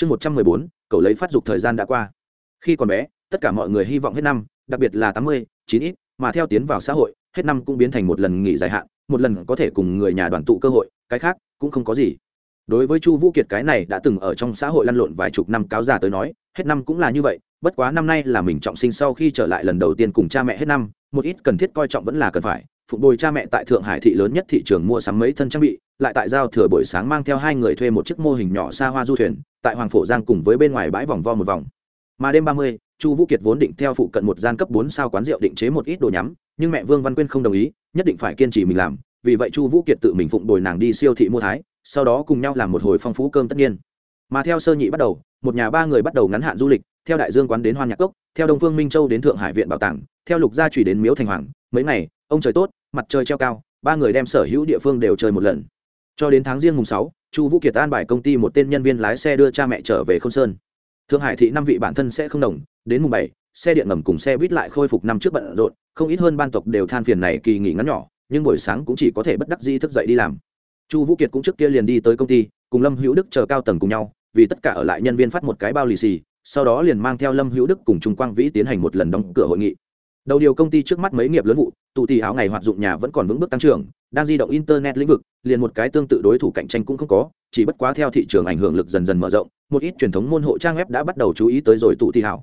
chương một trăm mười bốn, cậu lấy phát dục thời gian đã qua. Khi còn bé, tất cả mọi người hy vọng hết năm, đặc biệt là tám mươi, chín ít, mà theo tiến vào xã hội, hết năm cũng biến thành một lần nghỉ dài hạn, một lần có thể cùng người nhà đoàn tụ cơ hội, cái khác cũng không có gì. Đối với chu vũ kiệt cái này đã từng ở trong xã hội lăn lộn vài chục năm cáo già tới nói, hết năm cũng là như vậy, bất quá năm nay là mình trọng sinh sau khi trở lại lần đầu tiên cùng cha mẹ hết năm, một ít cần thiết coi trọng vẫn là cần phải phụ bồi cha mẹ tại thượng hải thị lớn nhất thị trường mua sắm mấy thân trang bị, lại tại giao thừa buổi sáng mang theo hai người thuê một chiếc mô hình nhỏ xa hoa du thuyền, tại hoàng phổ giang cùng với bên ngoài bãi vòng vo một vòng. Mà đêm ba mươi, chu vũ kiệt vốn định theo phụ cận một gian cấp bốn sao quán rượu định chế một ít đồ nhắm, nhưng mẹ vương văn quyên không đồng ý, nhất định phải kiên trì mình làm, vì vậy chu vũ kiệt tự mình phụng bồi nàng đi siêu thị mua thái, sau đó cùng nhau làm một hồi phong phú cơm tất nhiên. Mà theo sơ nhị bắt đầu, một nhà ba người bắt đầu ngắn hạn du lịch, theo đại dương quán đến hoa nhạc cốc, theo đông phương minh châu đến thượng hải viện bảo tàng, theo lục gia trùy đến miếu thành hoàng, mấy ngày ông trời tốt, mặt trời treo cao, ba người đem sở hữu địa phương đều chơi một lần. Cho đến tháng riêng mùng sáu, chu vũ kiệt an bài công ty một tên nhân viên lái xe đưa cha mẹ trở về Khôn sơn. Thượng hải thị năm vị bản thân sẽ không đồng, đến mùng bảy, xe điện ngầm cùng xe buýt lại khôi phục năm trước bận rộn, không ít hơn ban tộc đều than phiền này kỳ nghỉ ngắn nhỏ, nhưng buổi sáng cũng chỉ có thể bất đắc di thức dậy đi làm. Chu vũ kiệt cũng trước kia liền đi tới công ty, cùng lâm hữu đức chờ cao tầng cùng nhau, vì tất cả ở lại nhân viên phát một cái bao lì xì, sau đó liền mang theo lâm hữu đức cùng trung quang vĩ tiến hành một lần đóng cửa hội nghị đầu điều công ty trước mắt mấy nghiệp lớn vụ tụ tỷ áo ngày hoạt dụng nhà vẫn còn vững bước tăng trưởng, đang di động internet lĩnh vực, liền một cái tương tự đối thủ cạnh tranh cũng không có, chỉ bất quá theo thị trường ảnh hưởng lực dần dần mở rộng, một ít truyền thống môn hộ trang web đã bắt đầu chú ý tới rồi tụ tỷ hảo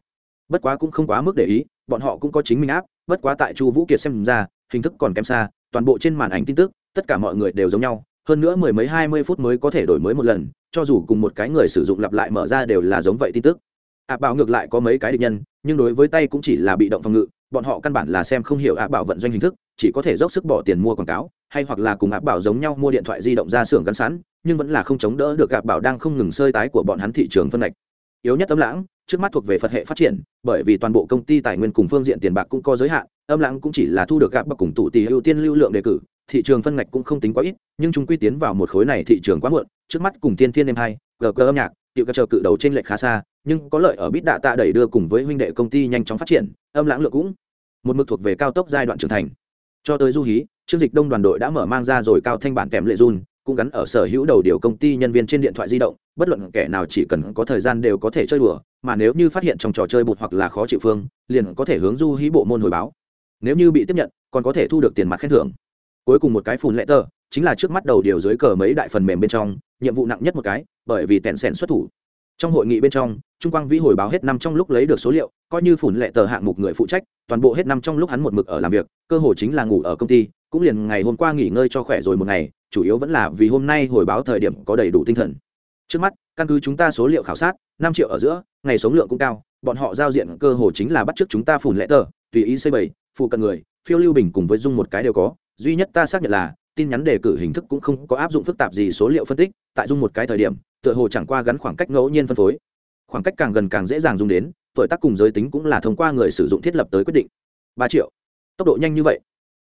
bất quá cũng không quá mức để ý, bọn họ cũng có chính mình áp bất quá tại chu vũ kiệt xem ra, hình thức còn kém xa, toàn bộ trên màn ảnh tin tức, tất cả mọi người đều giống nhau, hơn nữa mười mấy hai mươi phút mới có thể đổi mới một lần, cho dù cùng một cái người sử dụng lặp lại mở ra đều là giống vậy tin tức. Ạ bảo ngược lại có mấy cái định nhân nhưng đối với tay cũng chỉ là bị động phòng ngự, bọn họ căn bản là xem không hiểu ạ bảo vận doanh hình thức, chỉ có thể dốc sức bỏ tiền mua quảng cáo, hay hoặc là cùng ạ bảo giống nhau mua điện thoại di động ra xưởng gắn sẵn, nhưng vẫn là không chống đỡ được ạ bảo đang không ngừng sơi tái của bọn hắn thị trường phân lệch yếu nhất âm lãng, trước mắt thuộc về phật hệ phát triển, bởi vì toàn bộ công ty tài nguyên cùng phương diện tiền bạc cũng có giới hạn, âm lãng cũng chỉ là thu được gạp bậc cùng tụ tỷ ưu tiên lưu lượng đề cử, thị trường phân ngạch cũng không tính quá ít, nhưng chúng quy tiến vào một khối này thị trường quá muộn, trước mắt cùng tiên thiên em hai gờ âm nhạc, tiểu các chờ cự đầu trên lệch khá xa nhưng có lợi ở bít đạ tạ đẩy đưa cùng với huynh đệ công ty nhanh chóng phát triển, âm lãng lượng cũng một mực thuộc về cao tốc giai đoạn trưởng thành. Cho tới du hí chương dịch đông đoàn đội đã mở mang ra rồi cao thanh bản kèm lệ run, cũng gắn ở sở hữu đầu điều công ty nhân viên trên điện thoại di động, bất luận kẻ nào chỉ cần có thời gian đều có thể chơi đùa, mà nếu như phát hiện trong trò chơi bụt hoặc là khó chịu phương, liền có thể hướng du hí bộ môn hồi báo. Nếu như bị tiếp nhận, còn có thể thu được tiền mặt khen thưởng. Cuối cùng một cái phùn lệ tờ chính là trước mắt đầu điều dưới cờ mấy đại phần mềm bên trong, nhiệm vụ nặng nhất một cái, bởi vì tẹn sèn xuất thủ trong hội nghị bên trong, trung quang vĩ hồi báo hết năm trong lúc lấy được số liệu, coi như phủn lệ tờ hạng mục người phụ trách, toàn bộ hết năm trong lúc hắn một mực ở làm việc, cơ hội chính là ngủ ở công ty, cũng liền ngày hôm qua nghỉ ngơi cho khỏe rồi một ngày, chủ yếu vẫn là vì hôm nay hồi báo thời điểm có đầy đủ tinh thần. Trước mắt, căn cứ chúng ta số liệu khảo sát, năm triệu ở giữa, ngày sống lượng cũng cao, bọn họ giao diện cơ hồ chính là bắt chước chúng ta phủn lệ tờ, tùy ý xây bày phụ cận người, phiêu lưu bình cùng với dung một cái đều có, duy nhất ta xác nhận là tin nhắn đề cử hình thức cũng không có áp dụng phức tạp gì số liệu phân tích, tại dung một cái thời điểm, tựa hồ chẳng qua gắn khoảng cách ngẫu nhiên phân phối. Khoảng cách càng gần càng dễ dàng dùng đến, tuổi tác cùng giới tính cũng là thông qua người sử dụng thiết lập tới quyết định. Ba triệu. Tốc độ nhanh như vậy.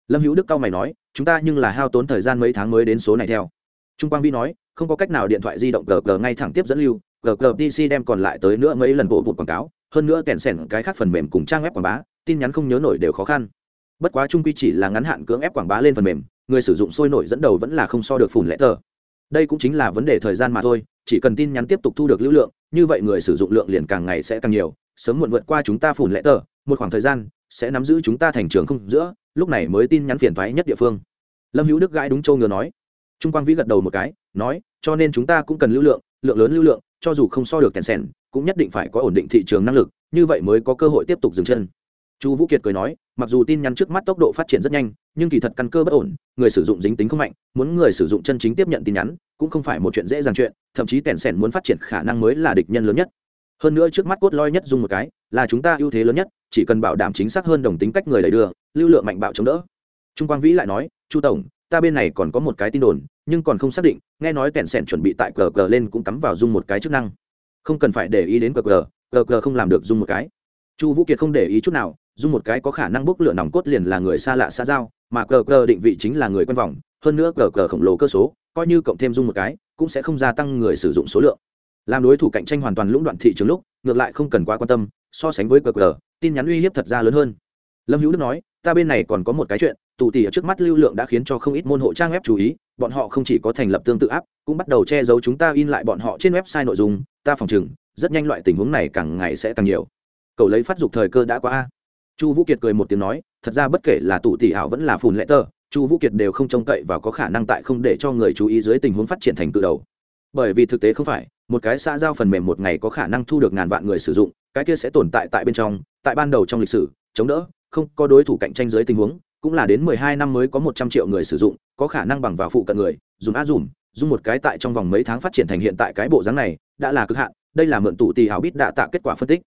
Lâm hữu đức cao mày nói, chúng ta nhưng là hao tốn thời gian mấy tháng mới đến số này theo. Trung quang vi nói, không có cách nào điện thoại di động gg ngay thẳng tiếp dẫn lưu ggtc đem còn lại tới nữa mấy lần bộ vụ quảng cáo, hơn nữa kèn sẻn cái khác phần mềm cùng trang web quảng bá, tin nhắn không nhớ nổi đều khó khăn. Bất quá trung quy chỉ là ngắn hạn cưỡng ép quảng bá lên phần mềm người sử dụng sôi nổi dẫn đầu vẫn là không so được phủn lẽ tờ. Đây cũng chính là vấn đề thời gian mà thôi, chỉ cần tin nhắn tiếp tục thu được lưu lượng, như vậy người sử dụng lượng liền càng ngày sẽ càng nhiều, sớm muộn vượt qua chúng ta phủn lẽ tờ, một khoảng thời gian sẽ nắm giữ chúng ta thành trường không giữa, lúc này mới tin nhắn phiền thoái nhất địa phương. Lâm hữu đức gãi đúng châu ngừa nói. Trung quang vĩ gật đầu một cái, nói, cho nên chúng ta cũng cần lưu lượng lượng lớn lưu lượng, cho dù không so được kèn sèn, cũng nhất định phải có ổn định thị trường năng lực, như vậy mới có cơ hội tiếp tục dừng chân chu vũ kiệt cười nói, mặc dù tin nhắn trước mắt tốc độ phát triển rất nhanh, nhưng kỳ thật căn cơ bất ổn, người sử dụng dính tính không mạnh, muốn người sử dụng chân chính tiếp nhận tin nhắn, cũng không phải một chuyện dễ dàng chuyện, thậm chí tèn sẻn muốn phát triển khả năng mới là địch nhân lớn nhất. Hơn nữa trước mắt cốt loi nhất dùng một cái, là chúng ta ưu thế lớn nhất, chỉ cần bảo đảm chính xác hơn đồng tính cách người đẩy đưa, lưu lượng mạnh bạo chống đỡ. Trung quang vĩ lại nói, chu tổng, ta bên này còn có một cái tin đồn, nhưng còn không xác định, nghe nói tèn sẻn chuẩn bị tại cờ cờ lên cũng cắm vào dung một cái chức năng. Không cần phải để ý đến cờ cờ cờ cờ không làm được dung một cái. Chu vũ kiệt không để ý chút nào dung một cái có khả năng bốc lửa nòng cốt liền là người xa lạ xa giao, mà cờ cờ định vị chính là người quen vòng, hơn nữa cờ cờ khổng lồ cơ số, coi như cộng thêm dung một cái, cũng sẽ không gia tăng người sử dụng số lượng. Làm đối thủ cạnh tranh hoàn toàn lũng đoạn thị trường lúc, ngược lại không cần quá quan tâm, so sánh với cờ cờ, tin nhắn uy hiếp thật ra lớn hơn. Lâm hữu đức nói, ta bên này còn có một cái chuyện tụ tỷ ở trước mắt lưu lượng đã khiến cho không ít môn hộ trang web chú ý, bọn họ không chỉ có thành lập tương tự áp cũng bắt đầu che giấu chúng ta in lại bọn họ trên website nội dung, ta phòng chừng rất nhanh loại tình huống này càng ngày sẽ càng nhiều. Cậu lấy phát dục thời cơ đã qua chu vũ kiệt cười một tiếng nói thật ra bất kể là tụ tỷ ảo vẫn là phùn lệ tờ, chu vũ kiệt đều không trông cậy và có khả năng tại không để cho người chú ý dưới tình huống phát triển thành cự đầu. Bởi vì thực tế không phải một cái xã giao phần mềm một ngày có khả năng thu được ngàn vạn người sử dụng cái kia sẽ tồn tại tại bên trong tại ban đầu trong lịch sử chống đỡ không có đối thủ cạnh tranh dưới tình huống cũng là đến mười hai năm mới có một trăm triệu người sử dụng có khả năng bằng vào phụ cận người dùng a dùm dùng một cái tại trong vòng mấy tháng phát triển thành hiện tại cái bộ dáng này đã là cực hạn đây là mượn tụ tỷ hảo bít đạ tạ kết quả phân tích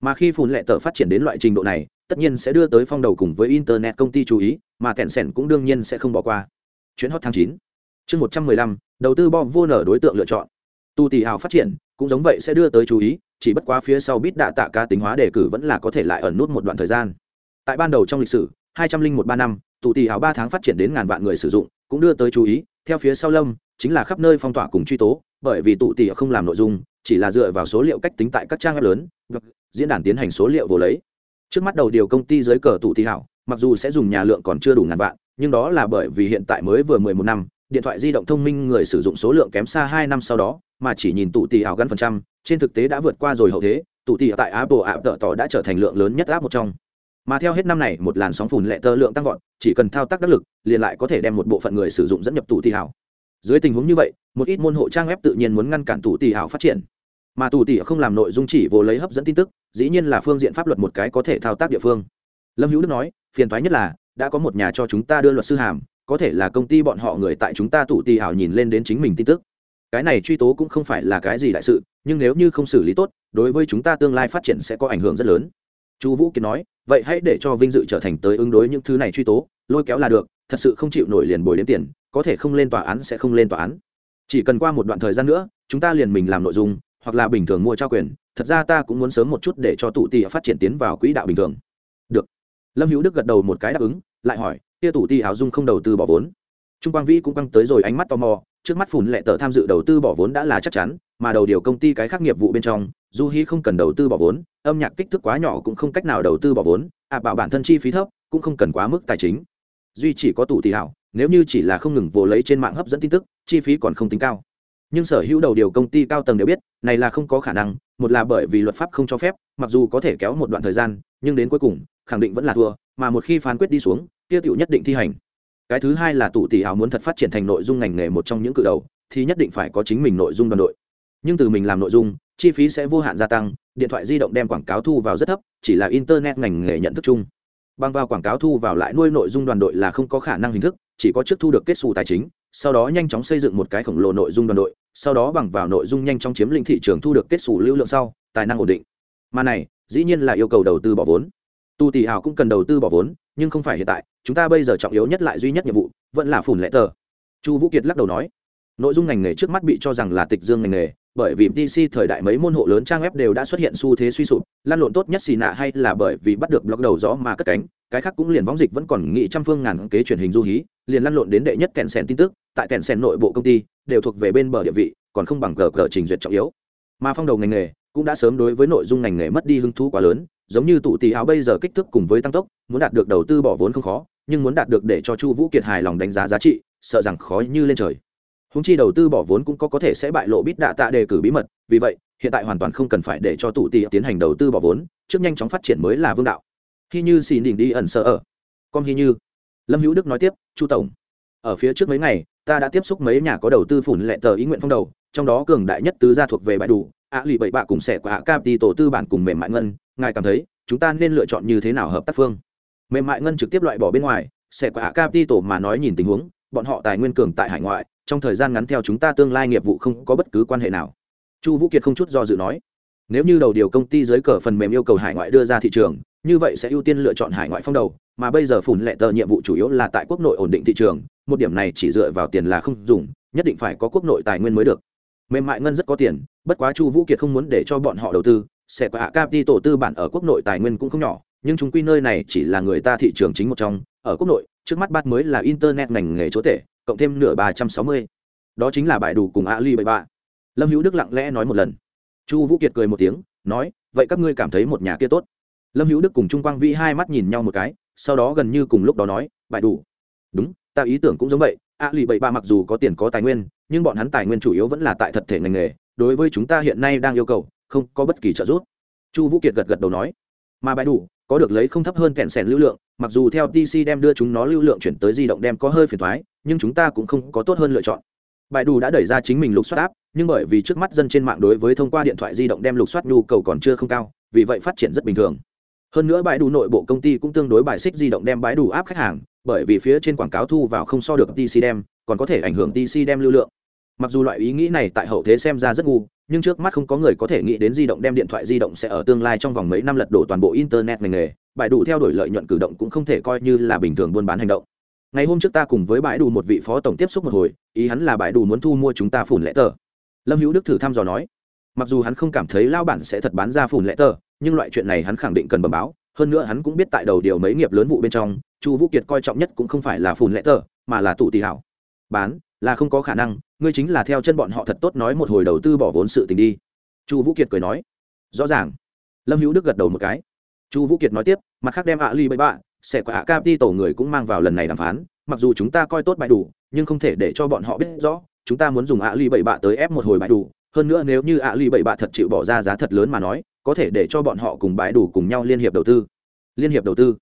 mà khi phun lệ tờ phát triển đến loại trình độ này, tất nhiên sẽ đưa tới phong đầu cùng với internet công ty chú ý, mà kẹn sẻn cũng đương nhiên sẽ không bỏ qua. Chuyến hot tháng chín. Chương một trăm mười lăm, đầu tư bom vô nở đối tượng lựa chọn. Tu tỷ hào phát triển, cũng giống vậy sẽ đưa tới chú ý, chỉ bất quá phía sau bít đạ tạ cá tính hóa đề cử vẫn là có thể lại ẩn nút một đoạn thời gian. Tại ban đầu trong lịch sử, hai trăm linh một ba năm tụ tỷ hào ba tháng phát triển đến ngàn vạn người sử dụng, cũng đưa tới chú ý, theo phía sau lâm, chính là khắp nơi phong tỏa cùng truy tố, bởi vì tụ tỷ không làm nội dung, chỉ là dựa vào số liệu cách tính tại các trang web lớn diễn đàn tiến hành số liệu vô lấy. Trước mắt đầu điều công ty dưới cờ tụ tỷ hảo, mặc dù sẽ dùng nhà lượng còn chưa đủ ngàn vạn, nhưng đó là bởi vì hiện tại mới vừa mười một năm, điện thoại di động thông minh người sử dụng số lượng kém xa hai năm sau đó, mà chỉ nhìn tụ tỷ hảo gắn phần trăm, trên thực tế đã vượt qua rồi hậu thế tụ tỷ tại apple app tợ tỏ đã trở thành lượng lớn nhất áp một trong. Mà theo hết năm này, một làn sóng phùn lệ tơ lượng tăng vọt, chỉ cần thao tác đắc lực, liền lại có thể đem một bộ phận người sử dụng dẫn nhập tụ tỷ hảo. Dưới tình huống như vậy, một ít môn hộ trang web tự nhiên muốn ngăn cản tụ tỷ hảo phát triển mà tù tỷ không làm nội dung chỉ vô lấy hấp dẫn tin tức, dĩ nhiên là phương diện pháp luật một cái có thể thao tác địa phương. Lâm hữu đức nói, phiền thoái nhất là, đã có một nhà cho chúng ta đưa luật sư hàm, có thể là công ty bọn họ người tại chúng ta tụ tỷ hảo nhìn lên đến chính mình tin tức. Cái này truy tố cũng không phải là cái gì đại sự, nhưng nếu như không xử lý tốt, đối với chúng ta tương lai phát triển sẽ có ảnh hưởng rất lớn. Chu vũ kiến nói, vậy hãy để cho vinh dự trở thành tới ứng đối những thứ này truy tố, lôi kéo là được, thật sự không chịu nổi liền bồi đến tiền, có thể không lên tòa án sẽ không lên tòa án. Chỉ cần qua một đoạn thời gian nữa, chúng ta liền mình làm nội dung hoặc là bình thường mua trao quyền, thật ra ta cũng muốn sớm một chút để cho tụ tì phát triển tiến vào quỹ đạo bình thường. Được. Lâm hữu đức gật đầu một cái đáp ứng, lại hỏi, kia tụ tì áo dung không đầu tư bỏ vốn? Trung quang vĩ cũng căng tới rồi ánh mắt tò mò, trước mắt phùn lệ tờ tham dự đầu tư bỏ vốn đã là chắc chắn, mà đầu điều công ty cái khác nghiệp vụ bên trong du hy không cần đầu tư bỏ vốn, âm nhạc kích thước quá nhỏ cũng không cách nào đầu tư bỏ vốn à bảo bản thân chi phí thấp, cũng không cần quá mức tài chính. Duy chỉ có tụ tì hảo, nếu như chỉ là không ngừng vồ lấy trên mạng hấp dẫn tin tức, chi phí còn không tính cao nhưng sở hữu đầu điều công ty cao tầng đều biết, này là không có khả năng, một là bởi vì luật pháp không cho phép, mặc dù có thể kéo một đoạn thời gian, nhưng đến cuối cùng, khẳng định vẫn là thua, mà một khi phán quyết đi xuống tiêu tiểu nhất định thi hành. Cái thứ hai là tụ tỷ hào muốn thật phát triển thành nội dung ngành nghề một trong những cự đầu, thì nhất định phải có chính mình nội dung đoàn đội. Nhưng từ mình làm nội dung, chi phí sẽ vô hạn gia tăng, điện thoại di động đem quảng cáo thu vào rất thấp, chỉ là internet ngành nghề nhận thức chung. Bằng vào quảng cáo thu vào lại nuôi nội dung đoàn đội là không có khả năng hình thức chỉ có trước thu được kết xù tài chính sau đó nhanh chóng xây dựng một cái khổng lồ nội dung đoàn đội sau đó bằng vào nội dung nhanh chóng chiếm lĩnh thị trường thu được kết xù lưu lượng sau tài năng ổn định. Mà này dĩ nhiên là yêu cầu đầu tư bỏ vốn. Tu tỷ hào cũng cần đầu tư bỏ vốn nhưng không phải hiện tại chúng ta bây giờ trọng yếu nhất lại duy nhất nhiệm vụ vẫn là phủn lệ tờ. Chu vũ kiệt lắc đầu nói nội dung ngành nghề trước mắt bị cho rằng là tịch dương ngành nghề bởi vì DC thời đại mấy môn hộ lớn trang web đều đã xuất hiện xu thế suy sụp, lan lộn tốt nhất xì nạ hay là bởi vì bắt được blog đầu rõ mà cất cánh, cái khác cũng liền võng dịch vẫn còn nghị trăm phương ngàn kế truyền hình du hí, liền lăn lộn đến đệ nhất kẹn sen tin tức, tại kẹn sen nội bộ công ty đều thuộc về bên bờ địa vị, còn không bằng cờ cờ trình duyệt trọng yếu. Mà phong đầu ngành nghề cũng đã sớm đối với nội dung ngành nghề mất đi hứng thú quá lớn, giống như tụ tỷ áo bây giờ kích thước cùng với tăng tốc, muốn đạt được đầu tư bỏ vốn không khó, nhưng muốn đạt được để cho Chu Vũ Kiệt hài lòng đánh giá giá trị, sợ rằng khó như lên trời. Húng chi đầu tư bỏ vốn cũng có có thể sẽ bại lộ bít đạ tạ đề cử bí mật vì vậy hiện tại hoàn toàn không cần phải để cho tụ tỷ tiến hành đầu tư bỏ vốn trước nhanh chóng phát triển mới là vương đạo. Khi như xì đỉnh đi ẩn sợ ở. Con khi như. Lâm hữu đức nói tiếp chu tổng. Ở phía trước mấy ngày, ta đã tiếp xúc mấy nhà có đầu tư phủn lệ tờ ý nguyện phong đầu, trong đó cường đại nhất tứ gia thuộc về bãi đủ, ạ lì bậy bạ cùng sẻ của ạ cap đi tổ tư bản cùng mềm mại ngân, ngài cảm thấy chúng ta nên lựa chọn như thế nào hợp tác phương? Mềm mại ngân trực tiếp loại bỏ bên ngoài, sẻ của ạ cap đi tổ mà nói nhìn tình huống, bọn họ tài nguyên cường tại hải ngoại, trong thời gian ngắn theo chúng ta tương lai nghiệp vụ không có bất cứ quan hệ nào. Chu vũ kiệt không chút do dự nói, nếu như đầu điều công ty dưới cờ phần mềm yêu cầu hải ngoại đưa ra thị trường như vậy sẽ ưu tiên lựa chọn hải ngoại phong đầu, mà bây giờ phủn lệ tờ nhiệm vụ chủ yếu là tại quốc nội ổn định thị trường, một điểm này chỉ dựa vào tiền là không dùng, nhất định phải có quốc nội tài nguyên mới được. Mềm mại ngân rất có tiền, bất quá chu vũ kiệt không muốn để cho bọn họ đầu tư, sẽ có hạ cap đi tổ tư bản ở quốc nội tài nguyên cũng không nhỏ, nhưng chúng quy nơi này chỉ là người ta thị trường chính một trong, ở quốc nội, trước mắt bát mới là internet ngành nghề chỗ tệ cộng thêm nửa ba trăm sáu mươi. Đó chính là bài đủ cùng ali bảy ba lâm hữu đức lặng lẽ nói một lần. Chu vũ kiệt cười một tiếng, nói, vậy các ngươi cảm thấy một nhà kia tốt? Lâm hữu đức cùng trung quang vĩ hai mắt nhìn nhau một cái, sau đó gần như cùng lúc đó nói bài đủ. Đúng, ta ý tưởng cũng giống vậy. A lì bảy ba mặc dù có tiền có tài nguyên, nhưng bọn hắn tài nguyên chủ yếu vẫn là tại thật thể ngành nghề. Đối với chúng ta hiện nay đang yêu cầu, không có bất kỳ trợ giúp. Chu vũ kiệt gật gật đầu nói, mà bại đủ, có được lấy không thấp hơn kẹn sẻn lưu lượng, mặc dù theo tc đem đưa chúng nó lưu lượng chuyển tới di động đem có hơi phiền thoái, nhưng chúng ta cũng không có tốt hơn lựa chọn. Bài đủ đã đẩy ra chính mình lục soát áp nhưng bởi vì trước mắt dân trên mạng đối với thông qua điện thoại di động đem lục soát nhu cầu còn chưa không cao, vì vậy phát triển rất bình thường hơn nữa bãi đủ nội bộ công ty cũng tương đối bài xích di động đem bãi đủ áp khách hàng, bởi vì phía trên quảng cáo thu vào không so được tc đem còn có thể ảnh hưởng tc đem lưu lượng. Mặc dù loại ý nghĩ này tại hậu thế xem ra rất ngu, nhưng trước mắt không có người có thể nghĩ đến di động đem điện thoại di động sẽ ở tương lai trong vòng mấy năm lật đổ toàn bộ internet ngành nghề. Bãi đủ theo đuổi lợi nhuận cử động cũng không thể coi như là bình thường buôn bán hành động. Ngày hôm trước ta cùng với bãi đủ một vị phó tổng tiếp xúc một hồi, ý hắn là bãi đủ muốn thu mua chúng ta phủn lẽ tờ. Lâm hữu đức thử thăm dò nói mặc dù hắn không cảm thấy lao bản sẽ thật bán ra phủn lệ tờ, nhưng loại chuyện này hắn khẳng định cần bẩm báo. Hơn nữa hắn cũng biết tại đầu điều mấy nghiệp lớn vụ bên trong, chu vũ kiệt coi trọng nhất cũng không phải là phủn lệ tờ, mà là tụ tỷ hảo. Bán, là không có khả năng, ngươi chính là theo chân bọn họ thật tốt nói một hồi đầu tư bỏ vốn sự tình đi. Chu vũ kiệt cười nói. Rõ ràng. Lâm hữu đức gật đầu một cái. Chu vũ kiệt nói tiếp, mặt khác đem ạ ly bậy bạ, sẽ có ạ cap đi tổ người cũng mang vào lần này đàm phán. Mặc dù chúng ta coi tốt bãi đủ, nhưng không thể để cho bọn họ biết rõ, chúng ta muốn dùng ạ ly bậy bạ tới ép một hồi bãi đủ hơn nữa nếu như ạ lì bảy bạ thật chịu bỏ ra giá thật lớn mà nói, có thể để cho bọn họ cùng bãi đủ cùng nhau liên hiệp đầu tư. Liên hiệp đầu tư.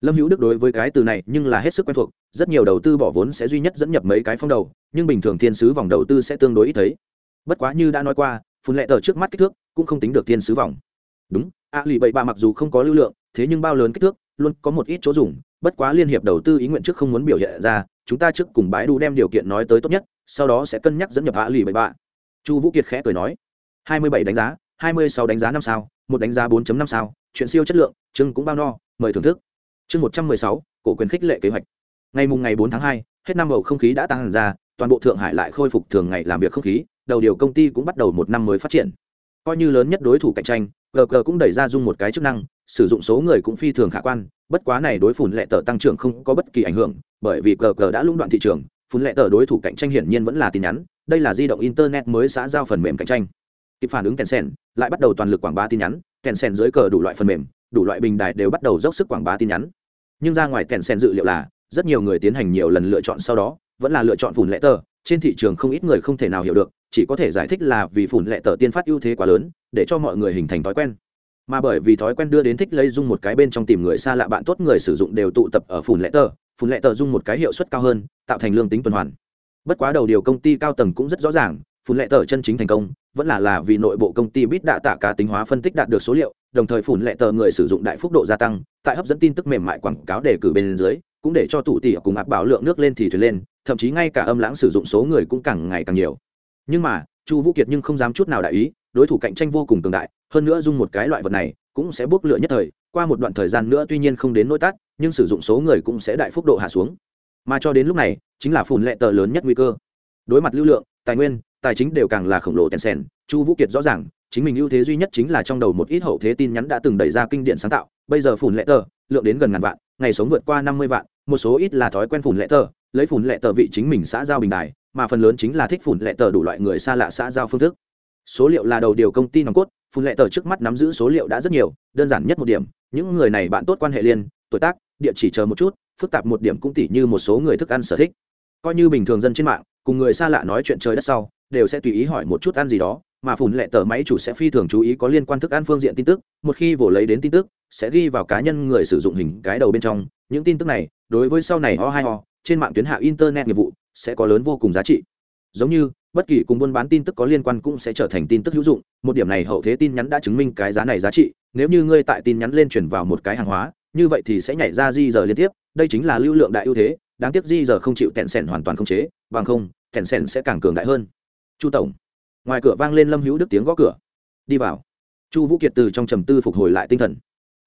Lâm hữu đức đối với cái từ này nhưng là hết sức quen thuộc, rất nhiều đầu tư bỏ vốn sẽ duy nhất dẫn nhập mấy cái phong đầu, nhưng bình thường thiên sứ vòng đầu tư sẽ tương đối ít thấy. Bất quá như đã nói qua, phun lệ tờ trước mắt kích thước cũng không tính được thiên sứ vòng. Đúng, ạ lì bậy bạ mặc dù không có lưu lượng, thế nhưng bao lớn kích thước, luôn có một ít chỗ dùng, bất quá liên hiệp đầu tư ý nguyện trước không muốn biểu hiện ra, chúng ta trước cùng bãi đu đem điều kiện nói tới tốt nhất, sau đó sẽ cân nhắc dẫn nhập ạ lì bậy bạ chu vũ kiệt khẽ cười nói, hai mươi bảy đánh giá, hai mươi sáu đánh giá năm sao, một đánh giá bốn năm sao, chuyện siêu chất lượng chưng cũng bao no, mời thưởng thức. Chương một trăm mười sáu, cổ quyền khích lệ kế hoạch. Ngày mùng ngày bốn tháng hai, hết năm bầu không khí đã tăng hẳn ra, toàn bộ thượng hải lại khôi phục thường ngày làm việc không khí, đầu điều công ty cũng bắt đầu một năm mới phát triển. Coi như lớn nhất đối thủ cạnh tranh gg cũng đẩy ra dung một cái chức năng, sử dụng số người cũng phi thường khả quan, bất quá này đối phủn lệ tờ tăng trưởng không có bất kỳ ảnh hưởng, bởi vì gg đã lũng đoạn thị trường phủn lệ tờ đối thủ cạnh tranh hiển nhiên vẫn là tin nhắn đây là di động internet mới xã giao phần mềm cạnh tranh. Kịp phản ứng tencent, lại bắt đầu toàn lực quảng bá tin nhắn. Tencent dưới cờ đủ loại phần mềm, đủ loại bình đài đều bắt đầu dốc sức quảng bá tin nhắn. Nhưng ra ngoài tencent dự liệu là, rất nhiều người tiến hành nhiều lần lựa chọn sau đó, vẫn là lựa chọn phủn lệ tờ. Trên thị trường không ít người không thể nào hiểu được, chỉ có thể giải thích là vì phủn lệ tờ tiên phát ưu thế quá lớn, để cho mọi người hình thành thói quen. Mà bởi vì thói quen đưa đến thích lấy dung một cái bên trong tìm người xa lạ bạn tốt người sử dụng đều tụ tập ở phủn lệ tờ. Phủn lệ tờ dung một cái hiệu suất cao hơn, tạo thành lương tính tuần hoàn bất quá đầu điều công ty cao tầng cũng rất rõ ràng phủn lệ tờ chân chính thành công, vẫn là là vì nội bộ công ty bit đạ tạ cá tính hóa phân tích đạt được số liệu, đồng thời phủn lệ tờ người sử dụng đại phúc độ gia tăng, tại hấp dẫn tin tức mềm mại quảng cáo đề cử bên dưới, cũng để cho tủ tỉ cùng áp bảo lượng nước lên thì thuyền lên, thậm chí ngay cả âm lãng sử dụng số người cũng càng ngày càng nhiều. Nhưng mà, chu vũ kiệt nhưng không dám chút nào đại ý, đối thủ cạnh tranh vô cùng cường đại, hơn nữa dung một cái loại vật này, cũng sẽ bốc lửa nhất thời, qua một đoạn thời gian nữa tuy nhiên không đến nỗi tắt, nhưng sử dụng số người cũng sẽ đại phúc độ hạ xuống. Mà cho đến lúc này chính là phùn lệ tờ lớn nhất nguy cơ. Đối mặt lưu lượng, tài nguyên, tài chính đều càng là khổng lồ tèn sèn. Chu vũ kiệt rõ ràng, chính mình ưu thế duy nhất chính là trong đầu một ít hậu thế tin nhắn đã từng đẩy ra kinh điển sáng tạo. Bây giờ phùn lệ tờ, lượng đến gần ngàn vạn, ngày sống vượt qua năm mươi vạn, một số ít là thói quen phùn lệ tờ, lấy phùn lệ tờ vị chính mình xã giao bình đài, mà phần lớn chính là thích phùn lệ tờ đủ loại người xa lạ xã giao phương thức. Số liệu là đầu điều công ty nòng cốt, phùn lệ tờ trước mắt nắm giữ số liệu đã rất nhiều, đơn giản nhất một điểm, những người này bạn tốt quan hệ liên, tuổi tác, địa chỉ chờ một chút, phức tạp một điểm cũng tỉ như một số người thức ăn sở thích coi như bình thường dân trên mạng, cùng người xa lạ nói chuyện trời đất sau, đều sẽ tùy ý hỏi một chút ăn gì đó, mà phùn lệ tờ máy chủ sẽ phi thường chú ý có liên quan thức ăn phương diện tin tức, một khi vồ lấy đến tin tức, sẽ ghi vào cá nhân người sử dụng hình cái đầu bên trong. Những tin tức này, đối với sau này ho hai ho trên mạng tuyến hạ internet nghiệp vụ, sẽ có lớn vô cùng giá trị. Giống như, bất kỳ cùng buôn bán tin tức có liên quan cũng sẽ trở thành tin tức hữu dụng. Một điểm này hậu thế tin nhắn đã chứng minh cái giá này giá trị. Nếu như ngươi tại tin nhắn lên chuyển vào một cái hàng hóa, như vậy thì sẽ nhảy ra di rời liên tiếp. Đây chính là lưu lượng đại ưu thế đáng tiếc di giờ không chịu tẹn sẻn hoàn toàn không chế, bằng không, tẹn sẻn sẽ càng cường đại hơn. Chu tổng, ngoài cửa vang lên lâm hữu đức tiếng gõ cửa. Đi vào. Chu vũ kiệt từ trong trầm tư phục hồi lại tinh thần.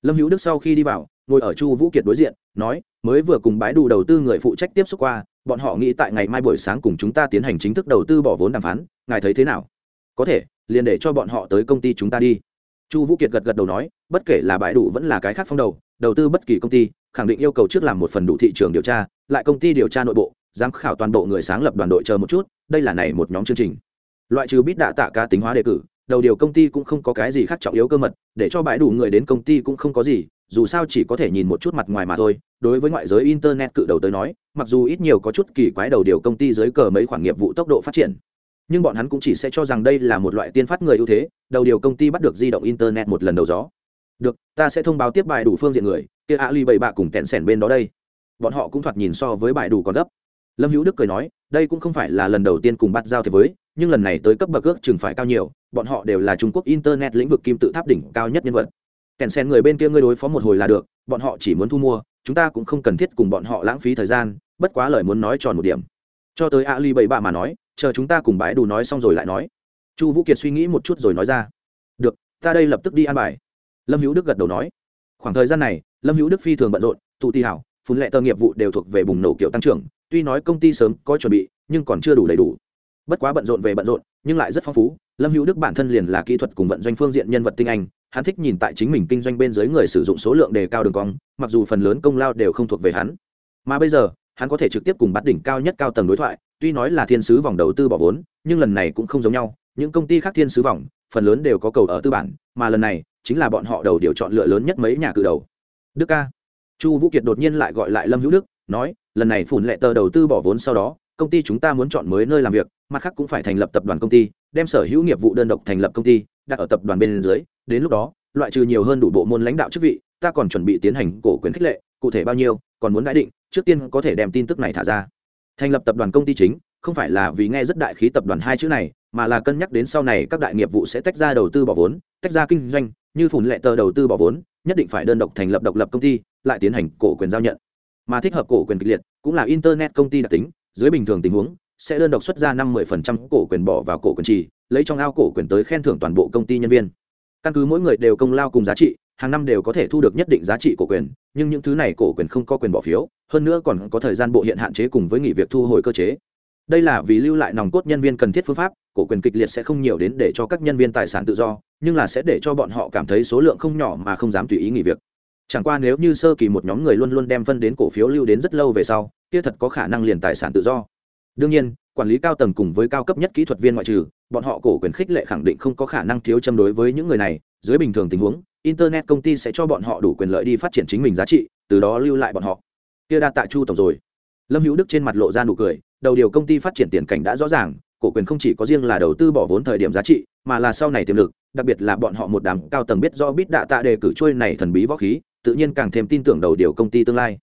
Lâm hữu đức sau khi đi vào, ngồi ở chu vũ kiệt đối diện, nói, mới vừa cùng bái đủ đầu tư người phụ trách tiếp xúc qua, bọn họ nghĩ tại ngày mai buổi sáng cùng chúng ta tiến hành chính thức đầu tư bỏ vốn đàm phán, ngài thấy thế nào? Có thể, liền để cho bọn họ tới công ty chúng ta đi. Chu vũ kiệt gật gật đầu nói, bất kể là bãi đủ vẫn là cái khác phong đầu đầu tư bất kỳ công ty khẳng định yêu cầu trước làm một phần đủ thị trường điều tra, lại công ty điều tra nội bộ, giám khảo toàn bộ người sáng lập đoàn đội chờ một chút, đây là này một nhóm chương trình. Loại trừ bít đạ tạ cá tính hóa đề cử, đầu điều công ty cũng không có cái gì khác trọng yếu cơ mật, để cho bãi đủ người đến công ty cũng không có gì, dù sao chỉ có thể nhìn một chút mặt ngoài mà thôi. Đối với ngoại giới internet cự đầu tới nói, mặc dù ít nhiều có chút kỳ quái đầu điều công ty dưới cờ mấy khoản nghiệp vụ tốc độ phát triển, nhưng bọn hắn cũng chỉ sẽ cho rằng đây là một loại tiên phát người ưu thế, đầu điều công ty bắt được di động internet một lần đầu gió được, ta sẽ thông báo tiếp bài đủ phương diện người, kia ali bảy bạ cùng kẹn sẻn bên đó đây. Bọn họ cũng thoạt nhìn so với bài đủ còn gấp. Lâm hữu đức cười nói, đây cũng không phải là lần đầu tiên cùng bắt giao thế với, nhưng lần này tới cấp bậc ước chừng phải cao nhiều, bọn họ đều là trung quốc internet lĩnh vực kim tự tháp đỉnh cao nhất nhân vật. Kèn sen người bên kia ngươi đối phó một hồi là được, bọn họ chỉ muốn thu mua, chúng ta cũng không cần thiết cùng bọn họ lãng phí thời gian, bất quá lời muốn nói tròn một điểm. Cho tới ali bảy bạ mà nói, chờ chúng ta cùng bãi đủ nói xong rồi lại nói. Chu vũ kiệt suy nghĩ một chút rồi nói ra. Được, ta đây lập tức đi ăn bài lâm hữu đức gật đầu nói, khoảng thời gian này, lâm hữu đức phi thường bận rộn, tụ ti hảo, phun lệ tờ nghiệp vụ đều thuộc về bùng nổ kiểu tăng trưởng, tuy nói công ty sớm có chuẩn bị, nhưng còn chưa đủ đầy đủ. Bất quá bận rộn về bận rộn, nhưng lại rất phong phú, lâm hữu đức bản thân liền là kỹ thuật cùng vận doanh phương diện nhân vật tinh anh, hắn thích nhìn tại chính mình kinh doanh bên dưới người sử dụng số lượng đề cao đường cong, mặc dù phần lớn công lao đều không thuộc về hắn. Mà bây giờ, hắn có thể trực tiếp cùng bắt đỉnh cao nhất cao tầng đối thoại, tuy nói là thiên sứ vòng đầu tư bỏ vốn, nhưng lần này cũng không giống nhau, những công ty khác thiên sứ vòng, phần lớn đều có cầu ở tư bản, mà lần này chính là bọn họ đầu điều chọn lựa lớn nhất mấy nhà cự đầu. Đức ca. Chu vũ kiệt đột nhiên lại gọi lại lâm hữu đức, nói, lần này phủn lệ tờ đầu tư bỏ vốn sau đó, công ty chúng ta muốn chọn mới nơi làm việc, mặt khác cũng phải thành lập tập đoàn công ty, đem sở hữu nghiệp vụ đơn độc thành lập công ty, đặt ở tập đoàn bên dưới, đến lúc đó, loại trừ nhiều hơn đủ bộ môn lãnh đạo chức vị, ta còn chuẩn bị tiến hành cổ quyền khích lệ, cụ thể bao nhiêu, còn muốn đãi định, trước tiên có thể đem tin tức này thả ra. Thành lập tập đoàn công ty chính, không phải là vì nghe rất đại khí tập đoàn hai chữ này mà là cân nhắc đến sau này các đại nghiệp vụ sẽ tách ra đầu tư bỏ vốn, tách ra kinh doanh, như phủn lệ tờ đầu tư bỏ vốn, nhất định phải đơn độc thành lập độc lập công ty, lại tiến hành cổ quyền giao nhận. Mà thích hợp cổ quyền kịch liệt cũng là internet công ty đặc tính, dưới bình thường tình huống, sẽ đơn độc xuất ra năm 10% cổ quyền bỏ vào cổ quyền trì, lấy trong ao cổ quyền tới khen thưởng toàn bộ công ty nhân viên. Căn cứ mỗi người đều công lao cùng giá trị, hàng năm đều có thể thu được nhất định giá trị cổ quyền, nhưng những thứ này cổ quyền không có quyền bỏ phiếu, hơn nữa còn có thời gian bộ hiện hạn chế cùng với nghỉ việc thu hồi cơ chế đây là vì lưu lại nòng cốt nhân viên cần thiết phương pháp, cổ quyền kịch liệt sẽ không nhiều đến để cho các nhân viên tài sản tự do, nhưng là sẽ để cho bọn họ cảm thấy số lượng không nhỏ mà không dám tùy ý nghỉ việc. Chẳng qua nếu như sơ kỳ một nhóm người luôn luôn đem phân đến cổ phiếu lưu đến rất lâu về sau, kia thật có khả năng liền tài sản tự do. Đương nhiên, quản lý cao tầng cùng với cao cấp nhất kỹ thuật viên ngoại trừ, bọn họ cổ quyền khích lệ khẳng định không có khả năng thiếu châm đối với những người này. Dưới bình thường tình huống, internet công ty sẽ cho bọn họ đủ quyền lợi đi phát triển chính mình giá trị, từ đó lưu lại bọn họ. Kia đa tạ chu tổng rồi. Lâm hữu đức trên mặt lộ ra nụ cười đầu điều công ty phát triển tiền cảnh đã rõ ràng, cổ quyền không chỉ có riêng là đầu tư bỏ vốn thời điểm giá trị, mà là sau này tiềm lực, đặc biệt là bọn họ một đám cao tầng biết do biết đạ tạ đề cử trôi này thần bí võ khí, tự nhiên càng thêm tin tưởng đầu điều công ty tương lai.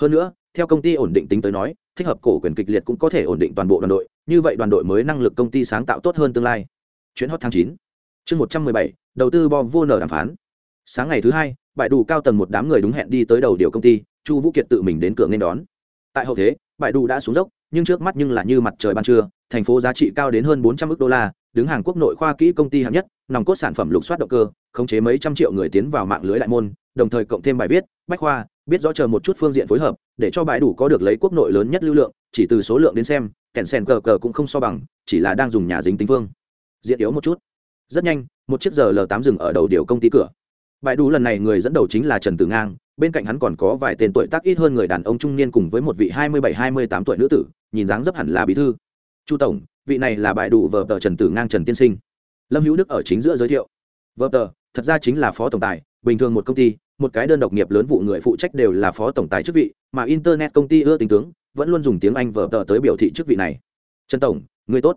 Hơn nữa, theo công ty ổn định tính tới nói, thích hợp cổ quyền kịch liệt cũng có thể ổn định toàn bộ đoàn đội, như vậy đoàn đội mới năng lực công ty sáng tạo tốt hơn tương lai. Chuyến hot tháng chín, chương một trăm mười bảy, đầu tư bo vô nở đàm phán. Sáng ngày thứ hai bãi đủ cao tầng một đám người đúng hẹn đi tới đầu điều công ty, chu vũ kiệt tự mình đến cửa nên đón. Tại hậu thế bãi đủ đã xuống dốc nhưng trước mắt nhưng là như mặt trời ban trưa, thành phố giá trị cao đến hơn bốn trăm ước đô la, đứng hàng quốc nội khoa kỹ công ty hạng nhất, nòng cốt sản phẩm lục soát động cơ, khống chế mấy trăm triệu người tiến vào mạng lưới đại môn, đồng thời cộng thêm bài viết, bách khoa, biết rõ chờ một chút phương diện phối hợp, để cho bãi đủ có được lấy quốc nội lớn nhất lưu lượng, chỉ từ số lượng đến xem, kèn sen cờ cờ cũng không so bằng, chỉ là đang dùng nhà dính tính phương. Diện yếu một chút. Rất nhanh, một chiếc giờ l tám dừng ở đầu điều công ty cửa bãi đủ lần này người dẫn đầu chính là trần tử ngang, bên cạnh hắn còn có vài tên tuổi tác ít hơn người đàn ông trung niên cùng với một vị hai mươi bảy, hai mươi tám tuổi nữ tử, nhìn dáng dấp hẳn là bí thư. Chu tổng, vị này là bãi đủ vợ tờ trần tử ngang trần tiên sinh. Lâm hữu đức ở chính giữa giới thiệu. Vợ tờ, thật ra chính là phó tổng tài, bình thường một công ty, một cái đơn độc nghiệp lớn vụ người phụ trách đều là phó tổng tài chức vị, mà internet công ty ưa tình tướng, vẫn luôn dùng tiếng anh vợ tờ tới biểu thị chức vị này. Trần tổng, người tốt.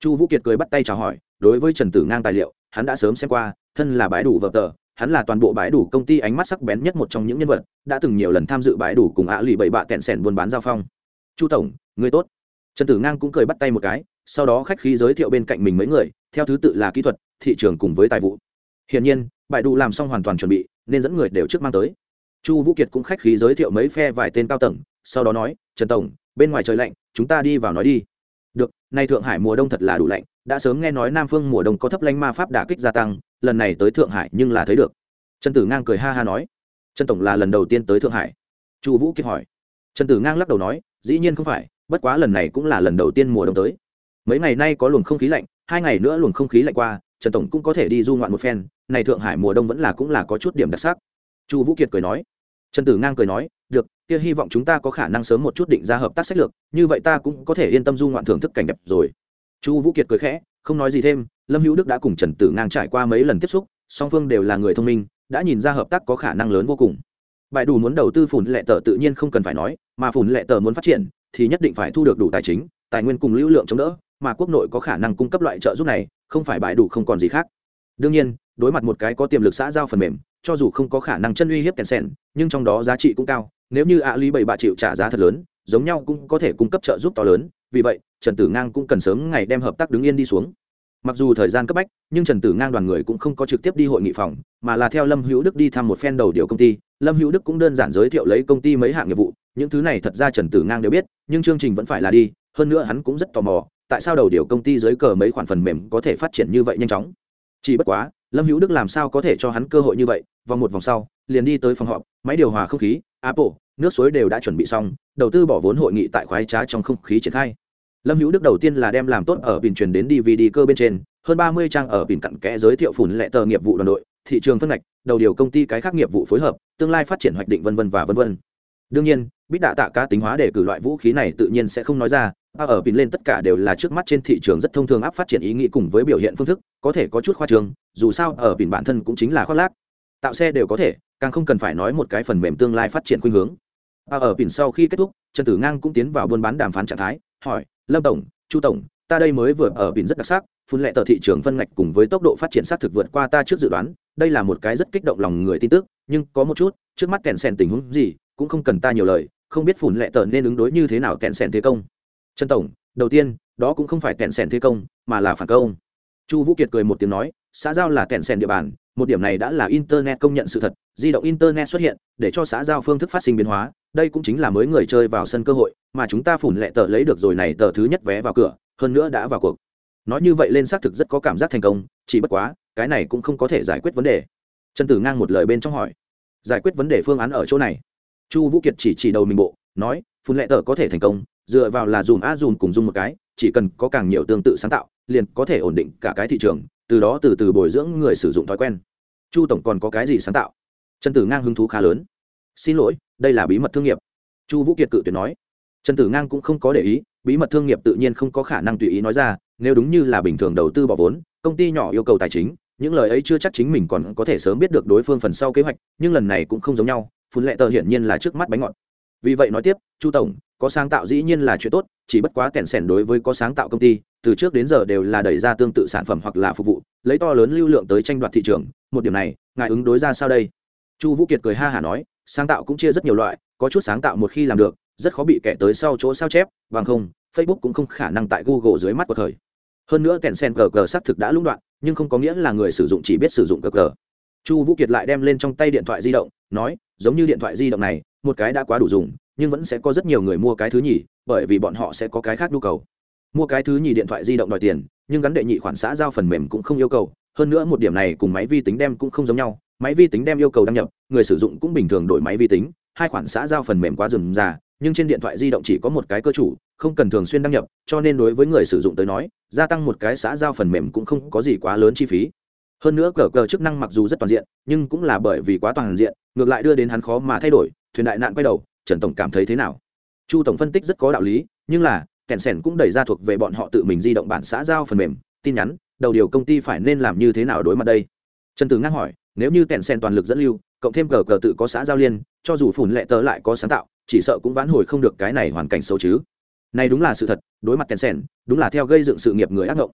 Chu vũ kiệt cười bắt tay chào hỏi, đối với trần tử ngang tài liệu, hắn đã sớm xem qua, thân là bãi đủ vợ tờ hắn là toàn bộ bãi đủ công ty ánh mắt sắc bén nhất một trong những nhân vật, đã từng nhiều lần tham dự bãi đủ cùng ạ lì bảy bạ kẹn sẻn buôn bán giao phong. Chu tổng, người tốt. Trần tử ngang cũng cười bắt tay một cái, sau đó khách khí giới thiệu bên cạnh mình mấy người, theo thứ tự là kỹ thuật, thị trường cùng với tài vụ. Hiển nhiên, bãi đủ làm xong hoàn toàn chuẩn bị, nên dẫn người đều trước mang tới. Chu vũ kiệt cũng khách khí giới thiệu mấy phe vài tên cao tầng, sau đó nói, trần tổng, bên ngoài trời lạnh, chúng ta đi vào nói đi. Được, nay thượng hải mùa đông thật là đủ lạnh đã sớm nghe nói nam phương mùa đông có thấp lanh ma pháp đả kích gia tăng, lần này tới thượng hải nhưng là thấy được. Trần tử ngang cười ha ha nói. Trần tổng là lần đầu tiên tới thượng hải. Chu vũ kiệt hỏi. Trần tử ngang lắc đầu nói, dĩ nhiên không phải, bất quá lần này cũng là lần đầu tiên mùa đông tới. Mấy ngày nay có luồng không khí lạnh, hai ngày nữa luồng không khí lạnh qua, trần tổng cũng có thể đi du ngoạn một phen, này thượng hải mùa đông vẫn là cũng là có chút điểm đặc sắc. Chu vũ kiệt cười nói. Trần tử ngang cười nói, được, kia hy vọng chúng ta có khả năng sớm một chút định ra hợp tác sách lược, như vậy ta cũng có thể yên tâm du ngoạn thưởng thức cảnh đẹp rồi chu vũ kiệt cười khẽ, không nói gì thêm, lâm hữu đức đã cùng trần tử ngang trải qua mấy lần tiếp xúc, song phương đều là người thông minh, đã nhìn ra hợp tác có khả năng lớn vô cùng. Bài đủ muốn đầu tư phủn lệ tờ tự nhiên không cần phải nói, mà phủn lệ tờ muốn phát triển, thì nhất định phải thu được đủ tài chính, tài nguyên cùng lưu lượng chống đỡ, mà quốc nội có khả năng cung cấp loại trợ giúp này, không phải bài đủ không còn gì khác. Đương nhiên, đối mặt một cái có tiềm lực xã giao phần mềm, cho dù không có khả năng chân uy hiếp kèn sen nhưng trong đó giá trị cũng cao, nếu như ạ lý bảy bạ chịu trả giá thật lớn, giống nhau cũng có thể cung cấp trợ giúp to lớn, vì vậy trần tử ngang cũng cần sớm ngày đem hợp tác đứng yên đi xuống. Mặc dù thời gian cấp bách, nhưng trần tử ngang đoàn người cũng không có trực tiếp đi hội nghị phòng, mà là theo lâm hữu đức đi thăm một phen đầu điều công ty. Lâm hữu đức cũng đơn giản giới thiệu lấy công ty mấy hạng nghiệp vụ, những thứ này thật ra trần tử ngang đều biết, nhưng chương trình vẫn phải là đi, hơn nữa hắn cũng rất tò mò, tại sao đầu điều công ty dưới cờ mấy khoản phần mềm có thể phát triển như vậy nhanh chóng. Chỉ bất quá, lâm hữu đức làm sao có thể cho hắn cơ hội như vậy, vòng một vòng sau, liền đi tới phòng họp, máy điều hòa không khí, apple, nước suối đều đã chuẩn bị xong, đầu tư bỏ vốn hội nghị tại khoái trá trong không khí triển khai lâm hữu đức đầu tiên là đem làm tốt ở bình truyền đến dvd cơ bên trên, hơn ba mươi trang ở bình cặn kẽ giới thiệu phủn lệ tờ nghiệp vụ đoàn đội, thị trường phân ngạch, đầu điều công ty cái khác nghiệp vụ phối hợp, tương lai phát triển hoạch định vân vân và vân vân. Đương nhiên bít đạ tạ cá tính hóa để cử loại vũ khí này tự nhiên sẽ không nói ra a ở bình lên tất cả đều là trước mắt trên thị trường rất thông thường áp phát triển ý nghĩ cùng với biểu hiện phương thức, có thể có chút khoa trường dù sao ở bình bản thân cũng chính là khoác lác. Tạo xe đều có thể, càng không cần phải nói một cái phần mềm tương lai phát triển khuynh hướng. A ở bình sau khi kết thúc, trần tử ngang cũng tiến vào buôn bán đàm phán trạng thái hỏi, lâm tổng, chu tổng, ta đây mới vừa ở bình rất đặc sắc, phun lệ tờ thị trường phân ngạch cùng với tốc độ phát triển xác thực vượt qua ta trước dự đoán, đây là một cái rất kích động lòng người tin tức, nhưng có một chút, trước mắt kẹn sèn tình huống gì, cũng không cần ta nhiều lời, không biết phủn lệ tờ nên ứng đối như thế nào kẹn sèn thế công. Trần tổng, đầu tiên, đó cũng không phải kẹn sèn thế công, mà là phản công. Chu vũ kiệt cười một tiếng nói, xã giao là kẹn sèn địa bàn một điểm này đã là internet công nhận sự thật, di động internet xuất hiện, để cho xã giao phương thức phát sinh biến hóa, đây cũng chính là mới người chơi vào sân cơ hội, mà chúng ta phủn lệ tờ lấy được rồi này tờ thứ nhất vé vào cửa, hơn nữa đã vào cuộc. Nói như vậy lên xác thực rất có cảm giác thành công, chỉ bất quá, cái này cũng không có thể giải quyết vấn đề. Trần tử ngang một lời bên trong hỏi. Giải quyết vấn đề phương án ở chỗ này. Chu vũ kiệt chỉ chỉ đầu mình bộ, nói phun lệ tờ có thể thành công, dựa vào là dùm a dùm cùng dùng một cái, chỉ cần có càng nhiều tương tự sáng tạo, liền có thể ổn định cả cái thị trường, từ đó từ từ bồi dưỡng người sử dụng thói quen chu tổng còn có cái gì sáng tạo? Trần tử ngang hứng thú khá lớn. Xin lỗi, đây là bí mật thương nghiệp. Chu vũ kiệt cự tuyệt nói. Trần tử ngang cũng không có để ý, bí mật thương nghiệp tự nhiên không có khả năng tùy ý nói ra, nếu đúng như là bình thường đầu tư bỏ vốn, công ty nhỏ yêu cầu tài chính, những lời ấy chưa chắc chính mình còn có thể sớm biết được đối phương phần sau kế hoạch, nhưng lần này cũng không giống nhau, phun lệ tờ hiển nhiên là trước mắt bánh ngọt. Vì vậy nói tiếp, chu tổng có sáng tạo dĩ nhiên là chuyện tốt, chỉ bất quá kẹn sẻn đối với có sáng tạo công ty, từ trước đến giờ đều là đẩy ra tương tự sản phẩm hoặc là phục vụ, lấy to lớn lưu lượng tới tranh đoạt thị trường, một điểm này, ngài ứng đối ra sao đây? Chu vũ kiệt cười ha hả nói, sáng tạo cũng chia rất nhiều loại, có chút sáng tạo một khi làm được, rất khó bị kẻ tới sau chỗ sao chép, bằng không, facebook cũng không khả năng tại google dưới mắt của thời. Hơn nữa kèn sen gg xác thực đã lũng đoạn, nhưng không có nghĩa là người sử dụng chỉ biết sử dụng gg chu vũ kiệt lại đem lên trong tay điện thoại di động, nói, giống như điện thoại di động này, một cái đã quá đủ dùng nhưng vẫn sẽ có rất nhiều người mua cái thứ nhì bởi vì bọn họ sẽ có cái khác nhu cầu. Mua cái thứ nhì điện thoại di động đòi tiền nhưng gắn đệ nhị khoản xã giao phần mềm cũng không yêu cầu. Hơn nữa một điểm này cùng máy vi tính đem cũng không giống nhau. Máy vi tính đem yêu cầu đăng nhập người sử dụng cũng bình thường đổi máy vi tính. Hai khoản xã giao phần mềm quá dườm già, nhưng trên điện thoại di động chỉ có một cái cơ chủ không cần thường xuyên đăng nhập cho nên đối với người sử dụng tới nói gia tăng một cái xã giao phần mềm cũng không có gì quá lớn chi phí. Hơn nữa cờ cờ chức năng mặc dù rất toàn diện nhưng cũng là bởi vì quá toàn diện ngược lại đưa đến hắn khó mà thay đổi thuyền đại nạn quay đầu trần tổng cảm thấy thế nào? Chu tổng phân tích rất có đạo lý, nhưng là, kèn sèn cũng đẩy ra thuộc về bọn họ tự mình di động bản xã giao phần mềm, tin nhắn, đầu điều công ty phải nên làm như thế nào đối mặt đây? Trần tử ngang hỏi, nếu như kèn sèn toàn lực dẫn lưu, cộng thêm cờ cờ tự có xã giao liên, cho dù phủn lệ tớ lại có sáng tạo, chỉ sợ cũng vãn hồi không được cái này hoàn cảnh xấu chứ. Này đúng là sự thật, đối mặt kèn sèn, đúng là theo gây dựng sự nghiệp người ác ngộng.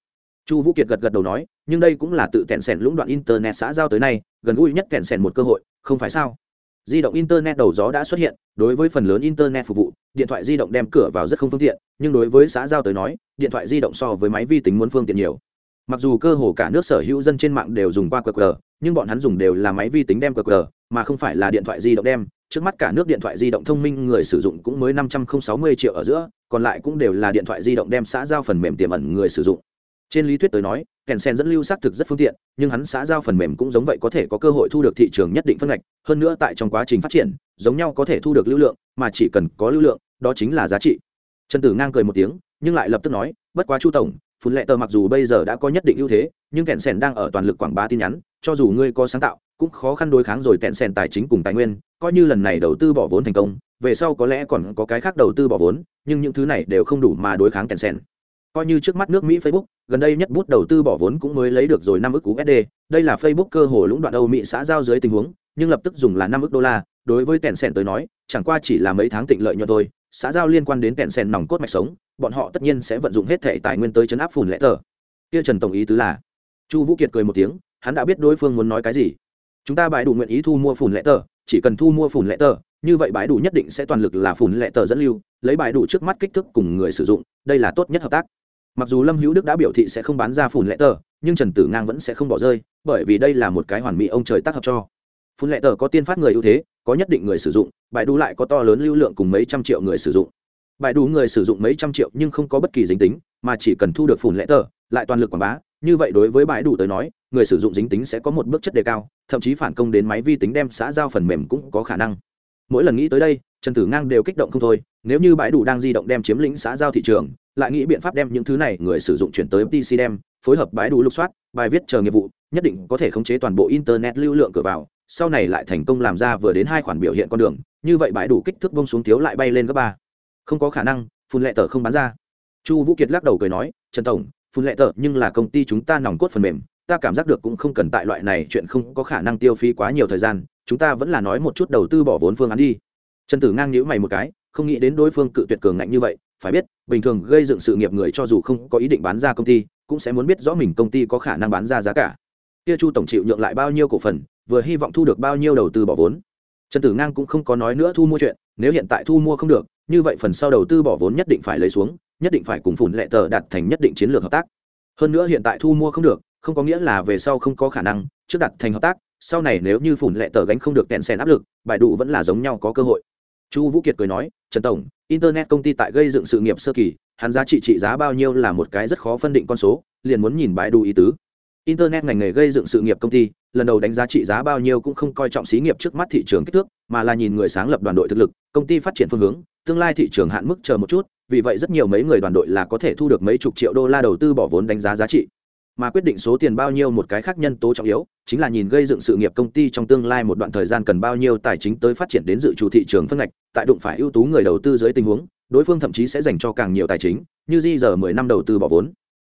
Chu vũ kiệt gật gật đầu nói, nhưng đây cũng là tự kèn sèn lũng đoạn internet xã giao tới nay, gần gũi nhất kèn sèn một cơ hội, không phải sao? Di động internet đầu gió đã xuất hiện, đối với phần lớn internet phục vụ, điện thoại di động đem cửa vào rất không phương tiện, nhưng đối với xã giao tới nói, điện thoại di động so với máy vi tính muốn phương tiện nhiều. Mặc dù cơ hồ cả nước sở hữu dân trên mạng đều dùng qua qr, nhưng bọn hắn dùng đều là máy vi tính đem qr, mà không phải là điện thoại di động đem. Trước mắt cả nước điện thoại di động thông minh, người sử dụng cũng mới năm trăm không sáu mươi triệu ở giữa, còn lại cũng đều là điện thoại di động đem xã giao phần mềm tiềm ẩn người sử dụng trên lý thuyết tới nói, kèn sen dẫn lưu xác thực rất phương tiện, nhưng hắn xã giao phần mềm cũng giống vậy có thể có cơ hội thu được thị trường nhất định phân ngạch, hơn nữa tại trong quá trình phát triển, giống nhau có thể thu được lưu lượng, mà chỉ cần có lưu lượng, đó chính là giá trị. Trần tử ngang cười một tiếng, nhưng lại lập tức nói, bất quá chu tổng, phun lệ tờ mặc dù bây giờ đã có nhất định ưu thế, nhưng kèn sen đang ở toàn lực quảng bá tin nhắn, cho dù ngươi có sáng tạo, cũng khó khăn đối kháng rồi kèn sen tài chính cùng tài nguyên, coi như lần này đầu tư bỏ vốn thành công, về sau có lẽ còn có cái khác đầu tư bỏ vốn, nhưng những thứ này đều không đủ mà đối kháng kèn sen coi như trước mắt nước mỹ facebook, gần đây nhất bút đầu tư bỏ vốn cũng mới lấy được rồi năm ức usd đây là facebook cơ hồ lũng đoạn âu mỹ xã giao dưới tình huống, nhưng lập tức dùng là năm ức đô la. Đối với tèn sen tới nói, chẳng qua chỉ là mấy tháng tịnh lợi nhuận thôi. Xã giao liên quan đến tèn sen nòng cốt mạch sống, bọn họ tất nhiên sẽ vận dụng hết thể tài nguyên tới chấn áp phùn lẽ tờ. Kia trần tổng ý tứ là, chu vũ kiệt cười một tiếng, hắn đã biết đối phương muốn nói cái gì. Chúng ta bãi đủ nguyện ý thu mua phùn lẽ tờ, chỉ cần thu mua phùn lẽ tờ, như vậy bãi đủ nhất định sẽ toàn lực là phùn lệ tờ dẫn lưu, lấy bãi đủ trước mắt kích thước cùng người sử dụng, đây là tốt nhất hợp tác mặc dù lâm hữu đức đã biểu thị sẽ không bán ra phùn Lệ tờ, nhưng trần tử ngang vẫn sẽ không bỏ rơi, bởi vì đây là một cái hoàn mỹ ông trời tác hợp cho. Phùn lệ tờ có tiên phát người ưu thế, có nhất định người sử dụng, bài đủ lại có to lớn lưu lượng cùng mấy trăm triệu người sử dụng. Bài đủ người sử dụng mấy trăm triệu nhưng không có bất kỳ dính tính, mà chỉ cần thu được phùn lệ tờ, lại toàn lực quảng bá, như vậy đối với bài đủ tới nói, người sử dụng dính tính sẽ có một bước chất đề cao, thậm chí phản công đến máy vi tính đem xã giao phần mềm cũng có khả năng. Mỗi lần nghĩ tới đây, trần tử ngang đều kích động không thôi, nếu như bãi đủ đang di động đem chiếm lĩnh xã giao thị trường lại nghĩ biện pháp đem những thứ này người sử dụng chuyển tới pc đem, phối hợp bãi đủ lục soát, bài viết chờ nghiệp vụ, nhất định có thể khống chế toàn bộ internet lưu lượng cửa vào, sau này lại thành công làm ra vừa đến hai khoản biểu hiện con đường, như vậy bãi đủ kích thước bông xuống thiếu lại bay lên gấp ba. Không có khả năng, phun lệ tờ không bán ra. Chu vũ kiệt lắc đầu cười nói, trần tổng, phun lệ tờ nhưng là công ty chúng ta nòng cốt phần mềm, ta cảm giác được cũng không cần tại loại này chuyện không có khả năng tiêu phí quá nhiều thời gian, chúng ta vẫn là nói một chút đầu tư bỏ vốn phương án đi. Trần tử ngang nhíu mày một cái, không nghĩ đến đối phương cự tuyệt cường ngạnh như vậy phải biết, bình thường gây dựng sự nghiệp người cho dù không có ý định bán ra công ty, cũng sẽ muốn biết rõ mình công ty có khả năng bán ra giá cả. Kia chu tổng chịu nhượng lại bao nhiêu cổ phần, vừa hy vọng thu được bao nhiêu đầu tư bỏ vốn. Trần tử ngang cũng không có nói nữa thu mua chuyện, nếu hiện tại thu mua không được, như vậy phần sau đầu tư bỏ vốn nhất định phải lấy xuống, nhất định phải cùng phủn lệ tờ đạt thành nhất định chiến lược hợp tác. Hơn nữa hiện tại thu mua không được, không có nghĩa là về sau không có khả năng, trước đặt thành hợp tác, sau này nếu như phủn lệ tờ gánh không được kẹn sen áp lực, bài đủ vẫn là giống nhau có cơ hội. Chu vũ kiệt cười nói, trần tổng internet công ty tại gây dựng sự nghiệp sơ kỳ, hắn giá trị trị giá bao nhiêu là một cái rất khó phân định con số, liền muốn nhìn bài đủ ý tứ. Internet ngành nghề gây dựng sự nghiệp công ty, lần đầu đánh giá trị giá bao nhiêu cũng không coi trọng xí nghiệp trước mắt thị trường kích thước, mà là nhìn người sáng lập đoàn đội thực lực, công ty phát triển phương hướng, tương lai thị trường hạn mức chờ một chút, vì vậy rất nhiều mấy người đoàn đội là có thể thu được mấy chục triệu đô la đầu tư bỏ vốn đánh giá giá trị mà quyết định số tiền bao nhiêu một cái khác nhân tố trọng yếu chính là nhìn gây dựng sự nghiệp công ty trong tương lai một đoạn thời gian cần bao nhiêu tài chính tới phát triển đến dự trù thị trường phân ngạch tại đụng phải ưu tú người đầu tư dưới tình huống đối phương thậm chí sẽ dành cho càng nhiều tài chính như di giờ mười năm đầu tư bỏ vốn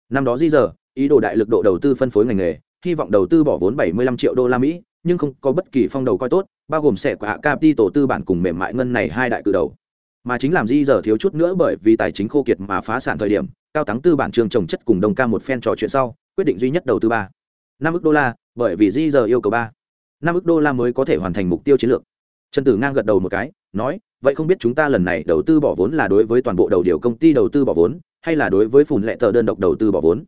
năm đó di giờ ý đồ đại lực độ đầu tư phân phối ngành nghề hy vọng đầu tư bỏ vốn 75 triệu đô la Mỹ, nhưng không có bất kỳ phong đầu coi tốt, bao gồm sẽ của hạ capital tư bản cùng mềm mại ngân này hai đại cự đầu. Mà chính làm di giờ thiếu chút nữa bởi vì tài chính khô kiệt mà phá sản thời điểm, cao thắng tư bản trường trồng chất cùng đồng ca một phen trò chuyện sau, quyết định duy nhất đầu tư ba năm ước đô la, bởi vì di giờ yêu cầu ba năm ước đô la mới có thể hoàn thành mục tiêu chiến lược. Trần Tử ngang gật đầu một cái, nói, vậy không biết chúng ta lần này đầu tư bỏ vốn là đối với toàn bộ đầu điều công ty đầu tư bỏ vốn, hay là đối với phùn lệ tờ đơn độc đầu tư bỏ vốn?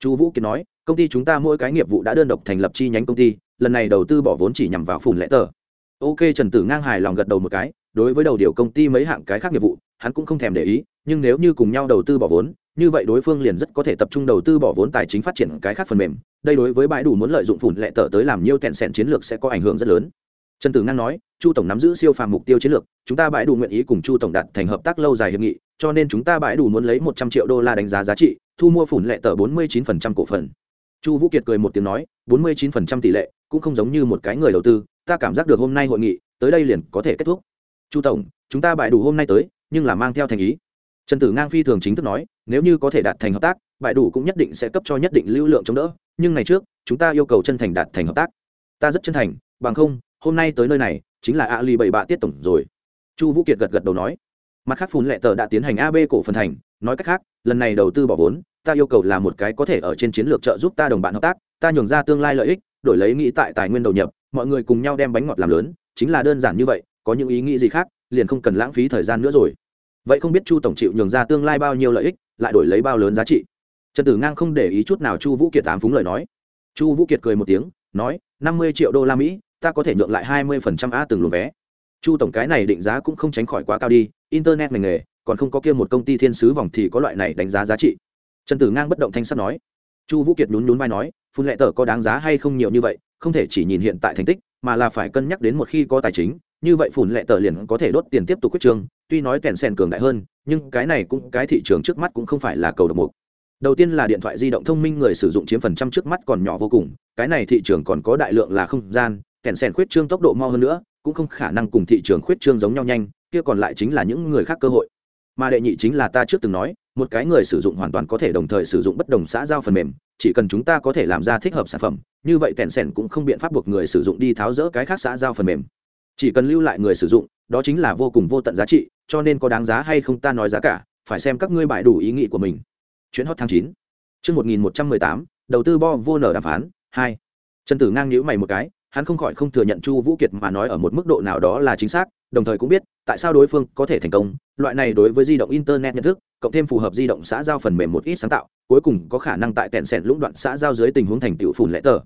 Chu Vũ Kiệt nói, công ty chúng ta mỗi cái nghiệp vụ đã đơn độc thành lập chi nhánh công ty lần này đầu tư bỏ vốn chỉ nhằm vào phùn lệ tờ ok trần tử ngang hài lòng gật đầu một cái đối với đầu điều công ty mấy hạng cái khác nghiệp vụ hắn cũng không thèm để ý nhưng nếu như cùng nhau đầu tư bỏ vốn, như vậy đối phương liền rất có thể tập trung đầu tư bỏ vốn tài chính phát triển cái khác phần mềm. Đây đối với bãi đủ muốn lợi dụng phủn lệ tờ tới làm nhiều tẹn sẻn chiến lược sẽ có ảnh hưởng rất lớn. Trần tử ngang nói, chu tổng nắm giữ siêu phàm mục tiêu chiến lược, chúng ta bãi đủ nguyện ý cùng chu tổng đạt thành hợp tác lâu dài hiệp nghị, cho nên chúng ta bãi đủ muốn lấy một trăm triệu đô la đánh giá giá trị, thu mua phủn lệ tờ bốn mươi chín phần trăm cổ phần. Chu vũ kiệt cười một tiếng nói, bốn mươi chín phần trăm tỷ lệ, cũng không giống như một cái người đầu tư, ta cảm giác được hôm nay hội nghị, tới đây liền có thể kết thúc. Chu tổng, chúng ta bãi đủ hôm nay tới, nhưng là mang theo thành ý trần tử ngang phi thường chính thức nói, nếu như có thể đạt thành hợp tác, bại đủ cũng nhất định sẽ cấp cho nhất định lưu lượng chống đỡ, nhưng ngày trước, chúng ta yêu cầu chân thành đạt thành hợp tác. Ta rất chân thành, bằng không, hôm nay tới nơi này, chính là a lì bảy bạ tiết tổng rồi. Chu vũ kiệt gật gật đầu nói. Mặt khác phun lệ tờ đã tiến hành ab cổ phần thành, nói cách khác, lần này đầu tư bỏ vốn, ta yêu cầu là một cái có thể ở trên chiến lược trợ giúp ta đồng bạn hợp tác, ta nhường ra tương lai lợi ích, đổi lấy nghĩ tại tài nguyên đầu nhập, mọi người cùng nhau đem bánh ngọt làm lớn, chính là đơn giản như vậy, có những ý nghĩ gì khác, liền không cần lãng phí thời gian nữa rồi vậy không biết chu tổng chịu nhường ra tương lai bao nhiêu lợi ích, lại đổi lấy bao lớn giá trị? Trần tử ngang không để ý chút nào chu vũ kiệt tám phúng lời nói. Chu vũ kiệt cười một tiếng, nói, năm mươi triệu đô la mỹ, ta có thể nhượng lại hai mươi phần trăm a từng luồng vé. Chu tổng cái này định giá cũng không tránh khỏi quá cao đi, internet ngành nghề, còn không có kia một công ty thiên sứ vòng thì có loại này đánh giá giá trị. Trần tử ngang bất động thanh sắt nói. Chu vũ kiệt nhún nhún vai nói, phun lệ tờ có đáng giá hay không nhiều như vậy, không thể chỉ nhìn hiện tại thành tích, mà là phải cân nhắc đến một khi có tài chính như vậy phủn lệ tờ liền có thể đốt tiền tiếp tục quyết trương tuy nói kèn sen cường đại hơn, nhưng cái này cũng, cái thị trường trước mắt cũng không phải là cầu độc mục. Đầu tiên là điện thoại di động thông minh người sử dụng chiếm phần trăm trước mắt còn nhỏ vô cùng, cái này thị trường còn có đại lượng là không gian, kèn sen khuyết trương tốc độ mau hơn nữa, cũng không khả năng cùng thị trường khuyết trương giống nhau nhanh, kia còn lại chính là những người khác cơ hội. Mà đệ nhị chính là ta trước từng nói, một cái người sử dụng hoàn toàn có thể đồng thời sử dụng bất đồng xã giao phần mềm, chỉ cần chúng ta có thể làm ra thích hợp sản phẩm, như vậy kèn sèn cũng không biện pháp buộc người sử dụng đi tháo rỡ cái khác xã giao phần mềm chỉ cần lưu lại người sử dụng, đó chính là vô cùng vô tận giá trị, cho nên có đáng giá hay không ta nói giá cả, phải xem các ngươi bại đủ ý nghĩ của mình. Chuyến hot tháng chín, chương một nghìn một trăm mười tám, đầu tư bo vô nở đàm phán, hai. Trần tử ngang nhíu mày một cái, hắn không khỏi không thừa nhận chu vũ kiệt mà nói ở một mức độ nào đó là chính xác, đồng thời cũng biết, tại sao đối phương có thể thành công, loại này đối với di động internet nhận thức, cộng thêm phù hợp di động xã giao phần mềm một ít sáng tạo, cuối cùng có khả năng tại tẹn sẹn lũng đoạn xã giao dưới tình huống thành tựu phủn lẽ tờ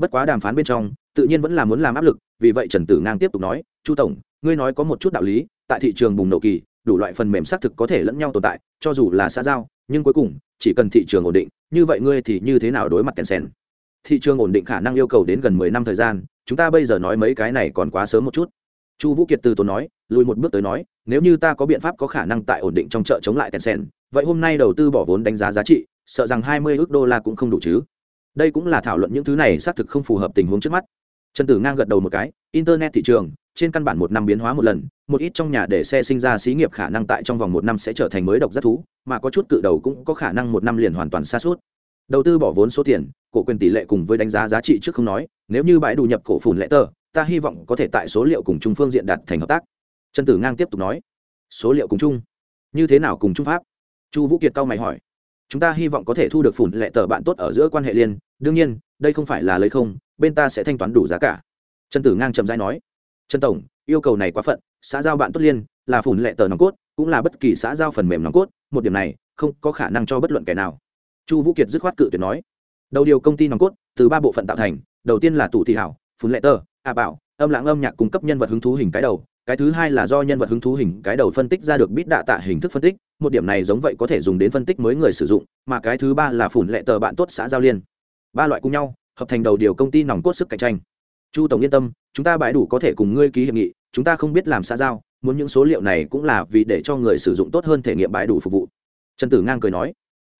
bất quá đàm phán bên trong, tự nhiên vẫn là muốn làm áp lực, vì vậy trần tử ngang tiếp tục nói, chu tổng, ngươi nói có một chút đạo lý, tại thị trường bùng nổ kỳ, đủ loại phần mềm xác thực có thể lẫn nhau tồn tại, cho dù là xã giao, nhưng cuối cùng, chỉ cần thị trường ổn định, như vậy ngươi thì như thế nào đối mặt kèn sen thị trường ổn định khả năng yêu cầu đến gần mười năm thời gian, chúng ta bây giờ nói mấy cái này còn quá sớm một chút. Chu vũ kiệt từ tốn nói, lùi một bước tới nói, nếu như ta có biện pháp có khả năng tại ổn định trong chợ chống lại tencent vậy hôm nay đầu tư bỏ vốn đánh giá giá trị, sợ rằng hai mươi ước đô la cũng không đủ chứ đây cũng là thảo luận những thứ này xác thực không phù hợp tình huống trước mắt. Trần tử ngang gật đầu một cái, internet thị trường, trên căn bản một năm biến hóa một lần, một ít trong nhà để xe sinh ra xí nghiệp khả năng tại trong vòng một năm sẽ trở thành mới độc rất thú, mà có chút cự đầu cũng có khả năng một năm liền hoàn toàn xa suốt đầu tư bỏ vốn số tiền, cổ quyền tỷ lệ cùng với đánh giá giá trị trước không nói, nếu như bãi đủ nhập cổ phùn lệ tờ, ta hy vọng có thể tại số liệu cùng trung phương diện đạt thành hợp tác. Trần tử ngang tiếp tục nói, số liệu cùng chung, như thế nào cùng trung pháp? Chu vũ kiệt cao mày hỏi chúng ta hy vọng có thể thu được phủn lệ tờ bạn tốt ở giữa quan hệ liên. Đương nhiên, đây không phải là lấy không, bên ta sẽ thanh toán đủ giá cả. Trần tử ngang chậm rãi nói. Trần tổng, yêu cầu này quá phận, xã giao bạn tốt liên là phủn lệ tờ nòng cốt, cũng là bất kỳ xã giao phần mềm nòng cốt, một điểm này không có khả năng cho bất luận kẻ nào. Chu vũ kiệt dứt khoát cự tuyệt nói. Đầu điều công ty nòng cốt, từ ba bộ phận tạo thành, đầu tiên là tủ thị hảo, phủn lệ tờ, a bảo, âm lãng âm nhạc cung cấp nhân vật hứng thú hình cái đầu cái thứ hai là do nhân vật hứng thú hình cái đầu phân tích ra được bít đạ tạ hình thức phân tích, một điểm này giống vậy có thể dùng đến phân tích mới người sử dụng, mà cái thứ ba là phủn lệ tờ bạn tốt xã giao liên. Ba loại cùng nhau, hợp thành đầu điều công ty nòng cốt sức cạnh tranh. Chu tổng yên tâm, chúng ta bãi đủ có thể cùng ngươi ký hiệp nghị, chúng ta không biết làm xã giao, muốn những số liệu này cũng là vì để cho người sử dụng tốt hơn thể nghiệm bãi đủ phục vụ. Trần tử ngang cười nói,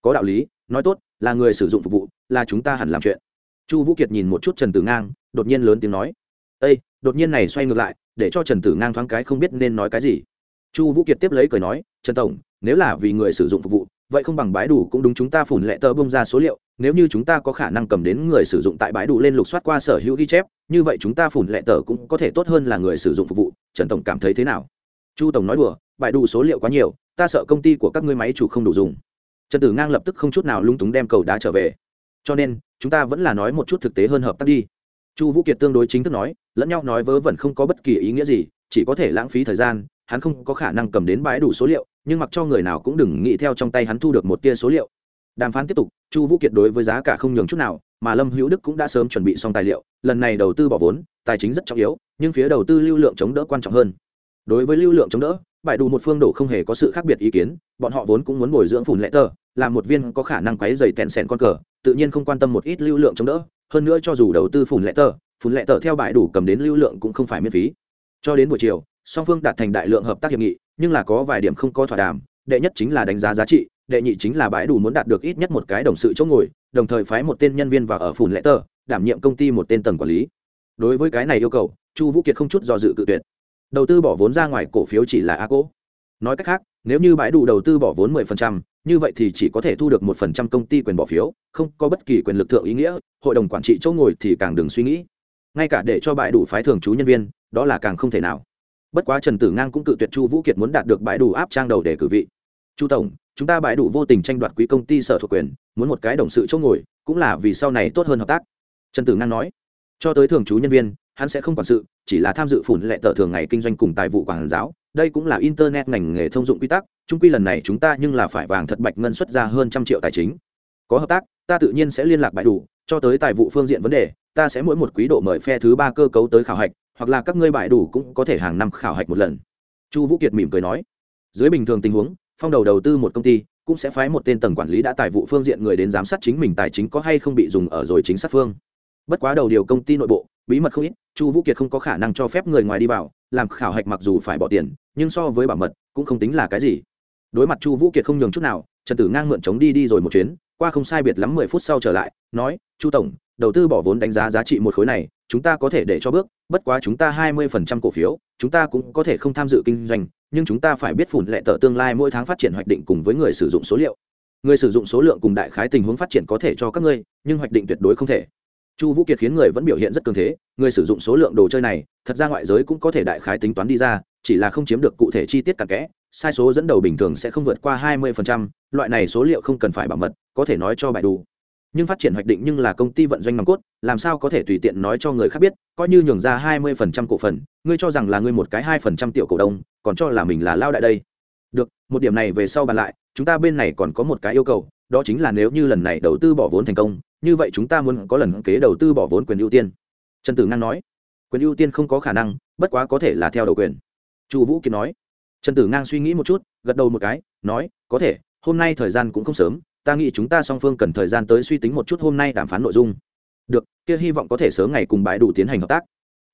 có đạo lý, nói tốt, là người sử dụng phục vụ, là chúng ta hẳn làm chuyện. Chu vũ kiệt nhìn một chút trần tử ngang, đột nhiên lớn tiếng nói ây đột nhiên này xoay ngược lại để cho trần tử ngang thoáng cái không biết nên nói cái gì. Chu vũ kiệt tiếp lấy cười nói, trần tổng, nếu là vì người sử dụng phục vụ, vậy không bằng bãi đủ cũng đúng chúng ta phủn lệ tờ bông ra số liệu, nếu như chúng ta có khả năng cầm đến người sử dụng tại bãi đủ lên lục soát qua sở hữu ghi chép, như vậy chúng ta phủn lệ tờ cũng có thể tốt hơn là người sử dụng phục vụ. Trần tổng cảm thấy thế nào? Chu tổng nói đùa, bãi đủ số liệu quá nhiều, ta sợ công ty của các ngươi máy chủ không đủ dùng. Trần tử ngang lập tức không chút nào lung túng đem cầu đá trở về. Cho nên, chúng ta vẫn là nói một chút thực tế hơn hợp tác đi. Chu vũ kiệt tương đối chính thức nói lẫn nhau nói vớ vẩn không có bất kỳ ý nghĩa gì, chỉ có thể lãng phí thời gian, hắn không có khả năng cầm đến bãi đủ số liệu, nhưng mặc cho người nào cũng đừng nghĩ theo trong tay hắn thu được một tia số liệu. Đàm phán tiếp tục, chu vũ kiệt đối với giá cả không nhường chút nào, mà lâm hữu đức cũng đã sớm chuẩn bị xong tài liệu, lần này đầu tư bỏ vốn, tài chính rất trọng yếu, nhưng phía đầu tư lưu lượng chống đỡ quan trọng hơn. Đối với lưu lượng chống đỡ, bãi đủ một phương đổ không hề có sự khác biệt ý kiến, bọn họ vốn cũng muốn bồi dưỡng phủn lệ tờ là một viên có khả năng quấy dày tẹn sẹn con cờ, tự nhiên không quan tâm một ít lưu lượng chống đỡ, hơn nữa cho dù đầu tư phủn lệ tờ phun lệ tờ theo bãi đủ cầm đến lưu lượng cũng không phải miễn phí. Cho đến buổi chiều song phương đạt thành đại lượng hợp tác hiệp nghị nhưng là có vài điểm không có thỏa đàm. Đệ nhất chính là đánh giá giá trị đệ nhị chính là bãi đủ muốn đạt được ít nhất một cái đồng sự chỗ ngồi đồng thời phái một tên nhân viên vào ở phùn lệ tờ đảm nhiệm công ty một tên tầng quản lý. Đối với cái này yêu cầu chu vũ kiệt không chút do dự cự tuyệt. Đầu tư bỏ vốn ra ngoài cổ phiếu chỉ là a cỗ nói cách khác nếu như bãi đủ đầu tư bỏ vốn 10%, như vậy thì chỉ có thể thu được 1% công ty quyền bỏ phiếu không có bất kỳ quyền lực thượng ý nghĩa hội đồng quản trị chỗ ngồi thì càng đừng suy nghĩ ngay cả để cho bãi đủ phái thường trú nhân viên, đó là càng không thể nào. Bất quá trần tử ngang cũng cự tuyệt chu vũ kiệt muốn đạt được bãi đủ áp trang đầu để cử vị. Chu tổng, chúng ta bãi đủ vô tình tranh đoạt quý công ty sở thuộc quyền, muốn một cái đồng sự chỗ ngồi, cũng là vì sau này tốt hơn hợp tác. Trần tử ngang nói. Cho tới thường trú nhân viên, hắn sẽ không quản sự, chỉ là tham dự phủn lệ tờ thường ngày kinh doanh cùng tài vụ quản giáo. Đây cũng là internet ngành nghề thông dụng quy tắc, trung quy lần này chúng ta nhưng là phải vàng thật bạch ngân xuất ra hơn trăm triệu tài chính. Có hợp tác, ta tự nhiên sẽ liên lạc bãi đủ, cho tới tài vụ phương diện vấn đề ta sẽ mỗi một quý độ mời phe thứ ba cơ cấu tới khảo hạch, hoặc là các ngươi bãi đủ cũng có thể hàng năm khảo hạch một lần. Chu vũ kiệt mỉm cười nói. Dưới bình thường tình huống, phong đầu đầu tư một công ty, cũng sẽ phái một tên tầng quản lý đã tài vụ phương diện người đến giám sát chính mình tài chính có hay không bị dùng ở rồi chính sát phương. Bất quá đầu điều công ty nội bộ, bí mật không ít, chu vũ kiệt không có khả năng cho phép người ngoài đi vào, làm khảo hạch mặc dù phải bỏ tiền, nhưng so với bảo mật, cũng không tính là cái gì. Đối mặt chu vũ kiệt không nhường chút nào, trần tử ngang mượn chống đi đi rồi một chuyến, qua không sai biệt lắm mười phút sau trở lại, nói, chu tổng đầu tư bỏ vốn đánh giá giá trị một khối này chúng ta có thể để cho bước bất quá chúng ta hai mươi phần trăm cổ phiếu chúng ta cũng có thể không tham dự kinh doanh nhưng chúng ta phải biết phủn lệ tờ tương lai mỗi tháng phát triển hoạch định cùng với người sử dụng số liệu. Người sử dụng số lượng cùng đại khái tình huống phát triển có thể cho các ngươi nhưng hoạch định tuyệt đối không thể. Chu vũ kiệt khiến người vẫn biểu hiện rất cường thế người sử dụng số lượng đồ chơi này thật ra ngoại giới cũng có thể đại khái tính toán đi ra chỉ là không chiếm được cụ thể chi tiết cặn kẽ sai số dẫn đầu bình thường sẽ không vượt qua 20%, loại này số liệu không cần phải bảo mật có thể nói cho bài đủ nhưng phát triển hoạch định nhưng là công ty vận doanh nòng cốt, làm sao có thể tùy tiện nói cho người khác biết, coi như nhường ra 20% cổ phần, ngươi cho rằng là ngươi một cái hai phần trăm tiểu cổ đông, còn cho là mình là lao đại đây. Được, một điểm này về sau bàn lại, chúng ta bên này còn có một cái yêu cầu, đó chính là nếu như lần này đầu tư bỏ vốn thành công, như vậy chúng ta muốn có lần kế đầu tư bỏ vốn quyền ưu tiên. Trần tử ngang nói, quyền ưu tiên không có khả năng, bất quá có thể là theo đầu quyền. Chu vũ kiệt nói. Trần tử ngang suy nghĩ một chút, gật đầu một cái, nói, có thể, hôm nay thời gian cũng không sớm ta nghĩ chúng ta song phương cần thời gian tới suy tính một chút hôm nay đàm phán nội dung. Được, kia hy vọng có thể sớm ngày cùng bãi đủ tiến hành hợp tác.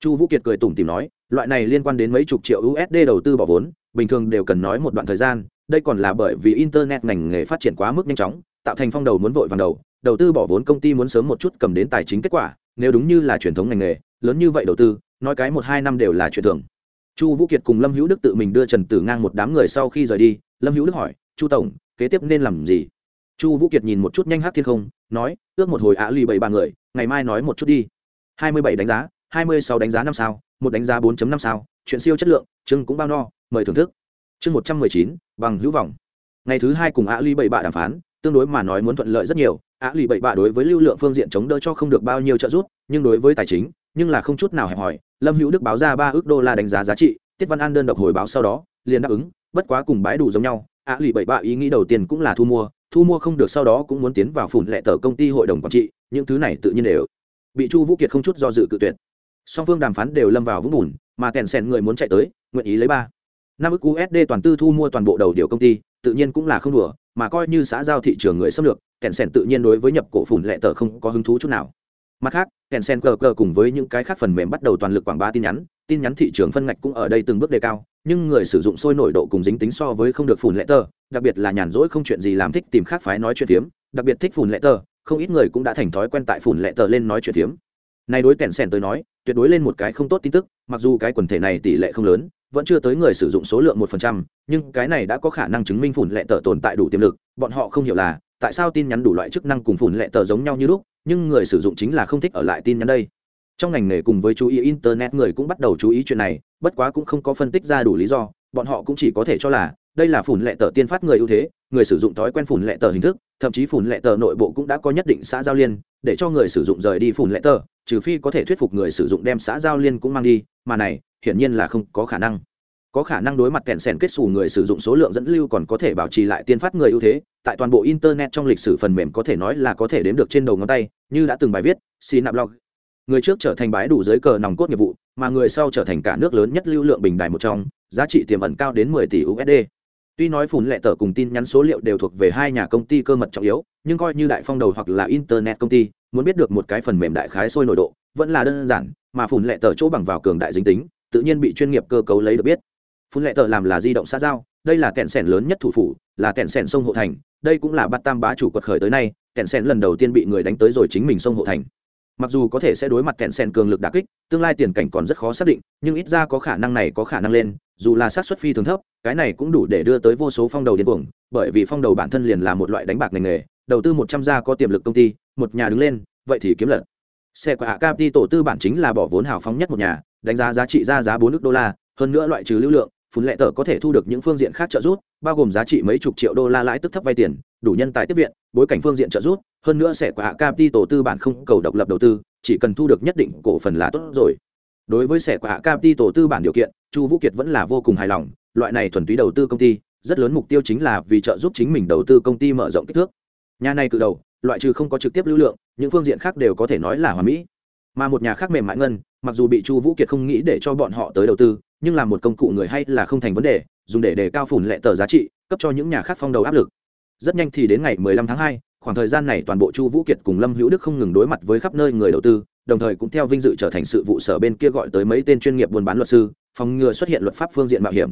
Chu vũ kiệt cười tủm tìm nói, loại này liên quan đến mấy chục triệu usd đầu tư bỏ vốn, bình thường đều cần nói một đoạn thời gian, đây còn là bởi vì internet ngành nghề phát triển quá mức nhanh chóng, tạo thành phong đầu muốn vội vàng đầu đầu tư bỏ vốn công ty muốn sớm một chút cầm đến tài chính kết quả, nếu đúng như là truyền thống ngành nghề, lớn như vậy đầu tư, nói cái một hai năm đều là chuyện thường. Chu vũ kiệt cùng lâm hữu đức tự mình đưa trần tử ngang một đám người sau khi rời đi, lâm hữu đức hỏi, chu tổng, kế tiếp nên làm gì? Chu vũ kiệt nhìn một chút nhanh hát thiên không, nói, ước một hồi ạ lì bảy ba người, ngày mai nói một chút đi. Hai mươi bảy đánh giá, hai mươi sáu đánh giá năm sao, một đánh giá bốn năm sao, chuyện siêu chất lượng chưng cũng bao no, mời thưởng thức. Chương một trăm mười chín, bằng hữu vọng. Ngày thứ hai cùng ạ lì bảy bạ đàm phán, tương đối mà nói muốn thuận lợi rất nhiều, ạ lì bảy bạ đối với lưu lượng phương diện chống đỡ cho không được bao nhiêu trợ giúp, nhưng đối với tài chính, nhưng là không chút nào hẹp hòi, lâm hữu đức báo ra ba ước đô la đánh giá giá trị, tiết văn an đơn độc hồi báo sau đó, liền đáp ứng, bất quá cùng bãi đủ giống nhau, ạ lì bảy bạ ý nghĩ đầu tiên cũng là thu mua thu mua không được sau đó cũng muốn tiến vào phủn lệ tờ công ty hội đồng quản trị, những thứ này tự nhiên đều bị chu vũ kiệt không chút do dự cự tuyệt. Song phương đàm phán đều lâm vào vũng bùn, mà kèn sèn người muốn chạy tới, nguyện ý lấy ba. Năm ức usd toàn tư thu mua toàn bộ đầu điều công ty, tự nhiên cũng là không đùa, mà coi như xã giao thị trường người xâm lược, kèn sèn tự nhiên đối với nhập cổ phủn lệ tờ không có hứng thú chút nào mặt khác, kèn sen cờ cờ cùng với những cái khác phần mềm bắt đầu toàn lực quảng bá tin nhắn tin nhắn thị trường phân ngạch cũng ở đây từng bước đề cao, nhưng người sử dụng sôi nổi độ cùng dính tính so với không được phùn lệ tờ, đặc biệt là nhàn rỗi không chuyện gì làm thích tìm khác phái nói chuyện phiếm, đặc biệt thích phùn lệ tờ, không ít người cũng đã thành thói quen tại phùn lệ tờ lên nói chuyện phiếm. Này đối kèn sen tới nói, tuyệt đối lên một cái không tốt tin tức, mặc dù cái quần thể này tỷ lệ không lớn, vẫn chưa tới người sử dụng số lượng một phần trăm, nhưng cái này đã có khả năng chứng minh phủn lệ tờ tồn tại đủ tiềm lực, bọn họ không hiểu là tại sao tin nhắn đủ loại chức năng cùng phủn lệ tờ giống nhau như lúc, nhưng người sử dụng chính là không thích ở lại tin nhắn đây. Trong ngành nghề cùng với chú ý internet người cũng bắt đầu chú ý chuyện này, bất quá cũng không có phân tích ra đủ lý do, bọn họ cũng chỉ có thể cho là, đây là phủn lệ tờ tiên phát người ưu thế, người sử dụng thói quen phủn lệ tờ hình thức, thậm chí phủn lệ tờ nội bộ cũng đã có nhất định xã giao liên, để cho người sử dụng rời đi phủn lệ tờ, trừ phi có thể thuyết phục người sử dụng đem xã giao liên cũng mang đi, mà này, hiển nhiên là không có khả năng có khả năng đối mặt kẹn sẻn kết xù người sử dụng số lượng dẫn lưu còn có thể bảo trì lại tiên phát người ưu thế, tại toàn bộ internet trong lịch sử phần mềm có thể nói là có thể đếm được trên đầu ngón tay, như đã từng bài viết xin blog người trước trở thành bái đủ dưới cờ nòng cốt nghiệp vụ, mà người sau trở thành cả nước lớn nhất lưu lượng bình đài một trong, giá trị tiềm ẩn cao đến 10 tỷ usd tuy nói phùn lệ tờ cùng tin nhắn số liệu đều thuộc về hai nhà công ty cơ mật trọng yếu, nhưng coi như đại phong đầu hoặc là internet công ty, muốn biết được một cái phần mềm đại khái sôi nổi độ, vẫn là đơn giản, mà phùn lệ tờ chỗ bằng vào cường đại dính tính, tự nhiên bị chuyên nghiệp cơ cấu lấy được biết phun lệ tờ làm là di động xã giao, đây là kẹn sẻn lớn nhất thủ phủ, là kẹn sẻn sông hộ thành, đây cũng là bắt tam bá chủ quật khởi tới nay, kẹn sẻn lần đầu tiên bị người đánh tới rồi chính mình sông hộ thành. Mặc dù có thể sẽ đối mặt kẹn sẻn cường lực đà kích, tương lai tiền cảnh còn rất khó xác định, nhưng ít ra có khả năng này có khả năng lên, dù là sát xuất phi thường thấp, cái này cũng đủ để đưa tới vô số phong đầu điên cuồng, bởi vì phong đầu bản thân liền là một loại đánh bạc ngành nghề, đầu tư một trăm gia có tiềm lực công ty, một nhà đứng lên, vậy thì kiếm lật. Xe của hạ capi tổ tư bản chính là bỏ vốn hào phóng nhất một nhà, đánh giá giá trị ra giá bốn nước đô la, hơn nữa loại trừ lưu lượng phun lệ tờ có thể thu được những phương diện khác trợ giúp, bao gồm giá trị mấy chục triệu đô la lãi tức thấp vay tiền, đủ nhân tài tiếp viện, bối cảnh phương diện trợ giúp, hơn nữa sẽ của hạ capital tư bản không cầu độc lập đầu tư, chỉ cần thu được nhất định cổ phần là tốt rồi. Đối với sẽ của hạ capital tư bản điều kiện, chu vũ kiệt vẫn là vô cùng hài lòng, loại này thuần túy đầu tư công ty, rất lớn mục tiêu chính là vì trợ giúp chính mình đầu tư công ty mở rộng kích thước. Nhà này cự đầu, loại trừ không có trực tiếp lưu lượng, những phương diện khác đều có thể nói là hòa mỹ. Mà một nhà khác mềm mại ngân mặc dù bị chu vũ kiệt không nghĩ để cho bọn họ tới đầu tư nhưng là một công cụ người hay là không thành vấn đề dùng để đề cao phủn lệ tờ giá trị cấp cho những nhà khác phong đầu áp lực. Rất nhanh thì đến ngày 15 tháng 2, khoảng thời gian này toàn bộ chu vũ kiệt cùng lâm hữu đức không ngừng đối mặt với khắp nơi người đầu tư đồng thời cũng theo vinh dự trở thành sự vụ sở bên kia gọi tới mấy tên chuyên nghiệp buôn bán luật sư phòng ngừa xuất hiện luật pháp phương diện mạo hiểm.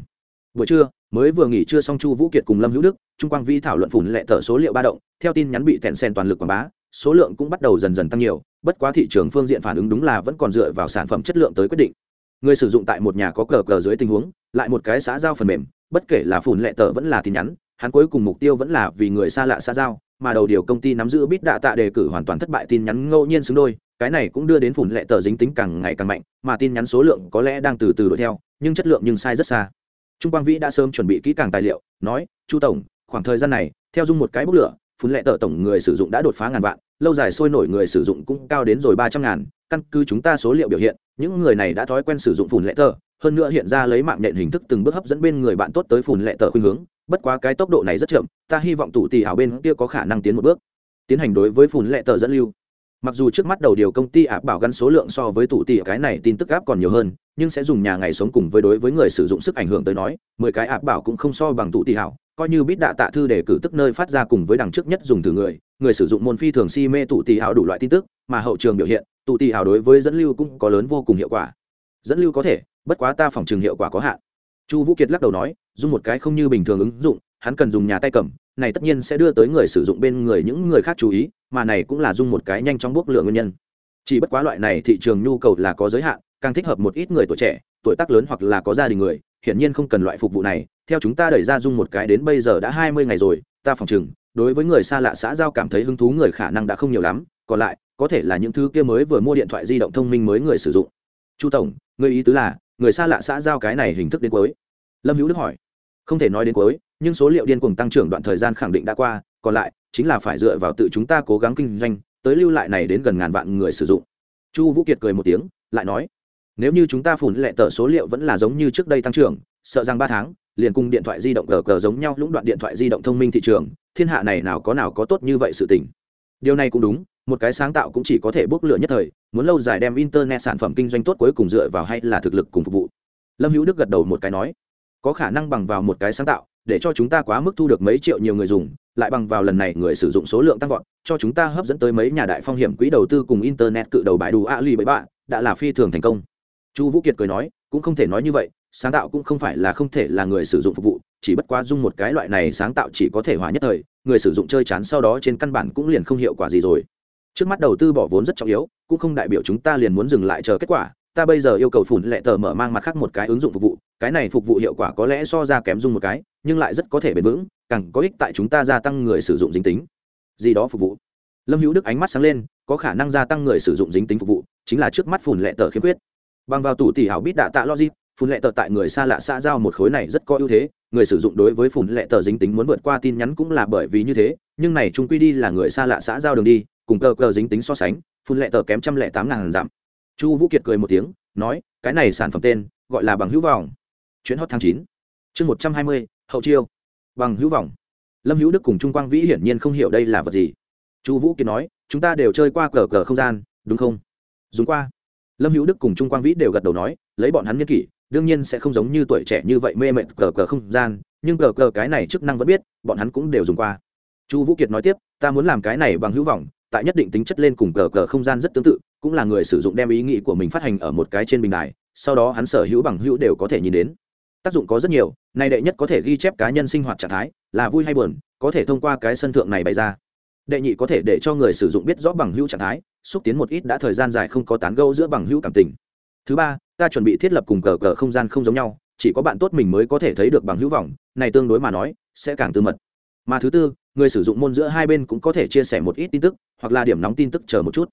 Buổi trưa mới vừa nghỉ trưa xong chu vũ kiệt cùng lâm hữu đức trung quang vi thảo luận phủn lệ tờ số liệu ba động theo tin nhắn bị tẹn sen toàn lực quảng bá số lượng cũng bắt đầu dần dần tăng nhiều bất quá thị trường phương diện phản ứng đúng là vẫn còn dựa vào sản phẩm chất lượng tới quyết định. Người sử dụng tại một nhà có cờ cờ dưới tình huống, lại một cái xã giao phần mềm, bất kể là phủn lệ tờ vẫn là tin nhắn, hắn cuối cùng mục tiêu vẫn là vì người xa lạ xã giao, mà đầu điều công ty nắm giữ bít đạ tạ đề cử hoàn toàn thất bại tin nhắn ngẫu nhiên xứng đôi, cái này cũng đưa đến phủn lệ tờ dính tính càng ngày càng mạnh, mà tin nhắn số lượng có lẽ đang từ từ đuổi theo, nhưng chất lượng nhưng sai rất xa. Trung quang vĩ đã sớm chuẩn bị kỹ càng tài liệu, nói, chu tổng, khoảng thời gian này, theo dung một cái bốc lửa phun lệ tờ tổng người sử dụng đã đột phá ngàn vạn, lâu dài sôi nổi người sử dụng cũng cao đến rồi ba trăm ngàn. Căn cứ chúng ta số liệu biểu hiện, những người này đã thói quen sử dụng phun lệ tờ, hơn nữa hiện ra lấy mạng nhện hình thức từng bước hấp dẫn bên người bạn tốt tới phun lệ tờ khuynh hướng. Bất quá cái tốc độ này rất chậm, ta hy vọng tủ tỷ hảo bên kia có khả năng tiến một bước. Tiến hành đối với phun lệ tờ dẫn lưu. Mặc dù trước mắt đầu điều công ty áp bảo gắn số lượng so với tủ tỷ cái này tin tức áp còn nhiều hơn, nhưng sẽ dùng nhà ngày sống cùng với đối với người sử dụng sức ảnh hưởng tới nói, mười cái áp bảo cũng không so bằng tủ tỷ hảo coi như biết đạ tạ thư để cử tức nơi phát ra cùng với đằng trước nhất dùng từ người người sử dụng môn phi thường si mê tụ tì hảo đủ loại tin tức, mà hậu trường biểu hiện, tụ tì hảo đối với dẫn lưu cũng có lớn vô cùng hiệu quả. Dẫn lưu có thể, bất quá ta phòng trường hiệu quả có hạn. Chu vũ kiệt lắc đầu nói, dùng một cái không như bình thường ứng dụng, hắn cần dùng nhà tay cầm, này tất nhiên sẽ đưa tới người sử dụng bên người những người khác chú ý, mà này cũng là dùng một cái nhanh trong bước lượng nguyên nhân. Chỉ bất quá loại này thị trường nhu cầu là có giới hạn, càng thích hợp một ít người tuổi trẻ, tuổi tác lớn hoặc là có gia đình người, hiển nhiên không cần loại phục vụ này theo chúng ta đẩy ra dung một cái đến bây giờ đã hai mươi ngày rồi, ta phòng chừng, đối với người xa lạ xã giao cảm thấy hứng thú người khả năng đã không nhiều lắm, còn lại, có thể là những thứ kia mới vừa mua điện thoại di động thông minh mới người sử dụng. Chu tổng, người ý tứ là, người xa lạ xã giao cái này hình thức đến cuối. Lâm hữu đức hỏi. Không thể nói đến cuối, nhưng số liệu điên cuồng tăng trưởng đoạn thời gian khẳng định đã qua, còn lại, chính là phải dựa vào tự chúng ta cố gắng kinh doanh, tới lưu lại này đến gần ngàn vạn người sử dụng. Chu vũ kiệt cười một tiếng, lại nói. Nếu như chúng ta phủn lệ tờ số liệu vẫn là giống như trước đây tăng trưởng, sợ rằng ba tháng liền cùng điện thoại di động gờ gờ giống nhau lũng đoạn điện thoại di động thông minh thị trường, thiên hạ này nào có nào có tốt như vậy sự tình. Điều này cũng đúng, một cái sáng tạo cũng chỉ có thể bốc lửa nhất thời, muốn lâu dài đem internet sản phẩm kinh doanh tốt cuối cùng dựa vào hay là thực lực cùng phục vụ. Lâm hữu đức gật đầu một cái nói, có khả năng bằng vào một cái sáng tạo, để cho chúng ta quá mức thu được mấy triệu nhiều người dùng, lại bằng vào lần này người sử dụng số lượng tăng vọt, cho chúng ta hấp dẫn tới mấy nhà đại phong hiểm quỹ đầu tư cùng internet cự đầu bài đủ a lì bảy bạ, đã là phi thường thành công. Chu vũ kiệt cười nói, cũng không thể nói như vậy sáng tạo cũng không phải là không thể là người sử dụng phục vụ, chỉ bất quá dung một cái loại này sáng tạo chỉ có thể hòa nhất thời, người sử dụng chơi chán sau đó trên căn bản cũng liền không hiệu quả gì rồi. Trước mắt đầu tư bỏ vốn rất trọng yếu, cũng không đại biểu chúng ta liền muốn dừng lại chờ kết quả, ta bây giờ yêu cầu phủn lệ tờ mở mang mặt khác một cái ứng dụng phục vụ, cái này phục vụ hiệu quả có lẽ so ra kém dung một cái, nhưng lại rất có thể bền vững, càng có ích tại chúng ta gia tăng người sử dụng dính tính. Gì đó phục vụ. Lâm hữu đức ánh mắt sáng lên, có khả năng gia tăng người sử dụng dính tính phục vụ, chính là trước mắt phủn lệ tờ khiếm khuyết. Bằng vào tủ tỷ hảo bít đạ tạ logic phun lệ tờ tại người xa lạ xã giao một khối này rất có ưu thế, người sử dụng đối với phun lệ tờ dính tính muốn vượt qua tin nhắn cũng là bởi vì như thế, nhưng này chúng quy đi là người xa lạ xã giao đường đi, cùng cờ cờ dính tính so sánh phun lệ tờ kém trăm lẻ tám ngàn giảm. Chu vũ kiệt cười một tiếng, nói, cái này sản phẩm tên, gọi là bằng hữu vòng chuyến hot tháng chín, chương một trăm hai mươi, hậu chiêu. Bằng hữu vòng lâm hữu đức cùng trung quang vĩ hiển nhiên không hiểu đây là vật gì. Chu vũ kiệt nói, chúng ta đều chơi qua cờ cờ không gian, đúng không? Dùng qua. Lâm hữu đức cùng trung quang vĩ đều gật đầu nói, lấy bọn hắn nhân kỷ đương nhiên sẽ không giống như tuổi trẻ như vậy mê mệt cờ cờ không gian, nhưng cờ cờ cái này chức năng vẫn biết, bọn hắn cũng đều dùng qua. Chu vũ kiệt nói tiếp, ta muốn làm cái này bằng hữu vọng, tại nhất định tính chất lên cùng cờ cờ không gian rất tương tự, cũng là người sử dụng đem ý nghĩ của mình phát hành ở một cái trên bình đài, sau đó hắn sở hữu bằng hữu đều có thể nhìn đến. Tác dụng có rất nhiều, này đệ nhất có thể ghi chép cá nhân sinh hoạt trạng thái, là vui hay buồn, có thể thông qua cái sân thượng này bày ra. Đệ nhị có thể để cho người sử dụng biết rõ bằng hữu trạng thái, xúc tiến một ít đã thời gian dài không có tán gẫu giữa bằng hữu cảm tình. Thứ ba ta chuẩn bị thiết lập cùng cờ cờ không gian không giống nhau, chỉ có bạn tốt mình mới có thể thấy được bằng hữu vọng, này tương đối mà nói, sẽ càng tư mật. Mà thứ tư, người sử dụng môn giữa hai bên cũng có thể chia sẻ một ít tin tức, hoặc là điểm nóng tin tức chờ một chút.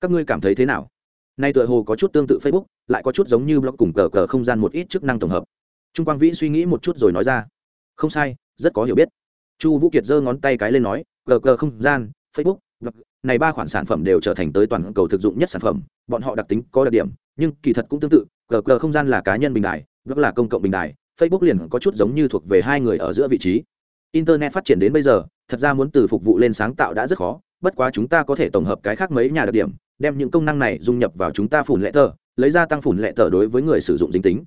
Các ngươi cảm thấy thế nào? Nay tựa hồ có chút tương tự facebook, lại có chút giống như blog cùng cờ cờ không gian một ít chức năng tổng hợp. Trung quang vĩ suy nghĩ một chút rồi nói ra. Không sai, rất có hiểu biết. Chu vũ kiệt giơ ngón tay cái lên nói, cờ cờ không gian, facebook, blog, này ba khoản sản phẩm đều trở thành tới toàn cầu thực dụng nhất sản phẩm, bọn họ đặc tính có đặc điểm nhưng kỳ thật cũng tương tự gg không gian là cá nhân bình đài rất là công cộng bình đài, facebook liền có chút giống như thuộc về hai người ở giữa vị trí. Internet phát triển đến bây giờ, thật ra muốn từ phục vụ lên sáng tạo đã rất khó, bất quá chúng ta có thể tổng hợp cái khác mấy nhà đặc điểm, đem những công năng này dung nhập vào chúng ta phủn lệ tờ, lấy ra tăng phủn lệ tờ đối với người sử dụng dính tính.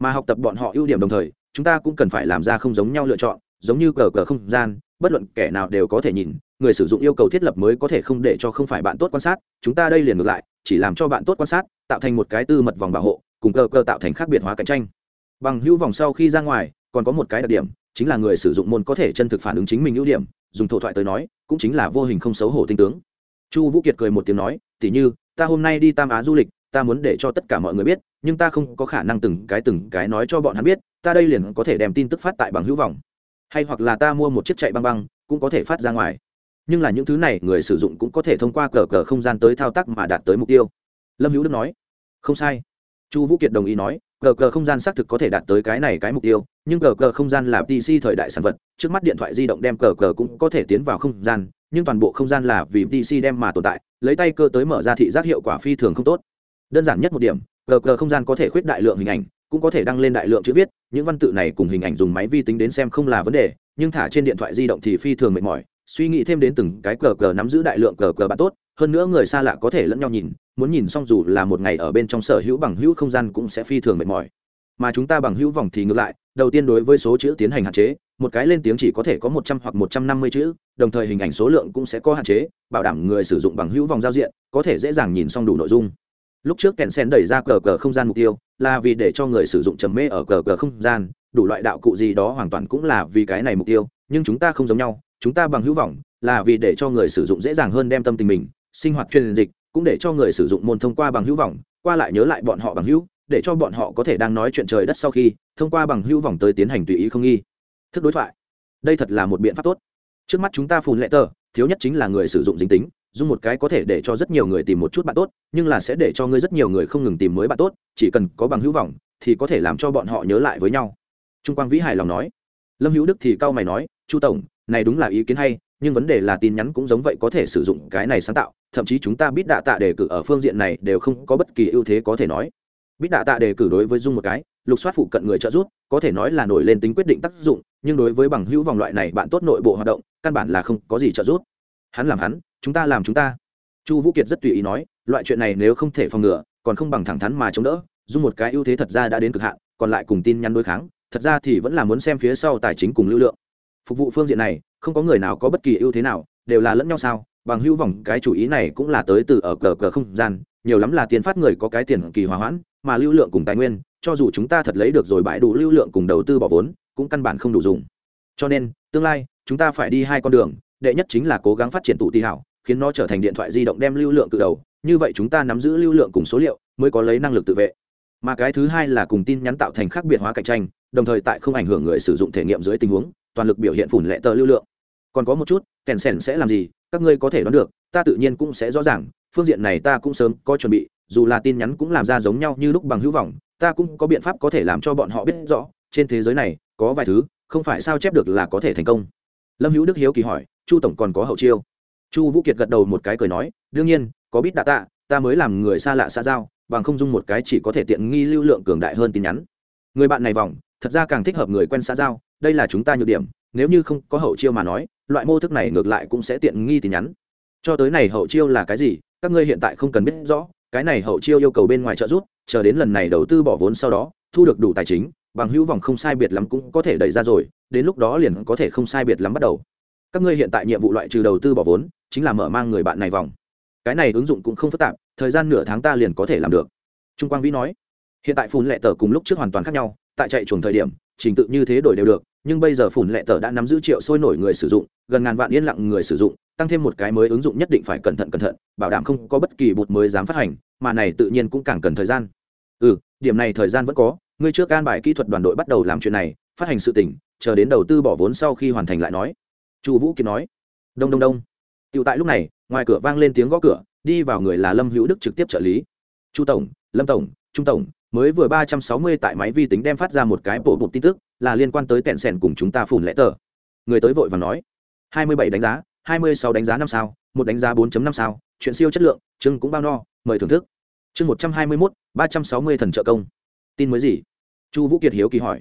Mà học tập bọn họ ưu điểm đồng thời, chúng ta cũng cần phải làm ra không giống nhau lựa chọn, giống như cờ cờ không gian, bất luận kẻ nào đều có thể nhìn, người sử dụng yêu cầu thiết lập mới có thể không để cho không phải bạn tốt quan sát, chúng ta đây liền ngược lại, chỉ làm cho bạn tốt quan sát tạo thành một cái tư mật vòng bảo hộ cùng cơ cơ tạo thành khác biệt hóa cạnh tranh. Bằng hữu vòng sau khi ra ngoài còn có một cái đặc điểm chính là người sử dụng môn có thể chân thực phản ứng chính mình ưu điểm dùng thổ thoại tới nói cũng chính là vô hình không xấu hổ tinh tướng. Chu vũ kiệt cười một tiếng nói tỉ như ta hôm nay đi tam á du lịch ta muốn để cho tất cả mọi người biết nhưng ta không có khả năng từng cái từng cái nói cho bọn hắn biết ta đây liền có thể đem tin tức phát tại bằng hữu vòng, hay hoặc là ta mua một chiếc chạy băng băng cũng có thể phát ra ngoài. Nhưng là những thứ này người sử dụng cũng có thể thông qua cờ cờ không gian tới thao tác mà đạt tới mục tiêu lâm hữu đức nói, không sai. Chu vũ kiệt đồng ý nói, gờ gờ không gian xác thực có thể đạt tới cái này cái mục tiêu, nhưng gờ gờ không gian là pc thời đại sản vật, trước mắt điện thoại di động đem gờ gờ cũng có thể tiến vào không gian, nhưng toàn bộ không gian là vì pc đem mà tồn tại, lấy tay cơ tới mở ra thị giác hiệu quả phi thường không tốt. Đơn giản nhất một điểm, gờ gờ không gian có thể khuyết đại lượng hình ảnh, cũng có thể đăng lên đại lượng chữ viết, những văn tự này cùng hình ảnh dùng máy vi tính đến xem không là vấn đề, nhưng thả trên điện thoại di động thì phi thường mệt mỏi, suy nghĩ thêm đến từng cái cờ cờ nắm giữ đại lượng cờ cờ bạn tốt, hơn nữa người xa lạ có thể lẫn nhau nhìn muốn nhìn xong dù là một ngày ở bên trong sở hữu bằng hữu không gian cũng sẽ phi thường mệt mỏi. Mà chúng ta bằng hữu vòng thì ngược lại, đầu tiên đối với số chữ tiến hành hạn chế, một cái lên tiếng chỉ có thể có một trăm hoặc một trăm năm mươi chữ, đồng thời hình ảnh số lượng cũng sẽ có hạn chế, bảo đảm người sử dụng bằng hữu vòng giao diện có thể dễ dàng nhìn xong đủ nội dung. Lúc trước kèn sen đẩy ra cờ cờ không gian mục tiêu là vì để cho người sử dụng trầm mê ở cờ cờ không gian, đủ loại đạo cụ gì đó hoàn toàn cũng là vì cái này mục tiêu, nhưng chúng ta không giống nhau, chúng ta bằng hữu vọng là vì để cho người sử dụng dễ dàng hơn đem tâm tình mình, sinh hoạt truyền dịch cũng để cho người sử dụng môn thông qua bằng hữu vọng, qua lại nhớ lại bọn họ bằng hữu, để cho bọn họ có thể đang nói chuyện trời đất sau khi thông qua bằng hữu vọng tới tiến hành tùy ý không nghi. Thức đối thoại. Đây thật là một biện pháp tốt. Trước mắt chúng ta phùn lệ tờ, thiếu nhất chính là người sử dụng dính tính, dùng một cái có thể để cho rất nhiều người tìm một chút bạn tốt, nhưng là sẽ để cho ngươi rất nhiều người không ngừng tìm mới bạn tốt, chỉ cần có bằng hữu vọng thì có thể làm cho bọn họ nhớ lại với nhau. Trung quang vĩ hài lòng nói. Lâm hữu đức thì cao mày nói, chu tổng, này đúng là ý kiến hay, nhưng vấn đề là tin nhắn cũng giống vậy có thể sử dụng cái này sáng tạo thậm chí chúng ta biết đạ tạ đề cử ở phương diện này đều không có bất kỳ ưu thế có thể nói. Biết đạ tạ đề cử đối với dung một cái, lục soát phụ cận người trợ giúp, có thể nói là nổi lên tính quyết định tác dụng, nhưng đối với bằng hữu vòng loại này bạn tốt nội bộ hoạt động, căn bản là không có gì trợ giúp. Hắn làm hắn, chúng ta làm chúng ta. Chu vũ kiệt rất tùy ý nói, loại chuyện này nếu không thể phòng ngừa, còn không bằng thẳng thắn mà chống đỡ. Dung một cái ưu thế thật ra đã đến cực hạn, còn lại cùng tin nhắn đối kháng, thật ra thì vẫn là muốn xem phía sau tài chính cùng lưu lượng. Phục vụ phương diện này, không có người nào có bất kỳ ưu thế nào, đều là lẫn nhau sao? Bằng hữu vòng cái chủ ý này cũng là tới từ ở cờ cờ không gian, nhiều lắm là tiền phát người có cái tiền kỳ hòa hoãn, mà lưu lượng cùng tài nguyên, cho dù chúng ta thật lấy được rồi bãi đủ lưu lượng cùng đầu tư bỏ vốn, cũng căn bản không đủ dùng. Cho nên, tương lai, chúng ta phải đi hai con đường, đệ nhất chính là cố gắng phát triển tụ tì hảo, khiến nó trở thành điện thoại di động đem lưu lượng từ đầu, như vậy chúng ta nắm giữ lưu lượng cùng số liệu, mới có lấy năng lực tự vệ. Mà cái thứ hai là cùng tin nhắn tạo thành khác biệt hóa cạnh tranh, đồng thời tại không ảnh hưởng người sử dụng thể nghiệm dưới tình huống, toàn lực biểu hiện phủn lệ tờ lưu lượng. Còn có một chút kèn sèn sẽ làm gì các ngươi có thể đoán được, ta tự nhiên cũng sẽ rõ ràng, phương diện này ta cũng sớm có chuẩn bị, dù là tin nhắn cũng làm ra giống nhau như lúc bằng hữu vọng, ta cũng có biện pháp có thể làm cho bọn họ biết rõ, trên thế giới này, có vài thứ, không phải sao chép được là có thể thành công. Lâm hữu đức hiếu kỳ hỏi, chu tổng còn có hậu chiêu? Chu vũ kiệt gật đầu một cái cười nói, đương nhiên, có biết đạ tạ, ta mới làm người xa lạ xa giao, bằng không dung một cái chỉ có thể tiện nghi lưu lượng cường đại hơn tin nhắn. Người bạn này vòng, thật ra càng thích hợp người quen xã giao, đây là chúng ta nhược điểm, nếu như không có hậu chiêu mà nói loại mô thức này ngược lại cũng sẽ tiện nghi tin nhắn. Cho tới này hậu chiêu là cái gì, các ngươi hiện tại không cần biết rõ, cái này hậu chiêu yêu cầu bên ngoài trợ giúp, chờ đến lần này đầu tư bỏ vốn sau đó, thu được đủ tài chính, bằng hữu vòng không sai biệt lắm cũng có thể đẩy ra rồi, đến lúc đó liền có thể không sai biệt lắm bắt đầu. Các ngươi hiện tại nhiệm vụ loại trừ đầu tư bỏ vốn, chính là mở mang người bạn này vòng. Cái này ứng dụng cũng không phức tạp, thời gian nửa tháng ta liền có thể làm được. Trung quang vĩ nói, hiện tại phun lệ tờ cùng lúc trước hoàn toàn khác nhau, tại chạy chuồng thời điểm, trình tự như thế đổi đều được nhưng bây giờ phủn lệ tờ đã nắm giữ triệu sôi nổi người sử dụng, gần ngàn vạn yên lặng người sử dụng, tăng thêm một cái mới ứng dụng nhất định phải cẩn thận cẩn thận, bảo đảm không có bất kỳ bột mới dám phát hành, mà này tự nhiên cũng càng cần thời gian. Ừ điểm này thời gian vẫn có, ngươi trước can bài kỹ thuật đoàn đội bắt đầu làm chuyện này, phát hành sự tỉnh, chờ đến đầu tư bỏ vốn sau khi hoàn thành lại nói. Chu vũ kiệt nói. Đông đông đông. Tựu tại lúc này, ngoài cửa vang lên tiếng gõ cửa, đi vào người là lâm hữu đức trực tiếp trợ lý. Chu tổng, lâm tổng, trung tổng, mới vừa ba trăm sáu mươi tại máy vi tính đem phát ra một cái bộ bụt tin tức là liên quan tới tẹn sẻn cùng chúng ta phủn lẽ tờ. Người tới vội và nói, hai mươi bảy đánh giá, hai mươi sáu đánh giá năm sao, một đánh giá 4 năm sao, chuyện siêu chất lượng chưng cũng bao no, mời thưởng thức. Chương một trăm hai mươi mốt, ba trăm sáu mươi thần trợ công. Tin mới gì? Chu vũ kiệt hiếu kỳ hỏi.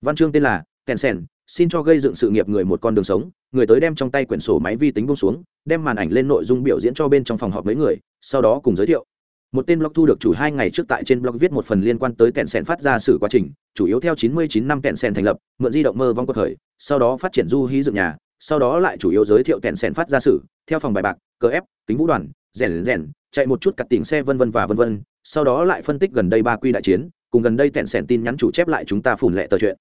Văn chương tên là tẹn sẻn, xin cho gây dựng sự nghiệp người một con đường sống. Người tới đem trong tay quyển sổ máy vi tính bông xuống, đem màn ảnh lên nội dung biểu diễn cho bên trong phòng họp mấy người, sau đó cùng giới thiệu một tên blog thu được chủ hai ngày trước tại trên blog viết một phần liên quan tới kẹn sen phát ra sử quá trình chủ yếu theo 99 năm kẹn sen thành lập mượn di động mơ vong cuộc khởi sau đó phát triển du hí dựng nhà sau đó lại chủ yếu giới thiệu kẹn sen phát ra sử theo phòng bài bạc cờ ép kính vũ đoàn rèn rèn chạy một chút cặt tỉnh xe vân vân và vân vân sau đó lại phân tích gần đây ba quy đại chiến cùng gần đây kẹn sen tin nhắn chủ chép lại chúng ta phủn lệ tờ chuyện.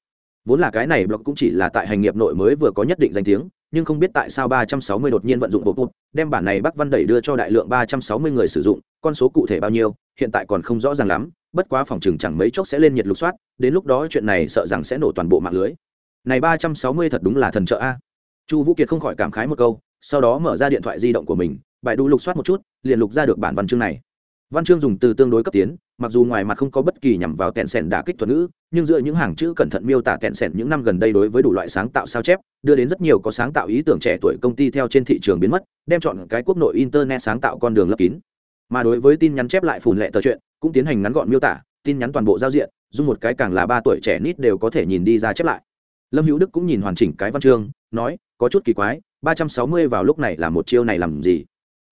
Vốn là cái này blog cũng chỉ là tại hành nghiệp nội mới vừa có nhất định danh tiếng nhưng không biết tại sao 360 đột nhiên vận dụng bộ bút, đem bản này Bắc Văn đẩy đưa cho đại lượng 360 người sử dụng, con số cụ thể bao nhiêu, hiện tại còn không rõ ràng lắm, bất quá phòng chừng chẳng mấy chốc sẽ lên nhiệt lục soát, đến lúc đó chuyện này sợ rằng sẽ nổ toàn bộ mạng lưới. Này ba trăm sáu mươi thật đúng là thần trợ a. Chu vũ kiệt không khỏi cảm khái một câu, sau đó mở ra điện thoại di động của mình, bài đủ lục soát một chút, liền lục ra được bản văn chương này. Văn chương dùng từ tương đối cấp tiến, mặc dù ngoài mặt không có bất kỳ nhằm vào kẹn sẻn đả kích thuật ngữ, nhưng giữa những hàng chữ cẩn thận miêu tả kẹn sẻn những năm gần đây đối với đủ loại sáng tạo sao chép, đưa đến rất nhiều có sáng tạo ý tưởng trẻ tuổi công ty theo trên thị trường biến mất, đem chọn cái quốc nội internet sáng tạo con đường lấp kín mà đối với tin nhắn chép lại phủn lệ tờ chuyện, cũng tiến hành ngắn gọn miêu tả, tin nhắn toàn bộ giao diện, dùng một cái càng là ba tuổi trẻ nít đều có thể nhìn đi ra chép lại. Lâm hữu đức cũng nhìn hoàn chỉnh cái văn chương, nói, có chút kỳ quái, ba trăm sáu mươi vào lúc này là một chiêu này làm gì?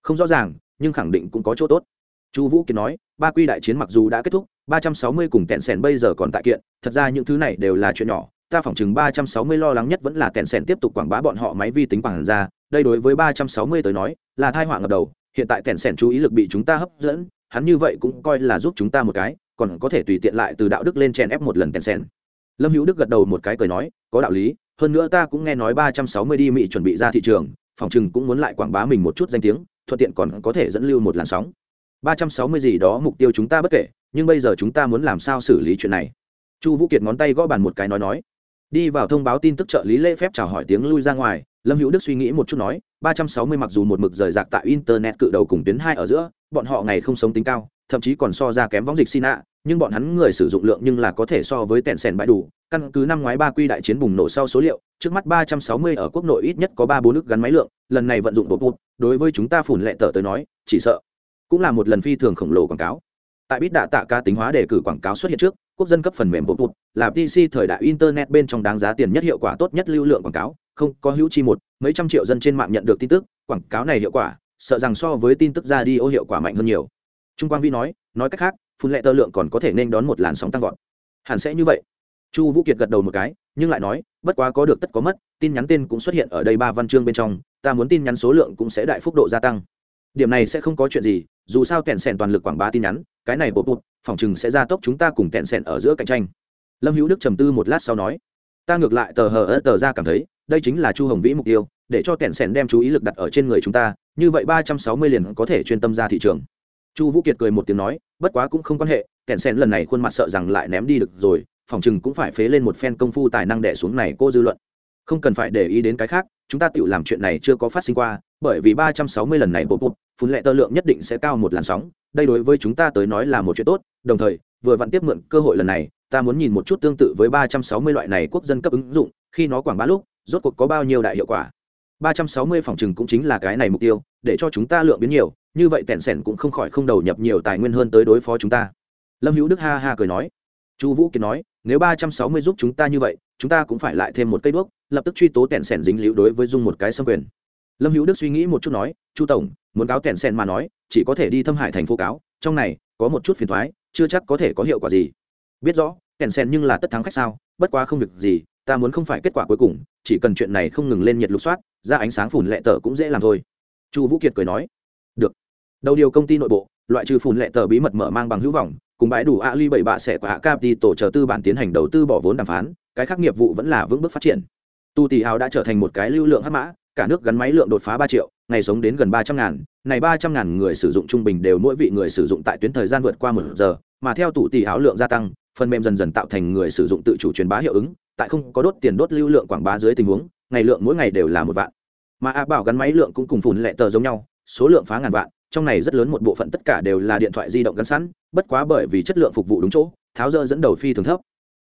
Không rõ ràng, nhưng khẳng định cũng có chỗ tốt. Chu vũ kiến nói, ba quy đại chiến mặc dù đã kết thúc, ba trăm sáu mươi cùng kẹn sẻn bây giờ còn tại kiện, thật ra những thứ này đều là chuyện nhỏ, ta phỏng chừng ba trăm sáu mươi lo lắng nhất vẫn là kẹn sẻn tiếp tục quảng bá bọn họ máy vi tính quảng ra, đây đối với ba trăm sáu mươi tới nói, là thai họa ngập đầu hiện tại kèn sẻn chú ý lực bị chúng ta hấp dẫn, hắn như vậy cũng coi là giúp chúng ta một cái, còn có thể tùy tiện lại từ đạo đức lên chèn ép một lần kèn sẻn lâm hữu đức gật đầu một cái cười nói, có đạo lý, hơn nữa ta cũng nghe nói ba trăm sáu mươi đi mỹ chuẩn bị ra thị trường, phòng chừng cũng muốn lại quảng bá mình một chút danh tiếng, thuận tiện còn có thể dẫn lưu một làn sóng. ba trăm sáu mươi gì đó mục tiêu chúng ta bất kể, nhưng bây giờ chúng ta muốn làm sao xử lý chuyện này? Chu vũ kiệt ngón tay gõ bàn một cái nói nói đi vào thông báo tin tức trợ lý lễ phép chào hỏi tiếng lui ra ngoài, lâm hữu đức suy nghĩ một chút nói, ba trăm sáu mươi mặc dù một mực rời rạc tại internet cự đầu cùng tuyến hai ở giữa, bọn họ ngày không sống tính cao, thậm chí còn so ra kém võng dịch xin ạ nhưng bọn hắn người sử dụng lượng nhưng là có thể so với tẹn sèn bãi đủ. Căn cứ năm ngoái ba quy đại chiến bùng nổ sau số liệu, trước mắt ba trăm sáu mươi ở quốc nội ít nhất có ba bốn nước gắn máy lượng, lần này vận dụng bột bột đối với chúng ta phủn lệ tờ tới nói, chỉ sợ cũng là một lần phi thường khổng lồ quảng cáo. Tại bít đạ tạ ca tính hóa đề cử quảng cáo xuất hiện trước quốc dân cấp phần mềm bột bột, là pc thời đại internet bên trong đáng giá tiền nhất hiệu quả tốt nhất lưu lượng quảng cáo, không, có hữu chi một, mấy trăm triệu dân trên mạng nhận được tin tức, quảng cáo này hiệu quả, sợ rằng so với tin tức ra đi ô hiệu quả mạnh hơn nhiều. Trung quang vi nói nói cách khác, phun lệ tơ lượng còn có thể nên đón một làn sóng tăng vọt. Hẳn sẽ như vậy. Chu vũ kiệt gật đầu một cái, nhưng lại nói, bất quá có được tất có mất, tin nhắn tên cũng xuất hiện ở đây ba văn chương bên trong, ta muốn tin nhắn số lượng cũng sẽ đại phúc độ gia tăng. Điểm này sẽ không có chuyện gì, dù sao kèn sèn toàn lực quảng bá tin nhắn, cái này bộ bụt phòng chừng sẽ gia tốc chúng ta cùng kẹn sẹn ở giữa cạnh tranh. Lâm hữu đức trầm tư một lát sau nói, ta ngược lại tờ hờ ớt tờ ra cảm thấy, đây chính là chu hồng vĩ mục tiêu, để cho kẹn sẹn đem chú ý lực đặt ở trên người chúng ta, như vậy ba trăm sáu mươi liền có thể chuyên tâm ra thị trường. Chu vũ kiệt cười một tiếng nói, bất quá cũng không quan hệ kẹn sẹn lần này khuôn mặt sợ rằng lại ném đi được rồi, phòng chừng cũng phải phế lên một phen công phu tài năng đẻ xuống này cô dư luận. Không cần phải để ý đến cái khác, chúng ta tự làm chuyện này chưa có phát sinh qua, bởi vì ba trăm sáu mươi lần này bộ bụt phun lệ tơ lượng nhất định sẽ cao một làn sóng đây đối với chúng ta tới nói là một chuyện tốt, đồng thời, vừa vặn tiếp mượn cơ hội lần này, ta muốn nhìn một chút tương tự với ba trăm sáu mươi loại này quốc dân cấp ứng dụng, khi nó quảng bá lúc, rốt cuộc có bao nhiêu đại hiệu quả. ba trăm sáu mươi phòng trừng cũng chính là cái này mục tiêu, để cho chúng ta lượng biến nhiều, như vậy tẹn sẻn cũng không khỏi không đầu nhập nhiều tài nguyên hơn tới đối phó chúng ta. Lâm hữu đức ha ha cười nói. Chu vũ kiệt nói, nếu ba trăm sáu mươi giúp chúng ta như vậy, chúng ta cũng phải lại thêm một cây đuốc, lập tức truy tố tẹn sẻn dính liễu đối với dung một cái xâm quyền. Lâm hữu đức suy nghĩ một chút nói, chu tổng muốn cáo tẹn sen mà nói, chỉ có thể đi thâm hải thành phố cáo, trong này, có một chút phiền thoái, chưa chắc có thể có hiệu quả gì. Biết rõ tẹn sen nhưng là tất thắng khách sao, bất quá không việc gì, ta muốn không phải kết quả cuối cùng, chỉ cần chuyện này không ngừng lên nhiệt lục soát, ra ánh sáng phủn lệ tờ cũng dễ làm thôi. Chu vũ kiệt cười nói. Được. Đầu điều công ty nội bộ, loại trừ phủn lệ tờ bí mật mở mang bằng hữu vọng, cùng bãi đủ ali bảy bạ sẽ của hạ cap đi tổ chờ tư bản tiến hành đầu tư bỏ vốn đàm phán, cái khác nghiệp vụ vẫn là vững bước phát triển. Tu tỷ hào đã trở thành một cái lưu lượng hắc mã, cả nước gắn máy lượng đột phá ba triệu ngày sống đến gần ba trăm ngàn, này ba trăm ngàn người sử dụng trung bình đều mỗi vị người sử dụng tại tuyến thời gian vượt qua một giờ, mà theo tụ tỷ áo lượng gia tăng, phần mềm dần dần tạo thành người sử dụng tự chủ truyền bá hiệu ứng, tại không có đốt tiền đốt lưu lượng quảng bá dưới tình huống, ngày lượng mỗi ngày đều là một vạn. Mà a bảo gắn máy lượng cũng cùng phụn lệ tờ giống nhau, số lượng phá ngàn vạn, trong này rất lớn một bộ phận tất cả đều là điện thoại di động gắn sẵn, bất quá bởi vì chất lượng phục vụ đúng chỗ, tháo dơ dẫn đầu phi thường thấp.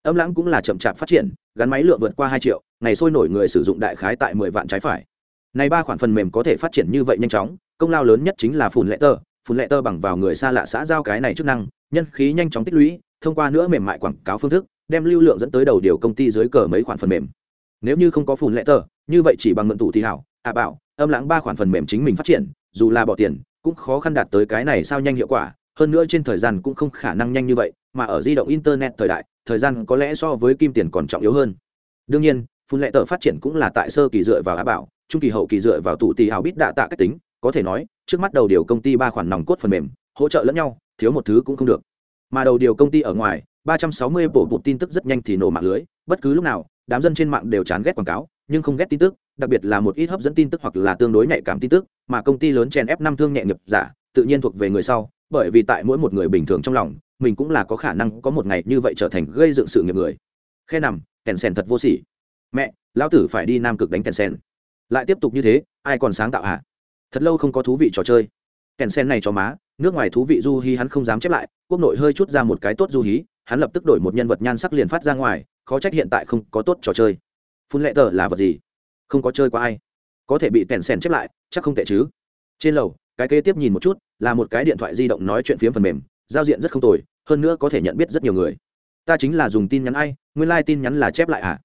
Âm lãng cũng là chậm chạp phát triển, gắn máy lượng vượt qua hai triệu, ngày sôi nổi người sử dụng đại khái tại mười vạn trái phải này ba khoản phần mềm có thể phát triển như vậy nhanh chóng, công lao lớn nhất chính là phùn lệ tơ. Phùn lệ tơ bằng vào người xa lạ xã giao cái này chức năng, nhân khí nhanh chóng tích lũy, thông qua nữa mềm mại quảng cáo phương thức, đem lưu lượng dẫn tới đầu điều công ty dưới cờ mấy khoản phần mềm. Nếu như không có phùn lệ tơ, như vậy chỉ bằng mượn tủ thì hảo à bảo, âm lãng ba khoản phần mềm chính mình phát triển, dù là bỏ tiền, cũng khó khăn đạt tới cái này sao nhanh hiệu quả, hơn nữa trên thời gian cũng không khả năng nhanh như vậy, mà ở di động internet thời đại, thời gian có lẽ so với kim tiền còn trọng yếu hơn. Đương nhiên phun lệ tờ phát triển cũng là tại sơ kỳ dựa vào á bảo, trung kỳ hậu kỳ dựa vào tụ tì hào bít đạ tạ cách tính, có thể nói, trước mắt đầu điều công ty ba khoản nòng cốt phần mềm, hỗ trợ lẫn nhau, thiếu một thứ cũng không được. Mà đầu điều công ty ở ngoài, ba trăm sáu mươi bộ bụt tin tức rất nhanh thì nổ mạng lưới, bất cứ lúc nào, đám dân trên mạng đều chán ghét quảng cáo, nhưng không ghét tin tức, đặc biệt là một ít hấp dẫn tin tức hoặc là tương đối nhạy cảm tin tức, mà công ty lớn chèn ép năm thương nhẹ nghiệp giả, tự nhiên thuộc về người sau, bởi vì tại mỗi một người bình thường trong lòng, mình cũng là có khả năng có một ngày như vậy trở thành gây dựng sự nghiệp người. Khe nằm, kèn sèn thật vô sỉ mẹ, lão tử phải đi nam cực đánh kèn sen lại tiếp tục như thế, ai còn sáng tạo hả? Thật lâu không có thú vị trò chơi. Kèn sen này cho má, nước ngoài thú vị du hí hắn không dám chép lại, quốc nội hơi chút ra một cái tốt du hí, hắn lập tức đổi một nhân vật nhan sắc liền phát ra ngoài, khó trách hiện tại không có tốt trò chơi. Phun lệ tờ là vật gì? Không có chơi qua ai. Có thể bị kèn sen chép lại, chắc không tệ chứ. Trên lầu, cái kế tiếp nhìn một chút, là một cái điện thoại di động nói chuyện phiếm phần mềm, giao diện rất không tồi, hơn nữa có thể nhận biết rất nhiều người. Ta chính là dùng tin nhắn ai, nguyên lai、like、tin nhắn là chép lại à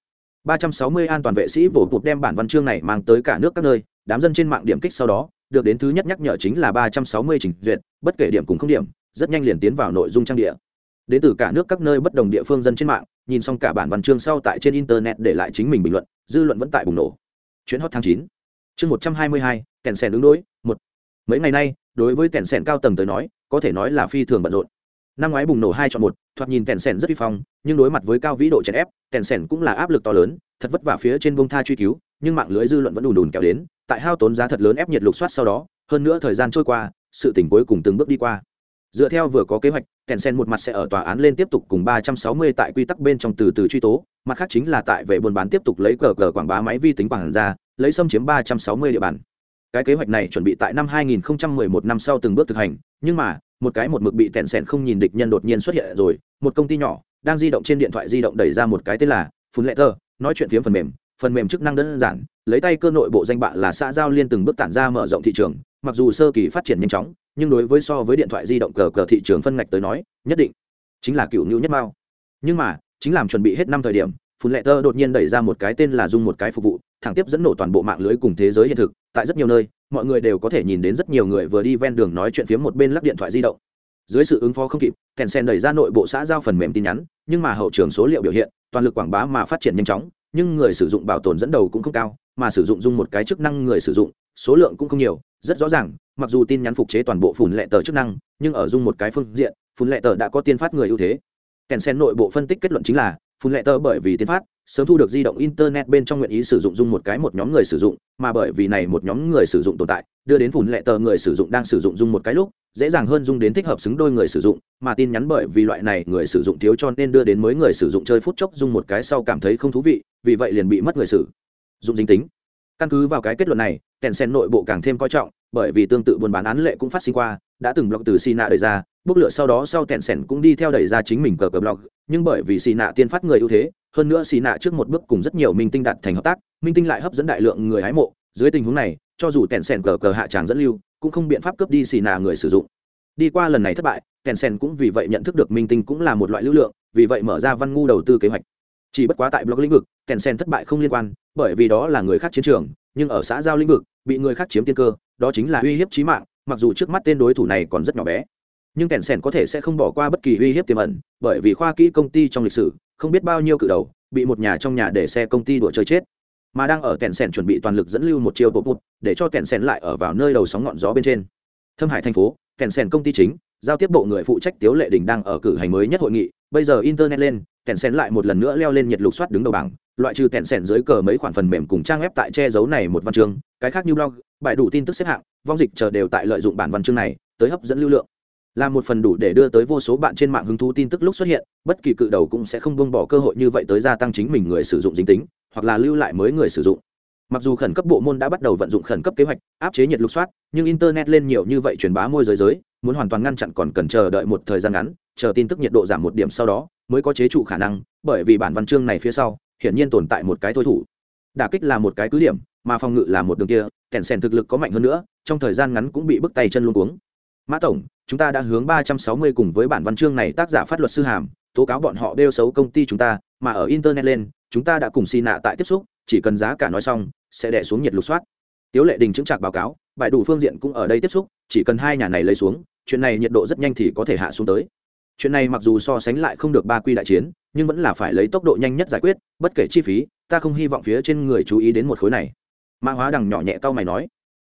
ba trăm sáu mươi an toàn vệ sĩ vỗ bụt đem bản văn chương này mang tới cả nước các nơi, đám dân trên mạng điểm kích sau đó, được đến thứ nhất nhắc nhở chính là ba trăm sáu mươi trình duyệt, bất kể điểm cùng không điểm, rất nhanh liền tiến vào nội dung trang địa. Đến từ cả nước các nơi bất đồng địa phương dân trên mạng, nhìn xong cả bản văn chương sau tại trên internet để lại chính mình bình luận, dư luận vẫn tại bùng nổ. Chuyến hot tháng chín. Chương một trăm hai mươi hai, kèn sèn ứng đối, một. Mấy ngày nay, đối với kèn sèn cao tầng tới nói, có thể nói là phi thường bận rộn năm ngoái bùng nổ hai chọn một, thoạt nhìn tèn sèn rất uy phong, nhưng đối mặt với cao vĩ độ chèn ép, tèn sèn cũng là áp lực to lớn, thật vất vả phía trên bông tha truy cứu, nhưng mạng lưới dư luận vẫn đùn đùn kéo đến, tại hao tốn giá thật lớn ép nhiệt lục soát sau đó, hơn nữa thời gian trôi qua, sự tỉnh cuối cùng từng bước đi qua. Dựa theo vừa có kế hoạch, tèn sen một mặt sẽ ở tòa án lên tiếp tục cùng ba trăm sáu mươi tại quy tắc bên trong từ từ truy tố, mặt khác chính là tại vệ buôn bán tiếp tục lấy cờ cờ quảng bá máy vi tính quảng ra, lấy xâm chiếm ba trăm sáu mươi địa bàn. Cái kế hoạch này chuẩn bị tại năm 2011 năm sau từng bước thực hành, nhưng mà một cái một mực bị tẹn sẹn không nhìn địch nhân đột nhiên xuất hiện rồi, một công ty nhỏ đang di động trên điện thoại di động đẩy ra một cái tên là phun lệ tơ nói chuyện phiếm phần mềm phần mềm chức năng đơn giản, lấy tay cơ nội bộ danh bạ là xã giao liên từng bước tản ra mở rộng thị trường, mặc dù sơ kỳ phát triển nhanh chóng, nhưng đối với so với điện thoại di động cờ cờ thị trường phân ngạch tới nói, nhất định chính là cựu nhu nhất mao. Nhưng mà, chính làm chuẩn bị hết năm thời điểm, phun lệ tơ đột nhiên đẩy ra một cái tên là dung một cái phục vụ, thẳng tiếp dẫn nổ toàn bộ mạng lưới cùng thế giới hiện thực, tại rất nhiều nơi mọi người đều có thể nhìn đến rất nhiều người vừa đi ven đường nói chuyện phía một bên lắp điện thoại di động. Dưới sự ứng phó không kịp kèn sen đẩy ra nội bộ xã giao phần mềm tin nhắn, nhưng mà hậu trường số liệu biểu hiện, toàn lực quảng bá mà phát triển nhanh chóng, nhưng người sử dụng bảo tồn dẫn đầu cũng không cao, mà sử dụng dung một cái chức năng người sử dụng, số lượng cũng không nhiều, rất rõ ràng, mặc dù tin nhắn phục chế toàn bộ phùn lệ tờ chức năng, nhưng ở dung một cái phương diện, phùn lệ tờ đã có tiên phát người ưu thế. Kèn sen nội bộ phân tích kết luận chính là phun lệ tờ bởi vì tiên phát sớm thu được di động internet bên trong nguyện ý sử dụng dung một cái một nhóm người sử dụng mà bởi vì này một nhóm người sử dụng tồn tại đưa đến phun lệ tờ người sử dụng đang sử dụng dung một cái lúc dễ dàng hơn dung đến thích hợp xứng đôi người sử dụng mà tin nhắn bởi vì loại này người sử dụng thiếu cho nên đưa đến mới người sử dụng chơi phút chốc dung một cái sau cảm thấy không thú vị vì vậy liền bị mất người sử dụng dính tính. Căn cứ vào cái kết luận này kèn sen nội bộ càng thêm coi trọng bởi vì tương tự buôn bán án lệ cũng phát sinh qua đã từng blog từ Sina đẩy ra, bốc lửa sau đó sau tẹn sẻn cũng đi theo đẩy ra chính mình cờ cờ blog, nhưng bởi vì Sina tiên phát người ưu thế, hơn nữa xì nạ trước một bước cùng rất nhiều minh tinh đạt thành hợp tác, minh tinh lại hấp dẫn đại lượng người hái mộ, dưới tình huống này, cho dù kèn sèn cờ cờ hạ tràng dẫn lưu, cũng không biện pháp cướp đi xì nạ người sử dụng. Đi qua lần này thất bại, kèn sèn cũng vì vậy nhận thức được minh tinh cũng là một loại lưu lượng, vì vậy mở ra văn ngu đầu tư kế hoạch. Chỉ bất quá tại blog lĩnh vực, kèn sèn thất bại không liên quan, bởi vì đó là người khác chiến trường, nhưng ở xã giao lĩnh vực, bị người khác chiếm tiên cơ, đó chính là uy hiếp chí mạng, mặc dù trước mắt tên đối thủ này còn rất nhỏ bé nhưng kèn sèn có thể sẽ không bỏ qua bất kỳ uy hiếp tiềm ẩn, bởi vì khoa kỹ công ty trong lịch sử, không biết bao nhiêu cự đầu, bị một nhà trong nhà để xe công ty đùa chơi chết. Mà đang ở kèn sèn chuẩn bị toàn lực dẫn lưu một chiêu bộ bụt để cho kèn sèn lại ở vào nơi đầu sóng ngọn gió bên trên. Thâm hải thành phố, kèn sèn công ty chính, giao tiếp bộ người phụ trách tiếu lệ đình đang ở cử hành mới nhất hội nghị. Bây giờ internet lên, kèn sèn lại một lần nữa leo lên nhiệt lục soát đứng đầu bảng, loại trừ kèn sèn dưới cờ mấy khoản phần mềm cùng trang web tại che giấu này một văn chương, cái khác như blog, bài đủ tin tức xếp hạng, vong dịch chờ đều tại lợi dụng bản văn chương này, tới hấp dẫn lưu lượng là một phần đủ để đưa tới vô số bạn trên mạng hứng thú tin tức lúc xuất hiện, bất kỳ cự đầu cũng sẽ không buông bỏ cơ hội như vậy tới gia tăng chính mình người sử dụng dính tính, hoặc là lưu lại mới người sử dụng. Mặc dù khẩn cấp bộ môn đã bắt đầu vận dụng khẩn cấp kế hoạch, áp chế nhiệt lục soát, nhưng internet lên nhiều như vậy truyền bá môi giới giới, muốn hoàn toàn ngăn chặn còn cần chờ đợi một thời gian ngắn, chờ tin tức nhiệt độ giảm một điểm sau đó, mới có chế trụ khả năng, bởi vì bản văn chương này phía sau, hiển nhiên tồn tại một cái thôi thủ. Đả kích là một cái cứ điểm, mà phòng ngự là một đường kia, kèn sèn thực lực có mạnh hơn nữa, trong thời gian ngắn cũng bị bức tay chân luôn uống mã tổng, chúng ta đã hướng ba trăm sáu mươi cùng với bản văn chương này tác giả phát luật sư hàm, tố cáo bọn họ đeo xấu công ty chúng ta, mà ở internet lên, chúng ta đã cùng xì nạ tại tiếp xúc, chỉ cần giá cả nói xong, sẽ đẻ xuống nhiệt lục soát. Tiếu lệ đình chứng trạc báo cáo, bài đủ phương diện cũng ở đây tiếp xúc, chỉ cần hai nhà này lấy xuống, chuyện này nhiệt độ rất nhanh thì có thể hạ xuống tới. Chuyện này mặc dù so sánh lại không được ba quy đại chiến, nhưng vẫn là phải lấy tốc độ nhanh nhất giải quyết, bất kể chi phí, ta không hy vọng phía trên người chú ý đến một khối này. Mã hóa đằng nhỏ nhẹ cau mày nói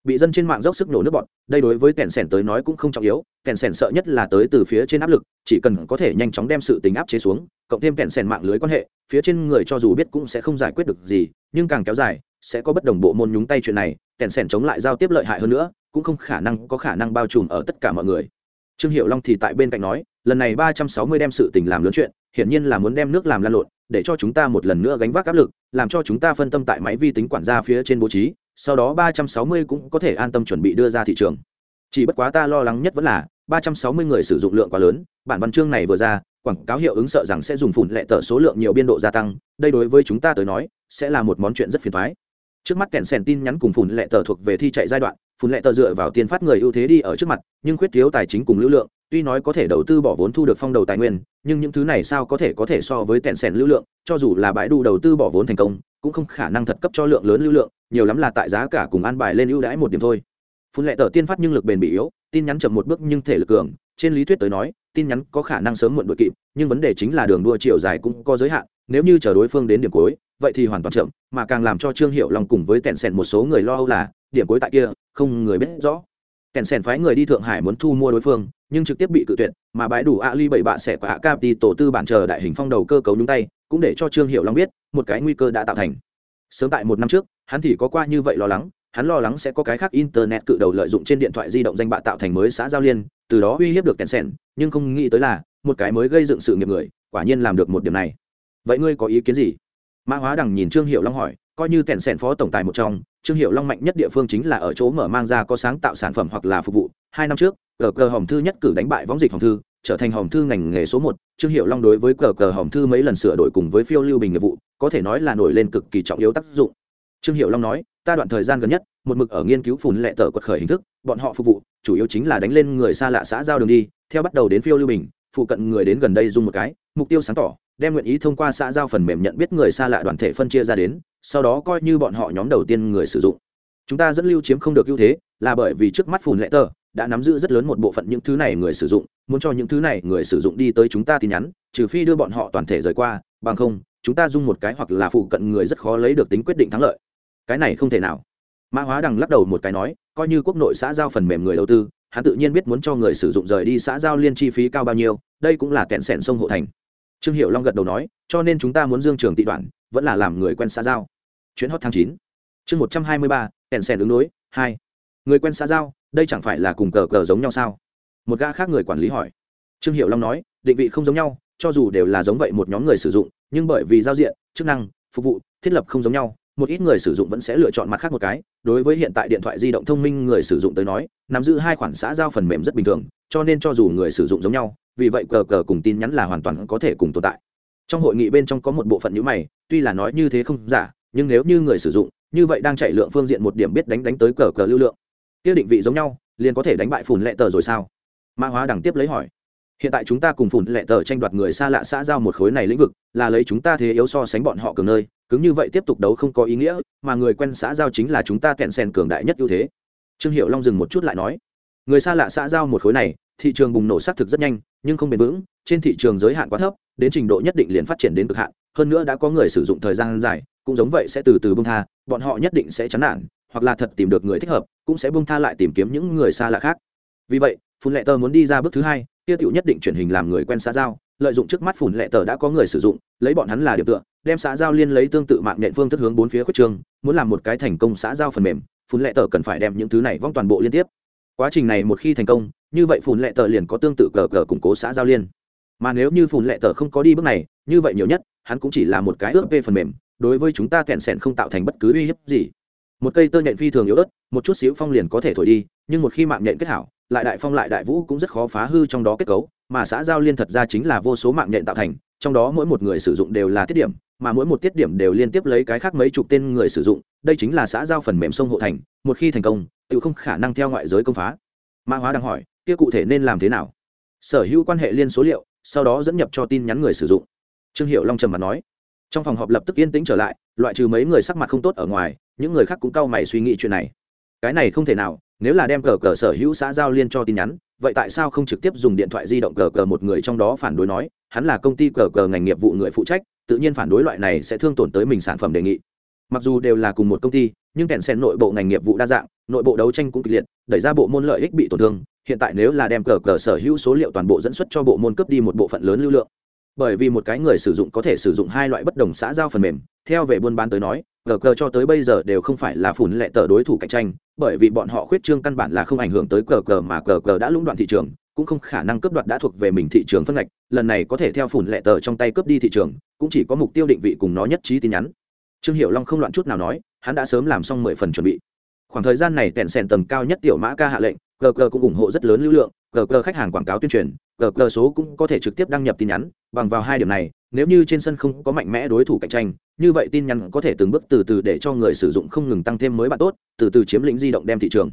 bị dân trên mạng dốc sức nổ nước bọn, đây đối với kèn sèn tới nói cũng không trọng yếu, kèn sèn sợ nhất là tới từ phía trên áp lực, chỉ cần có thể nhanh chóng đem sự tính áp chế xuống, cộng thêm kèn sèn mạng lưới quan hệ, phía trên người cho dù biết cũng sẽ không giải quyết được gì, nhưng càng kéo dài, sẽ có bất đồng bộ môn nhúng tay chuyện này, kèn sèn chống lại giao tiếp lợi hại hơn nữa, cũng không khả năng có khả năng bao trùm ở tất cả mọi người. Trương hiệu long thì tại bên cạnh nói, lần này ba trăm sáu mươi đem sự tình làm lớn chuyện, hiển nhiên là muốn đem nước làm lan lộn, để cho chúng ta một lần nữa gánh vác áp lực, làm cho chúng ta phân tâm tại máy vi tính quản gia phía trên bố trí sau đó ba trăm sáu mươi cũng có thể an tâm chuẩn bị đưa ra thị trường chỉ bất quá ta lo lắng nhất vẫn là, ba trăm sáu mươi người sử dụng lượng quá lớn, bản văn chương này vừa ra, quảng cáo hiệu ứng sợ rằng sẽ dùng phụn lệ tờ số lượng nhiều biên độ gia tăng, đây đối với chúng ta tới nói, sẽ là một món chuyện rất phiền toái. trước mắt kèn sèn tin nhắn cùng phụn lệ tờ thuộc về thi chạy giai đoạn Phụn lệ tờ dựa vào tiền phát người ưu thế đi ở trước mặt, nhưng khuyết thiếu tài chính cùng lưu lượng, tuy nói có thể đầu tư bỏ vốn thu được phong đầu tài nguyên, nhưng những thứ này sao có thể có thể so với kèn sèn lưu lượng, cho dù là bãi đu đầu tư bỏ vốn thành công cũng không khả năng thật cấp cho lượng lớn lưu lượng, nhiều lắm là tại giá cả cùng an bài lên ưu đãi một điểm thôi. Phun lệ tờ tiên phát nhưng lực bền bị yếu, tin nhắn chậm một bước nhưng thể lực cường. Trên lý thuyết tới nói, tin nhắn có khả năng sớm muộn đội kịp, nhưng vấn đề chính là đường đua chiều dài cũng có giới hạn, nếu như chờ đối phương đến điểm cuối, vậy thì hoàn toàn chậm, mà càng làm cho trương hiệu lòng cùng với tẹn sẻn một số người lo âu là, điểm cuối tại kia, không người biết rõ. Tẹn sẻn phái người đi thượng hải muốn thu mua đối phương, nhưng trực tiếp bị cự tuyệt, mà bãi đủ a ly bảy bạ sẽ quả cap đi tổ tư bản chờ đại hình phong đầu cơ cấu nhúng tay cũng để cho trương hiệu long biết, một cái nguy cơ đã tạo thành. Sớm tại một năm trước, hắn thì có qua như vậy lo lắng, hắn lo lắng sẽ có cái khác internet cự đầu lợi dụng trên điện thoại di động danh bạ tạo thành mới xã giao liên, từ đó uy hiếp được kèn sèn nhưng không nghĩ tới là, một cái mới gây dựng sự nghiệp người, quả nhiên làm được một điểm này. Vậy ngươi có ý kiến gì? Mã hóa đằng nhìn trương hiệu long hỏi, coi như kèn sèn phó tổng tài một trong, trương hiệu long mạnh nhất địa phương chính là ở chỗ mở mang ra có sáng tạo sản phẩm hoặc là phục vụ. Hai năm trước, ở cờ hồng thư nhất cử đánh bại võng dịch hồng thư trở thành hòm thư ngành nghề số một. Trương hiệu long đối với cờ cờ hòm thư mấy lần sửa đổi cùng với phiêu lưu bình nghiệp vụ, có thể nói là nổi lên cực kỳ trọng yếu tác dụng. Trương hiệu long nói, ta đoạn thời gian gần nhất, một mực ở nghiên cứu phùn lệ tờ quật khởi hình thức, bọn họ phục vụ, chủ yếu chính là đánh lên người xa lạ xã giao đường đi, theo bắt đầu đến phiêu lưu bình, phụ cận người đến gần đây dùng một cái, mục tiêu sáng tỏ, đem nguyện ý thông qua xã giao phần mềm nhận biết người xa lạ đoàn thể phân chia ra đến, sau đó coi như bọn họ nhóm đầu tiên người sử dụng. Chúng ta dẫn lưu chiếm không được ưu thế, là bởi vì trước mắt phùn lệ tờ đã nắm giữ rất lớn một bộ phận những thứ này người sử dụng, muốn cho những thứ này người sử dụng đi tới chúng ta tin nhắn, trừ phi đưa bọn họ toàn thể rời qua, bằng không, chúng ta dung một cái hoặc là phụ cận người rất khó lấy được tính quyết định thắng lợi. Cái này không thể nào. Mã hóa đằng lắc đầu một cái nói, coi như quốc nội xã giao phần mềm người đầu tư, hắn tự nhiên biết muốn cho người sử dụng rời đi xã giao liên chi phí cao bao nhiêu, đây cũng là kẹn sẻn sông hộ thành. Trương hiệu long gật đầu nói, cho nên chúng ta muốn dương trường tị đoạn, vẫn là làm người quen xã giao. Chuyến hot tháng chín. Chương một trăm hai mươi ba, kẹn sẻn ứng đối, hai. Người quen xã giao đây chẳng phải là cùng cờ cờ giống nhau sao? Một gã khác người quản lý hỏi. Trương hiệu long nói, định vị không giống nhau, cho dù đều là giống vậy một nhóm người sử dụng, nhưng bởi vì giao diện, chức năng, phục vụ, thiết lập không giống nhau, một ít người sử dụng vẫn sẽ lựa chọn mặt khác một cái. Đối với hiện tại điện thoại di động thông minh người sử dụng tới nói, nắm giữ hai khoản xã giao phần mềm rất bình thường, cho nên cho dù người sử dụng giống nhau, vì vậy cờ cờ cùng tin nhắn là hoàn toàn có thể cùng tồn tại. Trong hội nghị bên trong có một bộ phận nhữ mày, tuy là nói như thế không giả, nhưng nếu như người sử dụng, như vậy đang chạy lượng phương diện một điểm biết đánh đánh tới cờ cờ lưu lượng tiêu định vị giống nhau, liền có thể đánh bại phủn lệ tờ rồi sao? Mã hóa đẳng tiếp lấy hỏi. Hiện tại chúng ta cùng phủn lệ tờ tranh đoạt người xa lạ xã giao một khối này lĩnh vực, là lấy chúng ta thế yếu so sánh bọn họ cường nơi cứng như vậy tiếp tục đấu không có ý nghĩa, mà người quen xã giao chính là chúng ta kẹn sen cường đại nhất ưu thế. Trương hiệu long dừng một chút lại nói. Người xa lạ xã giao một khối này, thị trường bùng nổ xác thực rất nhanh, nhưng không bền vững, trên thị trường giới hạn quá thấp, đến trình độ nhất định liền phát triển đến cực hạn, hơn nữa đã có người sử dụng thời gian dài, cũng giống vậy sẽ từ từ bông tha, bọn họ nhất định sẽ chán nản hoặc là thật tìm được người thích hợp, cũng sẽ bung tha lại tìm kiếm những người xa lạ khác. Vì vậy phun lệ tờ muốn đi ra bước thứ hai tiêu tiểu nhất định chuyển hình làm người quen xã giao, lợi dụng trước mắt phủn lệ tờ đã có người sử dụng, lấy bọn hắn là điểm tựa, đem xã giao liên lấy tương tự mạng nhện phương thức hướng bốn phía khuất trường muốn làm một cái thành công xã giao phần mềm phủn lệ tờ cần phải đem những thứ này vong toàn bộ liên tiếp. Quá trình này một khi thành công, như vậy phủn lệ tờ liền có tương tự cờ cờ củng cố xã giao liên. Mà nếu như phủn lệ tờ không có đi bước này, như vậy nhiều nhất, hắn cũng chỉ là một cái ước về phần mềm, đối với chúng ta kẹn sẻn không tạo thành bất cứ uy hiếp gì một cây tơ nhện phi thường yếu ớt, một chút xíu phong liền có thể thổi đi, nhưng một khi mạng nhện kết hảo, lại đại phong lại đại vũ cũng rất khó phá hư trong đó kết cấu, mà xã giao liên thật ra chính là vô số mạng nhện tạo thành, trong đó mỗi một người sử dụng đều là tiết điểm, mà mỗi một tiết điểm đều liên tiếp lấy cái khác mấy chục tên người sử dụng, đây chính là xã giao phần mềm sông hộ thành, một khi thành công, tự không khả năng theo ngoại giới công phá. Mã hóa đang hỏi, kia cụ thể nên làm thế nào? Sở hữu quan hệ liên số liệu, sau đó dẫn nhập cho tin nhắn người sử dụng. Trương hiệu long trầm mặt nói trong phòng họp lập tức yên tĩnh trở lại, loại trừ mấy người sắc mặt không tốt ở ngoài, những người khác cũng cau mày suy nghĩ chuyện này. Cái này không thể nào, nếu là đem cờ cờ sở hữu xã giao liên cho tin nhắn, vậy tại sao không trực tiếp dùng điện thoại di động cờ cờ một người trong đó phản đối nói, hắn là công ty cờ cờ ngành nghiệp vụ người phụ trách, tự nhiên phản đối loại này sẽ thương tổn tới mình sản phẩm đề nghị. Mặc dù đều là cùng một công ty, nhưng kèn sen nội bộ ngành nghiệp vụ đa dạng, nội bộ đấu tranh cũng kịch liệt, đẩy ra bộ môn lợi ích bị tổn thương, hiện tại nếu là đem cờ cờ sở hữu số liệu toàn bộ dẫn xuất cho bộ môn cấp đi một bộ phận lớn lưu lượng bởi vì một cái người sử dụng có thể sử dụng hai loại bất đồng xã giao phần mềm, theo về buôn bán tới nói, gờ cờ cho tới bây giờ đều không phải là phủn lệ tờ đối thủ cạnh tranh, bởi vì bọn họ khuyết trương căn bản là không ảnh hưởng tới cờ cờ mà cờ cờ đã lũng đoạn thị trường, cũng không khả năng cướp đoạt đã thuộc về mình thị trường phân ngạch, lần này có thể theo phủn lệ tờ trong tay cướp đi thị trường, cũng chỉ có mục tiêu định vị cùng nó nhất trí tin nhắn. Trương hiệu long không loạn chút nào nói, hắn đã sớm làm xong mười phần chuẩn bị. Khoảng thời gian này tẹn sèn tầm cao nhất tiểu mã ca hạ lệnh gg cũng ủng hộ rất lớn lưu lượng gg khách hàng quảng cáo tuyên truyền gg số cũng có thể trực tiếp đăng nhập tin nhắn bằng vào hai điểm này, nếu như trên sân không có mạnh mẽ đối thủ cạnh tranh, như vậy tin nhắn có thể từng bước từ từ để cho người sử dụng không ngừng tăng thêm mới bạn tốt, từ từ chiếm lĩnh di động đem thị trường.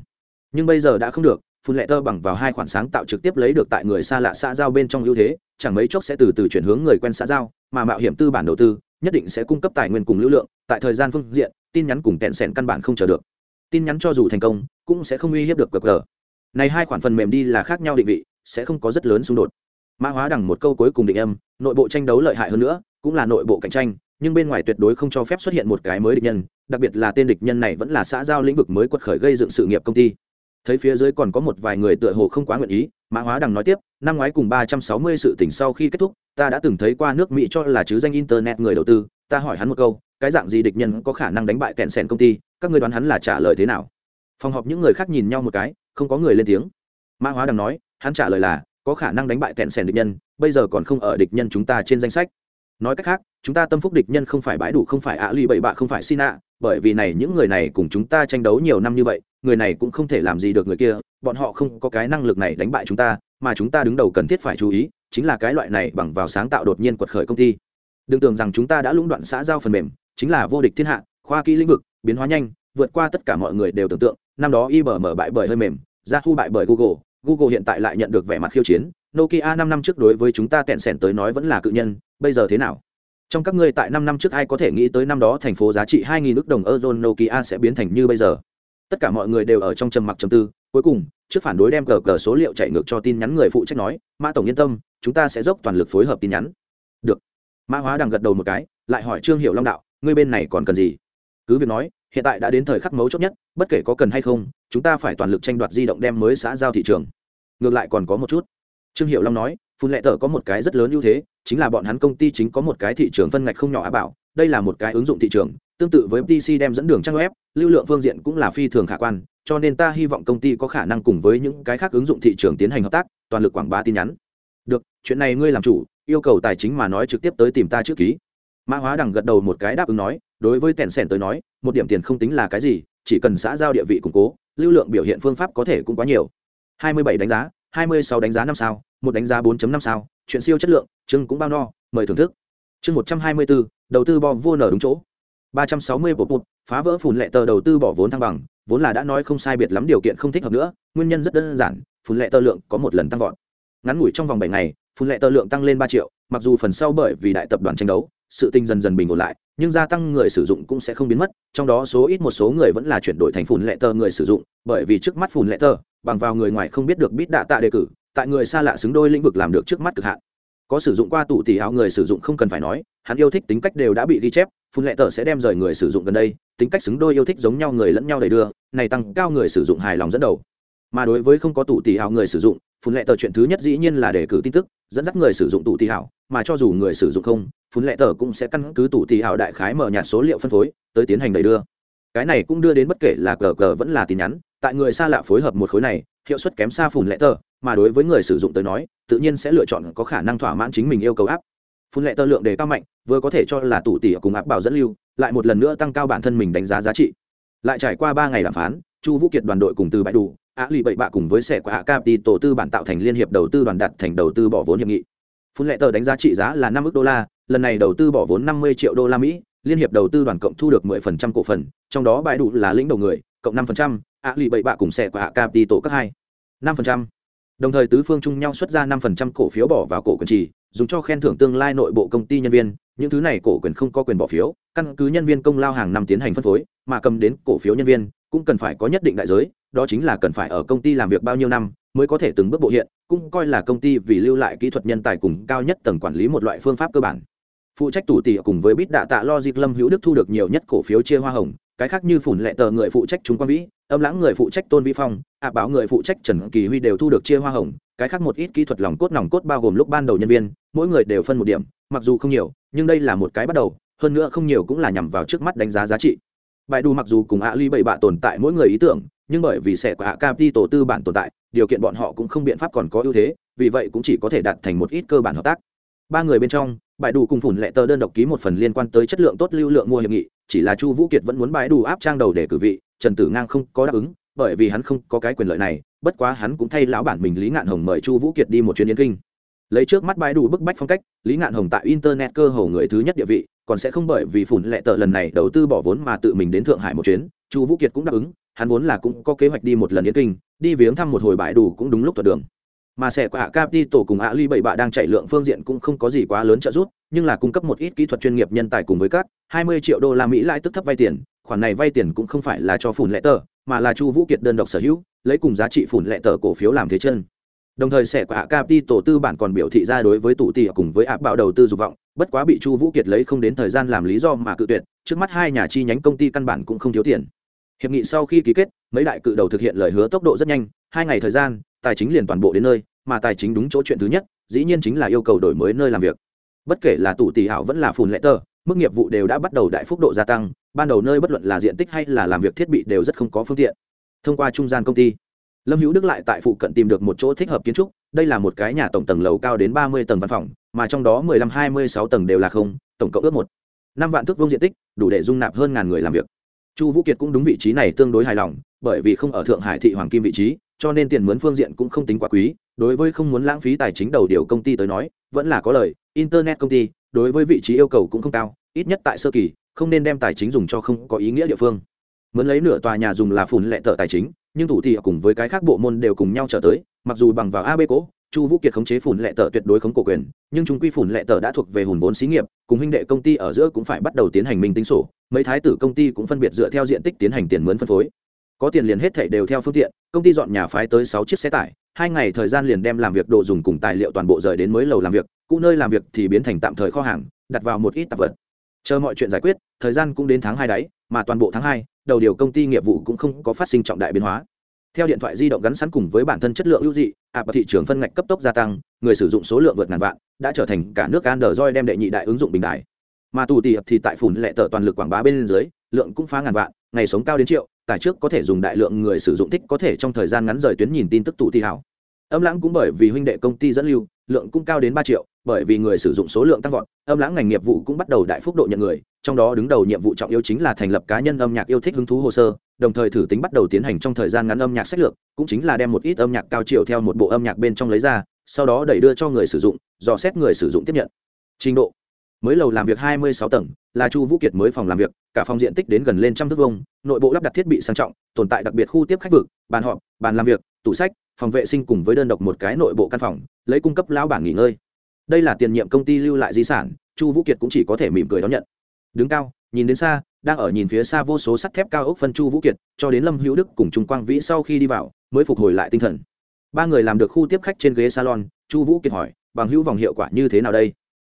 Nhưng bây giờ đã không được, phun lệ tơ bằng vào hai khoản sáng tạo trực tiếp lấy được tại người xa lạ xã giao bên trong ưu thế, chẳng mấy chốc sẽ từ từ chuyển hướng người quen xã giao, mà mạo hiểm tư bản đầu tư, nhất định sẽ cung cấp tài nguyên cùng lưu lượng, tại thời gian phương diện, tin nhắn cùng kẹn sẻn căn bản không chờ được. Tin nhắn cho dù thành công, cũng sẽ không uy hiếp được gg này hai khoản phần mềm đi là khác nhau định vị, sẽ không có rất lớn xung đột. Mã hóa đằng một câu cuối cùng định âm nội bộ tranh đấu lợi hại hơn nữa, cũng là nội bộ cạnh tranh, nhưng bên ngoài tuyệt đối không cho phép xuất hiện một cái mới địch nhân, đặc biệt là tên địch nhân này vẫn là xã giao lĩnh vực mới quật khởi gây dựng sự nghiệp công ty. Thấy phía dưới còn có một vài người tựa hồ không quá nguyện ý, mã hóa đằng nói tiếp, năm ngoái cùng ba trăm sáu mươi sự tỉnh sau khi kết thúc, ta đã từng thấy qua nước mỹ cho là chứ danh internet người đầu tư, ta hỏi hắn một câu, cái dạng gì địch nhân có khả năng đánh bại kẹn sèn công ty, các người đoán hắn là trả lời thế nào? Phòng họp những người khác nhìn nhau một cái, không có người lên tiếng. Mã hóa đằng nói, hắn trả lời là có khả năng đánh bại tẹn sèn địch nhân, bây giờ còn không ở địch nhân chúng ta trên danh sách. Nói cách khác, chúng ta tâm phúc địch nhân không phải bãi đủ, không phải ạ ly bậy bạ, không phải xin ạ bởi vì này, những người này cùng chúng ta tranh đấu nhiều năm như vậy, người này cũng không thể làm gì được người kia, bọn họ không có cái năng lực này đánh bại chúng ta, mà chúng ta đứng đầu cần thiết phải chú ý, chính là cái loại này bằng vào sáng tạo đột nhiên quật khởi công ty. Đừng tưởng rằng chúng ta đã lũng đoạn xã giao phần mềm, chính là vô địch thiên hạ, khoa kỹ lĩnh vực, biến hóa nhanh, vượt qua tất cả mọi người đều tưởng tượng, năm đó ibm bại bởi hơi mềm ra thu bại bởi google google hiện tại lại nhận được vẻ mặt khiêu chiến, nokia năm năm trước đối với chúng ta kẹn sẻn tới nói vẫn là cự nhân, bây giờ thế nào? Trong các ngươi tại năm năm trước ai có thể nghĩ tới năm đó thành phố giá trị hai nghìn ước đồng euro nokia sẽ biến thành như bây giờ? Tất cả mọi người đều ở trong trầm mặc trầm tư, cuối cùng, trước phản đối đem cờ cờ số liệu chạy ngược cho tin nhắn người phụ trách nói, mã tổng yên tâm, chúng ta sẽ dốc toàn lực phối hợp tin nhắn. Được. Mã hóa đang gật đầu một cái, lại hỏi trương hiệu long đạo, ngươi bên này còn cần gì? Cứ việc nói hiện tại đã đến thời khắc mấu chốt nhất, bất kể có cần hay không, chúng ta phải toàn lực tranh đoạt di động đem mới xã giao thị trường. Ngược lại còn có một chút. Trương hiệu long nói, phun lệ tờ có một cái rất lớn ưu thế, chính là bọn hắn công ty chính có một cái thị trường phân ngạch không nhỏ á bảo, đây là một cái ứng dụng thị trường, tương tự với pc đem dẫn đường trang web, lưu lượng phương diện cũng là phi thường khả quan, cho nên ta hy vọng công ty có khả năng cùng với những cái khác ứng dụng thị trường tiến hành hợp tác, toàn lực quảng bá tin nhắn. Được, chuyện này ngươi làm chủ, yêu cầu tài chính mà nói trực tiếp tới tìm ta trước ký mã hóa đằng gật đầu một cái đáp ứng nói đối với tèn sèn tới nói một điểm tiền không tính là cái gì chỉ cần xã giao địa vị củng cố lưu lượng biểu hiện phương pháp có thể cũng quá nhiều. 27 đánh giá 26 đánh giá năm sao một đánh giá 4.5 sao chuyện siêu chất lượng chưng cũng bao no mời thưởng thức. Chương 124, đầu tư bo vua nở đúng chỗ. 360 bộ một phá vỡ phùn lệ tờ đầu tư bỏ vốn thăng bằng vốn là đã nói không sai biệt lắm điều kiện không thích hợp nữa nguyên nhân rất đơn giản phùn lệ tờ lượng có một lần tăng vọt. Ngắn ngủi trong vòng bảy ngày phùn lệ tờ lượng tăng lên ba triệu mặc dù phần sau bởi vì đại tập đoàn tranh đấu sự tình dần dần bình ổn lại, nhưng gia tăng người sử dụng cũng sẽ không biến mất, trong đó số ít một số người vẫn là chuyển đổi thành phùn lệ tờ người sử dụng, bởi vì trước mắt phùn lệ tờ bằng vào người ngoài không biết được bít đạ tạ đề cử, tại người xa lạ xứng đôi lĩnh vực làm được trước mắt cực hạn. Có sử dụng qua tủ tỷ áo người sử dụng không cần phải nói, hắn yêu thích tính cách đều đã bị ghi chép phun lệ tờ sẽ đem rời người sử dụng gần đây, tính cách xứng đôi yêu thích giống nhau người lẫn nhau đầy đưa, này tăng cao người sử dụng hài lòng dẫn đầu. Mà đối với không có tủ tỷ áo người sử dụng phun lệ tờ chuyện thứ nhất dĩ nhiên là đề cử tin tức, dẫn dắt người sử dụng tủ tỷ ảo mà cho dù người sử dụng không phun lệ tờ cũng sẽ căn cứ tủ tỷ hảo đại khái mở nhạt số liệu phân phối, tới tiến hành đầy đưa. Cái này cũng đưa đến bất kể là cờ cờ vẫn là tin nhắn, tại người xa lạ phối hợp một khối này, hiệu suất kém xa phun lệ tờ, mà đối với người sử dụng tới nói, tự nhiên sẽ lựa chọn có khả năng thỏa mãn chính mình yêu cầu áp phun lệ tơ lượng đề cao mạnh, vừa có thể cho là tủ tỉ cùng áp bảo dẫn lưu, lại một lần nữa tăng cao bản thân mình đánh giá giá trị. Lại trải qua ba ngày đàm phán, chu vũ kiệt đoàn đội cùng từ bãi đủ, á lì bậy bạ cùng với sẻ của hạ cap đi tổ tư bản tạo thành liên hiệp đầu tư đoàn đặt thành đầu tư bỏ vốn hiệp nghị. Phun lệ tờ đánh giá trị giá là năm ước đô la lần này đầu tư bỏ vốn năm mươi triệu đô la mỹ liên hiệp đầu tư đoàn cộng thu được 10% cổ phần trong đó bãi đủ là lĩnh đầu người cộng 5%, ạ lì bậy bạ cùng sẻ của hạ capital tổ các hai 5%. đồng thời tứ phương chung nhau xuất ra 5% cổ phiếu bỏ vào cổ quyền trì dùng cho khen thưởng tương lai nội bộ công ty nhân viên những thứ này cổ quyền không có quyền bỏ phiếu căn cứ nhân viên công lao hàng năm tiến hành phân phối mà cầm đến cổ phiếu nhân viên cũng cần phải có nhất định đại giới đó chính là cần phải ở công ty làm việc bao nhiêu năm mới có thể từng bước bộ hiện cũng coi là công ty vì lưu lại kỹ thuật nhân tài cùng cao nhất tầng quản lý một loại phương pháp cơ bản phụ trách tủ tỉ cùng với bít đạ tạ lo dịp lâm hữu đức thu được nhiều nhất cổ phiếu chia hoa hồng, cái khác như phủn lệ tờ người phụ trách chúng quang vĩ, âm lãng người phụ trách tôn vĩ phong, ạ báo người phụ trách trần kỳ huy đều thu được chia hoa hồng, cái khác một ít kỹ thuật lòng cốt nòng cốt bao gồm lúc ban đầu nhân viên, mỗi người đều phân một điểm, mặc dù không nhiều, nhưng đây là một cái bắt đầu, hơn nữa không nhiều cũng là nhằm vào trước mắt đánh giá giá trị. Bài đủ mặc dù cùng ạ ly bảy bạ tồn tại mỗi người ý tưởng, nhưng bởi vì sẽ của hạ tổ tư bản tồn tại, điều kiện bọn họ cũng không biện pháp còn có ưu thế, vì vậy cũng chỉ có thể đạt thành một ít cơ bản hợp tác ba người bên trong, bãi đủ cùng phủn lệ tờ đơn độc ký một phần liên quan tới chất lượng tốt lưu lượng mua hiệp nghị, chỉ là chu vũ kiệt vẫn muốn bãi đủ áp trang đầu để cử vị, trần tử ngang không có đáp ứng, bởi vì hắn không có cái quyền lợi này, bất quá hắn cũng thay lão bản mình lý ngạn hồng mời chu vũ kiệt đi một chuyến yến kinh. Lấy trước mắt bãi đủ bức bách phong cách, lý ngạn hồng tại internet cơ hồ người thứ nhất địa vị, còn sẽ không bởi vì phủn lệ tờ lần này đầu tư bỏ vốn mà tự mình đến thượng hải một chuyến, chu vũ kiệt cũng đáp ứng, hắn vốn là cũng có kế hoạch đi một lần yến kinh, đi viếng thăm một hồi bãi đủ cũng đúng lúc thuật đường mà sẽ của hạ capital cùng ạ ly bảy bạ đang chạy lượng phương diện cũng không có gì quá lớn trợ giúp, nhưng là cung cấp một ít kỹ thuật chuyên nghiệp nhân tài cùng với các 20 triệu đô la mỹ lãi tức thấp vay tiền, khoản này vay tiền cũng không phải là cho phủn lệ tờ, mà là chu vũ kiệt đơn độc sở hữu, lấy cùng giá trị phủn lệ tờ cổ phiếu làm thế chân. Đồng thời sẽ của hạ capital tư bản còn biểu thị ra đối với tụ tỷ cùng với áp bạo đầu tư dục vọng, bất quá bị chu vũ kiệt lấy không đến thời gian làm lý do mà cự tuyệt, trước mắt hai nhà chi nhánh công ty căn bản cũng không thiếu tiền. Hiệp nghị sau khi ký kết, mấy đại cự đầu thực hiện lời hứa tốc độ rất nhanh, hai ngày thời gian tài chính liền toàn bộ đến nơi, mà tài chính đúng chỗ chuyện thứ nhất, dĩ nhiên chính là yêu cầu đổi mới nơi làm việc. Bất kể là tụ tỷ hảo vẫn là phùn lệ tờ mức nghiệp vụ đều đã bắt đầu đại phúc độ gia tăng, ban đầu nơi bất luận là diện tích hay là làm việc thiết bị đều rất không có phương tiện. Thông qua trung gian công ty, lâm hữu đức lại tại phụ cận tìm được một chỗ thích hợp kiến trúc, đây là một cái nhà tổng tầng lầu cao đến ba mươi tầng văn phòng, mà trong đó mười lăm hai mươi sáu tầng đều là không, tổng cộng ước một. Năm vạn thước vuông diện tích, đủ để dung nạp hơn ngàn người làm việc. Chu vũ kiệt cũng đúng vị trí này tương đối hài lòng, bởi vì không ở thượng hải thị hoàng kim vị trí cho nên tiền mướn phương diện cũng không tính quá quý, đối với không muốn lãng phí tài chính đầu điều công ty tới nói, vẫn là có lời, internet công ty, đối với vị trí yêu cầu cũng không cao, ít nhất tại sơ kỳ, không nên đem tài chính dùng cho không có ý nghĩa địa phương. Muốn lấy nửa tòa nhà dùng là phùn lệ tờ tài chính, nhưng thủ thị cùng với cái khác bộ môn đều cùng nhau trở tới, mặc dù bằng vào ab cố, chu vũ kiệt khống chế phủn lệ tờ tuyệt đối khống cổ quyền, nhưng chúng quy phủn lệ tờ đã thuộc về hùn vốn xí nghiệp, cùng huynh đệ công ty ở giữa cũng phải bắt đầu tiến hành minh tính sổ, mấy thái tử công ty cũng phân biệt dựa theo diện tích tiến hành tiền mướn phân phối. Có tiền liền hết thảy đều theo phương tiện công ty dọn nhà phái tới sáu chiếc xe tải, hai ngày thời gian liền đem làm việc đồ dùng cùng tài liệu toàn bộ rời đến mới lầu làm việc, cũ nơi làm việc thì biến thành tạm thời kho hàng, đặt vào một ít tạp vật. Chờ mọi chuyện giải quyết, thời gian cũng đến tháng hai đáy mà toàn bộ tháng hai, đầu điều công ty nghiệp vụ cũng không có phát sinh trọng đại biến hóa. Theo điện thoại di động gắn sẵn cùng với bản thân chất lượng ưu dị ạp thị trường phân ngạch cấp tốc gia tăng, người sử dụng số lượng vượt ngàn vạn, đã trở thành cả nước android đem đệ nhị đại ứng dụng bình đại. Mà tù tì thì tại phủn lệ tờ toàn lực quảng bá bên dưới, lượng cũng phá ngàn vạn, ngày sống cao đến triệu tài trước có thể dùng đại lượng người sử dụng thích có thể trong thời gian ngắn rời tuyến nhìn tin tức tụ thi hảo. Âm lãng cũng bởi vì huynh đệ công ty dẫn lưu, lượng cũng cao đến ba triệu, bởi vì người sử dụng số lượng tăng vọt, âm lãng ngành nghiệp vụ cũng bắt đầu đại phúc độ nhận người, trong đó đứng đầu nhiệm vụ trọng yếu chính là thành lập cá nhân âm nhạc yêu thích hứng thú hồ sơ, đồng thời thử tính bắt đầu tiến hành trong thời gian ngắn âm nhạc sách lược, cũng chính là đem một ít âm nhạc cao chiều theo một bộ âm nhạc bên trong lấy ra, sau đó đẩy đưa cho người sử dụng, dò xét người sử dụng tiếp nhận. Trình độ mới lầu làm việc 26 tầng, là chu vũ kiệt mới phòng làm việc, cả phòng diện tích đến gần lên trăm thước vuông, nội bộ lắp đặt thiết bị sang trọng, tồn tại đặc biệt khu tiếp khách vực, bàn họp, bàn làm việc, tủ sách, phòng vệ sinh cùng với đơn độc một cái nội bộ căn phòng, lấy cung cấp lão bản nghỉ ngơi. Đây là tiền nhiệm công ty lưu lại di sản, chu vũ kiệt cũng chỉ có thể mỉm cười đón nhận. Đứng cao, nhìn đến xa, đang ở nhìn phía xa vô số sắt thép cao ốc phân chu vũ kiệt, cho đến lâm hữu đức cùng trung quang vĩ sau khi đi vào, mới phục hồi lại tinh thần. Ba người làm được khu tiếp khách trên ghế salon, chu vũ kiệt hỏi, bằng hữu vòng hiệu quả như thế nào đây?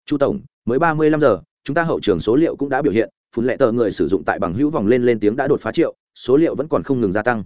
Chu tổng mới ba mươi lăm giờ, chúng ta hậu trường số liệu cũng đã biểu hiện, phun lệ tờ người sử dụng tại bằng hữu vòng lên lên tiếng đã đột phá triệu, số liệu vẫn còn không ngừng gia tăng.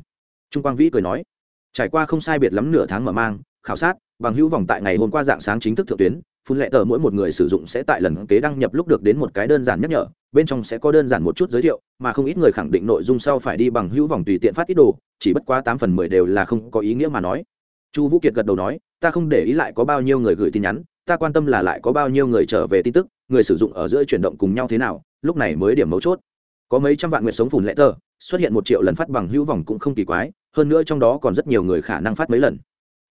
Trung quang vĩ cười nói, trải qua không sai biệt lắm nửa tháng mở mang, khảo sát, bằng hữu vòng tại ngày hôm qua dạng sáng chính thức thượng tuyến, phun lệ tờ mỗi một người sử dụng sẽ tại lần kế đăng nhập lúc được đến một cái đơn giản nhắc nhở, bên trong sẽ có đơn giản một chút giới thiệu, mà không ít người khẳng định nội dung sau phải đi bằng hữu vòng tùy tiện phát ít đồ, chỉ bất quá tám phần mười đều là không có ý nghĩa mà nói. Chu vũ kiệt gật đầu nói, ta không để ý lại có bao nhiêu người gửi tin nhắn ta quan tâm là lại có bao nhiêu người trở về tin tức, người sử dụng ở giữa chuyển động cùng nhau thế nào, lúc này mới điểm mấu chốt. Có mấy trăm vạn nguyệt sống phùn lệ tờ, xuất hiện một triệu lần phát bằng hữu vòng cũng không kỳ quái, hơn nữa trong đó còn rất nhiều người khả năng phát mấy lần.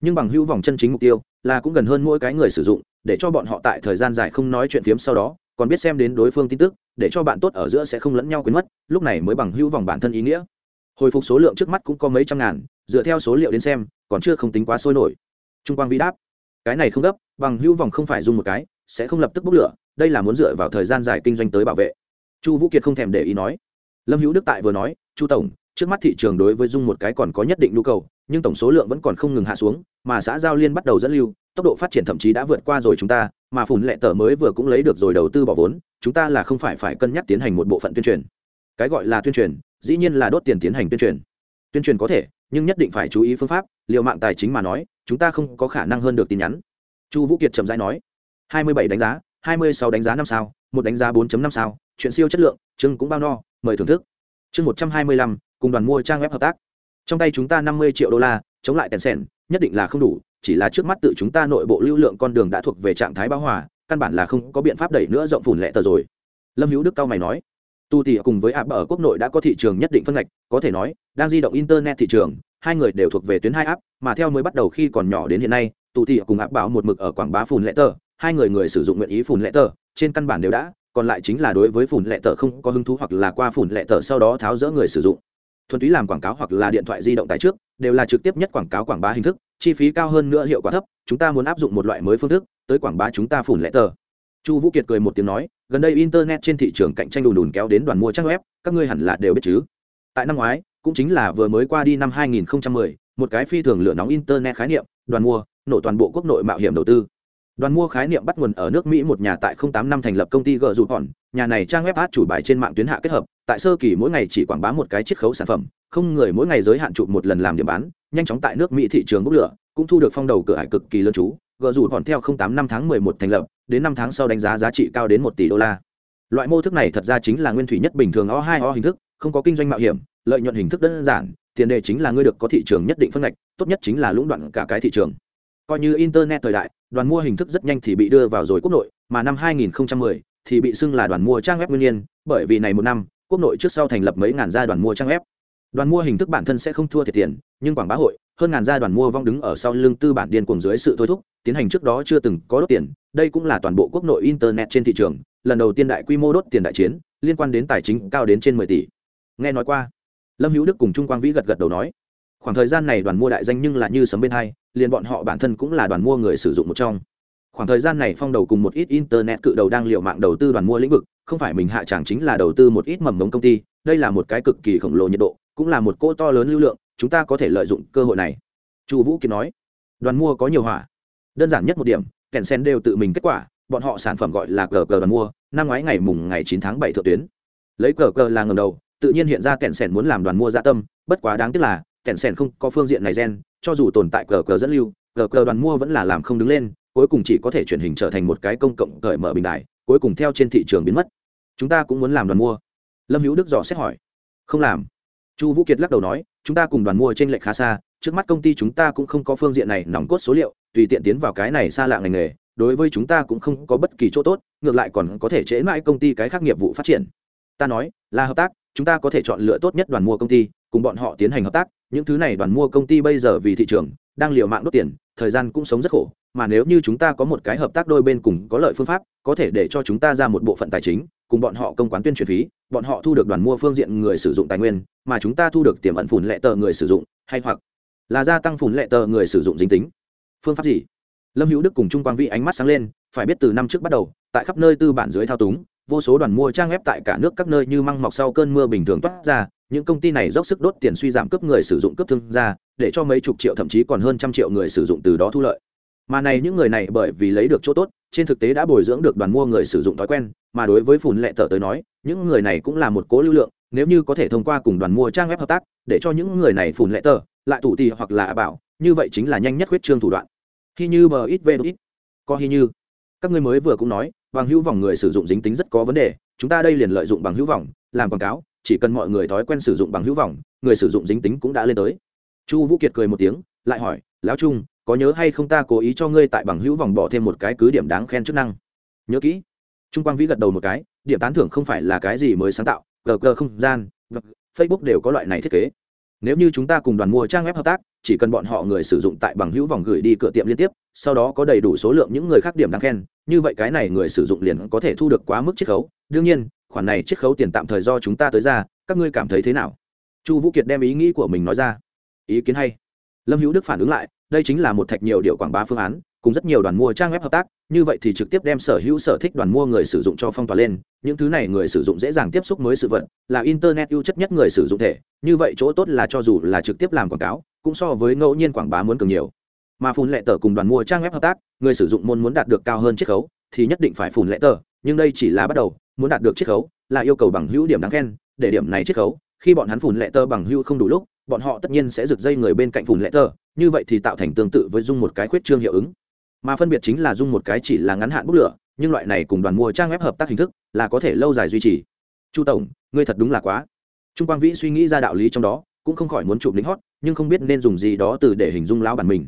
Nhưng bằng hữu vòng chân chính mục tiêu là cũng gần hơn mỗi cái người sử dụng, để cho bọn họ tại thời gian dài không nói chuyện phiếm sau đó, còn biết xem đến đối phương tin tức, để cho bạn tốt ở giữa sẽ không lẫn nhau quên mất, lúc này mới bằng hữu vòng bản thân ý nghĩa. Hồi phục số lượng trước mắt cũng có mấy trăm ngàn, dựa theo số liệu đến xem, còn chưa không tính quá sôi nổi. Trung quang vĩ đáp cái này không gấp, bằng hữu vòng không phải dùng một cái, sẽ không lập tức bốc lửa, đây là muốn dựa vào thời gian dài kinh doanh tới bảo vệ. Chu vũ kiệt không thèm để ý nói. Lâm hữu đức tại vừa nói, chu tổng, trước mắt thị trường đối với dung một cái còn có nhất định nhu cầu, nhưng tổng số lượng vẫn còn không ngừng hạ xuống, mà xã giao liên bắt đầu dẫn lưu, tốc độ phát triển thậm chí đã vượt qua rồi chúng ta, mà phùn lệ tờ mới vừa cũng lấy được rồi đầu tư bỏ vốn, chúng ta là không phải phải cân nhắc tiến hành một bộ phận tuyên truyền. Cái gọi là tuyên truyền, dĩ nhiên là đốt tiền tiến hành tuyên truyền. Tuyên truyền có thể, nhưng nhất định phải chú ý phương pháp liệu mạng tài chính mà nói chúng ta không có khả năng hơn được tin nhắn. Chu vũ kiệt chậm rãi nói hai mươi bảy đánh giá hai mươi sáu đánh giá năm sao một đánh giá 4 năm sao chuyện siêu chất lượng chưng cũng bao no mời thưởng thức. Chương một trăm hai mươi lăm cùng đoàn mua trang web hợp tác. Trong tay chúng ta năm mươi triệu đô la chống lại tèn sèn, nhất định là không đủ chỉ là trước mắt tự chúng ta nội bộ lưu lượng con đường đã thuộc về trạng thái bão hòa căn bản là không có biện pháp đẩy nữa rộng phủn lệ tờ rồi. Lâm hữu đức cao mày nói tu tỉ cùng với app ở quốc nội đã có thị trường nhất định phân ngạch có thể nói đang di động internet thị trường hai người đều thuộc về tuyến hai áp, mà theo mới bắt đầu khi còn nhỏ đến hiện nay, tụ tỉ cùng áp bảo một mực ở quảng bá phùn lệ tờ, hai người người sử dụng nguyện ý phùn lệ tờ, trên căn bản đều đã, còn lại chính là đối với phùn lệ tờ không có hứng thú hoặc là qua phùn lệ tờ sau đó tháo rỡ người sử dụng. Thuần túy làm quảng cáo hoặc là điện thoại di động tại trước, đều là trực tiếp nhất quảng cáo quảng bá hình thức, chi phí cao hơn nữa hiệu quả thấp, chúng ta muốn áp dụng một loại mới phương thức, tới quảng bá chúng ta phủn lệ tờ. Chu vũ kiệt cười một tiếng nói, gần đây internet trên thị trường cạnh tranh đùn đùn kéo đến đoàn mua trang web, các ngươi hẳn là đều biết chứ. Tại năm ngoái cũng chính là vừa mới qua đi năm 2010, một cái phi thường lửa nóng internet khái niệm đoàn mua nổ toàn bộ quốc nội mạo hiểm đầu tư. Đoàn mua khái niệm bắt nguồn ở nước mỹ một nhà tại 08 năm thành lập công ty gỡ rụt hòn nhà này trang web ad chủ bài trên mạng tuyến hạ kết hợp tại sơ kỳ mỗi ngày chỉ quảng bá một cái chiết khấu sản phẩm không người mỗi ngày giới hạn chụp một lần làm điểm bán nhanh chóng tại nước mỹ thị trường bốc lửa cũng thu được phong đầu cửa hải cực kỳ lớn chú. Gỡ rụt hòn theo 08 năm tháng 11 thành lập đến năm tháng sau đánh giá giá trị cao đến một tỷ đô la. Loại mô thức này thật ra chính là nguyên thủy nhất bình thường o hai o hình thức không có kinh doanh mạo hiểm lợi nhuận hình thức đơn giản, tiền đề chính là ngươi được có thị trường nhất định phân ngạch, tốt nhất chính là lũng đoạn cả cái thị trường. Coi như internet thời đại, đoàn mua hình thức rất nhanh thì bị đưa vào rồi quốc nội, mà năm 2010 thì bị xưng là đoàn mua trang web nguyên nhiên, bởi vì này một năm, quốc nội trước sau thành lập mấy ngàn gia đoàn mua trang web. Đoàn mua hình thức bản thân sẽ không thua thiệt tiền, nhưng quảng bá hội, hơn ngàn gia đoàn mua vong đứng ở sau lưng tư bản điên cuồng dưới sự thôi thúc, tiến hành trước đó chưa từng có đốt tiền. Đây cũng là toàn bộ quốc nội internet trên thị trường, lần đầu tiên đại quy mô đốt tiền đại chiến, liên quan đến tài chính cao đến trên mười tỷ. Nghe nói qua lâm hữu đức cùng trung quang vĩ gật gật đầu nói, khoảng thời gian này đoàn mua đại danh nhưng là như sấm bên hai, liền bọn họ bản thân cũng là đoàn mua người sử dụng một trong. Khoảng thời gian này phong đầu cùng một ít internet cự đầu đang liệu mạng đầu tư đoàn mua lĩnh vực, không phải mình hạ chẳng chính là đầu tư một ít mầm mống công ty, đây là một cái cực kỳ khổng lồ nhiệt độ, cũng là một cỗ to lớn lưu lượng, chúng ta có thể lợi dụng cơ hội này. Chu vũ kiệt nói, đoàn mua có nhiều hỏa. Đơn giản nhất một điểm, kèn sen đều tự mình kết quả, bọn họ sản phẩm gọi là cờ cờ đoàn mua, năm ngoái ngày mùng ngày chín tháng bảy thượng tuyến. Lấy cờ cờ là ngầm đầu tự nhiên hiện ra kẹn sẻn muốn làm đoàn mua gia dạ tâm, bất quá đáng tiếc là, kẹn sẻn không có phương diện này gen, cho dù tồn tại cờ cờ dẫn lưu, cờ cờ đoàn mua vẫn là làm không đứng lên, cuối cùng chỉ có thể chuyển hình trở thành một cái công cộng cởi mở bình đại cuối cùng theo trên thị trường biến mất. Chúng ta cũng muốn làm đoàn mua. Lâm hữu đức dò xét hỏi. Không làm. Chu vũ kiệt lắc đầu nói, chúng ta cùng đoàn mua t r ê n lệch khá xa, trước mắt công ty chúng ta cũng không có phương diện này nòng cốt số liệu, tùy tiện tiến vào cái này xa lạ ngành nghề, đối với chúng ta cũng không có bất kỳ chỗ tốt, ngược lại còn có thể trễ mãi công ty cái khác nghiệp vụ phát triển. Ta nói, là hợp tác chúng ta có thể chọn lựa tốt nhất đoàn mua công ty, cùng bọn họ tiến hành hợp tác, những thứ này đoàn mua công ty bây giờ vì thị trường, đang liều mạng đốt tiền, thời gian cũng sống rất khổ, mà nếu như chúng ta có một cái hợp tác đôi bên cùng có lợi phương pháp, có thể để cho chúng ta ra một bộ phận tài chính, cùng bọn họ công quán tuyên truyền phí, bọn họ thu được đoàn mua phương diện người sử dụng tài nguyên, mà chúng ta thu được tiềm ẩn phủn lệ tờ người sử dụng, hay hoặc là gia tăng phủn lệ tờ người sử dụng dính tính. Phương pháp gì? Lâm hữu đức cùng trung quang vĩ ánh mắt sáng lên, phải biết từ năm trước bắt đầu, tại khắp nơi tư bản dưới thao túng vô số đoàn mua trang web tại cả nước các nơi như măng mọc sau cơn mưa bình thường toát ra, những công ty này dốc sức đốt tiền suy giảm cấp người sử dụng cấp thương gia, để cho mấy chục triệu thậm chí còn hơn trăm triệu người sử dụng từ đó thu lợi. Mà này những người này bởi vì lấy được chỗ tốt, trên thực tế đã bồi dưỡng được đoàn mua người sử dụng thói quen, mà đối với phùn lệ tờ tới nói, những người này cũng là một cố lưu lượng, nếu như có thể thông qua cùng đoàn mua trang web hợp tác, để cho những người này phùn lệ tờ, lại thủ tì hoặc là bảo, như vậy chính là nhanh nhất huyết trương thủ đoạn. Khi như bờ ít về ít. Có hy như. Các ngươi mới vừa cũng nói bằng hữu vòng người sử dụng dính tính rất có vấn đề, chúng ta đây liền lợi dụng bằng hữu vòng làm quảng cáo, chỉ cần mọi người thói quen sử dụng bằng hữu vòng người sử dụng dính tính cũng đã lên tới. Chu vũ kiệt cười một tiếng, lại hỏi, lão trung, có nhớ hay không ta cố ý cho ngươi tại bằng hữu vòng bỏ thêm một cái cứ điểm đáng khen chức năng? Nhớ kỹ. Trung quang vĩ gật đầu một cái, điểm tán thưởng không phải là cái gì mới sáng tạo gg không gian, facebook đều có loại này thiết kế. Nếu như chúng ta cùng đoàn mua trang web hợp tác chỉ cần bọn họ người sử dụng tại bằng hữu vòng gửi đi cửa tiệm liên tiếp, sau đó có đầy đủ số lượng những người khác điểm đáng khen, như vậy cái này người sử dụng liền có thể thu được quá mức chiết khấu. Đương nhiên, khoản này chiết khấu tiền tạm thời do chúng ta tới ra, các ngươi cảm thấy thế nào? Chu vũ kiệt đem ý nghĩ của mình nói ra. Ý kiến hay. Lâm hữu đức phản ứng lại, đây chính là một thạch nhiều điều quảng bá phương án, cùng rất nhiều đoàn mua trang web hợp tác, như vậy thì trực tiếp đem sở hữu sở thích đoàn mua người sử dụng cho phong tỏa lên, những thứ này người sử dụng dễ dàng tiếp xúc mới sự vật, là internet ưu chất nhất người sử dụng thể, như vậy chỗ tốt là cho dù là trực tiếp làm quảng cáo cũng so với ngẫu nhiên quảng bá muốn cường nhiều. Mà phun lệ tờ cùng đoàn mua trang web hợp tác, người sử dụng môn muốn đạt được cao hơn chiết khấu thì nhất định phải phun lệ tờ nhưng đây chỉ là bắt đầu, muốn đạt được chiết khấu là yêu cầu bằng hữu điểm đáng khen, để điểm này chiết khấu, khi bọn hắn phun lệ tờ bằng hữu không đủ lúc, bọn họ tất nhiên sẽ rực dây người bên cạnh phun lệ tờ như vậy thì tạo thành tương tự với dung một cái khuyết trương hiệu ứng. Mà phân biệt chính là dung một cái chỉ là ngắn hạn bút lửa, nhưng loại này cùng đoàn mua trang web hợp tác hình thức là có thể lâu dài duy trì. Chu tổng, ngươi thật đúng là quá. Trung quang vĩ suy nghĩ ra đạo lý trong đó, cũng không khỏi muốn chụp lính hót nhưng không biết nên dùng gì đó từ để hình dung lão bản mình.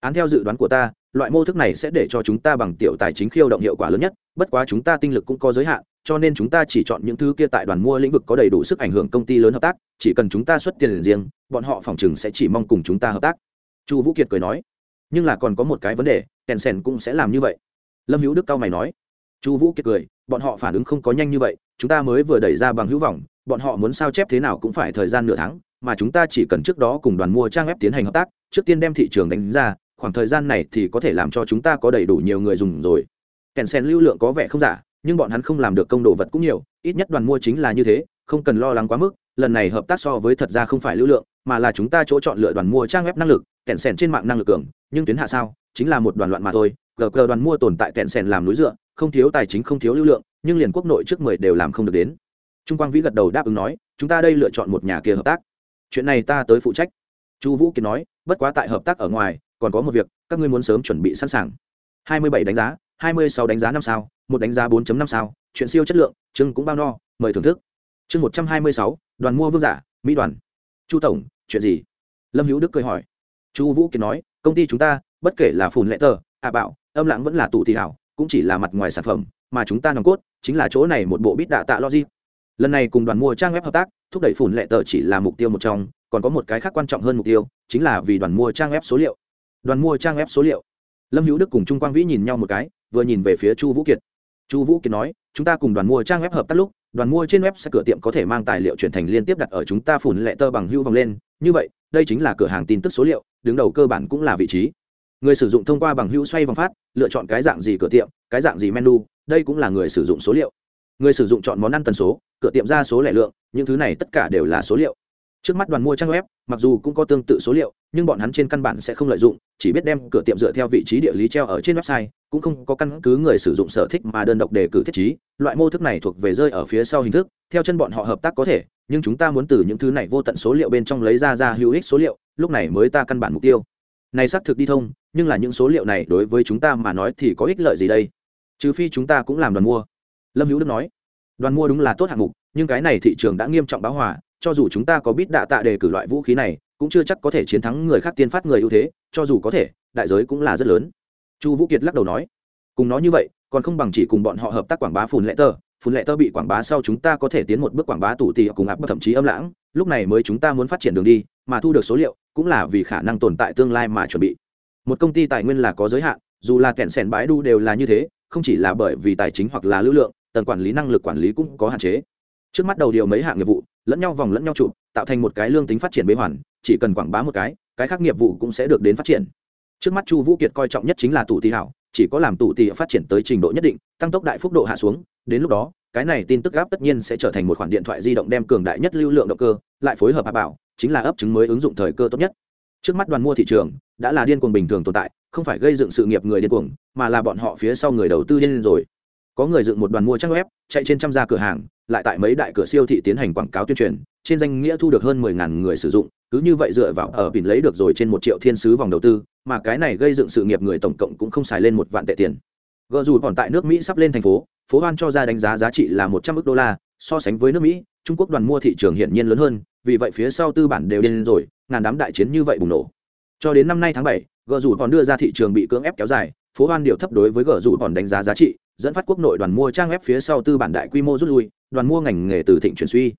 Án theo dự đoán của ta, loại mô thức này sẽ để cho chúng ta bằng tiểu tài chính khiêu động hiệu quả lớn nhất, bất quá chúng ta tinh lực cũng có giới hạn, cho nên chúng ta chỉ chọn những thứ kia tại đoàn mua lĩnh vực có đầy đủ sức ảnh hưởng công ty lớn hợp tác, chỉ cần chúng ta xuất tiền riêng, bọn họ phòng chừng sẽ chỉ mong cùng chúng ta hợp tác. Chu vũ kiệt cười nói. Nhưng là còn có một cái vấn đề, kèn sèn cũng sẽ làm như vậy. Lâm hữu đức cao mày nói. Chu vũ kiệt cười, bọn họ phản ứng không có nhanh như vậy, chúng ta mới vừa đẩy ra bằng hữu vọng, bọn họ muốn sao chép thế nào cũng phải thời gian nửa tháng mà chúng ta chỉ cần trước đó cùng đoàn mua trang web tiến hành hợp tác, trước tiên đem thị trường đánh ra, khoảng thời gian này thì có thể làm cho chúng ta có đầy đủ nhiều người dùng rồi. Kèn sen lưu lượng có vẻ không giả, nhưng bọn hắn không làm được công đồ vật cũng nhiều, ít nhất đoàn mua chính là như thế, không cần lo lắng quá mức, lần này hợp tác so với thật ra không phải lưu lượng, mà là chúng ta chỗ chọn lựa đoàn mua trang web năng lực, kèn sen trên mạng năng lực cường, nhưng tuyến hạ sao, chính là một đoàn loạn mà thôi. Gờ gờ đoàn mua tồn tại kèn sen làm núi dựa, không thiếu tài chính, không thiếu lưu lượng, nhưng liền quốc nội trước mười đều làm không được đến. Trung quang vĩ gật đầu đáp ứng nói, chúng ta đây lựa chọn một nhà kia hợp tác chuyện này ta tới phụ trách. Chu vũ kiệt nói, bất quá tại hợp tác ở ngoài, còn có một việc, các ngươi muốn sớm chuẩn bị sẵn sàng. Hai mươi bảy đánh giá, hai mươi sáu đánh giá năm sao, một đánh giá 4 năm sao, chuyện siêu chất lượng chưng cũng bao no, mời thưởng thức. Chương một trăm hai mươi sáu, đoàn mua vương giả, mỹ đoàn. Chu tổng, chuyện gì? Lâm hữu đức cười hỏi. Chu vũ kiệt nói, công ty chúng ta, bất kể là phùn lệ tờ, ạ bảo âm lãng vẫn là tụ thị hảo, cũng chỉ là mặt ngoài sản phẩm, mà chúng ta nòng cốt, chính là chỗ này một bộ bít đạ tạ logic lần này cùng đoàn mua trang web hợp tác, thúc đẩy phủn lệ tờ chỉ là mục tiêu một trong, còn có một cái khác quan trọng hơn mục tiêu, chính là vì đoàn mua trang web số liệu. Đoàn mua trang web số liệu. Lâm hữu đức cùng trung quang vĩ nhìn nhau một cái, vừa nhìn về phía chu vũ kiệt. Chu vũ kiệt nói, chúng ta cùng đoàn mua trang web hợp tác lúc, đoàn mua trên web sẽ cửa tiệm có thể mang tài liệu chuyển thành liên tiếp đặt ở chúng ta phủn lệ tơ bằng hữu vòng lên. Như vậy, đây chính là cửa hàng tin tức số liệu, đứng đầu cơ bản cũng là vị trí. Người sử dụng thông qua bằng hữu xoay vòng phát, lựa chọn cái dạng gì cửa tiệm, cái dạng gì menu, đây cũng là người sử dụng số liệu người sử dụng chọn món ăn tần số, cửa tiệm ra số lẻ lượng, những thứ này tất cả đều là số liệu. Trước mắt đoàn mua trang web, mặc dù cũng có tương tự số liệu, nhưng bọn hắn trên căn bản sẽ không lợi dụng, chỉ biết đem cửa tiệm dựa theo vị trí địa lý treo ở trên website, cũng không có căn cứ người sử dụng sở thích mà đơn độc đề cử thiết trí. Loại mô thức này thuộc về rơi ở phía sau hình thức, theo chân bọn họ hợp tác có thể, nhưng chúng ta muốn từ những thứ này vô tận số liệu bên trong lấy ra ra hữu ích số liệu, lúc này mới ta căn bản mục tiêu. Này xác thực đi thông, nhưng là những số liệu này đối với chúng ta mà nói thì có ích lợi gì đây? Trừ phi chúng ta cũng làm đoàn mua lâm hữu đức nói, đoàn mua đúng là tốt hạng mục, nhưng cái này thị trường đã nghiêm trọng báo hòa, cho dù chúng ta có biết đạ tạ đề cử loại vũ khí này, cũng chưa chắc có thể chiến thắng người khác tiên phát người ưu thế, cho dù có thể, đại giới cũng là rất lớn. Chu vũ kiệt lắc đầu nói, cùng nói như vậy, còn không bằng chỉ cùng bọn họ hợp tác quảng bá phùn lệ tơ, phùn lệ tơ bị quảng bá sau chúng ta có thể tiến một bước quảng bá tủ tì cùng áp thậm chí âm lãng, lúc này mới chúng ta muốn phát triển đường đi, mà thu được số liệu cũng là vì khả năng tồn tại tương lai mà chuẩn bị. Một công ty tài nguyên là có giới hạn, dù là kẹn sẻn bãi đu đều là như thế, không chỉ là bởi vì tài chính hoặc là lưu lượng tầng quản lý năng lực quản lý cũng có hạn chế. Trước mắt đầu điều mấy hạng nghiệp vụ, lẫn nhau vòng lẫn nhau trụ tạo thành một cái lương tính phát triển bế hoàn, chỉ cần quảng bá một cái cái khác nghiệp vụ cũng sẽ được đến phát triển. Trước mắt chu vũ kiệt coi trọng nhất chính là tụ tỷ hảo, chỉ có làm tụ tỷ phát triển tới trình độ nhất định, tăng tốc đại phúc độ hạ xuống, đến lúc đó, cái này tin tức gáp tất nhiên sẽ trở thành một khoản điện thoại di động đem cường đại nhất lưu lượng động cơ, lại phối hợp hạ bảo, chính là ấp chứng mới ứng dụng thời cơ tốt nhất. Trước mắt đoàn mua thị trường, đã là điên cuồng bình thường tồn tại, không phải gây dựng sự nghiệp người điên cuồng, mà là bọn họ phía sau người đầu tư điên rồi có người dựng một đoàn mua trang web, chạy trên trăm gia cửa hàng, lại tại mấy đại cửa siêu thị tiến hành quảng cáo tuyên truyền, trên danh nghĩa thu được hơn mười ngàn người sử dụng, cứ như vậy dựa vào ở bình lấy được rồi trên một triệu thiên sứ vòng đầu tư, mà cái này gây dựng sự nghiệp người tổng cộng cũng không xài lên một vạn tệ tiền. Gợ dù còn tại nước mỹ sắp lên thành phố phố hoan cho ra đánh giá giá trị là một trăm ước đô la, so sánh với nước mỹ, trung quốc đoàn mua thị trường hiển nhiên lớn hơn, vì vậy phía sau tư bản đều điên rồi, ngàn đám đại chiến như vậy bùng nổ. Cho đến năm nay tháng bảy gợ dù còn đưa ra thị trường bị cưỡng ép kéo dài phố hoan điều thấp đối với gỡ rủ còn đánh giá giá trị, dẫn phát quốc nội đoàn mua trang web phía sau tư bản đại quy mô rút lui, đoàn mua ngành nghề từ thịnh chuyển suy.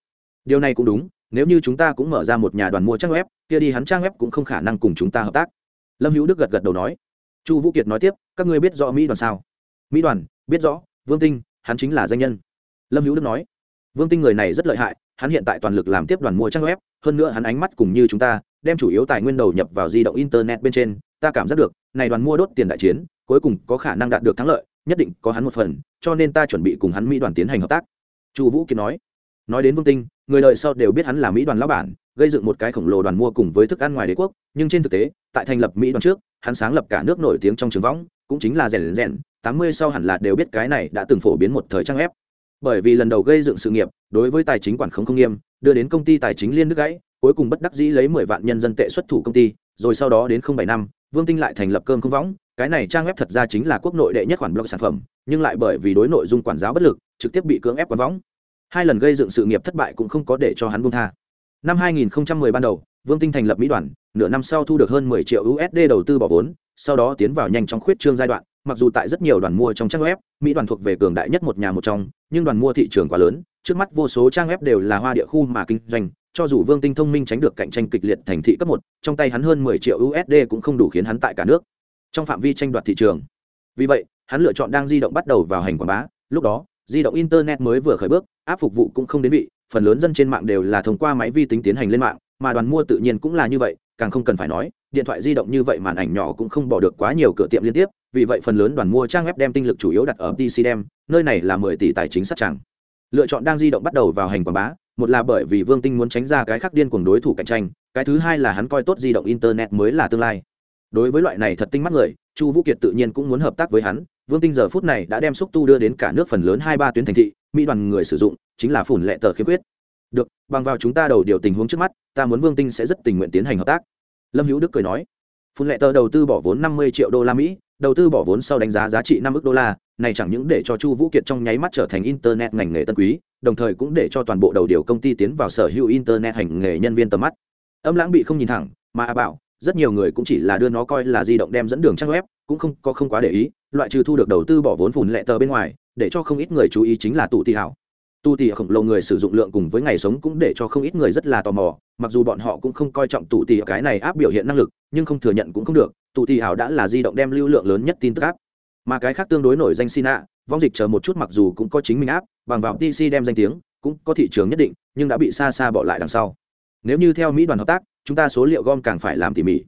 Điều này cũng đúng, nếu như chúng ta cũng mở ra một nhà đoàn mua trang web, kia đi hắn trang web cũng không khả năng cùng chúng ta hợp tác. Lâm hữu đức gật gật đầu nói. Chu vũ kiệt nói tiếp, các ngươi biết rõ mỹ đoàn sao? Mỹ đoàn, biết rõ, vương tinh, hắn chính là danh nhân. Lâm hữu đức nói. Vương tinh người này rất lợi hại, hắn hiện tại toàn lực làm tiếp đoàn mua trang web, hơn nữa hắn ánh mắt cùng như chúng ta, đem chủ yếu tài nguyên đầu nhập vào di động internet bên trên, ta cảm giác được, này đoàn mua đốt tiền đại chiến cuối cùng có khả năng đạt được thắng lợi, nhất định có hắn một phần, cho nên ta chuẩn bị cùng hắn mỹ đoàn tiến hành hợp tác. Chu vũ kiệt nói. Nói đến vương tinh, người đời sau đều biết hắn là mỹ đoàn lão bản, gây dựng một cái khổng lồ đoàn mua cùng với thức ăn ngoài đế quốc, nhưng trên thực tế, tại thành lập mỹ đoàn trước, hắn sáng lập cả nước nổi tiếng trong trường võng, cũng chính là rèn rèn, tám mươi sau hẳn là đều biết cái này đã từng phổ biến một thời trang ép bởi vì lần đầu gây dựng sự nghiệp, đối với tài chính quản khống không nghiêm, đưa đến công ty tài chính liên nước gãy, cuối cùng bất đắc dĩ lấy mười vạn nhân dân tệ xuất thủ công ty, rồi sau đó đến không bảy năm vương tinh lại thành lập cơm không võng, cái này trang web thật ra chính là quốc nội đệ nhất khoản blog sản phẩm, nhưng lại bởi vì đối nội dung quản giáo bất lực, trực tiếp bị cưỡng ép quán võng. Hai lần gây dựng sự nghiệp thất bại cũng không có để cho hắn buông tha. Năm 2010 ban đầu, vương tinh thành lập mỹ đoàn, nửa năm sau thu được hơn 10 triệu usd đầu tư bỏ vốn, sau đó tiến vào nhanh chóng khuyết trương giai đoạn, mặc dù tại rất nhiều đoàn mua trong trang web, mỹ đoàn thuộc về cường đại nhất một nhà một trong, nhưng đoàn mua thị trường quá lớn, trước mắt vô số trang web đều là hoa địa khu mà kinh doanh cho dù vương tinh thông minh tránh được cạnh tranh kịch liệt thành thị cấp một, trong tay hắn hơn 10 triệu usd cũng không đủ khiến hắn tại cả nước. Trong phạm vi tranh đoạt thị trường. Vì vậy, hắn lựa chọn đang di động bắt đầu vào hành quảng bá. Lúc đó, di động internet mới vừa khởi bước áp phục vụ cũng không đến vị, phần lớn dân trên mạng đều là thông qua máy vi tính tiến hành lên mạng, mà đoàn mua tự nhiên cũng là như vậy, càng không cần phải nói, điện thoại di động như vậy màn ảnh nhỏ cũng không bỏ được quá nhiều cửa tiệm liên tiếp, vì vậy phần lớn đoàn mua trang web đem tinh lực chủ yếu đặt ở pc đem nơi này là mười tỷ tài chính sát chẳng lựa chọn đang di động bắt đầu vào hành quảng bá một là bởi vì vương tinh muốn tránh ra cái khác điên cuồng đối thủ cạnh tranh, cái thứ hai là hắn coi tốt di động internet mới là tương lai. Đối với loại này thật tinh mắt người, chu vũ kiệt tự nhiên cũng muốn hợp tác với hắn. Vương tinh giờ phút này đã đem xúc tu đưa đến cả nước phần lớn hai ba tuyến thành thị, mỹ đoàn người sử dụng, chính là phủn lệ tờ khiếm khuyết. Được, bằng vào chúng ta đầu điều tình huống trước mắt, ta muốn vương tinh sẽ rất tình nguyện tiến hành hợp tác. Lâm hữu đức cười nói phun lệ tờ đầu tư bỏ vốn năm mươi triệu đô la mỹ, đầu tư bỏ vốn sau đánh giá giá trị năm ước đô la, này chẳng những để cho chu vũ kiệt trong nháy mắt trở thành internet ngành nghề tân quý đồng thời cũng để cho toàn bộ đầu điều công ty tiến vào sở hữu internet hành nghề nhân viên tầm mắt. Âm lãng bị không nhìn thẳng, mà bảo, rất nhiều người cũng chỉ là đưa nó coi là di động đem dẫn đường trang web, cũng không có không quá để ý, loại trừ thu được đầu tư bỏ vốn phùn lệ tờ bên ngoài, để cho không ít người chú ý chính là tụ tị hảo. Tu tì khổng lồ người sử dụng lượng cùng với ngày sống cũng để cho không ít người rất là tò mò, mặc dù bọn họ cũng không coi trọng tụ tì cái này áp biểu hiện năng lực, nhưng không thừa nhận cũng không được tụ tì hảo đã là di động đem lưu lượng lớn nhất tin tức áp. Mà cái khác tương đối nổi danh sina vong dịch chờ một chút mặc dù cũng có chính mình áp, bằng vào TC đem danh tiếng, cũng có thị trường nhất định, nhưng đã bị xa xa bỏ lại đằng sau. Nếu như theo mỹ đoàn hợp tác, chúng ta số liệu gom càng phải làm tỉ mỉ.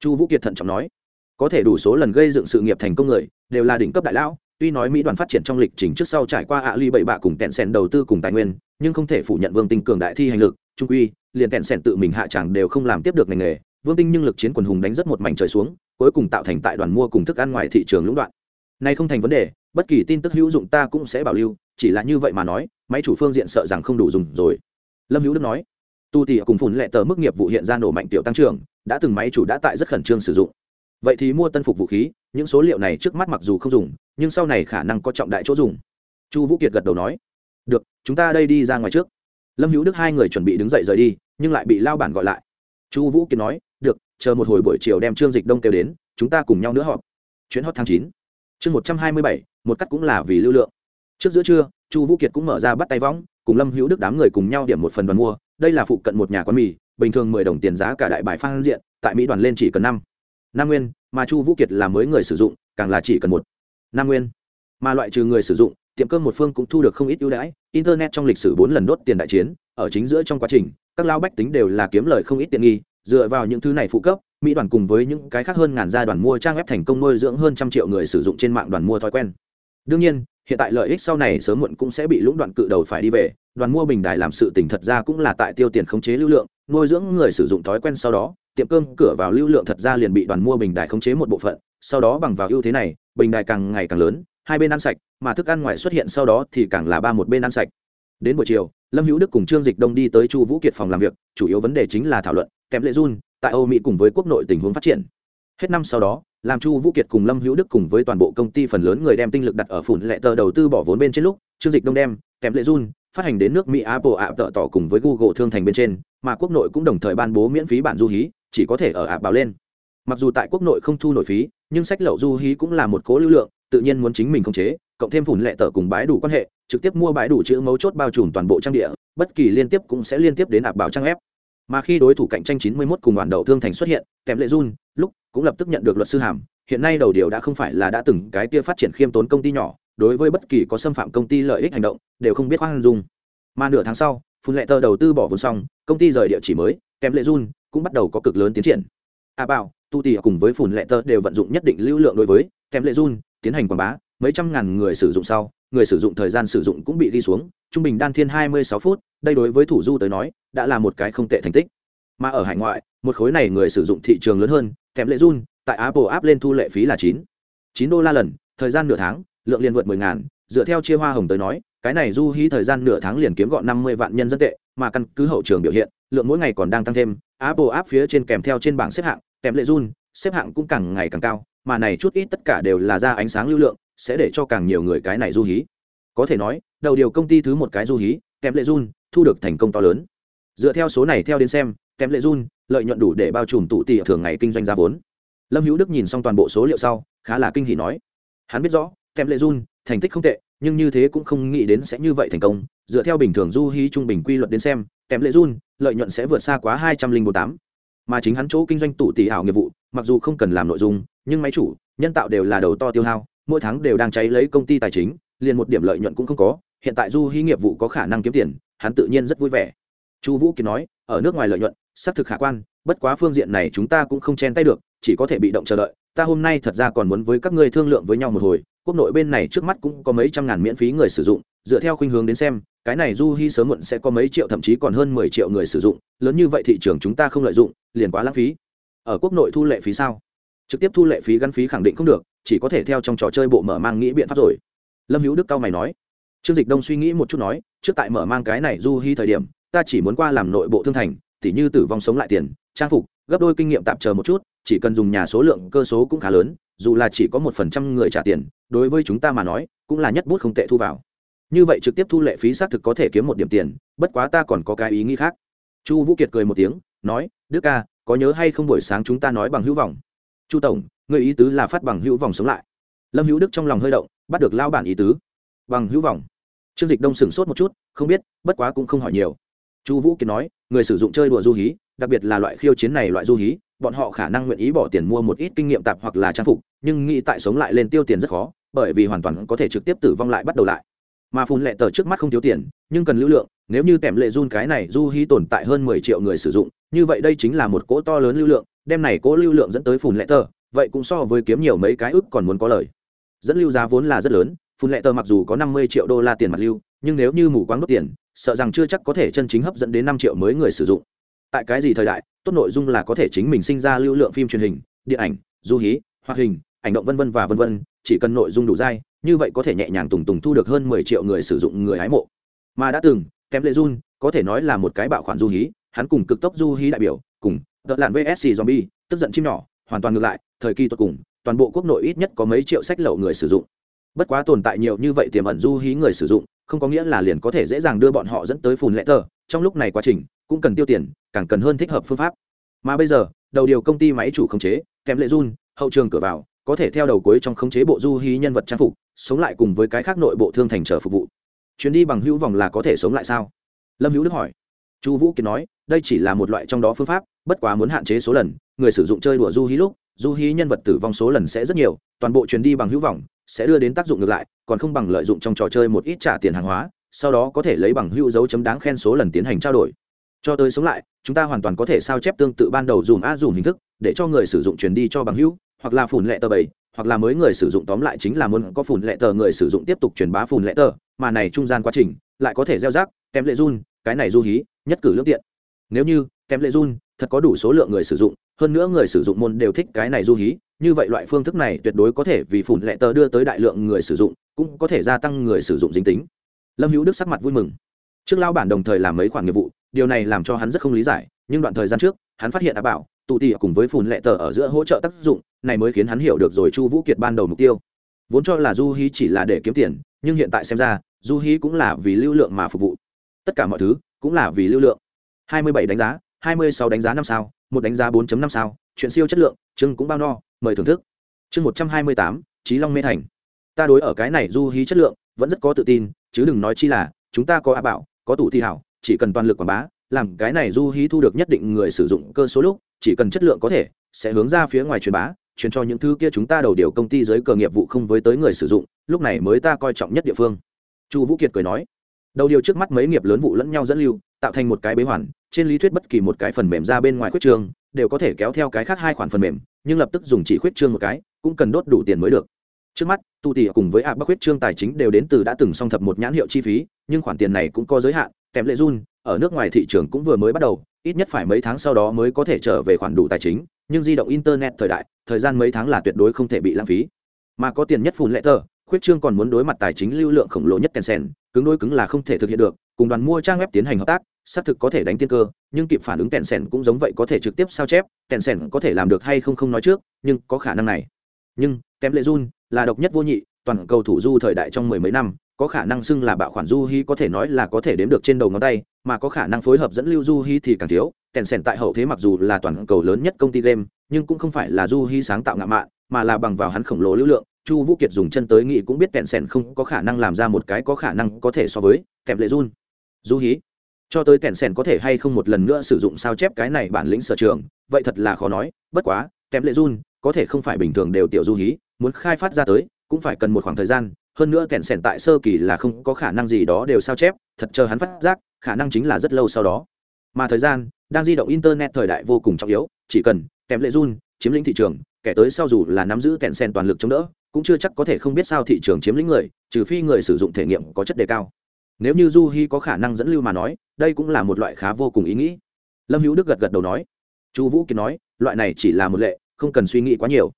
Chu vũ kiệt thận trọng nói, có thể đủ số lần gây dựng sự nghiệp thành công người, đều là đỉnh cấp đại lão, tuy nói mỹ đoàn phát triển trong lịch trình trước sau trải qua ạ ly bảy bạ cùng tẹn sèn đầu tư cùng tài nguyên, nhưng không thể phủ nhận vương tinh cường đại thi hành lực, trung quy, liền tẹn sèn tự mình hạ chẳng đều không làm tiếp được ngành nghề. Vương tinh nhưng lực chiến quần hùng đánh rất một mảnh trời xuống, cuối cùng tạo thành tại đoàn mua cùng thức ăn ngoài thị trường lũng đoạn nay không thành vấn đề, bất kỳ tin tức hữu dụng ta cũng sẽ bảo lưu, chỉ là như vậy mà nói, máy chủ phương diện sợ rằng không đủ dùng rồi. Lâm hữu đức nói, tu tỉ cùng phùn lệ tờ mức nghiệp vụ hiện ra nổ mạnh tiểu tăng trưởng, đã từng máy chủ đã tại rất khẩn trương sử dụng. Vậy thì mua tân phục vũ khí, những số liệu này trước mắt mặc dù không dùng, nhưng sau này khả năng có trọng đại chỗ dùng. Chu vũ kiệt gật đầu nói, được, chúng ta đây đi ra ngoài trước. Lâm hữu đức hai người chuẩn bị đứng dậy rời đi, nhưng lại bị lao bản gọi lại. Chu vũ kiệt nói, được, chờ một hồi buổi chiều đem trương dịch đông kêu đến, chúng ta cùng nhau nữa họp. Chuyến hot tháng chín chương một trăm hai mươi bảy, một cắt cũng là vì lưu lượng. Trước giữa trưa, chu vũ kiệt cũng mở ra bắt tay võng, cùng lâm hữu đức đám người cùng nhau điểm một phần đoàn mua. Đây là phụ cận một nhà quán mì, bình thường mười đồng tiền giá cả đại bài phan diện, tại mỹ đoàn lên chỉ cần năm. Năm nguyên, mà chu vũ kiệt là mới người sử dụng, càng là chỉ cần một. Năm nguyên, mà loại trừ người sử dụng, tiệm cơm một phương cũng thu được không ít ưu đãi. Internet trong lịch sử bốn lần đốt tiền đại chiến, ở chính giữa trong quá trình, các lao bách tính đều là kiếm lời không ít tiện nghi, dựa vào những thứ này phụ cấp mỹ đoàn cùng với những cái khác hơn ngàn gia đoàn mua trang web thành công nuôi dưỡng hơn trăm triệu người sử dụng trên mạng đoàn mua thói quen. Đương nhiên, hiện tại lợi ích sau này sớm muộn cũng sẽ bị lũng đoạn cự đầu phải đi về, đoàn mua bình đài làm sự tỉnh thật ra cũng là tại tiêu tiền khống chế lưu lượng, nuôi dưỡng người sử dụng thói quen sau đó, tiệm cơm cửa vào lưu lượng thật ra liền bị đoàn mua bình đài khống chế một bộ phận, sau đó bằng vào ưu thế này, bình đài càng ngày càng lớn, hai bên ăn sạch, mà thức ăn ngoài xuất hiện sau đó thì càng là ba một bên ăn sạch. Đến buổi chiều, lâm hữu đức cùng trương dịch đông đi tới chu vũ kiệt phòng làm việc, chủ yếu vấn đề chính là thảo luận kém lệ run tại âu mỹ cùng với quốc nội tình huống phát triển. Hết năm sau đó, làm chu vũ kiệt cùng lâm hữu đức cùng với toàn bộ công ty phần lớn người đem tinh lực đặt ở phủn lệ tờ đầu tư bỏ vốn bên trên lúc chương dịch đông đem kèm lệ run phát hành đến nước mỹ apple ạ tợ tỏ cùng với google thương thành bên trên, mà quốc nội cũng đồng thời ban bố miễn phí bản du hí, chỉ có thể ở ạp báo lên. Mặc dù tại quốc nội không thu nổi phí, nhưng sách lậu du hí cũng là một cố lưu lượng, tự nhiên muốn chính mình khống chế, cộng thêm phủn lệ tờ cùng bãi đủ quan hệ, trực tiếp mua bãi đủ chữ mấu chốt bao trùm toàn bộ trang địa, bất kỳ liên tiếp cũng sẽ liên tiếp đến ạp bảo trang ép mà khi đối thủ cạnh tranh 91 cùng đoàn đầu thương thành xuất hiện, kèm lệ run lúc cũng lập tức nhận được luật sư hàm. Hiện nay đầu điều đã không phải là đã từng cái kia phát triển khiêm tốn công ty nhỏ, đối với bất kỳ có xâm phạm công ty lợi ích hành động, đều không biết khoan dung. Mà nửa tháng sau, phun lệ tờ đầu tư bỏ vốn xong, công ty rời địa chỉ mới, kèm lệ run cũng bắt đầu có cực lớn tiến triển. A à bảo, tu Tỷ cùng với phun lệ tờ đều vận dụng nhất định lưu lượng đối với kèm lệ run tiến hành quảng bá, mấy trăm ngàn người sử dụng sau người sử dụng thời gian sử dụng cũng bị đi xuống, trung bình đan thiên hai mươi sáu phút, đây đối với thủ du tới nói, đã là một cái không tệ thành tích. Mà ở hải ngoại, một khối này người sử dụng thị trường lớn hơn, kèm lệ run, tại apple áp lên thu lệ phí là chín. Chín đô la lần, thời gian nửa tháng, lượng liền vượt mười ngàn. Dựa theo chia hoa hồng tới nói, cái này du hí thời gian nửa tháng liền kiếm gọn năm mươi vạn nhân dân tệ, mà căn cứ hậu trường biểu hiện, lượng mỗi ngày còn đang tăng thêm. Apple áp phía trên kèm theo trên bảng xếp hạng, kèm lệ run, xếp hạng cũng càng ngày càng cao, mà này chút ít tất cả đều là ra ánh sáng lưu lượng sẽ để cho càng nhiều người cái này du hí. Có thể nói, đầu điều công ty thứ một cái du hí kém lệ run, thu được thành công to lớn. Dựa theo số này theo đến xem kém lệ run, lợi nhuận đủ để bao trùm tụ tỷ thường ngày kinh doanh giá vốn. Lâm hữu đức nhìn xong toàn bộ số liệu sau, khá là kinh hỉ nói. Hắn biết rõ kém lệ run, thành tích không tệ, nhưng như thế cũng không nghĩ đến sẽ như vậy thành công. Dựa theo bình thường du hí trung bình quy luật đến xem kém lệ run, lợi nhuận sẽ vượt xa quá hai trăm linh bốn tám. Mà chính hắn chỗ kinh doanh tụ tỷ ảo nghiệp vụ, mặc dù không cần làm nội dung, nhưng máy chủ, nhân tạo đều là đầu to tiêu hao mỗi tháng đều đang cháy lấy công ty tài chính, liền một điểm lợi nhuận cũng không có, hiện tại du hy nghiệp vụ có khả năng kiếm tiền, hắn tự nhiên rất vui vẻ. Chu vũ kiệt nói, ở nước ngoài lợi nhuận, xác thực khả quan, bất quá phương diện này chúng ta cũng không chen tay được, chỉ có thể bị động chờ đợi. Ta hôm nay thật ra còn muốn với các ngươi thương lượng với nhau một hồi, quốc nội bên này trước mắt cũng có mấy trăm ngàn miễn phí người sử dụng, dựa theo khuynh hướng đến xem, cái này du hi sớm muộn sẽ có mấy triệu thậm chí còn hơn mười triệu người sử dụng, lớn như vậy thị trường chúng ta không lợi dụng, liền quá lãng phí. Ở quốc nội thu lệ phí sao? Trực tiếp thu lệ phí gắn phí khẳng định không được, chỉ có thể theo trong trò chơi bộ mở mang nghĩ biện pháp rồi. Lâm hữu đức cao mày nói. Trương dịch đông suy nghĩ một chút nói, trước tại mở mang cái này du hi thời điểm, ta chỉ muốn qua làm nội bộ thương thành, tỉ như tử vong sống lại tiền, trang phục, gấp đôi kinh nghiệm tạm chờ một chút, chỉ cần dùng nhà số lượng, cơ số cũng khá lớn, dù là chỉ có một phần trăm người trả tiền, đối với chúng ta mà nói, cũng là nhất bút không tệ thu vào. Như vậy trực tiếp thu lệ phí xác thực có thể kiếm một điểm tiền, bất quá ta còn có cái ý nghĩ khác. Chu vũ kiệt cười một tiếng, nói, đức ca, có nhớ hay không buổi sáng chúng ta nói bằng hữu vọng? Chu tổng người ý tứ là phát bằng hữu vòng sống lại. Lâm hữu đức trong lòng hơi động, bắt được lao bản ý tứ. Bằng hữu vòng trương dịch đông sửng sốt một chút, không biết, bất quá cũng không hỏi nhiều. Chu vũ kiệt nói, người sử dụng chơi đùa du hí, đặc biệt là loại khiêu chiến này loại du hí, bọn họ khả năng nguyện ý bỏ tiền mua một ít kinh nghiệm tạp hoặc là trang phục, nhưng nghĩ tại sống lại lên tiêu tiền rất khó, bởi vì hoàn toàn có thể trực tiếp tử vong lại bắt đầu lại. Mà phun lệ tờ trước mắt không thiếu tiền, nhưng cần lưu lượng, nếu như kèm lệ run cái này du hí tồn tại hơn mười triệu người sử dụng, như vậy đây chính là một cỗ to lớn lưu lượng đem này cố lưu lượng dẫn tới Phùn lệ tờ, vậy cũng so với kiếm nhiều mấy cái ức còn muốn có lời. Dẫn lưu giá vốn là rất lớn, Phùn lệ tờ mặc dù có năm mươi triệu đô la tiền mặt lưu, nhưng nếu như mù quáng đốt tiền, sợ rằng chưa chắc có thể chân chính hấp dẫn đến năm triệu mới người sử dụng. Tại cái gì thời đại, tốt nội dung là có thể chính mình sinh ra lưu lượng phim truyền hình, điện ảnh, du hí, hoạt hình, ảnh động vân vân và vân vân, chỉ cần nội dung đủ dai, như vậy có thể nhẹ nhàng tùng tùng thu được hơn mười triệu người sử dụng người hái mộ. Mà đã từng, kém lệ run có thể nói là một cái bạo khoản du hí, hắn cùng cực tốc du hí đại biểu, cùng đợt lạn vsc zombie, tức giận chim nhỏ, hoàn toàn ngược lại, thời kỳ tốt cùng, toàn bộ quốc nội ít nhất có mấy triệu sách lậu người sử dụng. Bất quá tồn tại nhiều như vậy tiềm ẩn du hí người sử dụng, không có nghĩa là liền có thể dễ dàng đưa bọn họ dẫn tới phùn lệ tờ, trong lúc này quá trình, cũng cần tiêu tiền, càng cần hơn thích hợp phương pháp. Mà bây giờ, đầu điều công ty máy chủ khống chế kém lệ run, hậu trường cửa vào, có thể theo đầu cuối trong khống chế bộ du hí nhân vật trang phục, sống lại cùng với cái khác nội bộ thương thành trở phục vụ. Chuyến đi bằng hữu vòng là có thể sống lại sao? Lâm hữu đức hỏi. Chu vũ kiến nói, đây chỉ là một loại trong đó phương pháp bất quá muốn hạn chế số lần, người sử dụng chơi đùa du hí lúc, du hí nhân vật tử vong số lần sẽ rất nhiều, toàn bộ chuyến đi bằng hữu vọng, sẽ đưa đến tác dụng ngược lại, còn không bằng lợi dụng trong trò chơi một ít trả tiền hàng hóa, sau đó có thể lấy bằng hữu dấu chấm đáng khen số lần tiến hành trao đổi. Cho tới sống lại, chúng ta hoàn toàn có thể sao chép tương tự ban đầu dùm a dùm hình thức, để cho người sử dụng truyền đi cho bằng hữu, hoặc là phủn lệ tờ bảy hoặc là mới người sử dụng tóm lại chính là muốn có phủn lệ tờ người sử dụng tiếp tục truyền bá phủn lệ tờ, mà này trung gian quá trình, lại có thể gieo rác kém lệ run, cái này du hí, nhất cử lương tiện. Nếu như, kém lệ run thật có đủ số lượng người sử dụng, hơn nữa người sử dụng môn đều thích cái này du hí, như vậy loại phương thức này tuyệt đối có thể vì phủn lệ tờ đưa tới đại lượng người sử dụng, cũng có thể gia tăng người sử dụng dính tính. Lâm hữu đức sắc mặt vui mừng. Trước lao bản đồng thời làm mấy khoản nghiệp vụ, điều này làm cho hắn rất không lý giải, nhưng đoạn thời gian trước, hắn phát hiện đã bảo, tụ tị cùng với phùn lệ tờ ở giữa hỗ trợ tác dụng, này mới khiến hắn hiểu được rồi chu vũ kiệt ban đầu mục tiêu. Vốn cho là du hí chỉ là để kiếm tiền, nhưng hiện tại xem ra, du hí cũng là vì lưu lượng mà phục vụ. Tất cả mọi thứ cũng là vì lưu lượng. 27 đánh giá 26 đánh giá năm sao một đánh giá 4 năm sao chuyện siêu chất lượng chương cũng bao no mời thưởng thức. Chương 128, trí long mê thành. Ta đối ở cái này du hí chất lượng vẫn rất có tự tin chứ đừng nói chi là chúng ta có a bảo có tủ thi hảo chỉ cần toàn lực quảng bá làm cái này du hí thu được nhất định người sử dụng cơ số lúc chỉ cần chất lượng có thể sẽ hướng ra phía ngoài truyền bá truyền cho những thứ kia chúng ta đầu điều công ty giới cờ nghiệp vụ không với tới người sử dụng lúc này mới ta coi trọng nhất địa phương. Chu vũ kiệt cười nói đầu điều trước mắt mấy nghiệp lớn vụ lẫn nhau dẫn lưu tạo thành một cái bế hoàn, trên lý thuyết bất kỳ một cái phần mềm ra bên ngoài khuyết trương, đều có thể kéo theo cái khác hai khoản phần mềm, nhưng lập tức dùng chỉ khuyết trương một cái, cũng cần đốt đủ tiền mới được. Trước mắt, tu Tỷ cùng với ạ bắc khuyết trương tài chính đều đến từ đã từng song thập một nhãn hiệu chi phí, nhưng khoản tiền này cũng có giới hạn, kèm lệ run, ở nước ngoài thị trường cũng vừa mới bắt đầu, ít nhất phải mấy tháng sau đó mới có thể trở về khoản đủ tài chính, nhưng di động internet thời đại, thời gian mấy tháng là tuyệt đối không thể bị lãng phí. Mà có tiền nhất phùn lệ tờ, khuyết trương còn muốn đối mặt tài chính lưu lượng khổng lồ nhất tencent cứng đối cứng là không thể thực hiện được cùng đoàn mua trang web tiến hành hợp tác, xác thực có thể đánh tiên cơ, nhưng kịp phản ứng tencent cũng giống vậy có thể trực tiếp sao chép tencent có thể làm được hay không không nói trước, nhưng có khả năng này. Nhưng kém lệ run là độc nhất vô nhị, toàn cầu thủ du thời đại trong mười mấy năm, có khả năng xưng là bạo khoản du hí có thể nói là có thể đếm được trên đầu ngón tay, mà có khả năng phối hợp dẫn lưu du hí thì càng thiếu. Tèn sèn tại hậu thế mặc dù là toàn cầu lớn nhất công ty game, nhưng cũng không phải là du hí sáng tạo ngạo mạn, mà là bằng vào hắn khổng lồ lưu lượng. Chu vũ kiệt dùng chân tới nghị cũng biết tèn sèn không có khả năng làm ra một cái có khả năng có thể so với kèm lệ run du hí. Cho tới kèn sèn có thể hay không một lần nữa sử dụng sao chép cái này bản lĩnh sở trường, vậy thật là khó nói, bất quá kèm lệ run, có thể không phải bình thường đều tiểu du hí, muốn khai phát ra tới, cũng phải cần một khoảng thời gian, hơn nữa kèn sèn tại sơ kỳ là không có khả năng gì đó đều sao chép, thật chờ hắn phát giác, khả năng chính là rất lâu sau đó. Mà thời gian, đang di động internet thời đại vô cùng trọng yếu, chỉ cần kèm lệ run, chiếm lĩnh thị trường, kẻ tới sau dù là nắm giữ kèn sèn toàn lực chống đỡ, cũng chưa chắc có thể không biết sao thị trường chiếm lĩnh người, trừ phi người sử dụng thể nghiệm có chất đề cao nếu như du hi có khả năng dẫn lưu mà nói, đây cũng là một loại khá vô cùng ý nghĩ. Lâm hữu đức gật gật đầu nói. Chu vũ kiệt nói, loại này chỉ là một lệ, không cần suy nghĩ quá nhiều.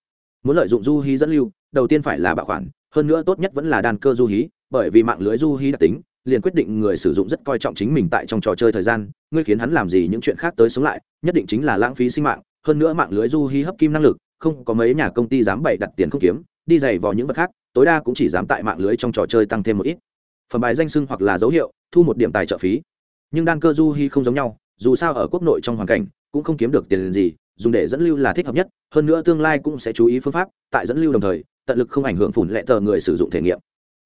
Muốn lợi dụng du hi dẫn lưu, đầu tiên phải là bảo khoản hơn nữa tốt nhất vẫn là đàn cơ du hí bởi vì mạng lưới du hí đặc tính, liền quyết định người sử dụng rất coi trọng chính mình tại trong trò chơi thời gian, ngươi khiến hắn làm gì những chuyện khác tới sống lại, nhất định chính là lãng phí sinh mạng, hơn nữa mạng lưới du hí hấp kim năng lực, không có mấy nhà công ty dám bày đặt tiền không kiếm, đi giày vào những vật khác, tối đa cũng chỉ dám tại mạng lưới trong trò chơi tăng thêm một ít phần bài danh sưng hoặc là dấu hiệu, thu một điểm tài trợ phí. Nhưng đan cơ du hi không giống nhau, dù sao ở quốc nội trong hoàn cảnh, cũng không kiếm được tiền gì, dùng để dẫn lưu là thích hợp nhất, hơn nữa tương lai cũng sẽ chú ý phương pháp, tại dẫn lưu đồng thời, tận lực không ảnh hưởng phủn lệ tờ người sử dụng thể nghiệm.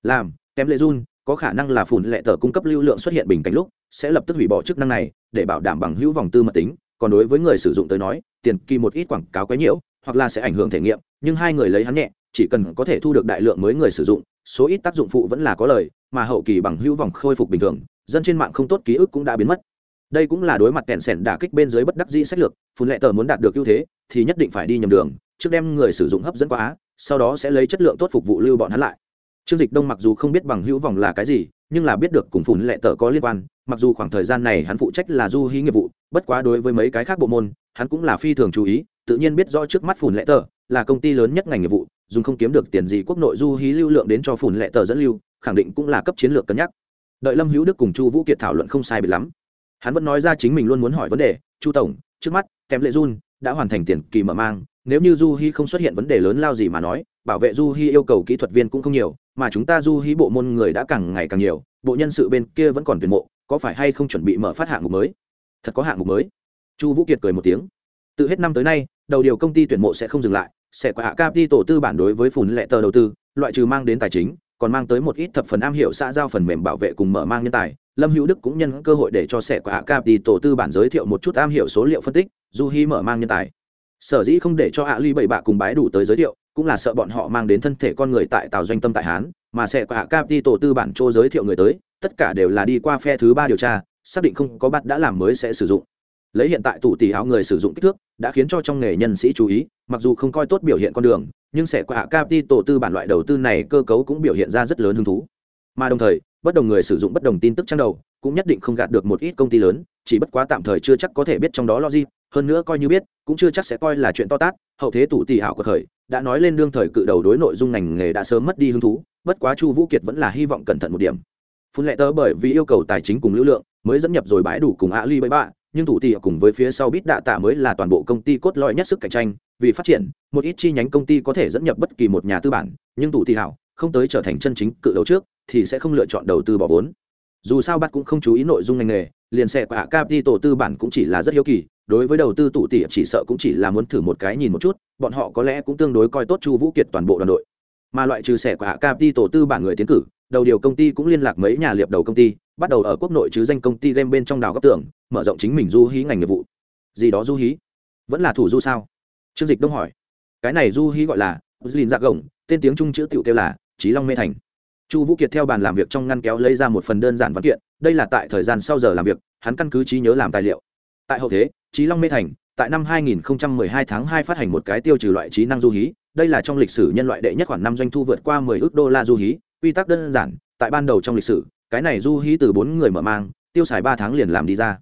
Làm, kém lệ run, có khả năng là phủn lệ tờ cung cấp lưu lượng xuất hiện bình cảnh lúc, sẽ lập tức hủy bỏ chức năng này, để bảo đảm bằng hữu vòng tư mật tính, còn đối với người sử dụng tới nói, tiền kỳ một ít quảng cáo quấy nhiễu, hoặc là sẽ ảnh hưởng thể nghiệm, nhưng hai người lấy hắn nhẹ, chỉ cần có thể thu được đại lượng mới người sử dụng số ít tác dụng phụ vẫn là có lời, mà hậu kỳ bằng hữu vòng khôi phục bình thường, dân trên mạng không tốt ký ức cũng đã biến mất. Đây cũng là đối mặt kẹn sẻn đả kích bên dưới bất đắc dĩ sách lược, phun lệ tờ muốn đạt được ưu thế, thì nhất định phải đi nhầm đường, trước đem người sử dụng hấp dẫn quá, sau đó sẽ lấy chất lượng tốt phục vụ lưu bọn hắn lại. Trương dịch đông mặc dù không biết bằng hữu vòng là cái gì, nhưng là biết được cùng phun lệ tờ có liên quan, mặc dù khoảng thời gian này hắn phụ trách là du hí nghiệp vụ, bất quá đối với mấy cái khác bộ môn, hắn cũng là phi thường chú ý, tự nhiên biết rõ trước mắt phun lệ tờ là công ty lớn nhất ngành nghiệp vụ dùng không kiếm được tiền gì quốc nội du hí lưu lượng đến cho phùn lệ tờ dẫn lưu, khẳng định cũng là cấp chiến lược cân nhắc. Đợi lâm hữu đức cùng chu vũ kiệt thảo luận không sai biệt lắm. Hắn vẫn nói ra chính mình luôn muốn hỏi vấn đề, chu tổng, trước mắt, kém lệ run đã hoàn thành tiền kỳ mở mang, nếu như du hi không xuất hiện vấn đề lớn lao gì mà nói, bảo vệ du hi yêu cầu kỹ thuật viên cũng không nhiều, mà chúng ta du hi bộ môn người đã càng ngày càng nhiều, bộ nhân sự bên kia vẫn còn tuyển mộ, có phải hay không chuẩn bị mở phát hạng mục mới? Thật có hạng mục mới. Chu vũ kiệt cười một tiếng. Từ hết năm tới nay, đầu điều công ty tuyển mộ sẽ không dừng lại sẽ qua hạ đi tổ tư bản đối với phùn lệ tờ đầu tư, loại trừ mang đến tài chính, còn mang tới một ít thập phần am hiểu xã giao phần mềm bảo vệ cùng mở mang nhân tài. Lâm hữu đức cũng nhân cơ hội để cho sẽ của hạ đi tổ tư bản giới thiệu một chút am hiểu số liệu phân tích du hi mở mang nhân tài. Sở dĩ không để cho hạ ly bảy bạ cùng bái đủ tới giới thiệu, cũng là sợ bọn họ mang đến thân thể con người tại tàu doanh tâm tại hán, mà sẽ của hạ đi tổ tư bản chỗ giới thiệu người tới, tất cả đều là đi qua phe thứ ba điều tra, xác định không có bắt đã làm mới sẽ sử dụng lấy hiện tại tủ tỷ áo người sử dụng kích thước, đã khiến cho trong nghề nhân sĩ chú ý, mặc dù không coi tốt biểu hiện con đường, nhưng sẽ qua capi tổ tư bản loại đầu tư này cơ cấu cũng biểu hiện ra rất lớn hứng thú. Mà đồng thời, bất đồng người sử dụng bất đồng tin tức trang đầu, cũng nhất định không gạt được một ít công ty lớn, chỉ bất quá tạm thời chưa chắc có thể biết trong đó logic, hơn nữa coi như biết, cũng chưa chắc sẽ coi là chuyện to tát, hậu thế tủ tỷ ảo của thời, đã nói lên đương thời cự đầu đối nội dung ngành nghề đã sớm mất đi hứng thú, bất quá chu vũ kiệt vẫn là hy vọng cẩn thận một điểm. Phun lệ tớ bởi vì yêu cầu tài chính cùng lưu lượng, mới dẫn nhập rồi bãi đủ cùng ạ ly bẫy bạ nhưng thủ tỷ cùng với phía sau bít đạ tạ mới là toàn bộ công ty cốt lõi nhất sức cạnh tranh, vì phát triển, một ít chi nhánh công ty có thể dẫn nhập bất kỳ một nhà tư bản, nhưng thủ tỷ hảo, không tới trở thành chân chính cự đấu trước, thì sẽ không lựa chọn đầu tư bỏ vốn. Dù sao bắt cũng không chú ý nội dung ngành nghề, liền xe quả Đi tổ tư bản cũng chỉ là rất hiếu kỳ, đối với đầu tư tụ tỷ chỉ sợ cũng chỉ là muốn thử một cái nhìn một chút, bọn họ có lẽ cũng tương đối coi tốt chu vũ kiệt toàn bộ đoàn đội. Mà loại trừ xe quả Đi tổ tư bản người tiến cử, đầu điều công ty cũng liên lạc mấy nhà liệp đầu công ty bắt đầu ở quốc nội chứ danh công ty game bên trong đào góc tưởng mở rộng chính mình du hí ngành nghiệp vụ. Gì đó du hí? Vẫn là thủ du sao? Trương dịch đông hỏi. Cái này du hí gọi là lìn dạ gồng, tên tiếng trung chữ tiểu kêu là trí long mê thành. Chu vũ kiệt theo bàn làm việc trong ngăn kéo lấy ra một phần đơn giản văn kiện, đây là tại thời gian sau giờ làm việc, hắn căn cứ trí nhớ làm tài liệu. Tại hậu thế trí long mê thành, tại năm 2012 tháng 2 phát hành một cái tiêu trừ loại trí năng du hí, đây là trong lịch sử nhân loại đệ nhất khoản năm doanh thu vượt qua 10 ước đô la du hí, quy tắc đơn giản, tại ban đầu trong lịch sử cái này du hí từ bốn người mở mang, tiêu xài ba tháng liền làm đi ra.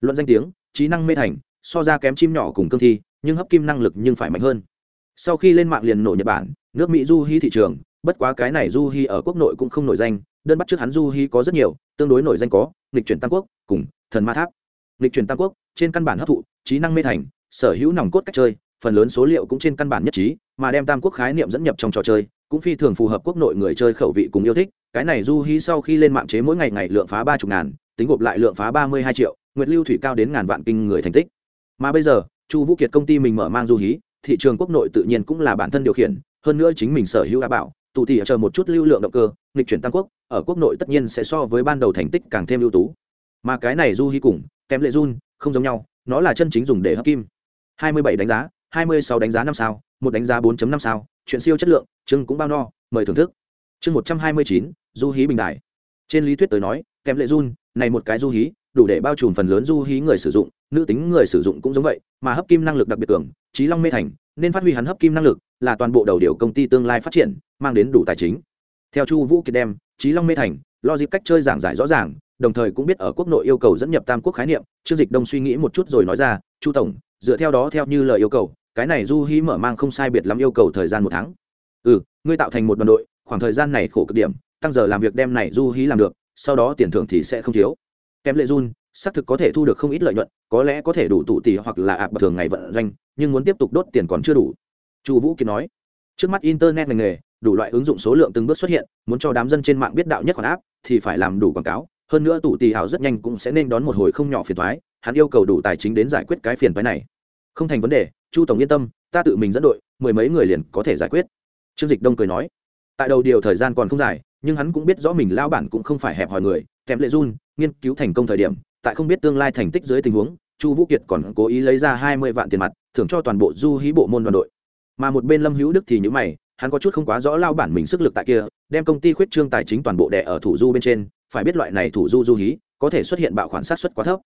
Luận danh tiếng, trí năng mê thành, so ra kém chim nhỏ cùng cương thi, nhưng hấp kim năng lực nhưng phải mạnh hơn. Sau khi lên mạng liền nổ nhật bản, nước mỹ du hí thị trường, bất quá cái này du hí ở quốc nội cũng không nổi danh, đơn bắt trước hắn du hí có rất nhiều, tương đối nổi danh có lịch chuyển tam quốc cùng thần ma tháp. Lịch chuyển tam quốc, trên căn bản hấp thụ, trí năng mê thành, sở hữu nòng cốt cách chơi phần lớn số liệu cũng trên căn bản nhất trí, mà đem tam quốc khái niệm dẫn nhập trong trò chơi, cũng phi thường phù hợp quốc nội người chơi khẩu vị cùng yêu thích. Cái này du hí sau khi lên mạng chế mỗi ngày ngày lượng phá ba chục ngàn, tính gộp lại lượng phá ba mươi hai triệu, nguyệt lưu thủy cao đến ngàn vạn kinh người thành tích. Mà bây giờ, chu vũ kiệt công ty mình mở mang du hí, thị trường quốc nội tự nhiên cũng là bản thân điều khiển, hơn nữa chính mình sở hữu đã bảo, tụ thị chờ một chút lưu lượng động cơ, nghịch chuyển tam quốc, ở quốc nội tất nhiên sẽ so với ban đầu thành tích càng thêm ưu tú. Mà cái này du hí cùng, kém lệ run không giống nhau, nó là chân chính dùng để hấp kim. 27 đánh giá 26 đánh giá năm sao một đánh giá 4.5 sao chuyện siêu chất lượng chương cũng bao no mời thưởng thức. Chương 129, du hí bình đại. Trên lý thuyết tới nói kèm lệ run này một cái du hí đủ để bao trùm phần lớn du hí người sử dụng nữ tính người sử dụng cũng giống vậy mà hấp kim năng lực đặc biệt tưởng, trí long mê thành nên phát huy hắn hấp kim năng lực là toàn bộ đầu điều công ty tương lai phát triển mang đến đủ tài chính. Theo chu vũ kiệt đem trí long mê thành logic cách chơi giảng giải rõ ràng đồng thời cũng biết ở quốc nội yêu cầu dẫn nhập tam quốc khái niệm trương dịch đông suy nghĩ một chút rồi nói ra chu tổng dựa theo đó theo như lời yêu cầu cái này du hí mở mang không sai biệt lắm yêu cầu thời gian một tháng. Ừ ngươi tạo thành một đoàn đội, khoảng thời gian này khổ cực điểm, tăng giờ làm việc đem này du hí làm được, sau đó tiền thưởng thì sẽ không thiếu. Kém lệ run, xác thực có thể thu được không ít lợi nhuận, có lẽ có thể đủ tụ tỷ hoặc là ạp thường ngày vận doanh, nhưng muốn tiếp tục đốt tiền còn chưa đủ. Chu vũ kiệt nói. Trước mắt internet ngành nghề, đủ loại ứng dụng số lượng từng bước xuất hiện, muốn cho đám dân trên mạng biết đạo nhất khoản áp, thì phải làm đủ quảng cáo. Hơn nữa tụ tỷ hảo rất nhanh cũng sẽ nên đón một hồi không nhỏ phiền thoái hắn yêu cầu đủ tài chính đến giải quyết cái phiền thoái này không thành vấn đề, chu tổng yên tâm, ta tự mình dẫn đội, mười mấy người liền có thể giải quyết. Trương dịch đông cười nói. Tại đầu điều thời gian còn không dài, nhưng hắn cũng biết rõ mình lao bản cũng không phải hẹp hòi người kèm lệ run, nghiên cứu thành công thời điểm, tại không biết tương lai thành tích dưới tình huống, chu vũ kiệt còn cố ý lấy ra hai mươi vạn tiền mặt, thưởng cho toàn bộ du hí bộ môn đoàn đội. Mà một bên lâm hữu đức thì nhữ mày, hắn có chút không quá rõ lao bản mình sức lực tại kia, đem công ty khuyết trương tài chính toàn bộ đẻ ở thủ du bên trên, phải biết loại này thủ du du hí, có thể xuất hiện bạo khoản sát xuất quá thấp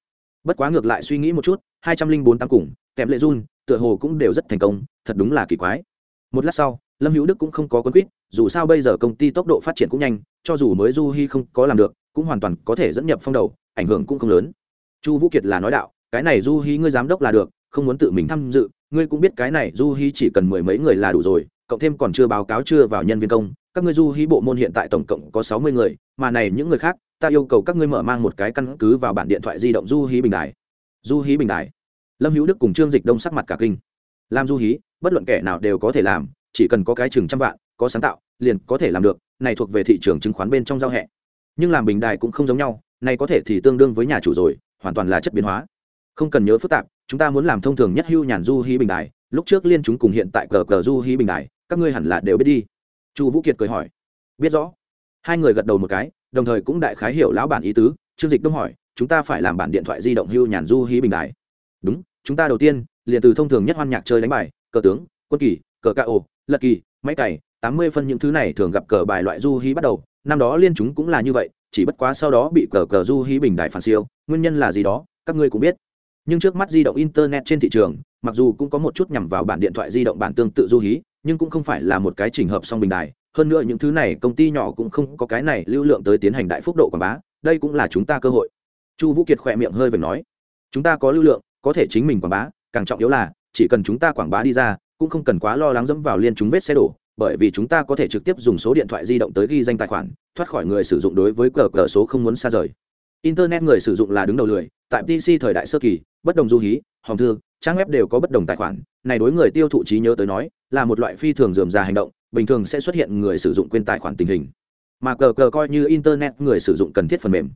bất quá ngược lại suy nghĩ một chút, hai trăm linh bốn tám cùng kèm lệ run, tựa hồ cũng đều rất thành công, thật đúng là kỳ quái. Một lát sau, lâm hữu đức cũng không có quân quýt, dù sao bây giờ công ty tốc độ phát triển cũng nhanh, cho dù mới du hy không có làm được, cũng hoàn toàn có thể dẫn nhập phong đầu, ảnh hưởng cũng không lớn. Chu vũ kiệt là nói đạo, cái này du hy ngươi giám đốc là được, không muốn tự mình tham dự, ngươi cũng biết cái này du hy chỉ cần mười mấy người là đủ rồi, cộng thêm còn chưa báo cáo chưa vào nhân viên công, các ngươi du hy bộ môn hiện tại tổng cộng có sáu mươi người, mà này những người khác ta yêu cầu các ngươi mở mang một cái căn cứ vào bản điện thoại di động du hí bình đài. Du hí bình đài. Lâm hữu đức cùng trương dịch đông sắc mặt cả kinh. Làm du hí, bất luận kẻ nào đều có thể làm, chỉ cần có cái chừng trăm vạn, có sáng tạo, liền có thể làm được, này thuộc về thị trường chứng khoán bên trong giao hẹ. Nhưng làm bình đài cũng không giống nhau, này có thể thì tương đương với nhà chủ rồi, hoàn toàn là chất biến hóa. Không cần nhớ phức tạp, chúng ta muốn làm thông thường nhất hưu nhàn du hí bình đài, lúc trước liên chúng cùng hiện tại cờ cờ du hí bình đài, các ngươi hẳn là đều biết đi. Chu vũ kiệt cười hỏi. Biết rõ. Hai người gật đầu một cái đồng thời cũng đại khái hiểu lão bản ý tứ, trương dịch đông hỏi, chúng ta phải làm bản điện thoại di động hưu nhàn du hí bình đại. đúng, chúng ta đầu tiên, liền từ thông thường nhất hoan nhạc chơi đánh bài, cờ tướng, quân kỳ, cờ ca ô lật kỳ, máy cày, tám mươi phân những thứ này thường gặp cờ bài loại du hí bắt đầu. Năm đó liên chúng cũng là như vậy, chỉ bất quá sau đó bị cờ cờ du hí bình đại phản siêu, nguyên nhân là gì đó, các ngươi cũng biết. Nhưng trước mắt di động internet trên thị trường, mặc dù cũng có một chút nhằm vào bản điện thoại di động bản tương tự du hí, nhưng cũng không phải là một cái trình hợp song bình đài hơn nữa những thứ này công ty nhỏ cũng không có cái này lưu lượng tới tiến hành đại phúc độ quảng bá, đây cũng là chúng ta cơ hội. Chu vũ kiệt khỏe miệng hơi vểnh nói, chúng ta có lưu lượng, có thể chính mình quảng bá, càng trọng yếu là, chỉ cần chúng ta quảng bá đi ra, cũng không cần quá lo lắng dẫm vào liên chúng vết xe đổ, bởi vì chúng ta có thể trực tiếp dùng số điện thoại di động tới ghi danh tài khoản, thoát khỏi người sử dụng đối với cờ cờ số không muốn xa rời. Internet người sử dụng là đứng đầu lười, tại pc thời đại sơ kỳ, bất đồng du hí, hòm thư, trang web đều có bất đồng tài khoản, này đối người tiêu thụ trí nhớ tới nói, là một loại phi thường dườm già hành động bình thường sẽ xuất hiện người sử dụng quên tài khoản tình hình, mà cờ cờ coi như internet người sử dụng cần thiết phần mềm.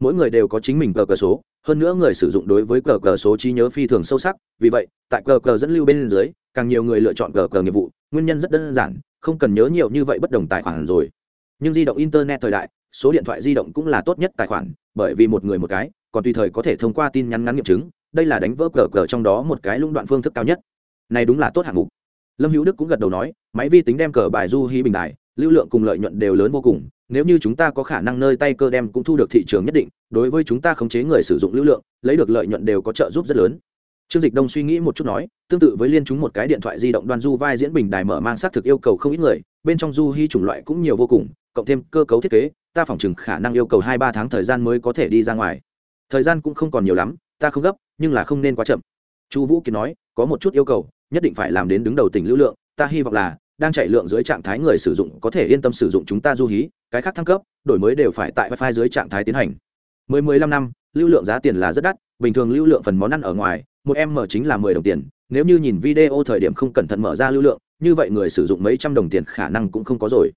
Mỗi người đều có chính mình cờ cờ số, hơn nữa người sử dụng đối với cờ cờ số trí nhớ phi thường sâu sắc, vì vậy, tại cờ cờ dẫn lưu bên dưới, càng nhiều người lựa chọn cờ cờ nghiệp vụ, nguyên nhân rất đơn giản, không cần nhớ nhiều như vậy bất đồng tài khoản rồi. Nhưng di động internet thời đại, số điện thoại di động cũng là tốt nhất tài khoản, bởi vì một người một cái, còn tùy thời có thể thông qua tin nhắn ngắn nghiệm chứng, đây là đánh vỡ cờ cờ trong đó một cái lũng đoạn phương thức cao nhất. Này đúng là tốt hạng mục lâm hữu đức cũng gật đầu nói, máy vi tính đem cờ bài du hy bình đài, lưu lượng cùng lợi nhuận đều lớn vô cùng, nếu như chúng ta có khả năng nơi tay cơ đem cũng thu được thị trường nhất định, đối với chúng ta khống chế người sử dụng lưu lượng, lấy được lợi nhuận đều có trợ giúp rất lớn. Trương dịch đông suy nghĩ một chút nói, tương tự với liên chúng một cái điện thoại di động đoan du vai diễn bình đài mở mang xác thực yêu cầu không ít người, bên trong du hy chủng loại cũng nhiều vô cùng, cộng thêm cơ cấu thiết kế, ta phỏng chừng khả năng yêu cầu hai ba tháng thời gian mới có thể đi ra ngoài. Thời gian cũng không còn nhiều lắm, ta không gấp, nhưng là không nên quá chậm chu vũ kiệt nói, có một chút yêu cầu, nhất định phải làm đến đứng đầu tỉnh lưu lượng, ta hy vọng là, đang chạy lượng dưới trạng thái người sử dụng có thể yên tâm sử dụng chúng ta du hí, cái khác thăng cấp, đổi mới đều phải tại wifi dưới trạng thái tiến hành. Mười mười lăm năm, lưu lượng giá tiền là rất đắt, bình thường lưu lượng phần món ăn ở ngoài, một em mở chính là mười đồng tiền, nếu như nhìn video thời điểm không cẩn thận mở ra lưu lượng, như vậy người sử dụng mấy trăm đồng tiền khả năng cũng không có rồi.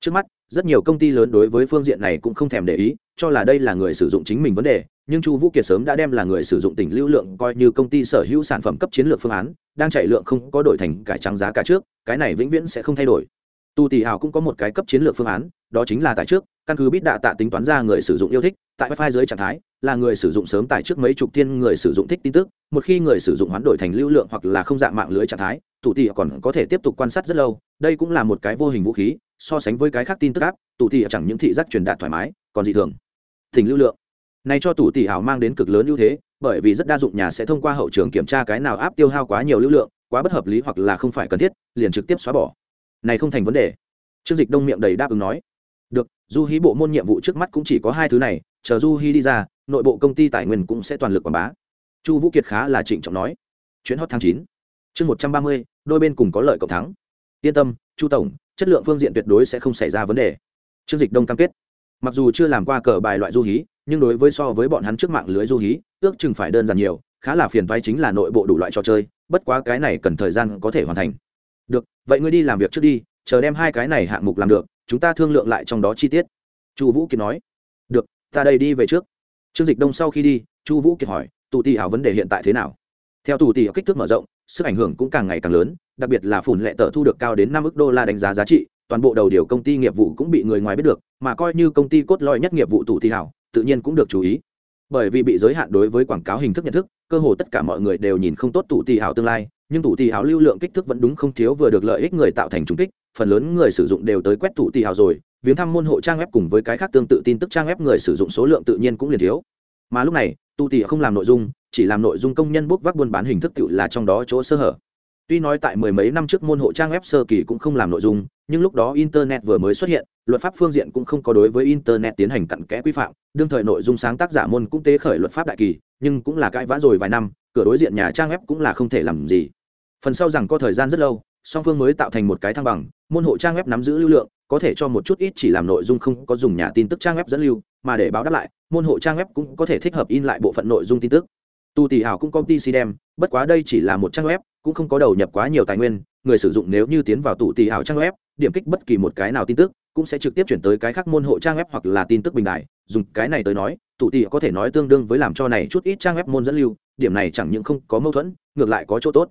Trước mắt, rất nhiều công ty lớn đối với phương diện này cũng không thèm để ý cho là đây là người sử dụng chính mình vấn đề, nhưng chu vũ kiệt sớm đã đem là người sử dụng tỉnh lưu lượng coi như công ty sở hữu sản phẩm cấp chiến lược phương án, đang chạy lượng không có đổi thành cải trắng giá cả trước, cái này vĩnh viễn sẽ không thay đổi. Tu tỷ hào cũng có một cái cấp chiến lược phương án, đó chính là tại trước, căn cứ Bít đạ tạ tính toán ra người sử dụng yêu thích, tại wifi dưới trạng thái, là người sử dụng sớm tại trước mấy chục thiên người sử dụng thích tin tức, một khi người sử dụng hoán đổi thành lưu lượng hoặc là không dạng mạng lưới trạng thái tụ tỷ còn có thể tiếp tục quan sát rất lâu, đây cũng là một cái vô hình vũ khí, so sánh với cái khác tin tức áp tụ tỷ chẳng những thị giác truyền đạt thoải mái còn dị thường. Thỉnh lưu lượng. Này cho tủ tỷ ảo mang đến cực lớn ưu thế, bởi vì rất đa dụng nhà sẽ thông qua hậu trường kiểm tra cái nào áp tiêu hao quá nhiều lưu lượng, quá bất hợp lý hoặc là không phải cần thiết, liền trực tiếp xóa bỏ. Này không thành vấn đề. Trương dịch đông miệng đầy đáp ứng nói. Được, du hí bộ môn nhiệm vụ trước mắt cũng chỉ có hai thứ này, chờ du hí đi ra, nội bộ công ty tài nguyên cũng sẽ toàn lực quảng bá. Chu vũ kiệt khá là trịnh trọng nói. Chuyến hot tháng chín. Chương một trăm ba mươi, đôi bên cùng có lợi cộng thắng. Yên tâm, chu tổng, chất lượng phương diện tuyệt đối sẽ không xảy ra vấn đề. Chương dịch đông cam kết mặc dù chưa làm qua cờ bài loại du hí, nhưng đối với so với bọn hắn trước mạng lưới du hí, ước chừng phải đơn giản nhiều, khá là phiền toái chính là nội bộ đủ loại trò chơi, bất quá cái này cần thời gian có thể hoàn thành. Được, vậy ngươi đi làm việc trước đi, chờ đem hai cái này hạng mục làm được, chúng ta thương lượng lại trong đó chi tiết. Chu vũ kiệt nói. Được, ta đây đi về trước. Trương dịch đông sau khi đi, chu vũ kiệt hỏi, tù tì ảo vấn đề hiện tại thế nào? Theo tù tì kích thước mở rộng, sức ảnh hưởng cũng càng ngày càng lớn, đặc biệt là phủn lệ tờ thu được cao đến năm ước đô la đánh giá giá trị toàn bộ đầu điều công ty nghiệp vụ cũng bị người ngoài biết được mà coi như công ty cốt lõi nhất nghiệp vụ tụ thì hảo, tự nhiên cũng được chú ý. Bởi vì bị giới hạn đối với quảng cáo hình thức nhận thức cơ hồ tất cả mọi người đều nhìn không tốt tụ thì hảo tương lai nhưng tụ thì hảo lưu lượng kích thước vẫn đúng không thiếu vừa được lợi ích người tạo thành trung kích phần lớn người sử dụng đều tới quét tụ thì hảo rồi viếng thăm môn hộ trang web cùng với cái khác tương tự tin tức trang web người sử dụng số lượng tự nhiên cũng liền thiếu. Mà lúc này tụ tì không làm nội dung chỉ làm nội dung công nhân bốc vác buôn bán hình thức tự là trong đó chỗ sơ hở tuy nói tại mười mấy năm trước môn hộ trang web sơ kỳ cũng không làm nội dung, nhưng lúc đó internet vừa mới xuất hiện, luật pháp phương diện cũng không có đối với internet tiến hành cặn kẽ quy phạm. Đương thời nội dung sáng tác giả môn cũng tế khởi luật pháp đại kỳ, nhưng cũng là cãi vã rồi vài năm, cửa đối diện nhà trang web cũng là không thể làm gì. Phần sau rằng có thời gian rất lâu, song phương mới tạo thành một cái thăng bằng, môn hộ trang web nắm giữ lưu lượng, có thể cho một chút ít chỉ làm nội dung không có dùng nhà tin tức trang web dẫn lưu, mà để báo đáp lại, môn hộ trang web cũng có thể thích hợp in lại bộ phận nội dung tin tức. Tu tỷ hảo cũng có si đem bất quá đây chỉ là một trang web cũng không có đầu nhập quá nhiều tài nguyên, người sử dụng nếu như tiến vào tụ tì hảo trang web, điểm kích bất kỳ một cái nào tin tức, cũng sẽ trực tiếp chuyển tới cái khác môn hộ trang web hoặc là tin tức bình đại dùng cái này tới nói, tụ tì có thể nói tương đương với làm cho này chút ít trang web môn dẫn lưu, điểm này chẳng những không có mâu thuẫn, ngược lại có chỗ tốt.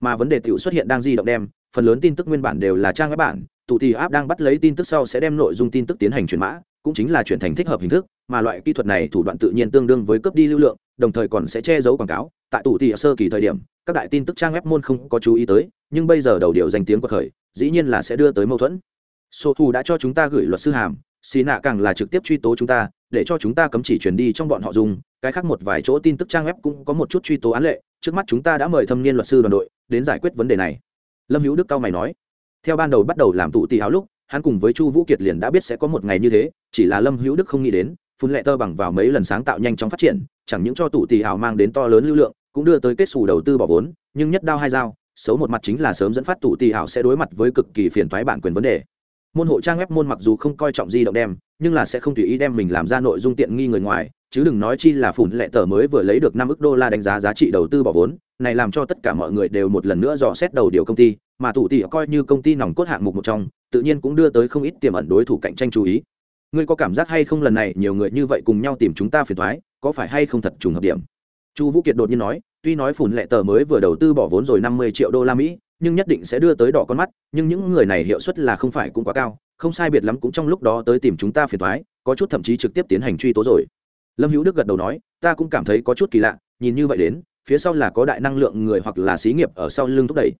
Mà vấn đề tiểu xuất hiện đang di động đem, phần lớn tin tức nguyên bản đều là trang web bản, tụ tì app đang bắt lấy tin tức sau sẽ đem nội dung tin tức tiến hành chuyển mã, cũng chính là chuyển thành thích hợp hình thức, mà loại kỹ thuật này thủ đoạn tự nhiên tương đương với cướp đi lưu lượng, đồng thời còn sẽ che giấu quảng cáo. Tại tụ tì sơ kỳ thời điểm các đại tin tức trang web môn không có chú ý tới, nhưng bây giờ đầu điều danh tiếng của khởi dĩ nhiên là sẽ đưa tới mâu thuẫn. Sở thù đã cho chúng ta gửi luật sư hàm, xì nạ càng là trực tiếp truy tố chúng ta, để cho chúng ta cấm chỉ truyền đi trong bọn họ dùng. Cái khác một vài chỗ tin tức trang web cũng có một chút truy tố án lệ, trước mắt chúng ta đã mời thâm niên luật sư đoàn đội đến giải quyết vấn đề này. Lâm hữu đức cao mày nói, theo ban đầu bắt đầu làm tụ tỷ áo lúc, hắn cùng với chu vũ kiệt liền đã biết sẽ có một ngày như thế, chỉ là lâm hữu đức không nghĩ đến, phun lệ tơ bằng vào mấy lần sáng tạo nhanh chóng phát triển, chẳng những cho tụ tỷ ảo mang đến to lớn lưu lượng cũng đưa tới kết xù đầu tư bỏ vốn, nhưng nhất đao hai dao, xấu một mặt chính là sớm dẫn phát tủ tì ảo sẽ đối mặt với cực kỳ phiền toái bản quyền vấn đề. Môn hộ trang web môn mặc dù không coi trọng di động đem, nhưng là sẽ không tùy ý đem mình làm ra nội dung tiện nghi người ngoài, chứ đừng nói chi là phủn lệ tờ mới vừa lấy được năm ức đô la đánh giá giá trị đầu tư bỏ vốn, này làm cho tất cả mọi người đều một lần nữa dò xét đầu điều công ty, mà tủ tì coi như công ty nòng cốt hạng mục một trong, tự nhiên cũng đưa tới không ít tiềm ẩn đối thủ cạnh tranh chú ý. Ngươi có cảm giác hay không lần này nhiều người như vậy cùng nhau tìm chúng ta phiền thoái có phải hay không thật trùng hợp điểm? Chu vũ kiệt đột nhiên nói, tuy nói phủn lệ tờ mới vừa đầu tư bỏ vốn rồi năm mươi triệu đô la mỹ, nhưng nhất định sẽ đưa tới đỏ con mắt, nhưng những người này hiệu suất là không phải cũng quá cao, không sai biệt lắm cũng trong lúc đó tới tìm chúng ta phiền thoái có chút thậm chí trực tiếp tiến hành truy tố rồi. Lâm hữu đức gật đầu nói, ta cũng cảm thấy có chút kỳ lạ, nhìn như vậy đến, phía sau là có đại năng lượng người hoặc là xí nghiệp ở sau lưng thúc đẩy.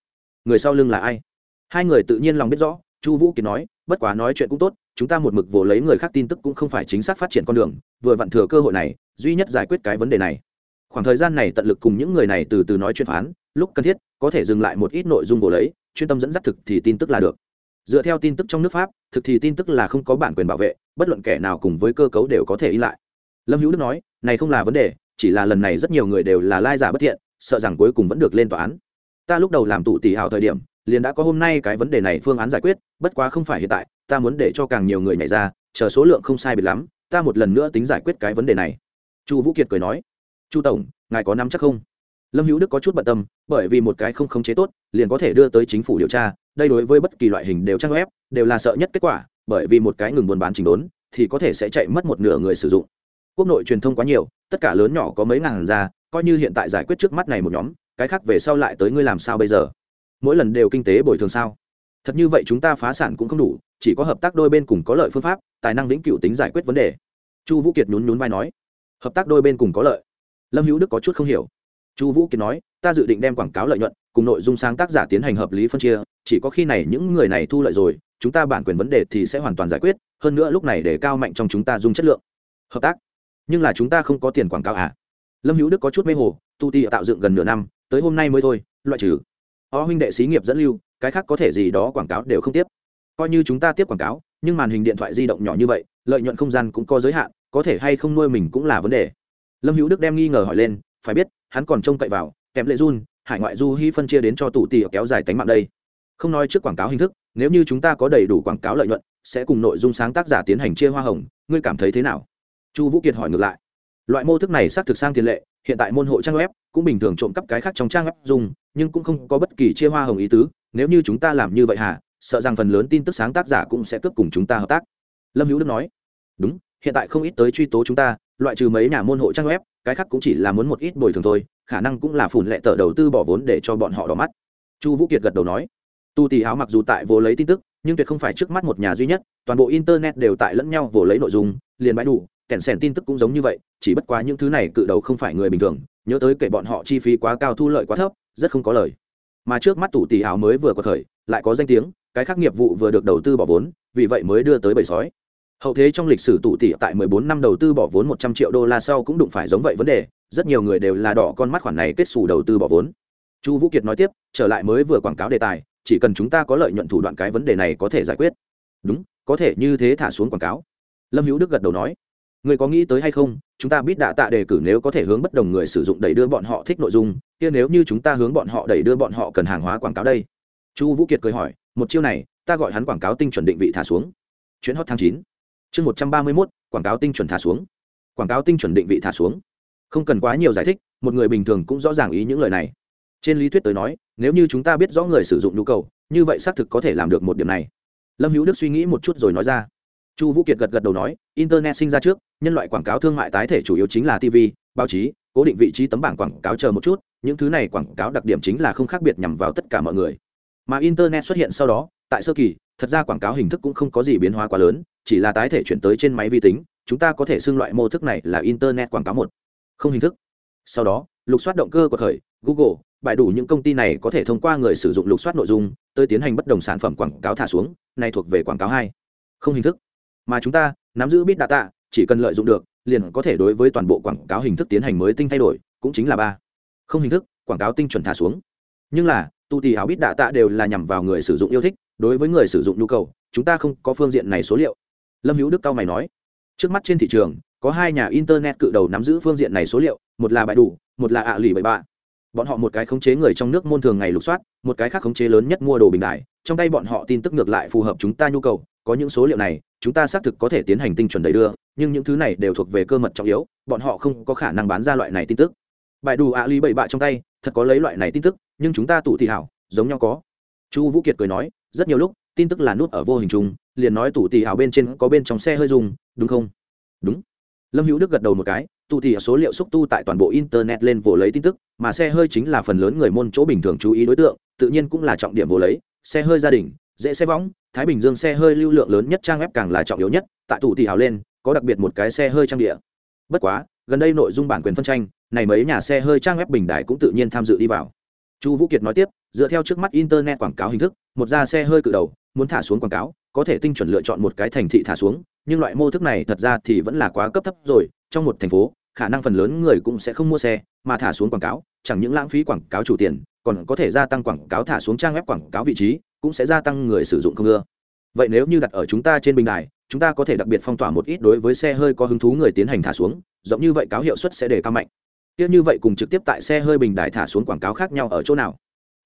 Người sau lưng là ai? Hai người tự nhiên lòng biết rõ, chu vũ kiệt nói, bất quá nói chuyện cũng tốt, chúng ta một mực vồ lấy người khác tin tức cũng không phải chính xác phát triển con đường, vừa vặn thừa cơ hội này, duy nhất giải quyết cái vấn đề này khoảng thời gian này tận lực cùng những người này từ từ nói chuyện phán, lúc cần thiết, có thể dừng lại một ít nội dung bổ lấy, chuyên tâm dẫn dắt thực thì tin tức là được. Dựa theo tin tức trong nước pháp, thực thì tin tức là không có bản quyền bảo vệ, bất luận kẻ nào cùng với cơ cấu đều có thể in lại. Lâm hữu đức nói, này không là vấn đề, chỉ là lần này rất nhiều người đều là lai giả bất thiện, sợ rằng cuối cùng vẫn được lên tòa án. Ta lúc đầu làm tụ tỷ hào thời điểm, liền đã có hôm nay cái vấn đề này phương án giải quyết, bất quá không phải hiện tại, ta muốn để cho càng nhiều người nhảy ra, chờ số lượng không sai biệt lắm, ta một lần nữa tính giải quyết cái vấn đề này. Chu vũ kiệt cười nói chu tổng, ngài có nắm chắc không? Lâm hữu đức có chút bận tâm, bởi vì một cái không khống chế tốt, liền có thể đưa tới chính phủ điều tra. Đây đối với bất kỳ loại hình đều trang web, đều là sợ nhất kết quả, bởi vì một cái ngừng buôn bán trình đốn, thì có thể sẽ chạy mất một nửa người sử dụng. Quốc nội truyền thông quá nhiều, tất cả lớn nhỏ có mấy ngàn ra, coi như hiện tại giải quyết trước mắt này một nhóm, cái khác về sau lại tới ngươi làm sao bây giờ? Mỗi lần đều kinh tế bồi thường sao? Thật như vậy chúng ta phá sản cũng không đủ, chỉ có hợp tác đôi bên cùng có lợi phương pháp, tài năng vĩnh cửu tính giải quyết vấn đề. Chu vũ kiệt nhún nhún vai nói, hợp tác đôi bên cùng có lợi lâm hữu đức có chút không hiểu. Chu vũ kiệt nói, ta dự định đem quảng cáo lợi nhuận cùng nội dung sáng tác giả tiến hành hợp lý phân chia, chỉ có khi này những người này thu lợi rồi, chúng ta bản quyền vấn đề thì sẽ hoàn toàn giải quyết, hơn nữa lúc này để cao mạnh trong chúng ta dùng chất lượng. Hợp tác? Nhưng là chúng ta không có tiền quảng cáo à? Lâm hữu đức có chút mê hồ, tu ti tạo dựng gần nửa năm, tới hôm nay mới thôi, loại trừ. O huynh đệ xí nghiệp dẫn lưu, cái khác có thể gì đó quảng cáo đều không tiếp. Coi như chúng ta tiếp quảng cáo, nhưng màn hình điện thoại di động nhỏ như vậy, lợi nhuận không gian cũng có giới hạn, có thể hay không nuôi mình cũng là vấn đề lâm hữu đức đem nghi ngờ hỏi lên, phải biết, hắn còn trông cậy vào, kèm lệ run, hải ngoại du hy phân chia đến cho tủ tỉ kéo dài tánh mạng đây. Không nói trước quảng cáo hình thức, nếu như chúng ta có đầy đủ quảng cáo lợi nhuận, sẽ cùng nội dung sáng tác giả tiến hành chia hoa hồng, ngươi cảm thấy thế nào? Chu vũ kiệt hỏi ngược lại. Loại mô thức này xác thực sang tiền lệ, hiện tại môn hộ trang web cũng bình thường trộm cắp cái khác trong trang web dùng, nhưng cũng không có bất kỳ chia hoa hồng ý tứ, nếu như chúng ta làm như vậy hả sợ rằng phần lớn tin tức sáng tác giả cũng sẽ cướp cùng chúng ta hợp tác. Lâm hữu đức nói. Đúng, hiện tại không ít tới truy tố chúng ta loại trừ mấy nhà môn hộ trang web, cái khác cũng chỉ là muốn một ít bồi thường thôi, khả năng cũng là phủn lệ tờ đầu tư bỏ vốn để cho bọn họ đỏ mắt. Chu vũ kiệt gật đầu nói. Tu tỷ áo mặc dù tại vô lấy tin tức, nhưng tuyệt không phải trước mắt một nhà duy nhất, toàn bộ internet đều tại lẫn nhau vô lấy nội dung, liền bãi đủ kèn sèn tin tức cũng giống như vậy, chỉ bất quá những thứ này cự đầu không phải người bình thường, nhớ tới kể bọn họ chi phí quá cao thu lợi quá thấp, rất không có lời. Mà trước mắt tủ tỷ áo mới vừa có khởi, lại có danh tiếng, cái khác nghiệp vụ vừa được đầu tư bỏ vốn, vì vậy mới đưa tới bầy sói hậu thế trong lịch sử tụ tỷ tại 14 năm đầu tư bỏ vốn 100 triệu đô la sau cũng đụng phải giống vậy vấn đề, rất nhiều người đều là đỏ con mắt khoản này kết xù đầu tư bỏ vốn. Chu vũ kiệt nói tiếp, trở lại mới vừa quảng cáo đề tài, chỉ cần chúng ta có lợi nhuận thủ đoạn cái vấn đề này có thể giải quyết. Đúng, có thể, như thế thả xuống quảng cáo. Lâm hữu đức gật đầu nói người có nghĩ tới hay không, chúng ta biết đạ tạ đề cử nếu có thể hướng bất đồng người sử dụng đẩy đưa bọn họ thích nội dung, kia nếu như chúng ta hướng bọn họ đẩy đưa bọn họ cần hàng hóa quảng cáo đây? Chu vũ kiệt cười hỏi, một chiêu này, ta gọi hắn quảng cáo tinh chuẩn định vị thả xuống. Chuyến hot tháng chín chương một trăm ba mươi mốt, quảng cáo tinh chuẩn thả xuống. Quảng cáo tinh chuẩn định vị thả xuống. Không cần quá nhiều giải thích, một người bình thường cũng rõ ràng ý những lời này. Trên lý thuyết tới nói, nếu như chúng ta biết rõ người sử dụng nhu cầu, như vậy xác thực có thể làm được một điểm này. Lâm hữu đức suy nghĩ một chút rồi nói ra. Chu vũ kiệt gật gật đầu nói, internet sinh ra trước, nhân loại quảng cáo thương mại tái thể chủ yếu chính là tv báo chí, cố định vị trí tấm bảng quảng cáo chờ một chút, những thứ này quảng cáo đặc điểm chính là không khác biệt nhằm vào tất cả mọi người. Mà internet xuất hiện sau đó, tại sơ kỳ, thật ra quảng cáo hình thức cũng không có gì biến hóa quá lớn chỉ là tái thể chuyển tới trên máy vi tính, chúng ta có thể xưng loại mô thức này là internet quảng cáo một. Không hình thức. Sau đó, lục soát động cơ của thời, google, bài đủ những công ty này có thể thông qua người sử dụng lục soát nội dung, tới tiến hành bất đồng sản phẩm quảng cáo thả xuống, này thuộc về quảng cáo hai. Không hình thức. Mà chúng ta, nắm giữ bit data, chỉ cần lợi dụng được, liền có thể đối với toàn bộ quảng cáo hình thức tiến hành mới tinh thay đổi, cũng chính là ba. Không hình thức, quảng cáo tinh chuẩn thả xuống. Nhưng là, tu tì áo bit data đều là nhằm vào người sử dụng yêu thích, đối với người sử dụng nhu cầu, chúng ta không có phương diện này số liệu lâm hữu đức cao mày nói, trước mắt trên thị trường, có hai nhà internet cự đầu nắm giữ phương diện này số liệu, một là bại đủ, một là ạ lì bảy bạ. Bọn họ một cái khống chế người trong nước môn thường ngày lục soát, một cái khác khống chế lớn nhất mua đồ bình đại. Trong tay bọn họ tin tức ngược lại phù hợp chúng ta nhu cầu, có những số liệu này, chúng ta xác thực có thể tiến hành tinh chuẩn đầy đưa, nhưng những thứ này đều thuộc về cơ mật trọng yếu, bọn họ không có khả năng bán ra loại này tin tức. Bài đủ, ạ lì bảy bạ trong tay, thật có lấy loại này tin tức, nhưng chúng ta tụ thị hảo, giống nhau có. Chu vũ kiệt cười nói, rất nhiều lúc, tin tức là nút ở vô hình chung liền nói tủ tì hảo bên trên có bên trong xe hơi dùng, đúng không? Đúng. Lâm hữu đức gật đầu một cái tụ tỉ số liệu xúc tu tại toàn bộ internet lên vồ lấy tin tức, mà xe hơi chính là phần lớn người môn chỗ bình thường chú ý đối tượng, tự nhiên cũng là trọng điểm vồ lấy, xe hơi gia đình, dễ xe võng, thái bình dương xe hơi lưu lượng lớn nhất trang web càng là trọng yếu nhất, tại tụ tỉ hào lên, có đặc biệt một cái xe hơi trang địa. Bất quá, gần đây nội dung bản quyền phân tranh, này mấy nhà xe hơi trang web bình đại cũng tự nhiên tham dự đi vào. Chu vũ kiệt nói tiếp, dựa theo trước mắt internet quảng cáo hình thức, một ra xe hơi cự đầu, muốn thả xuống quảng cáo có thể tinh chuẩn lựa chọn một cái thành thị thả xuống, nhưng loại mô thức này thật ra thì vẫn là quá cấp thấp rồi, trong một thành phố, khả năng phần lớn người cũng sẽ không mua xe, mà thả xuống quảng cáo, chẳng những lãng phí quảng cáo chủ tiền, còn có thể gia tăng quảng cáo thả xuống trang web quảng cáo vị trí, cũng sẽ gia tăng người sử dụng không ưa. Vậy nếu như đặt ở chúng ta trên bình đài, chúng ta có thể đặc biệt phong tỏa một ít đối với xe hơi có hứng thú người tiến hành thả xuống giống như vậy cáo hiệu suất sẽ đề cao mạnh. Tiếp như vậy cùng trực tiếp tại xe hơi bình đài thả xuống quảng cáo khác nhau ở chỗ nào?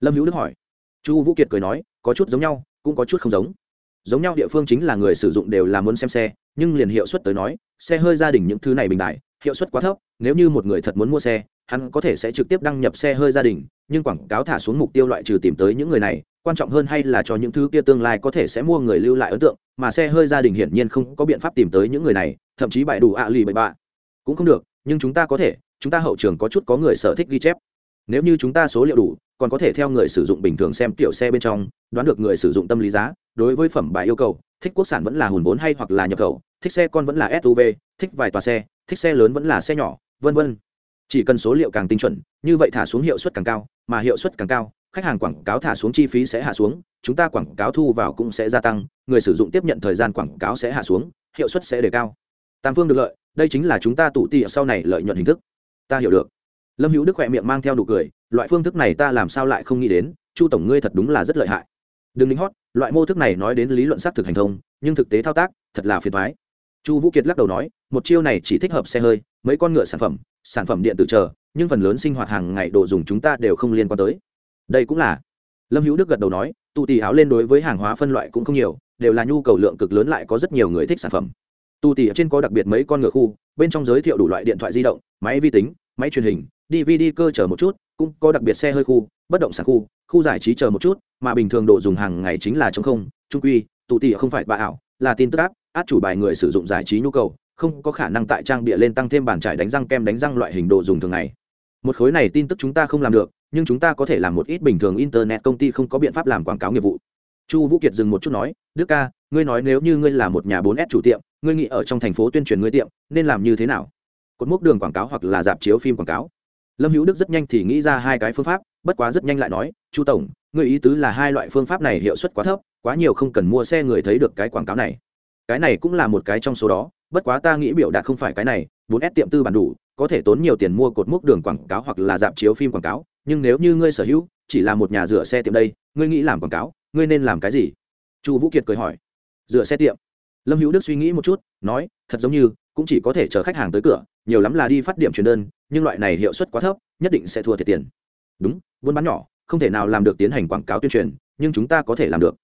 Lâm hữu đức hỏi. Chu vũ kiệt cười nói, có chút giống nhau, cũng có chút không giống giống nhau địa phương chính là người sử dụng đều là muốn xem xe, nhưng liền hiệu suất tới nói, xe hơi gia đình những thứ này bình đại, hiệu suất quá thấp, nếu như một người thật muốn mua xe, hắn có thể sẽ trực tiếp đăng nhập xe hơi gia đình, nhưng quảng cáo thả xuống mục tiêu loại trừ tìm tới những người này, quan trọng hơn hay là cho những thứ kia tương lai có thể sẽ mua người lưu lại ấn tượng, mà xe hơi gia đình hiển nhiên không có biện pháp tìm tới những người này, thậm chí bại đủ ạ lì bậy bạ. Cũng không được, nhưng chúng ta có thể, chúng ta hậu trường có chút có người sở thích ghi chép nếu như chúng ta số liệu đủ, còn có thể theo người sử dụng bình thường xem kiểu xe bên trong, đoán được người sử dụng tâm lý giá, đối với phẩm bài yêu cầu, thích quốc sản vẫn là hùn vốn hay hoặc là nhập khẩu, thích xe con vẫn là suv thích vài tòa xe, thích xe lớn vẫn là xe nhỏ, vân vân. Chỉ cần số liệu càng tinh chuẩn, như vậy thả xuống hiệu suất càng cao, mà hiệu suất càng cao, khách hàng quảng cáo thả xuống chi phí sẽ hạ xuống, chúng ta quảng cáo thu vào cũng sẽ gia tăng, người sử dụng tiếp nhận thời gian quảng cáo sẽ hạ xuống, hiệu suất sẽ đề cao. Tam phương được lợi, đây chính là chúng ta tụ tị sau này lợi nhuận hình thức. Ta hiểu được lâm hữu đức khỏe miệng mang theo nụ cười, loại phương thức này ta làm sao lại không nghĩ đến, chu tổng ngươi thật đúng là rất lợi hại. Đừng lính hót, loại mô thức này nói đến lý luận xác thực hành thông, nhưng thực tế thao tác, thật là phiền thoái chu vũ kiệt lắc đầu nói, một chiêu này chỉ thích hợp xe hơi, mấy con ngựa sản phẩm sản phẩm điện tử chờ, nhưng phần lớn sinh hoạt hàng ngày đồ dùng chúng ta đều không liên quan tới. Đây cũng là. Lâm hữu đức gật đầu nói tụ tì áo lên đối với hàng hóa phân loại cũng không nhiều, đều là nhu cầu lượng cực lớn lại có rất nhiều người thích sản phẩm. Tụ tì trên có đặc biệt mấy con ngựa khu, bên trong giới thiệu đủ loại điện thoại di động, máy vi tính, máy truyền hình dvd cơ chờ một chút, cũng có đặc biệt xe hơi khu, bất động sản khu khu giải trí chờ một chút, mà bình thường đồ dùng hàng ngày chính là chống không, trung quy, tụ tỷ không phải bà ảo, là tin tức áp, át chủ bài người sử dụng giải trí nhu cầu, không có khả năng tại trang bịa lên tăng thêm bàn trải đánh răng kem đánh răng loại hình đồ dùng thường ngày. Một khối này tin tức chúng ta không làm được, nhưng chúng ta có thể làm một ít bình thường internet công ty không có biện pháp làm quảng cáo nghiệp vụ. Chu vũ kiệt dừng một chút nói, đức ca, ngươi nói nếu như ngươi là một nhà bốn s chủ tiệm, ngươi nghĩ ở trong thành phố tuyên truyền ngươi tiệm, nên làm như thế nào? Cột mốc đường quảng cáo hoặc là dạp chiếu phim quảng cáo lâm hữu đức rất nhanh thì nghĩ ra hai cái phương pháp, bất quá rất nhanh lại nói, chu tổng người ý tứ là hai loại phương pháp này hiệu suất quá thấp, quá nhiều không cần mua xe người thấy được cái quảng cáo này. Cái này cũng là một cái trong số đó, bất quá ta nghĩ biểu đạt không phải cái này, bốn s tiệm tư bản đủ, có thể tốn nhiều tiền mua cột mốc đường quảng cáo hoặc là dạp chiếu phim quảng cáo, nhưng nếu như ngươi sở hữu, chỉ là một nhà rửa xe tiệm đây, ngươi nghĩ làm quảng cáo, ngươi nên làm cái gì? Chu vũ kiệt cười hỏi. Rửa xe tiệm? Lâm hữu đức suy nghĩ một chút, nói, thật giống như cũng chỉ có thể chờ khách hàng tới cửa, nhiều lắm là đi phát điểm truyền đơn, nhưng loại này hiệu suất quá thấp, nhất định sẽ thua thiệt tiền. Đúng, buôn bán nhỏ, không thể nào làm được tiến hành quảng cáo tuyên truyền, nhưng chúng ta có thể làm được.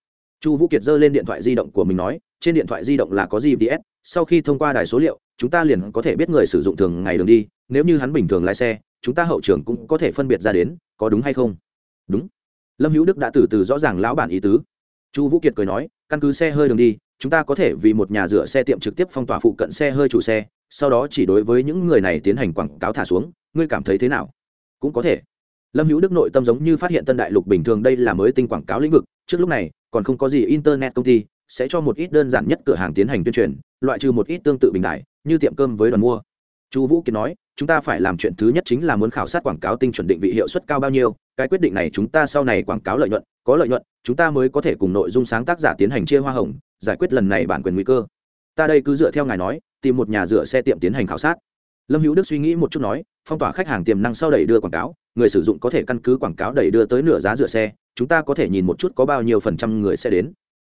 Chu vũ kiệt giơ lên điện thoại di động của mình nói, trên điện thoại di động là có gps sau khi thông qua đài số liệu, chúng ta liền có thể biết người sử dụng thường ngày đường đi, nếu như hắn bình thường lái xe, chúng ta hậu trường cũng có thể phân biệt ra đến, có đúng hay không? Đúng. Lâm hữu đức đã từ từ rõ ràng lão bản ý tứ. Chu vũ kiệt cười nói, căn cứ xe hơi đường đi chúng ta có thể vì một nhà rửa xe tiệm trực tiếp phong tỏa phụ cận xe hơi chủ xe, sau đó chỉ đối với những người này tiến hành quảng cáo thả xuống, ngươi cảm thấy thế nào? Cũng có thể. Lâm hữu đức nội tâm giống như phát hiện tân đại lục bình thường đây là mới tinh quảng cáo lĩnh vực, trước lúc này, còn không có gì internet công ty, sẽ cho một ít đơn giản nhất cửa hàng tiến hành tuyên truyền, loại trừ một ít tương tự bình đại, như tiệm cơm với đoàn mua. Chu vũ kiến nói chúng ta phải làm chuyện thứ nhất chính là muốn khảo sát quảng cáo tinh chuẩn định vị hiệu suất cao bao nhiêu, cái quyết định này chúng ta sau này quảng cáo lợi nhuận, có lợi nhuận, chúng ta mới có thể cùng nội dung sáng tác giả tiến hành chia hoa hồng, giải quyết lần này bản quyền nguy cơ. Ta đây cứ dựa theo ngài nói, tìm một nhà rửa xe tiệm tiến hành khảo sát. Lâm hữu đức suy nghĩ một chút nói, phong tỏa khách hàng tiềm năng sau đẩy đưa quảng cáo, người sử dụng có thể căn cứ quảng cáo đẩy đưa tới nửa giá rửa xe, chúng ta có thể nhìn một chút có bao nhiêu phần trăm người sẽ đến.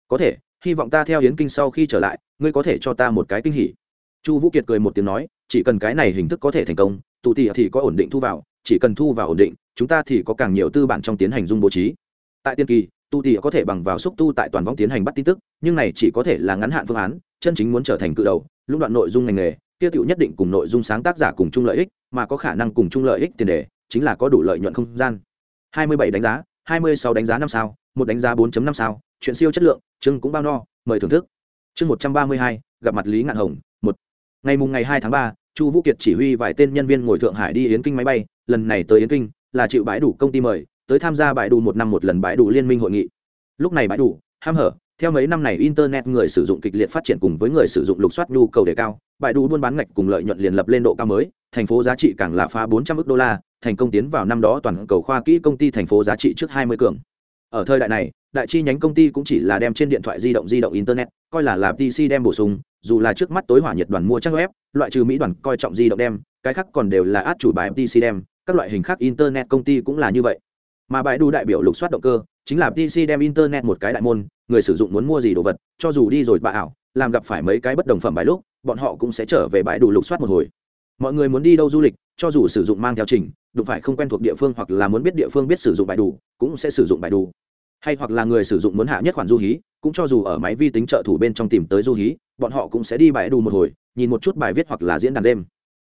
Có thể, hy vọng ta theo hiến kinh sau khi trở lại, ngươi có thể cho ta một cái kinh hỉ chu vũ kiệt cười một tiếng nói chỉ cần cái này hình thức có thể thành công tụ tỉ thì có ổn định thu vào chỉ cần thu vào ổn định chúng ta thì có càng nhiều tư bản trong tiến hành dung bố trí. Tại tiên kỳ tu tỉ có thể bằng vào xúc tu tại toàn vong tiến hành bắt tin tức nhưng này chỉ có thể là ngắn hạn phương án chân chính muốn trở thành cự đầu lúc đoạn nội dung ngành nghề tiêu tựu nhất định cùng nội dung sáng tác giả cùng chung lợi ích mà có khả năng cùng chung lợi ích tiền đề chính là có đủ lợi nhuận không gian. 27 đánh giá 26 đánh giá năm sao một đánh giá 4.5 sao chuyện siêu chất lượng chương cũng bao no mời thưởng thức. Chương 132, gặp mặt lý ngạn hồng ngày mùng ngày 2 tháng 3, chu vũ kiệt chỉ huy vài tên nhân viên ngồi thượng hải đi yến kinh máy bay. Lần này tới yến kinh là chịu bãi đủ công ty mời tới tham gia bãi đủ một năm một lần bãi đủ liên minh hội nghị. Lúc này bãi đủ ham hở theo mấy năm này internet người sử dụng kịch liệt phát triển cùng với người sử dụng lục soát nhu cầu đề cao bãi đủ buôn bán ngạch cùng lợi nhuận liền lập lên độ cao mới thành phố giá trị càng là phá 400 ức đô la thành công tiến vào năm đó toàn cầu khoa kỹ công ty thành phố giá trị trước 20 cường. Ở thời đại này đại chi nhánh công ty cũng chỉ là đem trên điện thoại di động di động internet, coi là làm pc đem bổ sung, dù là trước mắt tối hỏa nhiệt đoàn mua trang web, loại trừ mỹ đoàn coi trọng di động đem, cái khác còn đều là át chủ bài pc đem, các loại hình khác internet công ty cũng là như vậy. Mà bãi đủ đại biểu lục soát động cơ, chính là pc đem internet một cái đại môn, người sử dụng muốn mua gì đồ vật, cho dù đi rồi bà ảo, làm gặp phải mấy cái bất đồng phẩm bài lúc, bọn họ cũng sẽ trở về bãi đủ lục soát một hồi. Mọi người muốn đi đâu du lịch, cho dù sử dụng mang theo trình, đụng phải không quen thuộc địa phương hoặc là muốn biết địa phương biết sử dụng bài đủ cũng sẽ sử dụng bài đủ hay hoặc là người sử dụng muốn hạ nhất khoản du hí, cũng cho dù ở máy vi tính trợ thủ bên trong tìm tới du hí, bọn họ cũng sẽ đi bài đủ một hồi, nhìn một chút bài viết hoặc là diễn đàn đêm.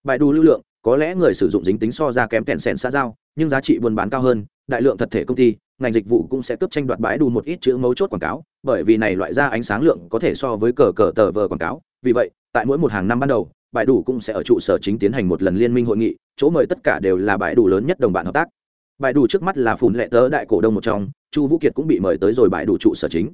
Bài đủ lưu lượng, có lẽ người sử dụng dính tính so ra kém kẹn sẻn xã giao, nhưng giá trị buôn bán cao hơn, đại lượng thật thể công ty, ngành dịch vụ cũng sẽ cướp tranh đoạt bãi đủ một ít chữ mấu chốt quảng cáo, bởi vì này loại ra ánh sáng lượng có thể so với cờ cờ tờ vờ quảng cáo. Vì vậy, tại mỗi một hàng năm ban đầu, bãi đủ cũng sẽ ở trụ sở chính tiến hành một lần liên minh hội nghị, chỗ mời tất cả đều là bãi đủ lớn nhất đồng bạn hợp tác. Bãi đủ trước mắt là phùn lệ tớ đại cổ đông một trong chu vũ kiệt cũng bị mời tới rồi bãi đủ trụ sở chính.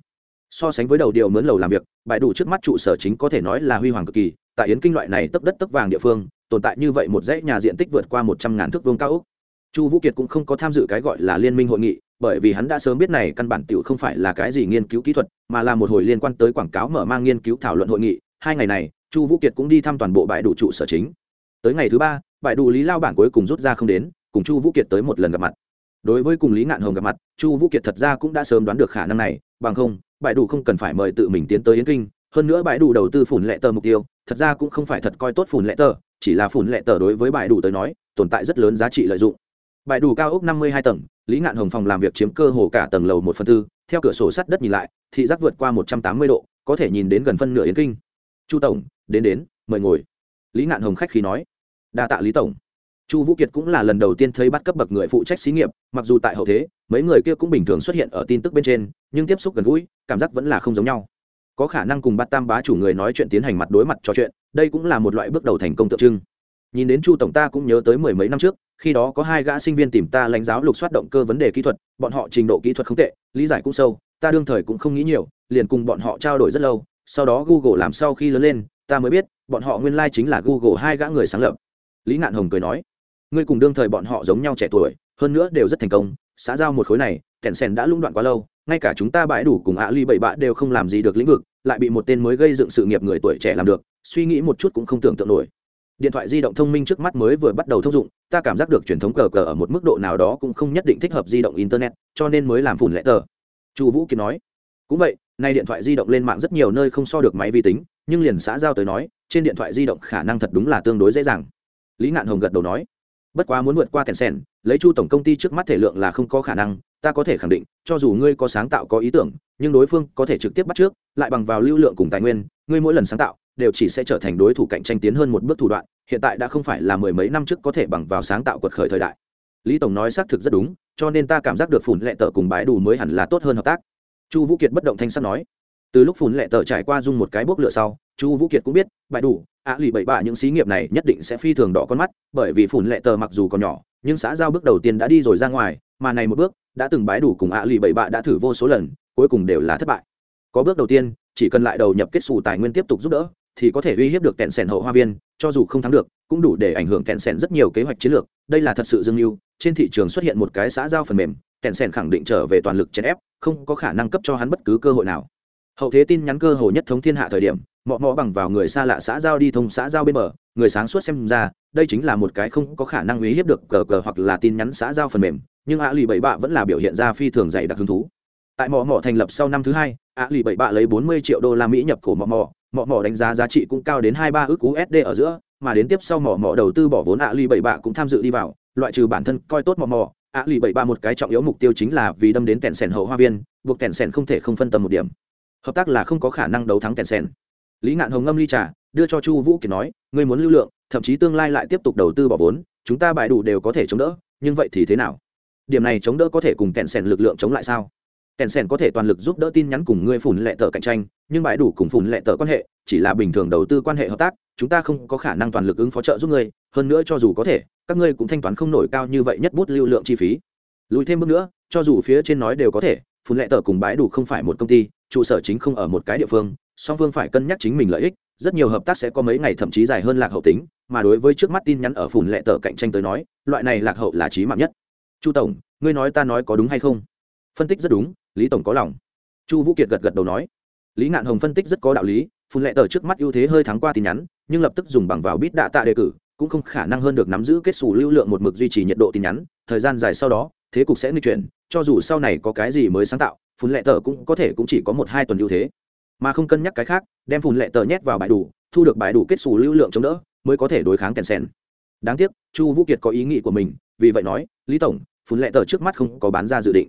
So sánh với đầu điều mướn lầu làm việc, bãi đủ trước mắt trụ sở chính có thể nói là huy hoàng cực kỳ, tại yến kinh loại này tấp đất tấp vàng địa phương, tồn tại như vậy một dãy nhà diện tích vượt qua một trăm ngàn thước vuông cao úc chu vũ kiệt cũng không có tham dự cái gọi là liên minh hội nghị, bởi vì hắn đã sớm biết này căn bản tiểu không phải là cái gì nghiên cứu kỹ thuật, mà là một hồi liên quan tới quảng cáo mở mang nghiên cứu thảo luận hội nghị. Hai ngày này, chu vũ kiệt cũng đi thăm toàn bộ bãi đủ trụ sở chính. Tới ngày thứ ba, bãi đủ lý lao bản cuối cùng rút ra không đến, cùng chu vũ kiệt tới một lần gặp mặt đối với cùng lý ngạn hồng gặp mặt, chu vũ kiệt thật ra cũng đã sớm đoán được khả năng này, bằng không, bãi đủ không cần phải mời tự mình tiến tới yến kinh, hơn nữa bãi đủ đầu tư phủn lệ tờ mục tiêu, thật ra cũng không phải thật coi tốt phủn lệ tờ, chỉ là phủn lệ tờ đối với bãi đủ tới nói, tồn tại rất lớn giá trị lợi dụng. Bãi đủ cao ốc năm mươi hai tầng, lý ngạn hồng phòng làm việc chiếm cơ hồ cả tầng lầu một phần tư, theo cửa sổ sắt đất nhìn lại, thị giác vượt qua một trăm tám mươi độ, có thể nhìn đến gần phân nửa yến kinh. Chu tổng, đến đến, mời ngồi. Lý ngạn hồng khách khí nói. Đa tạ lý tổng chu vũ kiệt cũng là lần đầu tiên thấy bắt cấp bậc người phụ trách xí nghiệp, mặc dù tại hậu thế, mấy người kia cũng bình thường xuất hiện ở tin tức bên trên, nhưng tiếp xúc gần gũi, cảm giác vẫn là không giống nhau. Có khả năng cùng bắt tam bá chủ người nói chuyện tiến hành mặt đối mặt trò chuyện, đây cũng là một loại bước đầu thành công tượng trưng. Nhìn đến chu tổng ta cũng nhớ tới mười mấy năm trước, khi đó có hai gã sinh viên tìm ta lãnh giáo lục soát động cơ vấn đề kỹ thuật, bọn họ trình độ kỹ thuật không tệ, lý giải cũng sâu, ta đương thời cũng không nghĩ nhiều, liền cùng bọn họ trao đổi rất lâu, sau đó google làm sau khi lớn lên, ta mới biết, bọn họ nguyên lai、like、chính là google hai gã người sáng lập. Lý ngạn hồng cười nói ngươi cùng đương thời bọn họ giống nhau trẻ tuổi, hơn nữa đều rất thành công, xã giao một khối này, kèn sen đã lũng đoạn quá lâu, ngay cả chúng ta bãi đủ cùng ạ ly bảy bạ đều không làm gì được lĩnh vực, lại bị một tên mới gây dựng sự nghiệp người tuổi trẻ làm được, suy nghĩ một chút cũng không tưởng tượng nổi. Điện thoại di động thông minh trước mắt mới vừa bắt đầu thông dụng, ta cảm giác được truyền thống cờ cờ ở một mức độ nào đó cũng không nhất định thích hợp di động internet, cho nên mới làm phủn lẽ tờ. Chu vũ kiệt nói, cũng vậy, nay điện thoại di động lên mạng rất nhiều nơi không so được máy vi tính, nhưng liền xã giao tới nói, trên điện thoại di động khả năng thật đúng là tương đối dễ dàng. Lý ngạn hồng gật đầu nói bất quá muốn vượt qua kèn sen lấy chu tổng công ty trước mắt thể lượng là không có khả năng, ta có thể khẳng định, cho dù ngươi có sáng tạo có ý tưởng, nhưng đối phương có thể trực tiếp bắt trước, lại bằng vào lưu lượng cùng tài nguyên, ngươi mỗi lần sáng tạo, đều chỉ sẽ trở thành đối thủ cạnh tranh tiến hơn một bước thủ đoạn, hiện tại đã không phải là mười mấy năm trước có thể bằng vào sáng tạo quật khởi thời đại. Lý tổng nói xác thực rất đúng, cho nên ta cảm giác được phủn lệ tờ cùng bãi đủ mới hẳn là tốt hơn hợp tác. Chu vũ kiệt bất động thanh sắt nói. Từ lúc phủn lệ tờ trải qua dung một cái bốc lửa sau chu vũ kiệt cũng biết, bại đủ, ạ lì bậy bạ những xí nghiệp này nhất định sẽ phi thường đỏ con mắt, bởi vì phủn lệ tờ mặc dù còn nhỏ, nhưng xã giao bước đầu tiên đã đi rồi ra ngoài, mà này một bước đã từng bái đủ cùng ạ lì bậy bạ đã thử vô số lần, cuối cùng đều là thất bại. Có bước đầu tiên, chỉ cần lại đầu nhập kết xù tài nguyên tiếp tục giúp đỡ, thì có thể uy hiếp được kẹn sẻn hậu hoa viên, cho dù không thắng được, cũng đủ để ảnh hưởng kẹn sẻn rất nhiều kế hoạch chiến lược. Đây là thật sự dương mưu, trên thị trường xuất hiện một cái xã giao phần mềm kẹn sẻn khẳng định trở về toàn lực chèn ép, không có khả năng cấp cho hắn bất cứ cơ hội nào hậu thế tin nhắn cơ hồ nhất thống thiên hạ thời điểm mọ mọ bằng vào người xa lạ xã giao đi thông xã giao bên bờ người sáng suốt xem ra đây chính là một cái không có khả năng uy hiếp được cờ cờ hoặc là tin nhắn xã giao phần mềm nhưng ạ lì bảy bạ vẫn là biểu hiện ra phi thường dày đặc hứng thú. Tại mọ mọ thành lập sau năm thứ hai ạ lì bảy bạ lấy bốn mươi triệu đô la mỹ nhập cổ mọ mọ, mọ mọ đánh giá giá trị cũng cao đến hai ba ước usd ở giữa mà đến tiếp sau mọ mọ đầu tư bỏ vốn ạ lì bảy bạ cũng tham dự đi vào loại trừ bản thân coi tốt mọ mọ, ạ lì bảy bạ một cái trọng yếu mục tiêu chính là vì đâm đến tèn sèn hậu hoa viên buộc tèn sèn không thể không phân tâm một điểm hợp tác là không có khả năng đấu thắng kẹn sen. Lý ngạn hồng ngâm ly trà, đưa cho chu vũ kiệt nói, ngươi muốn lưu lượng, thậm chí tương lai lại tiếp tục đầu tư bỏ vốn, chúng ta bại đủ đều có thể chống đỡ, nhưng vậy thì thế nào? Điểm này chống đỡ có thể cùng kẹn sen lực lượng chống lại sao? Kèn sen có thể toàn lực giúp đỡ tin nhắn cùng ngươi phủn lệ tờ cạnh tranh, nhưng bãi đủ cùng phủn lệ tờ quan hệ, chỉ là bình thường đầu tư quan hệ hợp tác, chúng ta không có khả năng toàn lực ứng phó trợ giúp ngươi, hơn nữa cho dù có thể, các ngươi cũng thanh toán không nổi cao như vậy nhất bút lưu lượng chi phí. Lùi thêm bước nữa, cho dù phía trên nói đều có thể, phủn lệ tờ cùng bãi đủ không phải một công ty trụ sở chính không ở một cái địa phương, song phương phải cân nhắc chính mình lợi ích, rất nhiều hợp tác sẽ có mấy ngày thậm chí dài hơn lạc hậu tính, mà đối với trước mắt tin nhắn ở phùn lệ tờ cạnh tranh tới nói, loại này lạc hậu là trí mạng nhất. Chu tổng, ngươi nói ta nói có đúng hay không? Phân tích rất đúng, lý tổng có lòng. Chu vũ kiệt gật gật đầu nói. Lý ngạn hồng phân tích rất có đạo lý, phùn lệ tờ trước mắt ưu thế hơi thắng qua tin nhắn, nhưng lập tức dùng bằng vào bít đạ tạ đề cử, cũng không khả năng hơn được nắm giữ kết xù lưu lượng một mực duy trì nhiệt độ tin nhắn, thời gian dài sau đó, thế cục sẽ nghịch chuyển cho dù sau này có cái gì mới sáng tạo, phun lệ tờ cũng có thể cũng chỉ có một hai tuần ưu thế. Mà không cân nhắc cái khác, đem phun lệ tờ nhét vào bài đủ, thu được bài đủ kết xù lưu lượng chống đỡ, mới có thể đối kháng kèn sen đáng tiếc, chu vũ kiệt có ý nghĩ của mình, vì vậy nói, lý tổng, phun lệ tờ trước mắt không có bán ra dự định.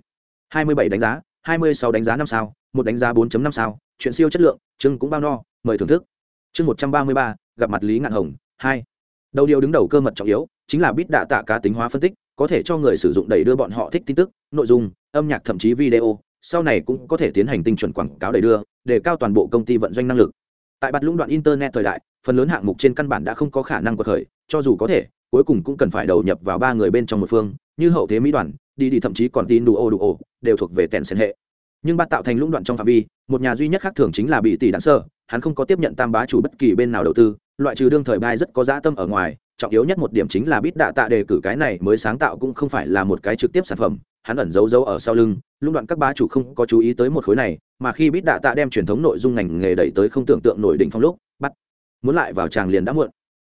Hai mươi bảy đánh giá, hai mươi sáu đánh giá năm sao, một đánh giá bốn năm sao, chuyện siêu chất lượng chưng cũng bao no, mời thưởng thức. Chương một trăm ba mươi ba, gặp mặt lý ngạn hồng, hai. Đầu điều đứng đầu cơ mật trọng yếu, chính là bít đạ tạ cá tính hóa phân tích, có thể cho người sử dụng đẩy đưa bọn họ thích tin tức nội dung, âm nhạc thậm chí video, sau này cũng có thể tiến hành tinh chuẩn quảng cáo đầy đưa, để cao toàn bộ công ty vận doanh năng lực. Tại bạt lũng đoạn internet thời đại, phần lớn hạng mục trên căn bản đã không có khả năng quật khởi, cho dù có thể, cuối cùng cũng cần phải đầu nhập vào ba người bên trong một phương, như hậu thế mỹ đoàn, đi đi thậm chí còn tin đủ ô đủ ô đều thuộc về tèn sen hệ. Nhưng bạt tạo thành lũng đoạn trong phạm vi, một nhà duy nhất khác thường chính là bị tỷ đạn sơ, hắn không có tiếp nhận tam bá chủ bất kỳ bên nào đầu tư, loại trừ đương thời bai rất có dã tâm ở ngoài trọng yếu nhất một điểm chính là bít đạ tạ đề cử cái này mới sáng tạo cũng không phải là một cái trực tiếp sản phẩm, hắn ẩn giấu giấu ở sau lưng lúc đoạn các bá chủ không có chú ý tới một khối này, mà khi bít đạ tạ đem truyền thống nội dung ngành nghề đẩy tới không tưởng tượng nổi đỉnh phong lúc, bắt, muốn lại vào tràng liền đã muộn.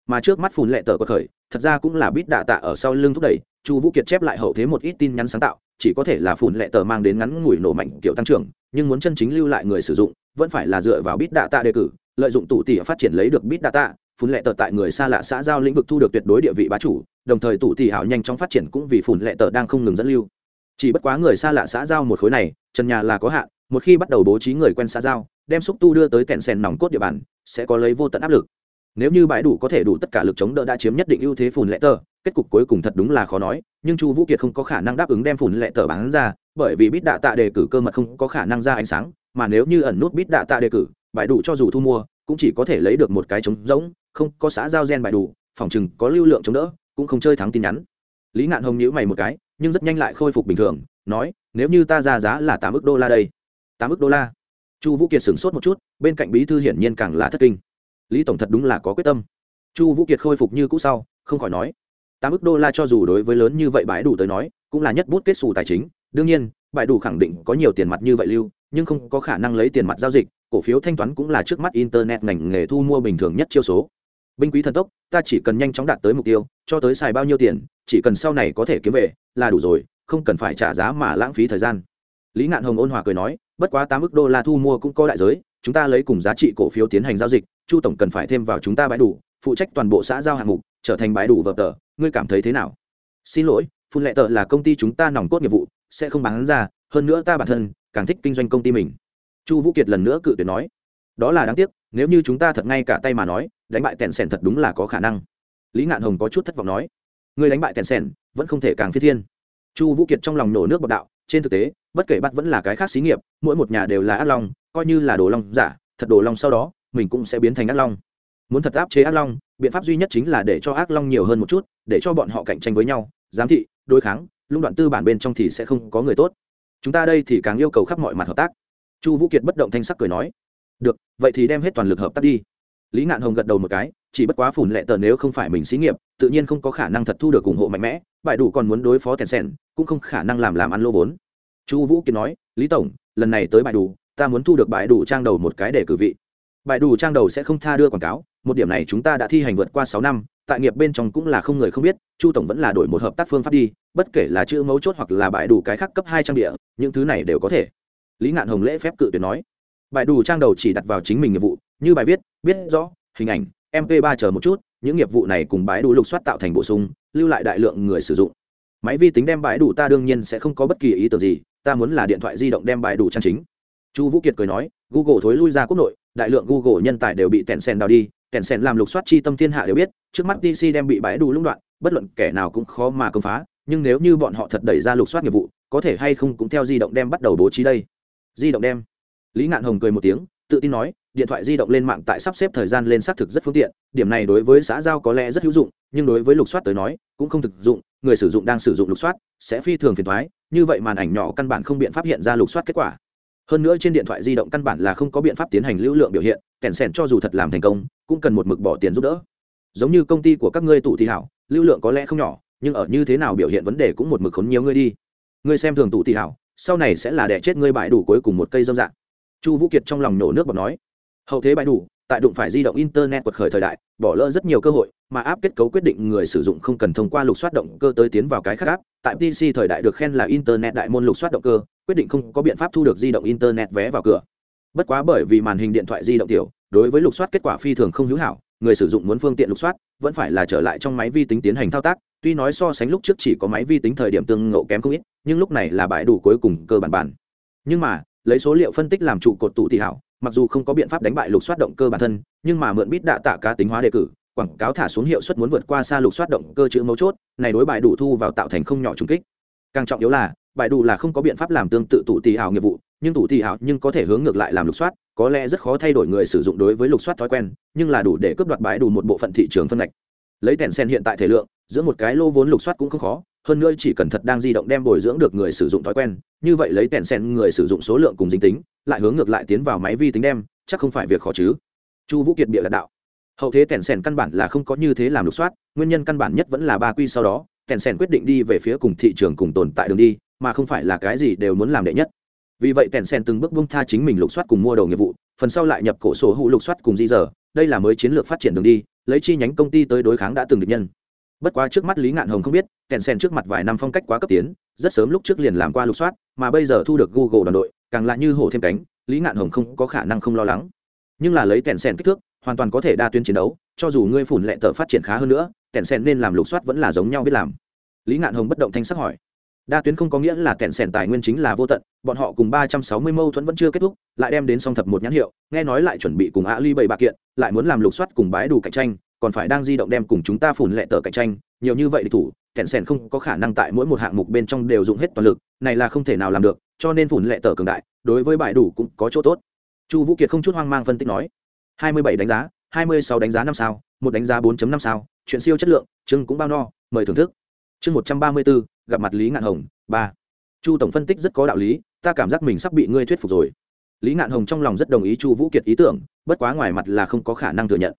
Mà trước mắt phùn lệ tờ có khởi thật ra cũng là bít đạ tạ ở sau lưng thúc đẩy, chu vũ kiệt chép lại hậu thế một ít tin nhắn sáng tạo, chỉ có thể là phùn lệ tờ mang đến ngắn ngủi nổ mạnh kiểu tăng trưởng, nhưng muốn chân chính lưu lại người sử dụng, vẫn phải là dựa vào bít đạ tạ đề cử, lợi dụng tụ tỉ phát triển lấy được bít đạ tạ phun lệ tờ tại người xa lạ xã giao lĩnh vực thu được tuyệt đối địa vị bá chủ, đồng thời tụ tỷ hảo nhanh trong phát triển cũng vì phun lệ tờ đang không ngừng dẫn lưu. Chỉ bất quá người xa lạ xã giao một khối này, trần nhà là có hạn, một khi bắt đầu bố trí người quen xã giao, đem xúc tu đưa tới kẹn sèn nòng cốt địa bàn, sẽ có lấy vô tận áp lực. Nếu như bãi đủ có thể đủ tất cả lực chống đỡ đã chiếm nhất định ưu thế phùn lệ tờ, kết cục cuối cùng thật đúng là khó nói, nhưng chu vũ kiệt không có khả năng đáp ứng đem phùn lệ tờ bán ra, bởi vì bít đạ tạ đề cử cơ mật không có khả năng ra ánh sáng, mà nếu như ẩn nút bít đạ tạ đề cử, bãi đủ cho dù thu mua cũng chỉ có thể lấy được một cái trống rỗng, không có xã giao gen bài đủ, phòng chừng có lưu lượng chống đỡ, cũng không chơi thắng tin nhắn. Lý ngạn hồng nhíu mày một cái, nhưng rất nhanh lại khôi phục bình thường, nói, nếu như ta ra giá là tám ức đô la đây. tám ức đô la. Chu vũ kiệt sửng sốt một chút, bên cạnh bí thư hiển nhiên càng là thất kinh. Lý tổng thật đúng là có quyết tâm. Chu vũ kiệt khôi phục như cũ sau, không khỏi nói, tám ức đô la cho dù đối với lớn như vậy bãi đủ tới nói, cũng là nhất bút kết xù tài chính. Đương nhiên, bãi đủ khẳng định có nhiều tiền mặt như vậy lưu, nhưng không có khả năng lấy tiền mặt giao dịch cổ phiếu thanh toán cũng là trước mắt internet ngành nghề thu mua bình thường nhất chiêu số. Binh quý thần tốc, ta chỉ cần nhanh chóng đạt tới mục tiêu, cho tới xài bao nhiêu tiền, chỉ cần sau này có thể kiếm về, là đủ rồi, không cần phải trả giá mà lãng phí thời gian. Lý ngạn hồng ôn hòa cười nói, bất quá tám ước đô la thu mua cũng có đại giới, chúng ta lấy cùng giá trị cổ phiếu tiến hành giao dịch, chu tổng cần phải thêm vào chúng ta bãi đủ, phụ trách toàn bộ xã giao hạng mục, trở thành bãi đủ vợp tờ, ngươi cảm thấy thế nào? Xin lỗi, phun lệ tờ là công ty chúng ta nòng cốt nghiệp vụ, sẽ không bán ra, hơn nữa ta bản thân, càng thích kinh doanh công ty mình chu vũ kiệt lần nữa cự tuyệt nói, đó là đáng tiếc, nếu như chúng ta thật ngay cả tay mà nói, đánh bại tèn sèn thật đúng là có khả năng. Lý ngạn hồng có chút thất vọng nói, người đánh bại tèn sèn vẫn không thể càng phi thiên. Chu vũ kiệt trong lòng nổ nước bọc đạo, trên thực tế, bất kể bắt vẫn là cái khác xí nghiệp, mỗi một nhà đều là ác long, coi như là đồ long giả, thật đồ long sau đó, mình cũng sẽ biến thành ác long. Muốn thật áp chế ác long, biện pháp duy nhất chính là để cho ác long nhiều hơn một chút, để cho bọn họ cạnh tranh với nhau, giám thị, đối kháng, lũng đoạn tư bản bên trong thì sẽ không có người tốt. Chúng ta đây thì càng yêu cầu khắp mọi mặt hợp tác chu vũ kiệt bất động thanh sắc cười nói, được, vậy thì đem hết toàn lực hợp tác đi. Lý ngạn hồng gật đầu một cái, chỉ bất quá phủn lệ tờ nếu không phải mình xí nghiệp, tự nhiên không có khả năng thật thu được ủng hộ mạnh mẽ, bại đủ còn muốn đối phó tèn sèn, cũng không khả năng làm làm ăn lô vốn. Chu vũ kiệt nói, lý tổng, lần này tới bại đủ, ta muốn thu được bại đủ trang đầu một cái để cử vị. Bại đủ trang đầu sẽ không tha đưa quảng cáo, một điểm này chúng ta đã thi hành vượt qua sáu năm, tại nghiệp bên trong cũng là không người không biết, chu tổng vẫn là đổi một hợp tác phương pháp đi, bất kể là chữ mấu chốt hoặc là bại đủ cái khác cấp hai trang địa, những thứ này đều có thể lý ngạn hồng lễ phép cự tuyệt nói. Bài đủ trang đầu chỉ đặt vào chính mình nghiệp vụ, như bài viết, biết rõ, hình ảnh mp 3 chờ một chút, những nghiệp vụ này cùng bãi đủ lục soát tạo thành bổ sung, lưu lại đại lượng người sử dụng. Máy vi tính đem bãi đủ ta đương nhiên sẽ không có bất kỳ ý tưởng gì, ta muốn là điện thoại di động đem bãi đủ trang chính. Chu vũ kiệt cười nói, google thối lui ra quốc nội, đại lượng google nhân tài đều bị tèn sen đào đi tèn sen làm lục soát chi tâm thiên hạ đều biết, trước mắt dc đem bị bãi đủ lũng đoạn, bất luận kẻ nào cũng khó mà công phá, nhưng nếu như bọn họ thật đẩy ra lục soát nghiệp vụ, có thể hay không cũng theo di động đem bắt đầu bố trí đây di động đem. Lý ngạn hồng cười một tiếng, tự tin nói, điện thoại di động lên mạng tại sắp xếp thời gian lên xác thực rất phương tiện, điểm này đối với xã giao có lẽ rất hữu dụng, nhưng đối với lục soát tới nói, cũng không thực dụng, người sử dụng đang sử dụng lục soát, sẽ phi thường phiền thoái như vậy màn ảnh nhỏ căn bản không biện pháp hiện ra lục soát kết quả. Hơn nữa trên điện thoại di động căn bản là không có biện pháp tiến hành lưu lượng biểu hiện, kèn sèn cho dù thật làm thành công, cũng cần một mực bỏ tiền giúp đỡ. Giống như công ty của các ngươi tụ thị hảo, lưu lượng có lẽ không nhỏ, nhưng ở như thế nào biểu hiện vấn đề cũng một mực khốn nhiều ngươi đi. Ngươi xem thường tụ thị hảo sau này sẽ là đẻ chết ngươi bại đủ cuối cùng một cây dâm dạng. Chu vũ kiệt trong lòng nổ nước bọt nói, hậu thế bại đủ, tại đụng phải di động internet quật khởi thời đại, bỏ lỡ rất nhiều cơ hội, mà áp kết cấu quyết định người sử dụng không cần thông qua lục soát động cơ tới tiến vào cái khác áp tại pc thời đại được khen là internet đại môn lục soát động cơ, quyết định không có biện pháp thu được di động internet vé vào cửa. Bất quá bởi vì màn hình điện thoại di động tiểu, đối với lục soát kết quả phi thường không hữu hảo người sử dụng muốn phương tiện lục soát, vẫn phải là trở lại trong máy vi tính tiến hành thao tác, tuy nói so sánh lúc trước chỉ có máy vi tính thời điểm tương ngộ kém không ít, nhưng lúc này là bãi đủ cuối cùng cơ bản bản. Nhưng mà, lấy số liệu phân tích làm trụ cột tụ thị hảo, mặc dù không có biện pháp đánh bại lục soát động cơ bản thân, nhưng mà mượn bít đạ tạ cá tính hóa đề cử, quảng cáo thả xuống hiệu suất muốn vượt qua xa lục soát động cơ chữ mấu chốt, này đối bài đủ thu vào tạo thành không nhỏ trung kích. Càng trọng yếu là, bài đủ là không có biện pháp làm tương tự tụ tỷ ảo nghiệp vụ nhưng tủ thị hảo nhưng có thể hướng ngược lại làm lục soát, có lẽ rất khó thay đổi người sử dụng đối với lục soát thói quen, nhưng là đủ để cướp đoạt bãi đủ một bộ phận thị trường phân ngạch. Lấy tèn sen hiện tại thể lượng, giữa một cái lô vốn lục soát cũng không khó, hơn nữa chỉ cần thật đang di động đem bồi dưỡng được người sử dụng thói quen, như vậy lấy tèn sen người sử dụng số lượng cùng dính tính, lại hướng ngược lại tiến vào máy vi tính đem, chắc không phải việc khó chứ. Chu vũ kiệt bịa là đạo. Hậu thế tèn sen căn bản là không có như thế làm lục soát, nguyên nhân căn bản nhất vẫn là ba quy sau đó, tèn sen quyết định đi về phía cùng thị trường cùng tồn tại đường đi, mà không phải là cái gì đều muốn làm đệ nhất vì vậy tèn sen từng bước bung tha chính mình lục soát cùng mua đầu nghiệp vụ, phần sau lại nhập cổ sổ hữu lục soát cùng di dở đây là mới chiến lược phát triển đường đi, lấy chi nhánh công ty tới đối kháng đã từng được nhân. Bất quá trước mắt lý ngạn hồng không biết kèn sen trước mặt vài năm phong cách quá cấp tiến, rất sớm lúc trước liền làm qua lục soát, mà bây giờ thu được google đoàn đội, càng lại như hổ thêm cánh, lý ngạn hồng không có khả năng không lo lắng. Nhưng là lấy kèn sen kích thước, hoàn toàn có thể đa tuyến chiến đấu, cho dù ngươi phủn lệ tờ phát triển khá hơn nữa kèn sen nên làm lục soát vẫn là giống nhau biết làm. Lý ngạn hồng bất động thanh sắc hỏi đa tuyến không có nghĩa là kẹn sẻn tài nguyên chính là vô tận, bọn họ cùng ba trăm sáu mươi mâu thuẫn vẫn chưa kết thúc, lại đem đến song thập một nhãn hiệu, nghe nói lại chuẩn bị cùng ạ ly bảy bạc kiện, lại muốn làm lục soát cùng bãi đủ cạnh tranh, còn phải đang di động đem cùng chúng ta phủn lệ tờ cạnh tranh, nhiều như vậy địch thủ, kẹn sẻn không có khả năng tại mỗi một hạng mục bên trong đều dùng hết toàn lực, này là không thể nào làm được, cho nên phủn lệ tờ cường đại, đối với bãi đủ cũng có chỗ tốt. Chu vũ kiệt không chút hoang mang phân tích nói, hai mươi bảy đánh giá, hai mươi sáu đánh giá năm sao, một đánh giá bốn năm sao, chuyện siêu chất lượng chưng cũng bao no, mời thưởng thức. Chương một trăm ba mươi bốn gặp mặt lý ngạn hồng, ba. Chu tổng phân tích rất có đạo lý, ta cảm giác mình sắp bị ngươi thuyết phục rồi. Lý ngạn hồng trong lòng rất đồng ý chu vũ kiệt ý tưởng, bất quá ngoài mặt là không có khả năng thừa nhận.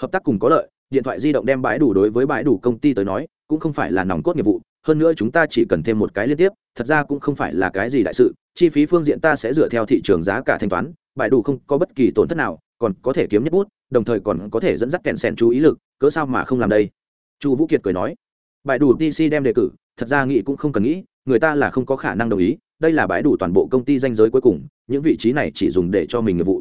Hợp tác cùng có lợi, điện thoại di động đem bãi đủ đối với bãi đủ công ty tới nói, cũng không phải là nòng cốt nghiệp vụ, hơn nữa chúng ta chỉ cần thêm một cái liên tiếp, thật ra cũng không phải là cái gì đại sự, chi phí phương diện ta sẽ dựa theo thị trường giá cả thanh toán, bãi đủ không có bất kỳ tổn thất nào, còn có thể kiếm nhất bút, đồng thời còn có thể dẫn dắt kèn sen chú ý lực, cớ sao mà không làm đây? Chu vũ kiệt cười nói. Bãi đủ tc đem đề cử thật ra nghĩ cũng không cần nghĩ, người ta là không có khả năng đồng ý, đây là bãi đủ toàn bộ công ty danh giới cuối cùng, những vị trí này chỉ dùng để cho mình nghiệp vụ.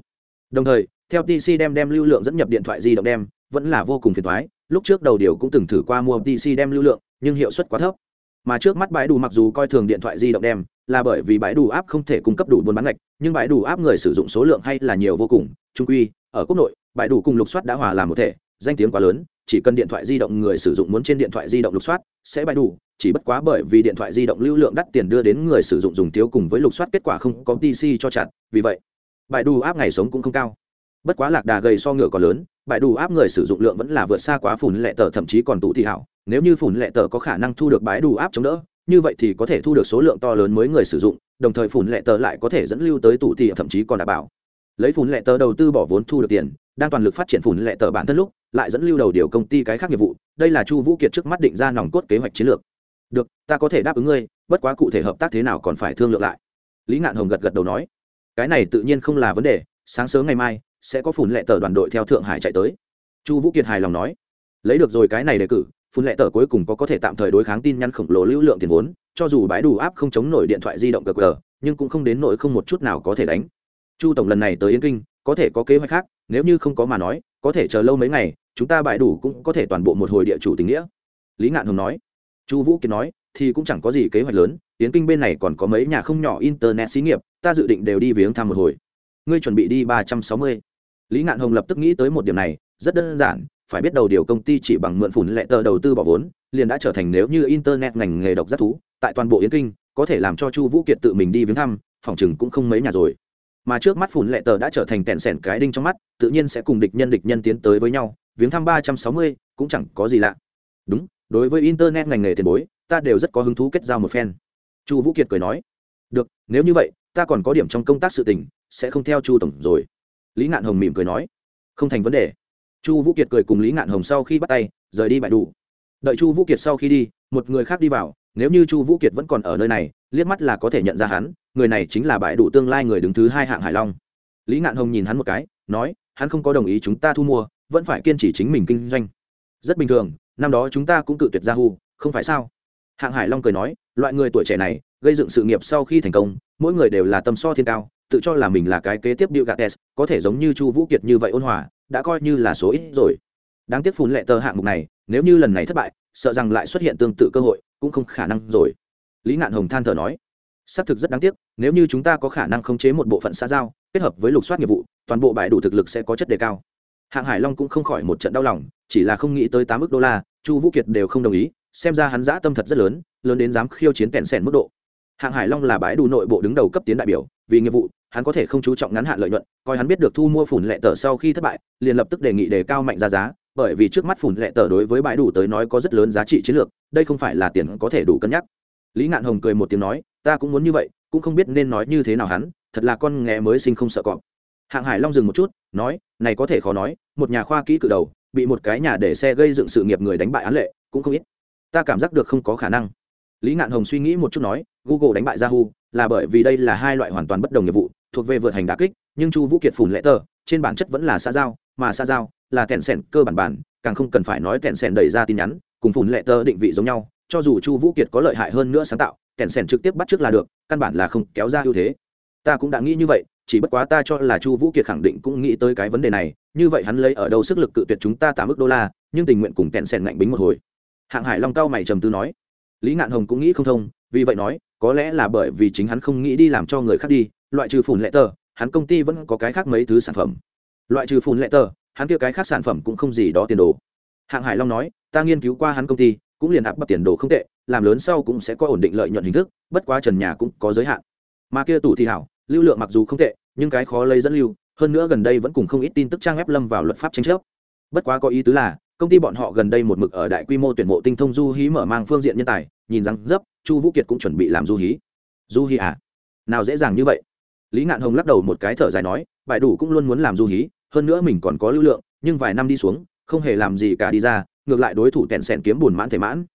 Đồng thời, theo tc đem đem lưu lượng dẫn nhập điện thoại di động đem, vẫn là vô cùng phiền thoái lúc trước đầu điều cũng từng thử qua mua tc đem lưu lượng, nhưng hiệu suất quá thấp. Mà trước mắt bãi đủ mặc dù coi thường điện thoại di động đem, là bởi vì bãi đủ áp không thể cung cấp đủ buôn bán ngạch, nhưng bãi đủ áp người sử dụng số lượng hay là nhiều vô cùng trung quy, ở quốc nội, bãi đủ cùng lục soát đã hòa làm một thể, danh tiếng quá lớn, chỉ cần điện thoại di động người sử dụng muốn trên điện thoại di động lục soát, sẽ bãi đủ chỉ bất quá bởi vì điện thoại di động lưu lượng đắt tiền đưa đến người sử dụng dùng thiếu cùng với lục soát kết quả không có pc cho chặt, vì vậy bãi đủ áp ngày sống cũng không cao. Bất quá lạc đà gầy so ngựa còn lớn bãi đủ áp người sử dụng lượng vẫn là vượt xa quá phủn lệ tờ, thậm chí còn tụ thị hảo. Nếu như phủn lệ tờ có khả năng thu được bãi đủ áp chống đỡ, như vậy thì có thể thu được số lượng to lớn mới người sử dụng, đồng thời phủn lệ tờ lại có thể dẫn lưu tới tụ thị thậm chí còn đảm bảo. Lấy phủn lệ tờ đầu tư bỏ vốn thu được tiền, đang toàn lực phát triển phủn lệ tờ bản thân lúc, lại dẫn lưu đầu điều công ty cái khác nghiệp vụ. Đây là chu vũ kiệt trước mắt định ra nòng cốt kế hoạch chiến lược được, ta có thể đáp ứng ngươi, bất quá cụ thể hợp tác thế nào còn phải thương lượng lại. Lý ngạn hồng gật gật đầu nói. Cái này tự nhiên không là vấn đề, sáng sớm ngày mai sẽ có phùn lệ tờ đoàn đội theo thượng hải chạy tới. Chu vũ kiệt hài lòng nói. Lấy được rồi cái này đề cử phun lệ tờ cuối cùng có có thể tạm thời đối kháng tin nhắn khổng lồ lưu lượng tiền vốn, cho dù bãi đủ áp không chống nổi điện thoại di động gg nhưng cũng không đến nỗi không một chút nào có thể đánh. Chu tổng lần này tới yên kinh, có thể có kế hoạch khác, nếu như không có mà nói, có thể chờ lâu mấy ngày, chúng ta bãi đủ cũng có thể toàn bộ một hồi địa chủ tình nghĩa. Lý ngạn hồng nói chu vũ kiệt nói, thì cũng chẳng có gì kế hoạch lớn tiến kinh bên này còn có mấy nhà không nhỏ internet xí nghiệp, ta dự định đều đi viếng thăm một hồi. Ngươi chuẩn bị đi ba trăm sáu mươi. Lý ngạn hồng lập tức nghĩ tới một điểm này, rất đơn giản, phải biết đầu điều công ty chỉ bằng mượn phủn lệ tờ đầu tư bỏ vốn, liền đã trở thành nếu như internet ngành nghề độc giác thú, tại toàn bộ yến kinh, có thể làm cho chu vũ kiệt tự mình đi viếng thăm, phòng chừng cũng không mấy nhà rồi. Mà trước mắt phủn lệ tờ đã trở thành tẹn sẻn cái đinh trong mắt, tự nhiên sẽ cùng địch nhân địch nhân tiến tới với nhau, viếng thăm ba trăm sáu mươi cũng chẳng có gì lạ. Đúng đối với internet ngành nghề tiền bối, ta đều rất có hứng thú kết giao một phen. Chu vũ kiệt cười nói, được, nếu như vậy, ta còn có điểm trong công tác sự tình, sẽ không theo chu tổng rồi. Lý ngạn hồng mỉm cười nói, không thành vấn đề. Chu vũ kiệt cười cùng lý ngạn hồng sau khi bắt tay, rời đi bại đủ. Đợi chu vũ kiệt sau khi đi, một người khác đi vào, nếu như chu vũ kiệt vẫn còn ở nơi này, liếc mắt là có thể nhận ra hắn, người này chính là bãi đủ tương lai người đứng thứ hai hạng hải long. Lý ngạn hồng nhìn hắn một cái, nói, hắn không có đồng ý chúng ta thu mua, vẫn phải kiên trì chính mình kinh doanh. Rất bình thường năm đó chúng ta cũng cự tuyệt yahoo, không phải sao? Hạng hải long cười nói, loại người tuổi trẻ này, gây dựng sự nghiệp sau khi thành công, mỗi người đều là tâm so thiên cao, tự cho là mình là cái kế tiếp điệu gates, có thể giống như chu vũ kiệt như vậy ôn hòa, đã coi như là số ít rồi. Đáng tiếc phun lệ tờ hạng mục này, nếu như lần này thất bại, sợ rằng lại xuất hiện tương tự cơ hội, cũng không khả năng rồi. Lý ngạn hồng than thở nói, xác thực rất đáng tiếc, nếu như chúng ta có khả năng khống chế một bộ phận xã giao, kết hợp với lục soát nghiệp vụ, toàn bộ bãi đủ thực lực sẽ có chất đề cao hạng hải long cũng không khỏi một trận đau lòng, chỉ là không nghĩ tới tám ước đô la, chu vũ kiệt đều không đồng ý, xem ra hắn dã tâm thật rất lớn lớn đến dám khiêu chiến kèn sèn mức độ. Hạng hải long là bãi đủ nội bộ đứng đầu cấp tiến đại biểu, vì nghiệp vụ, hắn có thể không chú trọng ngắn hạn lợi nhuận, coi hắn biết được thu mua phủn lệ tờ sau khi thất bại, liền lập tức đề nghị đề cao mạnh ra giá, bởi vì trước mắt phủn lệ tờ đối với bãi đủ tới nói có rất lớn giá trị chiến lược, đây không phải là tiền có thể đủ cân nhắc. Lý ngạn hồng cười một tiếng nói, ta cũng muốn như vậy, cũng không biết nên nói như thế nào hắn, thật là con nghe mới sinh không sợ cọp. Hạng hải long dừng một chút nói, này có thể khó nói, một nhà khoa kỹ cự đầu, bị một cái nhà để xe gây dựng sự nghiệp người đánh bại án lệ, cũng không ít. Ta cảm giác được không có khả năng. Lý ngạn hồng suy nghĩ một chút nói, google đánh bại yahoo, là bởi vì đây là hai loại hoàn toàn bất đồng nghiệp vụ, thuộc về vượt hành đà kích, nhưng chu vũ kiệt phủn lệ tờ, trên bản chất vẫn là xã giao, mà xã giao là kẹn sẻn cơ bản bản, càng không cần phải nói kẹn sẻn đẩy ra tin nhắn, cùng phủn lệ tờ định vị giống nhau, cho dù chu vũ kiệt có lợi hại hơn nữa sáng tạo kẹn sẻn trực tiếp bắt trước là được, căn bản là không kéo ra ưu thế. Ta cũng đã nghĩ như vậy chỉ bất quá ta cho là chu vũ kiệt khẳng định cũng nghĩ tới cái vấn đề này, như vậy hắn lấy ở đâu sức lực cự tuyệt chúng ta tám ước đô la, nhưng tình nguyện cùng kẹn sẻn ngạnh bính một hồi. Hạng hải long cao mày trầm tư nói. Lý ngạn hồng cũng nghĩ không thông, vì vậy nói, có lẽ là bởi vì chính hắn không nghĩ đi làm cho người khác đi, loại trừ phùn lệ tờ, hắn công ty vẫn có cái khác mấy thứ sản phẩm. Loại trừ phùn lệ tờ, hắn kia cái khác sản phẩm cũng không gì đó tiền đồ. Hạng hải long nói, ta nghiên cứu qua hắn công ty, cũng liền áp bắt tiền đồ không tệ, làm lớn sau cũng sẽ có ổn định lợi nhuận hình thức, bất quá trần nhà cũng có giới hạn. Mà kia tủ thì hảo lưu lượng mặc dù không tệ, nhưng cái khó lấy dẫn lưu, hơn nữa gần đây vẫn cùng không ít tin tức trang web lâm vào luật pháp tranh chấp. Bất quá có ý tứ là, công ty bọn họ gần đây một mực ở đại quy mô tuyển mộ tinh thông du hí mở mang phương diện nhân tài, nhìn rằng dấp, chu vũ kiệt cũng chuẩn bị làm du hí. Du hí à? Nào dễ dàng như vậy? Lý ngạn hồng lắc đầu một cái thở dài nói, bài đủ cũng luôn muốn làm du hí, hơn nữa mình còn có lưu lượng, nhưng vài năm đi xuống, không hề làm gì cả đi ra, ngược lại đối thủ tèn sèn kiếm buồn mãn thể mãn.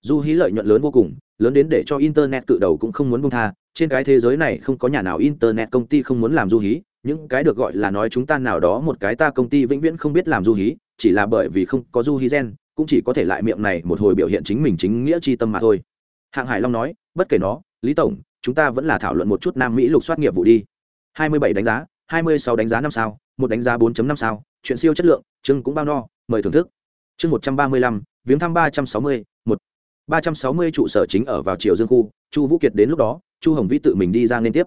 Du hí lợi nhuận lớn vô cùng, lớn đến để cho internet cự đầu cũng không muốn bông tha trên cái thế giới này không có nhà nào internet công ty không muốn làm du hí những cái được gọi là nói chúng ta nào đó một cái ta công ty vĩnh viễn không biết làm du hí chỉ là bởi vì không có du hí gen cũng chỉ có thể lại miệng này một hồi biểu hiện chính mình chính nghĩa chi tâm mà thôi. Hạng hải long nói bất kể nó lý tổng chúng ta vẫn là thảo luận một chút nam mỹ lục soát nghiệp vụ đi. 27 đánh giá 26 đánh giá năm sao một đánh giá 4.5 sao chuyện siêu chất lượng chương cũng bao no mời thưởng thức. Chương 135, viếng thăm 360, một. 360 trụ sở chính ở vào triều dương khu chu vũ kiệt đến lúc đó chu hồng vĩ tự mình đi ra liên tiếp.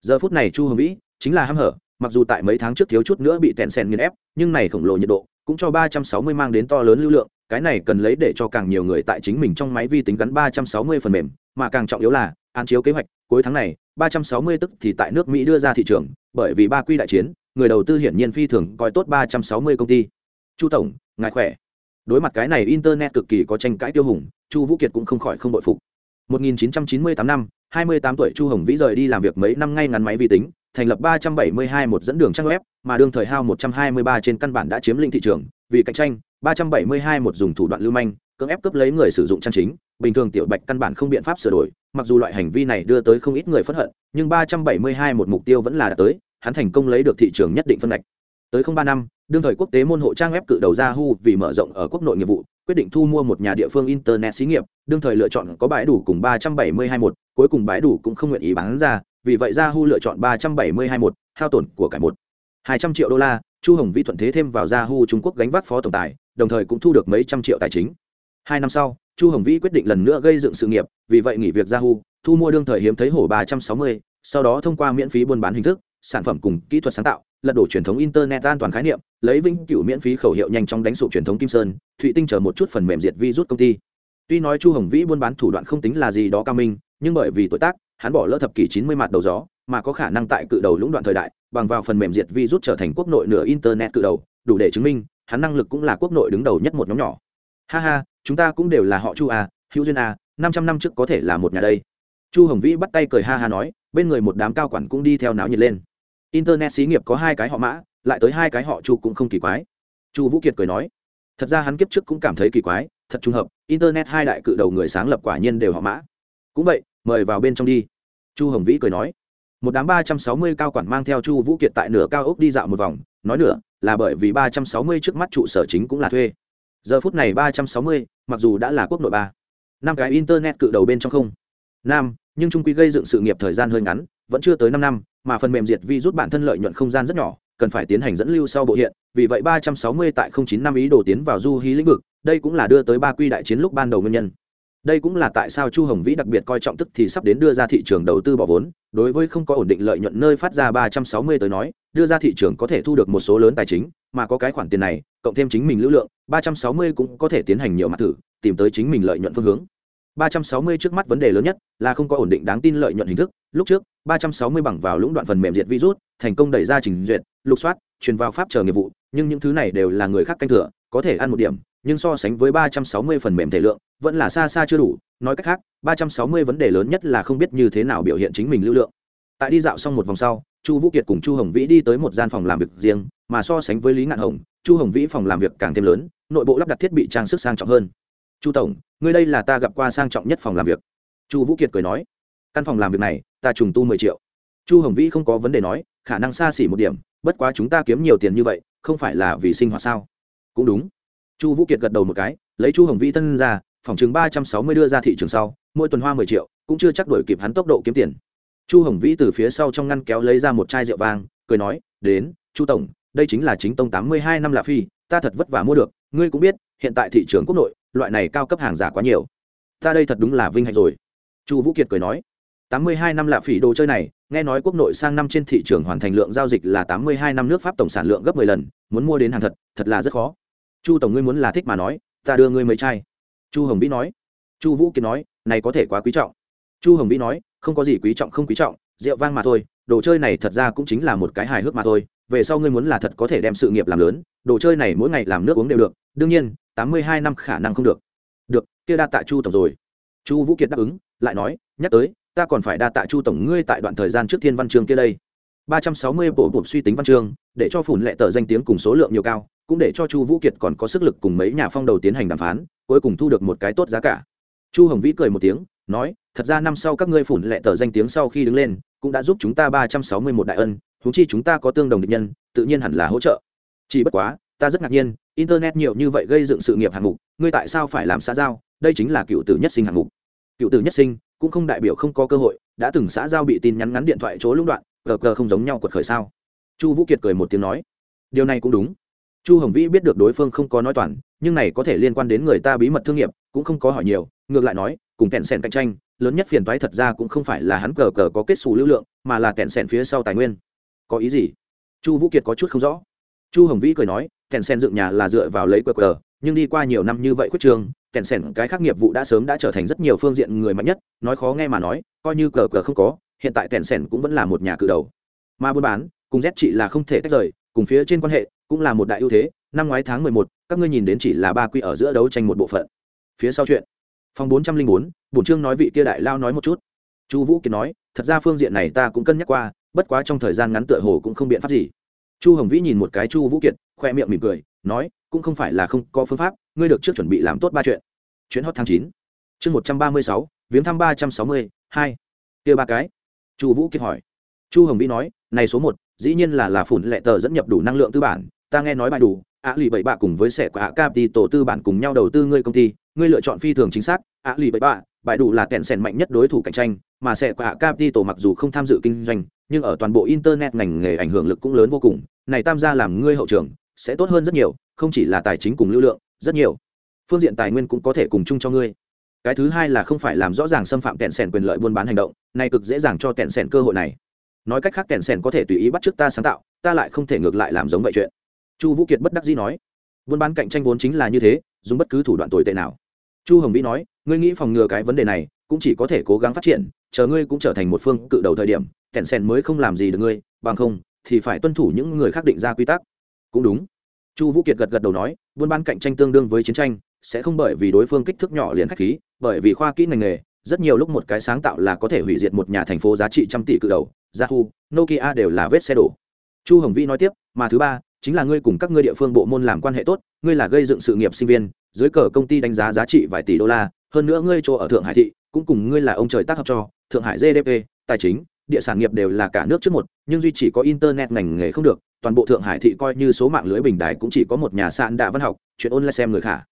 Giờ phút này chu hồng vĩ chính là hăm hở, mặc dù tại mấy tháng trước thiếu chút nữa bị tẹn sen nghiền ép, nhưng này khổng lồ nhiệt độ cũng cho 360 mang đến to lớn lưu lượng, cái này cần lấy để cho càng nhiều người tại chính mình trong máy vi tính gắn 360 phần mềm, mà càng trọng yếu là án chiếu kế hoạch, cuối tháng này 360 tức thì tại nước mỹ đưa ra thị trường, bởi vì ba quy đại chiến, người đầu tư hiển nhiên phi thường coi tốt 360 công ty. Chu tổng, ngài khỏe? Đối mặt cái này internet cực kỳ có tranh cãi tiêu hùng, chu vũ kiệt cũng không khỏi không bội phục. 1998 năm 28 tuổi chu hồng vĩ rời đi làm việc mấy năm ngay ngắn máy vi tính, thành lập 372 một dẫn đường trang web, mà đương thời hao 123 trên căn bản đã chiếm lĩnh thị trường, vì cạnh tranh 372 một dùng thủ đoạn lưu manh, cưỡng ép cướp lấy người sử dụng trang chính. Bình thường tiểu bạch căn bản không biện pháp sửa đổi, mặc dù loại hành vi này đưa tới không ít người phẫn hận, nhưng 372 một mục tiêu vẫn là đạt tới, hắn thành công lấy được thị trường nhất định phân ngạch. Tới không ba năm, đương thời quốc tế môn hộ trang web cự đầu Yahoo vì mở rộng ở quốc nội nghiệp vụ quyết định thu mua một nhà địa phương internet xí nghiệp, đương thời lựa chọn có bãi đủ cùng ba trăm bảy mươi hai một cuối cùng bãi đủ cũng không nguyện ý bán ra, vì vậy Yahoo lựa chọn ba trăm bảy mươi hai một hao tổn của cải một. hai trăm triệu đô la, chu hồng vĩ thuận thế thêm vào Yahoo trung quốc gánh vác phó tổng tài, đồng thời cũng thu được mấy trăm triệu tài chính. Hai năm sau, chu hồng vĩ quyết định lần nữa gây dựng sự nghiệp, vì vậy nghỉ việc Yahoo, thu mua đương thời hiếm thấy hổ ba trăm sáu mươi, sau đó thông qua miễn phí buôn bán hình thức, sản phẩm cùng kỹ thuật sáng tạo lật đổ truyền thống internet an toàn khái niệm, lấy vĩnh cửu miễn phí khẩu hiệu nhanh chóng đánh sụp truyền thống kim sơn, thụy tinh chờ một chút phần mềm diệt virus công ty. Tuy nói chu hồng vĩ buôn bán thủ đoạn không tính là gì đó cao minh, nhưng bởi vì tuổi tác, hắn bỏ lỡ thập kỷ chín mươi mặt đầu gió, mà có khả năng tại cự đầu lũng đoạn thời đại, bằng vào phần mềm diệt virus trở thành quốc nội nửa internet cự đầu, đủ để chứng minh, hắn năng lực cũng là quốc nội đứng đầu nhất một nhóm nhỏ. Ha ha, chúng ta cũng đều là họ chu a hữu duyên a năm trăm năm trước có thể là một nhà đây. Chu hồng vĩ bắt tay cười ha ha nói, bên người một đám cao quản cũng đi theo náo nhiệt lên internet xí nghiệp có hai cái họ mã, lại tới hai cái họ chu cũng không kỳ quái. Chu vũ kiệt cười nói, thật ra hắn kiếp trước cũng cảm thấy kỳ quái, thật trùng hợp, internet hai đại cự đầu người sáng lập quả nhiên đều họ mã. Cũng vậy, mời vào bên trong đi. Chu hồng vĩ cười nói, một đám ba trăm sáu mươi cao quản mang theo chu vũ kiệt tại nửa cao ốc đi dạo một vòng, nói nữa là bởi vì ba trăm sáu mươi trước mắt trụ sở chính cũng là thuê. Giờ phút này ba trăm sáu mươi, mặc dù đã là quốc nội ba, năm cái internet cự đầu bên trong không. Nam nhưng trung quy gây dựng sự nghiệp thời gian hơi ngắn, vẫn chưa tới năm năm mà phần mềm diệt vi rút bản thân lợi nhuận không gian rất nhỏ, cần phải tiến hành dẫn lưu sau bộ hiện, vì vậy 360 tại 09 năm ý đồ tiến vào du hí lĩnh vực, đây cũng là đưa tới ba quy đại chiến lúc ban đầu nguyên nhân. Đây cũng là tại sao chu hồng vĩ đặc biệt coi trọng tức thì sắp đến đưa ra thị trường đầu tư bỏ vốn, đối với không có ổn định lợi nhuận nơi phát ra 360 tới nói, đưa ra thị trường có thể thu được một số lớn tài chính, mà có cái khoản tiền này, cộng thêm chính mình lưu lượng, ba trăm sáu mươi cũng có thể tiến hành nhiều mặt thử, tìm tới chính mình lợi nhuận phương hướng ba trăm sáu mươi trước mắt vấn đề lớn nhất là không có ổn định đáng tin lợi nhuận hình thức. Lúc trước, ba trăm sáu mươi bằng vào lũng đoạn phần mềm diệt virus, thành công đẩy ra trình duyệt, lục soát, truyền vào pháp chờ nghiệp vụ, nhưng những thứ này đều là người khác canh thừa, có thể ăn một điểm, nhưng so sánh với ba trăm sáu mươi phần mềm thể lượng, vẫn là xa xa chưa đủ. Nói cách khác, ba trăm sáu mươi vấn đề lớn nhất là không biết như thế nào biểu hiện chính mình lưu lượng. Tại đi dạo xong một vòng sau, chu vũ kiệt cùng chu hồng vĩ đi tới một gian phòng làm việc riêng, mà so sánh với lý ngạn hồng, chu hồng vĩ phòng làm việc càng thêm lớn, nội bộ lắp đặt thiết bị trang sức sang trọng hơn chu tổng, ngươi đây là ta gặp qua sang trọng nhất phòng làm việc. Chu vũ kiệt cười nói, căn phòng làm việc này, ta trùng tu mười triệu. Chu hồng vĩ không có vấn đề nói, khả năng xa xỉ một điểm, bất quá chúng ta kiếm nhiều tiền như vậy, không phải là vì sinh hoạt sao? Cũng đúng. Chu vũ kiệt gật đầu một cái, lấy chu hồng vĩ tân ra, phòng chừng ba trăm sáu mươi đưa ra thị trường sau, mỗi tuần hoa mười triệu, cũng chưa chắc đổi kịp hắn tốc độ kiếm tiền. Chu hồng vĩ từ phía sau trong ngăn kéo lấy ra một chai rượu vang, cười nói, đến, chu tổng, đây chính là chính tông tám mươi hai năm lạ phi, ta thật vất vả mua được, ngươi cũng biết, hiện tại thị trường quốc nội loại này cao cấp hàng giả quá nhiều. Ta đây thật đúng là vinh hạnh rồi. Chu vũ kiệt cười nói, tám mươi hai năm lạ phỉ đồ chơi này, nghe nói quốc nội sang năm trên thị trường hoàn thành lượng giao dịch là tám mươi hai năm nước pháp tổng sản lượng gấp mười lần, muốn mua đến hàng thật thật là rất khó. Chu tổng ngươi muốn là thích mà nói, ta đưa ngươi mấy chai. Chu hồng vĩ nói. Chu vũ kiệt nói, này có thể quá quý trọng. Chu hồng vĩ nói, không có gì quý trọng không quý trọng, rượu vang mà thôi, đồ chơi này thật ra cũng chính là một cái hài hước mà thôi, về sau ngươi muốn là thật có thể đem sự nghiệp làm lớn, đồ chơi này mỗi ngày làm nước uống đều được, đương nhiên tám mươi hai năm khả năng không được. Được, kia đa tạ chu tổng rồi. Chu vũ kiệt đáp ứng, lại nói, nhắc tới, ta còn phải đa tạ chu tổng ngươi tại đoạn thời gian trước thiên văn chương kia đây. ba trăm sáu mươi bộ bụp suy tính văn chương để cho phủn lệ tờ danh tiếng cùng số lượng nhiều cao, cũng để cho chu vũ kiệt còn có sức lực cùng mấy nhà phong đầu tiến hành đàm phán, cuối cùng thu được một cái tốt giá cả. Chu hồng vĩ cười một tiếng, nói, thật ra năm sau các ngươi phủn lệ tờ danh tiếng sau khi đứng lên, cũng đã giúp chúng ta ba trăm sáu mươi một đại ân thú chi chúng ta có tương đồng định nhân, tự nhiên hẳn là hỗ trợ. Chỉ bất quá, ta rất ngạc nhiên internet nhiều như vậy gây dựng sự nghiệp hạng mục, ngươi tại sao phải làm xã giao? Đây chính là cựu tử nhất sinh hạng mục. Cựu tử nhất sinh cũng không đại biểu không có cơ hội, đã từng xã giao bị tin nhắn ngắn điện thoại chỗ lũng đoạn, gờ gờ không giống nhau quật khởi sao? Chu vũ kiệt cười một tiếng nói, điều này cũng đúng. Chu hồng vĩ biết được đối phương không có nói toàn, nhưng này có thể liên quan đến người ta bí mật thương nghiệp, cũng không có hỏi nhiều, ngược lại nói, cùng kẹn sẻn cạnh tranh, lớn nhất phiền toái thật ra cũng không phải là hắn cờ cờ có kết xù lưu lượng, mà là kẹn sẻn phía sau tài nguyên. Có ý gì? Chu vũ kiệt có chút không rõ chu hồng vĩ cười nói kẹn sen dựng nhà là dựa vào lấy cờ cờ nhưng đi qua nhiều năm như vậy quyết trường kẹn sen cái khác nghiệp vụ đã sớm đã trở thành rất nhiều phương diện người mạnh nhất, nói khó nghe mà nói, coi như cờ cờ không có, hiện tại kẹn sen cũng vẫn là một nhà cự đầu. Mà buôn bán, cùng z chị là không thể tách rời, cùng phía trên quan hệ cũng là một đại ưu thế, năm ngoái tháng mười một, các ngươi nhìn đến chỉ là ba quy ở giữa đấu tranh một bộ phận. Phía sau chuyện. Phòng bốn trăm linh bốn, bổn trương nói vị kia đại lao nói một chút. Chu vũ kiệt nói, thật ra phương diện này ta cũng cân nhắc qua, bất quá trong thời gian ngắn tựa hồ cũng không biện pháp gì chu hồng vĩ nhìn một cái chu vũ kiệt, khoe miệng mỉm cười, nói, cũng không phải là không có phương pháp, ngươi được trước chuẩn bị làm tốt ba chuyện. Chuyến hot tháng chín, chương một trăm ba mươi sáu, viếng thăm ba trăm sáu mươi hai. Kia ba cái. Chu vũ kiệt hỏi. Chu hồng vĩ nói, này số một, dĩ nhiên là là phủn lệ tờ dẫn nhập đủ năng lượng tư bản, ta nghe nói bài đủ, ạ lì bảy bạ cùng với sẻ của ạ tổ tư bản cùng nhau đầu tư ngươi công ty, ngươi lựa chọn phi thường chính xác, ạ lì bảy bạ, bài đủ là kẹn sẻn mạnh nhất đối thủ cạnh tranh, mà sẻ của ạ tổ mặc dù không tham dự kinh doanh nhưng ở toàn bộ internet ngành nghề ảnh hưởng lực cũng lớn vô cùng. Này tam gia làm ngươi hậu trường, sẽ tốt hơn rất nhiều, không chỉ là tài chính cùng lưu lượng, rất nhiều. Phương diện tài nguyên cũng có thể cùng chung cho ngươi. Cái thứ hai là không phải làm rõ ràng xâm phạm tẹn sẻn quyền lợi buôn bán hành động, này cực dễ dàng cho tẹn sẻn cơ hội này. Nói cách khác tẹn sẻn có thể tùy ý bắt t ta sáng tạo, ta lại không thể ngược lại làm giống vậy chuyện. Chu vũ kiệt bất đắc dĩ nói, buôn bán cạnh tranh vốn chính là như thế, dùng bất cứ thủ đoạn tồi tệ nào. Chu hồng vĩ nói, ngươi nghĩ phòng ngừa cái vấn đề này, cũng chỉ có thể cố gắng phát triển, chờ ngươi cũng trở thành một phương cự đầu thời điểm kẹn sèn mới không làm gì được ngươi, bằng không thì phải tuân thủ những người khác định ra quy tắc. Cũng đúng. Chu vũ kiệt gật gật đầu nói, buôn bán cạnh tranh tương đương với chiến tranh, sẽ không bởi vì đối phương kích thước nhỏ liền khách khí, bởi vì khoa kỹ ngành nghề, rất nhiều lúc một cái sáng tạo là có thể hủy diệt một nhà thành phố giá trị trăm tỷ cự đầu, yahoo, nokia đều là vết xe đổ. Chu hồng vĩ nói tiếp, mà thứ ba, chính là ngươi cùng các ngươi địa phương bộ môn làm quan hệ tốt, ngươi là gây dựng sự nghiệp sinh viên, dưới cờ công ty đánh giá giá trị vài tỷ đô la, hơn nữa ngươi chỗ ở thượng hải thị, cũng cùng ngươi là ông trời tác hợp cho, thượng hải gdp tài chính địa sản nghiệp đều là cả nước trước một, nhưng duy chỉ có internet ngành nghề không được, toàn bộ thượng hải thị coi như số mạng lưới bình đài cũng chỉ có một nhà sạn đạ văn học, chuyện online xem người khả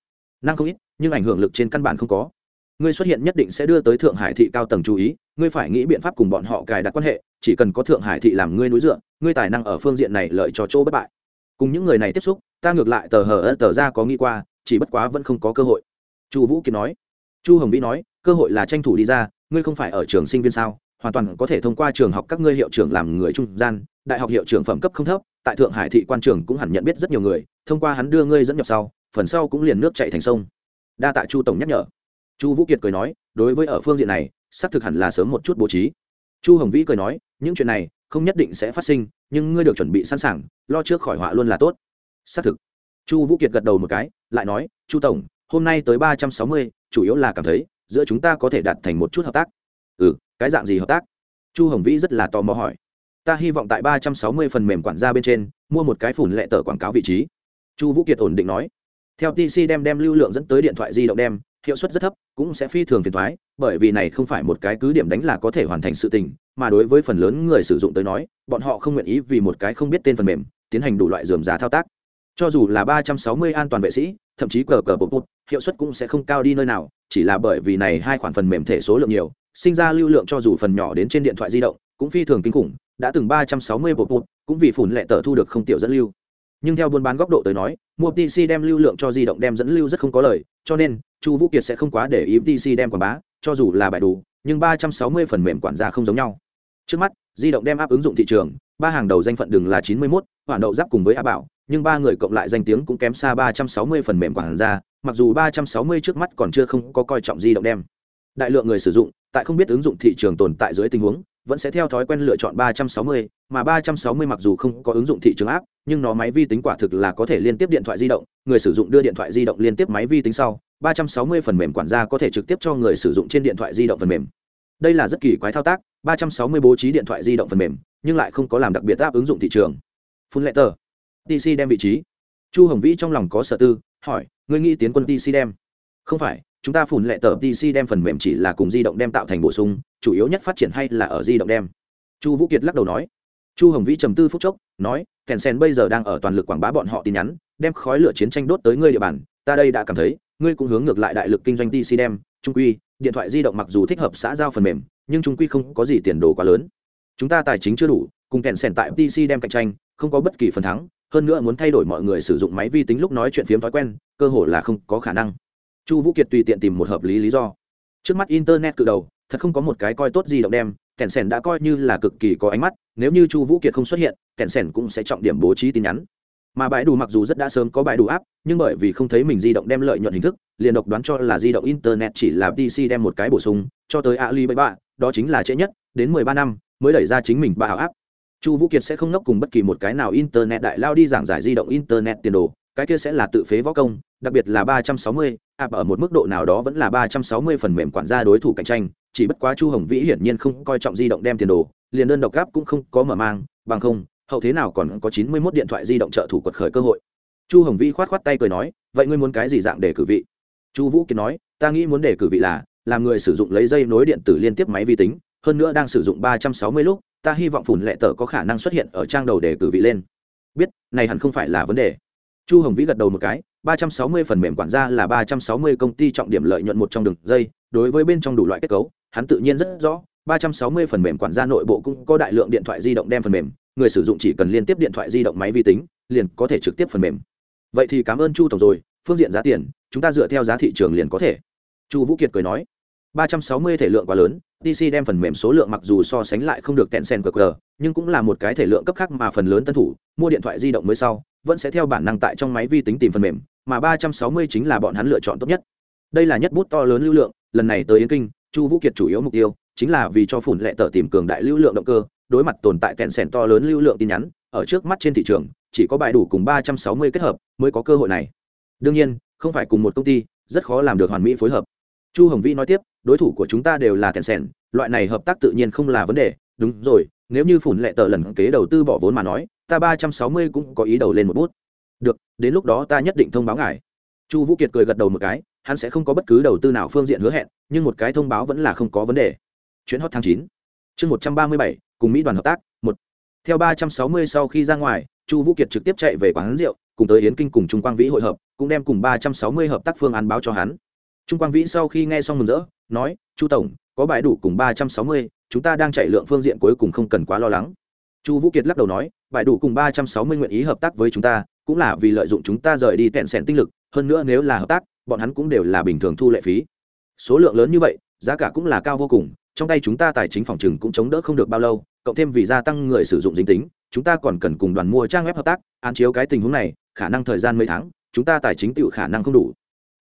năng không ít, nhưng ảnh hưởng lực trên căn bản không có. Ngươi xuất hiện nhất định sẽ đưa tới thượng hải thị cao tầng chú ý, ngươi phải nghĩ biện pháp cùng bọn họ cài đặt quan hệ, chỉ cần có thượng hải thị làm ngươi núi dựa, ngươi tài năng ở phương diện này lợi cho chỗ bất bại. Cùng những người này tiếp xúc, ta ngược lại tờ hờ ân tờ ra có nghĩ qua, chỉ bất quá vẫn không có cơ hội. Chu vũ kiệt nói. Chu hồng vĩ nói, cơ hội là tranh thủ đi ra, ngươi không phải ở trường sinh viên sao? Hoàn toàn có thể thông qua trường học các ngươi hiệu trưởng làm người trung gian, đại học hiệu trưởng phẩm cấp không thấp, tại thượng hải thị quan trường cũng hẳn nhận biết rất nhiều người, thông qua hắn đưa ngươi dẫn nhập sau, phần sau cũng liền nước chạy thành sông. Đa tạ chu tổng nhắc nhở. Chu vũ kiệt cười nói, đối với ở phương diện này, xác thực hẳn là sớm một chút bố trí. Chu hồng vĩ cười nói, những chuyện này, không nhất định sẽ phát sinh, nhưng ngươi được chuẩn bị sẵn sàng, lo trước khỏi họa luôn là tốt. Xác thực. Chu vũ kiệt gật đầu một cái, lại nói, chu tổng, hôm nay tới ba trăm sáu mươi, chủ yếu là cảm thấy, giữa chúng ta có thể đạt thành một chút hợp tác ừ cái dạng gì hợp tác? Chu hồng vĩ rất là tò mò hỏi. Ta hy vọng tại ba trăm sáu mươi phần mềm quản gia bên trên, mua một cái phủn lệ tờ quảng cáo vị trí. Chu vũ kiệt ổn định nói. Theo tc đem đem lưu lượng dẫn tới điện thoại di động đem, hiệu suất rất thấp, cũng sẽ phi thường phiền thoái, bởi vì này không phải một cái cứ điểm đánh là có thể hoàn thành sự tình, mà đối với phần lớn người sử dụng tới nói, bọn họ không nguyện ý vì một cái không biết tên phần mềm, tiến hành đủ loại dườm giá thao tác. Cho dù là ba trăm sáu mươi an toàn vệ sĩ, thậm chí cờ cờ bột bột, hiệu suất cũng sẽ không cao đi nơi nào, chỉ là bởi vì này hai khoản phần mềm thể số lượng nhiều sinh ra lưu lượng cho dù phần nhỏ đến trên điện thoại di động, cũng phi thường kinh khủng, đã từng ba trăm sáu mươi bột bột cũng vì phủn lệ tờ thu được không tiểu dẫn lưu. Nhưng theo buôn bán góc độ tới nói, mua pc đem lưu lượng cho di động đem dẫn lưu rất không có lời, cho nên, chu vũ kiệt sẽ không quá để ý pc đem quảng bá, cho dù là bài đủ, nhưng ba trăm sáu mươi phần mềm quản gia không giống nhau. Trước mắt, di động đem áp ứng dụng thị trường, ba hàng đầu danh phận đừng là chín mươi mốt hoàn đậu giáp cùng với a bảo, nhưng ba người cộng lại danh tiếng cũng kém xa ba trăm sáu mươi phần mềm quản gia, mặc dù ba trăm sáu mươi trước mắt còn chưa không có coi trọng di động đem. Đại lượng người sử dụng tại không biết ứng dụng thị trường tồn tại dưới tình huống vẫn sẽ theo thói quen lựa chọn 360, mà 360 mặc dù không có ứng dụng thị trường áp, nhưng nó máy vi tính quả thực là có thể liên tiếp điện thoại di động, người sử dụng đưa điện thoại di động liên tiếp máy vi tính sau, 360 phần mềm quản gia có thể trực tiếp cho người sử dụng trên điện thoại di động phần mềm. Đây là rất kỳ quái thao tác, 360 bố trí điện thoại di động phần mềm, nhưng lại không có làm đặc biệt áp ứng dụng thị trường. Phun lệ tờ. TC đem vị trí. Chu Hồng Vĩ trong lòng có sở tư, hỏi, ngươi nghĩ tiến quân TC đem? Không phải, chúng ta phủn lệ tờ pc đem phần mềm chỉ là cùng di động đem tạo thành bổ sung, chủ yếu nhất phát triển hay là ở di động đem. Chu vũ kiệt lắc đầu nói. Chu hồng vĩ trầm tư phúc chốc, nói kèn sen bây giờ đang ở toàn lực quảng bá bọn họ tin nhắn, đem khói lửa chiến tranh đốt tới ngươi địa bàn, ta đây đã cảm thấy, ngươi cũng hướng ngược lại đại lực kinh doanh pc đem, trung quy, điện thoại di động mặc dù thích hợp xã giao phần mềm, nhưng trung quy không có gì tiền đồ quá lớn. Chúng ta tài chính chưa đủ, cùng kèn sen tại pc đem cạnh tranh, không có bất kỳ phần thắng, hơn nữa muốn thay đổi mọi người sử dụng máy vi tính lúc nói chuyện phiếm thói quen, cơ hội là không có khả năng chu vũ kiệt tùy tiện tìm một hợp lý lý do. Trước mắt internet cự đầu, thật không có một cái coi tốt gì động đem, kèn sèn đã coi như là cực kỳ có ánh mắt, nếu như chu vũ kiệt không xuất hiện, kèn sèn cũng sẽ trọng điểm bố trí tin nhắn. Mà bãi đủ mặc dù rất đã sớm có bãi đủ áp nhưng bởi vì không thấy mình di động đem lợi nhuận hình thức, liền độc đoán cho là di động internet chỉ là pc đem một cái bổ sung, cho tới ali bảy ba đó chính là trễ nhất, đến mười ba năm mới đẩy ra chính mình bảo áp chu vũ kiệt sẽ không ngốc cùng bất kỳ một cái nào internet đại lao đi giảng giải di động internet tiền đồ, cái kia sẽ là tự phế võ công, đặc biệt là ba trăm sáu mươi áp ở một mức độ nào đó vẫn là ba trăm sáu mươi phần mềm quản gia đối thủ cạnh tranh, chỉ bất quá chu hồng vĩ hiển nhiên không coi trọng di động đem tiền đồ, liền đơn độc gáp cũng không có mở mang, bằng không, hậu thế nào còn có chín mươi 91 điện thoại di động trợ thủ quật khởi cơ hội. Chu hồng vĩ khoát khoát tay cười nói, vậy ngươi muốn cái gì dạng để cử vị? Chu vũ kiến nói, ta nghĩ muốn để cử vị là, làm người sử dụng lấy dây nối điện tử liên tiếp máy vi tính, hơn nữa đang sử dụng ba trăm sáu mươi lúc, ta hy vọng phủn lệ tờ có khả năng xuất hiện ở trang đầu để cử vị lên. Biết, này hẳn không phải là vấn đề. Chu hồng vĩ gật đầu một cái ba trăm sáu mươi phần mềm quản gia là ba trăm sáu mươi công ty trọng điểm lợi nhuận một trong đường dây. Đối với bên trong đủ loại kết cấu, hắn tự nhiên rất rõ, ba trăm sáu mươi phần mềm quản gia nội bộ cũng có đại lượng điện thoại di động đem phần mềm, người sử dụng chỉ cần liên tiếp điện thoại di động máy vi tính, liền có thể trực tiếp phần mềm. Vậy thì cảm ơn chu tổng rồi, phương diện giá tiền, chúng ta dựa theo giá thị trường liền có thể. Chu vũ kiệt cười nói, ba trăm sáu mươi thể lượng quá lớn dc đem phần mềm số lượng mặc dù so sánh lại không được tẹn sen qr nhưng cũng là một cái thể lượng cấp khác mà phần lớn tân thủ, mua điện thoại di động mới sau, vẫn sẽ theo bản năng tại trong máy vi tính tìm phần mềm mà ba trăm sáu mươi chính là bọn hắn lựa chọn tốt nhất. Đây là nhất bút to lớn lưu lượng, lần này tới yến kinh, chu vũ kiệt chủ yếu mục tiêu chính là vì cho phủn lệ tờ tìm cường đại lưu lượng động cơ, đối mặt tồn tại kẹn sẻn to lớn lưu lượng tin nhắn, ở trước mắt trên thị trường, chỉ có bài đủ cùng ba trăm sáu mươi kết hợp mới có cơ hội này. Đương nhiên, không phải cùng một công ty, rất khó làm được hoàn mỹ phối hợp. Chu hồng vĩ nói tiếp, đối thủ của chúng ta đều là kẹn sẻn, loại này hợp tác tự nhiên không là vấn đề. Đúng rồi, nếu như phủn lệ tờ lần kế đầu tư bỏ vốn mà nói, ta ba trăm sáu mươi cũng có ý đầu lên một bút được, đến lúc đó ta nhất định thông báo ngài. Chu vũ kiệt cười gật đầu một cái, hắn sẽ không có bất cứ đầu tư nào phương diện hứa hẹn, nhưng một cái thông báo vẫn là không có vấn đề. Chuyến hot tháng chín, chương một trăm ba mươi bảy, cùng mỹ đoàn hợp tác, một. Theo ba trăm sáu mươi sau khi ra ngoài, chu vũ kiệt trực tiếp chạy về quán rượu, cùng tới yến kinh cùng trung quang vĩ hội hợp, cũng đem cùng ba trăm sáu mươi hợp tác phương án báo cho hắn. Trung quang vĩ sau khi nghe xong mừng rỡ, nói, chu tổng, có bài đủ cùng ba trăm sáu mươi, chúng ta đang chạy lượng phương diện cuối cùng không cần quá lo lắng. Chu vũ kiệt lắc đầu nói, bài đủ cùng ba trăm sáu mươi nguyện ý hợp tác với chúng ta cũng là vì lợi dụng chúng ta rời đi tẹn sẻn tinh lực hơn nữa nếu là hợp tác bọn hắn cũng đều là bình thường thu lệ phí số lượng lớn như vậy giá cả cũng là cao vô cùng trong tay chúng ta tài chính phòng trừng cũng chống đỡ không được bao lâu cộng thêm vì gia tăng người sử dụng dính tính chúng ta còn cần cùng đoàn mua trang web hợp tác án chiếu cái tình huống này khả năng thời gian mấy tháng chúng ta tài chính tự khả năng không đủ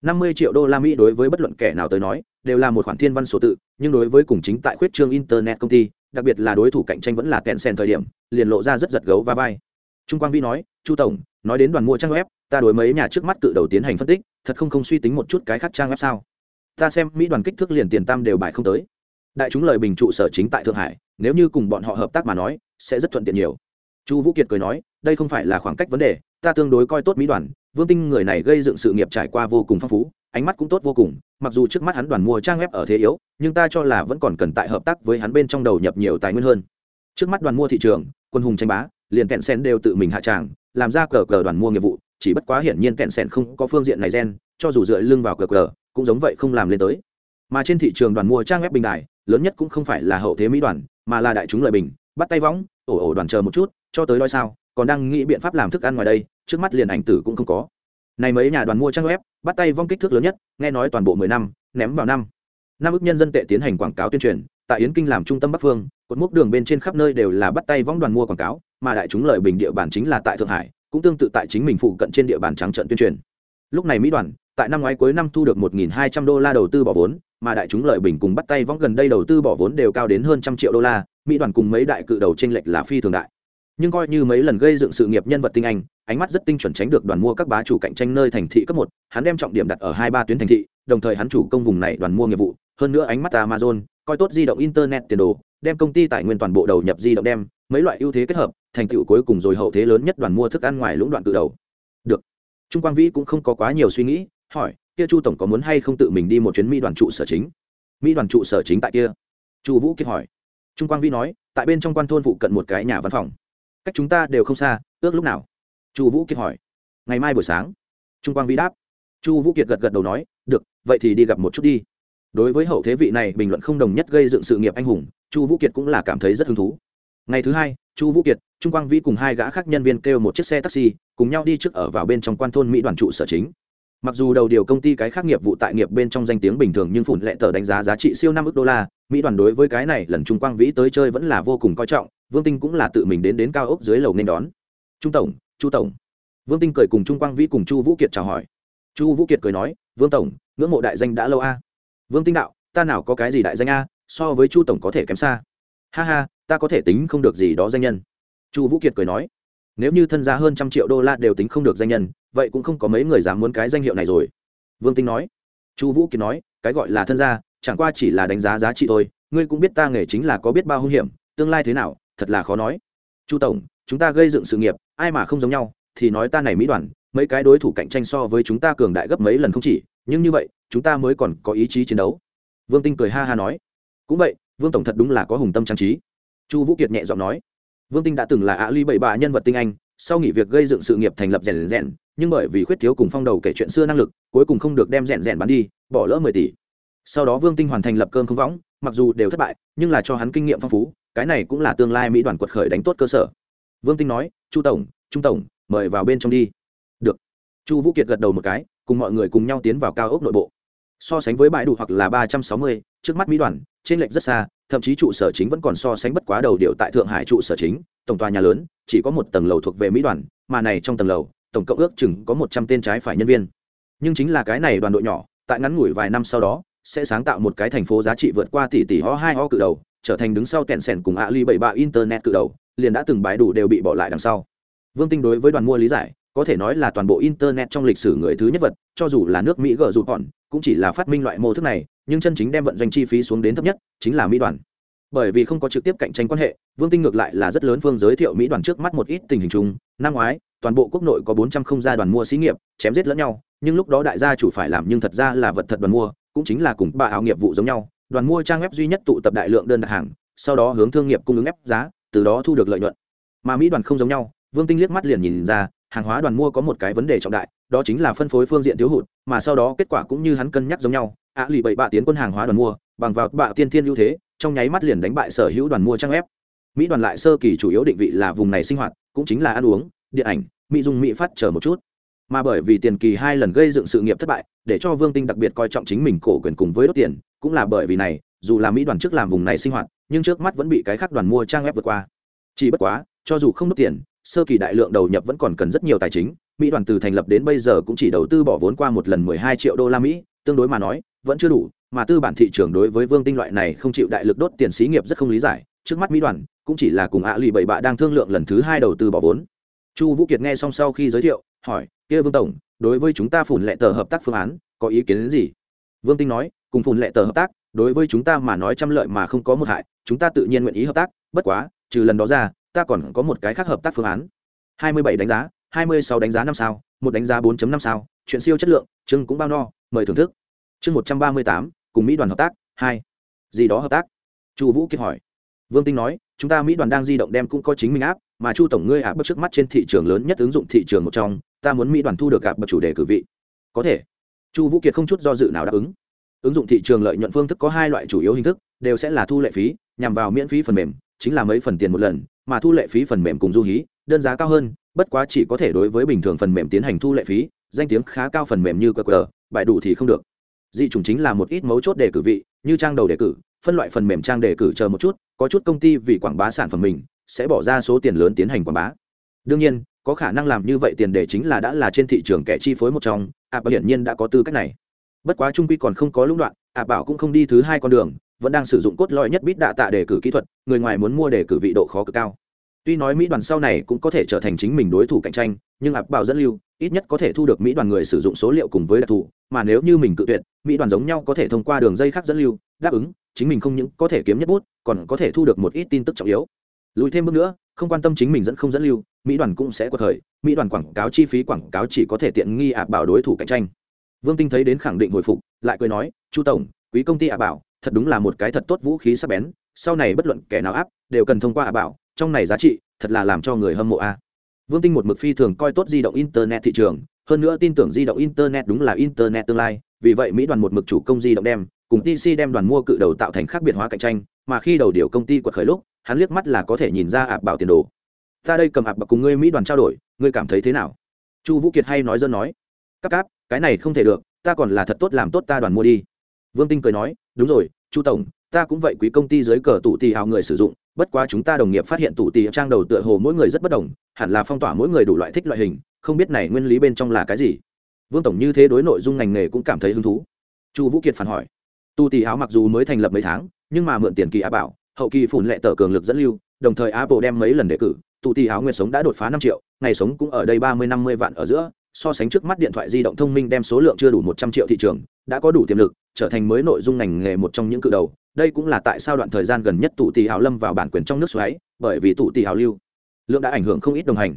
50 triệu đô la Mỹ đối với bất luận kẻ nào tới nói, đều là một khoản thiên văn số tự, nhưng đối với cùng chính tại khuyết trương internet công ty, đặc biệt là đối thủ cạnh tranh vẫn là Tencent thời điểm, liền lộ ra rất giật gấu và vai. Trung Quang Vi nói, "Chu tổng, nói đến đoàn mua trang web, ta đối mấy nhà trước mắt cự đầu tiến hành phân tích, thật không không suy tính một chút cái khác trang web sao? Ta xem Mỹ đoàn kích thước liền tiền tam đều bài không tới. Đại chúng lời bình trụ sở chính tại Thượng Hải, nếu như cùng bọn họ hợp tác mà nói, sẽ rất thuận tiện nhiều." Chu Vũ Kiệt cười nói, "Đây không phải là khoảng cách vấn đề, ta tương đối coi tốt Mỹ đoàn, Vương Tinh người này gây dựng sự nghiệp trải qua vô cùng phong phú, ánh mắt cũng tốt vô cùng, mặc dù trước mắt hắn đoàn mua trang web ở thế yếu, nhưng ta cho là vẫn còn cần tại hợp tác với hắn bên trong đầu nhập nhiều tài nguyên hơn. Trước mắt đoàn mua thị trường, quân hùng tranh bá, liền kẹn sen đều tự mình hạ tràng, làm ra cờ cờ đoàn mua nghiệp vụ, chỉ bất quá hiển nhiên kẹn sẻn không có phương diện này gen, cho dù dựa lưng vào cờ cờ, cũng giống vậy không làm lên tới. Mà trên thị trường đoàn mua trang web bình đại, lớn nhất cũng không phải là hậu thế mỹ đoàn, mà là đại chúng lợi bình, bắt tay võng, ổ ổ đoàn chờ một chút, cho tới đôi sao, còn đang nghĩ biện pháp làm thức ăn ngoài đây, trước mắt liền ảnh tử cũng không có này mấy nhà đoàn mua trang web bắt tay vong kích thước lớn nhất nghe nói toàn bộ mười năm ném vào năm năm ước nhân dân tệ tiến hành quảng cáo tuyên truyền tại yến kinh làm trung tâm bắc phương cột mốc đường bên trên khắp nơi đều là bắt tay vong đoàn mua quảng cáo mà đại chúng lợi bình địa bàn chính là tại thượng hải, cũng tương tự tại chính mình phụ cận trên địa bàn trắng trận tuyên truyền. Lúc này mỹ đoàn, tại năm ngoái cuối năm thu được 1.200 đô la đầu tư bỏ vốn, mà đại chúng lợi bình cùng bắt tay võng gần đây đầu tư bỏ vốn đều cao đến hơn trăm triệu đô la, mỹ đoàn cùng mấy đại cự đầu tranh lệch là phi thường đại. Nhưng coi như mấy lần gây dựng sự nghiệp nhân vật tinh anh, ánh mắt rất tinh chuẩn tránh được đoàn mua các bá chủ cạnh tranh nơi thành thị cấp một, hắn đem trọng điểm đặt ở hai ba tuyến thành thị, đồng thời hắn chủ công vùng này đoàn mua nghiệp vụ, hơn nữa ánh mắt amazon, coi tốt di động internet tiền đồ, đem công ty tài nguyên toàn bộ đầu nhập di động đem, mấy loại ưu thế kết hợp thành tựu cuối cùng rồi hậu thế lớn nhất đoàn mua thức ăn ngoài lũng đoạn tự đầu. Được. Trung quang vĩ cũng không có quá nhiều suy nghĩ, hỏi, kia chu tổng có muốn hay không tự mình đi một chuyến mỹ đoàn trụ sở chính? Mỹ đoàn trụ sở chính tại kia. Chu vũ kiệt hỏi. Trung quang vĩ nói, tại bên trong quan thôn phụ cận một cái nhà văn phòng. Cách chúng ta đều không xa, ước lúc nào? Chu vũ kiệt hỏi. Ngày mai buổi sáng. Trung quang vĩ đáp. Chu vũ kiệt gật gật đầu nói, được, vậy thì đi gặp một chút đi. Đối với hậu thế vị này bình luận không đồng nhất gây dựng sự nghiệp anh hùng, chu vũ kiệt cũng là cảm thấy rất hứng thú ngày thứ hai, chu vũ kiệt, trung quang vĩ cùng hai gã khác nhân viên kêu một chiếc xe taxi, cùng nhau đi trước ở vào bên trong quan thôn mỹ đoàn trụ sở chính. Mặc dù đầu điều công ty cái khác nghiệp vụ tại nghiệp bên trong danh tiếng bình thường nhưng phủn lệ tờ đánh giá giá trị siêu năm ước đô la, mỹ đoàn đối với cái này lần trung quang vĩ tới chơi vẫn là vô cùng coi trọng, vương tinh cũng là tự mình đến đến cao ốc dưới lầu nên đón. Trung tổng, chu tổng. Vương tinh cười cùng trung quang vĩ cùng chu vũ kiệt chào hỏi. Chu vũ kiệt cười nói, vương tổng, ngưỡng mộ đại danh đã lâu a. Vương tinh đạo, ta nào có cái gì đại danh a, so với chu tổng có thể kém xa. Ha ha ta có thể tính không được gì đó danh nhân. Chu vũ kiệt cười nói, nếu như thân gia hơn trăm triệu đô la đều tính không được danh nhân, vậy cũng không có mấy người dám muốn cái danh hiệu này rồi. Vương tinh nói, chu vũ kiệt nói, cái gọi là thân gia chẳng qua chỉ là đánh giá giá trị thôi, ngươi cũng biết ta nghề chính là có biết bao hung hiểm, tương lai thế nào, thật là khó nói. Chu tổng, chúng ta gây dựng sự nghiệp, ai mà không giống nhau, thì nói ta này mỹ đoàn, mấy cái đối thủ cạnh tranh so với chúng ta cường đại gấp mấy lần không chỉ, nhưng như vậy, chúng ta mới còn có ý chí chiến đấu. Vương tinh cười ha ha nói, cũng vậy, vương tổng thật đúng là có hùng tâm trang trí chu vũ kiệt nhẹ giọng nói, vương tinh đã từng là ạ ly bảy bà nhân vật tinh anh, sau nghỉ việc gây dựng sự nghiệp thành lập rèn rèn, nhưng bởi vì khuyết thiếu cùng phong đầu kể chuyện xưa năng lực, cuối cùng không được đem rèn rèn bán đi, bỏ lỡ mười tỷ. Sau đó vương tinh hoàn thành lập cơm không võng, mặc dù đều thất bại, nhưng là cho hắn kinh nghiệm phong phú, cái này cũng là tương lai mỹ đoàn quật khởi đánh tốt cơ sở. Vương tinh nói, chu tổng, trung tổng, mời vào bên trong đi. Được. Chu vũ kiệt gật đầu một cái, cùng mọi người cùng nhau tiến vào cao ốc nội bộ. So sánh với bãi đủ hoặc là ba trăm sáu mươi, trước mắt mỹ đoàn, trên lệch rất xa thậm chí trụ sở chính vẫn còn so sánh bất quá đầu điệu tại thượng hải trụ sở chính, tổng tòa nhà lớn, chỉ có một tầng lầu thuộc về mỹ đoàn, mà này trong tầng lầu, tổng cộng ước chừng có một trăm tên trái phải nhân viên. Nhưng chính là cái này đoàn đội nhỏ, tại ngắn ngủi vài năm sau đó, sẽ sáng tạo một cái thành phố giá trị vượt qua tỷ tỷ ho hai ho cự đầu, trở thành đứng sau kẹn sẻn cùng ali bảy bạ internet cự đầu, liền đã từng bãi đủ đều bị bỏ lại đằng sau. Vương tinh đối với đoàn mua lý giải, có thể nói là toàn bộ internet trong lịch sử người thứ nhất vật, cho dù là nước mỹ gờ rụt hòn cũng chỉ là phát minh loại mô thức này, nhưng chân chính đem vận doanh chi phí xuống đến thấp nhất chính là mỹ đoàn. Bởi vì không có trực tiếp cạnh tranh quan hệ, vương tinh ngược lại là rất lớn phương giới thiệu mỹ đoàn trước mắt một ít tình hình chung. Năm ngoái, toàn bộ quốc nội có bốn trăm không gia đoàn mua xí nghiệp, chém giết lẫn nhau, nhưng lúc đó đại gia chủ phải làm nhưng thật ra là vật thật đoàn mua, cũng chính là cùng ba áo nghiệp vụ giống nhau. Đoàn mua trang web duy nhất tụ tập đại lượng đơn đặt hàng, sau đó hướng thương nghiệp cung ứng ép giá, từ đó thu được lợi nhuận. Mà mỹ đoàn không giống nhau, vương tinh liếc mắt liền nhìn ra hàng hóa đoàn mua có một cái vấn đề trọng đại, đó chính là phân phối phương diện thiếu hụt, mà sau đó kết quả cũng như hắn cân nhắc giống nhau. Ạ lì bậy bạ tiến quân hàng hóa đoàn mua, bằng vào bạ tiên thiên ưu thế, trong nháy mắt liền đánh bại sở hữu đoàn mua trang ép mỹ đoàn lại sơ kỳ chủ yếu định vị là vùng này sinh hoạt, cũng chính là ăn uống, điện ảnh, mỹ dùng mỹ phát chờ một chút. Mà bởi vì tiền kỳ hai lần gây dựng sự nghiệp thất bại, để cho vương tinh đặc biệt coi trọng chính mình cổ quyền cùng với đốt tiền, cũng là bởi vì này, dù là mỹ đoàn trước làm vùng này sinh hoạt, nhưng trước mắt vẫn bị cái khác đoàn mua trang web vượt qua. Chỉ bất quá, cho dù không đốt tiền sơ kỳ đại lượng đầu nhập vẫn còn cần rất nhiều tài chính, mỹ đoàn từ thành lập đến bây giờ cũng chỉ đầu tư bỏ vốn qua một lần 12 triệu đô la mỹ, tương đối mà nói, vẫn chưa đủ, mà tư bản thị trường đối với vương tinh loại này không chịu đại lực đốt tiền xí nghiệp rất không lý giải, trước mắt mỹ đoàn cũng chỉ là cùng ạ lì bảy bạ đang thương lượng lần thứ hai đầu tư bỏ vốn. Chu vũ kiệt nghe xong sau khi giới thiệu, hỏi, kia vương tổng, đối với chúng ta phủn lệ tờ hợp tác phương án, có ý kiến đến gì? Vương tinh nói, cùng phủn lệ tờ hợp tác, đối với chúng ta mà nói trăm lợi mà không có một hại, chúng ta tự nhiên nguyện ý hợp tác, bất quá, trừ lần đó ra ta còn có một cái khác hợp tác phương án. 27 đánh giá 26 đánh giá năm sao một đánh giá 4.5 sao chuyện siêu chất lượng chương cũng bao no mời thưởng thức. Chương 138, cùng mỹ đoàn hợp tác hai. Gì đó hợp tác? Chu vũ kiệt hỏi. Vương tinh nói chúng ta mỹ đoàn đang di động đem cũng có chính mình áp mà chu tổng ngươi áp bất trước mắt trên thị trường lớn nhất ứng dụng thị trường một trong ta muốn mỹ đoàn thu được gặp bậc chủ đề cử vị. Có thể. Chu vũ kiệt không chút do dự nào đáp ứng. Ứng dụng thị trường lợi nhuận phương thức có hai loại chủ yếu hình thức đều sẽ là thu lệ phí nhằm vào miễn phí phần mềm chính là mấy phần tiền một lần mà thu lệ phí phần mềm cùng du hí, đơn giá cao hơn, bất quá chỉ có thể đối với bình thường phần mềm tiến hành thu lệ phí, danh tiếng khá cao phần mềm như qr bại đủ thì không được. Dị chủng chính là một ít mấu chốt đề cử vị, như trang đầu đề cử, phân loại phần mềm trang đề cử chờ một chút, có chút công ty vì quảng bá sản phẩm mình, sẽ bỏ ra số tiền lớn tiến hành quảng bá. Đương nhiên, có khả năng làm như vậy tiền đề chính là đã là trên thị trường kẻ chi phối một trong, ạ bảo hiển nhiên đã có tư cách này. Bất quá trung quy còn không có lũng đoạn, ạ bảo cũng không đi thứ hai con đường vẫn đang sử dụng cốt lõi nhất bit đạ tạ đề cử kỹ thuật, người ngoài muốn mua đề cử vị độ khó cực cao. Tuy nói mỹ đoàn sau này cũng có thể trở thành chính mình đối thủ cạnh tranh, nhưng ạp bảo dẫn lưu, ít nhất có thể thu được mỹ đoàn người sử dụng số liệu cùng với đặc thù, mà nếu như mình cự tuyệt, mỹ đoàn giống nhau có thể thông qua đường dây khác dẫn lưu, đáp ứng, chính mình không những có thể kiếm nhất bút, còn có thể thu được một ít tin tức trọng yếu. Lùi thêm bước nữa, không quan tâm chính mình dẫn không dẫn lưu, mỹ đoàn cũng sẽ có thời, mỹ đoàn quảng cáo chi phí quảng cáo chỉ có thể tiện nghi ạp bảo đối thủ cạnh tranh. Vương tinh thấy đến khẳng định hồi phục, lại cười nói, chu tổng, quý công ty ạp bảo thật đúng là một cái thật tốt vũ khí sắc bén, sau này bất luận kẻ nào áp, đều cần thông qua ả bảo, trong này giá trị, thật là làm cho người hâm mộ a. Vương tinh một mực phi thường coi tốt di động internet thị trường, hơn nữa tin tưởng di động internet đúng là internet tương lai, vì vậy mỹ đoàn một mực chủ công di động đem, cùng tc đem đoàn mua cự đầu tạo thành khác biệt hóa cạnh tranh, mà khi đầu điều công ty quật khởi lúc, hắn liếc mắt là có thể nhìn ra ạp bảo tiền đồ. Ta đây cầm ạp bạc cùng ngươi mỹ đoàn trao đổi, ngươi cảm thấy thế nào? Chu vũ kiệt hay nói dân nói. Cắp cáp, cái này không thể được, ta còn là thật tốt làm tốt ta đoàn mua đi. Vương tinh cười nói đúng rồi, chu tổng, ta cũng vậy, quý công ty dưới cờ tụ tì hào người sử dụng, bất quá chúng ta đồng nghiệp phát hiện tụ tì trang đầu tựa hồ mỗi người rất bất đồng, hẳn là phong tỏa mỗi người đủ loại thích loại hình, không biết này nguyên lý bên trong là cái gì. Vương tổng như thế đối nội dung ngành nghề cũng cảm thấy hứng thú. Chu vũ kiệt phản hỏi. Tụ tì hào mặc dù mới thành lập mấy tháng, nhưng mà mượn tiền kỳ á bảo, hậu kỳ phủn lệ tờ cường lực dẫn lưu, đồng thời apple đem mấy lần đề cử, tụ tì hào nguyệt sống đã đột phá năm triệu, ngày sống cũng ở đây ba mươi năm mươi vạn ở giữa, so sánh trước mắt điện thoại di động thông minh đem số lượng chưa đủ một trăm triệu thị trường, đã có đủ tiềm lực trở thành mới nội dung ngành nghề một trong những cự đầu. Đây cũng là tại sao đoạn thời gian gần nhất tụ tỷ hào lâm vào bản quyền trong nước xoáy, bởi vì tụ tỷ hào lưu lượng đã ảnh hưởng không ít đồng hành.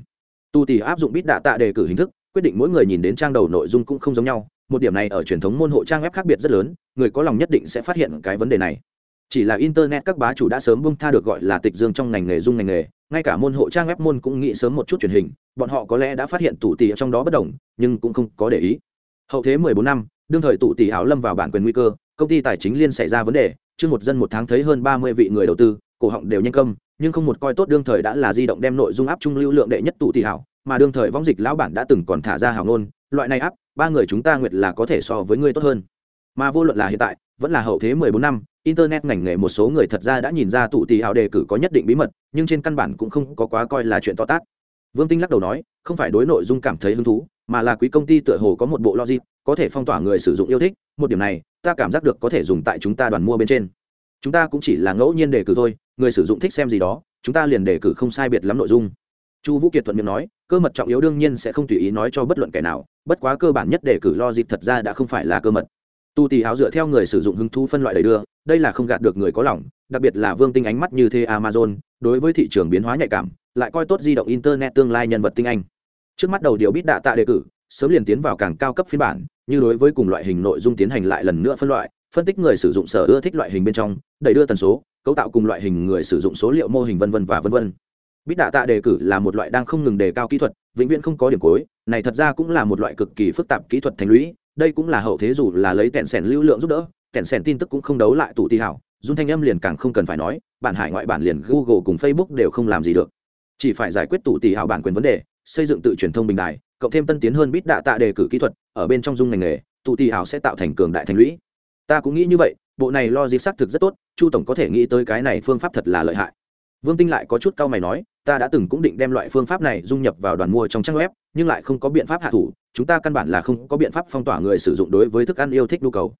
Tụ tỷ áp dụng bít đạ tạ đề cử hình thức, quyết định mỗi người nhìn đến trang đầu nội dung cũng không giống nhau. Một điểm này ở truyền thống môn hộ trang web khác biệt rất lớn, người có lòng nhất định sẽ phát hiện cái vấn đề này. Chỉ là internet các bá chủ đã sớm bung tha được gọi là tịch dương trong ngành nghề dung ngành nghề, ngay cả môn hộ trang web môn cũng nghĩ sớm một chút truyền hình, bọn họ có lẽ đã phát hiện tụ tỷ trong đó bất đồng, nhưng cũng không có để ý. Hậu thế mười bốn năm đương thời tụ tỷ áo lâm vào bản quyền nguy cơ, công ty tài chính liên xảy ra vấn đề chưa một dân một tháng thấy hơn ba mươi vị người đầu tư, cổ họng đều nhanh công nhưng không một coi tốt đương thời đã là di động đem nội dung áp trung lưu lượng đệ nhất tụ tỷ hảo mà đương thời vong dịch lão bản đã từng còn thả ra hảo ngôn, loại này áp, ba người chúng ta nguyệt là có thể so với ngươi tốt hơn. Mà vô luận là hiện tại, vẫn là hậu thế mười bốn năm, internet ngành nghề một số người thật ra đã nhìn ra tụ tỷ hảo đề cử có nhất định bí mật, nhưng trên căn bản cũng không có quá coi là chuyện to tát. Vương tinh lắc đầu nói, không phải đối nội dung cảm thấy hứng thú mà là quý công ty tựa hồ có một bộ logic, có thể phong tỏa người sử dụng yêu thích, một điểm này, ta cảm giác được có thể dùng tại chúng ta đoàn mua bên trên. Chúng ta cũng chỉ là ngẫu nhiên đề cử thôi, người sử dụng thích xem gì đó, chúng ta liền đề cử không sai biệt lắm nội dung. Chu vũ kiệt thuận miệng nói, cơ mật trọng yếu đương nhiên sẽ không tùy ý nói cho bất luận kẻ nào, bất quá cơ bản nhất đề cử logic thật ra đã không phải là cơ mật. Tu tì áo dựa theo người sử dụng hứng thú phân loại đầy đưa, đây là không gạt được người có lòng, đặc biệt là vương tinh ánh mắt như thế amazon, đối với thị trường biến hóa nhạy cảm, lại coi tốt di động internet tương lai nhân vật tinh anh trước mắt đầu điều bít đạ tạ đề cử, sớm liền tiến vào càng cao cấp phiên bản, như đối với cùng loại hình nội dung tiến hành lại lần nữa phân loại, phân tích người sử dụng sở ưa thích loại hình bên trong, đẩy đưa tần số, cấu tạo cùng loại hình người sử dụng số liệu mô hình vân vân và vân vân. Bít đạ tạ đề cử là một loại đang không ngừng đề cao kỹ thuật, vĩnh viễn không có điểm cuối, này thật ra cũng là một loại cực kỳ phức tạp kỹ thuật thành lũy, đây cũng là hậu thế dù là lấy kẹn sẻn lưu lượng giúp đỡ, kẹn sẻn tin tức cũng không đấu lại tụ ti hảo dung thanh âm liền càng không cần phải nói, bản hải ngoại bản liền google cùng facebook đều không làm gì được. Chỉ phải giải quyết tụ tì hảo bản quyền vấn đề xây dựng tự truyền thông bình đài, cộng thêm tân tiến hơn bít đạ tạ đề cử kỹ thuật, ở bên trong dung ngành nghề, tụ tì hảo sẽ tạo thành cường đại thành lũy. Ta cũng nghĩ như vậy, bộ này lo dịp xác thực rất tốt, chu tổng có thể nghĩ tới cái này phương pháp thật là lợi hại. Vương tinh lại có chút cau mày nói, ta đã từng cũng định đem loại phương pháp này dung nhập vào đoàn mua trong trang web, nhưng lại không có biện pháp hạ thủ, chúng ta căn bản là không có biện pháp phong tỏa người sử dụng đối với thức ăn yêu thích nhu cầu.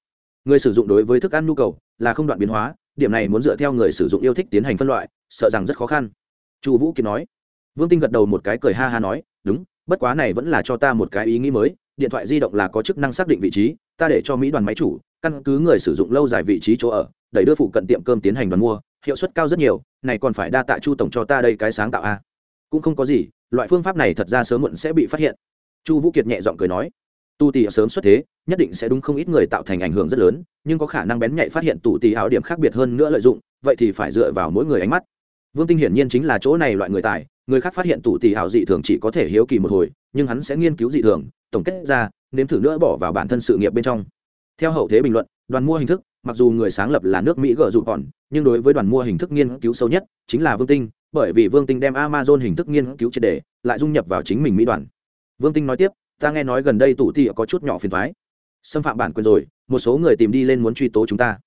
Người sử dụng đối với thức ăn nhu cầu là không đoạn biến hóa, điểm này muốn dựa theo người sử dụng yêu thích tiến hành phân loại, sợ rằng rất khó khăn. Chu vũ kiệt nói vương tinh gật đầu một cái cười ha ha nói, đúng, bất quá này vẫn là cho ta một cái ý nghĩ mới, điện thoại di động là có chức năng xác định vị trí, ta để cho mỹ đoàn máy chủ, căn cứ người sử dụng lâu dài vị trí chỗ ở, đẩy đưa phụ cận tiệm cơm tiến hành đoàn mua, hiệu suất cao rất nhiều, này còn phải đa tạ chu tổng cho ta đây cái sáng tạo a. Cũng không có gì, loại phương pháp này thật ra sớm muộn sẽ bị phát hiện. Chu vũ kiệt nhẹ giọng cười nói, tu tì sớm xuất thế, nhất định sẽ đúng không ít người tạo thành ảnh hưởng rất lớn, nhưng có khả năng bén nhạy phát hiện tù tì áo điểm khác biệt hơn nữa lợi dụng, vậy thì phải dựa vào mỗi người ánh mắt. Vương tinh hiển nhiên chính là chỗ này loại người tài người khác phát hiện tụ tỷ hảo dị thường chỉ có thể hiếu kỳ một hồi, nhưng hắn sẽ nghiên cứu dị thường, tổng kết ra, nếm thử nữa bỏ vào bản thân sự nghiệp bên trong. Theo hậu thế bình luận, đoàn mua hình thức, mặc dù người sáng lập là nước mỹ gờ rụt còn, nhưng đối với đoàn mua hình thức nghiên cứu sâu nhất chính là vương tinh, bởi vì vương tinh đem amazon hình thức nghiên cứu triệt đề lại dung nhập vào chính mình mỹ đoàn. Vương tinh nói tiếp, ta nghe nói gần đây tủ tỷ có chút nhỏ phiền thoái xâm phạm bản quyền rồi, một số người tìm đi lên muốn truy tố chúng ta.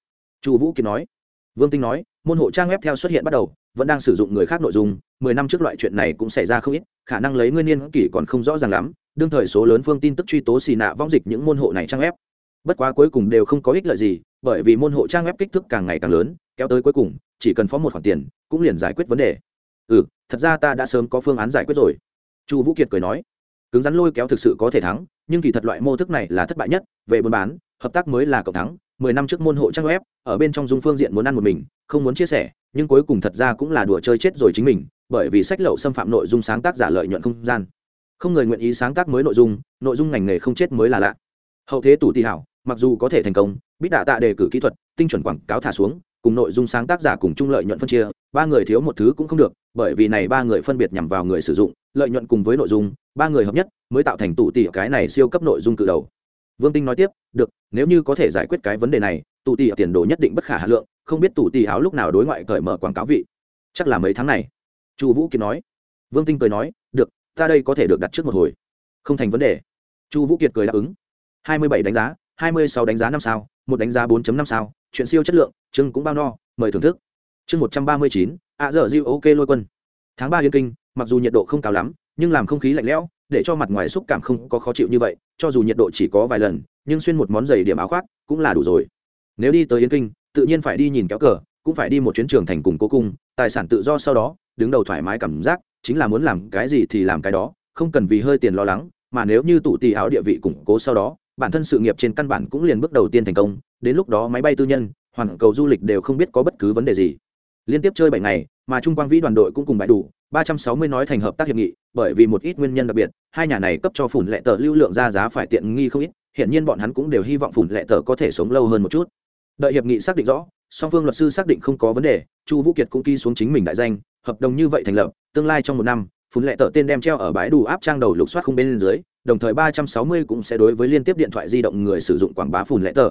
Chu vũ kiệt nói. Vương tinh nói, môn hộ trang web theo xuất hiện bắt đầu vẫn đang sử dụng người khác nội dung, mười năm trước loại chuyện này cũng xảy ra không ít, khả năng lấy nguyên niên kỷ còn không rõ ràng lắm, đương thời số lớn phương tin tức truy tố xì nạ vong dịch những môn hộ này trang web. Bất quá cuối cùng đều không có ích lợi gì, bởi vì môn hộ trang web kích thước càng ngày càng lớn, kéo tới cuối cùng, chỉ cần phó một khoản tiền, cũng liền giải quyết vấn đề. Ừ thật ra ta đã sớm có phương án giải quyết rồi. Chu vũ kiệt cười nói, cứng rắn lôi kéo thực sự có thể thắng, nhưng kỳ thật loại mô thức này là thất bại nhất, về buôn bán, hợp tác mới là cộng thắng, mười năm trước môn hộ trang web, ở bên trong dung phương diện muốn ăn một mình, không muốn chia sẻ nhưng cuối cùng thật ra cũng là đùa chơi chết rồi chính mình, bởi vì sách lậu xâm phạm nội dung sáng tác giả lợi nhuận không gian. Không người nguyện ý sáng tác mới nội dung nội dung ngành nghề không chết mới là lạ. Hậu thế tủ tị hảo, mặc dù có thể thành công bít đạ tạ đề cử kỹ thuật, tinh chuẩn quảng cáo thả xuống, cùng nội dung sáng tác giả cùng chung lợi nhuận phân chia, ba người thiếu một thứ cũng không được, bởi vì này ba người phân biệt nhằm vào người sử dụng, lợi nhuận cùng với nội dung, ba người hợp nhất, mới tạo thành tủ tỉ cái này siêu cấp nội dung cự đầu. Vương tinh nói tiếp, được, nếu như có thể giải quyết cái vấn đề này tủ tỉ tiền đồ nhất định bất khả hà lượng, không biết tủ tì áo lúc nào đối ngoại cởi mở quảng cáo vị. Chắc là mấy tháng này. Chu vũ kiệt nói. Vương tinh cười nói, được, ta đây có thể được đặt trước một hồi. Không thành vấn đề. Chu vũ kiệt cười đáp ứng. Hai mươi bảy đánh giá, hai mươi sáu đánh giá năm sao, một đánh giá bốn năm sao, chuyện siêu chất lượng chưng cũng bao no, mời thưởng thức. Chương một trăm ba mươi chín, ạ dở diêu ok lôi quân. Tháng ba yên kinh, mặc dù nhiệt độ không cao lắm, nhưng làm không khí lạnh lẽo, để cho mặt ngoài xúc cảm không có khó chịu như vậy, cho dù nhiệt độ chỉ có vài lần, nhưng xuyên một món giày điểm áo khoác cũng là đủ rồi nếu đi tới yên kinh, tự nhiên phải đi nhìn kéo cờ, cũng phải đi một chuyến trường thành cùng cố cung, tài sản tự do sau đó, đứng đầu thoải mái cảm giác, chính là muốn làm cái gì thì làm cái đó, không cần vì hơi tiền lo lắng, mà nếu như tụ tì áo địa vị củng cố sau đó, bản thân sự nghiệp trên căn bản cũng liền bước đầu tiên thành công, đến lúc đó máy bay tư nhân, hoàn cầu du lịch đều không biết có bất cứ vấn đề gì. Liên tiếp chơi bảy ngày, mà trung quang vĩ đoàn đội cũng cùng bãi đủ, ba trăm sáu mươi nói thành hợp tác hiệp nghị, bởi vì một ít nguyên nhân đặc biệt, hai nhà này cấp cho phủn lệ tờ lưu lượng ra giá phải tiện nghi không ít hiện nhiên bọn hắn cũng đều hy vọng phủn lệ tờ có thể sống lâu hơn một chút đợi hiệp nghị xác định rõ, song phương luật sư xác định không có vấn đề, chu vũ kiệt cũng ký xuống chính mình đại danh, hợp đồng như vậy thành lập, tương lai trong một năm, phun lệ tờ tên đem treo ở bãi đủ áp trang đầu lục soát không bên dưới, đồng thời 360 cũng sẽ đối với liên tiếp điện thoại di động người sử dụng quảng bá phun lệ tờ.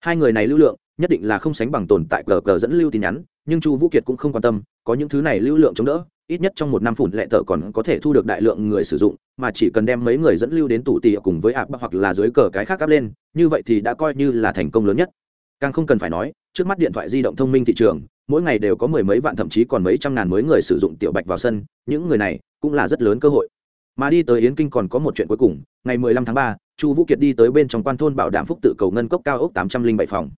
Hai người này lưu lượng, nhất định là không sánh bằng tồn tại cờ cờ dẫn lưu tin nhắn, nhưng chu vũ kiệt cũng không quan tâm, có những thứ này lưu lượng chống đỡ, ít nhất trong một năm phủn lệ tờ còn có thể thu được đại lượng người sử dụng, mà chỉ cần đem mấy người dẫn lưu đến tủ tỉa cùng với ạp hoặc là dưới cờ cái khác áp lên, như vậy thì đã coi như là thành công lớn nhất càng không cần phải nói trước mắt điện thoại di động thông minh thị trường mỗi ngày đều có mười mấy vạn thậm chí còn mấy trăm ngàn mới người sử dụng tiểu bạch vào sân những người này cũng là rất lớn cơ hội. Mà đi tới yến kinh còn có một chuyện cuối cùng ngày 15 tháng ba, chu vũ kiệt đi tới bên trong quan thôn bảo đảm phúc tự cầu ngân cốc cao ốc 807 phòng.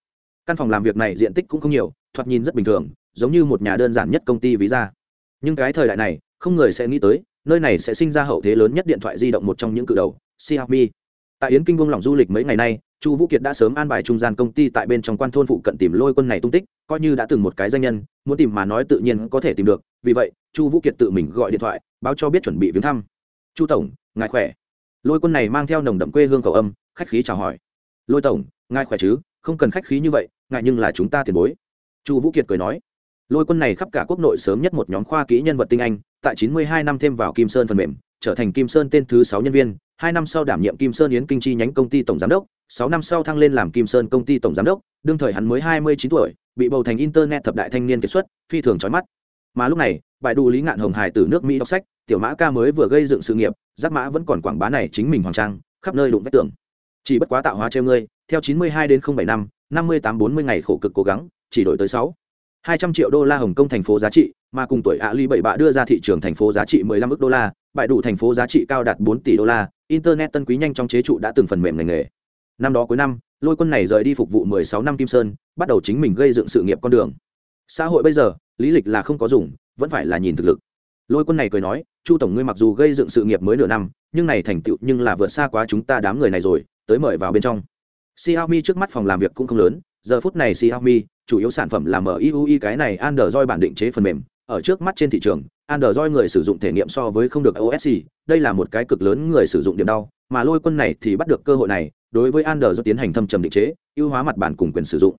Căn phòng làm việc này diện tích cũng không nhiều thoạt nhìn rất bình thường giống như một nhà đơn giản nhất công ty ví ra nhưng cái thời đại này không người sẽ nghĩ tới nơi này sẽ sinh ra hậu thế lớn nhất điện thoại di động một trong những cự đầu xiaomi. Tại yến kinh vương lòng du lịch mấy ngày nay chu vũ kiệt đã sớm an bài trung gian công ty tại bên trong quan thôn phụ cận tìm lôi quân này tung tích, coi như đã từng một cái danh nhân, muốn tìm mà nói tự nhiên có thể tìm được, vì vậy, chu vũ kiệt tự mình gọi điện thoại, báo cho biết chuẩn bị viếng thăm. Chu tổng, ngài khỏe? Lôi quân này mang theo nồng đậm quê hương cầu âm, khách khí chào hỏi. Lôi tổng, ngài khỏe chứ? Không cần khách khí như vậy, ngài nhưng là chúng ta tiền bối. Chu vũ kiệt cười nói. Lôi quân này khắp cả quốc nội sớm nhất một nhóm khoa kỹ nhân vật tinh anh, tại chín mươi hai năm thêm vào kim sơn phần mềm trở thành kim sơn tên thứ sáu nhân viên hai năm sau đảm nhiệm kim sơn yến kinh chi nhánh công ty tổng giám đốc sáu năm sau thăng lên làm kim sơn công ty tổng giám đốc đương thời hắn mới hai mươi chín tuổi bị bầu thành internet thập đại thanh niên kiệt xuất phi thường trói mắt. Mà lúc này bài đủ lý ngạn hồng hải từ nước mỹ đọc sách tiểu mã ca mới vừa gây dựng sự nghiệp giáp mã vẫn còn quảng bá này chính mình hoàng trang khắp nơi đụng vách tường. Chỉ bất quá tạo hóa treo ngươi theo 92 đến 07 năm 58 40 ngày khổ cực cố gắng chỉ đổi tới 6 200 triệu đô la Hồng Kông thành phố giá trị, mà cùng tuổi Ali bảy bạ đưa ra thị trường thành phố giá trị 15 ức đô la, bại đủ thành phố giá trị cao đạt 4 tỷ đô la, internet tân quý nhanh trong chế trụ đã từng phần mềm ngành nghề. Năm đó cuối năm, Lôi Quân này rời đi phục vụ 16 năm Kim Sơn, bắt đầu chính mình gây dựng sự nghiệp con đường. Xã hội bây giờ, lý lịch là không có dùng, vẫn phải là nhìn thực lực. Lôi Quân này cười nói, Chu tổng ngươi mặc dù gây dựng sự nghiệp mới nửa năm, nhưng này thành tựu nhưng là vượt xa quá chúng ta đám người này rồi, tới mời vào bên trong. Xiaomi trước mắt phòng làm việc cũng không lớn, giờ phút này Xiaomi chủ yếu sản phẩm là MIUI cái này Android bản định chế phần mềm, ở trước mắt trên thị trường, Android người sử dụng thể nghiệm so với không được OS, đây là một cái cực lớn người sử dụng điểm đau, mà lôi quân này thì bắt được cơ hội này, đối với Android tiến hành thâm trầm định chế, ưu hóa mặt bản cùng quyền sử dụng.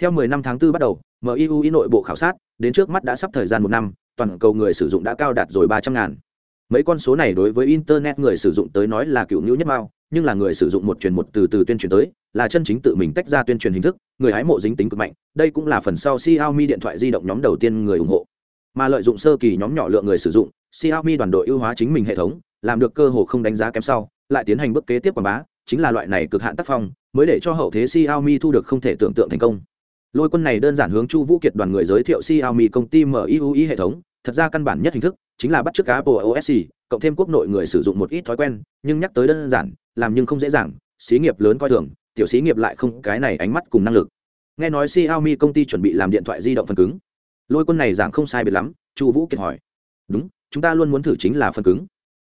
Theo 10 năm tháng 4 bắt đầu, MIUI nội bộ khảo sát, đến trước mắt đã sắp thời gian một năm, toàn cầu người sử dụng đã cao đạt rồi 300 ngàn. Mấy con số này đối với internet người sử dụng tới nói là cựu nhũ nhất mao, nhưng là người sử dụng một truyền một từ từ tuyên truyền tới, là chân chính tự mình tách ra tuyên truyền hình thức, người hái mộ dính tính cực mạnh, đây cũng là phần sau Xiaomi điện thoại di động nhóm đầu tiên người ủng hộ. Mà lợi dụng sơ kỳ nhóm nhỏ lượng người sử dụng, Xiaomi đoàn đội ưu hóa chính mình hệ thống, làm được cơ hồ không đánh giá kém sau, lại tiến hành bước kế tiếp quảng bá, chính là loại này cực hạn tác phong, mới để cho hậu thế Xiaomi thu được không thể tưởng tượng thành công. Lôi quân này đơn giản hướng Chu Vũ Kiệt đoàn người giới thiệu Xiaomi công ty MIUI hệ thống, thật ra căn bản nhất hình thức chính là bắt chước Apple OS, cộng thêm quốc nội người sử dụng một ít thói quen, nhưng nhắc tới đơn giản, làm nhưng không dễ dàng, xí nghiệp lớn coi thường, tiểu xí nghiệp lại không cái này ánh mắt cùng năng lực. Nghe nói Xiaomi công ty chuẩn bị làm điện thoại di động phần cứng. Lôi quân này giảng không sai biệt lắm, Chu Vũ Kiệt hỏi. Đúng, chúng ta luôn muốn thử chính là phần cứng.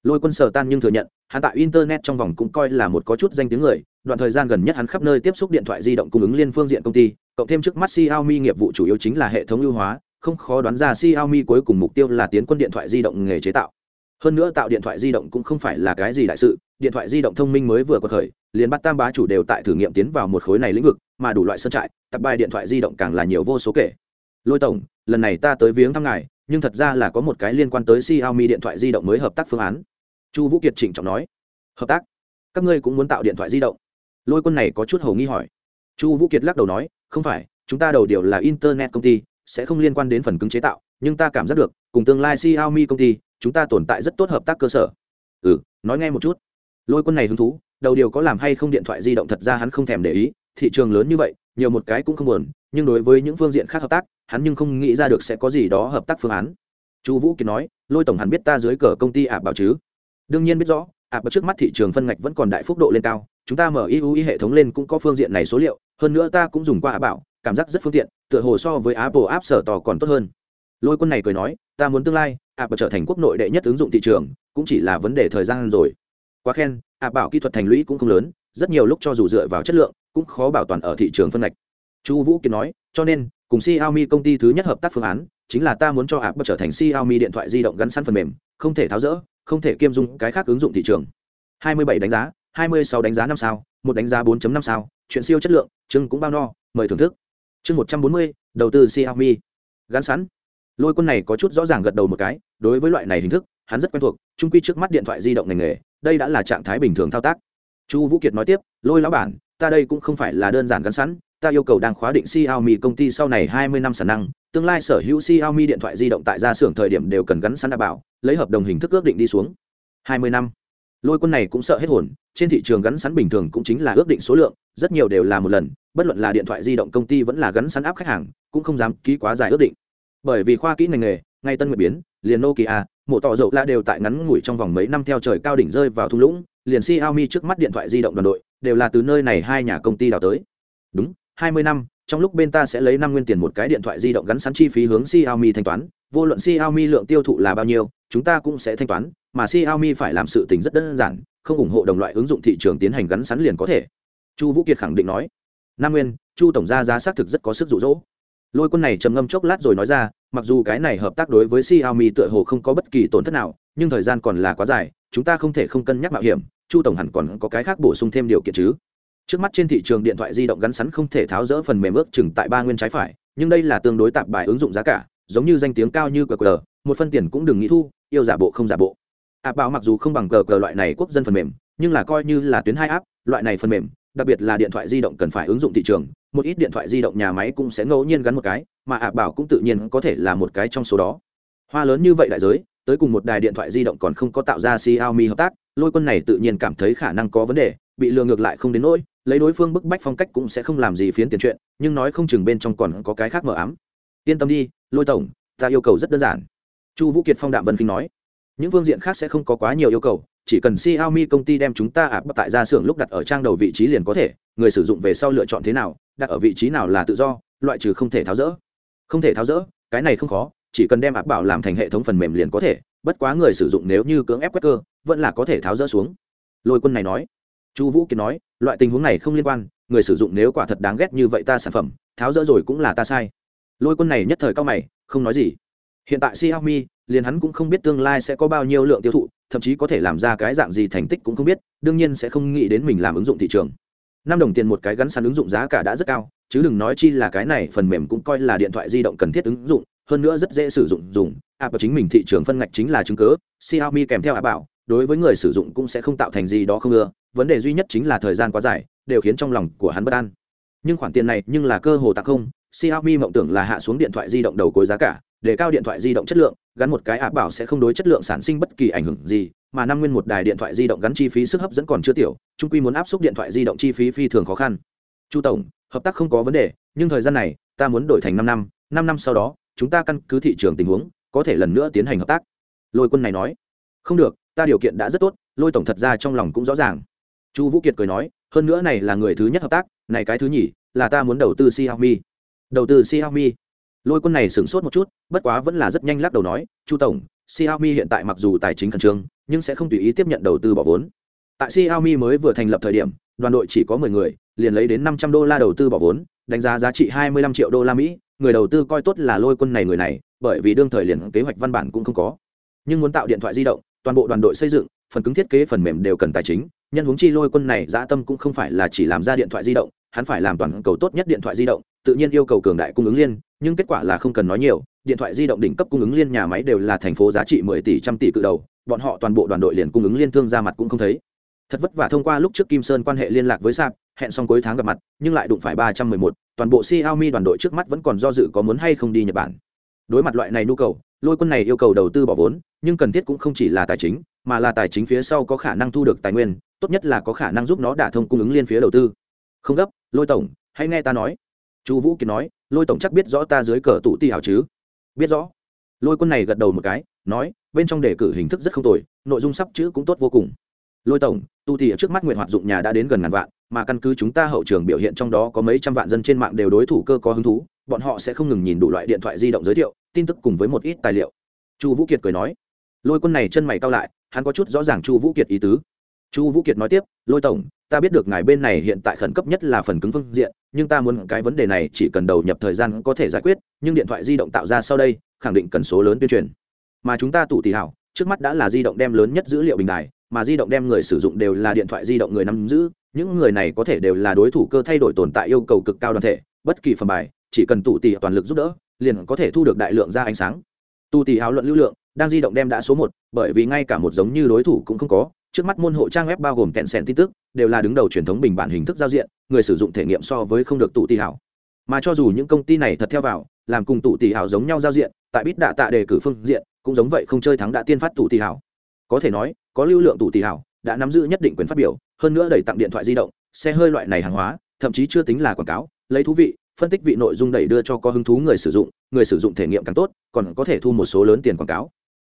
Lôi quân sở tan nhưng thừa nhận, hắn tại internet trong vòng cũng coi là một có chút danh tiếng người, đoạn thời gian gần nhất hắn khắp nơi tiếp xúc điện thoại di động cung ứng liên phương diện công ty, cộng thêm trước mắt Xiaomi nghiệp vụ chủ yếu chính là hệ thống ưu hóa, không khó đoán ra Xiaomi cuối cùng mục tiêu là tiến quân điện thoại di động nghề chế tạo. Hơn nữa tạo điện thoại di động cũng không phải là cái gì đại sự, điện thoại di động thông minh mới vừa có khởi, liền bắt tam bá chủ đều tại thử nghiệm tiến vào một khối này lĩnh vực, mà đủ loại sơn trại, tập bài điện thoại di động càng là nhiều vô số kể. Lôi tổng, lần này ta tới viếng thăm ngài, nhưng thật ra là có một cái liên quan tới Xiaomi điện thoại di động mới hợp tác phương án. Chu Vũ Kiệt chỉnh trọng nói. Hợp tác? Các ngươi cũng muốn tạo điện thoại di động? Lôi Quân này có chút hồ nghi hỏi. Chu Vũ Kiệt lắc đầu nói, không phải, chúng ta đầu điều là internet công ty, sẽ không liên quan đến phần cứng chế tạo, nhưng ta cảm giác được, cùng tương lai Xiaomi công ty, chúng ta tồn tại rất tốt hợp tác cơ sở. Ừ, nói nghe một chút. Lôi Quân này hứng thú, đầu điều có làm hay không điện thoại di động thật ra hắn không thèm để ý, thị trường lớn như vậy, nhiều một cái cũng không buồn, nhưng đối với những phương diện khác hợp tác, hắn nhưng không nghĩ ra được sẽ có gì đó hợp tác phương án. Chu Vũ Kiệt nói, Lôi tổng hẳn biết ta dưới cờ công ty ạ bảo chứ? Đương nhiên biết rõ, ạp trước mắt thị trường phân ngạch vẫn còn đại phúc độ lên cao, chúng ta mở IUI hệ thống lên cũng có phương diện này số liệu, hơn nữa ta cũng dùng qua ạ bảo, cảm giác rất phương tiện, tựa hồ so với Apple App Store tỏ còn tốt hơn. Lôi Quân này cười nói, ta muốn tương lai, ạp trở thành quốc nội đệ nhất ứng dụng thị trường, cũng chỉ là vấn đề thời gian rồi. Quá khen, ạ bảo kỹ thuật thành lũy cũng không lớn, rất nhiều lúc cho dù dựa vào chất lượng, cũng khó bảo toàn ở thị trường phân ngạch. Chu Vũ Kiệt nói, cho nên, cùng Xiaomi công ty thứ nhất hợp tác phương án, chính là ta muốn cho ạp trở thành Xiaomi điện thoại di động gắn sẵn phần mềm, không thể tháo rỡ, không thể kiêm dung cái khác ứng dụng thị trường. 27 đánh giá, 26 đánh giá năm sao, một đánh giá 4.5 sao, chuyện siêu chất lượng, chương cũng bao no, mời thưởng thức. Chương 140, đầu tư Xiaomi. Gắn sẵn. Lôi Quân này có chút rõ ràng gật đầu một cái, đối với loại này hình thức, hắn rất quen thuộc, chung quy trước mắt điện thoại di động ngành nghề, đây đã là trạng thái bình thường thao tác. Chu Vũ Kiệt nói tiếp, "Lôi lão bản, ta đây cũng không phải là đơn giản gắn sẵn, ta yêu cầu đang khóa định Xiaomi công ty sau này 20 năm sản năng, tương lai sở hữu Xiaomi điện thoại di động tại gia xưởng thời điểm đều cần gắn sẵn đảm bảo, lấy hợp đồng hình thức ước định đi xuống. 20 năm. Lôi quân này cũng sợ hết hồn, trên thị trường gắn sẵn bình thường cũng chính là ước định số lượng, rất nhiều đều là một lần, bất luận là điện thoại di động công ty vẫn là gắn sẵn áp khách hàng, cũng không dám ký quá dài ước định. Bởi vì khoa kỹ ngành nghề, ngay tân nguyệt biến, liền Nokia, mộ tỏ dầu la đều tại ngắn ngủi trong vòng mấy năm theo trời cao đỉnh rơi vào thung lũng, liền Xiaomi trước mắt điện thoại di động đoàn đội, đều là từ nơi này hai nhà công ty đào tới. Đúng, 20 năm, trong lúc bên ta sẽ lấy năm nguyên tiền một cái điện thoại di động gắn sẵn chi phí hướng Xiaomi thanh toán, vô luận Xiaomi lượng tiêu thụ là bao nhiêu, chúng ta cũng sẽ thanh toán, mà Xiaomi phải làm sự tình rất đơn giản, không ủng hộ đồng loại ứng dụng thị trường tiến hành gắn sẵn liền có thể. Chu Vũ Kiệt khẳng định nói. Nam Nguyên, Chu tổng gia giá xác thực rất có sức dụ dỗ. Lôi Quân này trầm ngâm chốc lát rồi nói ra, mặc dù cái này hợp tác đối với Xiaomi tựa hồ không có bất kỳ tổn thất nào, nhưng thời gian còn là quá dài, chúng ta không thể không cân nhắc mạo hiểm, Chu tổng hẳn còn có cái khác bổ sung thêm điều kiện chứ trước mắt trên thị trường điện thoại di động gắn sẵn không thể tháo rỡ phần mềm ước chừng tại ba nguyên trái phải nhưng đây là tương đối tạp bài ứng dụng giá cả giống như danh tiếng cao như qr một phân tiền cũng đừng nghĩ thu yêu giả bộ không giả bộ. Ạ bảo mặc dù không bằng cờ cờ loại này quốc dân phần mềm nhưng là coi như là tuyến hai áp loại này phần mềm đặc biệt là điện thoại di động cần phải ứng dụng thị trường một ít điện thoại di động nhà máy cũng sẽ ngẫu nhiên gắn một cái mà ạ bảo cũng tự nhiên có thể là một cái trong số đó. Hoa lớn như vậy đại giới tới cùng một đài điện thoại di động còn không có tạo ra Xiaomi hợp tác, lôi quân này tự nhiên cảm thấy khả năng có vấn đề, bị lừa ngược lại không đến nỗi lấy đối phương bức bách phong cách cũng sẽ không làm gì phiến tiền chuyện nhưng nói không chừng bên trong còn có cái khác mờ ám yên tâm đi lôi tổng ta yêu cầu rất đơn giản chu vũ kiệt phong đạm vân kinh nói những phương diện khác sẽ không có quá nhiều yêu cầu chỉ cần Xiaomi công ty đem chúng ta áp tại gia xưởng lúc đặt ở trang đầu vị trí liền có thể, người sử dụng về sau lựa chọn thế nào, đặt ở vị trí nào là tự do, loại trừ không thể tháo rỡ. Không thể tháo rỡ, cái này không khó, chỉ cần đem áp bảo làm thành hệ thống phần mềm liền có thể, bất quá người sử dụng nếu như cưỡng ép quét cơ, vẫn là có thể tháo rỡ xuống. Lôi Quân này nói. Chu Vũ Kiệt nói, loại tình huống này không liên quan, người sử dụng nếu quả thật đáng ghét như vậy ta sản phẩm, tháo rỡ rồi cũng là ta sai. Lôi Quân này nhất thời cao mày, không nói gì. Hiện tại Xiaomi, liền hắn cũng không biết tương lai sẽ có bao nhiêu lượng tiêu thụ, thậm chí có thể làm ra cái dạng gì thành tích cũng không biết đương nhiên sẽ không nghĩ đến mình làm ứng dụng thị trường năm đồng tiền một cái gắn sẵn ứng dụng giá cả đã rất cao chứ đừng nói chi là cái này phần mềm cũng coi là điện thoại di động cần thiết ứng dụng hơn nữa rất dễ sử dụng dùng App chính mình thị trường phân ngạch chính là chứng cớ Xiaomi kèm theo Apple bảo đối với người sử dụng cũng sẽ không tạo thành gì đó không ưa vấn đề duy nhất chính là thời gian quá dài, đều khiến trong lòng của hắn bất an. Nhưng khoản tiền này nhưng là cơ hồ tặng không, Xiaomi mộng tưởng là hạ xuống điện thoại di động đầu cuối giá cả, để cao điện thoại di động chất lượng, gắn một cái áp bảo sẽ không đối chất lượng sản sinh bất kỳ ảnh hưởng gì, mà năm nguyên một đài điện thoại di động gắn chi phí sức hấp dẫn còn chưa tiểu trung quy muốn áp suất điện thoại di động chi phí phi thường khó khăn. Chu tổng, hợp tác không có vấn đề, nhưng thời gian này, ta muốn đổi thành năm năm năm năm sau đó, chúng ta căn cứ thị trường tình huống, có thể lần nữa tiến hành hợp tác. Lôi quân này nói, không được, ta điều kiện đã rất tốt, lôi tổng thật ra trong lòng cũng rõ ràng chu vũ kiệt cười nói, hơn nữa này là người thứ nhất hợp tác, này cái thứ nhì là ta muốn đầu tư xiaomi. Đầu tư xiaomi? Lôi quân này sửng sốt một chút, bất quá vẫn là rất nhanh lắc đầu nói, chu tổng, xiaomi hiện tại mặc dù tài chính khẩn trương, nhưng sẽ không tùy ý tiếp nhận đầu tư bỏ vốn. Tại xiaomi mới vừa thành lập thời điểm, đoàn đội chỉ có mười người, liền lấy đến năm trăm đô la đầu tư bỏ vốn, đánh giá giá trị hai mươi lăm triệu đô la mỹ, người đầu tư coi tốt là lôi quân này người này, bởi vì đương thời liền kế hoạch văn bản cũng không có. Nhưng muốn tạo điện thoại di động, toàn bộ đoàn đội xây dựng, phần cứng thiết kế phần mềm đều cần tài chính nhân huống chi lôi quân này dã tâm cũng không phải là chỉ làm ra điện thoại di động, hắn phải làm toàn cầu tốt nhất điện thoại di động, tự nhiên yêu cầu cường đại cung ứng liên, nhưng kết quả là không cần nói nhiều, điện thoại di động đỉnh cấp cung ứng liên nhà máy đều là thành phố giá trị mười tỷ trăm tỷ cự đầu, bọn họ toàn bộ đoàn đội liền cung ứng liên thương ra mặt cũng không thấy. Thật vất vả thông qua lúc trước kim sơn quan hệ liên lạc với sạp, hẹn xong cuối tháng gặp mặt, nhưng lại đụng phải ba trăm mười một, toàn bộ xiaomi đoàn đội trước mắt vẫn còn do dự có muốn hay không đi nhật bản. Đối mặt loại này nhu cầu, lôi quân này yêu cầu đầu tư bỏ vốn, nhưng cần thiết cũng không chỉ là tài chính, mà là tài chính phía sau có khả năng thu được tài nguyên tốt nhất là có khả năng giúp nó đả thông cung ứng liên phía đầu tư. Không gấp, lôi tổng, hãy nghe ta nói. Chu vũ kiệt nói, lôi tổng chắc biết rõ ta dưới cờ tụ ti hảo chứ? Biết rõ. Lôi quân này gật đầu một cái, nói, bên trong đề cử hình thức rất không tồi, nội dung sắp chữ cũng tốt vô cùng. Lôi tổng tu thì trước mắt nguyện hoạt dụng nhà đã đến gần ngàn vạn, mà căn cứ chúng ta hậu trường biểu hiện trong đó có mấy trăm vạn dân trên mạng đều đối thủ cơ có hứng thú, bọn họ sẽ không ngừng nhìn đủ loại điện thoại di động giới thiệu, tin tức cùng với một ít tài liệu. Chu vũ kiệt cười nói. Lôi quân này chân mày cao lại, hắn có chút rõ ràng chu vũ kiệt ý tứ chu vũ kiệt nói tiếp, lôi tổng, ta biết được ngài bên này hiện tại khẩn cấp nhất là phần cứng phương diện, nhưng ta muốn cái vấn đề này chỉ cần đầu nhập thời gian có thể giải quyết, nhưng điện thoại di động tạo ra sau đây, khẳng định cần số lớn tuyên truyền. Mà chúng ta tụ tỷ hảo, trước mắt đã là di động đem lớn nhất dữ liệu bình đài, mà di động đem người sử dụng đều là điện thoại di động người nắm giữ, những người này có thể đều là đối thủ cơ thay đổi tồn tại yêu cầu cực cao đoàn thể, bất kỳ phần bài, chỉ cần tụ tỷ toàn lực giúp đỡ, liền có thể thu được đại lượng ra ánh sáng. Tu tỷ hảo luận lưu lượng, đang di động đem đã số một, bởi vì ngay cả một giống như đối thủ cũng không có trước mắt môn hộ trang web bao gồm kẹn sẻn tin tức, đều là đứng đầu truyền thống bình bản hình thức giao diện, người sử dụng thể nghiệm so với không được tụ tỷ hảo. Mà cho dù những công ty này thật theo vào, làm cùng tụ tỷ hảo giống nhau giao diện, tại bít đạ tạ đề cử phương diện, cũng giống vậy không chơi thắng đã tiên phát tụ tỷ hảo. Có thể nói, có lưu lượng tụ tỷ hảo, đã nắm giữ nhất định quyền phát biểu, hơn nữa đẩy tặng điện thoại di động, xe hơi loại này hàng hóa, thậm chí chưa tính là quảng cáo, lấy thú vị, phân tích vị nội dung đẩy đưa cho có hứng thú người sử dụng, người sử dụng thể nghiệm càng tốt, còn có thể thu một số lớn tiền quảng cáo.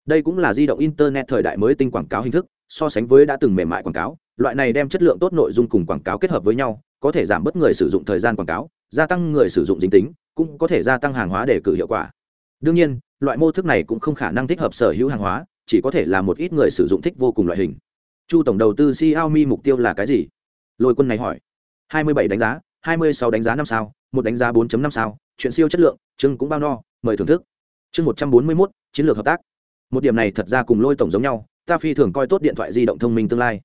Đây cũng là di động internet thời đại mới tinh quảng cáo hình thức so sánh với đã từng mềm mại quảng cáo loại này đem chất lượng tốt nội dung cùng quảng cáo kết hợp với nhau có thể giảm bớt người sử dụng thời gian quảng cáo gia tăng người sử dụng dính tính cũng có thể gia tăng hàng hóa để cử hiệu quả. Đương nhiên loại mô thức này cũng không khả năng thích hợp sở hữu hàng hóa chỉ có thể là một ít người sử dụng thích vô cùng loại hình. Chu tổng đầu tư xiaomi mục tiêu là cái gì? Lôi quân này hỏi. 27 đánh giá 26 đánh giá năm sao một đánh giá 4.5 sao chuyện siêu chất lượng chưng cũng bao no mời thưởng thức. Chương 141, chiến lược hợp tác. Một điểm này thật ra cùng lôi tổng giống nhau ta phi thường coi tốt điện thoại di động thông minh tương lai.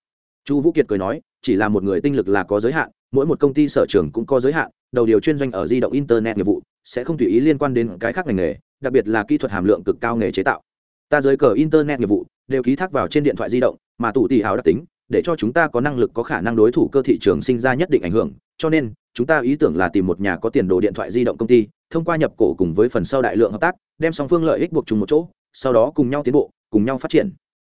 Chu vũ kiệt cười nói, chỉ là một người tinh lực là có giới hạn, mỗi một công ty sở trường cũng có giới hạn, đầu điều chuyên doanh ở di động internet nghiệp vụ, sẽ không tùy ý liên quan đến cái khác ngành nghề, đặc biệt là kỹ thuật hàm lượng cực cao nghề chế tạo. Ta dưới cờ internet nghiệp vụ, đều ký thác vào trên điện thoại di động, mà tụ tỷ hào đặc tính, để cho chúng ta có năng lực có khả năng đối thủ cơ thị trường sinh ra nhất định ảnh hưởng, cho nên, chúng ta ý tưởng là tìm một nhà có tiền đồ điện thoại di động công ty, thông qua nhập cổ cùng với phần sau đại lượng hợp tác, đem song phương lợi ích buộc chung một chỗ, sau đó cùng nhau tiến bộ, cùng nhau phát triển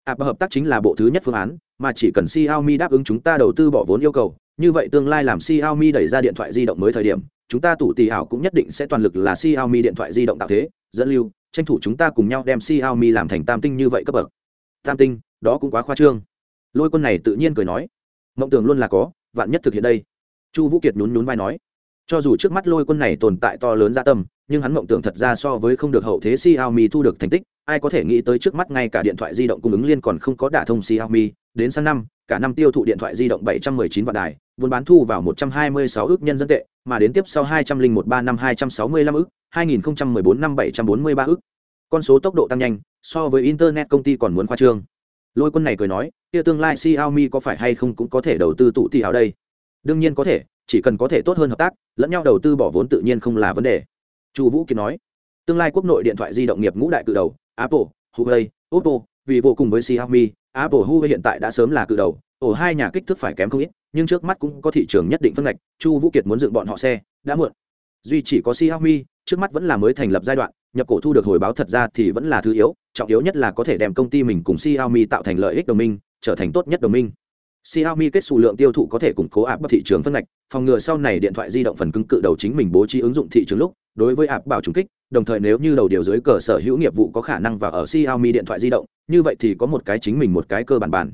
app hợp tác chính là bộ thứ nhất phương án, mà chỉ cần xiaomi đáp ứng chúng ta đầu tư bỏ vốn yêu cầu, như vậy tương lai làm xiaomi đẩy ra điện thoại di động mới thời điểm, chúng ta tủ tỷ hảo cũng nhất định sẽ toàn lực là xiaomi điện thoại di động tạo thế, dẫn lưu, tranh thủ chúng ta cùng nhau đem xiaomi làm thành tam tinh như vậy cấp bậc. Tam tinh, đó cũng quá khoa trương. Lôi quân này tự nhiên cười nói, mộng tưởng luôn là có, vạn nhất thực hiện đây. Chu vũ kiệt nhún nhún vai nói, cho dù trước mắt lôi quân này tồn tại to lớn gia tâm nhưng hắn mộng tưởng thật ra so với không được hậu thế xiaomi thu được thành tích, ai có thể nghĩ tới trước mắt ngay cả điện thoại di động cung ứng liên còn không có đả thông xiaomi. Đến sang năm, cả năm tiêu thụ điện thoại di động 719 vạn đài, vốn bán thu vào 126 ước nhân dân tệ, mà đến tiếp sau 2013 năm 265 ước 2014 năm 743 ước. Con số tốc độ tăng nhanh, so với internet công ty còn muốn khoa trương. Lôi quân này cười nói, kia tương lai xiaomi có phải hay không cũng có thể đầu tư tụ tỷ ảo đây? Đương nhiên có thể, chỉ cần có thể tốt hơn hợp tác, lẫn nhau đầu tư bỏ vốn tự nhiên không là vấn đề chu vũ kiệt nói. Tương lai quốc nội điện thoại di động nghiệp ngũ đại cự đầu, apple, huawei, oppo vì vô cùng với xiaomi, apple, huawei hiện tại đã sớm là cự đầu. Ổ hai nhà kích thước phải kém không ít, nhưng trước mắt cũng có thị trường nhất định phân ngạch. Chu vũ kiệt muốn dựng bọn họ xe, đã muộn. Duy chỉ có xiaomi, trước mắt vẫn là mới thành lập giai đoạn, nhập cổ thu được hồi báo thật ra thì vẫn là thứ yếu, trọng yếu nhất là có thể đem công ty mình cùng xiaomi tạo thành lợi ích đồng minh, trở thành tốt nhất đồng minh. Xiaomi kết số lượng tiêu thụ có thể củng cố áp thị trường phân ngạch, phòng ngừa sau này điện thoại di động phần cứng cự đầu chính mình bố trí ứng dụng thị trường lúc, đối với áp bảo trùng kích, đồng thời nếu như đầu điều dưới cờ sở hữu nghiệp vụ có khả năng vào ở Xiaomi điện thoại di động, như vậy thì có một cái chính mình một cái cơ bản bản.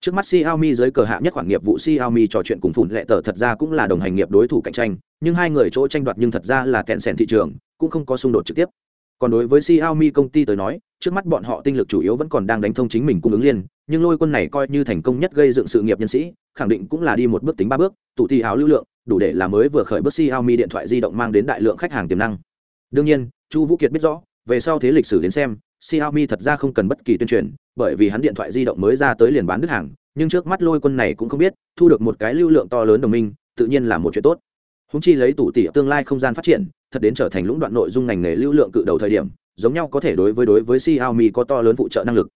Trước mắt Xiaomi dưới cờ hạ nhất khoản nghiệp vụ Xiaomi trò chuyện cùng phụn lệ tờ thật ra cũng là đồng hành nghiệp đối thủ cạnh tranh, nhưng hai người chỗ tranh đoạt nhưng thật ra là kẹn sèn thị trường, cũng không có xung đột trực tiếp. Còn đối với Xiaomi công ty tới nói, trước mắt bọn họ tinh lực chủ yếu vẫn còn đang đánh thông chính mình cung ứng liên, nhưng lôi quân này coi như thành công nhất gây dựng sự nghiệp nhân sĩ khẳng định cũng là đi một bước tính ba bước tụ thi áo lưu lượng đủ để là mới vừa khởi bước xiaomi điện thoại di động mang đến đại lượng khách hàng tiềm năng. Đương nhiên chu vũ kiệt biết rõ về sau thế lịch sử đến xem xiaomi thật ra không cần bất kỳ tuyên truyền bởi vì hắn điện thoại di động mới ra tới liền bán đứt hàng nhưng trước mắt lôi quân này cũng không biết thu được một cái lưu lượng to lớn đồng minh tự nhiên là một chuyện tốt. Húng chi lấy tủ tỉ tương lai không gian phát triển thật đến trở thành lũng đoạn nội dung ngành nghề lưu lượng cự đầu thời điểm, giống nhau có thể đối với đối với xiaomi có to lớn phụ trợ năng lực.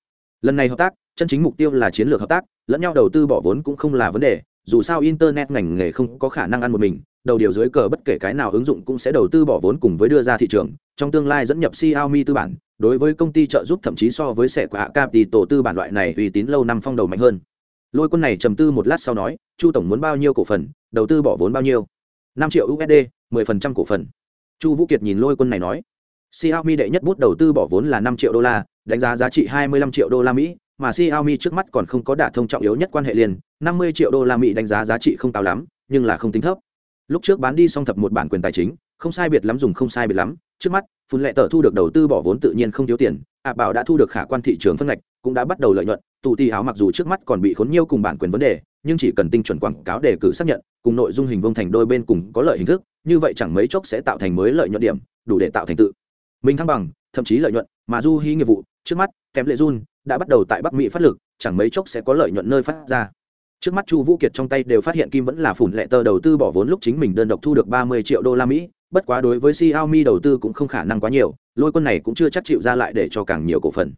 Lần này hợp tác, chân chính mục tiêu là chiến lược hợp tác, lẫn nhau đầu tư bỏ vốn cũng không là vấn đề, dù sao internet ngành nghề không có khả năng ăn một mình, đầu điều dưới cờ bất kể cái nào ứng dụng cũng sẽ đầu tư bỏ vốn cùng với đưa ra thị trường, trong tương lai dẫn nhập Xiaomi tư bản, đối với công ty trợ giúp thậm chí so với sẻ của hạ tổ tư bản loại này uy tín lâu năm phong đầu mạnh hơn. Lôi quân này trầm tư một lát sau nói, chu tổng muốn bao nhiêu cổ phần, đầu tư bỏ vốn bao nhiêu? năm triệu usd 10% cổ phần chu vũ kiệt nhìn lôi quân này nói Xiaomi đệ nhất bút đầu tư bỏ vốn là năm triệu đô la đánh giá giá trị 25 triệu đô la Mỹ, mà Xiaomi trước mắt còn không có đả thông trọng yếu nhất quan hệ liền, 50 triệu đô la Mỹ đánh giá giá trị không cao lắm, nhưng là không tính thấp. Lúc trước bán đi xong thập một bản quyền tài chính, không sai biệt lắm dùng không sai biệt lắm, trước mắt, Phun Lệ Tở thu được đầu tư bỏ vốn tự nhiên không thiếu tiền, ạ bảo đã thu được khả quan thị trường phân ngạch, cũng đã bắt đầu lợi nhuận, tù tỷ áo mặc dù trước mắt còn bị khốn nhiều cùng bản quyền vấn đề, nhưng chỉ cần tinh chuẩn quảng cáo đề cử xác nhận, cùng nội dung hình vông thành đôi bên cùng có lợi hình thức, như vậy chẳng mấy chốc sẽ tạo thành mới lợi nhuận điểm, đủ để tạo thành tự. Mình thăng bằng, thậm chí lợi nhuận, mà du hí nghiệp vụ trước mắt kém lệ run đã bắt đầu tại bắc mỹ phát lực chẳng mấy chốc sẽ có lợi nhuận nơi phát ra. Trước mắt chu vũ kiệt trong tay đều phát hiện kim vẫn là phủn lệ tờ đầu tư bỏ vốn lúc chính mình đơn độc thu được ba mươi triệu đô la mỹ bất quá đối với xiaomi đầu tư cũng không khả năng quá nhiều lôi quân này cũng chưa chắc chịu ra lại để cho càng nhiều cổ phần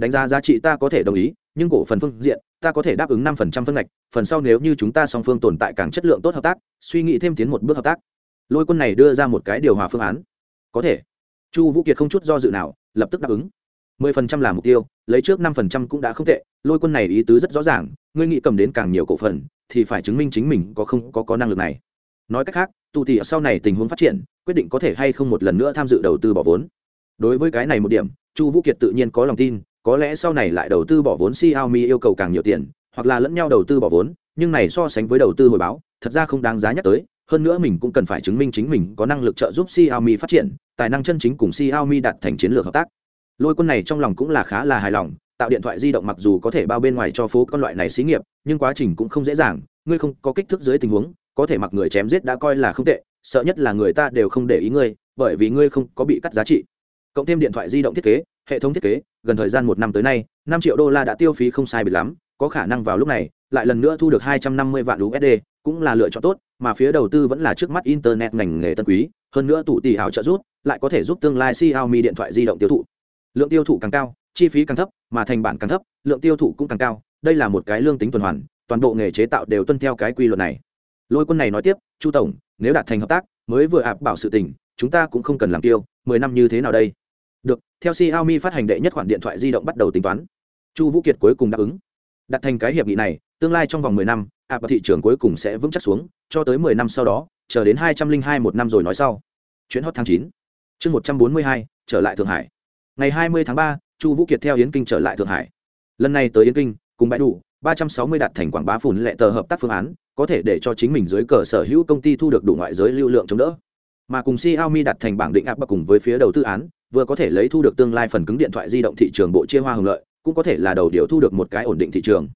đánh giá giá trị ta có thể đồng ý, nhưng cổ phần phương diện, ta có thể đáp ứng năm phần trăm phân ngạch, phần sau nếu như chúng ta song phương tồn tại càng chất lượng tốt hợp tác, suy nghĩ thêm tiến một bước hợp tác. Lôi quân này đưa ra một cái điều hòa phương án. Có thể. Chu vũ kiệt không chút do dự nào, lập tức đáp ứng. Mười phần trăm là mục tiêu, lấy trước năm phần trăm cũng đã không tệ, lôi quân này ý tứ rất rõ ràng, ngươi nghĩ cầm đến càng nhiều cổ phần, thì phải chứng minh chính mình có không có có năng lực này. Nói cách khác, tù tỉ sau này tình huống phát triển, quyết định có thể hay không một lần nữa tham dự đầu tư bỏ vốn. Đối với cái này một điểm, chu vũ kiệt tự nhiên có lòng tin có lẽ sau này lại đầu tư bỏ vốn xiaomi yêu cầu càng nhiều tiền hoặc là lẫn nhau đầu tư bỏ vốn nhưng này so sánh với đầu tư hồi báo thật ra không đáng giá nhắc tới hơn nữa mình cũng cần phải chứng minh chính mình có năng lực trợ giúp Xiaomi phát triển, tài năng chân chính cùng Xiaomi đạt thành chiến lược hợp tác. Lôi Quân này trong lòng cũng là khá là hài lòng, tạo điện thoại di động mặc dù có thể bao bên ngoài cho phố con loại này xí nghiệp, nhưng quá trình cũng không dễ dàng, ngươi không có kích thước dưới tình huống, có thể mặc người chém giết đã coi là không tệ, sợ nhất là người ta đều không để ý ngươi, bởi vì ngươi không có bị cắt giá trị. Cộng thêm điện thoại di động thiết kế, hệ thống thiết kế, gần thời gian một năm tới nay, năm triệu đô la đã tiêu phí không sai biệt lắm, có khả năng vào lúc này, lại lần nữa thu được hai trăm năm mươi vạn USD, cũng là lựa chọn tốt, mà phía đầu tư vẫn là trước mắt internet ngành nghề tân quý, hơn nữa tụ tỷ hảo trợ giúp, lại có thể giúp tương lai Xiaomi điện thoại di động tiêu thụ. Lượng tiêu thụ càng cao, chi phí càng thấp, mà thành bản càng thấp, lượng tiêu thụ cũng càng cao, đây là một cái lương tính tuần hoàn, toàn bộ nghề chế tạo đều tuân theo cái quy luật này. Lôi Quân này nói tiếp, "Chu tổng, nếu đạt thành hợp tác, mới vừa ạp bảo sự tình, chúng ta cũng không cần làm tiêu, mười năm như thế nào đây?" Được, theo Xiaomi phát hành đệ nhất khoản điện thoại di động bắt đầu tính toán. chu vũ kiệt cuối cùng đáp ứng. Đặt thành cái hiệp nghị này tương lai trong vòng mười năm ạp thị trường cuối cùng sẽ vững chắc xuống cho tới mười năm sau đó chờ đến hai trăm linh hai một năm rồi nói sau. Chuyến hot tháng chín chương một trăm bốn mươi hai trở lại thượng hải. Ngày hai mươi tháng ba chu vũ kiệt theo yến kinh trở lại thượng hải. Lần này tới yến kinh cùng bãi đủ ba trăm sáu mươi đạt thành quảng bá phùn lệ tờ hợp tác phương án có thể để cho chính mình dưới cờ sở hữu công ty thu được đủ ngoại giới lưu lượng chống đỡ. Mà cùng Xiaomi đặt thành bảng định áp bậc cùng với phía đầu tư án vừa có thể lấy thu được tương lai phần cứng điện thoại di động thị trường bộ chia hoa hưởng lợi, cũng có thể là đầu điều thu được một cái ổn định thị trường.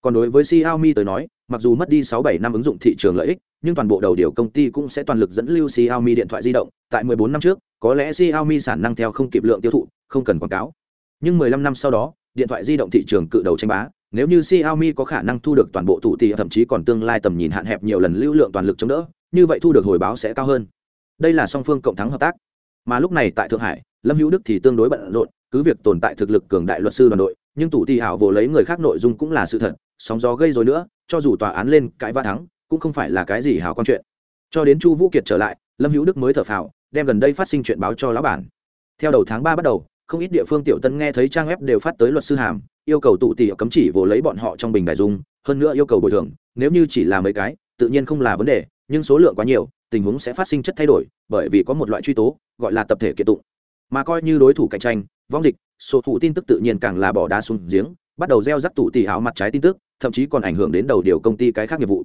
Còn đối với Xiaomi tới nói, mặc dù mất đi 6-7 năm ứng dụng thị trường lợi ích, nhưng toàn bộ đầu điều công ty cũng sẽ toàn lực dẫn lưu Xiaomi điện thoại di động. Tại 14 năm trước, có lẽ Xiaomi sản năng theo không kịp lượng tiêu thụ, không cần quảng cáo. Nhưng 15 năm sau đó, điện thoại di động thị trường cự đầu tranh bá. Nếu như Xiaomi có khả năng thu được toàn bộ tụ tỷ thậm chí còn tương lai tầm nhìn hạn hẹp nhiều lần lưu lượng toàn lực chống đỡ, như vậy thu được hồi báo sẽ cao hơn. Đây là song phương cộng thắng hợp tác. Mà lúc này tại thượng hải lâm hữu đức thì tương đối bận rộn, cứ việc tồn tại thực lực cường đại luật sư đoàn đội, nhưng tủ thi hảo vồ lấy người khác nội dung cũng là sự thật, sóng gió gây dối nữa, cho dù tòa án lên cãi va thắng, cũng không phải là cái gì hảo quan chuyện. Cho đến chu vũ kiệt trở lại, lâm hữu đức mới thở phào, đem gần đây phát sinh chuyện báo cho lão bản. Theo đầu tháng ba bắt đầu, không ít địa phương tiểu tân nghe thấy trang web đều phát tới luật sư hàm, yêu cầu tụ tỉ cấm chỉ vồ lấy bọn họ trong bình đại dung, hơn nữa yêu cầu bồi thường, nếu như chỉ là mấy cái, tự nhiên không là vấn đề, nhưng số lượng quá nhiều, tình huống sẽ phát sinh chất thay đổi, bởi vì có một loại truy tố, gọi là tập thể kiện tụng mà coi như đối thủ cạnh tranh vong dịch số thủ tin tức tự nhiên càng là bỏ đá xuống giếng bắt đầu gieo rắc tụ tỷ áo mặt trái tin tức thậm chí còn ảnh hưởng đến đầu điều công ty cái khác nghiệp vụ.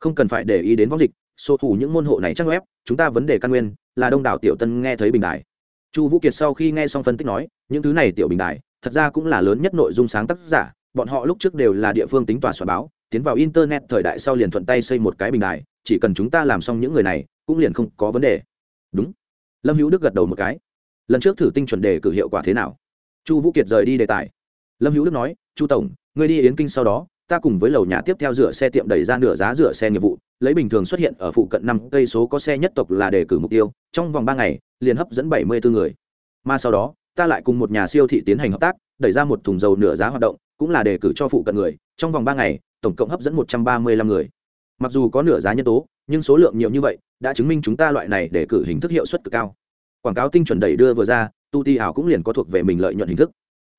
Không cần phải để ý đến vong dịch số thủ những môn hộ này chắc web chúng ta vấn đề căn nguyên là đông đảo tiểu tân nghe thấy bình đại chu vũ kiệt sau khi nghe xong phân tích nói những thứ này tiểu bình đại thật ra cũng là lớn nhất nội dung sáng tác giả bọn họ lúc trước đều là địa phương tính tòa soạn báo tiến vào internet thời đại sau liền thuận tay xây một cái bình đại, chỉ cần chúng ta làm xong những người này cũng liền không có vấn đề. Đúng. Lâm hữu đức gật đầu một cái lần trước thử tinh chuẩn đề cử hiệu quả thế nào? Chu vũ kiệt rời đi đề tài. Lâm hữu đức nói, chu tổng người đi yến kinh sau đó, ta cùng với lầu nhà tiếp theo rửa xe tiệm đẩy ra nửa giá rửa xe nghiệp vụ, lấy bình thường xuất hiện ở phụ cận năm cây số có xe nhất tộc là đề cử mục tiêu, trong vòng ba ngày, liền hấp dẫn bảy mươi bốn người. Mà sau đó, ta lại cùng một nhà siêu thị tiến hành hợp tác, đẩy ra một thùng dầu nửa giá hoạt động, cũng là đề cử cho phụ cận người, trong vòng ba ngày, tổng cộng hấp dẫn một trăm ba mươi lăm người. Mặc dù có nửa giá nhân tố, nhưng số lượng nhiều như vậy, đã chứng minh chúng ta loại này để cử hình thức hiệu suất cực cao quảng cáo tinh chuẩn đẩy đưa vừa ra, tu ti ảo cũng liền có thuộc về mình lợi nhuận hình thức.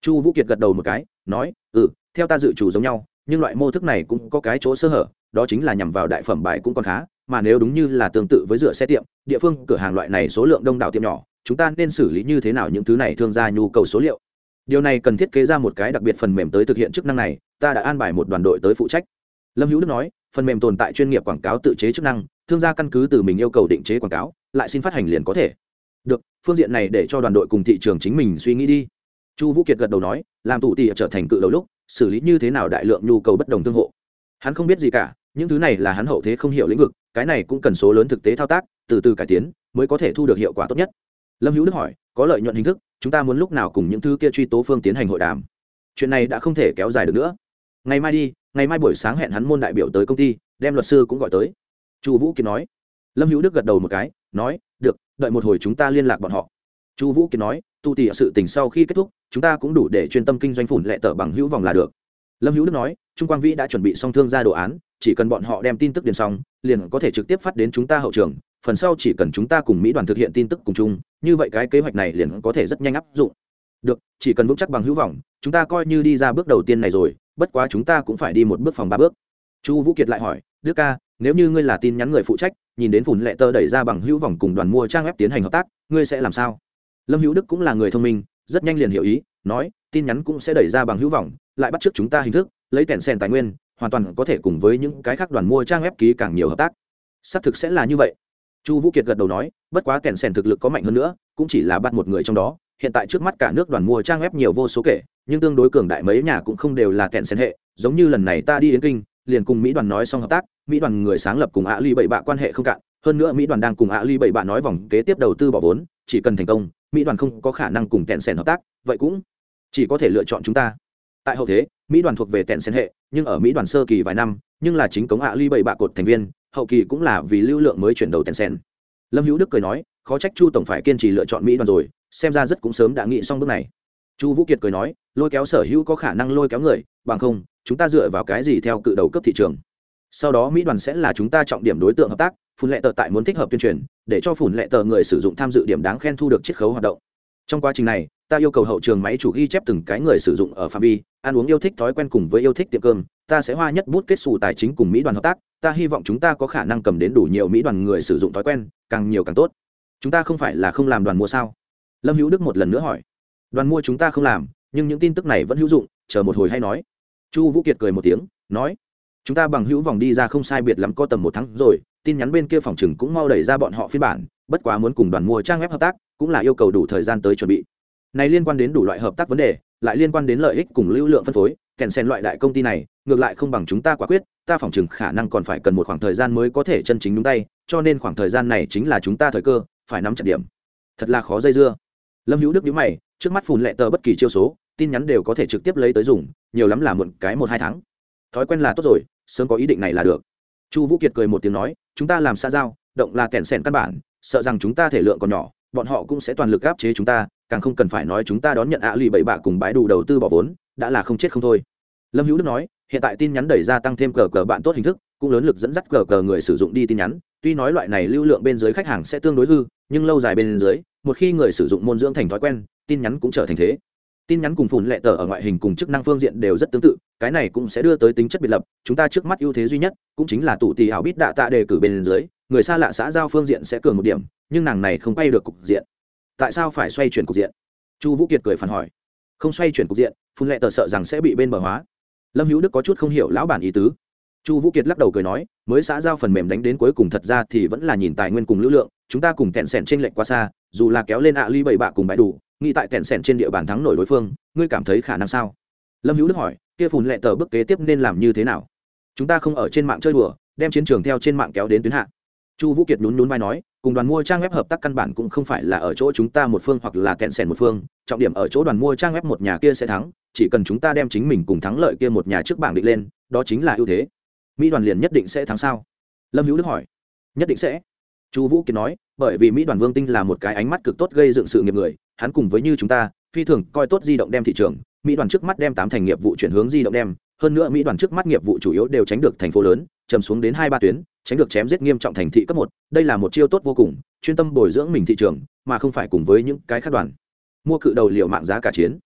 Chu vũ kiệt gật đầu một cái, nói ừ theo ta dự chủ giống nhau, nhưng loại mô thức này cũng có cái chỗ sơ hở, đó chính là nhằm vào đại phẩm bài cũng còn khá, mà nếu đúng như là tương tự với rửa xe tiệm, địa phương, cửa hàng loại này số lượng đông đảo tiệm nhỏ, chúng ta nên xử lý như thế nào những thứ này thương gia nhu cầu số liệu? Điều này cần thiết kế ra một cái đặc biệt phần mềm tới thực hiện chức năng này, ta đã an bài một đoàn đội tới phụ trách. Lâm hữu đức nói, phần mềm tồn tại chuyên nghiệp quảng cáo tự chế chức năng, thương gia căn cứ từ mình yêu cầu định chế quảng cáo, lại xin phát hành liền có thể phương diện này để cho đoàn đội cùng thị trường chính mình suy nghĩ đi. Chu vũ kiệt gật đầu nói, làm tụ tỉ trở thành cự đầu lúc, xử lý như thế nào đại lượng nhu cầu bất đồng thương hộ. Hắn không biết gì cả, những thứ này là hắn hậu thế không hiểu lĩnh vực, cái này cũng cần số lớn thực tế thao tác, từ từ cải tiến, mới có thể thu được hiệu quả tốt nhất. Lâm hữu đức hỏi, có lợi nhuận hình thức, chúng ta muốn lúc nào cùng những thứ kia truy tố phương tiến hành hội đàm? Chuyện này đã không thể kéo dài được nữa. Ngày mai đi, ngày mai buổi sáng hẹn hắn môn đại biểu tới công ty, đem luật sư cũng gọi tới. Chu vũ kiệt nói. Lâm hữu đức gật đầu một cái nói, được, đợi một hồi chúng ta liên lạc bọn họ. Chu vũ kiệt nói, tu tỉ sự tình sau khi kết thúc, chúng ta cũng đủ để chuyên tâm kinh doanh phủn lệ tờ bằng hữu vòng là được. Lâm hữu đức nói, trung quang vĩ đã chuẩn bị xong thương gia đồ án, chỉ cần bọn họ đem tin tức điền xong, liền có thể trực tiếp phát đến chúng ta hậu trường. Phần sau chỉ cần chúng ta cùng mỹ đoàn thực hiện tin tức cùng chung, như vậy cái kế hoạch này liền có thể rất nhanh áp dụng. Được, chỉ cần vững chắc bằng hữu vọng chúng ta coi như đi ra bước đầu tiên này rồi, bất quá chúng ta cũng phải đi một bước phòng ba bước. Chu vũ kiệt lại hỏi, đức ca nếu như ngươi là tin nhắn người phụ trách, nhìn đến phủn lệ tơ đẩy ra bằng hữu vòng cùng đoàn mua trang web tiến hành hợp tác, ngươi sẽ làm sao? Lâm hữu đức cũng là người thông minh, rất nhanh liền hiểu ý, nói, tin nhắn cũng sẽ đẩy ra bằng hữu vòng lại bắt t r ư ớ c chúng ta hình thức, lấy tèn sen tài nguyên, hoàn toàn có thể cùng với những cái khác đoàn mua trang web ký càng nhiều hợp tác. Xác thực sẽ là như vậy. Chu vũ kiệt gật đầu nói, bất quá tèn sen thực lực có mạnh hơn nữa, cũng chỉ là bắt một người trong đó, hiện tại trước mắt cả nước đoàn mua trang web nhiều vô số kể, nhưng tương đối cường đại mấy nhà cũng không đều là tèn sen hệ, giống như lần này ta đi yến kinh, liền cùng mỹ đoàn nói xong hợp tác mỹ đoàn người sáng lập cùng ạ ly bảy bạ quan hệ không cạn, hơn nữa mỹ đoàn đang cùng ạ ly bảy bạ nói vòng kế tiếp đầu tư bỏ vốn, chỉ cần thành công, mỹ đoàn không có khả năng cùng tẹn sẻn hợp tác, vậy cũng chỉ có thể lựa chọn chúng ta. Tại hậu thế, mỹ đoàn thuộc về tẹn sẻn hệ, nhưng ở mỹ đoàn sơ kỳ vài năm, nhưng là chính cống ạ ly bảy bạ cột thành viên, hậu kỳ cũng là vì lưu lượng mới chuyển đầu tẹn sẻn lâm hữu đức cười nói, khó trách chu tổng phải kiên trì lựa chọn mỹ đoàn rồi, xem ra rất cũng sớm đã nghĩ xong bước này. Chu vũ kiệt cười nói, lôi kéo sở hữu có khả năng lôi kéo người, bằng không, chúng ta dựa vào cái gì theo cự đầu cấp thị trường? Sau đó mỹ đoàn sẽ là chúng ta trọng điểm đối tượng hợp tác, phun lệ tờ tại muốn thích hợp tuyên truyền, để cho phun lệ tờ người sử dụng tham dự điểm đáng khen thu được chiết khấu hoạt động. Trong quá trình này, ta yêu cầu hậu trường máy chủ ghi chép từng cái người sử dụng ở phạm vi, ăn uống yêu thích thói quen cùng với yêu thích tiệm cơm, ta sẽ hoa nhất bút kết xù tài chính cùng mỹ đoàn hợp tác, ta hy vọng chúng ta có khả năng cầm đến đủ nhiều mỹ đoàn người sử dụng thói quen, càng nhiều càng tốt. Chúng ta không phải là không làm đoàn mua sao? Lâm hữu đức một lần nữa hỏi. Đoàn mua chúng ta không làm, nhưng những tin tức này vẫn hữu dụng, chờ một hồi hay nói. Chu vũ kiệt cười một tiếng, nói chúng ta bằng hữu vòng đi ra không sai biệt lắm có tầm một tháng rồi, tin nhắn bên kia phòng chừng cũng mau đẩy ra bọn họ phiên bản, bất quá muốn cùng đoàn mua trang web hợp tác, cũng là yêu cầu đủ thời gian tới chuẩn bị. Này liên quan đến đủ loại hợp tác vấn đề, lại liên quan đến lợi ích cùng lưu lượng phân phối, kèn sen loại đại công ty này, ngược lại không bằng chúng ta quả quyết, ta phòng chừng khả năng còn phải cần một khoảng thời gian mới có thể chân chính đúng tay, cho nên khoảng thời gian này chính là chúng ta thời cơ, phải nắm chặt điểm. Thật là khó dây dưa. Lâm hữu đức nhíu mày, trước mắt phùn lệ tờ bất kỳ chiêu số, tin nhắn đều có thể trực tiếp lấy tới dùng, nhiều lắm là muộn cái một hai tháng. Thói quen là tốt rồi sớm có ý định này là được. Chu vũ kiệt cười một tiếng nói, chúng ta làm xa giao, động là kẹn sẻn căn bản, sợ rằng chúng ta thể lượng còn nhỏ, bọn họ cũng sẽ toàn lực áp chế chúng ta, càng không cần phải nói chúng ta đón nhận ạ lì bậy bạ cùng bãi đủ đầu tư bỏ vốn, đã là không chết không thôi. Lâm hữu đức nói, hiện tại tin nhắn đẩy ra tăng thêm cờ cờ bạn tốt hình thức, cũng lớn lực dẫn dắt cờ cờ người sử dụng đi tin nhắn, tuy nói loại này lưu lượng bên dưới khách hàng sẽ tương đối hư, nhưng lâu dài bên dưới, một khi người sử dụng môn dưỡng thành thói quen, tin nhắn cũng trở thành thế tin nhắn cùng phùn lệ tờ ở ngoại hình cùng chức năng phương diện đều rất tương tự, cái này cũng sẽ đưa tới tính chất biệt lập, chúng ta trước mắt ưu thế duy nhất cũng chính là tụ tì hảo bít đạ tạ đề cử bên dưới, người xa lạ xã giao phương diện sẽ cường một điểm, nhưng nàng này không bay được cục diện. Tại sao phải xoay chuyển cục diện? Chu vũ kiệt cười phản hỏi. Không xoay chuyển cục diện phun lệ tờ sợ rằng sẽ bị bên bờ hóa. Lâm hữu đức có chút không hiểu lão bản ý tứ. Chu vũ kiệt lắc đầu cười nói, mới xã giao phần mềm đánh đến cuối cùng thật ra thì vẫn là nhìn tài nguyên cùng lưu lượng, chúng ta cùng kẹn sẻn trên lệnh quá xa, dù là kéo lên ạ ly bảy bạ cùng bãi đủ nghĩ tại kẹn sẻn trên địa bàn thắng nổi đối phương, ngươi cảm thấy khả năng sao? Lâm hữu đức hỏi, kia phùn lệ tờ bước kế tiếp nên làm như thế nào? Chúng ta không ở trên mạng chơi đùa, đem chiến trường theo trên mạng kéo đến tuyến hạ. Chu vũ kiệt nhún nhún vai nói, cùng đoàn mua trang web hợp tác căn bản cũng không phải là ở chỗ chúng ta một phương hoặc là kẹn sẻn một phương. Trọng điểm ở chỗ đoàn mua trang web một nhà kia sẽ thắng, chỉ cần chúng ta đem chính mình cùng thắng lợi kia một nhà trước bảng định lên, đó chính là ưu thế. Mỹ đoàn liền nhất định sẽ thắng sao? Lâm hữu đức hỏi. Nhất định sẽ. Chu vũ kiệt nói, bởi vì mỹ đoàn vương tinh là một cái ánh mắt cực tốt gây dựng sự nghiệp người hắn cùng với như chúng ta, phi thường coi tốt di động đem thị trường, mỹ đoàn trước mắt đem tám thành nghiệp vụ chuyển hướng di động đem, hơn nữa mỹ đoàn trước mắt nghiệp vụ chủ yếu đều tránh được thành phố lớn chầm xuống đến hai ba tuyến, tránh được chém giết nghiêm trọng thành thị cấp một, đây là một chiêu tốt vô cùng, chuyên tâm bồi dưỡng mình thị trường, mà không phải cùng với những cái khác đoàn. Mua cự đầu liệu mạng giá cả chiến.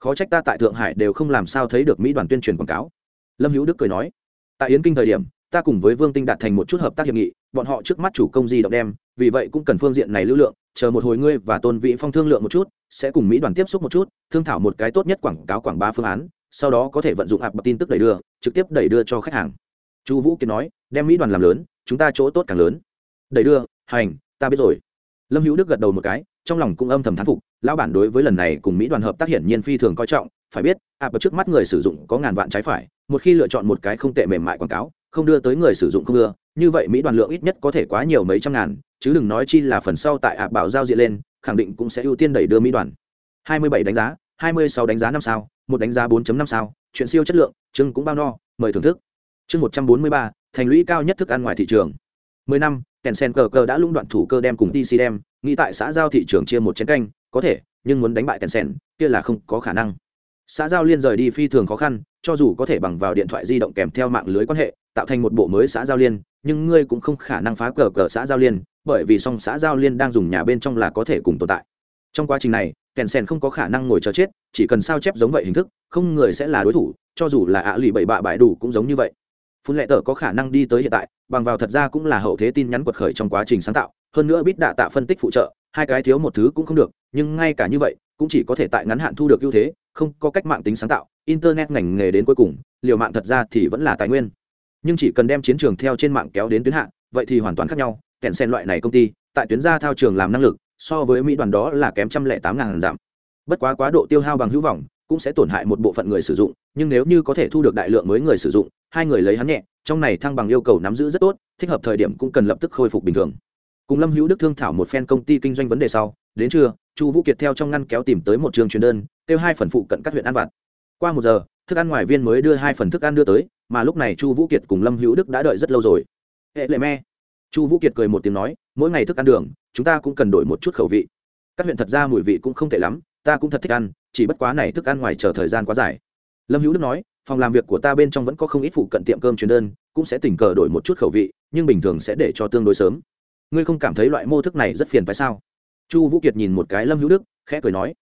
Khó trách ta tại thượng hải đều không làm sao thấy được mỹ đoàn tuyên truyền quảng cáo. Lâm hữu đức cười nói, tại yến kinh thời điểm, ta cùng với vương tinh đạt thành một chút hợp tác hiệp nghị bọn họ trước mắt chủ công di động đem, vì vậy cũng cần phương diện này lưu lượng, chờ một hồi ngươi và tôn vĩ phong thương lượng một chút, sẽ cùng mỹ đoàn tiếp xúc một chút, thương thảo một cái tốt nhất quảng cáo quảng bá phương án, sau đó có thể vận dụng ạp tin tức đẩy đưa, trực tiếp đẩy đưa cho khách hàng. Chu vũ kiệt nói, đem mỹ đoàn làm lớn, chúng ta chỗ tốt càng lớn. Đẩy đưa, hành, ta biết rồi. Lâm hữu đức gật đầu một cái, trong lòng cũng âm thầm thán phục, lão bản đối với lần này cùng mỹ đoàn hợp tác hiển nhiên phi thường coi trọng, phải biết ạp trước mắt người sử dụng có ngàn vạn trái phải, một khi lựa chọn một cái không tệ mềm mại quảng cáo, không đưa tới người sử dụng không ưa như vậy mỹ đoàn lượng ít nhất có thể quá nhiều mấy trăm ngàn chứ đừng nói chi là phần sau tại ạp bảo giao diện lên khẳng định cũng sẽ ưu tiên đẩy đưa mỹ đoàn. 27 đánh giá 26 đánh giá năm sao một đánh giá 4.5 sao chuyện siêu chất lượng chưng cũng bao no mời thưởng thức. Chương 143, thành lũy cao nhất thức ăn ngoài thị trường. 10 năm kèn sen cờ cờ đã lũng đoạn thủ cơ đem cùng tc đem nghĩ tại xã giao thị trường chia một chén canh có thể nhưng muốn đánh bại kèn sen kia là không có khả năng. Xã giao liên rời đi phi thường khó khăn cho dù có thể bằng vào điện thoại di động kèm theo mạng lưới quan hệ tạo thành một bộ mới xã giao liên nhưng ngươi cũng không khả năng phá cờ cờ xã giao liên, bởi vì song xã giao liên đang dùng nhà bên trong là có thể cùng tồn tại. Trong quá trình này, kèn sen không có khả năng ngồi chờ chết, chỉ cần sao chép giống vậy hình thức, không người sẽ là đối thủ, cho dù là ạ lì bảy bạ bại đủ cũng giống như vậy. Phun lệ tờ có khả năng đi tới hiện tại, bằng vào thật ra cũng là hậu thế tin nhắn quật khởi trong quá trình sáng tạo, hơn nữa bít đạ tạ phân tích phụ trợ, hai cái thiếu một thứ cũng không được, nhưng ngay cả như vậy, cũng chỉ có thể tại ngắn hạn thu được ưu thế, không có cách mạng tính sáng tạo, internet ngành nghề đến cuối cùng, liều mạng thật ra thì vẫn là tài nguyên nhưng chỉ cần đem chiến trường theo trên mạng kéo đến tuyến hạ, vậy thì hoàn toàn khác nhau. Kèn sen loại này công ty, tại tuyến gia thao trường làm năng lực, so với mỹ đoàn đó là kém trăm lẻ tám ngàn giảm. Bất quá quá độ tiêu hao bằng hữu vọng, cũng sẽ tổn hại một bộ phận người sử dụng, nhưng nếu như có thể thu được đại lượng mới người sử dụng, hai người lấy hắn nhẹ, trong này thăng bằng yêu cầu nắm giữ rất tốt, thích hợp thời điểm cũng cần lập tức khôi phục bình thường. Cùng lâm hữu đức thương thảo một phen công ty kinh doanh vấn đề sau, đến trưa, chu vũ kiệt theo trong ngăn kéo tìm tới một trường truyền đơn, kêu hai phần phụ cận các huyện ăn vặt. Qua một giờ, thức ăn ngoài viên mới đưa hai phần thức ăn đưa tới mà lúc này chu vũ kiệt cùng lâm hữu đức đã đợi rất lâu rồi. Hệ lệ me. Chu vũ kiệt cười một tiếng nói, mỗi ngày thức ăn đường, chúng ta cũng cần đổi một chút khẩu vị. Các huyện thật ra mùi vị cũng không tệ lắm, ta cũng thật thích ăn, chỉ bất quá này thức ăn ngoài chờ thời gian quá dài. Lâm hữu đức nói, phòng làm việc của ta bên trong vẫn có không ít phụ cận tiệm cơm truyền đơn, cũng sẽ tình cờ đổi một chút khẩu vị, nhưng bình thường sẽ để cho tương đối sớm. Ngươi không cảm thấy loại mô thức này rất phiền phải sao? Chu vũ kiệt nhìn một cái lâm hữu đức, khẽ cười nói,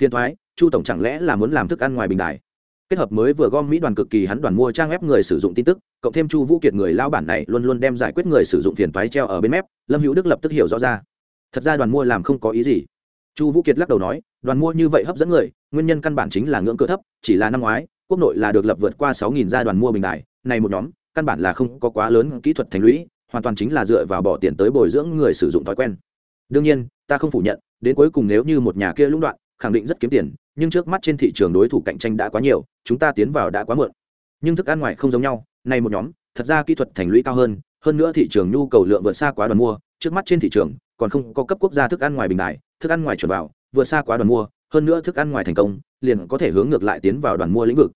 phiền thoái, chu tổng chẳng lẽ là muốn làm thức ăn ngoài bình đài? Kết hợp mới vừa gom mỹ đoàn cực kỳ hắn đoàn mua trang ép người sử dụng tin tức, cộng thêm chu vũ kiệt người lao bản này luôn luôn đem giải quyết người sử dụng phiền toái treo ở bên mép, lâm hữu đức lập tức hiểu rõ ra. Thật ra đoàn mua làm không có ý gì. Chu vũ kiệt lắc đầu nói, đoàn mua như vậy hấp dẫn người, nguyên nhân căn bản chính là ngưỡng cửa thấp, chỉ là năm ngoái, quốc nội là được lập vượt qua sáu nghìn gia đoàn mua bình đại, này một nhóm, căn bản là không có quá lớn kỹ thuật thành lũy, hoàn toàn chính là dựa vào bỏ tiền tới bồi dưỡng người sử dụng thói quen. Đương nhiên, ta không phủ nhận, đến cuối cùng nếu như một nhà kia lũng đoạn, khẳng định rất kiếm tiền nhưng trước mắt trên thị trường đối thủ cạnh tranh đã quá nhiều, chúng ta tiến vào đã quá muộn nhưng thức ăn ngoài không giống nhau, này một nhóm, thật ra kỹ thuật thành lũy cao hơn hơn nữa thị trường nhu cầu lượng vượt xa quá đoàn mua, trước mắt trên thị trường, còn không có cấp quốc gia thức ăn ngoài bình đại, thức ăn ngoài chuẩn vào, vượt xa quá đoàn mua, hơn nữa thức ăn ngoài thành công, liền có thể hướng ngược lại tiến vào đoàn mua lĩnh vực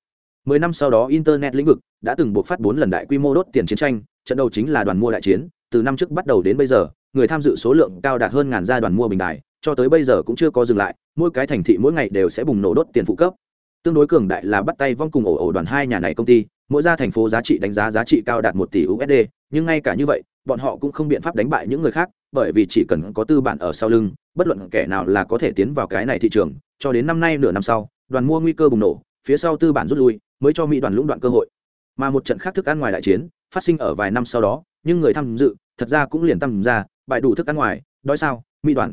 mười năm sau đó, internet lĩnh vực đã từng buộc phát bốn lần đại quy mô đốt tiền chiến tranh, trận đầu chính là đoàn mua đại chiến, từ năm trước bắt đầu đến bây giờ, người tham dự số lượng cao đạt hơn ngàn gia đoàn mua bình đại cho tới bây giờ cũng chưa có dừng lại, mỗi cái thành thị mỗi ngày đều sẽ bùng nổ đốt tiền phụ cấp. Tương đối cường đại là bắt tay vong cùng ổ ổ đoàn hai nhà này công ty, mỗi ra thành phố giá trị đánh giá giá trị cao đạt một tỷ usd nhưng ngay cả như vậy, bọn họ cũng không biện pháp đánh bại những người khác, bởi vì chỉ cần có tư bản ở sau lưng, bất luận kẻ nào là có thể tiến vào cái này thị trường, cho đến năm nay nửa năm sau, đoàn mua nguy cơ bùng nổ, phía sau tư bản rút lui, mới cho mỹ đoàn lũng đoạn cơ hội. Mà một trận khác thức ăn ngoài đại chiến, phát sinh ở vài năm sau đó, nhưng người tham dự, thật ra cũng liền tham ra, bại đủ thức ăn ngoài, đói sao, mỹ đoàn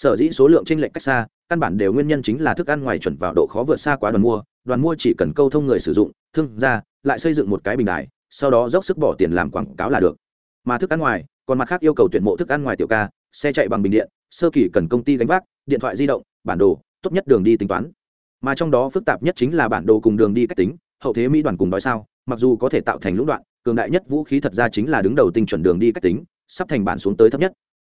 sở dĩ số lượng chênh lệch cách xa, căn bản đều nguyên nhân chính là thức ăn ngoài chuẩn vào độ khó vượt xa quá đoàn mua đoàn mua chỉ cần câu thông người sử dụng, thương ra lại xây dựng một cái bình đài, sau đó dốc sức bỏ tiền làm quảng cáo là được. Mà thức ăn ngoài, còn mặt khác yêu cầu tuyển mộ thức ăn ngoài tiểu ca, xe chạy bằng bình điện, sơ kỳ cần công ty gánh vác, điện thoại di động, bản đồ, tốt nhất đường đi tính toán. Mà trong đó phức tạp nhất chính là bản đồ cùng đường đi cách tính, hậu thế mỹ đoàn cùng đói sao, mặc dù có thể tạo thành lũng đoạn, cường đại nhất vũ khí thật ra chính là đứng đầu tinh chuẩn đường đi cách tính, sắp thành bản xuống tới thấp nhất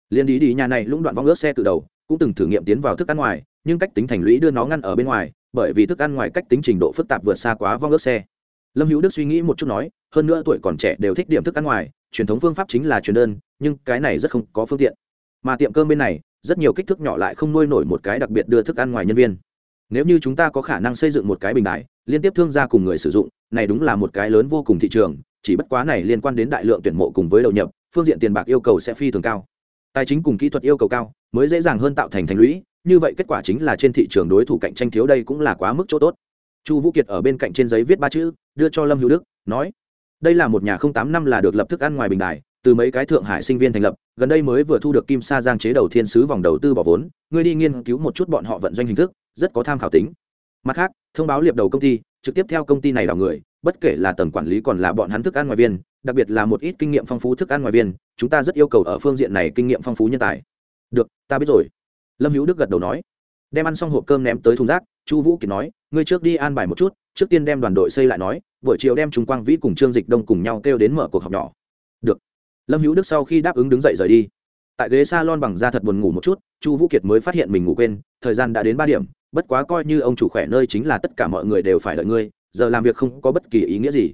liên đi đi nhà này lũng đoạn vong ước xe từ đầu, cũng từng thử nghiệm tiến vào thức ăn ngoài, nhưng cách tính thành lũy đưa nó ngăn ở bên ngoài, bởi vì thức ăn ngoài cách tính trình độ phức tạp vượt xa quá vong ước xe. Lâm hữu đức suy nghĩ một chút nói, hơn nữa tuổi còn trẻ đều thích điểm thức ăn ngoài, truyền thống phương pháp chính là truyền đơn, nhưng cái này rất không có phương tiện. Mà tiệm cơm bên này, rất nhiều kích thước nhỏ lại không nuôi nổi một cái đặc biệt đưa thức ăn ngoài nhân viên. Nếu như chúng ta có khả năng xây dựng một cái bình đại, liên tiếp thương gia cùng người sử dụng, này đúng là một cái lớn vô cùng thị trường, chỉ bất quá này liên quan đến đại lượng tuyển mộ cùng với đầu nhập, phương diện tiền bạc yêu cầu sẽ phi thường cao tài chính cùng kỹ thuật yêu cầu cao, mới dễ dàng hơn tạo thành thành lũy, như vậy kết quả chính là trên thị trường đối thủ cạnh tranh thiếu đây cũng là quá mức chỗ tốt. Chu vũ kiệt ở bên cạnh trên giấy viết ba chữ, đưa cho lâm hữu đức, nói, đây là một nhà không tám năm là được lập thức ăn ngoài bình đài, từ mấy cái thượng hải sinh viên thành lập, gần đây mới vừa thu được kim sa giang chế đầu thiên sứ vòng đầu tư bỏ vốn, ngươi đi nghiên cứu một chút bọn họ vận doanh hình thức, rất có tham khảo tính. Mặt khác, thông báo liệp đầu công ty trực tiếp theo công ty này đào người, bất kể là tầng quản lý còn là bọn hắn thức ăn ngoài viên, đặc biệt là một ít kinh nghiệm phong phú thức ăn ngoài viên, chúng ta rất yêu cầu ở phương diện này kinh nghiệm phong phú nhân tài. Được, ta biết rồi. Lâm hữu đức gật đầu nói. Đem ăn xong hộp cơm ném tới thùng rác, chu vũ kiệt nói, ngươi trước đi an bài một chút, trước tiên đem đoàn đội xây lại nói, buổi chiều đem chúng quang vĩ cùng trương dịch đông cùng nhau kêu đến mở cuộc họp nhỏ. Được. Lâm hữu đức sau khi đáp ứng đứng dậy rời đi. Tại ghế s a lon bằng da thật buồn ngủ một chút, chu vũ kiệt mới phát hiện mình ngủ quên, thời gian đã đến ba điểm bất quá coi như ông chủ khỏe nơi chính là tất cả mọi người đều phải đợi ngươi, giờ làm việc không có bất kỳ ý nghĩa gì.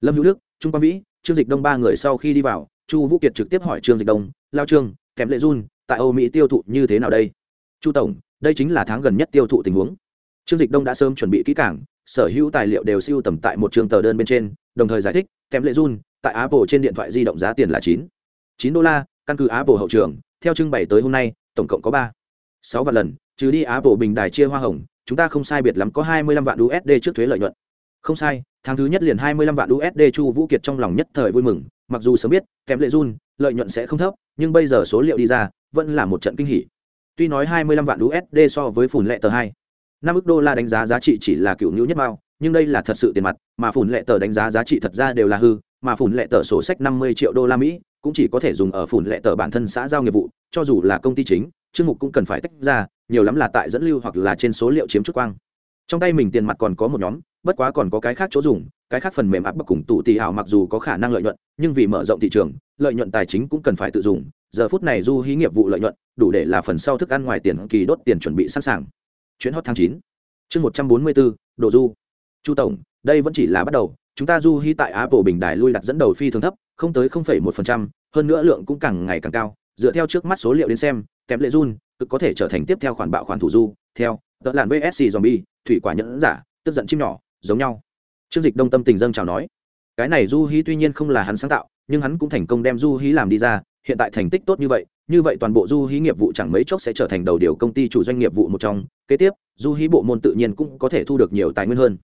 Lâm hữu đức, trung quang vĩ, trương dịch đông ba người sau khi đi vào, chu vũ kiệt trực tiếp hỏi trương dịch đông, lao trương kém lệ run, tại âu mỹ tiêu thụ như thế nào đây? Chu tổng, đây chính là tháng gần nhất tiêu thụ tình huống. Trương dịch đông đã sớm chuẩn bị kỹ cảng sở hữu tài liệu đều siêu tầm tại một trường tờ đơn bên trên, đồng thời giải thích kém lệ run, tại apple trên điện thoại di động giá tiền là chín chín đô la, căn cứ apple hậu trường, theo trưng bày tới hôm nay, tổng cộng có ba, sáu vạn lần trừ đi apple bình đài chia hoa hồng, chúng ta không sai biệt lắm có hai mươi lăm vạn usd trước thuế lợi nhuận. Không sai, tháng thứ nhất liền hai mươi lăm vạn usd chu vũ kiệt trong lòng nhất thời vui mừng, mặc dù sớm biết kèm lệ run, lợi nhuận sẽ không thấp, nhưng bây giờ số liệu đi ra, vẫn là một trận kinh hỉ. Tuy nói hai mươi lăm vạn usd so với phùn lệ tờ hai, năm ức đô la đánh giá giá trị chỉ là cựu nhũ nhất mao nhưng đây là thật sự tiền mặt, mà phùn lệ tờ đánh giá giá trị thật ra đều là hư, mà phùn lệ tờ sổ sách năm mươi triệu đô la mỹ cũng chỉ có thể dùng ở phùn lệ tờ bản thân xã giao nghiệp vụ, cho dù là công ty chính, chương mục cũng cần phải tách ra nhiều lắm là tại dẫn lưu hoặc là trên số liệu chiếm chút quang. Trong tay mình tiền mặt còn có một nhóm, bất quá còn có cái khác chỗ dùng, cái khác phần mềm áp bậc cùng tụ tỷ ảo mặc dù có khả năng lợi nhuận, nhưng vì mở rộng thị trường, lợi nhuận tài chính cũng cần phải tự dùng. Giờ phút này du hí nghiệp vụ lợi nhuận, đủ để là phần sau thức ăn ngoài tiền kỳ đốt tiền chuẩn bị sẵn sàng. Chuyến hot tháng chín, chương một trăm bốn mươi bốn độ du. Chu tổng, đây vẫn chỉ là bắt đầu, chúng ta du hí tại apple bình đài lui đặt dẫn đầu phi thường thấp, không tới một hơn nữa lượng cũng càng ngày càng cao. Dựa theo trước mắt số liệu đến xem, kém lệ run cực có thể trở thành tiếp theo khoản bạo khoản thủ du, theo tợ làn vsc zombie, thủy quả nhẫn giả, tức giận chim nhỏ, giống nhau. Chương dịch đông tâm tình dâng chào nói, cái này du hí tuy nhiên không là hắn sáng tạo, nhưng hắn cũng thành công đem du hí làm đi ra, hiện tại thành tích tốt như vậy như vậy toàn bộ du hí nghiệp vụ chẳng mấy chốc sẽ trở thành đầu điều công ty chủ doanh nghiệp vụ một trong, kế tiếp, du hí bộ môn tự nhiên cũng có thể thu được nhiều tài nguyên hơn.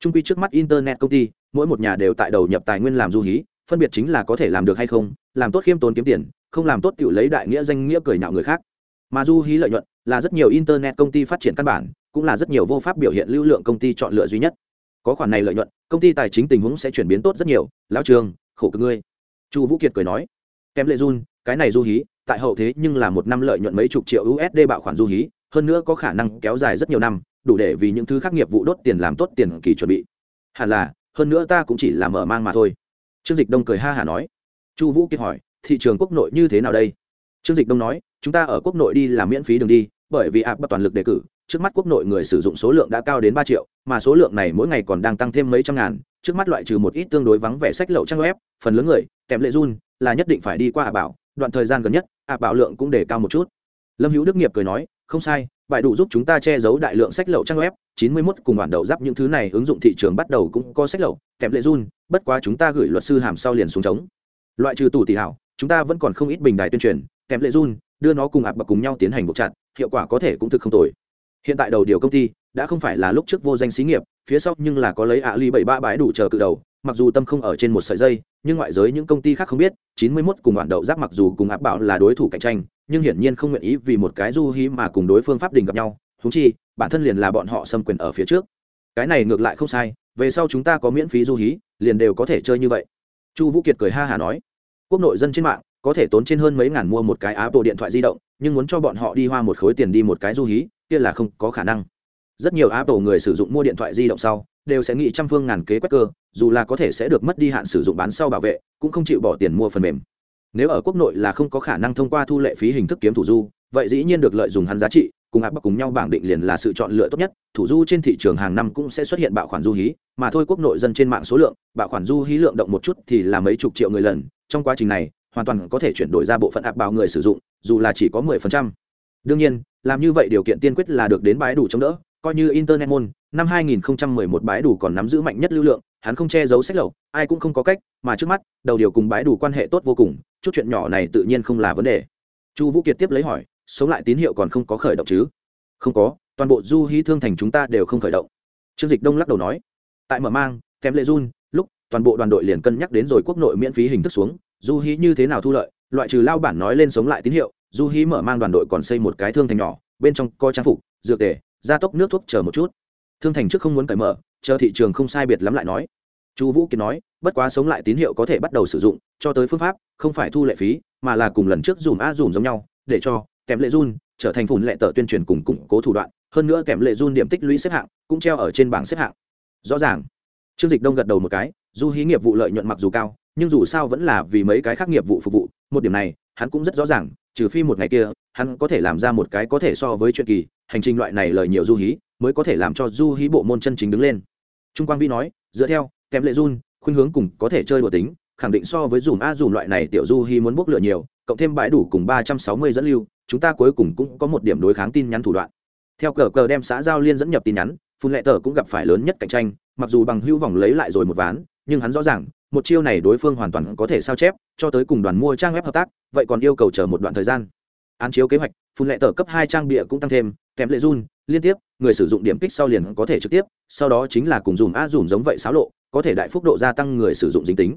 Trung quy trước mắt internet công ty, mỗi một nhà đều tại đầu nhập tài nguyên làm du hí, phân biệt chính là có thể làm được hay không, làm tốt khiêm tốn kiếm tiền, không làm tốt tự lấy đại nghĩa danh nghĩa cười nhạo người khác mà du hí lợi nhuận là rất nhiều internet công ty phát triển căn bản, cũng là rất nhiều vô pháp biểu hiện lưu lượng công ty chọn lựa duy nhất. Có khoản này lợi nhuận, công ty tài chính tình huống sẽ chuyển biến tốt rất nhiều. Lão trường, khổ cực ngươi. Chu vũ kiệt cười nói. Kém lệ run cái này du hí, tại hậu thế nhưng là một năm lợi nhuận mấy chục triệu usd bạo khoản du hí, hơn nữa có khả năng kéo dài rất nhiều năm, đủ để vì những thứ khác nghiệp vụ đốt tiền làm tốt tiền kỳ chuẩn bị. Hẳn là, hơn nữa ta cũng chỉ là mở mang mà thôi. Trương dịch đông cười ha hả nói. Chu vũ kiệt hỏi, thị trường quốc nội như thế nào đây? Trương dịch đông nói, chúng ta ở quốc nội đi làm miễn phí đường đi, bởi vì áp bắt toàn lực đề cử, trước mắt quốc nội người sử dụng số lượng đã cao đến ba triệu, mà số lượng này mỗi ngày còn đang tăng thêm mấy trăm ngàn, trước mắt loại trừ một ít tương đối vắng vẻ sách lậu trang web, phần lớn người, kèm lệ run, là nhất định phải đi qua ả bảo, đoạn thời gian gần nhất ả bảo lượng cũng để cao một chút. Lâm hữu đức nghiệp cười nói, không sai, bài đủ giúp chúng ta che giấu đại lượng sách lậu trang web, chín mươi 91 cùng bản đầu giáp những thứ này ứng dụng thị trường bắt đầu cũng có sách lậu, kèm lệ run, bất quá chúng ta gửi luật sư hàm sau liền xuống trống. Loại trừ tủ tỷ hảo, chúng ta vẫn còn không ít bình đài tuyên truyền kèm lệ run, đưa nó cùng ạp bậc cùng nhau tiến hành buộc chặt, hiệu quả có thể cũng thực không tồi. Hiện tại đầu điều công ty, đã không phải là lúc trước vô danh xí nghiệp, phía sau nhưng là có lấy ạ ly bảy ba bãi đủ chờ cự đầu, mặc dù tâm không ở trên một sợi dây, nhưng ngoại giới những công ty khác không biết, chín mươi 91 cùng bản đậu giáp mặc dù cùng áp bảo là đối thủ cạnh tranh, nhưng hiển nhiên không nguyện ý vì một cái du hí mà cùng đối phương pháp đình gặp nhau. Húng chi, bản thân liền là bọn họ xâm quyền ở phía trước. Cái này ngược lại không sai, về sau chúng ta có miễn phí du hí, liền đều có thể chơi như vậy. Chu vũ kiệt cười ha hà nói, quốc nội dân trên mạng có thể tốn trên hơn mấy ngàn mua một cái apple điện thoại di động, nhưng muốn cho bọn họ đi hoa một khối tiền đi một cái du hí, kia là không có khả năng. Rất nhiều apple người sử dụng mua điện thoại di động sau, đều sẽ nghĩ trăm phương ngàn kế quét cơ, dù là có thể sẽ được mất đi hạn sử dụng bán sau bảo vệ, cũng không chịu bỏ tiền mua phần mềm. Nếu ở quốc nội là không có khả năng thông qua thu lệ phí hình thức kiếm thủ du, vậy dĩ nhiên được lợi dùng hắn giá trị, cùng áp bắc cùng nhau bảng định liền là sự chọn lựa tốt nhất, thủ du trên thị trường hàng năm cũng sẽ xuất hiện bạo khoản du hí, mà thôi quốc nội dân trên mạng số lượng, bạo khoản du hí lượng động một chút thì là mấy chục triệu người lần, trong quá trình này hoàn toàn có thể chuyển đổi ra bộ phận áp bào người sử dụng, dù là chỉ có mười phần trăm. Đương nhiên, làm như vậy điều kiện tiên quyết là được đến bãi đủ chống đỡ, coi như internet môn, năm 2011 bãi đủ còn nắm giữ mạnh nhất lưu lượng, hắn không che giấu sách lậu, ai cũng không có cách, mà trước mắt, đầu điều cùng bãi đủ quan hệ tốt vô cùng, chút chuyện nhỏ này tự nhiên không là vấn đề. Chu vũ kiệt tiếp lấy hỏi, sống lại tín hiệu còn không có khởi động chứ? Không có, toàn bộ du hí thương thành chúng ta đều không khởi động. Trương dịch đông lắc đầu nói, tại mở mang kém lệ run, lúc toàn bộ đoàn đội liền cân nhắc đến rồi quốc nội miễn phí hình thức xuống du hí như thế nào thu lợi, loại trừ lao bản nói lên sống lại tín hiệu, du hí mở mang đoàn đội còn xây một cái thương thành nhỏ, bên trong coi trang phục, dược tề, gia tốc nước thuốc chờ một chút. Thương thành trước không muốn cởi mở, chờ thị trường không sai biệt lắm lại nói. Chu vũ kiệt nói, bất quá sống lại tín hiệu có thể bắt đầu sử dụng, cho tới phương pháp, không phải thu lệ phí, mà là cùng lần trước dùm a dùm giống nhau, để cho kèm lệ run trở thành phùn lệ tờ tuyên truyền cùng củng cố thủ đoạn, hơn nữa kèm lệ run điểm tích lũy xếp hạng cũng treo ở trên bảng xếp hạng. Rõ ràng, trương dịch đông gật đầu một cái, du hí nghiệp vụ lợi nhuận mặc dù cao nhưng dù sao vẫn là vì mấy cái khác nghiệp vụ phục vụ, một điểm này, hắn cũng rất rõ ràng, trừ phi một ngày kia, hắn có thể làm ra một cái có thể so với chuyện kỳ, hành trình loại này lời nhiều du hí, mới có thể làm cho du hí bộ môn chân chính đứng lên. Trung quang vĩ nói, dựa theo, kém lệ run, khuynh hướng cùng có thể chơi đùa tính, khẳng định so với dùm a dùm loại này tiểu du hí muốn bốc lựa nhiều, cộng thêm bãi đủ cùng ba trăm sáu mươi dẫn lưu, chúng ta cuối cùng cũng có một điểm đối kháng tin nhắn thủ đoạn. Theo cờ cờ đem xã giao liên dẫn nhập tin nhắn, phun lệ tờ cũng gặp phải lớn nhất cạnh tranh, mặc dù bằng hữu vòng lấy lại rồi một ván nhưng hắn rõ ràng, một chiêu này đối phương hoàn toàn có thể sao chép, cho tới cùng đoàn mua trang web hợp tác, vậy còn yêu cầu chờ một đoạn thời gian. Án chiếu kế hoạch, phun lệ tờ cấp hai trang bịa cũng tăng thêm kém lệ run, liên tiếp, người sử dụng điểm kích sau liền có thể trực tiếp, sau đó chính là cùng dùng a dùng giống vậy xáo lộ, có thể đại phúc độ gia tăng người sử dụng dính tính.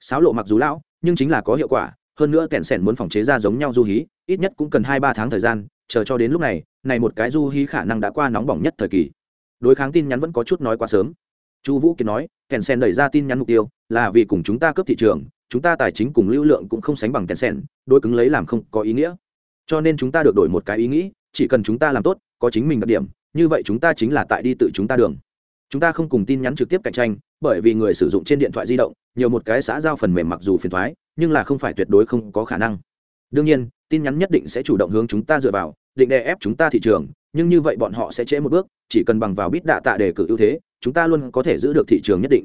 Xáo lộ mặc dù lão, nhưng chính là có hiệu quả, hơn nữa kẹn sẻn muốn phòng chế ra giống nhau du hí, ít nhất cũng cần hai ba tháng thời gian, chờ cho đến lúc này này một cái du hí khả năng đã qua nóng bỏng nhất thời kỳ. Đối kháng tin nhắn vẫn có chút nói quá sớm chu vũ kiệt nói kèn sen đẩy ra tin nhắn mục tiêu, là vì cùng chúng ta cướp thị trường, chúng ta tài chính cùng lưu lượng cũng không sánh bằng kèn sen đôi cứng lấy làm không có ý nghĩa. Cho nên chúng ta được đổi một cái ý nghĩ, chỉ cần chúng ta làm tốt, có chính mình đặc điểm, như vậy chúng ta chính là tại đi tự chúng ta đường. Chúng ta không cùng tin nhắn trực tiếp cạnh tranh, bởi vì người sử dụng trên điện thoại di động, nhiều một cái xã giao phần mềm mặc dù phiền thoái, nhưng là không phải tuyệt đối không có khả năng. Đương nhiên, tin nhắn nhất định sẽ chủ động hướng chúng ta dựa vào, định đè ép chúng ta thị trường, nhưng như vậy bọn họ sẽ trễ một bước, chỉ cần bằng vào bít đạ tạ đề cử ưu thế chúng ta luôn có thể giữ được thị trường nhất định.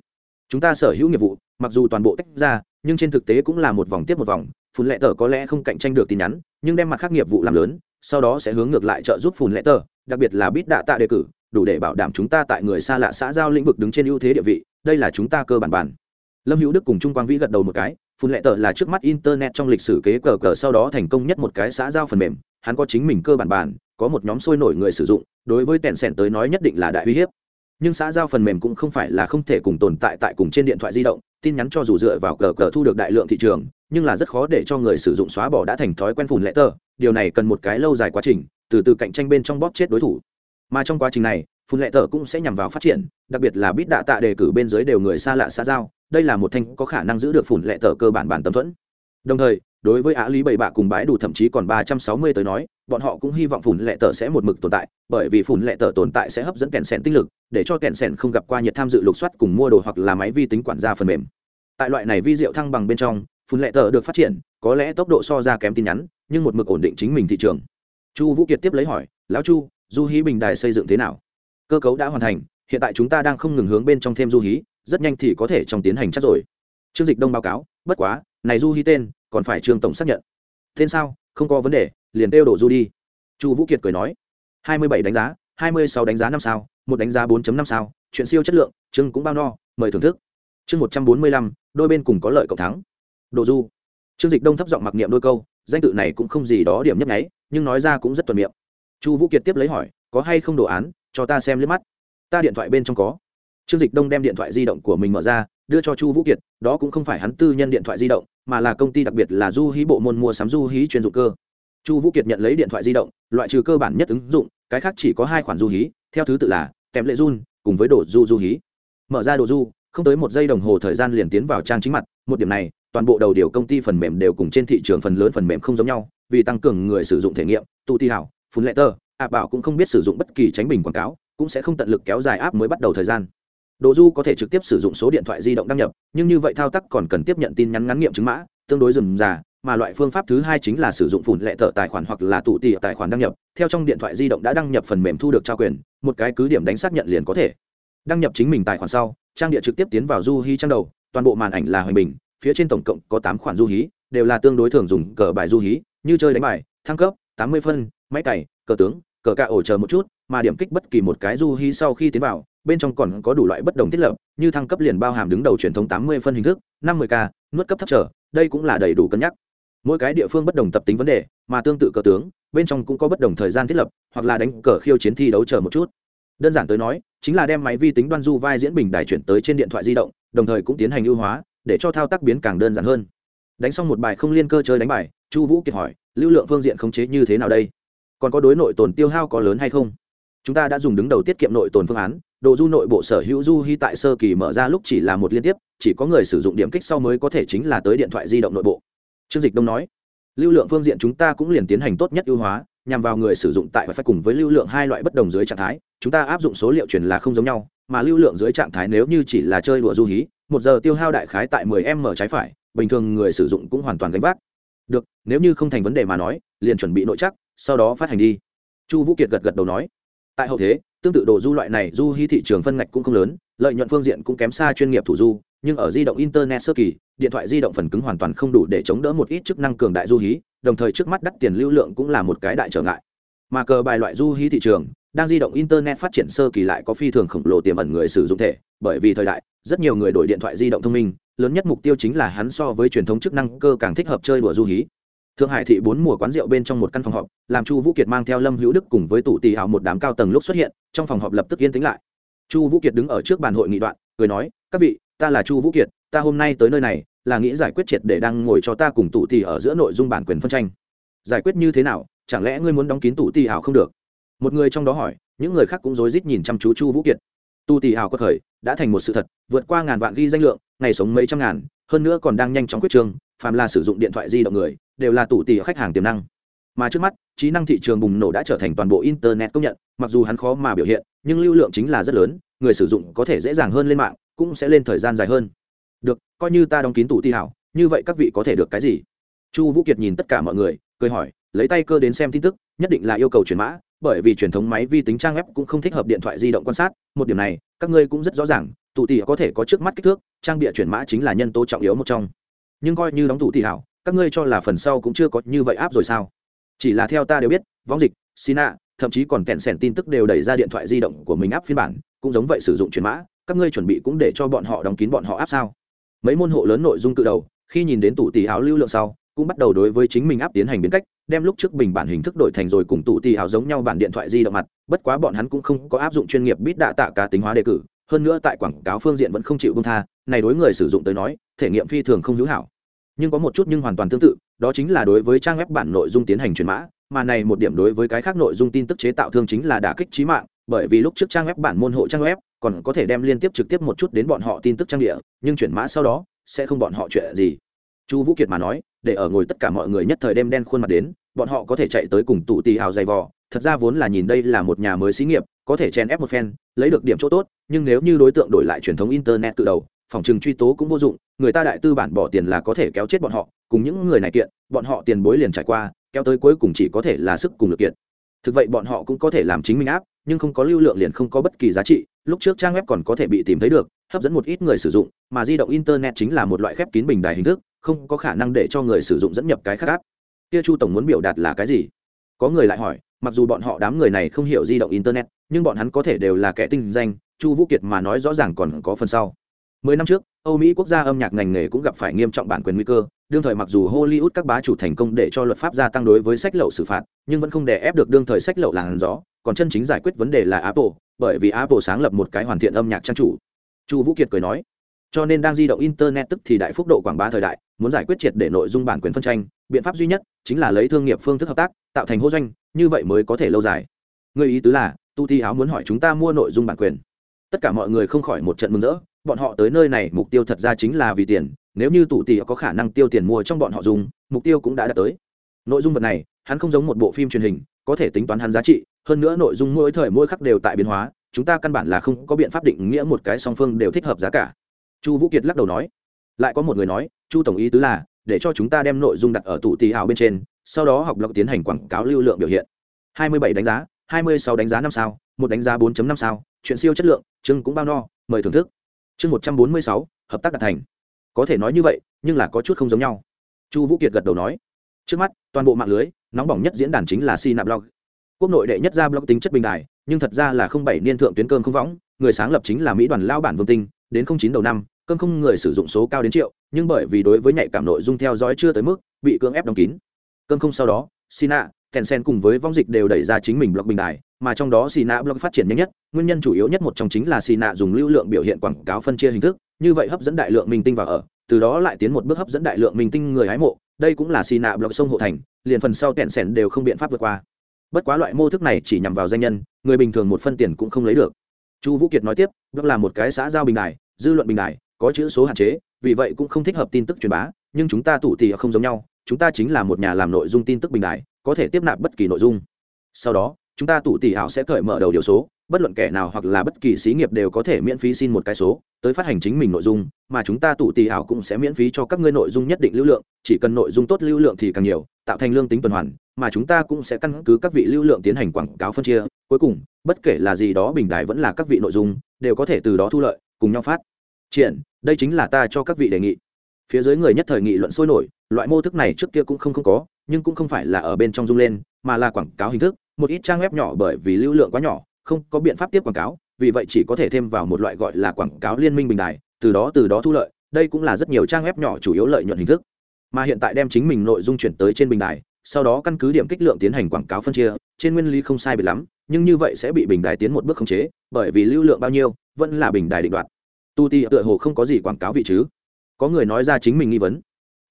Chúng ta sở hữu nghiệp vụ, mặc dù toàn bộ tách ra, nhưng trên thực tế cũng là một vòng tiếp một vòng. Phun lệ tờ có lẽ không cạnh tranh được tin nhắn, nhưng đem mặt khác nghiệp vụ làm lớn, sau đó sẽ hướng ngược lại trợ giúp phun lệ tờ, đặc biệt là bít đạ tạ đề cử, đủ để bảo đảm chúng ta tại người xa lạ xã giao lĩnh vực đứng trên ưu thế địa vị, đây là chúng ta cơ bản bản. Lâm hữu đức cùng trung quang vĩ gật đầu một cái phun lệ tờ là trước mắt internet trong lịch sử kế cờ cờ sau đó thành công nhất một cái xã giao phần mềm, hắn có chính mình cơ bản bản, có một nhóm sôi nổi người sử dụng, đối với tẹn sẻn tới nói nhất định là đại uy hiếp nhưng xã giao phần mềm cũng không phải là không thể cùng tồn tại tại cùng trên điện thoại di động, tin nhắn cho dù dựa vào cờ cờ thu được đại lượng thị trường, nhưng là rất khó để cho người sử dụng xóa bỏ đã thành thói quen phủn lệ tờ, điều này cần một cái lâu dài quá trình, từ từ cạnh tranh bên trong bóp chết đối thủ. Mà trong quá trình này, phùn lệ tờ cũng sẽ nhằm vào phát triển, đặc biệt là bít đạ tạ đề cử bên dưới đều người xa lạ xã giao, đây là một thanh có khả năng giữ được phùn lệ tờ cơ bản bản tâm thuẫn đồng thời, đối với á lý bảy bạ cùng bãi đủ thậm chí còn ba trăm sáu mươi tới nói, bọn họ cũng hy vọng phun lệ tờ sẽ một mực tồn tại, bởi vì phun lệ tờ tồn tại sẽ hấp dẫn kèn sèn tinh lực, để cho kèn sèn không gặp qua nhiệt tham dự lục soát cùng mua đồ hoặc là máy vi tính quản gia phần mềm. Tại loại này vi diệu thăng bằng bên trong phun lệ tờ được phát triển, có lẽ tốc độ so ra kém tin nhắn, nhưng một mực ổn định chính mình thị trường. Chu vũ kiệt tiếp lấy hỏi, lão chu, du hí bình đài xây dựng thế nào? Cơ cấu đã hoàn thành, hiện tại chúng ta đang không ngừng hướng bên trong thêm du hí, rất nhanh thì có thể trong tiến hành chắc rồi. Trương dịch đông báo cáo, bất quá, này du hí tên còn phải trương tổng xác nhận. Tên sao? Không có vấn đề, liền kêu đổ du đi. Chu vũ kiệt cười nói. Hai mươi bảy đánh giá, hai mươi sáu đánh giá năm sao, một đánh giá bốn năm sao, chuyện siêu chất lượng, chương cũng bao no, mời thưởng thức. Chương một trăm bốn mươi lăm, đôi bên cùng có lợi cộng thắng. Đồ du. Trương dịch đông thấp giọng mặc niệm đôi câu, danh tự này cũng không gì đó điểm nhấp nháy, nhưng nói ra cũng rất thuận miệng. Chu vũ kiệt tiếp lấy hỏi, có hay không đồ án, cho ta xem liếc mắt. Ta điện thoại bên trong có. Trương dịch đông đem điện thoại di động của mình mở ra đưa cho chu vũ kiệt, đó cũng không phải hắn tư nhân điện thoại di động, mà là công ty đặc biệt là du hí bộ môn mua sắm du hí chuyên dụng cơ. Chu vũ kiệt nhận lấy điện thoại di động, loại trừ cơ bản nhất ứng dụng, cái khác chỉ có hai khoản du hí, theo thứ tự là kèm lệ run, cùng với đồ du du hí. Mở ra đồ du, không tới một giây đồng hồ thời gian liền tiến vào trang chính mặt, một điểm này, toàn bộ đầu điều công ty phần mềm đều cùng trên thị trường phần lớn phần mềm không giống nhau, vì tăng cường người sử dụng thể nghiệm, tụ thi hảo phun lệ tơ ạ bảo cũng không biết sử dụng bất kỳ tránh bình quảng cáo, cũng sẽ không tận lực kéo dài áp mới bắt đầu thời gian đồ du có thể trực tiếp sử dụng số điện thoại di động đăng nhập, nhưng như vậy thao tác còn cần tiếp nhận tin nhắn ngắn nghiệm chứng mã, tương đối dườm già mà loại phương pháp thứ hai chính là sử dụng phủn lệ tờ tài khoản hoặc là tụ tỉ tài khoản đăng nhập. Theo trong điện thoại di động đã đăng nhập phần mềm thu được trao quyền, một cái cứ điểm đánh xác nhận liền có thể. Đăng nhập chính mình tài khoản sau, trang địa trực tiếp tiến vào du hí trang đầu, toàn bộ màn ảnh là hoành bình, phía trên tổng cộng có tám khoản du hí, đều là tương đối thường dùng cờ bài du hí, như chơi đánh bài, thăng cấp, tám mươi phân, máy cày, cờ tướng, cờ cạ ổ chờ một chút, mà điểm kích bất kỳ một cái du hí sau khi tiến vào bên trong còn có đủ loại bất đồng thiết lập, như thăng cấp liền bao hàm đứng đầu truyền thống tám mươi phân hình thức, năm mươi k, nuốt cấp thấp trở, đây cũng là đầy đủ cân nhắc. Mỗi cái địa phương bất đồng tập tính vấn đề, mà tương tự cờ tướng, bên trong cũng có bất đồng thời gian thiết lập, hoặc là đánh cờ khiêu chiến thi đấu chờ một chút. Đơn giản tới nói, chính là đem máy vi tính đoan du vai diễn bình đài chuyển tới trên điện thoại di động, đồng thời cũng tiến hành ưu hóa, để cho thao tác biến càng đơn giản hơn. Đánh xong một bài không liên cơ chơi đánh bài, chu vũ kiệt hỏi, lưu lượng phương diện khống chế như thế nào đây? Còn có đối nội tồn tiêu hao có lớn hay không? Chúng ta đã dùng đứng đầu tiết kiệm nội tồn phương án đồ du nội bộ sở hữu du hy tại sơ kỳ mở ra lúc chỉ là một liên tiếp, chỉ có người sử dụng điểm kích sau mới có thể chính là tới điện thoại di động nội bộ. Trương dịch đông nói, lưu lượng phương diện chúng ta cũng liền tiến hành tốt nhất ưu hóa, nhằm vào người sử dụng tại phải cùng với lưu lượng hai loại bất đồng dưới trạng thái, chúng ta áp dụng số liệu truyền là không giống nhau, mà lưu lượng dưới trạng thái nếu như chỉ là chơi đùa du hí một giờ tiêu hao đại khái tại 10 m trái phải, bình thường người sử dụng cũng hoàn toàn gánh vác. Được, nếu như không thành vấn đề mà nói, liền chuẩn bị nội chắc, sau đó phát hành đi. Chu vũ kiệt gật gật đầu nói, tại hậu thế tương tự đồ du loại này, du hy thị trường phân ngạch cũng không lớn, lợi nhuận phương diện cũng kém xa chuyên nghiệp thủ du, nhưng ở di động internet sơ kỳ, điện thoại di động phần cứng hoàn toàn không đủ để chống đỡ một ít chức năng cường đại du hí, đồng thời trước mắt đắt tiền lưu lượng cũng là một cái đại trở ngại. Mà cờ bài loại du hí thị trường, đang di động internet phát triển sơ kỳ lại có phi thường khổng lồ tiềm ẩn người sử dụng thể, bởi vì thời đại, rất nhiều người đổi điện thoại di động thông minh, lớn nhất mục tiêu chính là hắn so với truyền thống chức năng cơ càng thích hợp chơi đùa du hí. Thượng hải thị bốn mùa quán rượu bên trong một căn phòng họp, làm chu vũ kiệt mang theo lâm hữu đức cùng với tủ tì hào một đám cao tầng lúc xuất hiện trong phòng họp lập tức yên tĩnh lại. Chu vũ kiệt đứng ở trước bàn hội nghị đoạn, cười nói, các vị, ta là chu vũ kiệt, ta hôm nay tới nơi này, là nghĩ giải quyết triệt để đang ngồi cho ta cùng tụ tì ở giữa nội dung bản quyền phân tranh. Giải quyết như thế nào, chẳng lẽ ngươi muốn đóng kín tụ tì ảo không được? Một người trong đó hỏi, những người khác cũng rối rít nhìn chăm chú chu vũ kiệt. Tu tì ảo có khởi, đã thành một sự thật, vượt qua ngàn vạn ghi danh lượng, ngày sống mấy trăm ngàn, hơn nữa còn đang nhanh chóng quyết trương phàm là sử dụng điện thoại di động người, đều là tụ tỷ khách hàng tiềm năng mà trước mắt, trí năng thị trường bùng nổ đã trở thành toàn bộ internet công nhận, mặc dù hắn khó mà biểu hiện, nhưng lưu lượng chính là rất lớn, người sử dụng có thể dễ dàng hơn lên mạng, cũng sẽ lên thời gian dài hơn. Được, coi như ta đóng kín tủ ti hảo, như vậy các vị có thể được cái gì? Chu vũ kiệt nhìn tất cả mọi người, cười hỏi, lấy tay cơ đến xem tin tức, nhất định là yêu cầu chuyển mã, bởi vì truyền thống máy vi tính trang web cũng không thích hợp điện thoại di động quan sát, một điểm này, các ngươi cũng rất rõ ràng, tủ tỷ có thể có trước mắt kích thước, trang bịa chuyển mã chính là nhân tố trọng yếu một trong. Nhưng coi như đóng tủ tỷ hảo, các ngươi cho là phần sau cũng chưa có như vậy áp rồi sao? Chỉ là theo ta đều biết, võng dịch, sina, thậm chí còn kẹn sẻn tin tức đều đẩy ra điện thoại di động của mình áp phiên bản, cũng giống vậy sử dụng chuyển mã, các ngươi chuẩn bị cũng để cho bọn họ đóng kín bọn họ áp sao? Mấy môn hộ lớn nội dung cự đầu, khi nhìn đến tủ tỷ áo lưu lượng sau, cũng bắt đầu đối với chính mình áp tiến hành biến cách, đem lúc trước bình bản hình thức đổi thành rồi cùng tủ tỷ áo giống nhau bản điện thoại di động mặt, bất quá bọn hắn cũng không có áp dụng chuyên nghiệp bít đạ tạ cá tính hóa đề cử, hơn nữa tại quảng cáo phương diện vẫn không chịu bông tha, này đối người sử dụng tới nói, thể nghiệm phi thường không hữu hảo nhưng có một chút nhưng hoàn toàn tương tự, đó chính là đối với trang web bản nội dung tiến hành truyền mã, mà này một điểm đối với cái khác nội dung tin tức chế tạo thương chính là đả kích trí mạng, bởi vì lúc trước trang web bản môn hộ trang web, còn có thể đem liên tiếp trực tiếp một chút đến bọn họ tin tức trang địa, nhưng chuyển mã sau đó, sẽ không bọn họ chuyện gì. Chu vũ kiệt mà nói, để ở ngồi tất cả mọi người nhất thời đem đen khuôn mặt đến, bọn họ có thể chạy tới cùng tụ tì hào dày vò, thật ra vốn là nhìn đây là một nhà mới xí nghiệp, có thể chen ép một phen, lấy được điểm chỗ tốt, nhưng nếu như đối tượng đổi lại truyền thống internet từ đầu phòng trừng truy tố cũng vô dụng, người ta đại tư bản bỏ tiền là có thể kéo chết bọn họ, cùng những người này kiện, bọn họ tiền bối liền trải qua, kéo tới cuối cùng chỉ có thể là sức cùng lực kiện. Thực vậy bọn họ cũng có thể làm chính mình áp, nhưng không có lưu lượng liền không có bất kỳ giá trị, lúc trước trang web còn có thể bị tìm thấy được, hấp dẫn một ít người sử dụng, mà di động internet chính là một loại khép kín bình đài hình thức, không có khả năng để cho người sử dụng dẫn nhập cái khác áp. Kia chu tổng muốn biểu đạt là cái gì? Có người lại hỏi, mặc dù bọn họ đám người này không hiểu di động internet, nhưng bọn hắn có thể đều là kẻ tinh danh, chu vũ kiệt mà nói rõ ràng còn có phần sau mười năm trước, âu mỹ quốc gia âm nhạc ngành nghề cũng gặp phải nghiêm trọng bản quyền nguy cơ. Đương thời mặc dù hollywood các bá chủ thành công để cho luật pháp gia tăng đối với sách lậu xử phạt, nhưng vẫn không để ép được đương thời sách lậu làn gió. Còn chân chính giải quyết vấn đề là apple, bởi vì apple sáng lập một cái hoàn thiện âm nhạc trang chủ. Chu vũ kiệt cười nói, cho nên đang di động internet tức thì đại phúc độ quảng bá thời đại, muốn giải quyết triệt để nội dung bản quyền phân tranh, biện pháp duy nhất chính là lấy thương nghiệp phương thức hợp tác, tạo thành hô doanh, như vậy mới có thể lâu dài. Người ý tứ là, tu thi áo muốn hỏi chúng ta mua nội dung bản quyền. Tất cả mọi người không khỏi một trận mừng rỡ bọn họ tới nơi này mục tiêu thật ra chính là vì tiền, nếu như tụ tỷ có khả năng tiêu tiền mua trong bọn họ dùng, mục tiêu cũng đã đạt tới. Nội dung vật này, hắn không giống một bộ phim truyền hình, có thể tính toán hắn giá trị, hơn nữa nội dung mỗi thời mỗi khắc đều tại biến hóa, chúng ta căn bản là không có biện pháp định nghĩa một cái song phương đều thích hợp giá cả. Chu vũ kiệt lắc đầu nói, lại có một người nói, chu tổng ý tứ là, để cho chúng ta đem nội dung đặt ở tụ tỷ ảo bên trên, sau đó học lọc tiến hành quảng cáo lưu lượng biểu hiện. 27 đánh giá 26 đánh giá năm sao, một đánh giá 4.5 sao, chuyện siêu chất lượng chưng cũng bao no, mời thưởng thức chương 146, hợp tác đạt thành. Có thể nói như vậy nhưng là có chút không giống nhau. Chu vũ kiệt gật đầu nói trước mắt toàn bộ mạng lưới nóng bỏng nhất diễn đàn chính là sinablog quốc nội đệ nhất ra blog tính chất bình đài nhưng thật ra là không bảy niên thượng tuyến cơm không võng người sáng lập chính là mỹ đoàn lao bản vương tinh đến không chín đầu năm cơm không người sử dụng số cao đến triệu nhưng bởi vì đối với nhạy cảm nội dung theo dõi chưa tới mức bị cưỡng ép đóng kín. Cơm không sau đó sina Tencent cùng với vong dịch đều đẩy ra chính mình blog bình đài, mà trong đó Sina blog phát triển nhanh nhất, nguyên nhân chủ yếu nhất một trong chính là Sina dùng lưu lượng biểu hiện quảng cáo phân chia hình thức, như vậy hấp dẫn đại lượng minh tinh vào ở, từ đó lại tiến một bước hấp dẫn đại lượng minh tinh người hái mộ, đây cũng là Sina blog sông hộ thành, liền phần sau Tencent đều không biện pháp vượt qua. Bất quá loại mô thức này chỉ nhằm vào danh nhân, người bình thường một phân tiền cũng không lấy được. Chu Vũ Kiệt nói tiếp, blog là một cái xã giao bình đài, dư luận bình đài, có chữ số hạn chế, vì vậy cũng không thích hợp tin tức truyền bá, nhưng chúng ta tụ thì không giống nhau, chúng ta chính là một nhà làm nội dung tin tức bình đại có thể tiếp nạp bất kỳ nội dung. Sau đó chúng ta tụ tỷ ảo sẽ cởi mở đầu điều số bất luận kẻ nào hoặc là bất kỳ xí nghiệp đều có thể miễn phí xin một cái số tới phát hành chính mình nội dung mà chúng ta tụ tỷ ảo cũng sẽ miễn phí cho các ngươi nội dung nhất định lưu lượng chỉ cần nội dung tốt lưu lượng thì càng nhiều tạo thành lương tính tuần hoàn mà chúng ta cũng sẽ căn cứ các vị lưu lượng tiến hành quảng cáo phân chia. Cuối cùng bất kể là gì đó bình đại vẫn là các vị nội dung đều có thể từ đó thu lợi cùng nhau phát. Triển đây chính là ta cho các vị đề nghị. Phía dưới người nhất thời nghị luận sôi nổi loại mô thức này trước kia cũng không, không có nhưng cũng không phải là ở bên trong dung lên, mà là quảng cáo hình thức, một ít trang web nhỏ bởi vì lưu lượng quá nhỏ, không có biện pháp tiếp quảng cáo, vì vậy chỉ có thể thêm vào một loại gọi là quảng cáo liên minh bình đài, từ đó từ đó thu lợi, đây cũng là rất nhiều trang web nhỏ chủ yếu lợi nhuận hình thức. Mà hiện tại đem chính mình nội dung chuyển tới trên bình đài, sau đó căn cứ điểm kích lượng tiến hành quảng cáo phân chia, trên nguyên lý không sai biệt lắm, nhưng như vậy sẽ bị bình đài tiến một bước khống chế, bởi vì lưu lượng bao nhiêu, vẫn là bình đài định đoạt. Tu ti tựa hồ không có gì quảng cáo vị chứ? Có người nói ra chính mình nghi vấn.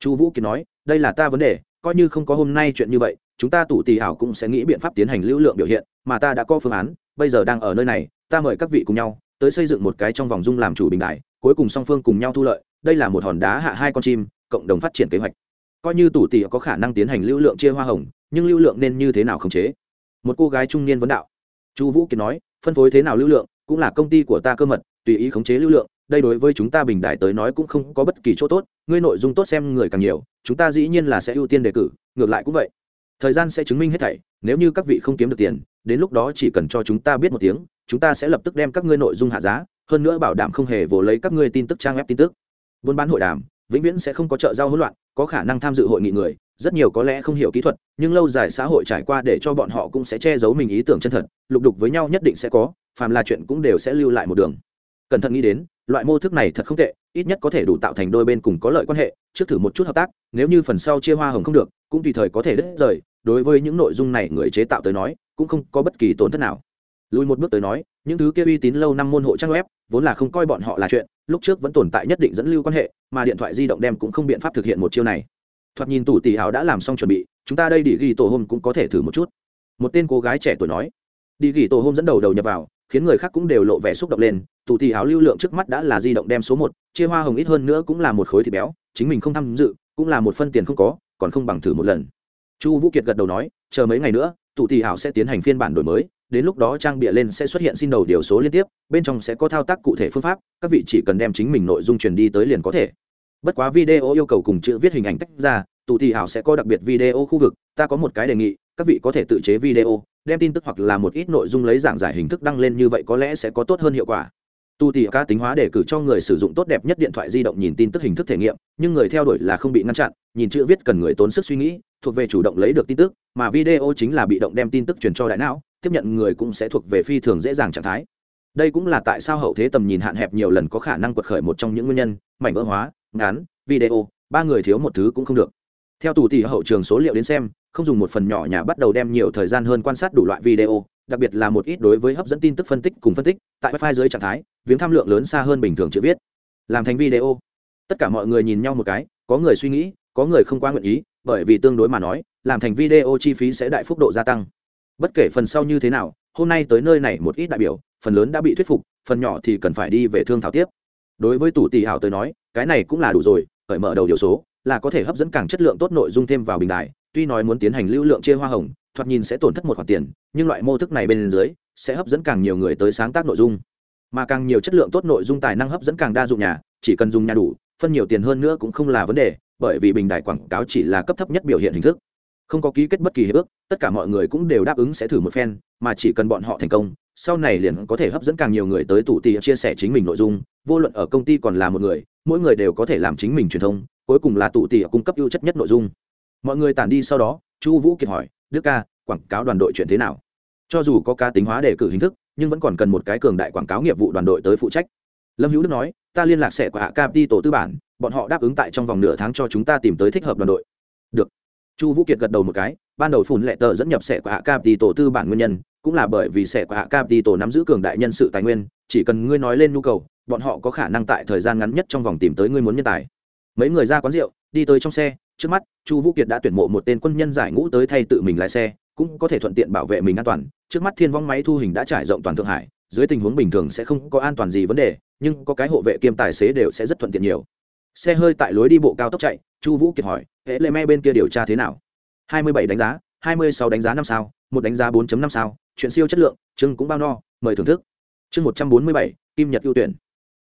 Chu vũ kiệt nói, đây là ta vấn đề coi như không có hôm nay chuyện như vậy, chúng ta tủ tì hảo cũng sẽ nghĩ biện pháp tiến hành lưu lượng biểu hiện, mà ta đã có phương án, bây giờ đang ở nơi này, ta mời các vị cùng nhau, tới xây dựng một cái trong vòng dung làm chủ bình đại cuối cùng song phương cùng nhau thu lợi, đây là một hòn đá hạ hai con chim, cộng đồng phát triển kế hoạch. Coi như tủ tỷ có khả năng tiến hành lưu lượng chia hoa hồng, nhưng lưu lượng nên như thế nào khống chế? Một cô gái trung niên vấn đạo. Chu vũ kiệt nói, phân phối thế nào lưu lượng, cũng là công ty của ta cơ mật, tùy ý khống chế lưu lượng đây đối với chúng ta bình đại tới nói cũng không có bất kỳ chỗ tốt, ngươi nội dung tốt xem người càng nhiều, chúng ta dĩ nhiên là sẽ ưu tiên đề cử, ngược lại cũng vậy. Thời gian sẽ chứng minh hết thảy, nếu như các vị không kiếm được tiền, đến lúc đó chỉ cần cho chúng ta biết một tiếng, chúng ta sẽ lập tức đem các ngươi nội dung hạ giá, hơn nữa bảo đảm không hề vồ lấy các ngươi tin tức trang web tin tức. Buôn bán hội đàm, vĩnh viễn sẽ không có trợ giao hỗn loạn, có khả năng tham dự hội nghị người, rất nhiều có lẽ không hiểu kỹ thuật, nhưng lâu dài xã hội trải qua để cho bọn họ cũng sẽ che giấu mình ý tưởng chân thật, lục đục với nhau nhất định sẽ có, phàm là chuyện cũng đều sẽ lưu lại một đường. Cẩn thận nghĩ đến loại mô thức này thật không tệ, ít nhất có thể đủ tạo thành đôi bên cùng có lợi quan hệ, trước thử một chút hợp tác, nếu như phần sau chia hoa hồng không được, cũng tùy thời có thể đứt rời, đối với những nội dung này người chế tạo tới nói, cũng không có bất kỳ tổn thất nào. Lùi một bước tới nói, những thứ kia uy tín lâu năm môn hộ trang web, vốn là không coi bọn họ là chuyện, lúc trước vẫn tồn tại nhất định dẫn lưu quan hệ, mà điện thoại di động đem cũng không biện pháp thực hiện một chiêu này. Thoạt nhìn tủ tỷ hào đã làm xong chuẩn bị, chúng ta đây đi ghi tổ hôm cũng có thể thử một chút. Một tên cô gái trẻ tuổi nói. Đi ghi tổ hôm dẫn đầu đầu nhập vào khiến người khác cũng đều lộ vẻ xúc động lên, tù thì hào lưu lượng trước mắt đã là di động đem số một, chia hoa hồng ít hơn nữa cũng là một khối thịt béo, chính mình không tham dự, cũng là một phân tiền không có, còn không bằng thử một lần. Chu vũ kiệt gật đầu nói, chờ mấy ngày nữa, tù thì hảo sẽ tiến hành phiên bản đổi mới, đến lúc đó trang bịa lên sẽ xuất hiện xin đầu điều số liên tiếp, bên trong sẽ có thao tác cụ thể phương pháp, các vị chỉ cần đem chính mình nội dung truyền đi tới liền có thể. Bất quá video yêu cầu cùng chữ viết hình ảnh tách ra, tù thì hảo sẽ có đặc biệt video khu vực, ta có một cái đề nghị, các vị có thể tự chế video đem tin tức hoặc là một ít nội dung lấy giảng giải hình thức đăng lên như vậy có lẽ sẽ có tốt hơn hiệu quả. Tu tỉ ca tính hóa để cử cho người sử dụng tốt đẹp nhất điện thoại di động nhìn tin tức hình thức thể nghiệm, nhưng người theo đuổi là không bị ngăn chặn, nhìn chữ viết cần người tốn sức suy nghĩ, thuộc về chủ động lấy được tin tức, mà video chính là bị động đem tin tức truyền cho đại não, tiếp nhận người cũng sẽ thuộc về phi thường dễ dàng trạng thái. Đây cũng là tại sao hậu thế tầm nhìn hạn hẹp nhiều lần có khả năng quật khởi một trong những nguyên nhân, mảnh vỡ hóa, ngắn, video, ba người thiếu một thứ cũng không được. Theo tù tỉ hậu trường số liệu đến xem không dùng một phần nhỏ nhà bắt đầu đem nhiều thời gian hơn quan sát đủ loại video, đặc biệt là một ít đối với hấp dẫn tin tức phân tích cùng phân tích, tại wifi dưới trạng thái, viếng tham lượng lớn xa hơn bình thường chữ viết. Làm thành video. Tất cả mọi người nhìn nhau một cái, có người suy nghĩ, có người không quá nguyện ý, bởi vì tương đối mà nói, làm thành video chi phí sẽ đại phúc độ gia tăng. Bất kể phần sau như thế nào, hôm nay tới nơi này một ít đại biểu, phần lớn đã bị thuyết phục, phần nhỏ thì cần phải đi về thương thảo tiếp. Đối với tủ tỷ hảo tới nói, cái này cũng là đủ rồi khởi mở đầu điều số, là có thể hấp dẫn càng chất lượng tốt nội dung thêm vào bình đại tuy nói muốn tiến hành lưu lượng chia hoa hồng, thoạt nhìn sẽ tổn thất một khoản tiền, nhưng loại mô thức này bên dưới sẽ hấp dẫn càng nhiều người tới sáng tác nội dung. Mà càng nhiều chất lượng tốt nội dung tài năng hấp dẫn càng đa dụng nhà, chỉ cần dùng nhà đủ, phân nhiều tiền hơn nữa cũng không là vấn đề, bởi vì bình đại quảng cáo chỉ là cấp thấp nhất biểu hiện hình thức. Không có ký kết bất kỳ hiệp ước, tất cả mọi người cũng đều đáp ứng sẽ thử một phen, mà chỉ cần bọn họ thành công, sau này liền có thể hấp dẫn càng nhiều người tới tủ tì chia sẻ chính mình nội dung, vô luận ở công ty còn là một người, mỗi người đều có thể làm chính mình truyền thông, cuối cùng là tụ tì cung cấp ưu chất nhất nội dung mọi người tản đi sau đó, chu vũ kiệt hỏi, đức ca, quảng cáo đoàn đội chuyện thế nào? Cho dù có ca tính hóa đề cử hình thức, nhưng vẫn còn cần một cái cường đại quảng cáo nghiệp vụ đoàn đội tới phụ trách. Lâm hữu đức nói, ta liên lạc sẽ của hạ cap đi tổ tư bản, bọn họ đáp ứng tại trong vòng nửa tháng cho chúng ta tìm tới thích hợp đoàn đội. Được. Chu vũ kiệt gật đầu một cái, ban đầu phùn lệ tờ dẫn nhập sẽ của hạ cap đi tổ tư bản nguyên nhân, cũng là bởi vì sẽ của hạ cap đi tổ nắm giữ cường đại nhân sự tài nguyên, chỉ cần ngươi nói lên nhu cầu, bọn họ có khả năng tại thời gian ngắn nhất trong vòng tìm tới ngươi muốn nhân tài. Mấy người ra quán rượu, đi tới trong xe trước mắt, chu vũ kiệt đã tuyển mộ một tên quân nhân giải ngũ tới thay tự mình lái xe, cũng có thể thuận tiện bảo vệ mình an toàn. Trước mắt thiên vong máy thu hình đã trải rộng toàn thượng hải, dưới tình huống bình thường sẽ không có an toàn gì vấn đề, nhưng có cái hộ vệ kiêm tài xế đều sẽ rất thuận tiện nhiều. Xe hơi tại lối đi bộ cao tốc chạy, chu vũ kiệt hỏi hệ lệ me bên kia điều tra thế nào? Hai mươi bảy đánh giá, hai mươi sáu đánh giá năm sao, một đánh giá 4 năm sao, chuyện siêu chất lượng chưng cũng bao no, mời thưởng thức. Chương một trăm bốn mươi bảy, kim nhật ưu tuyển.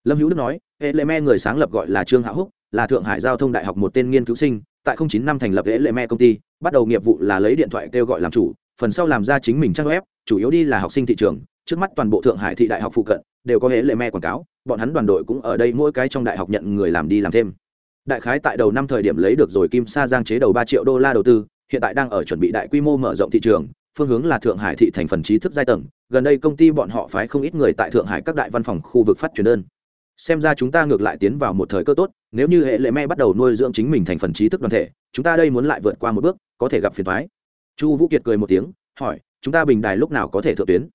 Lâm hữu đức nói hệ lệ me người sáng lập gọi là trương hạ húc, là thượng hải giao thông đại học một tên nghiên cứu sinh tại không chín năm thành lập hệ lệ me công ty, bắt đầu nghiệp vụ là lấy điện thoại kêu gọi làm chủ, phần sau làm ra chính mình trang web, chủ yếu đi là học sinh thị trường, trước mắt toàn bộ thượng hải thị đại học phụ cận đều có hệ lệ me quảng cáo, bọn hắn đoàn đội cũng ở đây mỗi cái trong đại học nhận người làm đi làm thêm. Đại khái tại đầu năm thời điểm lấy được rồi kim sa giang chế đầu ba triệu đô la đầu tư, hiện tại đang ở chuẩn bị đại quy mô mở rộng thị trường, phương hướng là thượng hải thị thành phần trí thức giai tầng, gần đây công ty bọn họ phái không ít người tại thượng hải các đại văn phòng khu vực phát triển đơn xem ra chúng ta ngược lại tiến vào một thời cơ tốt, nếu như hệ lệ me bắt đầu nuôi dưỡng chính mình thành phần trí thức đoàn thể, chúng ta đây muốn lại vượt qua một bước, có thể gặp phiền thoái chu vũ kiệt cười một tiếng, hỏi, chúng ta bình đài lúc nào có thể thượng tuyến?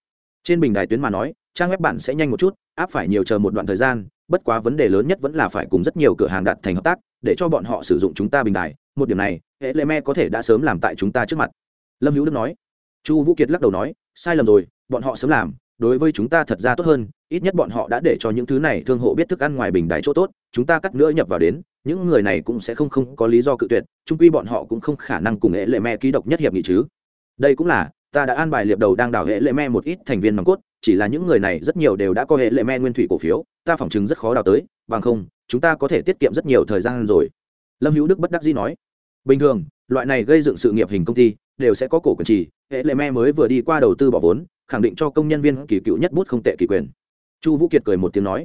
Trên bình đài tuyến mà nói, trang web bạn sẽ nhanh một chút áp phải nhiều chờ một đoạn thời gian, bất quá vấn đề lớn nhất vẫn là phải cùng rất nhiều cửa hàng đặt thành hợp tác, để cho bọn họ sử dụng chúng ta bình đài. Một điểm này, hệ lệ me có thể đã sớm làm tại chúng ta trước mặt. Lâm hữu đức nói. Chu vũ kiệt lắc đầu nói, sai lầm rồi, bọn họ sớm làm đối với chúng ta thật ra tốt hơn, ít nhất bọn họ đã để cho những thứ này thương hộ biết thức ăn ngoài bình đài chỗ tốt, chúng ta cắt nữa nhập vào đến, những người này cũng sẽ không không có lý do cự tuyệt trung quy bọn họ cũng không khả năng cùng hệ lệ me ký độc nhất hiệp nghị chứ. Đây cũng là, ta đã an bài liệp đầu đang đảo hệ lệ me một ít thành viên nòng cốt, chỉ là những người này rất nhiều đều đã có hệ lệ me nguyên thủy cổ phiếu, ta phỏng chứng rất khó đào tới, bằng không, chúng ta có thể tiết kiệm rất nhiều thời gian rồi. Lâm hữu đức bất đắc dĩ nói. Bình thường, loại này gây dựng sự nghiệp hình công ty đều sẽ có cổ quyền trì. Hệ lệ me mới vừa đi qua đầu tư bỏ vốn, khẳng định cho công nhân viên kỳ cựu nhất bút không tệ kỳ quyền. Chu vũ kiệt cười một tiếng nói,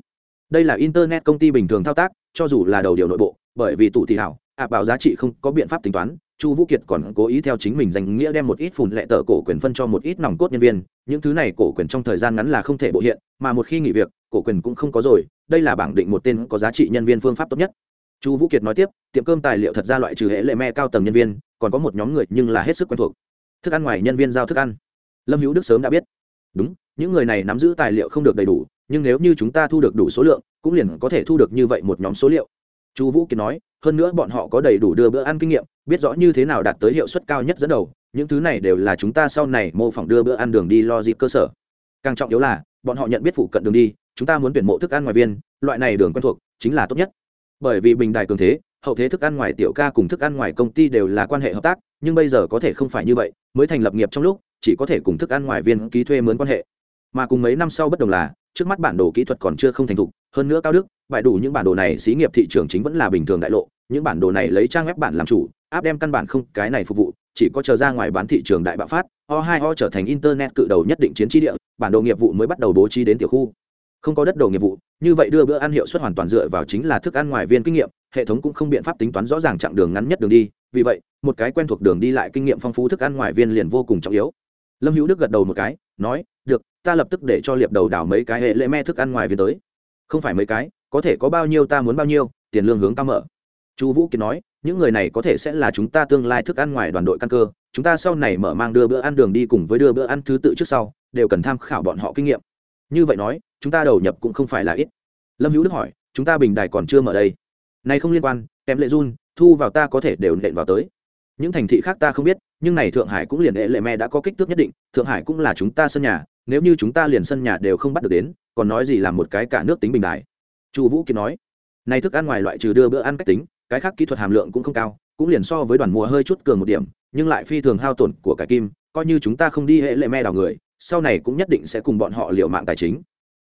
đây là internet công ty bình thường thao tác, cho dù là đầu điều nội bộ, bởi vì tụ thị hảo, ạ bảo giá trị không có biện pháp tính toán, chu vũ kiệt còn cố ý theo chính mình danh nghĩa đem một ít phùn lệ tờ cổ quyền phân cho một ít nòng cốt nhân viên, những thứ này cổ quyền trong thời gian ngắn là không thể bộ hiện, mà một khi nghỉ việc, cổ quyền cũng không có rồi, đây là bảng định một tên có giá trị nhân viên phương pháp tốt nhất chu vũ kiệt nói tiếp, tiệm cơm tài liệu thật ra loại trừ hệ lệ me cao tầng nhân viên, còn có một nhóm người nhưng là hết sức quen thuộc. Thức ăn ngoài nhân viên giao thức ăn. Lâm hữu đức sớm đã biết. Đúng, những người này nắm giữ tài liệu không được đầy đủ, nhưng nếu như chúng ta thu được đủ số lượng, cũng liền có thể thu được như vậy một nhóm số liệu. Chu vũ kiệt nói, hơn nữa bọn họ có đầy đủ đưa bữa ăn kinh nghiệm, biết rõ như thế nào đạt tới hiệu suất cao nhất dẫn đầu, những thứ này đều là chúng ta sau này mô phỏng đưa bữa ăn đường đi lo dịp cơ sở. Càng trọng yếu là, bọn họ nhận biết phụ cận đường đi, chúng ta muốn tuyển mộ thức ăn ngoài viên, loại này đường quen thuộc, chính là tốt nhất bởi vì bình đài cường thế, hậu thế thức ăn ngoài tiểu ca cùng thức ăn ngoài công ty đều là quan hệ hợp tác, nhưng bây giờ có thể không phải như vậy, mới thành lập nghiệp trong lúc, chỉ có thể cùng thức ăn ngoài viên ký thuê mướn quan hệ. Mà cùng mấy năm sau bất đồng là, trước mắt bản đồ kỹ thuật còn chưa không thành thục, hơn nữa cao đức bại đủ những bản đồ này xí nghiệp thị trường chính vẫn là bình thường đại lộ, những bản đồ này lấy trang web bản làm chủ áp đem căn bản không cái này phục vụ, chỉ có chờ ra ngoài bán thị trường đại bạo phát, o hai o trở thành internet cự đầu nhất định chiến trí địa, bản đồ nghiệp vụ mới bắt đầu bố trí đến tiểu khu không có đất đồ nghiệp vụ, như vậy đưa bữa ăn hiệu suất hoàn toàn dựa vào chính là thức ăn ngoài viên kinh nghiệm, hệ thống cũng không biện pháp tính toán rõ ràng chặng đường ngắn nhất đường đi, vì vậy, một cái quen thuộc đường đi lại kinh nghiệm phong phú thức ăn ngoài viên liền vô cùng trọng yếu. Lâm hữu đức gật đầu một cái, nói, được, ta lập tức để cho liệp đầu đảo mấy cái hệ lệ me thức ăn ngoài viên tới. Không phải mấy cái, có thể có bao nhiêu ta muốn bao nhiêu, tiền lương hướng ta mở. Chu vũ kiệt nói, những người này có thể sẽ là chúng ta tương lai thức ăn ngoài đoàn đội căn cơ, chúng ta sau này mở mang đưa bữa ăn đường đi cùng với đưa bữa ăn thứ tự trước sau, đều cần tham khảo bọn họ kinh nghiệm như vậy nói, chúng ta đầu nhập cũng không phải là ít. Lâm hữu đức hỏi, chúng ta bình đài còn chưa mở đây. Này không liên quan, kém lệ run, thu vào ta có thể đều nện vào tới. Những thành thị khác ta không biết, nhưng này thượng hải cũng liền hệ lệ me đã có kích thước nhất định, thượng hải cũng là chúng ta sân nhà, nếu như chúng ta liền sân nhà đều không bắt được đến, còn nói gì là một cái cả nước tính bình đài. Chu vũ kiệt nói, này thức ăn ngoài loại trừ đưa bữa ăn cách tính, cái khác kỹ thuật hàm lượng cũng không cao, cũng liền so với đoàn mùa hơi chút cường một điểm, nhưng lại phi thường hao tổn của cải kim, coi như chúng ta không đi hệ lệ me đào người sau này cũng nhất định sẽ cùng bọn họ liệu mạng tài chính.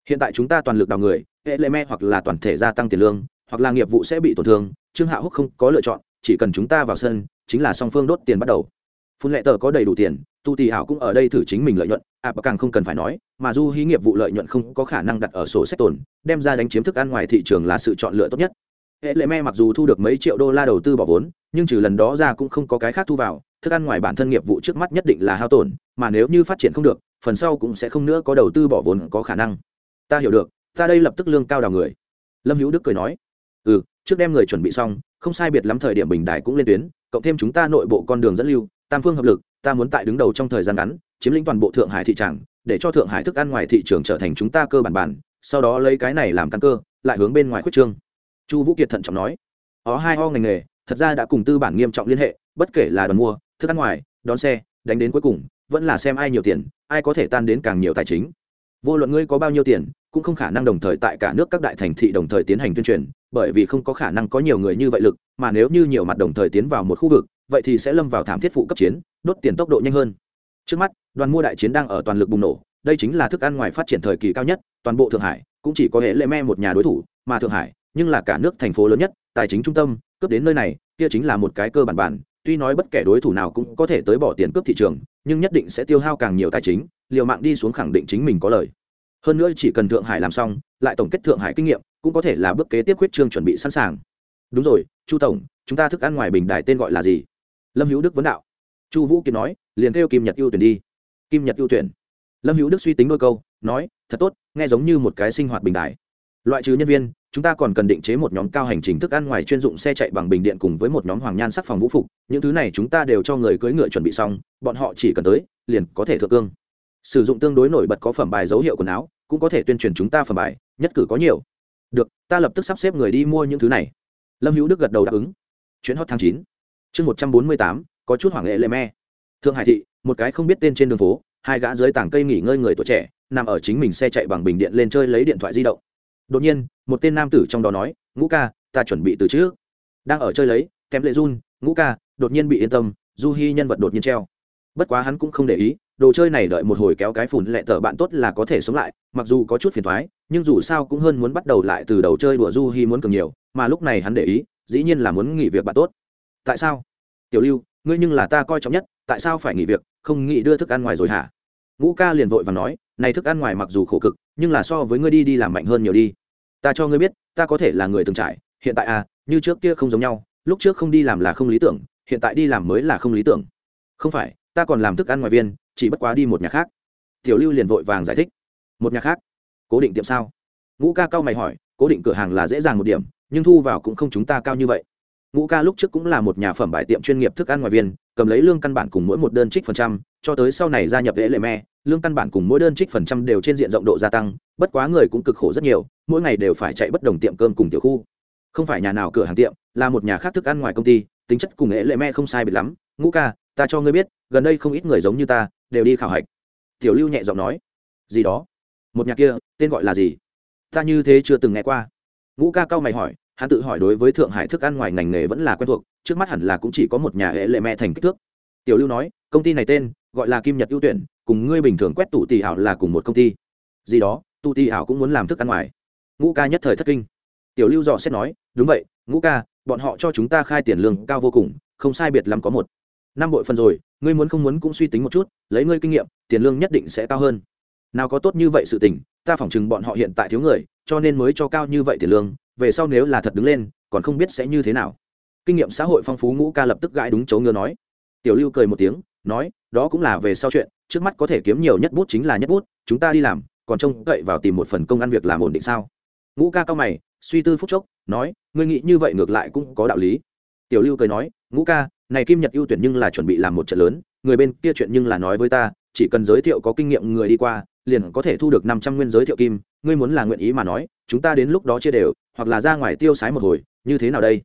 Hiện tại chúng ta toàn lực đào người hệ lệ me hoặc là toàn thể gia tăng tiền lương hoặc là nghiệp vụ sẽ bị tổn thương trương hạ húc không có lựa chọn chỉ cần chúng ta vào sân chính là song phương đốt tiền bắt đầu. Phun lệ tờ có đầy đủ tiền tu tì hảo cũng ở đây thử chính mình lợi nhuận ạ à, càng không cần phải nói mà du hí nghiệp vụ lợi nhuận không có khả năng đặt ở sổ sách tồn đem ra đánh chiếm thức ăn ngoài thị trường là sự chọn lựa tốt nhất. Hệ lệ me mặc dù thu được mấy triệu đô la đầu tư bỏ vốn nhưng trừ lần đó ra cũng không có cái khác thu vào thức ăn ngoài bản thân nghiệp vụ trước mắt nhất định là hao tổn, mà nếu như phát triển không được, phần sau cũng sẽ không nữa có đầu tư bỏ vốn có khả năng. Ta hiểu được, ta đây lập tức lương cao đào người. Lâm hữu đức cười nói. Ừ trước đem người chuẩn bị xong, không sai biệt lắm thời điểm bình đại cũng lên tuyến, cộng thêm chúng ta nội bộ con đường dẫn lưu, tam phương hợp lực, ta muốn tại đứng đầu trong thời gian ngắn, chiếm lĩnh toàn bộ thượng hải thị trường để cho thượng hải thức ăn ngoài thị trường trở thành chúng ta cơ bản bản, sau đó lấy cái này làm căn cơ, lại hướng bên ngoài khuyết trương. Chu vũ kiệt thận trọng nói. Ó hai ho ngành nghề, thật ra đã cùng tư bản nghiêm trọng liên hệ, bất kể là đoàn mua thức ăn ngoài, đón xe, đánh đến cuối cùng, vẫn là xem ai nhiều tiền, ai có thể tan đến càng nhiều tài chính. Vô luận ngươi có bao nhiêu tiền, cũng không khả năng đồng thời tại cả nước các đại thành thị đồng thời tiến hành tuyên truyền, bởi vì không có khả năng có nhiều người như vậy lực, mà nếu như nhiều mặt đồng thời tiến vào một khu vực, vậy thì sẽ lâm vào thảm thiết phụ cấp chiến, đốt tiền tốc độ nhanh hơn. Trước mắt, đoàn mua đại chiến đang ở toàn lực bùng nổ, đây chính là thức ăn ngoài phát triển thời kỳ cao nhất, toàn bộ thượng hải, cũng chỉ có hệ lệ me một nhà đối thủ, mà thượng hải, nhưng là cả nước thành phố lớn nhất, tài chính trung tâm, cướp đến nơi này, kia chính là một cái cơ bản bản tuy nói bất kể đối thủ nào cũng có thể tới bỏ tiền cướp thị trường, nhưng nhất định sẽ tiêu hao càng nhiều tài chính, liều mạng đi xuống khẳng định chính mình có lời. Hơn nữa chỉ cần thượng hải làm xong, lại tổng kết thượng hải kinh nghiệm, cũng có thể là bước kế tiếp huyết trương chuẩn bị sẵn sàng. Đúng rồi, chu tổng, chúng ta thức ăn ngoài bình đài tên gọi là gì? Lâm hữu đức vấn đạo. Chu vũ kiệt nói, liền kêu kim nhật ưu tuyển đi. Kim nhật ưu tuyển. Lâm hữu đức suy tính đôi câu, nói, thật tốt, nghe giống như một cái sinh hoạt bình đài. Loại trừ nhân viên chúng ta còn cần định chế một nhóm cao hành trình thức ăn ngoài chuyên dụng xe chạy bằng bình điện cùng với một nhóm hoàng nhan sắc phòng vũ phục. Những thứ này chúng ta đều cho người cưỡi ngựa chuẩn bị xong, bọn họ chỉ cần tới, liền có thể thượng cương. Sử dụng tương đối nổi bật có phẩm bài dấu hiệu quần áo, cũng có thể tuyên truyền chúng ta phẩm bài, nhất cử có nhiều. Được, ta lập tức sắp xếp người đi mua những thứ này. Lâm hữu đức gật đầu đáp ứng. Chuyến hot tháng chín. Chương một trăm bốn mươi tám, có chút hoảng lệ lệ me. Thượng hải thị, một cái không biết tên trên đường phố, hai gã dưới tảng cây nghỉ ngơi người tuổi trẻ, nằm ở chính mình xe chạy bằng bình điện lên chơi lấy điện thoại di động đột nhiên, một tên nam tử trong đó nói, ngũ ca, ta chuẩn bị từ trước. Đang ở chơi lấy, kém lệ run, ngũ ca, đột nhiên bị yên tâm, du hy nhân vật đột nhiên treo. Bất quá hắn cũng không để ý, đồ chơi này đợi một hồi kéo cái phủn lẹ tờ bạn tốt là có thể sống lại, mặc dù có chút phiền thoái nhưng dù sao cũng hơn muốn bắt đầu lại từ đầu chơi đùa du hy muốn cường nhiều, mà lúc này hắn để ý, dĩ nhiên là muốn nghỉ việc bạn tốt. Tại sao? Tiểu lưu, ngươi nhưng là ta coi trọng nhất, tại sao phải nghỉ việc, không nghĩ đưa thức ăn ngoài rồi hả? Ngũ ca liền vội và nói này thức ăn ngoài mặc dù khổ cực, nhưng là so với ngươi đi đi làm mạnh hơn nhiều đi. Ta cho ngươi biết, ta có thể là người từng trải, hiện tại à như trước kia không giống nhau, lúc trước không đi làm là không lý tưởng, hiện tại đi làm mới là không lý tưởng. Không phải, ta còn làm thức ăn ngoài viên, chỉ bất quá đi một nhà khác. Tiểu lưu liền vội vàng giải thích. Một nhà khác? Cố định tiệm sao? Ngũ ca cao mày hỏi, cố định cửa hàng là dễ dàng một điểm, nhưng thu vào cũng không chúng ta cao như vậy. Ngũ ca lúc trước cũng là một nhà phẩm bài tiệm chuyên nghiệp thức ăn ngoài viên, cầm lấy lương căn bản cùng mỗi một đơn trích phần trăm, cho tới sau này gia nhập lễ lệ me lương căn bản cùng mỗi đơn trích phần trăm đều trên diện rộng độ gia tăng, bất quá người cũng cực khổ rất nhiều, mỗi ngày đều phải chạy bất đồng tiệm cơm cùng tiểu khu. Không phải nhà nào cửa hàng tiệm, là một nhà khác thức ăn ngoài công ty, tính chất cùng nghệ lệ me không sai biệt lắm. Ngũ ca, ta cho ngươi biết, gần đây không ít người giống như ta, đều đi khảo hạch. Tiểu lưu nhẹ giọng nói. Gì đó? Một nhà kia, tên gọi là gì? Ta như thế chưa từng nghe qua. Ngũ ca cao mày hỏi, hắn tự hỏi đối với thượng hải thức ăn ngoài ngành nghề vẫn là quen thuộc, trước mắt hẳn là cũng chỉ có một nhà hệ lệ mẹ thành kích thước. Tiểu lưu nói, công ty này tên gọi là kim nhật ưu tuyển, cùng ngươi bình thường quét tụ tỷ ảo là cùng một công ty. Gì đó tụ tỷ ảo cũng muốn làm thức ăn ngoài. Ngũ ca nhất thời thất kinh. Tiểu lưu dò xét nói, đúng vậy, ngũ ca, bọn họ cho chúng ta khai tiền lương cao vô cùng, không sai biệt lắm có một. Năm bội phần rồi, ngươi muốn không muốn cũng suy tính một chút, lấy ngươi kinh nghiệm, tiền lương nhất định sẽ cao hơn. Nào có tốt như vậy sự tình, ta phỏng chừng bọn họ hiện tại thiếu người, cho nên mới cho cao như vậy tiền lương, về sau nếu là thật đứng lên, còn không biết sẽ như thế nào. Kinh nghiệm xã hội phong phú ngũ ca lập tức gãi đúng chỗ ngứa nói. Tiểu lưu cười một tiếng, nói đó cũng là về sau chuyện, trước mắt có thể kiếm nhiều nhất bút chính là nhất bút, chúng ta đi làm, còn trông cậy vào tìm một phần công ăn việc làm ổn định sao? Ngũ ca cao mày, suy tư phúc chốc, nói, ngươi nghĩ như vậy ngược lại cũng có đạo lý. Tiểu lưu cười nói, ngũ ca, này kim nhật ưu tuyển nhưng là chuẩn bị làm một trận lớn, người bên kia chuyện nhưng là nói với ta, chỉ cần giới thiệu có kinh nghiệm người đi qua, liền có thể thu được năm trăm nguyên giới thiệu kim, ngươi muốn là nguyện ý mà nói, chúng ta đến lúc đó chia đều, hoặc là ra ngoài tiêu sái một hồi, như thế nào đây?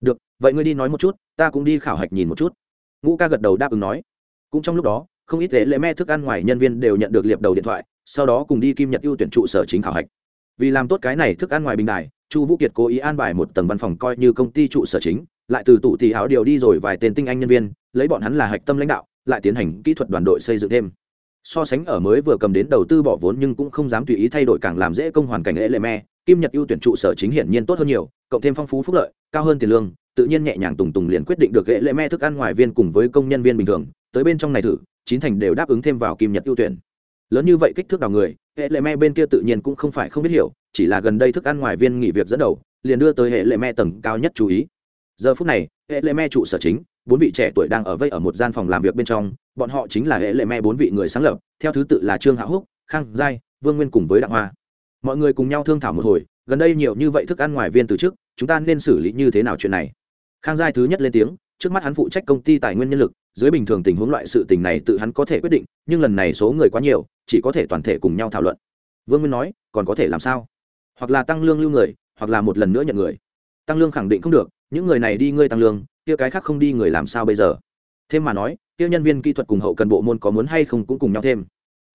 Được, vậy ngươi đi nói một chút, ta cũng đi khảo hạch nhìn một chút. Ngũ ca gật đầu đáp ứng nói cũng trong lúc đó, không ít lễ lễ me thức ăn ngoài nhân viên đều nhận được liệp đầu điện thoại, sau đó cùng đi kim nhật ưu tuyển trụ sở chính khảo hạch. Vì làm tốt cái này thức ăn ngoài bình đài, chu vũ kiệt cố ý an bài một tầng văn phòng coi như công ty trụ sở chính, lại từ tụ tỷ áo điều đi rồi vài tên tinh anh nhân viên, lấy bọn hắn là hạch tâm lãnh đạo, lại tiến hành kỹ thuật đoàn đội xây dựng thêm. So sánh ở mới vừa cầm đến đầu tư bỏ vốn nhưng cũng không dám tùy ý thay đổi càng làm dễ công hoàn cảnh lễ lệ me kim nhật ưu tuyển trụ sở chính hiển nhiên tốt hơn nhiều, cộng thêm phong phú phúc lợi, cao hơn tiền lương, tự nhiên nhẹ nhàng tùng tùng liền quyết định được lễ lệ me thức ăn ngoài viên cùng với công nhân viên bình thường tới bên trong này thử, chín thành đều đáp ứng thêm vào kim nhật ưu tuyển. Lớn như vậy kích thước đào người, hệ lệ me bên kia tự nhiên cũng không phải không biết hiểu, chỉ là gần đây thức ăn ngoài viên nghỉ việc dẫn đầu, liền đưa tới hệ lệ me tầng cao nhất chú ý. Giờ phút này, hệ lệ me trụ sở chính, bốn vị trẻ tuổi đang ở vây ở một gian phòng làm việc bên trong, bọn họ chính là hệ lệ me bốn vị người sáng lập, theo thứ tự là trương hạ húc, khang giai, vương nguyên cùng với đặng hoa. Mọi người cùng nhau thương thảo một hồi, gần đây nhiều như vậy thức ăn ngoài viên từ trước chúng ta nên xử lý như thế nào chuyện này? Khang giai thứ nhất lên tiếng trước mắt hắn phụ trách công ty tài nguyên nhân lực, dưới bình thường tình huống loại sự tình này tự hắn có thể quyết định, nhưng lần này số người quá nhiều, chỉ có thể toàn thể cùng nhau thảo luận. Vương nguyên nói, còn có thể làm sao? Hoặc là tăng lương lưu người, hoặc là một lần nữa nhận người. Tăng lương khẳng định không được, những người này đi ngươi tăng lương, kia cái khác không đi người làm sao bây giờ? Thêm mà nói, kia nhân viên kỹ thuật cùng hậu cần bộ môn có muốn hay không cũng cùng nhau thêm.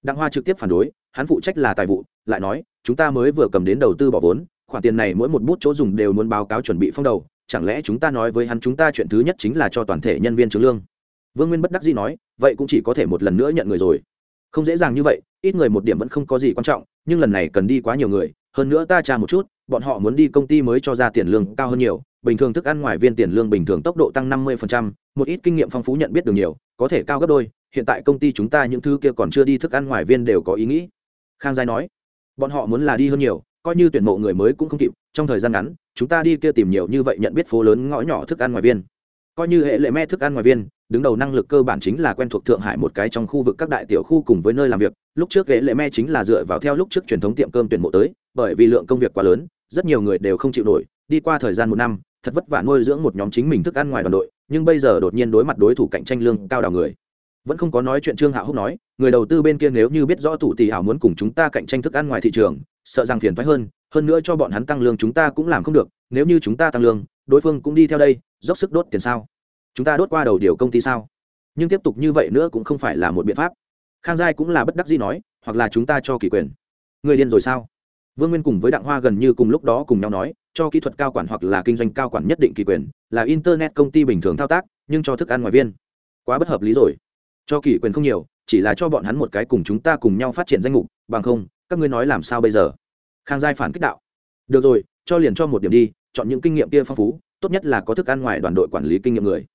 Đặng hoa trực tiếp phản đối, hắn phụ trách là tài vụ, lại nói, chúng ta mới vừa cầm đến đầu tư bỏ vốn, khoản tiền này mỗi một bút chỗ dùng đều muốn báo cáo chuẩn bị phong đầu chẳng lẽ chúng ta nói với hắn chúng ta chuyện thứ nhất chính là cho toàn thể nhân viên trướng lương? Vương nguyên bất đắc dĩ nói vậy cũng chỉ có thể một lần nữa nhận người rồi. Không dễ dàng như vậy ít người một điểm vẫn không có gì quan trọng nhưng lần này cần đi quá nhiều người hơn nữa ta tra một chút bọn họ muốn đi công ty mới cho ra tiền lương cao hơn nhiều bình thường thức ăn ngoài viên tiền lương bình thường tốc độ tăng năm 50%, một ít kinh nghiệm phong phú nhận biết được nhiều có thể cao gấp đôi hiện tại công ty chúng ta những thứ kia còn chưa đi thức ăn ngoài viên đều có ý nghĩ. Khang giai nói bọn họ muốn là đi hơn nhiều coi như tuyển mộ người mới cũng không kịp trong thời gian ngắn, chúng ta đi kia tìm nhiều như vậy nhận biết phố lớn ngõ nhỏ thức ăn ngoài viên. Coi như hệ lệ me thức ăn ngoài viên, đứng đầu năng lực cơ bản chính là quen thuộc thượng hải một cái trong khu vực các đại tiểu khu cùng với nơi làm việc. Lúc trước hệ lệ me chính là dựa vào theo lúc trước truyền thống tiệm cơm tuyển mộ tới, bởi vì lượng công việc quá lớn, rất nhiều người đều không chịu nổi. Đi qua thời gian một năm, thật vất vả nuôi dưỡng một nhóm chính mình thức ăn ngoài đoàn đội, nhưng bây giờ đột nhiên đối mặt đối thủ cạnh tranh lương cao đào người. Vẫn không có nói chuyện trương hạ húc nói, người đầu tư bên kia nếu như biết rõ thủ tỷ hảo muốn cùng chúng ta cạnh tranh thức ăn ngoài thị trường, sợ rằng phiền thoái hơn hơn nữa cho bọn hắn tăng lương chúng ta cũng làm không được, nếu như chúng ta tăng lương, đối phương cũng đi theo đây, dốc sức đốt tiền sao? Chúng ta đốt qua đầu điều công ty sao? Nhưng tiếp tục như vậy nữa cũng không phải là một biện pháp. Khang giai cũng là bất đắc gì nói, hoặc là chúng ta cho kỳ quyền. Người điên rồi sao? Vương nguyên cùng với đặng hoa gần như cùng lúc đó cùng nhau nói, cho kỹ thuật cao quản hoặc là kinh doanh cao quản nhất định kỳ quyền, là internet công ty bình thường thao tác, nhưng cho thức ăn ngoài viên. Quá bất hợp lý rồi. Cho kỳ quyền không nhiều, chỉ là cho bọn hắn một cái cùng chúng ta cùng nhau phát triển danh mục, bằng không, các ngươi nói làm sao bây giờ? Khang giai phản kích đạo. Được rồi, cho liền cho một điểm đi, chọn những kinh nghiệm kia phong phú, tốt nhất là có thức ăn ngoài đoàn đội quản lý kinh nghiệm người.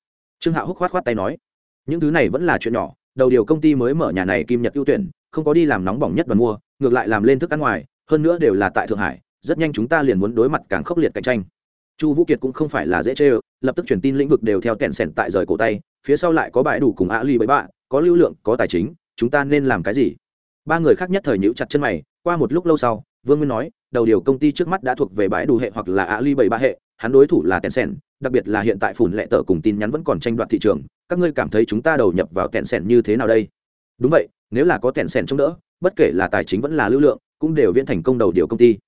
Trương hạo húc khoát khoát tay nói, những thứ này vẫn là chuyện nhỏ, đầu điều công ty mới mở nhà này kim nhật ưu tuyển, không có đi làm nóng bỏng nhất đoàn mua, ngược lại làm lên thức ăn ngoài, hơn nữa đều là tại thượng hải, rất nhanh chúng ta liền muốn đối mặt càng khốc liệt cạnh tranh. Chu vũ kiệt cũng không phải là dễ chê ơ, lập tức truyền tin lĩnh vực đều theo kẹn sẻn tại rời cổ tay, phía sau lại có bãi đủ cùng ạ ly bẫy bạ, có lưu lượng, có tài chính, chúng ta nên làm cái gì? Ba người khác nhất thời nhữ chặt chân mày, qua một lúc lâu sau vương nguyên nói, đầu điều công ty trước mắt đã thuộc về bãi đủ hệ hoặc là ali bảy ba hệ, hắn đối thủ là tencent, đặc biệt là hiện tại phủn lệ tờ cùng tin nhắn vẫn còn tranh đoạt thị trường. Các ngươi cảm thấy chúng ta đầu nhập vào tencent như thế nào đây? Đúng vậy, nếu là có tencent chống đỡ, bất kể là tài chính vẫn là lưu lượng, cũng đều viễn thành công đầu điều công ty.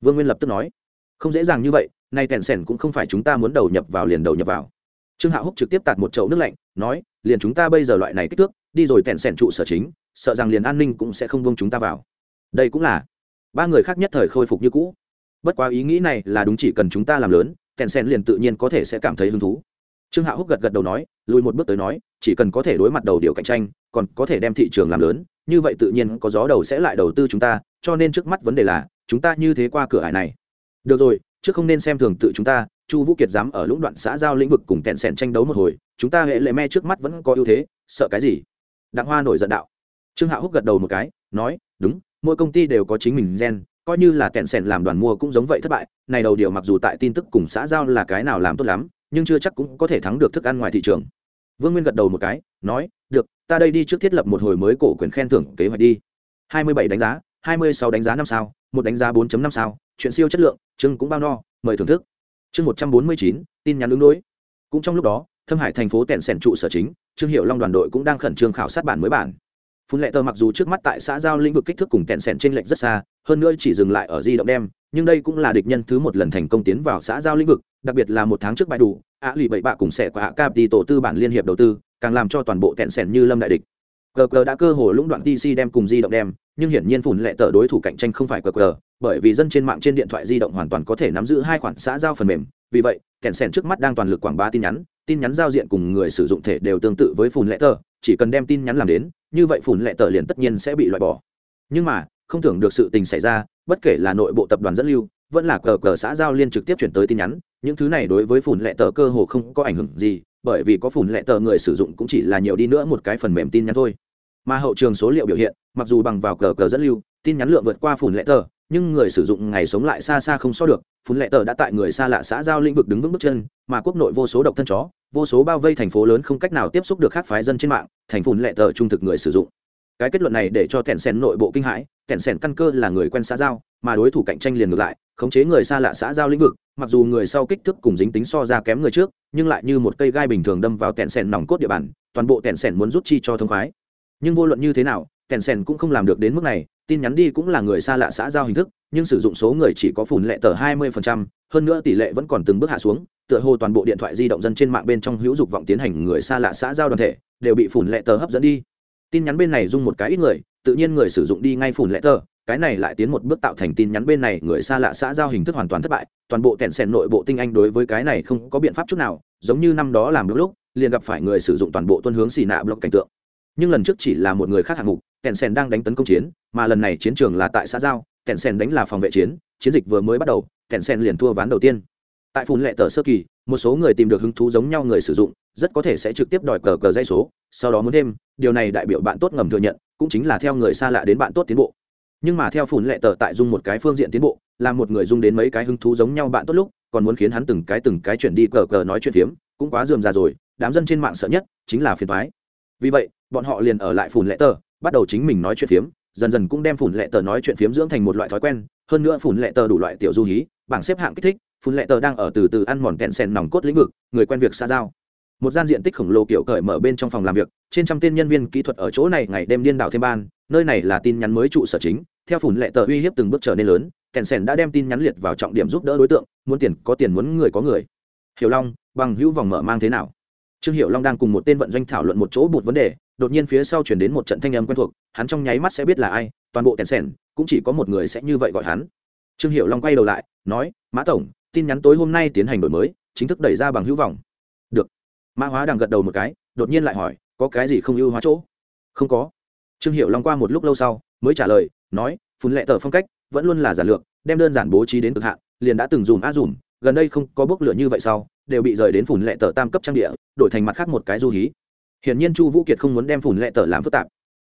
Vương nguyên lập tức nói, không dễ dàng như vậy, nay tencent cũng không phải chúng ta muốn đầu nhập vào liền đầu nhập vào. Trương hạ húc trực tiếp tạt một chậu nước lạnh, nói, liền chúng ta bây giờ loại này kích thước, đi rồi tencent trụ sở chính, sợ rằng liền an ninh cũng sẽ không buông chúng ta vào. Đây cũng là ba người khác nhất thời khôi phục như cũ. Bất quá ý nghĩ này là đúng chỉ cần chúng ta làm lớn kèn sen liền tự nhiên có thể sẽ cảm thấy hứng thú. Trương hạ húc gật gật đầu nói, lùi một bước tới nói, chỉ cần có thể đối mặt đầu điều cạnh tranh, còn có thể đem thị trường làm lớn, như vậy tự nhiên có gió đầu sẽ lại đầu tư chúng ta, cho nên trước mắt vấn đề là, chúng ta như thế qua cửa hải này. Được rồi, trước không nên xem thường tự chúng ta, chu vũ kiệt dám ở lũng đoạn xã giao lĩnh vực cùng kẹn sẻn tranh đấu một hồi, chúng ta hệ lệ me trước mắt vẫn có ưu thế, sợ cái gì? Đặng hoa nổi giận đạo. Trương hạ húc gật đầu một cái, nói, đúng mỗi công ty đều có chính mình gen, coi như là kẹn sẻn làm đoàn mua cũng giống vậy thất bại. Này đầu điều mặc dù tại tin tức cùng xã giao là cái nào làm tốt lắm, nhưng chưa chắc cũng có thể thắng được thức ăn ngoài thị trường. Vương nguyên gật đầu một cái, nói, được, ta đây đi trước thiết lập một hồi mới cổ quyền khen thưởng kế hoạch đi. Hai mươi bảy đánh giá, hai mươi sáu đánh giá năm sao, một đánh giá 4 năm sao, chuyện siêu chất lượng chưng cũng bao no, mời thưởng thức. Chương một trăm bốn mươi chín, tin nhắn ứng đối. Cũng trong lúc đó, thâm hải thành phố tẹn sẻn trụ sở chính, trương hiệu long đoàn đội cũng đang khẩn trương khảo sát bản mới bản phun lệ tờ mặc dù trước mắt tại xã giao lĩnh vực kích thước cùng kẹn sẻn trên lệnh rất xa, hơn nữa chỉ dừng lại ở di động đem, nhưng đây cũng là địch nhân thứ một lần thành công tiến vào xã giao lĩnh vực, đặc biệt là một tháng trước bãi đủ, ạ lì bậy bạ cùng sẽ ạ cap đi tổ tư bản liên hiệp đầu tư, càng làm cho toàn bộ kẹn sẻn như lâm đại địch. Gg đã cơ hồ lũng đoạn tc đem cùng di động đem, nhưng hiển nhiên phủn lệ tờ đối thủ cạnh tranh không phải gg bởi vì dân trên mạng trên điện thoại di động hoàn toàn có thể nắm giữ hai khoản xã giao phần mềm. Vì vậy, kẹn sẻn trước mắt đang toàn lực quảng bá tin nhắn tin nhắn giao diện cùng người sử dụng thể đều tương tự với phủn lệ tờ chỉ cần đem tin nhắn làm đến như vậy phủn lệ tờ liền tất nhiên sẽ bị loại bỏ. Nhưng mà, không tưởng được sự tình xảy ra, bất kể là nội bộ tập đoàn dẫn lưu, vẫn là cờ cờ xã giao liên trực tiếp chuyển tới tin nhắn, những thứ này đối với phủn lệ tờ cơ hồ không có ảnh hưởng gì, bởi vì có phủn lệ tờ người sử dụng cũng chỉ là nhiều đi nữa một cái phần mềm tin nhắn thôi. Mà hậu trường số liệu biểu hiện, mặc dù bằng vào cờ cờ dẫn lưu, tin nhắn lượng vượt qua phủn lệ tờ, nhưng người sử dụng ngày sống lại xa xa không so được phun lệ tờ đã tại người xa lạ xã giao lĩnh vực đứng vững bước chân, mà quốc nội vô số độc thân chó, vô số bao vây thành phố lớn không cách nào tiếp xúc được khác phái dân trên mạng, thành phun lệ tờ trung thực người sử dụng. Cái kết luận này để cho kẹn sen nội bộ kinh hãi kẹn sen căn cơ là người quen xã giao, mà đối thủ cạnh tranh liền ngược lại, khống chế người xa lạ xã giao lĩnh vực, mặc dù người sau kích thước cùng dính tính so ra kém người trước, nhưng lại như một cây gai bình thường đâm vào kẹn sen nòng cốt địa bàn, toàn bộ kẹn sen muốn rút chi cho thông khoái. Nhưng vô luận như thế nào kẹn sen cũng không làm được đến mức này, tin nhắn đi cũng là người xa lạ xã giao hình thức nhưng sử dụng số người chỉ có phủn lệ tờ 20%, hơn nữa tỷ lệ vẫn còn từng bước hạ xuống tựa hồ toàn bộ điện thoại di động dân trên mạng bên trong hữu dục vọng tiến hành người xa lạ xã giao đoàn thể đều bị phủn lệ tờ hấp dẫn đi. Tin nhắn bên này dung một cái ít người tự nhiên người sử dụng đi ngay phủn lệ tờ cái này lại tiến một bước tạo thành tin nhắn bên này người xa lạ xã giao hình thức hoàn toàn thất bại toàn bộ tèn sèn nội bộ tinh anh đối với cái này không có biện pháp chút nào giống như năm đó làm lúc liền gặp phải người sử dụng toàn bộ tuân hướng xì nạ block cảnh tượng. Nhưng lần trước chỉ là một người khác hạng mục tèn sèn đang đánh tấn công chiến mà lần này chiến trường là tại xã giao kèn sen đánh là phòng vệ chiến chiến dịch vừa mới bắt đầu kèn sen liền thua ván đầu tiên. Tại phun lệ tờ sơ kỳ, một số người tìm được hứng thú giống nhau người sử dụng, rất có thể sẽ trực tiếp đòi cờ cờ dây số, sau đó muốn thêm, điều này đại biểu bạn tốt ngầm thừa nhận, cũng chính là theo người xa lạ đến bạn tốt tiến bộ. Nhưng mà theo phun lệ tờ tại dung một cái phương diện tiến bộ, là một người dung đến mấy cái hứng thú giống nhau bạn tốt lúc, còn muốn khiến hắn từng cái từng cái chuyển đi cờ cờ nói chuyện phiếm, cũng quá dườm ra rồi, đám dân trên mạng sợ nhất chính là phiền thoái vì vậy, bọn họ liền ở lại Phùn lệ tờ, bắt đầu chính mình nói chuyện phiếm dần dần cũng đem phủn lệ tờ nói chuyện phiếm dưỡng thành một loại thói quen, hơn nữa phủn lệ tờ đủ loại tiểu du hí, bảng xếp hạng kích thích, phủn lệ tờ đang ở từ từ ăn mòn kẹn sèn nòng cốt lĩnh vực, người quen việc xa giao. Một gian diện tích khổng lồ kiểu cởi mở bên trong phòng làm việc, trên trăm tên nhân viên kỹ thuật ở chỗ này ngày đêm điên đảo thêm ban, nơi này là tin nhắn mới trụ sở chính, theo phủn lệ tờ uy hiếp từng bước trở nên lớn, kẹn sèn đã đem tin nhắn liệt vào trọng điểm giúp đỡ đối tượng, muốn tiền có tiền muốn người có người. Hiểu long, bằng hữu vòng mở mang thế nào? Trương hiệu long đang cùng một tên vận doanh thảo luận một chỗ bụt vấn đề đột nhiên phía sau chuyển đến một trận thanh âm quen thuộc, hắn trong nháy mắt sẽ biết là ai, toàn bộ tèn sèn, cũng chỉ có một người sẽ như vậy gọi hắn. Trương hiệu long quay đầu lại, nói, mã tổng, tin nhắn tối hôm nay tiến hành đổi mới, chính thức đẩy ra bằng hữu vọng. Được. Mã hóa đang gật đầu một cái, đột nhiên lại hỏi, có cái gì không ưu hóa chỗ? Không có. Trương hiệu long qua một lúc lâu sau, mới trả lời, nói, phun lệ tờ phong cách, vẫn luôn là giản lược, đem đơn giản bố trí đến cực hạn, liền đã từng dùm a dùm, gần đây không có bốc lửa như vậy sau, đều bị rời đến phủn lệ tờ tam cấp trang địa, đổi thành mặt khác một cái du hí hiển nhiên chu vũ kiệt không muốn đem phủn lệ tờ làm phức tạp.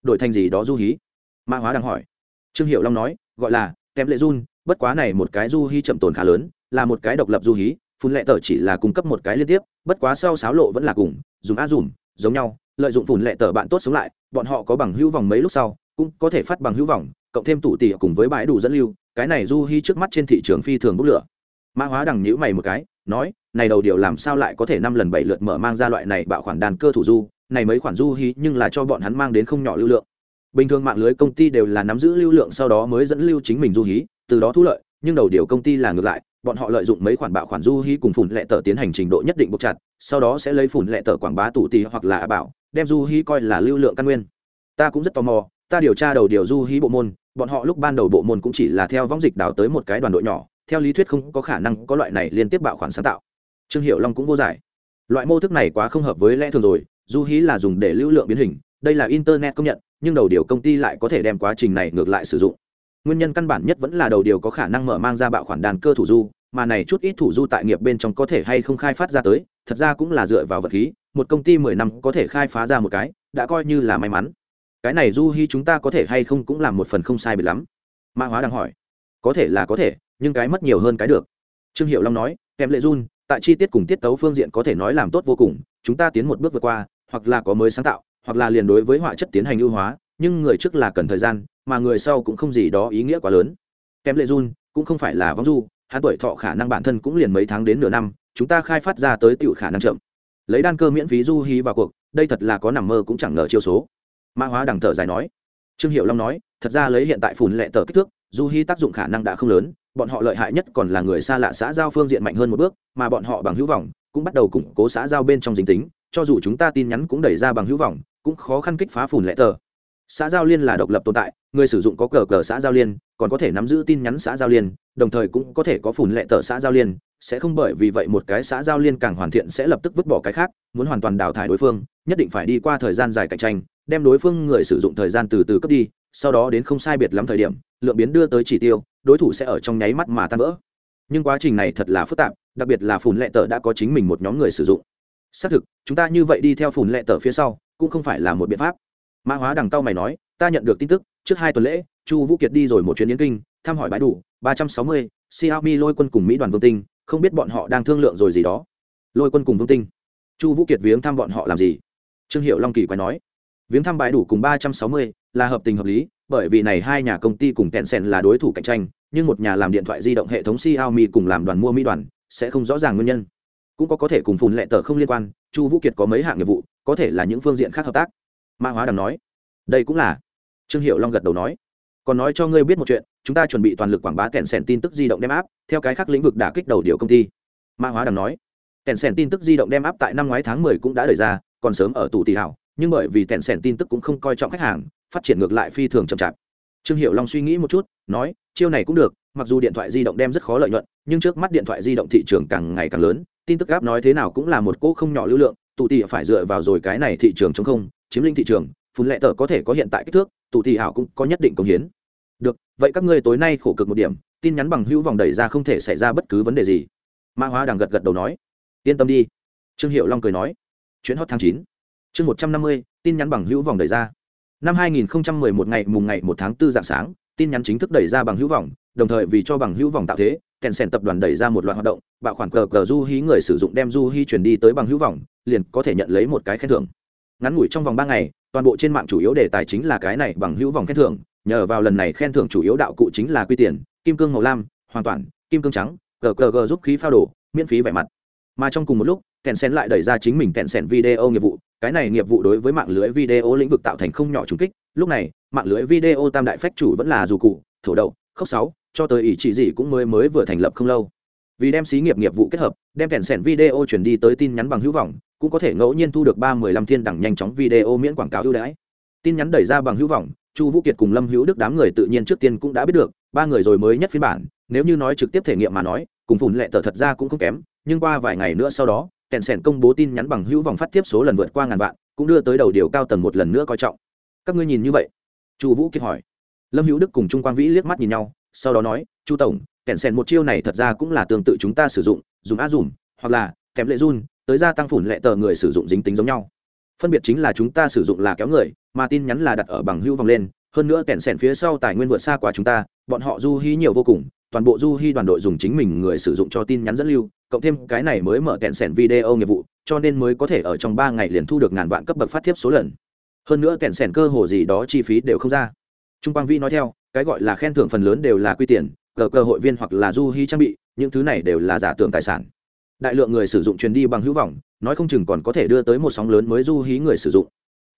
Đổi thành gì đó du hí? Mã hóa đang hỏi. Trương hiệu long nói, gọi là tem lệ run bất quá này một cái du hí chậm tồn khá lớn, là một cái độc lập du hí phun lệ tờ chỉ là cung cấp một cái liên tiếp, bất quá sau sáo lộ vẫn là cùng, dùng a dùm, giống nhau, lợi dụng phun lệ tờ bạn tốt sống lại, bọn họ có bằng hữu vòng mấy lúc sau, cũng có thể phát bằng hữu vòng, cộng thêm tủ tỉ cùng với bãi đủ dẫn lưu, cái này du hí trước mắt trên thị trường phi thường bốc lửa. Mã hóa đằng nhữ mày một cái nói, này đầu điều làm sao lại có thể năm lần bảy lượt mở mang ra loại này bạo khoản đàn cơ thủ du, này mấy khoản du hí nhưng là cho bọn hắn mang đến không nhỏ lưu lượng. Bình thường mạng lưới công ty đều là nắm giữ lưu lượng sau đó mới dẫn lưu chính mình du hí, từ đó thu lợi, nhưng đầu điều công ty là ngược lại, bọn họ lợi dụng mấy khoản bạo khoản du hí cùng phủn lệ tờ tiến hành trình độ nhất định buộc chặt, sau đó sẽ lấy phủn lệ tờ quảng bá tủ tì hoặc là bảo, đem du hí coi là lưu lượng căn nguyên. Ta cũng rất tò mò, ta điều tra đầu điều du hí bộ môn, bọn họ lúc ban đầu bộ môn cũng chỉ là theo võng dịch đào tới một cái đoàn đội nhỏ theo lý thuyết không có khả năng có loại này liên tiếp bạo khoản sáng tạo. Trương hiệu long cũng vô giải. Loại mô thức này quá không hợp với lẽ thường rồi du hí là dùng để lưu lượng biến hình, đây là internet công nhận, nhưng đầu điều công ty lại có thể đem quá trình này ngược lại sử dụng. Nguyên nhân căn bản nhất vẫn là đầu điều có khả năng mở mang ra bạo khoản đàn cơ thủ du, mà này chút ít thủ du tại nghiệp bên trong có thể hay không khai phát ra tới, thật ra cũng là dựa vào vật khí, một công ty mười năm có thể khai phá ra một cái, đã coi như là may mắn. Cái này du hi chúng ta có thể hay không cũng là một phần không sai biệt lắm. Mã hóa đang hỏi. Có thể là có thể nhưng cái mất nhiều hơn cái được. Trương hiệu long nói, kèm lệ run, tại chi tiết cùng tiết tấu phương diện có thể nói làm tốt vô cùng, chúng ta tiến một bước vượt qua, hoặc là có mới sáng tạo, hoặc là liền đối với họa chất tiến hành ưu hóa, nhưng người trước là cần thời gian, mà người sau cũng không gì đó ý nghĩa quá lớn. Kèm lệ run, cũng không phải là vong du, hắn tuổi thọ khả năng bản thân cũng liền mấy tháng đến nửa năm, chúng ta khai phát ra tới tựu khả năng chậm. Lấy đan cơ miễn phí du hí vào cuộc, đây thật là có nằm mơ cũng chẳng ngờ chiêu số. Mã hóa đằng thở dài nói. Trương hiệu long nói, thật ra lấy hiện tại phùn lệ tờ kích thước, du hí tác dụng khả năng đã không lớn bọn họ lợi hại nhất còn là người xa lạ xã giao phương diện mạnh hơn một bước, mà bọn họ bằng hữu vọng cũng bắt đầu củng cố xã giao bên trong dính tính, cho dù chúng ta tin nhắn cũng đẩy ra bằng hữu vọng, cũng khó khăn kích phá phùn lệ tờ. Xã giao liên là độc lập tồn tại, người sử dụng có cờ cờ xã giao liên, còn có thể nắm giữ tin nhắn xã giao liên, đồng thời cũng có thể có phùn lệ tờ xã giao liên sẽ không bởi vì vậy một cái xã giao liên càng hoàn thiện sẽ lập tức vứt bỏ cái khác, muốn hoàn toàn đào thải đối phương, nhất định phải đi qua thời gian dài cạnh tranh, đem đối phương người sử dụng thời gian từ từ cấp đi, sau đó đến không sai biệt lắm thời điểm, lượng biến đưa tới chỉ tiêu, đối thủ sẽ ở trong nháy mắt mà tan vỡ. Nhưng quá trình này thật là phức tạp, đặc biệt là phùn lệ tờ đã có chính mình một nhóm người sử dụng. Xác thực, chúng ta như vậy đi theo phùn lệ tờ phía sau, cũng không phải là một biện pháp. Mã hóa đằng tao mày nói, ta nhận được tin tức, trước hai tuần lễ, chu vũ kiệt đi rồi một chuyến yến kinh, thăm hỏi bãi đủ, ba trăm sáu mươi, xiaomi lôi quân cùng mỹ đoàn vương tinh không biết bọn họ đang thương lượng rồi gì đó. Lôi quân cùng vương tinh. Chu vũ kiệt viếng thăm bọn họ làm gì? Trương hiệu long kỳ quay nói. Viếng thăm bãi đủ cùng ba trăm sáu mươi là hợp tình hợp lý, bởi vì này hai nhà công ty cùng kẹn sen là đối thủ cạnh tranh, nhưng một nhà làm điện thoại di động hệ thống xiaomi cùng làm đoàn mua mỹ đoàn sẽ không rõ ràng nguyên nhân. Cũng có có thể cùng phùn lệ tờ không liên quan, chu vũ kiệt có mấy hạng nghiệp vụ, có thể là những phương diện khác hợp tác. Mã hóa đàm nói. Đây cũng là. Trương hiệu long gật đầu nói còn nói cho ngươi biết một chuyện, chúng ta chuẩn bị toàn lực quảng bá kèn sèn tin tức di động đem áp, theo cái khác lĩnh vực đả kích đầu điều công ty. Mã hóa đàm nói kèn sèn tin tức di động đem áp tại năm ngoái tháng mười cũng đã đẩy ra, còn sớm ở tù tỷ hảo, nhưng bởi vì kèn sèn tin tức cũng không coi trọng khách hàng, phát triển ngược lại phi thường chậm chạp. Trương hiệu long suy nghĩ một chút, nói, chiêu này cũng được, mặc dù điện thoại di động đem rất khó lợi nhuận, nhưng trước mắt điện thoại di động thị trường càng ngày càng lớn, tin tức gáp nói thế nào cũng là một cỗ không nhỏ lưu lượng tụ tỷ phải dựa vào rồi cái này thị trường chống không, chiếm lĩnh thị trường phun lệ tờ có thể có hiện tại kích thước tụ thị hảo cũng có nhất định công hiến. Được, vậy các ngươi tối nay khổ cực một điểm, tin nhắn bằng hữu vòng đẩy ra không thể xảy ra bất cứ vấn đề gì. Mã hóa đằng gật gật đầu nói. Yên tâm đi. Trương hiệu long cười nói. Chuyến hot tháng chín. Chương một trăm năm mươi, tin nhắn bằng hữu vòng đẩy ra. Năm hai nghìn một ngày, mùng ngày một tháng 4 dạng sáng, tin nhắn chính thức đẩy ra bằng hữu vòng, đồng thời vì cho bằng hữu vòng tạo thế, kèn sèn tập đoàn đẩy ra một loạt hoạt động, bạo khoản cờ cờ du hí người sử dụng đem du hí chuyển đi tới bằng hữu vòng, liền có thể nhận lấy một cái khen thưởng. Ngắn ngủi trong vòng ba ngày toàn bộ trên mạng chủ yếu đề tài chính là cái này bằng hữu vòng khen thưởng, nhờ vào lần này khen thưởng chủ yếu đạo cụ chính là quy tiền, kim cương màu lam, hoàn toàn, kim cương trắng gờ gờ gờ giúp khí phao đổ miễn phí vẻ mặt. Mà trong cùng một lúc kèn sen lại đẩy ra chính mình kèn sen video nghiệp vụ, cái này nghiệp vụ đối với mạng lưới video lĩnh vực tạo thành không nhỏ trùng kích, lúc này, mạng lưới video tam đại phách chủ vẫn là dù cụ, thổ đậu, khốc sáu, cho tới ý chỉ gì cũng mới mới vừa thành lập không lâu. Vì đem xí nghiệp nghiệp vụ kết hợp, đem kèn sen video chuyển đi tới tin nhắn bằng hữu vọng cũng có thể ngẫu nhiên thu được ba mười lăm thiên đẳng nhanh chóng video miễn quảng cáo ưu đãi. Tin nhắn đẩy ra bằng hữu vọng, chu vũ kiệt cùng lâm hữu đức đám người tự nhiên trước tiên cũng đã biết được, ba người rồi mới nhất phiên bản, nếu như nói trực tiếp thể nghiệm mà nói, cùng phùn lệ tờ thật ra cũng không kém, nhưng qua vài ngày nữa sau đó, kèn sèn công bố tin nhắn bằng hữu vòng phát tiếp số lần vượt qua ngàn vạn, cũng đưa tới đầu điều cao tầng một lần nữa coi trọng. Các ngươi nhìn như vậy? Chu vũ kiệt hỏi. Lâm hữu đức cùng trung quang vĩ liếc mắt nhìn nhau, sau đó nói, chu tổng, kèn sèn một chiêu này thật ra cũng là tương tự chúng ta sử dụng, dùng a dùm, hoặc là kèm lệ run tới gia tăng phủn lệ tờ người sử dụng dính tính giống nhau. Phân biệt chính là chúng ta sử dụng là kéo người, mà tin nhắn là đặt ở bằng hưu vòng lên, hơn nữa kẹn sẻn phía sau tài nguyên vượt xa quá chúng ta, bọn họ du hy nhiều vô cùng, toàn bộ du hy đoàn đội dùng chính mình người sử dụng cho tin nhắn dẫn lưu, cộng thêm cái này mới mở kẹn sẻn video nghiệp vụ, cho nên mới có thể ở trong ba ngày liền thu được ngàn vạn cấp bậc phát thiếp số lần. Hơn nữa kẹn sẻn cơ hồ gì đó chi phí đều không ra. Trung quang vi nói theo, cái gọi là khen thưởng phần lớn đều là quy tiền, cờ cơ hội viên hoặc là du hy trang bị, những thứ này đều là giả tưởng tài sản đại lượng người sử dụng truyền đi bằng hữu vọng, nói không chừng còn có thể đưa tới một sóng lớn mới du hí người sử dụng.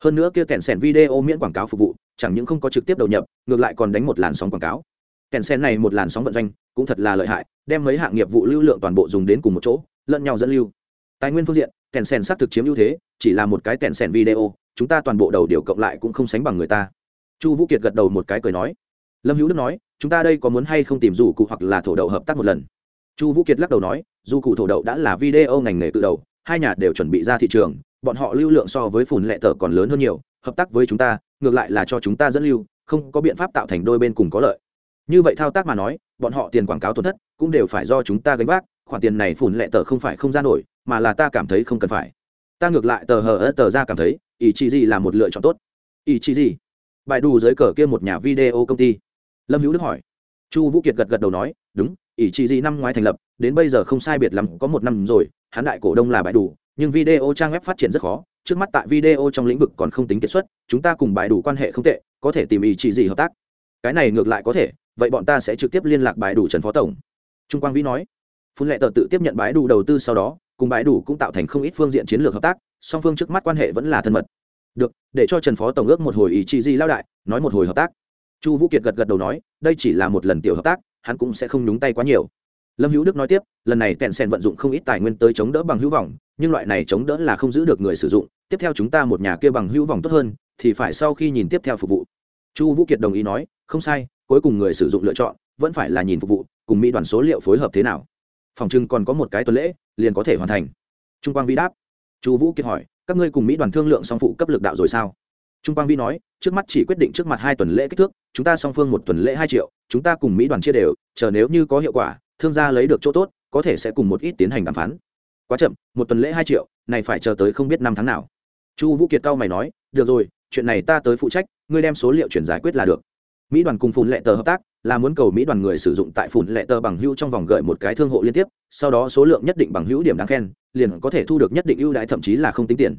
Hơn nữa kia kẹn sẻn video miễn quảng cáo phục vụ, chẳng những không có trực tiếp đầu nhập, ngược lại còn đánh một làn sóng quảng cáo. Kẹn sẻn này một làn sóng vận doanh, cũng thật là lợi hại, đem mấy hạng nghiệp vụ lưu lượng toàn bộ dùng đến cùng một chỗ, lẫn nhau dẫn lưu. Tài nguyên phương diện, kẹn sẻn xác thực chiếm ưu thế, chỉ là một cái kẹn sẻn video, chúng ta toàn bộ đầu điều cộng lại cũng không sánh bằng người ta. Chu vũ kiệt gật đầu một cái cười nói. Lâm hữu đức nói, chúng ta đây có muốn hay không tìm rủ cụ hoặc là thổ đậu hợp tác một lần? Chu vũ kiệt lắc đầu nói dù cụ thổ đậu đã là video ngành nghề tự đầu, hai nhà đều chuẩn bị ra thị trường, bọn họ lưu lượng so với phùn lệ tờ còn lớn hơn nhiều, hợp tác với chúng ta, ngược lại là cho chúng ta dẫn lưu, không có biện pháp tạo thành đôi bên cùng có lợi. Như vậy thao tác mà nói, bọn họ tiền quảng cáo tổn thất cũng đều phải do chúng ta gánh vác, khoản tiền này phùn lệ tờ không phải không ra nổi, mà là ta cảm thấy không cần phải. Ta ngược lại tờ hờ ớt tờ ra cảm thấy ý chí gì là một lựa chọn tốt. Ý chí gì bài đủ dưới cờ kia một nhà video công ty. Lâm hữu đức hỏi. Chu vũ kiệt gật gật đầu nói, đúng ỷ trị gì năm ngoái thành lập, đến bây giờ không sai biệt lắm có một năm rồi, hắn đại cổ đông là bãi đủ, nhưng video trang web phát triển rất khó, trước mắt tại video trong lĩnh vực còn không tính kết xuất, chúng ta cùng bãi đủ quan hệ không tệ, có thể tìm ỷ chỉ gì hợp tác. Cái này ngược lại có thể, vậy bọn ta sẽ trực tiếp liên lạc bãi đủ trần phó tổng. Trung quang vĩ nói. Phun lệ tờ tự tiếp nhận bãi đủ đầu tư sau đó, cùng bãi đủ cũng tạo thành không ít phương diện chiến lược hợp tác, song phương trước mắt quan hệ vẫn là thân mật. Được, để cho trần phó tổng ước một hồi ý chí di lao đại, nói một hồi hợp tác. Chu vũ kiệt gật gật đầu nói, đây chỉ là một lần tiểu hợp tác hắn cũng sẽ không nhúng tay quá nhiều. Lâm hữu đức nói tiếp, lần này kẹn sen vận dụng không ít tài nguyên tới chống đỡ bằng hữu vọng, nhưng loại này chống đỡ là không giữ được người sử dụng, tiếp theo chúng ta một nhà kia bằng hữu vọng tốt hơn, thì phải sau khi nhìn tiếp theo phục vụ. Chu vũ kiệt đồng ý nói, không sai, cuối cùng người sử dụng lựa chọn, vẫn phải là nhìn phục vụ, cùng mỹ đoàn số liệu phối hợp thế nào. Phòng trưng còn có một cái tuần lễ, liền có thể hoàn thành. Trung quang vĩ đáp. Chu vũ kiệt hỏi, các ngươi cùng mỹ đoàn thương lượng song phụ cấp lực đạo rồi sao? Trung quang vĩ nói, trước mắt chỉ quyết định trước mặt hai tuần lễ kích thước chúng ta song phương một tuần lễ hai triệu, chúng ta cùng mỹ đoàn chia đều, chờ nếu như có hiệu quả, thương gia lấy được chỗ tốt, có thể sẽ cùng một ít tiến hành đàm phán. Quá chậm, một tuần lễ hai triệu, này phải chờ tới không biết năm tháng nào. Chu vũ kiệt cao mày nói, được rồi, chuyện này ta tới phụ trách, ngươi đem số liệu chuyển giải quyết là được. Mỹ đoàn cùng phun lệ tờ hợp tác, là muốn cầu mỹ đoàn người sử dụng tại phùn lệ tờ bằng hữu trong vòng gợi một cái thương hộ liên tiếp, sau đó số lượng nhất định bằng hữu điểm đáng khen, liền có thể thu được nhất định ưu đãi, thậm chí là không tính tiền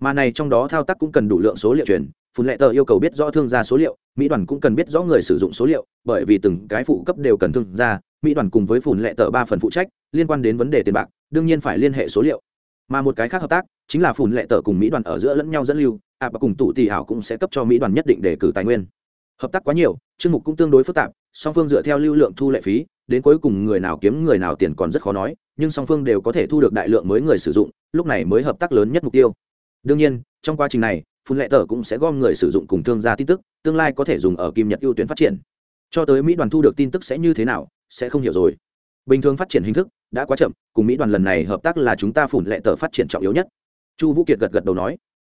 mà này trong đó thao tác cũng cần đủ lượng số liệu truyền, phun lệ tờ yêu cầu biết rõ thương gia số liệu mỹ đoàn cũng cần biết rõ người sử dụng số liệu bởi vì từng cái phụ cấp đều cần thương gia mỹ đoàn cùng với phun lệ tờ ba phần phụ trách liên quan đến vấn đề tiền bạc đương nhiên phải liên hệ số liệu. Mà một cái khác hợp tác chính là phun lệ tờ cùng mỹ đoàn ở giữa lẫn nhau dẫn lưu ạ và cùng tụ tỷ ảo cũng sẽ cấp cho mỹ đoàn nhất định để cử tài nguyên. Hợp tác quá nhiều chương mục cũng tương đối phức tạp song phương dựa theo lưu lượng thu lệ phí đến cuối cùng người nào kiếm người nào tiền còn rất khó nói nhưng song phương đều có thể thu được đại lượng mới người sử dụng lúc này mới hợp tác lớn nhất mục tiêu đương nhiên, trong quá trình này, phun lệ tờ cũng sẽ gom người sử dụng cùng thương gia tin tức, tương lai có thể dùng ở kim nhật ưu tuyến phát triển. Cho tới mỹ đoàn thu được tin tức sẽ như thế nào, sẽ không hiểu rồi. Bình thường phát triển hình thức đã quá chậm, cùng mỹ đoàn lần này hợp tác là chúng ta phủn lệ tờ phát triển trọng yếu nhất. Chu vũ kiệt gật gật đầu nói,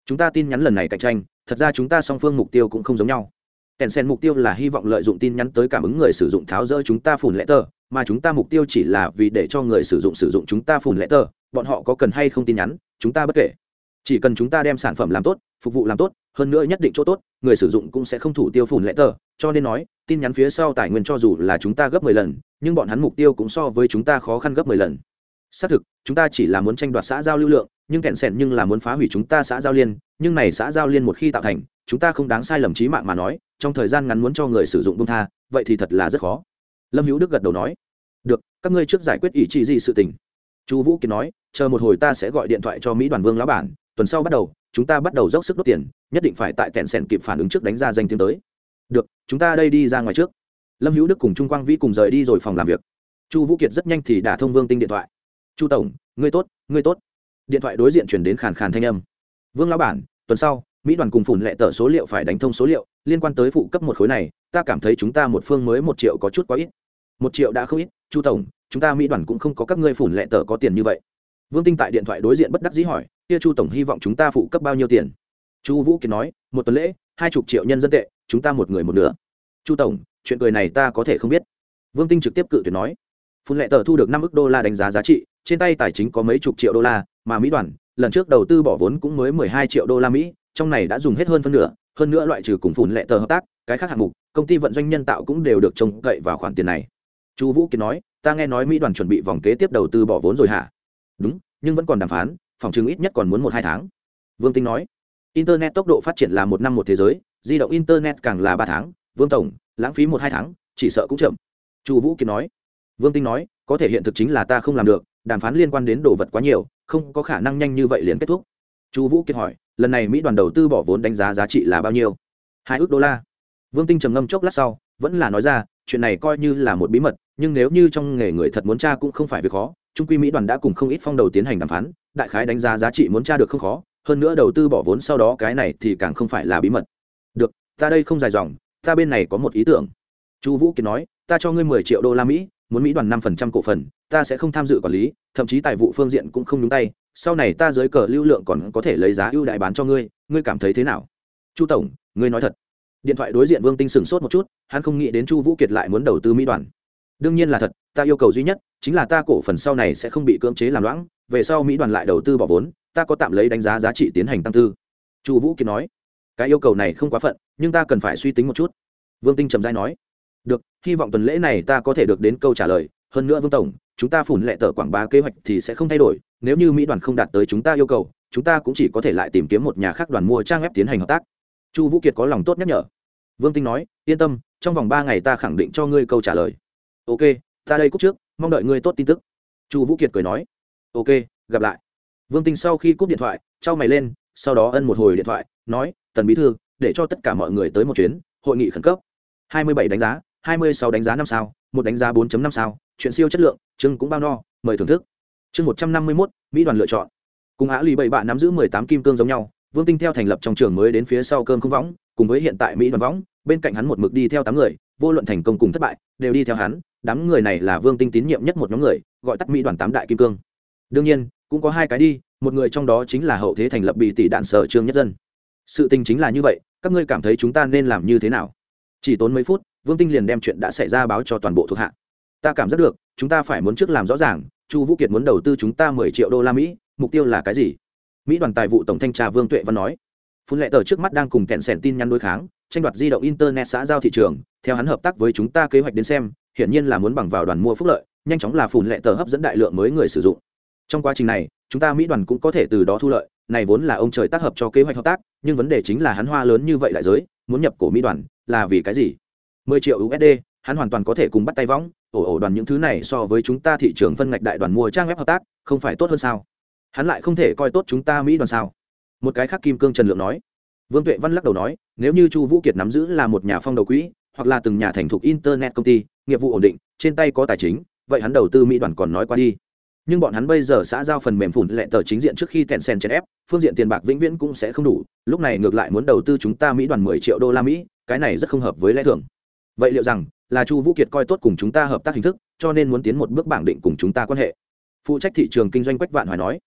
chúng ta tin nhắn lần này cạnh tranh, thật ra chúng ta song phương mục tiêu cũng không giống nhau. Kèn sen mục tiêu là hy vọng lợi dụng tin nhắn tới cảm ứng người sử dụng tháo rỡ chúng ta phủn lệ tờ mà chúng ta mục tiêu chỉ là vì để cho người sử dụng sử dụng chúng ta phủn lệ tờ bọn họ có cần hay không tin nhắn, chúng ta bất kể chỉ cần chúng ta đem sản phẩm làm tốt, phục vụ làm tốt, hơn nữa nhất định chỗ tốt, người sử dụng cũng sẽ không thủ tiêu phủn lệ tờ. Cho nên nói, tin nhắn phía sau tài nguyên cho dù là chúng ta gấp mười lần, nhưng bọn hắn mục tiêu cũng so với chúng ta khó khăn gấp mười lần. Xác thực, chúng ta chỉ là muốn tranh đoạt xã giao lưu lượng, nhưng kẹn sẻn nhưng là muốn phá hủy chúng ta xã giao liên, nhưng này xã giao liên một khi tạo thành, chúng ta không đáng sai lầm trí mạng mà nói, trong thời gian ngắn muốn cho người sử dụng bông tha, vậy thì thật là rất khó. Lâm hữu đức gật đầu nói, được, các ngươi trước giải quyết ý chí gì sự tình. Chu vũ kiệt nói, chờ một hồi ta sẽ gọi điện thoại cho mỹ đoàn vương lão bản tuần sau bắt đầu, chúng ta bắt đầu dốc sức đốt tiền, nhất định phải tại tẹn sẻn kịp phản ứng trước đánh ra danh tiếng tới. Được, chúng ta đây đi ra ngoài trước. Lâm hữu đức cùng trung quang vĩ cùng rời đi rồi phòng làm việc. Chu vũ kiệt rất nhanh thì đả thông vương tinh điện thoại. Chu tổng, ngươi tốt ngươi tốt. Điện thoại đối diện chuyển đến khàn khàn thanh âm. Vương lão bản, tuần sau, mỹ đoàn cùng phủn lệ tờ số liệu phải đánh thông số liệu, liên quan tới phụ cấp một khối này, ta cảm thấy chúng ta một phương mới một triệu có chút quá ít. Một triệu đã không ít, chu tổng, chúng ta mỹ đoàn cũng không có các ngươi phủn lệ tờ có tiền như vậy. Vương tinh tại điện thoại đối diện bất đắc dĩ hỏi kia chu tổng hy vọng chúng ta phụ cấp bao nhiêu tiền? Chu vũ kiệt nói, một tuần lễ, hai chục triệu nhân dân tệ, chúng ta một người một nửa. Chu tổng, chuyện cười này ta có thể không biết. Vương tinh trực tiếp cự tuyệt nói. Phun lệ tờ thu được năm ước đô la đánh giá giá trị, trên tay tài chính có mấy chục triệu đô la, mà mỹ đoàn, lần trước đầu tư bỏ vốn cũng mới mười hai triệu đô la mỹ, trong này đã dùng hết hơn phân nửa, hơn nữa loại trừ cùng phun lệ tờ hợp tác, cái khác hạng mục, công ty vận doanh nhân tạo cũng đều được trông cậy vào khoản tiền này. Chu vũ kiệt nói, ta nghe nói mỹ đoàn chuẩn bị vòng kế tiếp đầu tư bỏ vốn rồi hả? Đúng, nhưng vẫn còn đàm phán phòng chứng ít nhất còn muốn một hai tháng. Vương tinh nói, internet tốc độ phát triển là một năm một thế giới, di động internet càng là ba tháng, vương tổng, lãng phí một hai tháng, chỉ sợ cũng chậm. Chu vũ kiệt nói, vương tinh nói, có thể hiện thực chính là ta không làm được, đàm phán liên quan đến đồ vật quá nhiều, không có khả năng nhanh như vậy liền kết thúc. Chu vũ kiệt hỏi, lần này mỹ đoàn đầu tư bỏ vốn đánh giá giá trị là bao nhiêu? Hai ước đô la. Vương tinh trầm ngâm chốc lát sau, vẫn là nói ra, chuyện này coi như là một bí mật, nhưng nếu như trong nghề người thật muốn tra cũng không phải việc khó trung quy mỹ đoàn đã cùng không ít phong đầu tiến hành đàm phán, đại khái đánh giá giá trị muốn tra được không khó, hơn nữa đầu tư bỏ vốn sau đó cái này thì càng không phải là bí mật. Được, ta đây không dài dòng, ta bên này có một ý tưởng. Chu vũ kiệt nói, ta cho ngươi mười triệu đô la mỹ, muốn mỹ đoàn năm phần trăm cổ phần, ta sẽ không tham dự quản lý, thậm chí tài vụ phương diện cũng không nhúng tay, sau này ta dưới cờ lưu lượng còn có thể lấy giá ưu đại bán cho ngươi ngươi cảm thấy thế nào? Chu tổng, ngươi nói thật. Điện thoại đối diện vương tinh sửng sốt một chút, hắn không nghĩ đến chu vũ kiệt lại muốn đầu tư mỹ đoàn. Đương nhiên là thật ta yêu cầu duy nhất chính là ta cổ phần sau này sẽ không bị cưỡng chế làm loãng, về sau mỹ đoàn lại đầu tư bỏ vốn, ta có tạm lấy đánh giá giá trị tiến hành tăng tư. Chu vũ kiệt nói. Cái yêu cầu này không quá phận, nhưng ta cần phải suy tính một chút. Vương tinh trầm dai nói. Được, hy vọng tuần lễ này ta có thể được đến câu trả lời. Hơn nữa vương tổng, chúng ta phủn lệ tờ quảng bá kế hoạch thì sẽ không thay đổi. Nếu như mỹ đoàn không đạt tới chúng ta yêu cầu, chúng ta cũng chỉ có thể lại tìm kiếm một nhà khác đoàn mua trang web tiến hành hợp tác. Chu vũ kiệt có lòng tốt nhắc nhở. Vương tinh nói. Yên tâm, trong vòng ba ngày ta khẳng định cho ngươi câu trả lời. Ok ta đây cúc trước, mong đợi ngươi tốt tin tức. Chu vũ kiệt cười nói. Ok, gặp lại. Vương tinh sau khi cúp điện thoại, trao mày lên, sau đó ân một hồi điện thoại, nói, tần bí thư, để cho tất cả mọi người tới một chuyến, hội nghị khẩn cấp. Hai mươi bảy đánh giá, hai mươi sáu đánh giá năm sao, một đánh giá 4 năm sao, chuyện siêu chất lượng chưng cũng bao no, mời thưởng thức. Chương một trăm năm mươi mốt, mỹ đoàn lựa chọn. Cùng á lì bảy bạn nắm giữ mười tám kim cương giống nhau vương tinh theo thành lập trong trường mới đến phía sau cơm không võng, cùng với hiện tại mỹ đoàn võng, bên cạnh hắn một mực đi theo tám người, vô luận thành công cùng thất bại, đều đi theo hắn. Đám người này là vương tinh tín nhiệm nhất một nhóm người, gọi tắt mỹ đoàn tám đại kim cương. Đương nhiên, cũng có hai cái đi, một người trong đó chính là hậu thế thành lập bị tỷ đạn sở trương nhất dân. Sự tình chính là như vậy, các ngươi cảm thấy chúng ta nên làm như thế nào? Chỉ tốn mấy phút, vương tinh liền đem chuyện đã xảy ra báo cho toàn bộ thuộc hạ. Ta cảm giác được, chúng ta phải muốn trước làm rõ ràng, chu vũ kiệt muốn đầu tư chúng ta mười triệu đô la mỹ, mục tiêu là cái gì? Mỹ đoàn tài vụ tổng thanh tra vương tuệ văn nói. Phun lệ tờ trước mắt đang cùng kẹn sẻn tin nhắn đối kháng, tranh đoạt di động internet xã giao thị trường, theo hắn hợp tác với chúng ta kế hoạch đến xem, hiển nhiên là muốn bằng vào đoàn mua phúc lợi, nhanh chóng là phun lệ tờ hấp dẫn đại lượng mới người sử dụng. Trong quá trình này, chúng ta mỹ đoàn cũng có thể từ đó thu lợi, này vốn là ông trời tác hợp cho kế hoạch hợp tác, nhưng vấn đề chính là hắn hoa lớn như vậy đại giới, muốn nhập cổ mỹ đoàn là vì cái gì? 10 triệu usd hắn hoàn toàn có thể cùng bắt tay võng, ổ ổ đoàn những thứ này so với chúng ta thị trường phân ngạch đại đoàn mua trang web hợp tác, không phải tốt hơn sao? Hắn lại không thể coi tốt chúng ta mỹ đoàn sao? Một cái khác kim cương trần lượng nói. Vương tuệ văn lắc đầu nói, nếu như chu vũ kiệt nắm giữ là một nhà phong đầu quỹ, hoặc là từng nhà thành thục internet công ty, nghiệp vụ ổn định, trên tay có tài chính, vậy hắn đầu tư mỹ đoàn còn nói qua đi. Nhưng bọn hắn bây giờ xã giao phần mềm phủn lệ tờ chính diện trước khi tèn sen chèn ép, phương diện tiền bạc vĩnh viễn cũng sẽ không đủ, lúc này ngược lại muốn đầu tư chúng ta mỹ đoàn mười triệu đô la mỹ, cái này rất không hợp với lẽ thường. Vậy liệu rằng, là chu vũ kiệt coi tốt cùng chúng ta hợp tác hình thức, cho nên muốn tiến một bước bảng định cùng chúng ta quan hệ? Phụ trách thị trường kinh doanh quách vạn hoài nói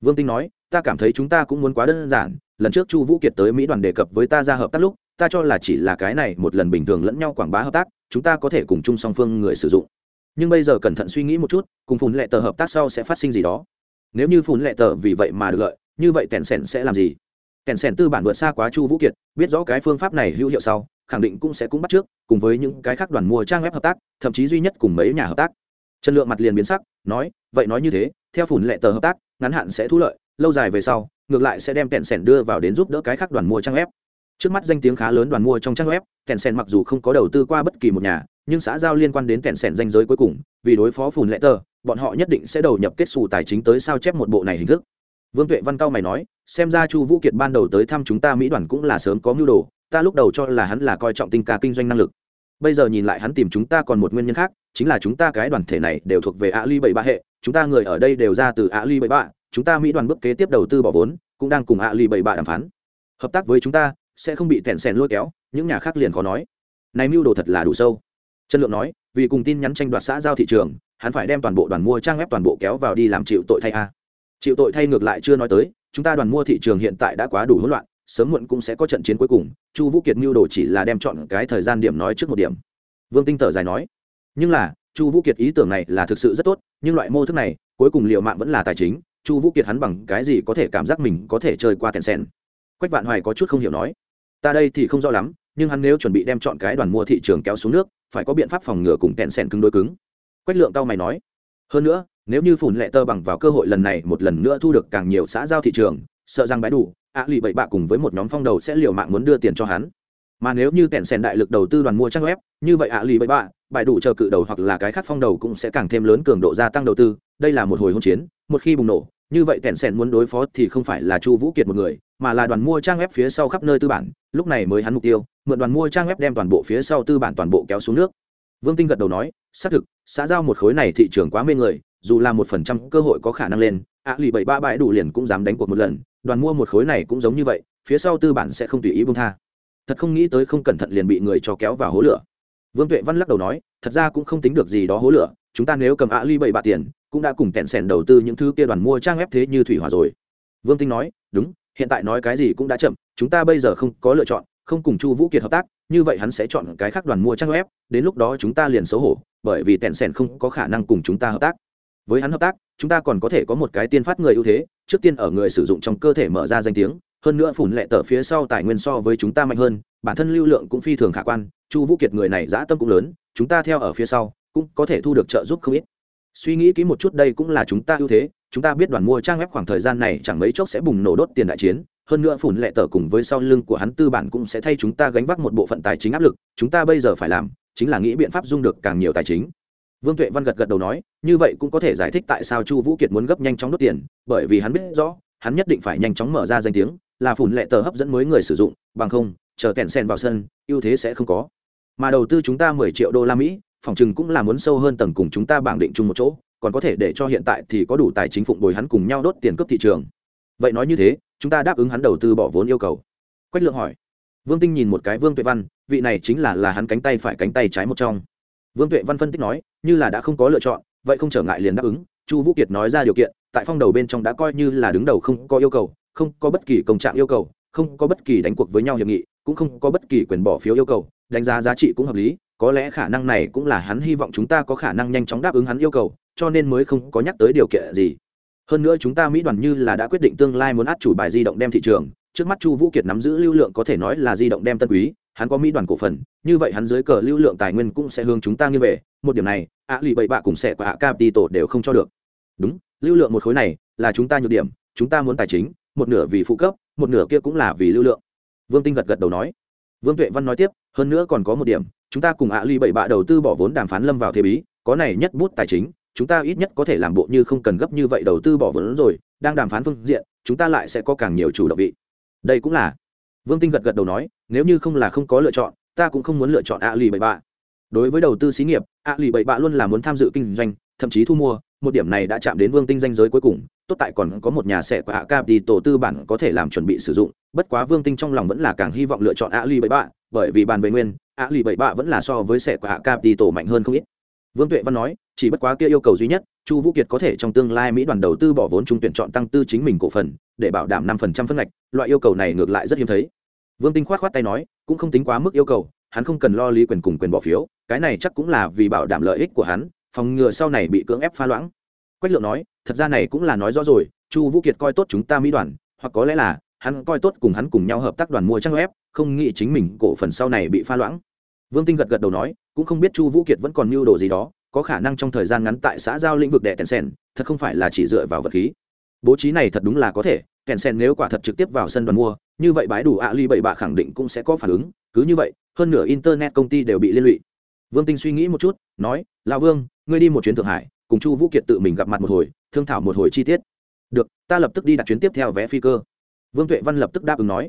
vương tinh nói, ta cảm thấy chúng ta cũng muốn quá đơn giản, lần trước chu vũ kiệt tới mỹ đoàn đề cập với ta ra hợp tác lúc, ta cho là chỉ là cái này một lần bình thường lẫn nhau quảng bá hợp tác, chúng ta có thể cùng chung song phương người sử dụng. Nhưng bây giờ cẩn thận suy nghĩ một chút, cùng Phùn lệ tờ hợp tác sau sẽ phát sinh gì đó. Nếu như Phùn lệ tờ vì vậy mà được lợi, như vậy Tèn sèn sẽ làm gì? Tèn sèn tư bản vượt xa quá chu vũ kiệt, biết rõ cái phương pháp này hữu hiệu sau, khẳng định cũng sẽ cũng bắt trước, cùng với những cái khác đoàn mua trang web hợp tác, thậm chí duy nhất cùng mấy nhà hợp tác. Trần lượng mặt liền biến sắc, nói, vậy nói như thế, theo Phùn lệ tờ hợp tác ngắn hạn sẽ thu lợi, lâu dài về sau, ngược lại sẽ đem kẹn sẻn đưa vào đến giúp đỡ cái khác đoàn mua trang web. Trước mắt danh tiếng khá lớn đoàn mua trong trang web kẹn sẻn mặc dù không có đầu tư qua bất kỳ một nhà, nhưng xã giao liên quan đến kẹn sẻn danh giới cuối cùng, vì đối phó phùn lệ tờ, bọn họ nhất định sẽ đầu nhập kết xù tài chính tới sao chép một bộ này hình thức. Vương tuệ văn cao mày nói, xem ra chu vũ kiệt ban đầu tới thăm chúng ta mỹ đoàn cũng là sớm có mưu đồ, ta lúc đầu cho là hắn là coi trọng tinh ca kinh doanh năng lực bây giờ nhìn lại hắn tìm chúng ta còn một nguyên nhân khác, chính là chúng ta cái đoàn thể này đều thuộc về ạ ly bảy ba hệ, chúng ta người ở đây đều ra từ ạ ly bảy ba chúng ta mỹ đoàn bước kế tiếp đầu tư bỏ vốn, cũng đang cùng ạ ly bảy ba đàm phán. Hợp tác với chúng ta, sẽ không bị tẹn sèn lôi kéo, những nhà khác liền khó nói. Này mưu đồ thật là đủ sâu. Trần lượng nói, vì cùng tin nhắn tranh đoạt xã giao thị trường, hắn phải đem toàn bộ đoàn mua trang web toàn bộ kéo vào đi làm chịu tội thay a. Chịu tội thay ngược lại chưa nói tới, chúng ta đoàn mua thị trường hiện tại đã quá đủ hỗn loạn sớm muộn cũng sẽ có trận chiến cuối cùng, chu vũ kiệt mưu đồ chỉ là đem chọn cái thời gian điểm nói trước một điểm. Vương tinh thở dài nói, nhưng là, chu vũ kiệt ý tưởng này là thực sự rất tốt, nhưng loại mô thức này, cuối cùng liệu mạng vẫn là tài chính, chu vũ kiệt hắn bằng cái gì có thể cảm giác mình có thể chơi qua kèn sen quách vạn hoài có chút không hiểu nói, ta đây thì không rõ lắm, nhưng hắn nếu chuẩn bị đem chọn cái đoàn mua thị trường kéo xuống nước, phải có biện pháp phòng ngừa cùng kèn sen cứng đối cứng. Quách lượng tao mày nói, hơn nữa, nếu như phủn lệ tơ bằng vào cơ hội lần này một lần nữa thu được càng nhiều xã giao thị trường, sợ rằng bãi đủ ạ lì bậy bạ cùng với một nhóm phong đầu sẽ liều mạng muốn đưa tiền cho hắn. Mà nếu như kẹn sèn đại lực đầu tư đoàn mua trang web, như vậy ạ lì bậy bạ, bài đủ chờ cự đầu hoặc là cái khác phong đầu cũng sẽ càng thêm lớn cường độ gia tăng đầu tư. Đây là một hồi hỗn chiến, một khi bùng nổ, như vậy kẹn sèn muốn đối phó thì không phải là chu vũ kiệt một người, mà là đoàn mua trang web phía sau khắp nơi tư bản. Lúc này mới hắn mục tiêu, mượn đoàn mua trang web đem toàn bộ phía sau tư bản toàn bộ kéo xuống nước. Vương tinh gật đầu nói, xác thực, xã giao một khối này thị trường quá mê người, dù là một phần trăm cơ hội có khả năng lên ạ lì bảy ba bãi đủ liền cũng dám đánh cuộc một lần đoàn mua một khối này cũng giống như vậy, phía sau tư bản sẽ không tùy ý bông tha. Thật không nghĩ tới không cẩn thận liền bị người cho kéo vào hố lửa. Vương tuệ văn lắc đầu nói, thật ra cũng không tính được gì đó hố lửa, chúng ta nếu cầm ạ ly bảy bạ tiền, cũng đã cùng tẹn sẻn đầu tư những thứ kia đoàn mua trang ép thế như thủy hỏa rồi. Vương tinh nói, đúng, hiện tại nói cái gì cũng đã chậm, chúng ta bây giờ không có lựa chọn, không cùng chu vũ kiệt hợp tác, như vậy hắn sẽ chọn cái khác đoàn mua trang web, đến lúc đó chúng ta liền xấu hổ, bởi vì tẹn sẻn không có khả năng cùng chúng ta hợp tác với hắn hợp tác, chúng ta còn có thể có một cái tiên phát người ưu thế, trước tiên ở người sử dụng trong cơ thể mở ra danh tiếng, hơn nữa phủn lệ tờ phía sau tài nguyên so với chúng ta mạnh hơn, bản thân lưu lượng cũng phi thường khả quan, chu vũ kiệt người này dã tâm cũng lớn, chúng ta theo ở phía sau, cũng có thể thu được trợ giúp không ít. Suy nghĩ kỹ một chút đây cũng là chúng ta ưu thế, chúng ta biết đoàn mua trang web khoảng thời gian này chẳng mấy chốc sẽ bùng nổ đốt tiền đại chiến, hơn nữa phủn lệ tờ cùng với sau lưng của hắn tư bản cũng sẽ thay chúng ta gánh vác một bộ phận tài chính áp lực, chúng ta bây giờ phải làm, chính là nghĩ biện pháp dung được càng nhiều tài chính vương tuệ văn gật gật đầu nói, như vậy cũng có thể giải thích tại sao chu vũ kiệt muốn gấp nhanh chóng đốt tiền, bởi vì hắn biết rõ, hắn nhất định phải nhanh chóng mở ra danh tiếng, là phủn lệ tờ hấp dẫn mới người sử dụng, bằng không, chờ kẹn sen vào sân, ưu thế sẽ không có. Mà đầu tư chúng ta mười triệu đô la mỹ, phòng chừng cũng là muốn sâu hơn tầng cùng chúng ta bảng định chung một chỗ, còn có thể để cho hiện tại thì có đủ tài chính phụng bồi hắn cùng nhau đốt tiền cấp thị trường. Vậy nói như thế, chúng ta đáp ứng hắn đầu tư bỏ vốn yêu cầu. Quách lượng hỏi. Vương tinh nhìn một cái vương tuệ văn, vị này chính là là hắn cánh tay phải cánh tay trái một trong vương tuệ văn phân tích nói, như là đã không có lựa chọn, vậy không trở ngại liền đáp ứng. Chu vũ kiệt nói ra điều kiện, tại phong đầu bên trong đã coi như là đứng đầu không có yêu cầu, không có bất kỳ công trạng yêu cầu, không có bất kỳ đánh cuộc với nhau hiệp nghị, cũng không có bất kỳ quyền bỏ phiếu yêu cầu, đánh giá giá trị cũng hợp lý, có lẽ khả năng này cũng là hắn hy vọng chúng ta có khả năng nhanh chóng đáp ứng hắn yêu cầu, cho nên mới không có nhắc tới điều kiện gì. Hơn nữa chúng ta mỹ đoàn như là đã quyết định tương lai muốn át chủ bài di động đem thị trường, trước mắt chu vũ kiệt nắm giữ lưu lượng có thể nói là di động đem tân quý hắn có mỹ đoàn cổ phần, như vậy hắn dưới cờ lưu lượng tài nguyên cũng sẽ hướng chúng ta như về. Một điểm này, ạ lì bậy bạ cùng sẽ của ạ capital đều không cho được. Đúng, lưu lượng một khối này là chúng ta nhược điểm, chúng ta muốn tài chính, một nửa vì phụ cấp, một nửa kia cũng là vì lưu lượng. Vương tinh gật gật đầu nói. Vương tuệ văn nói tiếp, hơn nữa còn có một điểm, chúng ta cùng ạ lì bậy bạ đầu tư bỏ vốn đàm phán lâm vào thế bí, có này nhất bút tài chính, chúng ta ít nhất có thể làm bộ như không cần gấp như vậy đầu tư bỏ vốn rồi, đang đàm phán phương diện, chúng ta lại sẽ có càng nhiều chủ động vị. Đây cũng là vương tinh gật gật đầu nói, nếu như không là không có lựa chọn, ta cũng không muốn lựa chọn a lì bảy bạ. Đối với đầu tư xí nghiệp, a lì bảy bạ luôn là muốn tham dự kinh doanh, thậm chí thu mua, một điểm này đã chạm đến vương tinh danh giới cuối cùng, tốt tại còn có một nhà xe của hạ cap đi tổ tư bản có thể làm chuẩn bị sử dụng, bất quá vương tinh trong lòng vẫn là càng hy vọng lựa chọn a lì bảy bạ, bởi vì bàn về nguyên, a lì bảy bạ vẫn là so với xe của hạ cap đi tổ mạnh hơn không ít. Vương tuệ văn nói, chỉ bất quá kia yêu cầu duy nhất, chu vũ kiệt có thể trong tương lai mỹ đoàn đầu tư bỏ vốn trung tuyển chọn tăng tư chính mình cổ phần để bảo đảm năm phần trăm phân ngạch, loại yêu cầu này ngược lại rất hiếm thấy. Vương tinh khoát khoát tay nói, cũng không tính quá mức yêu cầu, hắn không cần lo lý quyền cùng quyền bỏ phiếu, cái này chắc cũng là vì bảo đảm lợi ích của hắn, phòng ngừa sau này bị cưỡng ép pha loãng. Quách lượng nói, thật ra này cũng là nói rõ rồi, chu vũ kiệt coi tốt chúng ta mỹ đoàn, hoặc có lẽ là, hắn coi tốt cùng hắn cùng nhau hợp tác đoàn mua trang web, không nghĩ chính mình cổ phần sau này bị pha loãng. Vương tinh gật gật đầu nói, cũng không biết chu vũ kiệt vẫn còn mưu đồ gì đó, có khả năng trong thời gian ngắn tại xã giao lĩnh vực đệ tèn sen thật không phải là chỉ dựa vào vật khí bố trí này thật đúng là có thể, kèn sen nếu quả thật trực tiếp vào sân đoàn mua, như vậy bãi đủ ạ ly bảy bạ khẳng định cũng sẽ có phản ứng, cứ như vậy, hơn nửa internet công ty đều bị liên lụy. Vương tinh suy nghĩ một chút, nói, lão vương, ngươi đi một chuyến thượng hải, cùng chu vũ kiệt tự mình gặp mặt một hồi, thương thảo một hồi chi tiết. Được, ta lập tức đi đặt chuyến tiếp theo vé phi cơ. Vương tuệ văn lập tức đáp ứng nói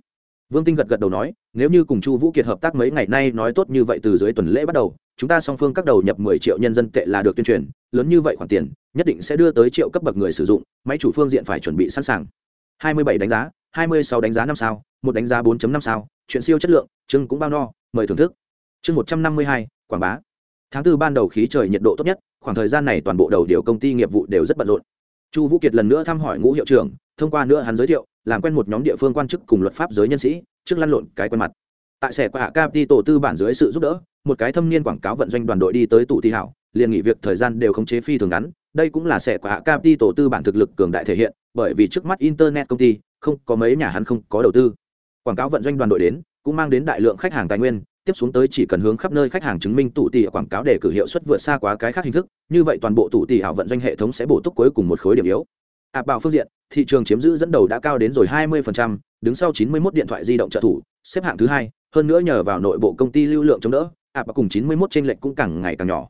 vương tinh gật gật đầu nói, nếu như cùng chu vũ kiệt hợp tác mấy ngày nay nói tốt như vậy từ dưới tuần lễ bắt đầu, chúng ta song phương các đầu nhập mười triệu nhân dân tệ là được tuyên truyền, lớn như vậy khoản tiền, nhất định sẽ đưa tới triệu cấp bậc người sử dụng, máy chủ phương diện phải chuẩn bị sẵn sàng. Hai mươi bảy đánh giá, hai mươi sáu đánh giá năm sao, một đánh giá 4 năm sao, chuyện siêu chất lượng, chương cũng bao no, mời thưởng thức. Chương một trăm năm mươi hai, quảng bá. Tháng tư ban đầu khí trời nhiệt độ tốt nhất, khoảng thời gian này toàn bộ đầu điều công ty nghiệp vụ đều rất bận rộn. Chu vũ kiệt lần nữa thăm hỏi ngũ hiệu trưởng, thông qua nữa hắn giới thiệu làm quen một nhóm địa phương quan chức cùng luật pháp giới nhân sĩ, trước lăn lộn cái quen mặt. Tại sẻ qua hạ cap đi tổ tư bản dưới sự giúp đỡ, một cái thâm niên quảng cáo vận doanh đoàn đội đi tới tụ thi hảo, liền nghỉ việc thời gian đều không chế phi thường ngắn. Đây cũng là sẻ qua hạ cap đi tổ tư bản thực lực cường đại thể hiện, bởi vì trước mắt internet công ty, không có mấy nhà hắn không có đầu tư. Quảng cáo vận doanh đoàn đội đến, cũng mang đến đại lượng khách hàng tài nguyên, tiếp xuống tới chỉ cần hướng khắp nơi khách hàng chứng minh tụ tỷ quảng cáo để cử hiệu suất vượt xa quá cái khác hình thức, như vậy toàn bộ tụ tỷ hảo vận doanh hệ thống sẽ bổ túc cuối cùng một khối điểm yếu ạp bảo phương diện thị trường chiếm giữ dẫn đầu đã cao đến rồi 20%, đứng sau 91 điện thoại di động trợ thủ xếp hạng thứ hai hơn nữa nhờ vào nội bộ công ty lưu lượng chống đỡ à, ạp cùng 91 trên lệnh cũng càng ngày càng nhỏ.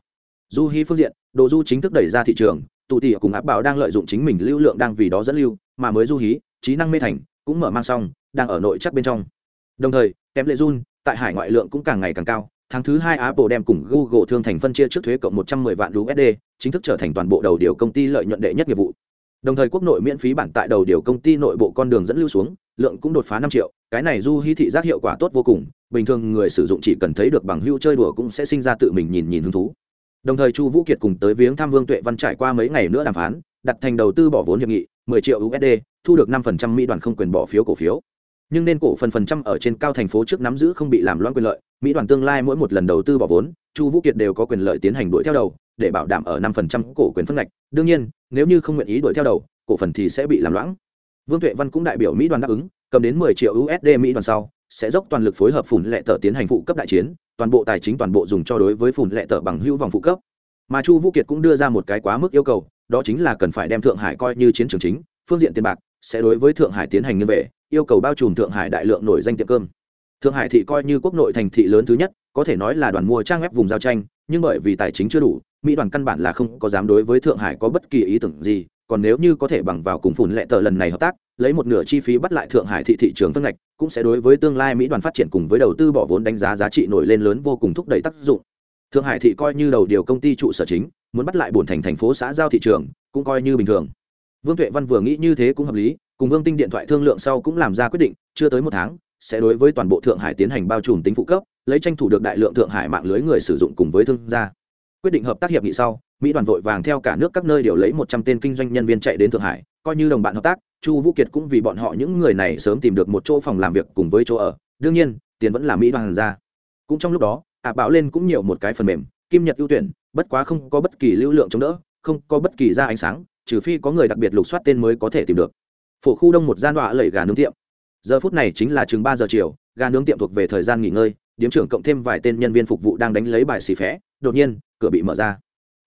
Du hy phương diện đồ du chính thức đẩy ra thị trường tụ tỷ cùng áp bảo đang lợi dụng chính mình lưu lượng đang vì đó dẫn lưu mà mới du hí trí năng mê thành cũng mở mang xong đang ở nội chắc bên trong. Đồng thời kém lệ run tại hải ngoại lượng cũng càng ngày càng cao. Tháng thứ hai apple đem cùng google thương thành phân chia trước thuế cộng 110 vạn usd chính thức trở thành toàn bộ đầu điều công ty lợi nhuận đệ nhất nghiệp vụ đồng thời quốc nội miễn phí bản tại đầu điều công ty nội bộ con đường dẫn lưu xuống, lượng cũng đột phá năm triệu, cái này du hy thị giác hiệu quả tốt vô cùng, bình thường người sử dụng chỉ cần thấy được bằng hưu chơi đùa cũng sẽ sinh ra tự mình nhìn nhìn hứng thú. Đồng thời chu vũ kiệt cùng tới viếng thăm vương tuệ văn trải qua mấy ngày nữa đàm phán, đặt thành đầu tư bỏ vốn hiệp nghị 10 triệu usd thu được 5% mỹ đoàn không quyền bỏ phiếu cổ phiếu. Nhưng nên cổ phần phần trăm ở trên cao thành phố trước nắm giữ không bị làm loãng quyền lợi, mỹ đoàn tương lai mỗi một lần đầu tư bỏ vốn, chu vũ kiệt đều có quyền lợi tiến hành đuổi theo đầu để bảo đảm ở 5% cổ quyền phân ngạch. Đương nhiên, nếu như không nguyện ý đuổi theo đầu, cổ phần thì sẽ bị làm loãng. Vương tuệ văn cũng đại biểu mỹ đoàn đáp ứng, cầm đến 10 triệu usd mỹ đoàn sau, sẽ dốc toàn lực phối hợp phủn lệ tờ tiến hành phụ cấp đại chiến, toàn bộ tài chính toàn bộ dùng cho đối với phủn lệ tờ bằng hữu vòng phụ cấp. Mà chu vũ kiệt cũng đưa ra một cái quá mức yêu cầu, đó chính là cần phải đem thượng hải coi như chiến trường chính, phương diện tiền bạc sẽ đối với thượng hải tiến hành như vậy yêu cầu bao trùm thượng hải đại lượng nổi danh tiệm cơm. Thượng hải thị coi như quốc nội thành thị lớn thứ nhất, có thể nói là đoàn mua trang web vùng giao tranh, nhưng bởi vì tài chính chưa đủ mỹ đoàn căn bản là không có dám đối với thượng hải có bất kỳ ý tưởng gì, còn nếu như có thể bằng vào cùng phùn lệ tờ lần này hợp tác, lấy một nửa chi phí bắt lại thượng hải thị thị trường phân ngạch, cũng sẽ đối với tương lai mỹ đoàn phát triển cùng với đầu tư bỏ vốn đánh giá giá trị nổi lên lớn vô cùng thúc đẩy tác dụng. Thượng hải thị coi như đầu điều công ty trụ sở chính, muốn bắt lại bổn thành thành phố xã giao thị trường, cũng coi như bình thường. Vương tuệ văn vừa nghĩ như thế cũng hợp lý, cùng vương tinh điện thoại thương lượng sau cũng làm ra quyết định, chưa tới một tháng, sẽ đối với toàn bộ thượng hải tiến hành bao trùm tính phụ cấp, lấy tranh thủ được đại lượng thượng hải mạng lưới người sử dụng cùng với thương gia quyết định hợp tác hiệp nghị sau, mỹ đoàn vội vàng theo cả nước các nơi đều lấy một trăm tên kinh doanh nhân viên chạy đến thượng hải, coi như đồng bạn hợp tác, chu vũ kiệt cũng vì bọn họ những người này sớm tìm được một chỗ phòng làm việc cùng với chỗ ở. Đương nhiên, tiền vẫn là mỹ đoàn ra. Cũng trong lúc đó ạ bảo lên cũng nhiều một cái phần mềm, kim nhật ưu tuyển, bất quá không có bất kỳ lưu lượng chống đỡ, không có bất kỳ ra ánh sáng, trừ phi có người đặc biệt lục soát tên mới có thể tìm được. Phổ khu đông một gian đọa lẩy gà nướng tiệm. Giờ phút này chính là chừng ba giờ chiều, gà nướng tiệm thuộc về thời gian nghỉ ngơi, điếm trưởng cộng thêm vài tên nhân viên phục vụ đang đánh lấy bài xì phé. Đột nhiên cửa bị mở ra.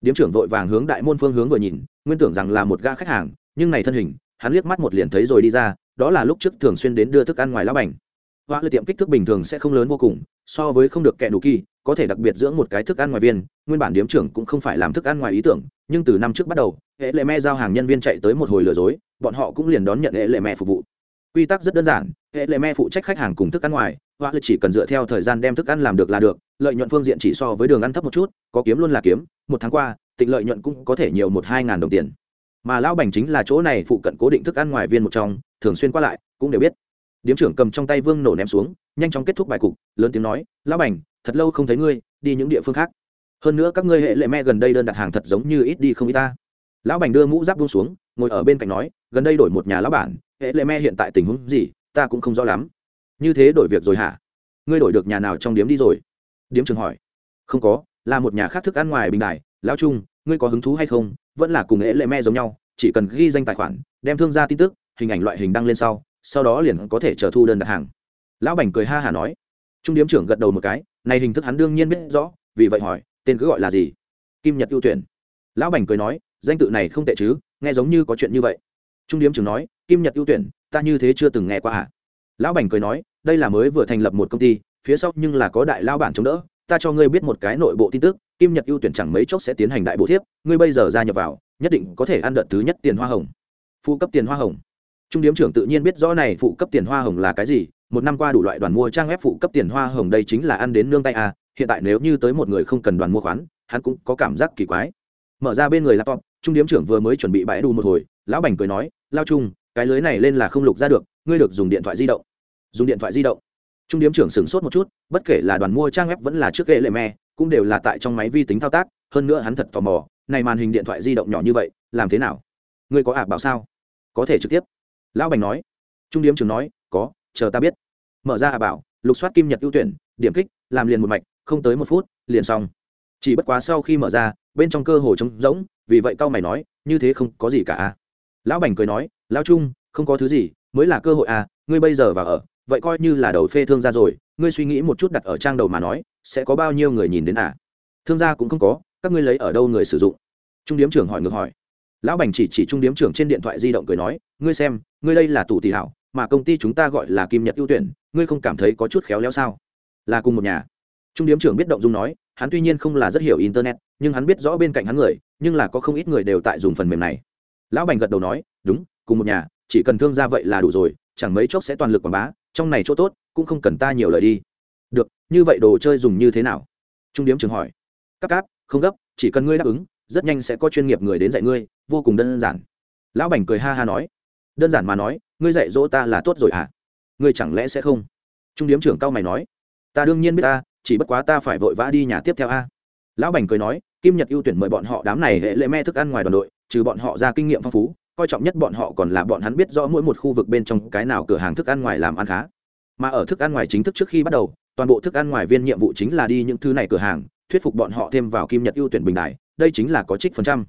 Điếm trưởng vội vàng hướng đại môn phương hướng vừa nhìn, nguyên tưởng rằng là một ga khách hàng, nhưng này thân hình, hắn liếc mắt một liền thấy rồi đi ra, đó là lúc trước thường xuyên đến đưa thức ăn ngoài lão bành. Hoa lư tiệm kích thước bình thường sẽ không lớn vô cùng, so với không được kẹ đủ kỳ, có thể đặc biệt dưỡng một cái thức ăn ngoài viên, nguyên bản điếm trưởng cũng không phải làm thức ăn ngoài ý tưởng, nhưng từ năm trước bắt đầu, hệ lệ me giao hàng nhân viên chạy tới một hồi lừa dối, bọn họ cũng liền đón nhận hệ lệ me phục vụ. Quy tắc rất đơn giản, hệ lệ me phụ trách khách hàng cùng thức ăn ngoài hoa lư chỉ cần dựa theo thời gian đem thức ăn làm được là được, lợi nhuận phương diện chỉ so với đường ăn thấp một chút, có kiếm luôn là kiếm, một tháng qua, tịnh lợi nhuận cũng có thể nhiều một hai ngàn đồng tiền. Mà lão bành chính là chỗ này phụ cận cố định thức ăn ngoài viên một trong, thường xuyên qua lại, cũng đều biết. Điếm trưởng cầm trong tay vương nổ ném xuống, nhanh chóng kết thúc bài cục, lớn tiếng nói, lão bành, thật lâu không thấy ngươi, đi những địa phương khác. Hơn nữa các ngươi hệ lệ me gần đây đơn đặt hàng thật giống như ít đi không ít ta. Lão bành đưa mũ giáp buông xuống, ngồi ở bên cạnh nói, gần đây đổi một nhà lão bản, hệ lệ me hiện tại tình huống gì, ta cũng không rõ lắm như thế đổi việc rồi hả? Ngươi đổi được nhà nào trong điếm đi rồi? Điếm trường hỏi. Không có, là một nhà khác thức ăn ngoài bình đài. Lão trung, ngươi có hứng thú hay không? Vẫn là cùng ế lệ me giống nhau, chỉ cần ghi danh tài khoản, đem thương gia tin tức, hình ảnh loại hình đăng lên sau sau đó liền có thể chờ thu đơn đặt hàng. Lão bảnh cười ha hả nói. Trung điếm trưởng gật đầu một cái, này hình thức hắn đương nhiên biết rõ, vì vậy hỏi, tên cứ gọi là gì? Kim nhật ưu tuyển. Lão bảnh cười nói, danh tự này không tệ chứ, nghe giống như có chuyện như vậy. Trung điếm trưởng nói, kim nhật ưu tuyển, ta như thế chưa từng nghe qua hả? Lão bảnh cười nói đây là mới vừa thành lập một công ty, phía sau nhưng là có đại lao bản chống đỡ, ta cho ngươi biết một cái nội bộ tin tức, kim nhật ưu tuyển chẳng mấy chốc sẽ tiến hành đại bộ thiếp, ngươi bây giờ gia nhập vào, nhất định có thể ăn đợt thứ nhất tiền hoa hồng. Phụ cấp tiền hoa hồng. Trung điếm trưởng tự nhiên biết rõ này phụ cấp tiền hoa hồng là cái gì, một năm qua đủ loại đoàn mua trang web phụ cấp tiền hoa hồng đây chính là ăn đến nương tay à hiện tại nếu như tới một người không cần đoàn mua khoán, hắn cũng có cảm giác kỳ quái. Mở ra bên người laptop, trung điếm trưởng vừa mới chuẩn bị bãi đu một hồi, lão bành cười nói, lao chung cái lưới này lên là không lục ra được, ngươi được dùng điện thoại di động dùng điện thoại di động. Trung điếm trưởng sửng sốt một chút, bất kể là đoàn mua trang web vẫn là trước ghế lệ me, cũng đều là tại trong máy vi tính thao tác, hơn nữa hắn thật tò mò, này màn hình điện thoại di động nhỏ như vậy, làm thế nào? Ngươi có ạp bảo sao? Có thể trực tiếp. Lão bành nói. Trung điếm trưởng nói, có, chờ ta biết. Mở ra ạp bảo, lục soát kim nhật ưu tuyển, điểm kích, làm liền một mạch, không tới một phút, liền xong. Chỉ bất quá sau khi mở ra, bên trong cơ hồ trống rỗng, vì vậy cao mày nói, như thế không có gì cả à? lão bành cười nói, lão trung, không có thứ gì, mới là cơ hội à ngươi bây giờ vào ở vậy coi như là đầu phê thương gia rồi, ngươi suy nghĩ một chút đặt ở trang đầu mà nói, sẽ có bao nhiêu người nhìn đến à? Thương gia cũng không có, các ngươi lấy ở đâu người sử dụng? Trung điếm trưởng hỏi ngược hỏi. Lão bành chỉ chỉ trung điếm trưởng trên điện thoại di động cười nói, ngươi xem, ngươi đây là tù tỷ hảo, mà công ty chúng ta gọi là kim nhật ưu tuyển, ngươi không cảm thấy có chút khéo léo sao? Là cùng một nhà. Trung điếm trưởng biết động dung nói, hắn tuy nhiên không là rất hiểu internet, nhưng hắn biết rõ bên cạnh hắn người, nhưng là có không ít người đều tại dùng phần mềm này. Lão bành gật đầu nói, đúng, cùng một nhà, chỉ cần thương gia vậy là đủ rồi, chẳng mấy chốc sẽ toàn lực quảng bá trong này chỗ tốt, cũng không cần ta nhiều lời đi. Được, như vậy đồ chơi dùng như thế nào? Trung điếm trường hỏi. Các cáp, không gấp, chỉ cần ngươi đáp ứng, rất nhanh sẽ có chuyên nghiệp người đến dạy ngươi, vô cùng đơn giản. Lão Bảnh cười ha ha nói. Đơn giản mà nói, ngươi dạy dỗ ta là tốt rồi à ngươi chẳng lẽ sẽ không? Trung điếm trưởng cao mày nói. Ta đương nhiên biết ta, chỉ bất quá ta phải vội vã đi nhà tiếp theo a. Lão bành cười nói, kim nhật ưu tuyển mời bọn họ đám này hệ lệ me thức ăn ngoài đoàn đội, trừ bọn họ ra kinh nghiệm phong phú coi trọng nhất bọn họ còn là bọn hắn biết rõ mỗi một khu vực bên trong cái nào cửa hàng thức ăn ngoài làm ăn khá. Mà ở thức ăn ngoài chính thức trước khi bắt đầu, toàn bộ thức ăn ngoài viên nhiệm vụ chính là đi những thứ này cửa hàng, thuyết phục bọn họ thêm vào kim nhật ưu tuyển bình đại, đây chính là có trích phần trăm.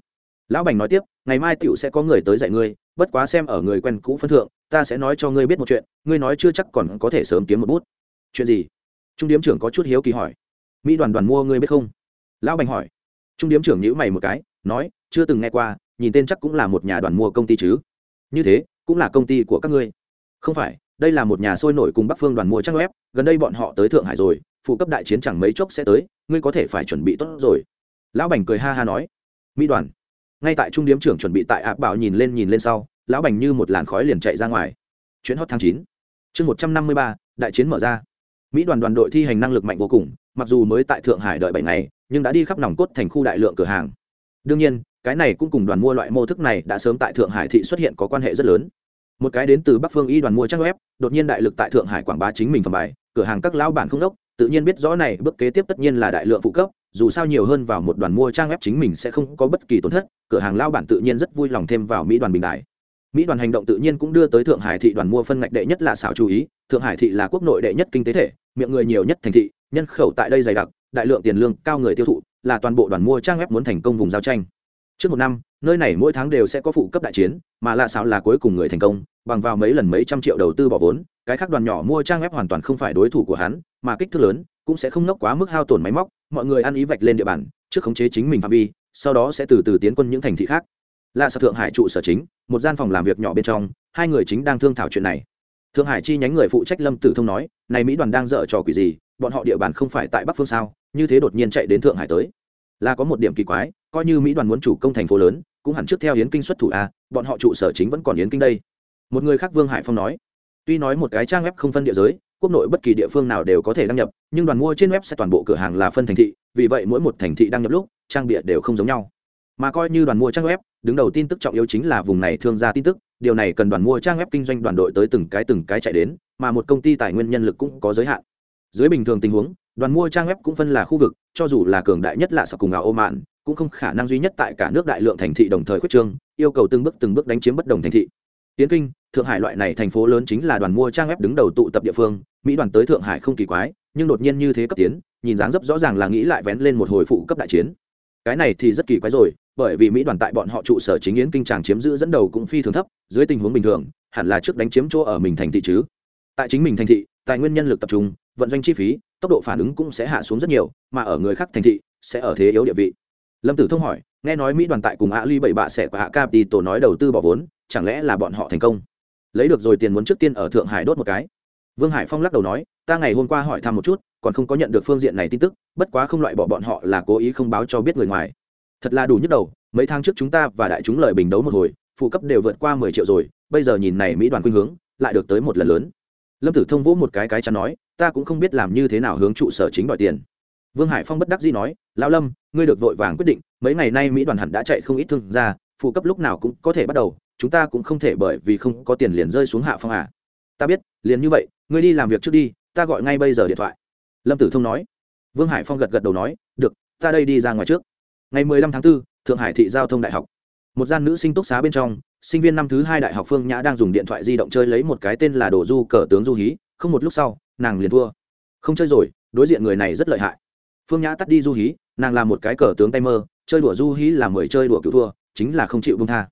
Lão bành nói tiếp, ngày mai tựu sẽ có người tới dạy ngươi, bất quá xem ở người quen cũ phân thượng, ta sẽ nói cho ngươi biết một chuyện, ngươi nói chưa chắc còn có thể sớm kiếm một bút. Chuyện gì? Trung điếm trưởng có chút hiếu kỳ hỏi. Mỹ đoàn đoàn mua ngươi biết không? Lão bành hỏi. Trung điếm trưởng nhữ mày một cái, nói, chưa từng nghe qua nhìn tên chắc cũng là một nhà đoàn mua công ty chứ. Như thế, cũng là công ty của các ngươi. Không phải, đây là một nhà sôi nổi cùng bắc phương đoàn mua trang web, gần đây bọn họ tới thượng hải rồi, phụ cấp đại chiến chẳng mấy chốc sẽ tới, ngươi có thể phải chuẩn bị tốt rồi. Lão bành cười ha ha nói. Mỹ đoàn, ngay tại trung điếm trưởng chuẩn bị tại áp bảo nhìn lên nhìn lên sau, lão bành như một làn khói liền chạy ra ngoài. Chuyến hot tháng chín. Chương một trăm năm mươi ba, đại chiến mở ra. Mỹ đoàn đoàn đội thi hành năng lực mạnh vô cùng, mặc dù mới tại thượng hải đợi bảy ngày, nhưng đã đi khắp nòng cốt thành khu đại lượng cửa hàng. Đương nhiên cái này cũng cùng đoàn mua loại mô thức này đã sớm tại thượng hải thị xuất hiện có quan hệ rất lớn. Một cái đến từ bắc phương y đoàn mua trang web, đột nhiên đại lực tại thượng hải quảng bá chính mình phẩm bài, cửa hàng các lão bản không đốc, tự nhiên biết rõ này bước kế tiếp tất nhiên là đại lượng phụ cấp, dù sao nhiều hơn vào một đoàn mua trang web chính mình sẽ không có bất kỳ tổn thất, cửa hàng lao bản tự nhiên rất vui lòng thêm vào mỹ đoàn bình đại. Mỹ đoàn hành động tự nhiên cũng đưa tới thượng hải thị đoàn mua phân ngạch đệ nhất là xảo chú ý, thượng hải thị là quốc nội đệ nhất kinh tế thể, miệng người nhiều nhất thành thị, nhân khẩu tại đây dày đặc, đại lượng tiền lương cao người tiêu thụ, là toàn bộ đoàn mua trang web muốn thành công vùng giao tranh trước một năm, nơi này mỗi tháng đều sẽ có phụ cấp đại chiến, mà lạ xảo là cuối cùng người thành công, bằng vào mấy lần mấy trăm triệu đầu tư bỏ vốn, cái khác đoàn nhỏ mua trang web hoàn toàn không phải đối thủ của hắn, mà kích thước lớn, cũng sẽ không nốc quá mức hao tổn máy móc, mọi người ăn ý vạch lên địa bàn, trước khống chế chính mình phạm vi, sau đó sẽ từ từ tiến quân những thành thị khác. Lạ xảo thượng hải trụ sở chính, một gian phòng làm việc nhỏ bên trong, hai người chính đang thương thảo chuyện này. Thượng hải chi nhánh người phụ trách lâm tử thông nói, này mỹ đoàn đang dở trò quỷ gì, bọn họ địa bàn không phải tại bắc phương sao, như thế đột nhiên chạy đến thượng hải tới. Là có một điểm kỳ quái coi như mỹ đoàn muốn chủ công thành phố lớn, cũng hẳn trước theo yến kinh xuất thủ a, bọn họ trụ sở chính vẫn còn yến kinh đây. Một người khác vương hải phong nói, tuy nói một cái trang web không phân địa giới, quốc nội bất kỳ địa phương nào đều có thể đăng nhập, nhưng đoàn mua trên web sẽ toàn bộ cửa hàng là phân thành thị, vì vậy mỗi một thành thị đăng nhập lúc, trang bịa đều không giống nhau. Mà coi như đoàn mua trang web, đứng đầu tin tức trọng yếu chính là vùng này thương gia tin tức, điều này cần đoàn mua trang web kinh doanh đoàn đội tới từng cái từng cái chạy đến, mà một công ty tài nguyên nhân lực cũng có giới hạn. Dưới bình thường tình huống, đoàn mua trang web cũng phân là khu vực, cho dù là cường đại nhất lạ sợ cùng ảo ô mạn cũng không khả năng duy nhất tại cả nước đại lượng thành thị đồng thời khuyết trương, yêu cầu từng bước từng bước đánh chiếm bất đồng thành thị. Tiến kinh, thượng hải loại này thành phố lớn chính là đoàn mua trang web đứng đầu tụ tập địa phương, mỹ đoàn tới thượng hải không kỳ quái, nhưng đột nhiên như thế cấp tiến, nhìn dáng dấp rõ ràng là nghĩ lại vén lên một hồi phụ cấp đại chiến. Cái này thì rất kỳ quái rồi, bởi vì mỹ đoàn tại bọn họ trụ sở chính yến kinh tràng chiếm giữ dẫn đầu cũng phi thường thấp, dưới tình huống bình thường, hẳn là trước đánh chiếm chỗ ở mình thành thị chứ. Tại chính mình thành thị, tài nguyên nhân lực tập trung, vận doanh chi phí, tốc độ phản ứng cũng sẽ hạ xuống rất nhiều, mà ở người khác thành thị, sẽ ở thế yếu địa vị lâm tử thông hỏi, nghe nói mỹ đoàn tại cùng a ly bảy bạ sẽ của hạ capital nói đầu tư bỏ vốn, chẳng lẽ là bọn họ thành công? Lấy được rồi tiền muốn trước tiên ở thượng hải đốt một cái. Vương hải phong lắc đầu nói, ta ngày hôm qua hỏi thăm một chút, còn không có nhận được phương diện này tin tức, bất quá không loại bỏ bọn họ là cố ý không báo cho biết người ngoài. Thật là đủ nhức đầu, mấy tháng trước chúng ta và đại chúng lời bình đấu một hồi, phụ cấp đều vượt qua mười triệu rồi, bây giờ nhìn này mỹ đoàn khuynh hướng, lại được tới một lần lớn. Lâm tử thông vỗ một cái cái chắn nói, ta cũng không biết làm như thế nào hướng trụ sở chính đòi tiền vương hải phong bất đắc dĩ nói lão lâm ngươi được vội vàng quyết định mấy ngày nay mỹ đoàn hẳn đã chạy không ít thương ra phụ cấp lúc nào cũng có thể bắt đầu chúng ta cũng không thể bởi vì không có tiền liền rơi xuống hạ phong à. ta biết liền như vậy ngươi đi làm việc trước đi ta gọi ngay bây giờ điện thoại. Lâm tử thông nói. Vương hải phong gật gật đầu nói được ta đây đi ra ngoài trước. Ngày mười lăm tháng 4, thượng hải thị giao thông đại học. Một gian nữ sinh túc xá bên trong sinh viên năm thứ hai đại học phương nhã đang dùng điện thoại di động chơi lấy một cái tên là đồ du cờ tướng du hí không một lúc sau nàng liền thua. Không chơi rồi đối diện người này rất lợi hại phương nhã tắt đi du hí, nàng làm một cái cờ tướng tay mơ, chơi đùa du hí là mười chơi đùa cứu thua, chính là không chịu bông tha.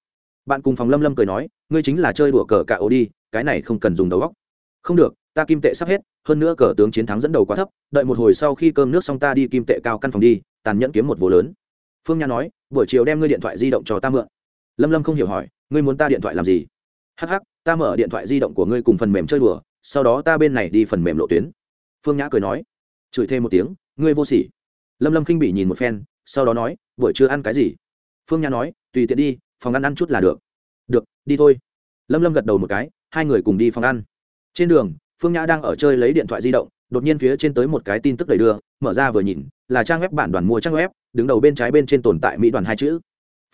Bạn cùng phòng lâm lâm cười nói, ngươi chính là chơi đùa cờ cả ổ đi, cái này không cần dùng đầu góc không được, ta kim tệ sắp hết, hơn nữa cờ tướng chiến thắng dẫn đầu quá thấp, đợi một hồi sau khi cơm nước xong ta đi kim tệ cao căn phòng đi, tàn nhẫn kiếm một vô lớn. Phương Nhã nói, buổi chiều đem ngươi điện thoại di động cho ta mượn. Lâm lâm không hiểu hỏi, ngươi muốn ta điện thoại làm gì? Hh ta mở điện thoại di động của ngươi cùng phần mềm chơi đùa, sau đó ta bên này đi phần mềm lộ tuyến. Phương nhã cười nói, chửi thêm một tiếng ngươi vô sỉ. Lâm lâm khinh bị nhìn một phen, sau đó nói, buổi chưa ăn cái gì? Phương nhã nói, tùy tiện đi, phòng ăn ăn chút là được. Được, đi thôi. Lâm lâm gật đầu một cái, hai người cùng đi phòng ăn. Trên đường, phương nhã đang ở chơi lấy điện thoại di động, đột nhiên phía trên tới một cái tin tức đầy đưa, mở ra vừa nhìn, là trang web bản đoàn mua trang web, đứng đầu bên trái bên trên tồn tại mỹ đoàn hai chữ.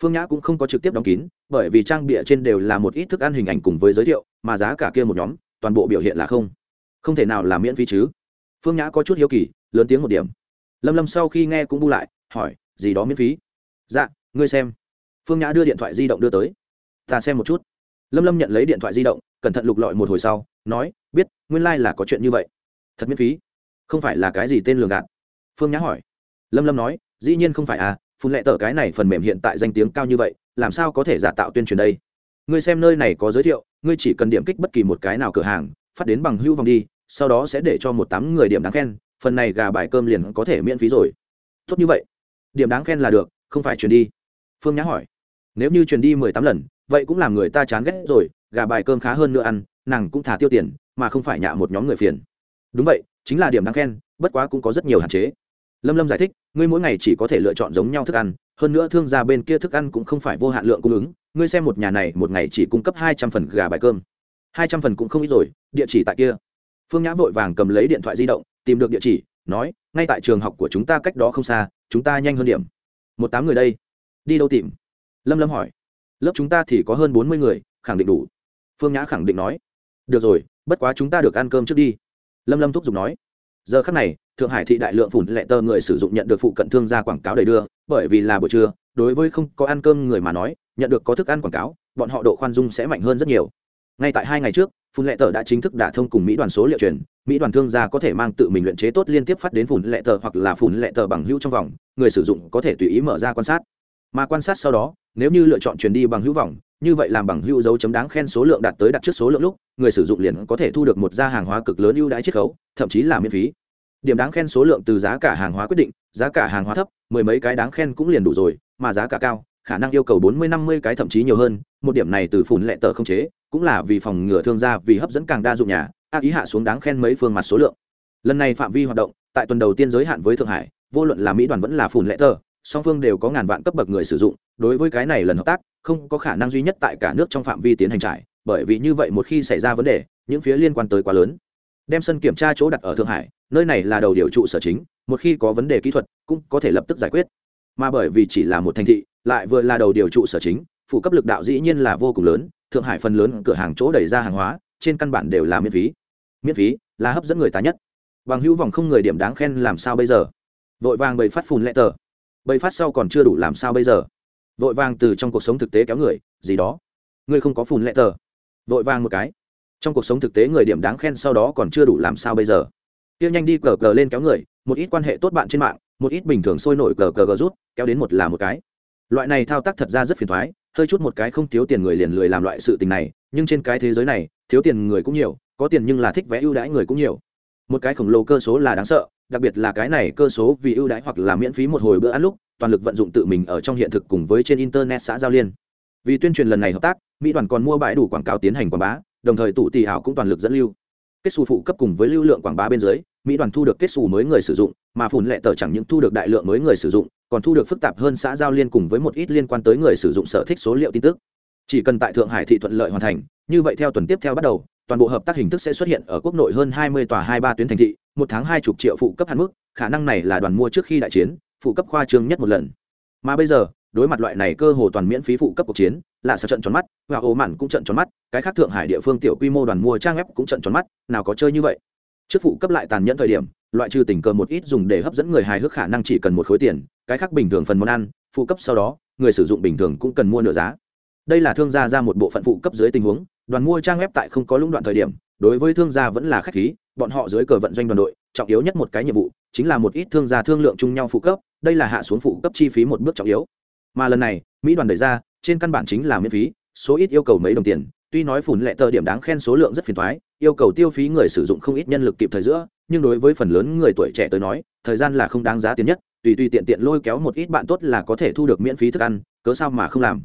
Phương nhã cũng không có trực tiếp đóng kín, bởi vì trang bịa trên đều là một ít thức ăn hình ảnh cùng với giới thiệu, mà giá cả kia một nhóm, toàn bộ biểu hiện là không. Không thể nào là miễn phí chứ. Phương nhã có chút hiếu kỳ lớn tiếng một điểm. Lâm lâm sau khi nghe cũng bu lại, hỏi, gì đó miễn phí? Dạ ngươi xem. Phương nhã đưa điện thoại di động đưa tới. Ta xem một chút. Lâm lâm nhận lấy điện thoại di động, cẩn thận lục lọi một hồi sau, nói, biết, nguyên lai、like、là có chuyện như vậy. Thật miễn phí? Không phải là cái gì tên lường gạt? Phương nhã hỏi. Lâm lâm nói, dĩ nhiên không phải à phun lệ tờ cái này phần mềm hiện tại danh tiếng cao như vậy, làm sao có thể giả tạo tuyên truyền đây? Ngươi xem nơi này có giới thiệu, ngươi chỉ cần điểm kích bất kỳ một cái nào cửa hàng, phát đến bằng hưu vòng đi, sau đó sẽ để cho một tám người điểm đáng khen phần này gà bài cơm liền có thể miễn phí rồi. Tốt như vậy. Điểm đáng khen là được, không phải truyền đi. Phương nhã hỏi. Nếu như truyền đi mười tám lần, vậy cũng làm người ta chán ghét rồi, gà bài cơm khá hơn nữa ăn, nàng cũng thả tiêu tiền, mà không phải nhạ một nhóm người phiền. Đúng vậy, chính là điểm đáng khen, bất quá cũng có rất nhiều hạn chế. Lâm lâm giải thích, ngươi mỗi ngày chỉ có thể lựa chọn giống nhau thức ăn, hơn nữa thương gia bên kia thức ăn cũng không phải vô hạn lượng cung ứng, ngươi xem một nhà này một ngày chỉ cung cấp hai trăm phần gà bài cơm. Hai trăm phần cũng không ít rồi, địa chỉ tại kia. Phương nhã vội vàng cầm lấy điện thoại di động tìm được địa chỉ, nói, ngay tại trường học của chúng ta cách đó không xa, chúng ta nhanh hơn điểm. Một tám người đây. Đi đâu tìm? Lâm lâm hỏi. Lớp chúng ta thì có hơn bốn mươi người, khẳng định đủ. Phương nhã khẳng định nói. Được rồi, bất quá chúng ta được ăn cơm trước đi. Lâm lâm thúc giục nói. Giờ khắc này, thượng hải thị đại lượng phủn lệ tơ người sử dụng nhận được phụ cận thương gia quảng cáo đầy đưa, bởi vì là buổi trưa, đối với không có ăn cơm người mà nói, nhận được có thức ăn quảng cáo, bọn họ độ khoan dung sẽ mạnh hơn rất nhiều. Ngay tại hai ngày trước phun lệ tờ đã chính thức đả thông cùng mỹ đoàn số liệu truyền. Mỹ đoàn thương gia có thể mang tự mình luyện chế tốt liên tiếp phát đến phun lệ tờ hoặc là phun lệ tờ bằng hữu trong vòng. Người sử dụng có thể tùy ý mở ra quan sát. Mà quan sát sau đó, nếu như lựa chọn truyền đi bằng hữu vòng như vậy làm bằng hữu dấu chấm đáng khen số lượng đạt tới đặt trước số lượng lúc, người sử dụng liền có thể thu được một gia hàng hóa cực lớn ưu đãi chiết khấu, thậm chí là miễn phí. Điểm đáng khen số lượng từ giá cả hàng hóa quyết định, giá cả hàng hóa thấp, mười mấy cái đáng khen cũng liền đủ rồi, mà giá cả cao khả năng yêu cầu bốn mươi năm mươi cái thậm chí nhiều hơn, một điểm này từ phủn lệ tờ không chế, cũng là vì phòng ngừa thương gia vì hấp dẫn càng đa dụng nhà, ác ý hạ xuống đáng khen mấy phương mặt số lượng. Lần này phạm vi hoạt động, tại tuần đầu tiên giới hạn với thượng hải, vô luận là mỹ đoàn vẫn là phủn lệ tờ, song phương đều có ngàn vạn cấp bậc người sử dụng, đối với cái này lần hợp tác, không có khả năng duy nhất tại cả nước trong phạm vi tiến hành trải, bởi vì như vậy một khi xảy ra vấn đề, những phía liên quan tới quá lớn. Đem sân kiểm tra chỗ đặt ở thượng hải, nơi này là đầu điều trụ sở chính, một khi có vấn đề kỹ thuật, cũng có thể lập tức giải quyết. Mà bởi vì chỉ là một thành thị lại vừa là đầu điều trụ sở chính, phụ cấp lực đạo dĩ nhiên là vô cùng lớn, thượng hải phần lớn cửa hàng chỗ đẩy ra hàng hóa, trên căn bản đều là miễn phí. Miễn phí là hấp dẫn người ta nhất. Bằng hữu vòng không người điểm đáng khen làm sao bây giờ? Vội vàng bầy phát phùn lệ tờ. Bầy phát sau còn chưa đủ làm sao bây giờ? Vội vàng từ trong cuộc sống thực tế kéo người, gì đó. Ngươi không có phùn lệ tờ. Vội vàng một cái. Trong cuộc sống thực tế người điểm đáng khen sau đó còn chưa đủ làm sao bây giờ? Tiêu nhanh đi cờ cờ lên kéo người, một ít quan hệ tốt bạn trên mạng, một ít bình thường sôi nổi cờ cờ gờ rút, kéo đến một là một cái loại này thao tác thật ra rất phiền thoái, hơi chút một cái không thiếu tiền người liền lười làm loại sự tình này, nhưng trên cái thế giới này, thiếu tiền người cũng nhiều, có tiền nhưng là thích vẽ ưu đãi người cũng nhiều. Một cái khổng lồ cơ số là đáng sợ, đặc biệt là cái này cơ số vì ưu đãi hoặc là miễn phí một hồi bữa ăn lúc, toàn lực vận dụng tự mình ở trong hiện thực cùng với trên internet xã giao liên. Vì tuyên truyền lần này hợp tác, mỹ đoàn còn mua bãi đủ quảng cáo tiến hành quảng bá, đồng thời tụ tỷ ảo cũng toàn lực dẫn lưu kết xù phụ cấp cùng với lưu lượng quảng bá bên dưới, mỹ đoàn thu được kết xù mới người sử dụng, mà phùn lệ tờ chẳng những thu được đại lượng mới người sử dụng, còn thu được phức tạp hơn xã giao liên cùng với một ít liên quan tới người sử dụng sở thích số liệu tin tức. Chỉ cần tại thượng hải thị thuận lợi hoàn thành, như vậy theo tuần tiếp theo bắt đầu, toàn bộ hợp tác hình thức sẽ xuất hiện ở quốc nội hơn 20 tòa 23 tuyến thành thị, một tháng hai chục triệu phụ cấp hạn mức, khả năng này là đoàn mua trước khi đại chiến, phụ cấp khoa trương nhất một lần. Mà bây giờ đối mặt loại này cơ hồ toàn miễn phí phụ cấp cuộc chiến là sao trận tròn mắt, và ồ mạn cũng trận tròn mắt, cái khác thượng hải địa phương tiểu quy mô đoàn mua trang web cũng trận tròn mắt, nào có chơi như vậy. Trước phụ cấp lại tàn nhẫn thời điểm, loại trừ tình cờ một ít dùng để hấp dẫn người hài hước khả năng chỉ cần một khối tiền, cái khác bình thường phần món ăn, phụ cấp sau đó, người sử dụng bình thường cũng cần mua nửa giá. Đây là thương gia ra một bộ phận phụ cấp dưới tình huống, đoàn mua trang web tại không có lũng đoạn thời điểm, đối với thương gia vẫn là khách khí, bọn họ dưới cờ vận doanh đoàn đội, trọng yếu nhất một cái nhiệm vụ, chính là một ít thương gia thương lượng chung nhau phụ cấp, đây là hạ xuống phụ cấp chi phí một bước trọng yếu mà lần này, mỹ đoàn đẩy ra, trên căn bản chính là miễn phí, số ít yêu cầu mấy đồng tiền. Tuy nói phủn lệ tờ điểm đáng khen số lượng rất phiền thoái yêu cầu tiêu phí người sử dụng không ít nhân lực kịp thời giữa, nhưng đối với phần lớn người tuổi trẻ tới nói, thời gian là không đáng giá tiền nhất, tùy tùy tiện tiện lôi kéo một ít bạn tốt là có thể thu được miễn phí thức ăn, cớ sao mà không làm.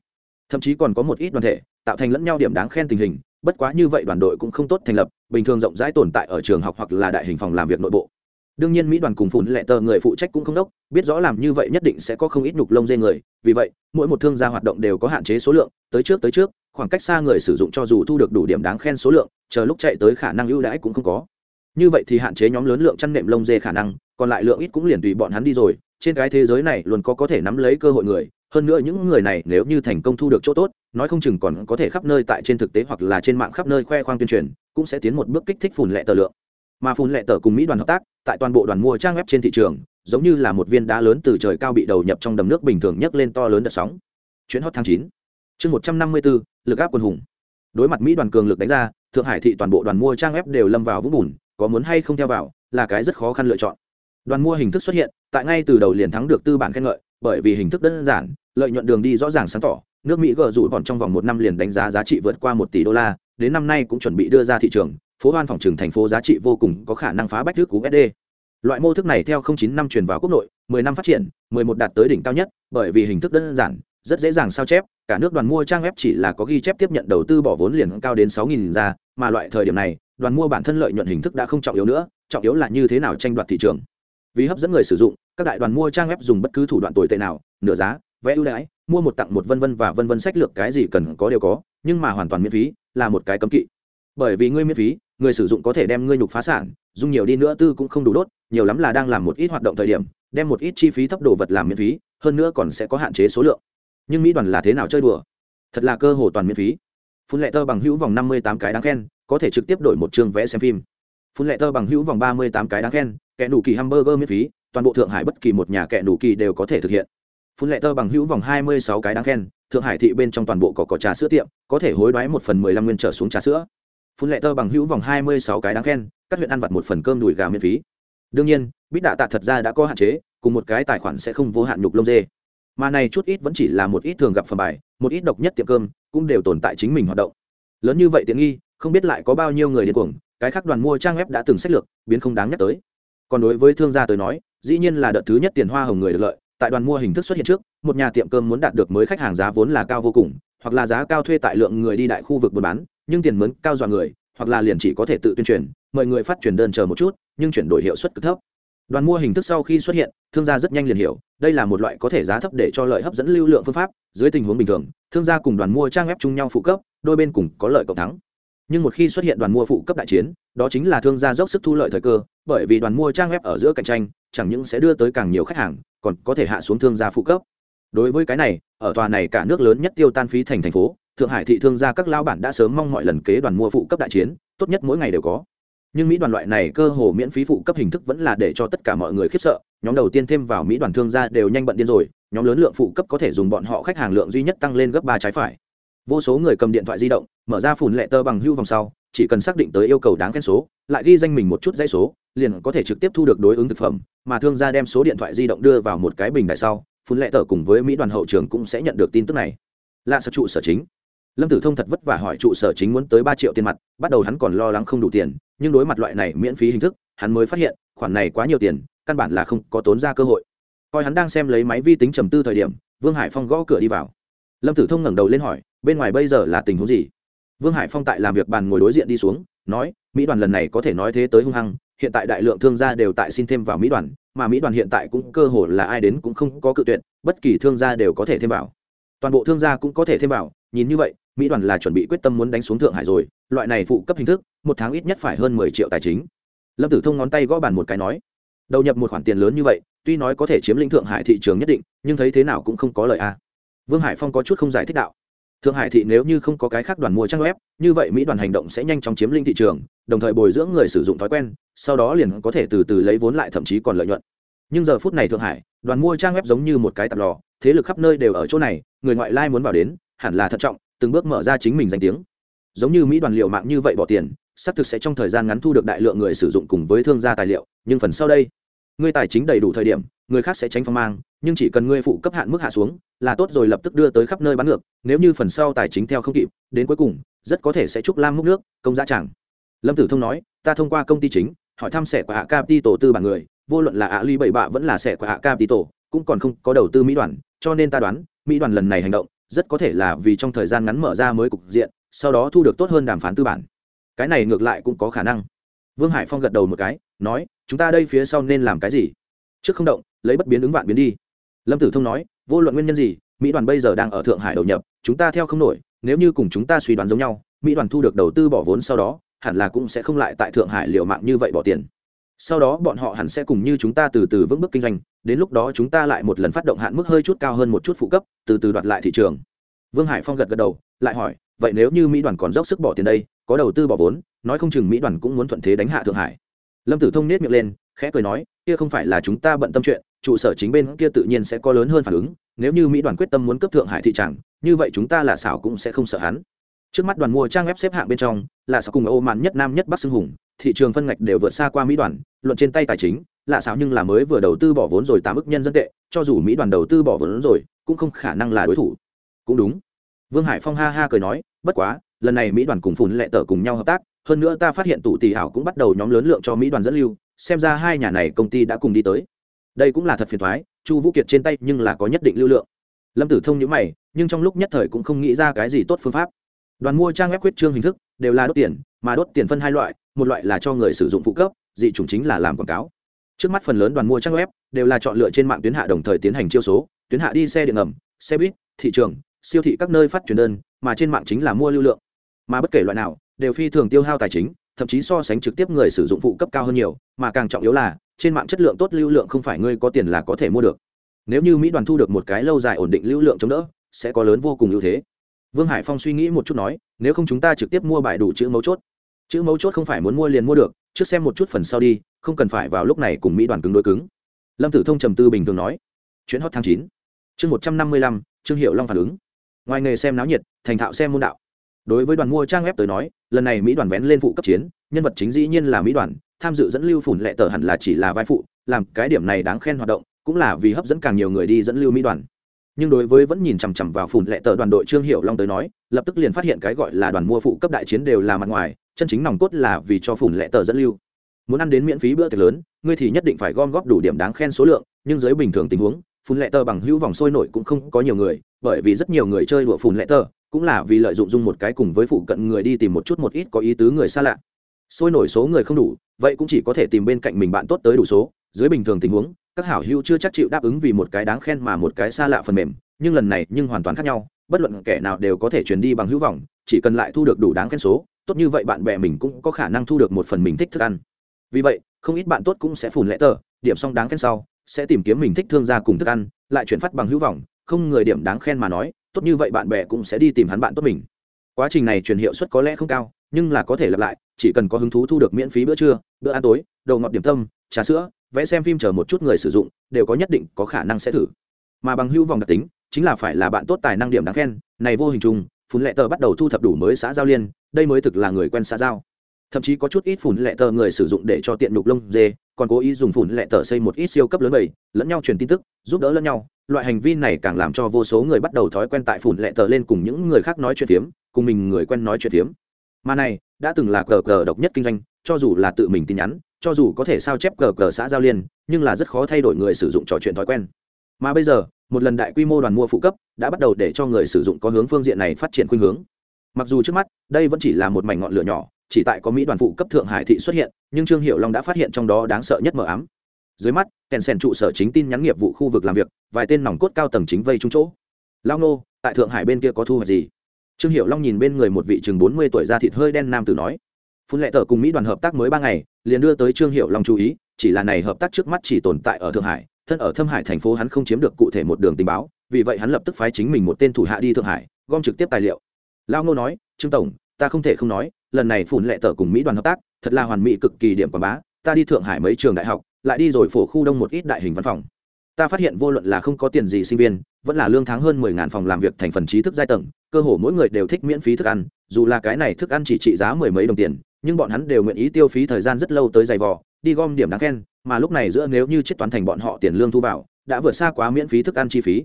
Thậm chí còn có một ít đoàn thể, tạo thành lẫn nhau điểm đáng khen tình hình, bất quá như vậy đoàn đội cũng không tốt thành lập, bình thường rộng rãi tồn tại ở trường học hoặc là đại hình phòng làm việc nội bộ đương nhiên mỹ đoàn cùng phụn lệ tờ người phụ trách cũng không đốc, biết rõ làm như vậy nhất định sẽ có không ít nhục lông dê người, vì vậy, mỗi một thương gia hoạt động đều có hạn chế số lượng, tới trước tới trước, khoảng cách xa người sử dụng cho dù thu được đủ điểm đáng khen số lượng, chờ lúc chạy tới khả năng ưu đãi cũng không có. Như vậy thì hạn chế nhóm lớn lượng chăn nệm lông dê khả năng, còn lại lượng ít cũng liền tùy bọn hắn đi rồi, trên cái thế giới này luôn có có thể nắm lấy cơ hội người, hơn nữa những người này nếu như thành công thu được chỗ tốt, nói không chừng còn có thể khắp nơi tại trên thực tế hoặc là trên mạng khắp nơi khoe khoang tuyên truyền, cũng sẽ tiến một bước kích thích phùn lệ tờ lượng mà phun lệ tờ cùng mỹ đoàn hợp tác, tại toàn bộ đoàn mua trang web trên thị trường, giống như là một viên đá lớn từ trời cao bị đầu nhập trong đầm nước bình thường nhấc lên to lớn đợt sóng. Chuyến hot tháng chín. Chương một trăm năm mươi bốn, lực áp quân hùng. Đối mặt mỹ đoàn cường lực đánh ra, thượng hải thị toàn bộ đoàn mua trang web đều lâm vào vũng bùn, có muốn hay không theo vào, là cái rất khó khăn lựa chọn. Đoàn mua hình thức xuất hiện, tại ngay từ đầu liền thắng được tư bản khen ngợi, bởi vì hình thức đơn giản, lợi nhuận đường đi rõ ràng sáng tỏ. Nước mỹ gờ rủ còn trong vòng một năm liền đánh giá giá trị vượt qua một tỷ đô la, đến năm nay cũng chuẩn bị đưa ra thị trường phố hoan phòng trường thành phố giá trị vô cùng có khả năng phá bách thước cú sd loại mô thức này theo 09 năm truyền vào quốc nội 10 năm phát triển 11 đạt tới đỉnh cao nhất, bởi vì hình thức đơn giản, rất dễ dàng sao chép, cả nước đoàn mua trang web chỉ là có ghi chép tiếp nhận đầu tư bỏ vốn liền cao đến 6.000 ra, mà loại thời điểm này, đoàn mua bản thân lợi nhuận hình thức đã không trọng yếu nữa, trọng yếu là như thế nào tranh đoạt thị trường. Vì hấp dẫn người sử dụng, các đại đoàn mua trang web dùng bất cứ thủ đoạn tồi tệ nào, nửa giá vẽ ưu đãi, mua một tặng một vân vân và vân vân sách lược cái gì cần có đều có, nhưng mà hoàn toàn miễn phí là một cái cấm kỵ. Bởi vì ngươi miễn phí người sử dụng có thể đem ngươi nhục phá sản, dùng nhiều đi nữa tư cũng không đủ đốt, nhiều lắm là đang làm một ít hoạt động thời điểm, đem một ít chi phí thấp đồ vật làm miễn phí, hơn nữa còn sẽ có hạn chế số lượng. Nhưng mỹ đoàn là thế nào chơi đùa? Thật là cơ hồ toàn miễn phí. Phun lệ tơ bằng hữu vòng năm mươi tám cái đáng khen, có thể trực tiếp đổi một chương vẽ xem phim. Phun lệ tơ bằng hữu vòng ba mươi tám cái đáng khen, kẻ đủ kỳ hamburger miễn phí, toàn bộ thượng hải bất kỳ một nhà kẻ đủ kỳ đều có thể thực hiện. Phun lệ tơ bằng hữu vòng hai mươi sáu cái đáng khen, thượng hải thị bên trong toàn bộ có cỏ trà sữa tiệm, có thể hối đoái một phần mười lăm nguyên trở xuống trà sữa phun lệ tơ bằng hữu vòng hai mươi sáu cái đáng khen, các huyện ăn vặt một phần cơm đùi gà miễn phí. Đương nhiên, bít đạ tạ thật ra đã có hạn chế, cùng một cái tài khoản sẽ không vô hạn nhục lông dê. Mà này chút ít vẫn chỉ là một ít thường gặp phần bài, một ít độc nhất tiệm cơm, cũng đều tồn tại chính mình hoạt động. Lớn như vậy tiện nghi, không biết lại có bao nhiêu người điên cuồng, cái khác đoàn mua trang web đã từng sách lược, biến không đáng nhắc tới. Còn đối với thương gia tới nói, dĩ nhiên là đợt thứ nhất tiền hoa hồng người được lợi, tại đoàn mua hình thức xuất hiện trước, một nhà tiệm cơm muốn đạt được mới khách hàng giá vốn là cao vô cùng, hoặc là giá cao thuê tại lượng người đi đại khu vực buôn bán nhưng tiền mướn cao dọa người, hoặc là liền chỉ có thể tự tuyên truyền, mời người phát truyền đơn chờ một chút, nhưng chuyển đổi hiệu suất cực thấp. Đoàn mua hình thức sau khi xuất hiện, thương gia rất nhanh liền hiểu, đây là một loại có thể giá thấp để cho lợi hấp dẫn lưu lượng phương pháp, dưới tình huống bình thường, thương gia cùng đoàn mua trang web chung nhau phụ cấp, đôi bên cùng có lợi cộng thắng. Nhưng một khi xuất hiện đoàn mua phụ cấp đại chiến, đó chính là thương gia dốc sức thu lợi thời cơ, bởi vì đoàn mua trang web ở giữa cạnh tranh, chẳng những sẽ đưa tới càng nhiều khách hàng, còn có thể hạ xuống thương gia phụ cấp. Đối với cái này, ở tòa này cả nước lớn nhất tiêu tan phí thành thành phố thượng hải thị thương gia các lao bản đã sớm mong mọi lần kế đoàn mua phụ cấp đại chiến, tốt nhất mỗi ngày đều có. Nhưng mỹ đoàn loại này cơ hồ miễn phí phụ cấp hình thức vẫn là để cho tất cả mọi người khiếp sợ, nhóm đầu tiên thêm vào mỹ đoàn thương gia đều nhanh bận điên rồi, nhóm lớn lượng phụ cấp có thể dùng bọn họ khách hàng lượng duy nhất tăng lên gấp ba trái phải. Vô số người cầm điện thoại di động, mở ra phùn lệ tơ bằng hưu vòng sau, chỉ cần xác định tới yêu cầu đáng khen số, lại ghi danh mình một chút dãy số, liền có thể trực tiếp thu được đối ứng thực phẩm, mà thương gia đem số điện thoại di động đưa vào một cái bình đại sau phun lệ tờ cùng với mỹ đoàn hậu trường cũng sẽ nhận được tin tức này. Là sở trụ sở chính lâm tử thông thật vất vả hỏi trụ sở chính muốn tới ba triệu tiền mặt, bắt đầu hắn còn lo lắng không đủ tiền, nhưng đối mặt loại này miễn phí hình thức, hắn mới phát hiện, khoản này quá nhiều tiền, căn bản là không có tốn ra cơ hội. Coi hắn đang xem lấy máy vi tính trầm tư thời điểm, vương hải phong gõ cửa đi vào. Lâm tử thông ngẩng đầu lên hỏi, bên ngoài bây giờ là tình huống gì? Vương hải phong tại làm việc bàn ngồi đối diện đi xuống, nói, mỹ đoàn lần này có thể nói thế tới hung hăng, hiện tại đại lượng thương gia đều tại xin thêm vào mỹ đoàn, mà mỹ đoàn hiện tại cũng cơ hồ là ai đến cũng không có cự tuyệt, bất kỳ thương gia đều có thể thêm vào. Toàn bộ thương gia cũng có thể thêm vào, nhìn như vậy mỹ đoàn là chuẩn bị quyết tâm muốn đánh xuống thượng hải rồi, loại này phụ cấp hình thức, một tháng ít nhất phải hơn mười triệu tài chính. Lâm tử thông ngón tay gõ bàn một cái nói, đầu nhập một khoản tiền lớn như vậy, tuy nói có thể chiếm lĩnh thượng hải thị trường nhất định, nhưng thấy thế nào cũng không có lợi a vương hải phong có chút không giải thích đạo, thượng hải thị nếu như không có cái khác đoàn mua trang web, như vậy mỹ đoàn hành động sẽ nhanh chóng chiếm lĩnh thị trường, đồng thời bồi dưỡng người sử dụng thói quen, sau đó liền có thể từ từ lấy vốn lại thậm chí còn lợi nhuận. Nhưng giờ phút này thượng hải, đoàn mua trang web giống như một cái tạp lò, thế lực khắp nơi đều ở chỗ này, người ngoại lai muốn vào đến, hẳn là thận trọng từng bước mở ra chính mình danh tiếng. Giống như mỹ đoàn liệu mạng như vậy bỏ tiền, xác thực sẽ trong thời gian ngắn thu được đại lượng người sử dụng cùng với thương gia tài liệu, nhưng phần sau đây ngươi tài chính đầy đủ thời điểm, người khác sẽ tránh phong mang, nhưng chỉ cần ngươi phụ cấp hạn mức hạ xuống, là tốt rồi lập tức đưa tới khắp nơi bán ngược, nếu như phần sau tài chính theo không kịp, đến cuối cùng, rất có thể sẽ trúc lam múc nước, công giá chẳng. Lâm tử thông nói, ta thông qua công ty chính, hỏi thăm sẻ của hạ capital tư bản người, vô luận là ạ ly bảy bạ vẫn là sẻ của hạ capital cũng còn không có đầu tư mỹ đoàn, cho nên ta đoán, mỹ đoàn lần này hành động rất có thể là vì trong thời gian ngắn mở ra mới cục diện, sau đó thu được tốt hơn đàm phán tư bản. Cái này ngược lại cũng có khả năng. Vương hải phong gật đầu một cái, nói, chúng ta đây phía sau nên làm cái gì? Trước không động, lấy bất biến ứng vạn biến đi. Lâm tử thông nói, vô luận nguyên nhân gì, mỹ đoàn bây giờ đang ở thượng hải đầu nhập, chúng ta theo không nổi, nếu như cùng chúng ta suy đoán giống nhau, mỹ đoàn thu được đầu tư bỏ vốn sau đó, hẳn là cũng sẽ không lại tại thượng hải liều mạng như vậy bỏ tiền sau đó bọn họ hẳn sẽ cùng như chúng ta từ từ vững bước kinh doanh, đến lúc đó chúng ta lại một lần phát động hạn mức hơi chút cao hơn một chút phụ cấp, từ từ đoạt lại thị trường. Vương hải phong gật gật đầu, lại hỏi, vậy nếu như mỹ đoàn còn dốc sức bỏ tiền đây, có đầu tư bỏ vốn, nói không chừng mỹ đoàn cũng muốn thuận thế đánh hạ thượng hải. Lâm tử thông nết miệng lên, khẽ cười nói, kia không phải là chúng ta bận tâm chuyện, trụ sở chính bên kia tự nhiên sẽ có lớn hơn phản ứng, nếu như mỹ đoàn quyết tâm muốn cấp thượng hải thị tràng, như vậy chúng ta là xảo cũng sẽ không sợ hắn. Trước mắt đoàn mua trang web xếp hạng bên trong, là sao cùng ô màn nhất nam nhất bắc xưng hùng thị trường phân ngạch đều vượt xa qua mỹ đoàn, luận trên tay tài chính, lạ xảo nhưng là mới vừa đầu tư bỏ vốn rồi tám ức nhân dân tệ, cho dù mỹ đoàn đầu tư bỏ vốn rồi, cũng không khả năng là đối thủ. Cũng đúng. Vương hải phong ha ha cười nói, bất quá, lần này mỹ đoàn cùng phùn lệ tở cùng nhau hợp tác, hơn nữa ta phát hiện tủ tỷ hảo cũng bắt đầu nhóm lớn lượng cho mỹ đoàn dẫn lưu, xem ra hai nhà này công ty đã cùng đi tới. Đây cũng là thật phiền thoái, chu vũ kiệt trên tay nhưng là có nhất định lưu lượng. Lâm tử thông nhữ mày, nhưng trong lúc nhất thời cũng không nghĩ ra cái gì tốt phương pháp. Đoàn mua trang web quyết trương hình thức, đều là đốt tiền mà đốt tiền phân hai loại, một loại là cho người sử dụng phụ cấp, dị chủng chính là làm quảng cáo. Trước mắt phần lớn đoàn mua trang web đều là chọn lựa trên mạng tuyến hạ đồng thời tiến hành chiêu số, tuyến hạ đi xe điện ngầm, xe buýt, thị trường, siêu thị các nơi phát truyền đơn, mà trên mạng chính là mua lưu lượng. Mà bất kể loại nào, đều phi thường tiêu hao tài chính, thậm chí so sánh trực tiếp người sử dụng phụ cấp cao hơn nhiều, mà càng trọng yếu là, trên mạng chất lượng tốt lưu lượng không phải ngươi có tiền là có thể mua được. Nếu như mỹ đoàn thu được một cái lâu dài ổn định lưu lượng chống đỡ, sẽ có lớn vô cùng ưu thế. Vương hải phong suy nghĩ một chút nói, nếu không chúng ta trực tiếp mua bài đủ chữ mấu chốt chữ mấu chốt không phải muốn mua liền mua được, trước xem một chút phần sau đi, không cần phải vào lúc này cùng mỹ đoàn cứng đối cứng. Lâm tử thông trầm tư bình thường nói. Chuyến hot tháng chín. Chương một trăm năm mươi lăm, trương hiệu long phản ứng. Ngoài nghề xem náo nhiệt, thành thạo xem môn đạo. Đối với đoàn mua trang web tới nói, lần này mỹ đoàn vén lên phụ cấp chiến, nhân vật chính dĩ nhiên là mỹ đoàn, tham dự dẫn lưu phủn lệ tờ hẳn là chỉ là vai phụ, làm cái điểm này đáng khen hoạt động, cũng là vì hấp dẫn càng nhiều người đi dẫn lưu mỹ đoàn. Nhưng đối với vẫn nhìn chằm chằm vào phủn lệ tờ đoàn đội trương hiệu long tới nói, lập tức liền phát hiện cái gọi là đoàn mua phụ cấp đại chiến đều là mặt ngoài chân chính nòng cốt là vì cho phủn lệ tờ dẫn lưu. Muốn ăn đến miễn phí bữa tiệc lớn, ngươi thì nhất định phải gom góp đủ điểm đáng khen số lượng, nhưng dưới bình thường tình huống phun lệ tờ bằng hữu vòng sôi nổi cũng không có nhiều người, bởi vì rất nhiều người chơi đùa phun lệ tờ, cũng là vì lợi dụng dung một cái cùng với phụ cận người đi tìm một chút một ít có ý tứ người xa lạ. Sôi nổi số người không đủ, vậy cũng chỉ có thể tìm bên cạnh mình bạn tốt tới đủ số. Dưới bình thường tình huống, các hảo hữu chưa chắc chịu đáp ứng vì một cái đáng khen mà một cái xa lạ phần mềm, nhưng lần này nhưng hoàn toàn khác nhau, bất luận kẻ nào đều có thể chuyển đi bằng hữu vọng, chỉ cần lại thu được đủ đáng khen số tốt như vậy bạn bè mình cũng có khả năng thu được một phần mình thích thức ăn. Vì vậy, không ít bạn tốt cũng sẽ phùn lẽ tờ, điểm xong đáng khen sau, sẽ tìm kiếm mình thích thương gia cùng thức ăn, lại chuyển phát bằng hữu vọng, không người điểm đáng khen mà nói, tốt như vậy bạn bè cũng sẽ đi tìm hắn bạn tốt mình. Quá trình này truyền hiệu suất có lẽ không cao, nhưng là có thể lặp lại, chỉ cần có hứng thú thu được miễn phí bữa trưa, bữa ăn tối đầu ngọt điểm tâm, trà sữa, vẽ xem phim chờ một chút người sử dụng, đều có nhất định có khả năng sẽ thử. Mà bằng hữu vòng đặc tính, chính là phải là bạn tốt tài năng điểm đáng khen, này vô hình chung phùn lệ tờ bắt đầu thu thập đủ mới xã giao liên, đây mới thực là người quen xã giao. Thậm chí có chút ít phùn lệ tờ người sử dụng để cho tiện đục lông dê, còn cố ý dùng phùn lệ tờ xây một ít siêu cấp lớn bầy lẫn nhau truyền tin tức, giúp đỡ lẫn nhau. Loại hành vi này càng làm cho vô số người bắt đầu thói quen tại phùn lệ tờ lên cùng những người khác nói chuyện phiếm, cùng mình người quen nói chuyện phiếm. Mà này, đã từng là cờ cờ độc nhất kinh doanh, cho dù là tự mình tin nhắn, cho dù có thể sao chép cờ cờ xã giao liên, nhưng là rất khó thay đổi người sử dụng trò chuyện thói quen. Mà bây giờ một lần đại quy mô đoàn mua phụ cấp đã bắt đầu để cho người sử dụng có hướng phương diện này phát triển khuynh hướng. Mặc dù trước mắt, đây vẫn chỉ là một mảnh ngọn lửa nhỏ, chỉ tại có mỹ đoàn phụ cấp thượng hải thị xuất hiện, nhưng trương hiệu long đã phát hiện trong đó đáng sợ nhất mờ ám. Dưới mắt, kèn sèn trụ sở chính tin nhắn nghiệp vụ khu vực làm việc, vài tên nòng cốt cao tầng chính vây trúng chỗ. Lao nô, tại thượng hải bên kia có thu hoạch gì? Trương hiệu long nhìn bên người một vị chừng bốn mươi tuổi da thịt hơi đen nam tử nói. Phun lệ tờ cùng mỹ đoàn hợp tác mới ba ngày, liền đưa tới trương hiệu long chú ý, chỉ là này hợp tác trước mắt chỉ tồn tại ở thượng hải thân ở thâm hải thành phố hắn không chiếm được cụ thể một đường tình báo, vì vậy hắn lập tức phái chính mình một tên thủ hạ đi thượng hải, gom trực tiếp tài liệu. Lao ngô nói, trương tổng, ta không thể không nói, lần này phủn lệ tờ cùng mỹ đoàn hợp tác, thật là hoàn mỹ cực kỳ điểm quảng bá, ta đi thượng hải mấy trường đại học, lại đi rồi phổ khu đông một ít đại hình văn phòng. Ta phát hiện vô luận là không có tiền gì sinh viên, vẫn là lương tháng hơn mười ngàn phòng làm việc thành phần trí thức giai tầng, cơ hồ mỗi người đều thích miễn phí thức ăn, dù là cái này thức ăn chỉ trị giá mười mấy đồng tiền, nhưng bọn hắn đều nguyện ý tiêu phí thời gian rất lâu tới giày vò, đi gom điểm đáng khen mà lúc này giữa nếu như chết toán thành bọn họ tiền lương thu vào, đã vượt xa quá miễn phí thức ăn chi phí.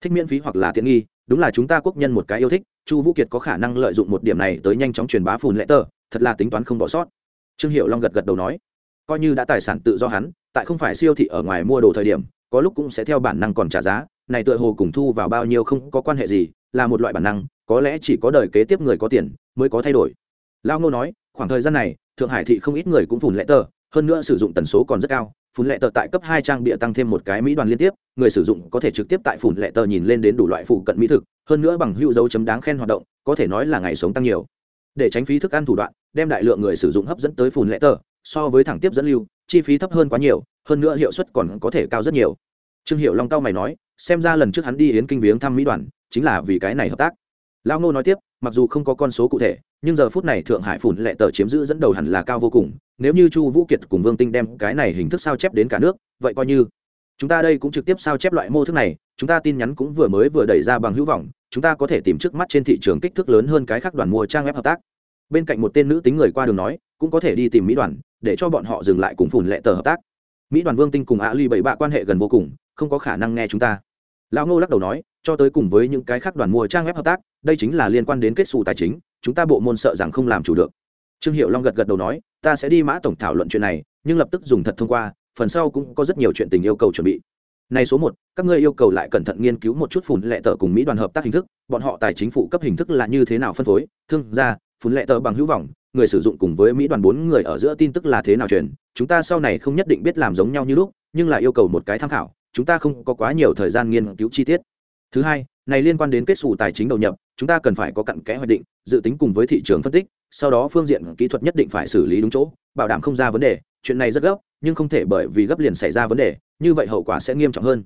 Thích miễn phí hoặc là tiện nghi, đúng là chúng ta quốc nhân một cái yêu thích, chu vũ kiệt có khả năng lợi dụng một điểm này tới nhanh chóng truyền bá phùn lệ tờ thật là tính toán không bỏ sót. Trương hiệu long gật gật đầu nói, coi như đã tài sản tự do hắn, tại không phải siêu thị ở ngoài mua đồ thời điểm, có lúc cũng sẽ theo bản năng còn trả giá, này tựa hồ cùng thu vào bao nhiêu không có quan hệ gì, là một loại bản năng, có lẽ chỉ có đời kế tiếp người có tiền mới có thay đổi. Lao ngô nói, khoảng thời gian này, thượng hải thị không ít người cũng phùn lệ tờ hơn nữa sử dụng tần số còn rất cao, phun lệ tờ tại cấp hai trang bịa tăng thêm một cái mỹ đoàn liên tiếp, người sử dụng có thể trực tiếp tại phun lệ tờ nhìn lên đến đủ loại phụ cận mỹ thực, hơn nữa bằng hữu dấu chấm đáng khen hoạt động, có thể nói là ngày sống tăng nhiều. Để tránh phí thức ăn thủ đoạn, đem đại lượng người sử dụng hấp dẫn tới phun lệ tờ, so với thẳng tiếp dẫn lưu, chi phí thấp hơn quá nhiều, hơn nữa hiệu suất còn có thể cao rất nhiều. Trương hiệu long cao mày nói, xem ra lần trước hắn đi yến kinh viếng thăm mỹ đoàn, chính là vì cái này hợp tác. Lao ngô nói tiếp mặc dù không có con số cụ thể, nhưng giờ phút này thượng hải phủn lệ tờ chiếm giữ dẫn đầu hẳn là cao vô cùng, nếu như chu vũ kiệt cùng vương tinh đem cái này hình thức sao chép đến cả nước, vậy coi như. Chúng ta đây cũng trực tiếp sao chép loại mô thức này, chúng ta tin nhắn cũng vừa mới vừa đẩy ra bằng hữu vọng, chúng ta có thể tìm trước mắt trên thị trường kích thước lớn hơn cái khác đoàn mua trang web hợp tác. Bên cạnh một tên nữ tính người qua đường nói, cũng có thể đi tìm mỹ đoàn, để cho bọn họ dừng lại cùng phủn lệ tờ hợp tác. Mỹ đoàn vương tinh cùng ạ ly bảy bạ quan hệ gần vô cùng, không có khả năng nghe chúng ta lão ngô lắc đầu nói, cho tới cùng với những cái khác đoàn mua trang web hợp tác, đây chính là liên quan đến kết xù tài chính, chúng ta bộ môn sợ rằng không làm chủ được. Trương hiệu long gật gật đầu nói, ta sẽ đi mã tổng thảo luận chuyện này, nhưng lập tức dùng thật thông qua, phần sau cũng có rất nhiều chuyện tình yêu cầu chuẩn bị. Này số một, các ngươi yêu cầu lại cẩn thận nghiên cứu một chút phùn lệ tờ cùng mỹ đoàn hợp tác hình thức, bọn họ tài chính phụ cấp hình thức là như thế nào phân phối, thương gia, phùn lệ tờ bằng hữu vọng, người sử dụng cùng với mỹ đoàn bốn người ở giữa tin tức là thế nào truyền, chúng ta sau này không nhất định biết làm giống nhau như lúc, nhưng lại yêu cầu một cái tham khảo chúng ta không có quá nhiều thời gian nghiên cứu chi tiết. Thứ hai, này liên quan đến kết xù tài chính đầu nhập, chúng ta cần phải có cặn kẽ hoạch định, dự tính cùng với thị trường phân tích, sau đó phương diện kỹ thuật nhất định phải xử lý đúng chỗ, bảo đảm không ra vấn đề. Chuyện này rất gấp, nhưng không thể bởi vì gấp liền xảy ra vấn đề, như vậy hậu quả sẽ nghiêm trọng hơn.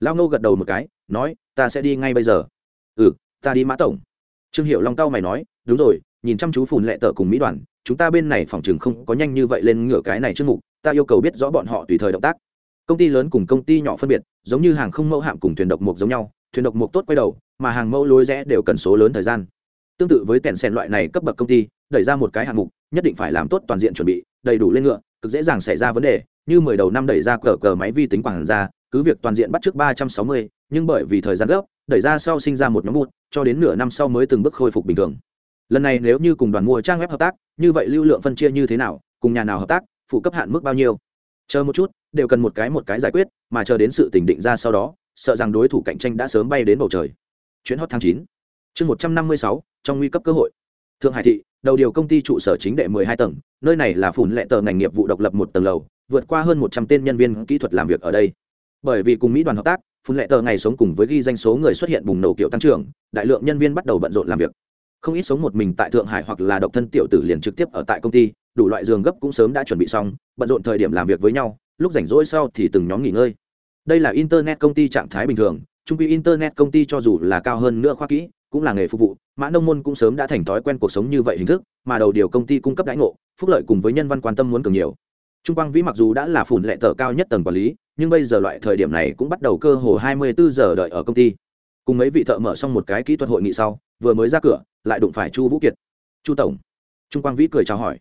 Lao ngô gật đầu một cái, nói, ta sẽ đi ngay bây giờ. Ừ ta đi mã tổng. Trương hiệu long cao mày nói, đúng rồi, nhìn chăm chú phùn lệ tờ cùng mỹ đoàn, chúng ta bên này phòng chừng không có nhanh như vậy lên ngửa cái này trước mục, ta yêu cầu biết rõ bọn họ tùy thời động tác công ty lớn cùng công ty nhỏ phân biệt, giống như hàng không mẫu hạm cùng thuyền độc mộc giống nhau, thuyền độc mộc tốt quay đầu, mà hàng mẫu lối rẽ đều cần số lớn thời gian. Tương tự với tèn sen loại này cấp bậc công ty, đẩy ra một cái hạng mục, nhất định phải làm tốt toàn diện chuẩn bị, đầy đủ lên ngựa, cực dễ dàng xảy ra vấn đề, như mười đầu năm đẩy ra cờ cờ máy vi tính quảng ra, cứ việc toàn diện bắt trước ba trăm sáu mươi, nhưng bởi vì thời gian gấp, đẩy ra sau sinh ra một nhóm một cho đến nửa năm sau mới từng bước khôi phục bình thường. Lần này nếu như cùng đoàn mua trang web hợp tác, như vậy lưu lượng phân chia như thế nào, cùng nhà nào hợp tác, phụ cấp hạn mức bao nhiêu? Chờ một chút, đều cần một cái một cái giải quyết, mà chờ đến sự tỉnh định ra sau đó, sợ rằng đối thủ cạnh tranh đã sớm bay đến bầu trời. Chuyến hot tháng chín. Chương một trăm năm mươi sáu, trong nguy cấp cơ hội. Thượng hải thị, đầu điều công ty trụ sở chính đệ mười hai tầng, nơi này là phủn lệ tờ ngành nghiệp vụ độc lập một tầng lầu, vượt qua hơn một trăm tên nhân viên kỹ thuật làm việc ở đây. Bởi vì cùng mỹ đoàn hợp tác phun lệ tờ ngày sống cùng với ghi danh số người xuất hiện bùng nổ kiểu tăng trưởng, đại lượng nhân viên bắt đầu bận rộn làm việc. Không ít sống một mình tại thượng hải hoặc là độc thân tiểu tử liền trực tiếp ở tại công ty, đủ loại giường gấp cũng sớm đã chuẩn bị xong bận rộn thời điểm làm việc với nhau, lúc rảnh rỗi sau thì từng nhóm nghỉ ngơi. Đây là internet công ty trạng thái bình thường, trung quy internet công ty cho dù là cao hơn nữa khoa kỹ, cũng là nghề phục vụ, mã nông môn cũng sớm đã thành thói quen cuộc sống như vậy hình thức, mà đầu điều công ty cung cấp đãi ngộ, phúc lợi cùng với nhân văn quan tâm muốn cường nhiều. Trung quang vĩ mặc dù đã là phủn lệ tờ cao nhất tầng quản lý, nhưng bây giờ loại thời điểm này cũng bắt đầu cơ hồ 24 giờ đợi ở công ty. Cùng mấy vị thợ mở xong một cái kỹ thuật hội nghị sau, vừa mới ra cửa, lại đụng phải chu vũ kiệt. Chu tổng. Trung quang vĩ cười chào hỏi.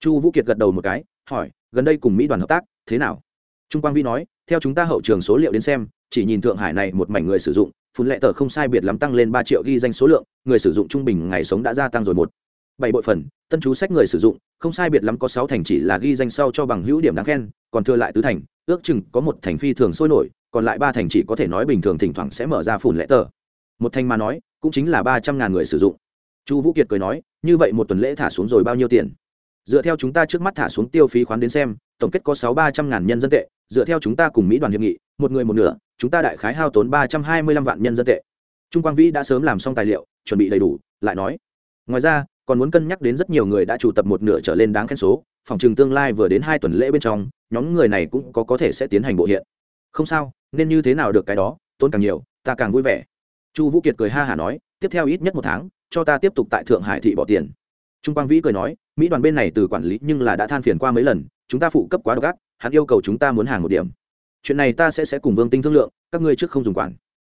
Chu vũ kiệt gật đầu một cái, hỏi gần đây cùng mỹ đoàn hợp tác, thế nào? Trung quang Vi nói, theo chúng ta hậu trường số liệu đến xem, chỉ nhìn thượng hải này một mảnh người sử dụng, phun lệ tờ không sai biệt lắm tăng lên ba triệu ghi danh số lượng, người sử dụng trung bình ngày sống đã gia tăng rồi một. Bảy bội phần, tân chú sách người sử dụng, không sai biệt lắm có sáu thành chỉ là ghi danh sau cho bằng hữu điểm đáng khen, còn thừa lại tứ thành, ước chừng có một thành phi thường sôi nổi, còn lại ba thành chỉ có thể nói bình thường thỉnh thoảng sẽ mở ra phủn lệ tờ. Một thành mà nói, cũng chính là ba trăm ngàn người sử dụng. Chu vũ kiệt cười nói, như vậy một tuần lễ thả xuống rồi bao nhiêu tiền? Dựa theo chúng ta trước mắt thả xuống tiêu phí khoán đến xem, tổng kết có sáu ba trăm ngàn nhân dân tệ, dựa theo chúng ta cùng mỹ đoàn hiệp nghị, một người một nửa, chúng ta đại khái hao tốn ba trăm hai mươi lăm vạn nhân dân tệ. Trung quang vĩ đã sớm làm xong tài liệu, chuẩn bị đầy đủ, lại nói. Ngoài ra, còn muốn cân nhắc đến rất nhiều người đã chủ tập một nửa trở lên đáng khen số, phòng trường tương lai vừa đến hai tuần lễ bên trong, nhóm người này cũng có có thể sẽ tiến hành bộ hiện. Không sao, nên như thế nào được cái đó, tốn càng nhiều, ta càng vui vẻ. Chu vũ kiệt cười ha hả nói, tiếp theo ít nhất một tháng, cho ta tiếp tục tại thượng hải thị bỏ tiền. Trung quang vĩ cười nói mỹ đoàn bên này từ quản lý nhưng là đã than phiền qua mấy lần, chúng ta phụ cấp quá độc ác, hắn yêu cầu chúng ta muốn hàng một điểm. Chuyện này ta sẽ sẽ cùng vương tinh thương lượng, các ngươi trước không dùng quản.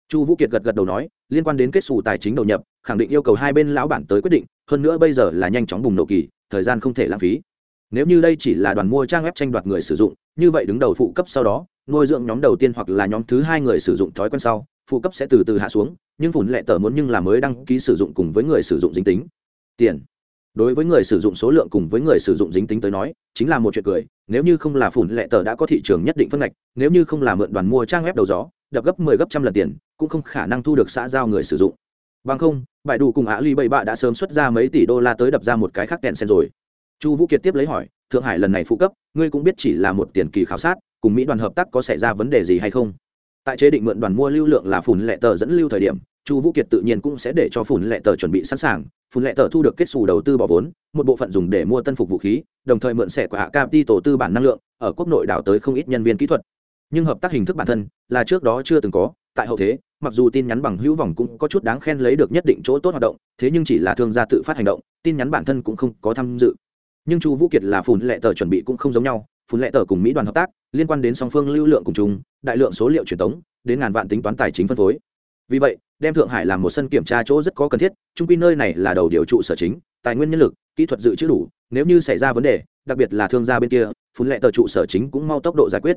Chu vũ kiệt gật gật đầu nói, liên quan đến kết xù tài chính đầu nhập, khẳng định yêu cầu hai bên lão bản tới quyết định, hơn nữa bây giờ là nhanh chóng bùng nổ kỳ, thời gian không thể lãng phí. Nếu như đây chỉ là đoàn mua trang web tranh đoạt người sử dụng, như vậy đứng đầu phụ cấp sau đó, nuôi dưỡng nhóm đầu tiên hoặc là nhóm thứ hai người sử dụng thói quen sau, phụ cấp sẽ từ từ hạ xuống, nhưng phủn lệ tờ muốn nhưng là mới đăng ký sử dụng cùng với người sử dụng dính tính. Tiền đối với người sử dụng số lượng cùng với người sử dụng dính tính tới nói, chính là một chuyện cười, nếu như không là phủn lệ tờ đã có thị trường nhất định phân ngạch, nếu như không là mượn đoàn mua trang web đầu gió, đập gấp 10 gấp trăm lần tiền, cũng không khả năng thu được xã giao người sử dụng. Bằng không bại đủ cùng ạ ly bậy bạ đã sớm xuất ra mấy tỷ đô la tới đập ra một cái khác kẹn sen rồi. Chu vũ kiệt tiếp lấy hỏi, thượng hải lần này phụ cấp, ngươi cũng biết chỉ là một tiền kỳ khảo sát, cùng mỹ đoàn hợp tác có xảy ra vấn đề gì hay không? Tại chế định mượn đoàn mua lưu lượng là phủn lệ tờ dẫn lưu thời điểm chu vũ kiệt tự nhiên cũng sẽ để cho phùn lệ tờ chuẩn bị sẵn sàng. Phùn lệ tờ thu được kết xù đầu tư bỏ vốn, một bộ phận dùng để mua tân phục vũ khí, đồng thời mượn xẻ của hạ cap đi tổ tư bản năng lượng ở quốc nội đào tới không ít nhân viên kỹ thuật. Nhưng hợp tác hình thức bản thân là trước đó chưa từng có, tại hậu thế, mặc dù tin nhắn bằng hữu vòng cũng có chút đáng khen lấy được nhất định chỗ tốt hoạt động, thế nhưng chỉ là thương gia tự phát hành động, tin nhắn bản thân cũng không có tham dự. Nhưng chu vũ kiệt là phùn lệ tờ chuẩn bị cũng không giống nhau, phùn lệ tờ cùng mỹ đoàn hợp tác liên quan đến song phương lưu lượng cùng chung, đại lượng số liệu truyền tống, đến ngàn vạn tính toán tài chính phân phối. Vì vậy đem thượng hải làm một sân kiểm tra chỗ rất có cần thiết trung quy nơi này là đầu điều trụ sở chính, tài nguyên nhân lực, kỹ thuật dự trữ đủ, nếu như xảy ra vấn đề, đặc biệt là thương gia bên kia, phun lệ tờ trụ sở chính cũng mau tốc độ giải quyết.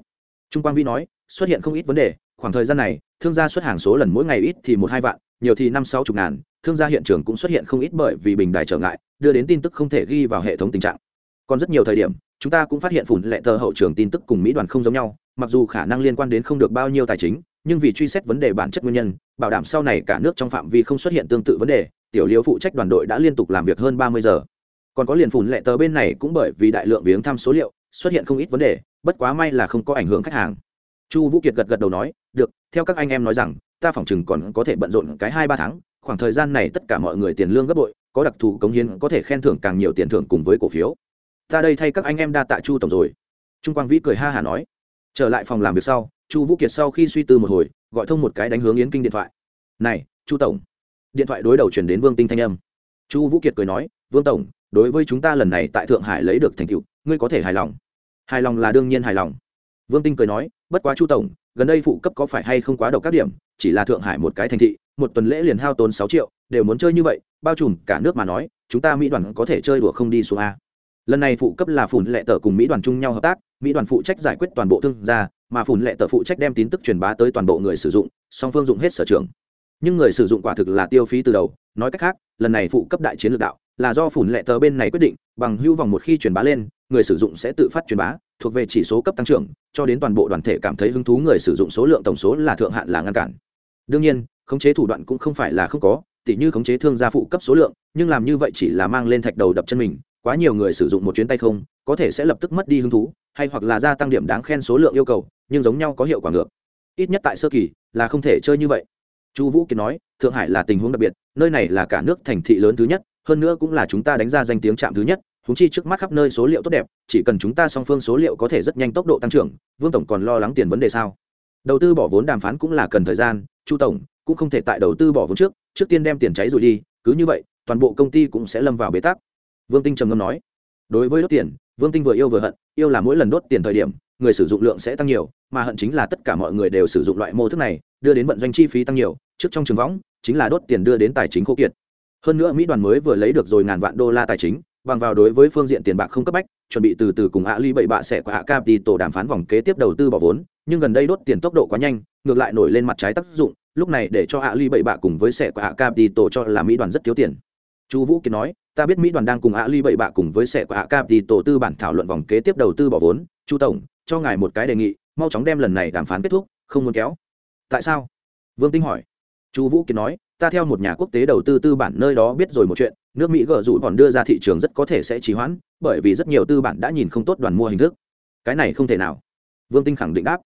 Trung quang vi nói, xuất hiện không ít vấn đề, khoảng thời gian này, thương gia xuất hàng số lần mỗi ngày ít thì một hai vạn, nhiều thì năm sáu chục ngàn, thương gia hiện trường cũng xuất hiện không ít bởi vì bình đài trở ngại, đưa đến tin tức không thể ghi vào hệ thống tình trạng. Còn rất nhiều thời điểm, chúng ta cũng phát hiện phủn lệ tờ hậu trường tin tức cùng mỹ đoàn không giống nhau, mặc dù khả năng liên quan đến không được bao nhiêu tài chính nhưng vì truy xét vấn đề bản chất nguyên nhân, bảo đảm sau này cả nước trong phạm vi không xuất hiện tương tự vấn đề, tiểu liêu phụ trách đoàn đội đã liên tục làm việc hơn ba mươi giờ. Còn có liền phủn lệ tờ bên này cũng bởi vì đại lượng viếng thăm số liệu, xuất hiện không ít vấn đề, bất quá may là không có ảnh hưởng khách hàng. Chu vũ kiệt gật gật đầu nói, được, theo các anh em nói rằng, ta phỏng chừng còn có thể bận rộn cái hai ba tháng, khoảng thời gian này tất cả mọi người tiền lương gấp bội, có đặc thù cống hiến, có thể khen thưởng càng nhiều tiền thưởng cùng với cổ phiếu. Ta đây thay các anh em đa tạ chu tổng rồi. Trung quang vĩ cười ha hả nói. Trở lại phòng làm việc sau chu vũ kiệt sau khi suy tư một hồi, gọi thông một cái đánh hướng yến kinh điện thoại. Này, chu tổng. Điện thoại đối đầu chuyển đến vương tinh thanh âm. Chu vũ kiệt cười nói, vương tổng, đối với chúng ta lần này tại thượng hải lấy được thành tựu, ngươi có thể hài lòng. Hài lòng là đương nhiên hài lòng. Vương tinh cười nói, bất quá chu tổng, gần đây phụ cấp có phải hay không quá độc các điểm, chỉ là thượng hải một cái thành thị, một tuần lễ liền hao tốn sáu triệu, đều muốn chơi như vậy, bao trùm cả nước mà nói, chúng ta mỹ đoàn có thể chơi đùa không đi xuống a. Lần này phụ cấp là phủn lệ tờ cùng mỹ đoàn chung nhau hợp tác, mỹ đoàn phụ trách giải quyết toàn bộ thương gia mà phủn lệ tờ phụ trách đem tin tức truyền bá tới toàn bộ người sử dụng, song phương dụng hết sở trường. Nhưng người sử dụng quả thực là tiêu phí từ đầu, nói cách khác, lần này phụ cấp đại chiến lược đạo là do phủn lệ tờ bên này quyết định, bằng hưu vòng một khi truyền bá lên, người sử dụng sẽ tự phát truyền bá, thuộc về chỉ số cấp tăng trưởng, cho đến toàn bộ đoàn thể cảm thấy hứng thú người sử dụng số lượng tổng số là thượng hạn là ngăn cản. Đương nhiên, khống chế thủ đoạn cũng không phải là không có, tỉ như khống chế thương gia phụ cấp số lượng, nhưng làm như vậy chỉ là mang lên thạch đầu đập chân mình, quá nhiều người sử dụng một chuyến tay không, có thể sẽ lập tức mất đi hứng thú, hay hoặc là gia tăng điểm đáng khen số lượng yêu cầu nhưng giống nhau có hiệu quả ngược. Ít nhất tại sơ kỳ, là không thể chơi như vậy. Chu vũ kiệt nói, thượng hải là tình huống đặc biệt, nơi này là cả nước thành thị lớn thứ nhất, hơn nữa cũng là chúng ta đánh ra danh tiếng chạm thứ nhất húng chi trước mắt khắp nơi số liệu tốt đẹp, chỉ cần chúng ta song phương số liệu có thể rất nhanh tốc độ tăng trưởng, vương tổng còn lo lắng tiền vấn đề sao? Đầu tư bỏ vốn đàm phán cũng là cần thời gian, chu tổng cũng không thể tại đầu tư bỏ vốn trước trước tiên đem tiền cháy rồi đi, cứ như vậy, toàn bộ công ty cũng sẽ lâm vào bế tắc. Vương tinh trầm ngâm nói, đối với đốt tiền, vương tinh vừa yêu vừa hận, yêu là mỗi lần đốt tiền thời điểm người sử dụng lượng sẽ tăng nhiều, mà hận chính là tất cả mọi người đều sử dụng loại mô thức này, đưa đến vận doanh chi phí tăng nhiều, trước trong trường võng, chính là đốt tiền đưa đến tài chính khô kiệt. Hơn nữa mỹ đoàn mới vừa lấy được rồi ngàn vạn đô la tài chính, bằng vào đối với phương diện tiền bạc không cấp bách, chuẩn bị từ từ cùng ạ ly bậy bạ sẽ của hạ cap đi tổ đàm phán vòng kế tiếp đầu tư bỏ vốn, nhưng gần đây đốt tiền tốc độ quá nhanh, ngược lại nổi lên mặt trái tác dụng, lúc này để cho ạ ly bậy bạ cùng với sẽ của hạ cap đi tổ cho là mỹ đoàn rất thiếu tiền chu vũ kiệt nói, ta biết mỹ đoàn đang cùng ạ ly bậy bạ cùng với sẻ của ạ cap đi tổ tư bản thảo luận vòng kế tiếp đầu tư bỏ vốn. Chu tổng, cho ngài một cái đề nghị, mau chóng đem lần này đàm phán kết thúc, không muốn kéo. Tại sao? Vương tinh hỏi. Chu vũ kiệt nói, ta theo một nhà quốc tế đầu tư tư bản nơi đó biết rồi một chuyện, nước mỹ gỡ rủ còn đưa ra thị trường rất có thể sẽ trì hoãn, bởi vì rất nhiều tư bản đã nhìn không tốt đoàn mua hình thức. Cái này không thể nào. Vương tinh khẳng định đáp.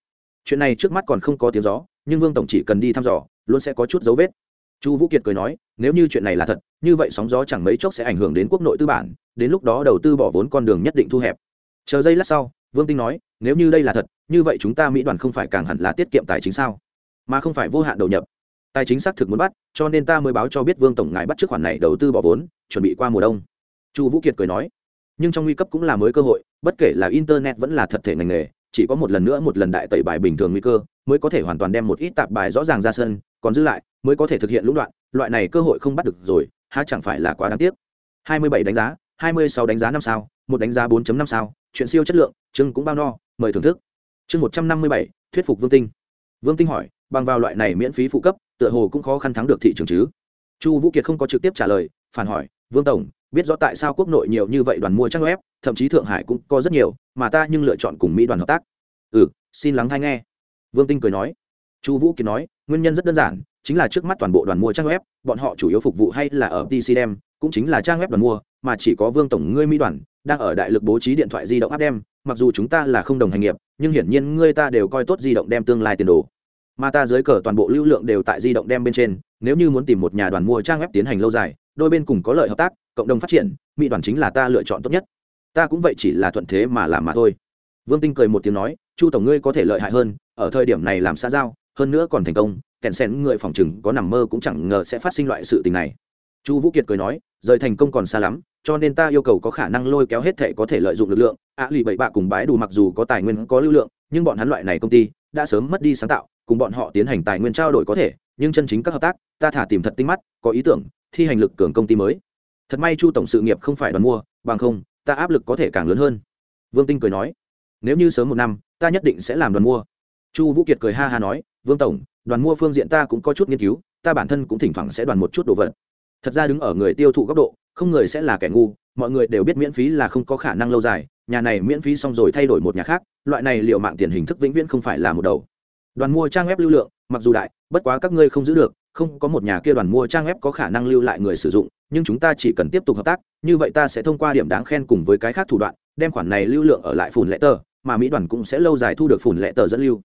Chuyện này trước mắt còn không có tiếng gió, nhưng vương tổng chỉ cần đi thăm dò, luôn sẽ có chút dấu vết chu vũ kiệt cười nói, nếu như chuyện này là thật, như vậy sóng gió chẳng mấy chốc sẽ ảnh hưởng đến quốc nội tư bản, đến lúc đó đầu tư bỏ vốn con đường nhất định thu hẹp. Chờ giây lát sau, vương tinh nói, nếu như đây là thật, như vậy chúng ta mỹ đoàn không phải càng hẳn là tiết kiệm tài chính sao? Mà không phải vô hạn đầu nhập. Tài chính xác thực muốn bắt, cho nên ta mới báo cho biết vương tổng ngài bắt trước khoản này đầu tư bỏ vốn, chuẩn bị qua mùa đông. Chu vũ kiệt cười nói, nhưng trong nguy cấp cũng là mới cơ hội, bất kể là internet vẫn là thật thể ngành nghề, chỉ có một lần nữa một lần đại tẩy bài bình thường nguy cơ, mới có thể hoàn toàn đem một ít tạp bài rõ ràng ra sân còn giữ lại mới có thể thực hiện lũng đoạn loại này cơ hội không bắt được rồi há chẳng phải là quá đáng tiếc. 27 đánh giá 26 đánh giá năm sao một đánh giá 4.5 sao chuyện siêu chất lượng chưng cũng bao no mời thưởng thức. Chương 157, thuyết phục vương tinh. Vương tinh hỏi bằng vào loại này miễn phí phụ cấp tựa hồ cũng khó khăn thắng được thị trường chứ? Chu vũ kiệt không có trực tiếp trả lời phản hỏi vương tổng biết rõ tại sao quốc nội nhiều như vậy đoàn mua trang web thậm chí thượng hải cũng có rất nhiều mà ta nhưng lựa chọn cùng mỹ đoàn hợp tác. Ừ xin lắng hay nghe. Vương tinh cười nói chu vũ kiệt nói, nguyên nhân rất đơn giản, chính là trước mắt toàn bộ đoàn mua trang web, bọn họ chủ yếu phục vụ hay là ở pc đem cũng chính là trang web đoàn mua, mà chỉ có vương tổng ngươi mỹ đoàn, đang ở đại lực bố trí điện thoại di động áp đem mặc dù chúng ta là không đồng hành nghiệp, nhưng hiển nhiên ngươi ta đều coi tốt di động đem tương lai tiền đồ. Mà ta dưới cờ toàn bộ lưu lượng đều tại di động đem bên trên, nếu như muốn tìm một nhà đoàn mua trang web tiến hành lâu dài, đôi bên cùng có lợi hợp tác, cộng đồng phát triển, mỹ đoàn chính là ta lựa chọn tốt nhất. Ta cũng vậy chỉ là thuận thế mà làm mà thôi. Vương tinh cười một tiếng nói, chu tổng ngươi có thể lợi hại hơn, ở thời điểm này làm xã giao hơn nữa còn thành công, kẹn sen người phòng chừng có nằm mơ cũng chẳng ngờ sẽ phát sinh loại sự tình này. Chu vũ kiệt cười nói, rời thành công còn xa lắm, cho nên ta yêu cầu có khả năng lôi kéo hết thể có thể lợi dụng lực lượng. Ạ lì bảy bạ cùng bái đủ mặc dù có tài nguyên có lưu lượng, nhưng bọn hắn loại này công ty đã sớm mất đi sáng tạo, cùng bọn họ tiến hành tài nguyên trao đổi có thể, nhưng chân chính các hợp tác, ta thả tìm thật tinh mắt, có ý tưởng, thi hành lực cường công ty mới. Thật may chu tổng sự nghiệp không phải đoàn mua, bằng không, ta áp lực có thể càng lớn hơn. Vương tinh cười nói, nếu như sớm một năm, ta nhất định sẽ làm đoàn mua. Chu vũ kiệt cười ha ha nói vương tổng, đoàn mua phương diện ta cũng có chút nghiên cứu, ta bản thân cũng thỉnh thoảng sẽ đoàn một chút đồ vật. Thật ra đứng ở người tiêu thụ góc độ, không người sẽ là kẻ ngu, mọi người đều biết miễn phí là không có khả năng lâu dài, nhà này miễn phí xong rồi thay đổi một nhà khác, loại này liệu mạng tiền hình thức vĩnh viễn không phải là một đầu. Đoàn mua trang web lưu lượng, mặc dù đại, bất quá các ngươi không giữ được, không có một nhà kia đoàn mua trang web có khả năng lưu lại người sử dụng, nhưng chúng ta chỉ cần tiếp tục hợp tác, như vậy ta sẽ thông qua điểm đáng khen cùng với cái khác thủ đoạn, đem khoản này lưu lượng ở lại phùn lệ tờ, mà mỹ đoàn cũng sẽ lâu dài thu được phùn lệ tờ dẫn lưu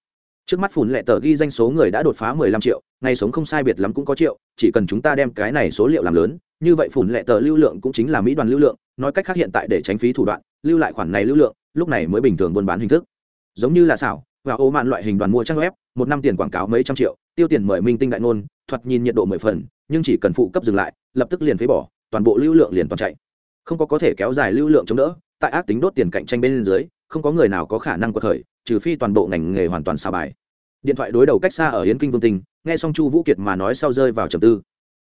trước mắt phủn lệ tờ ghi danh số người đã đột phá 15 triệu ngày sống không sai biệt lắm cũng có triệu, chỉ cần chúng ta đem cái này số liệu làm lớn, như vậy phủn lệ tờ lưu lượng cũng chính là mỹ đoàn lưu lượng, nói cách khác hiện tại để tránh phí thủ đoạn, lưu lại khoản này lưu lượng, lúc này mới bình thường buôn bán hình thức. Giống như là xảo, và ô mạn loại hình đoàn mua trang web, một năm tiền quảng cáo mấy trăm triệu, tiêu tiền mời minh tinh đại ngôn, thoạt nhìn nhiệt độ mười phần, nhưng chỉ cần phụ cấp dừng lại, lập tức liền phế bỏ, toàn bộ lưu lượng liền toàn chạy. Không có có thể kéo dài lưu lượng chống đỡ, tại ác tính đốt tiền cạnh tranh bên dưới, không có người nào có khả năng có thời trừ phi toàn bộ ngành nghề hoàn toàn xào bài điện thoại đối đầu cách xa ở yến kinh vương Tình nghe xong chu vũ kiệt mà nói sau rơi vào trầm tư.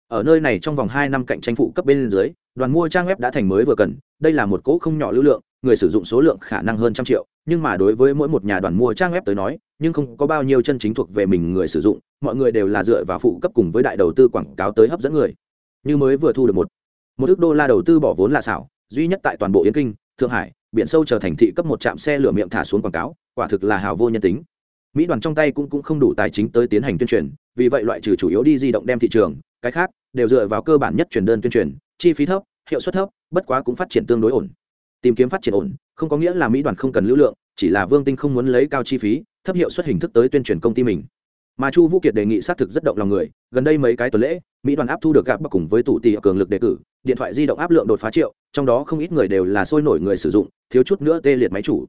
Ở nơi này trong vòng hai năm cạnh tranh phụ cấp bên dưới, đoàn mua trang web đã thành mới vừa cần, đây là một cỗ không nhỏ lưu lượng, người sử dụng số lượng khả năng hơn trăm triệu, nhưng mà đối với mỗi một nhà đoàn mua trang web tới nói, nhưng không có bao nhiêu chân chính thuộc về mình người sử dụng, mọi người đều là dựa vào phụ cấp cùng với đại đầu tư quảng cáo tới hấp dẫn người. Như mới vừa thu được một một ước đô la đầu tư bỏ vốn là xảo, duy nhất tại toàn bộ yến kinh, thượng hải, biển sâu trở thành thị cấp một trạm xe lửa miệng thả xuống quảng cáo, quả thực là hào vô nhân tính mỹ đoàn trong tay cũng cũng không đủ tài chính tới tiến hành tuyên truyền, vì vậy loại trừ chủ yếu đi di động đem thị trường, cái khác đều dựa vào cơ bản nhất truyền đơn tuyên truyền, chi phí thấp, hiệu suất thấp, bất quá cũng phát triển tương đối ổn. Tìm kiếm phát triển ổn, không có nghĩa là mỹ đoàn không cần lưu lượng, chỉ là vương tinh không muốn lấy cao chi phí, thấp hiệu suất hình thức tới tuyên truyền công ty mình. Mà chu vũ kiệt đề nghị xác thực rất động lòng người, gần đây mấy cái tuần lễ, mỹ đoàn áp thu được gặp bắc cùng với tủ tỷ cường lực đề cử, điện thoại di động áp lượng đột phá triệu, trong đó không ít người đều là sôi nổi người sử dụng, thiếu chút nữa tê liệt máy chủ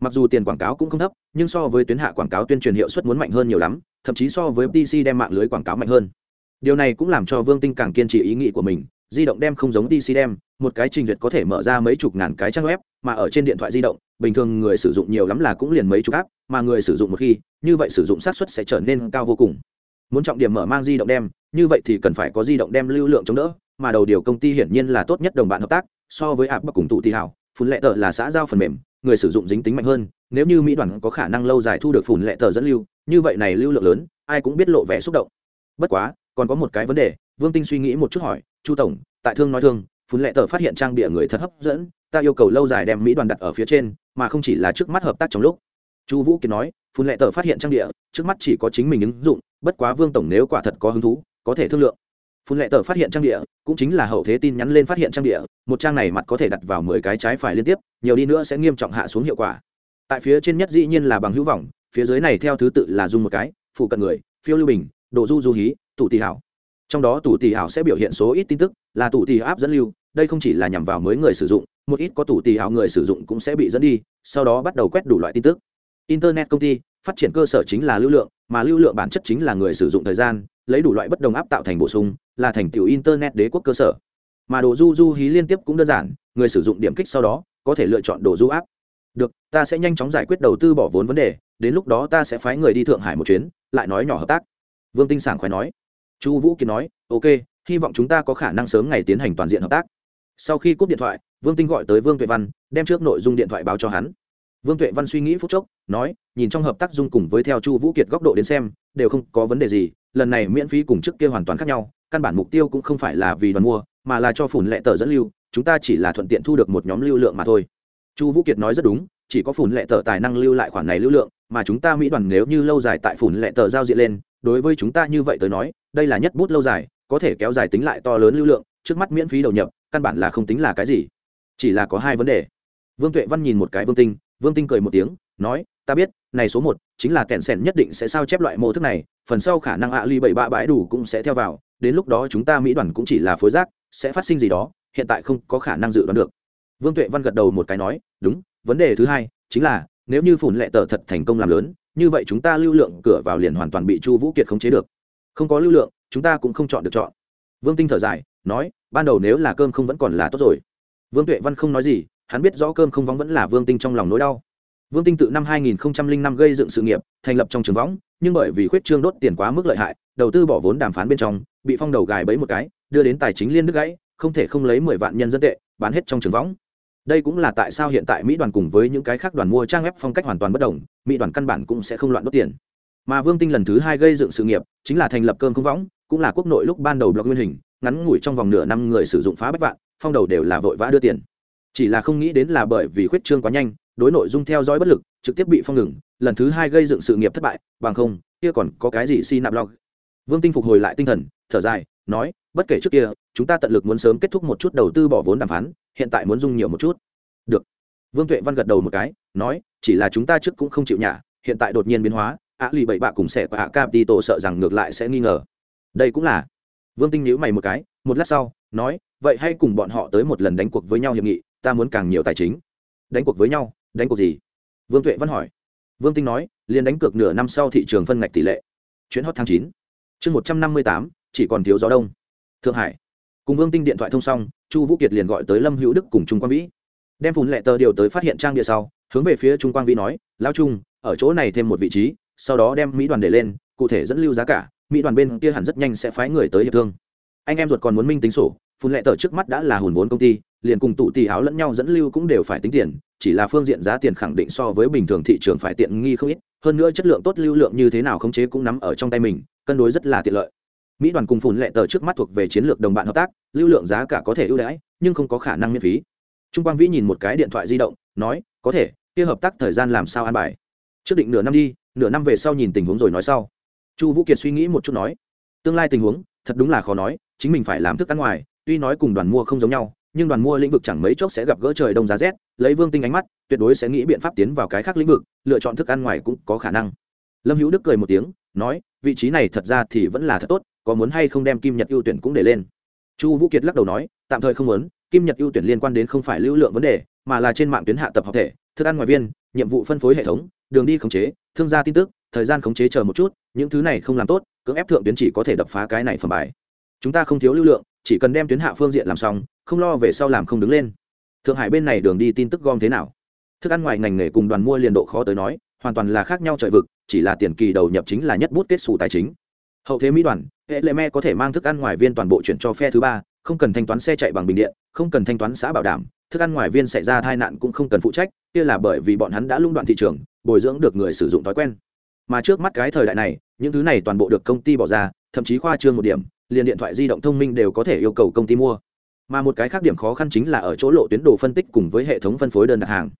mặc dù tiền quảng cáo cũng không thấp nhưng so với tuyến hạ quảng cáo tuyên truyền hiệu suất muốn mạnh hơn nhiều lắm thậm chí so với pc đem mạng lưới quảng cáo mạnh hơn. Điều này cũng làm cho vương tinh càng kiên trì ý nghĩ của mình di động đem không giống pc đem một cái trình duyệt có thể mở ra mấy chục ngàn cái trang web mà ở trên điện thoại di động bình thường người sử dụng nhiều lắm là cũng liền mấy chục app, mà người sử dụng một khi như vậy sử dụng xác suất sẽ trở nên cao vô cùng. Muốn trọng điểm mở mang di động đem như vậy thì cần phải có di động đem lưu lượng chống đỡ mà đầu điều công ty hiển nhiên là tốt nhất đồng bạn hợp tác so với app bắc cùng tụ thì hảo phun lệ tờ là xã giao phần mềm người sử dụng dính tính mạnh hơn, nếu như mỹ đoàn có khả năng lâu dài thu được phùn lệ tờ dẫn lưu, như vậy này lưu lượng lớn, ai cũng biết lộ vẻ xúc động. Bất quá, còn có một cái vấn đề, vương tinh suy nghĩ một chút hỏi, chu tổng, tại thương nói thương, phùn lệ tờ phát hiện trang bịa người thật hấp dẫn, ta yêu cầu lâu dài đem mỹ đoàn đặt ở phía trên, mà không chỉ là trước mắt hợp tác trong lúc. Chu vũ kiệt nói, phùn lệ tờ phát hiện trang địa trước mắt chỉ có chính mình ứng dụng, bất quá vương tổng nếu quả thật có hứng thú, có thể thương lượng phun lệ tờ phát hiện trang địa, cũng chính là hậu thế tin nhắn lên phát hiện trang địa, một trang này mặt có thể đặt vào mười cái trái phải liên tiếp, nhiều đi nữa sẽ nghiêm trọng hạ xuống hiệu quả. Tại phía trên nhất dĩ nhiên là bằng hữu vọng, phía dưới này theo thứ tự là dung một cái, phụ cận người, phiêu lưu bình độ du du hí, tủ tỷ hảo. Trong đó tủ tỷ hảo sẽ biểu hiện số ít tin tức, là tủ tỷ áp dẫn lưu, đây không chỉ là nhằm vào mới người sử dụng, một ít có tủ tỷ hảo người sử dụng cũng sẽ bị dẫn đi, sau đó bắt đầu quét đủ loại tin tức. Internet công ty phát triển cơ sở chính là lưu lượng, mà lưu lượng bản chất chính là người sử dụng thời gian, lấy đủ loại bất đồng áp tạo thành bổ sung, là thành tiểu internet đế quốc cơ sở. Mà đồ du du hí liên tiếp cũng đơn giản, người sử dụng điểm kích sau đó, có thể lựa chọn đồ du áp được, ta sẽ nhanh chóng giải quyết đầu tư bỏ vốn vấn đề, đến lúc đó ta sẽ phái người đi thượng hải một chuyến, lại nói nhỏ hợp tác. Vương tinh sảng khoái nói. Chu vũ kiệt nói, ok, hy vọng chúng ta có khả năng sớm ngày tiến hành toàn diện hợp tác. Sau khi cúp điện thoại, vương tinh gọi tới vương tuệ văn, đem trước nội dung điện thoại báo cho hắn vương tuệ văn suy nghĩ phút chốc, nói, nhìn trong hợp tác dung cùng với theo chu vũ kiệt góc độ đến xem, đều không có vấn đề gì, lần này miễn phí cùng trước kia hoàn toàn khác nhau, căn bản mục tiêu cũng không phải là vì đoàn mua, mà là cho phủn lệ tờ dẫn lưu, chúng ta chỉ là thuận tiện thu được một nhóm lưu lượng mà thôi. Chu vũ kiệt nói rất đúng, chỉ có phủn lệ tờ tài năng lưu lại khoản này lưu lượng, mà chúng ta mỹ đoàn nếu như lâu dài tại phủn lệ tờ giao diện lên, đối với chúng ta như vậy tới nói, đây là nhất bút lâu dài, có thể kéo dài tính lại to lớn lưu lượng, trước mắt miễn phí đầu nhập, căn bản là không tính là cái gì. Chỉ là có hai vấn đề. Vương tuệ văn nhìn một cái vương tinh vương tinh cười một tiếng, nói, ta biết, này số một chính là kẹn sẻn nhất định sẽ sao chép loại mô thức này, phần sau khả năng ạ ly bảy bạ bãi đủ cũng sẽ theo vào, đến lúc đó chúng ta mỹ đoàn cũng chỉ là phối giác sẽ phát sinh gì đó, hiện tại không có khả năng dự đoán được. Vương tuệ văn gật đầu một cái nói, đúng, vấn đề thứ hai chính là, nếu như phủn lệ tờ thật thành công làm lớn, như vậy chúng ta lưu lượng cửa vào liền hoàn toàn bị chu vũ kiệt khống chế được. Không có lưu lượng, chúng ta cũng không chọn được chọn. Vương tinh thở dài, nói, ban đầu nếu là cơm không vẫn còn là tốt rồi. Vương tuệ văn không nói gì hắn biết rõ cơm không vắng vẫn là vương tinh trong lòng nỗi đau. Vương tinh tự năm 2005 gây dựng sự nghiệp, thành lập trong trường võng, nhưng bởi vì khuyết trương đốt tiền quá mức lợi hại, đầu tư bỏ vốn đàm phán bên trong, bị phong đầu gài bẫy một cái, đưa đến tài chính liên đức gãy, không thể không lấy mười vạn nhân dân tệ, bán hết trong trường võng. Đây cũng là tại sao hiện tại mỹ đoàn cùng với những cái khác đoàn mua trang web phong cách hoàn toàn bất đồng, mỹ đoàn căn bản cũng sẽ không loạn đốt tiền. Mà vương tinh lần thứ hai gây dựng sự nghiệp, chính là thành lập cơm không võng cũng là quốc nội lúc ban đầu blog nguyên hình, ngắn ngủi trong vòng nửa năm người sử dụng phá bách vạn, phong đầu đều là vội vã đưa tiền chỉ là không nghĩ đến là bởi vì khuyết trương quá nhanh, đối nội dung theo dõi bất lực, trực tiếp bị phong ngừng, lần thứ hai gây dựng sự nghiệp thất bại, bằng không, kia còn có cái gì si nạp log vương tinh phục hồi lại tinh thần, thở dài, nói, bất kể trước kia, chúng ta tận lực muốn sớm kết thúc một chút đầu tư bỏ vốn đàm phán, hiện tại muốn dung nhiều một chút. Được. Vương tuệ văn gật đầu một cái, nói, chỉ là chúng ta trước cũng không chịu nhả, hiện tại đột nhiên biến hóa, ạ lì bảy bạ cùng sẽ và ạ tổ sợ rằng ngược lại sẽ nghi ngờ. Đây cũng là. Vương tinh nhíu mày một cái, một lát sau, nói, vậy hay cùng bọn họ tới một lần đánh cuộc với nhau hiệp nghị ta muốn càng nhiều tài chính. Đánh cuộc với nhau, đánh cuộc gì? Vương tuệ văn hỏi. Vương tinh nói, liền đánh cược nửa năm sau thị trường phân ngạch tỷ lệ. Chuyến hot tháng chín. Chương một trăm năm mươi tám, chỉ còn thiếu gió đông. Thượng hải. Cùng vương tinh điện thoại thông xong, chu vũ kiệt liền gọi tới lâm hữu đức cùng trung quang vĩ. Đem phùn lệ tờ điều tới phát hiện trang địa sau, hướng về phía trung quang vĩ nói lao trung, ở chỗ này thêm một vị trí, sau đó đem mỹ đoàn để lên, cụ thể dẫn lưu giá cả, mỹ đoàn bên kia hẳn rất nhanh sẽ phái người tới hiệp thương. Anh em ruột còn muốn minh tính sổ phun lệ tờ trước mắt đã là hùn vốn công ty, liền cùng tụ tỷ áo lẫn nhau dẫn lưu cũng đều phải tính tiền, chỉ là phương diện giá tiền khẳng định so với bình thường thị trường phải tiện nghi không ít, hơn nữa chất lượng tốt lưu lượng như thế nào khống chế cũng nắm ở trong tay mình, cân đối rất là tiện lợi. Mỹ đoàn cùng phun lệ tờ trước mắt thuộc về chiến lược đồng bạn hợp tác, lưu lượng giá cả có thể ưu đãi, nhưng không có khả năng miễn phí. Trung quang vĩ nhìn một cái điện thoại di động, nói, có thể, kia hợp tác thời gian làm sao an bài? Trước định nửa năm đi, nửa năm về sau nhìn tình huống rồi nói sau. Chu vũ kiệt suy nghĩ một chút nói, tương lai tình huống, thật đúng là khó nói, chính mình phải làm thức ăn ngoài tuy nói cùng đoàn mua không giống nhau, nhưng đoàn mua lĩnh vực chẳng mấy chốc sẽ gặp gỡ trời đông giá rét, lấy vương tinh ánh mắt, tuyệt đối sẽ nghĩ biện pháp tiến vào cái khác lĩnh vực, lựa chọn thức ăn ngoài cũng có khả năng. Lâm hữu đức cười một tiếng, nói, vị trí này thật ra thì vẫn là thật tốt, có muốn hay không đem kim nhật ưu tuyển cũng để lên. Chu vũ kiệt lắc đầu nói, tạm thời không muốn, kim nhật ưu tuyển liên quan đến không phải lưu lượng vấn đề, mà là trên mạng tuyến hạ tập học thể, thức ăn ngoài viên, nhiệm vụ phân phối hệ thống, đường đi khống chế, thương gia tin tức, thời gian khống chế chờ một chút, những thứ này không làm tốt, cưỡng ép thượng tuyến chỉ có thể đập phá cái này phẩm bài. Chúng ta không thiếu lưu lượng chỉ cần đem tuyến hạ phương diện làm xong, không lo về sau làm không đứng lên. Thượng hải bên này đường đi tin tức gom thế nào? Thức ăn ngoài ngành nghề cùng đoàn mua liền độ khó tới nói, hoàn toàn là khác nhau trời vực, chỉ là tiền kỳ đầu nhập chính là nhất bút kết xù tài chính. Hậu thế mỹ đoàn, hệ lệ me có thể mang thức ăn ngoài viên toàn bộ chuyển cho phe thứ ba, không cần thanh toán xe chạy bằng bình điện, không cần thanh toán xã bảo đảm, thức ăn ngoài viên xảy ra tai nạn cũng không cần phụ trách, kia là bởi vì bọn hắn đã lung đoạn thị trường, bồi dưỡng được người sử dụng thói quen. Mà trước mắt cái thời đại này, những thứ này toàn bộ được công ty bỏ ra, thậm chí khoa trương một điểm liền điện thoại di động thông minh đều có thể yêu cầu công ty mua. Mà một cái khác điểm khó khăn chính là ở chỗ lộ tuyến đồ phân tích cùng với hệ thống phân phối đơn đặt hàng.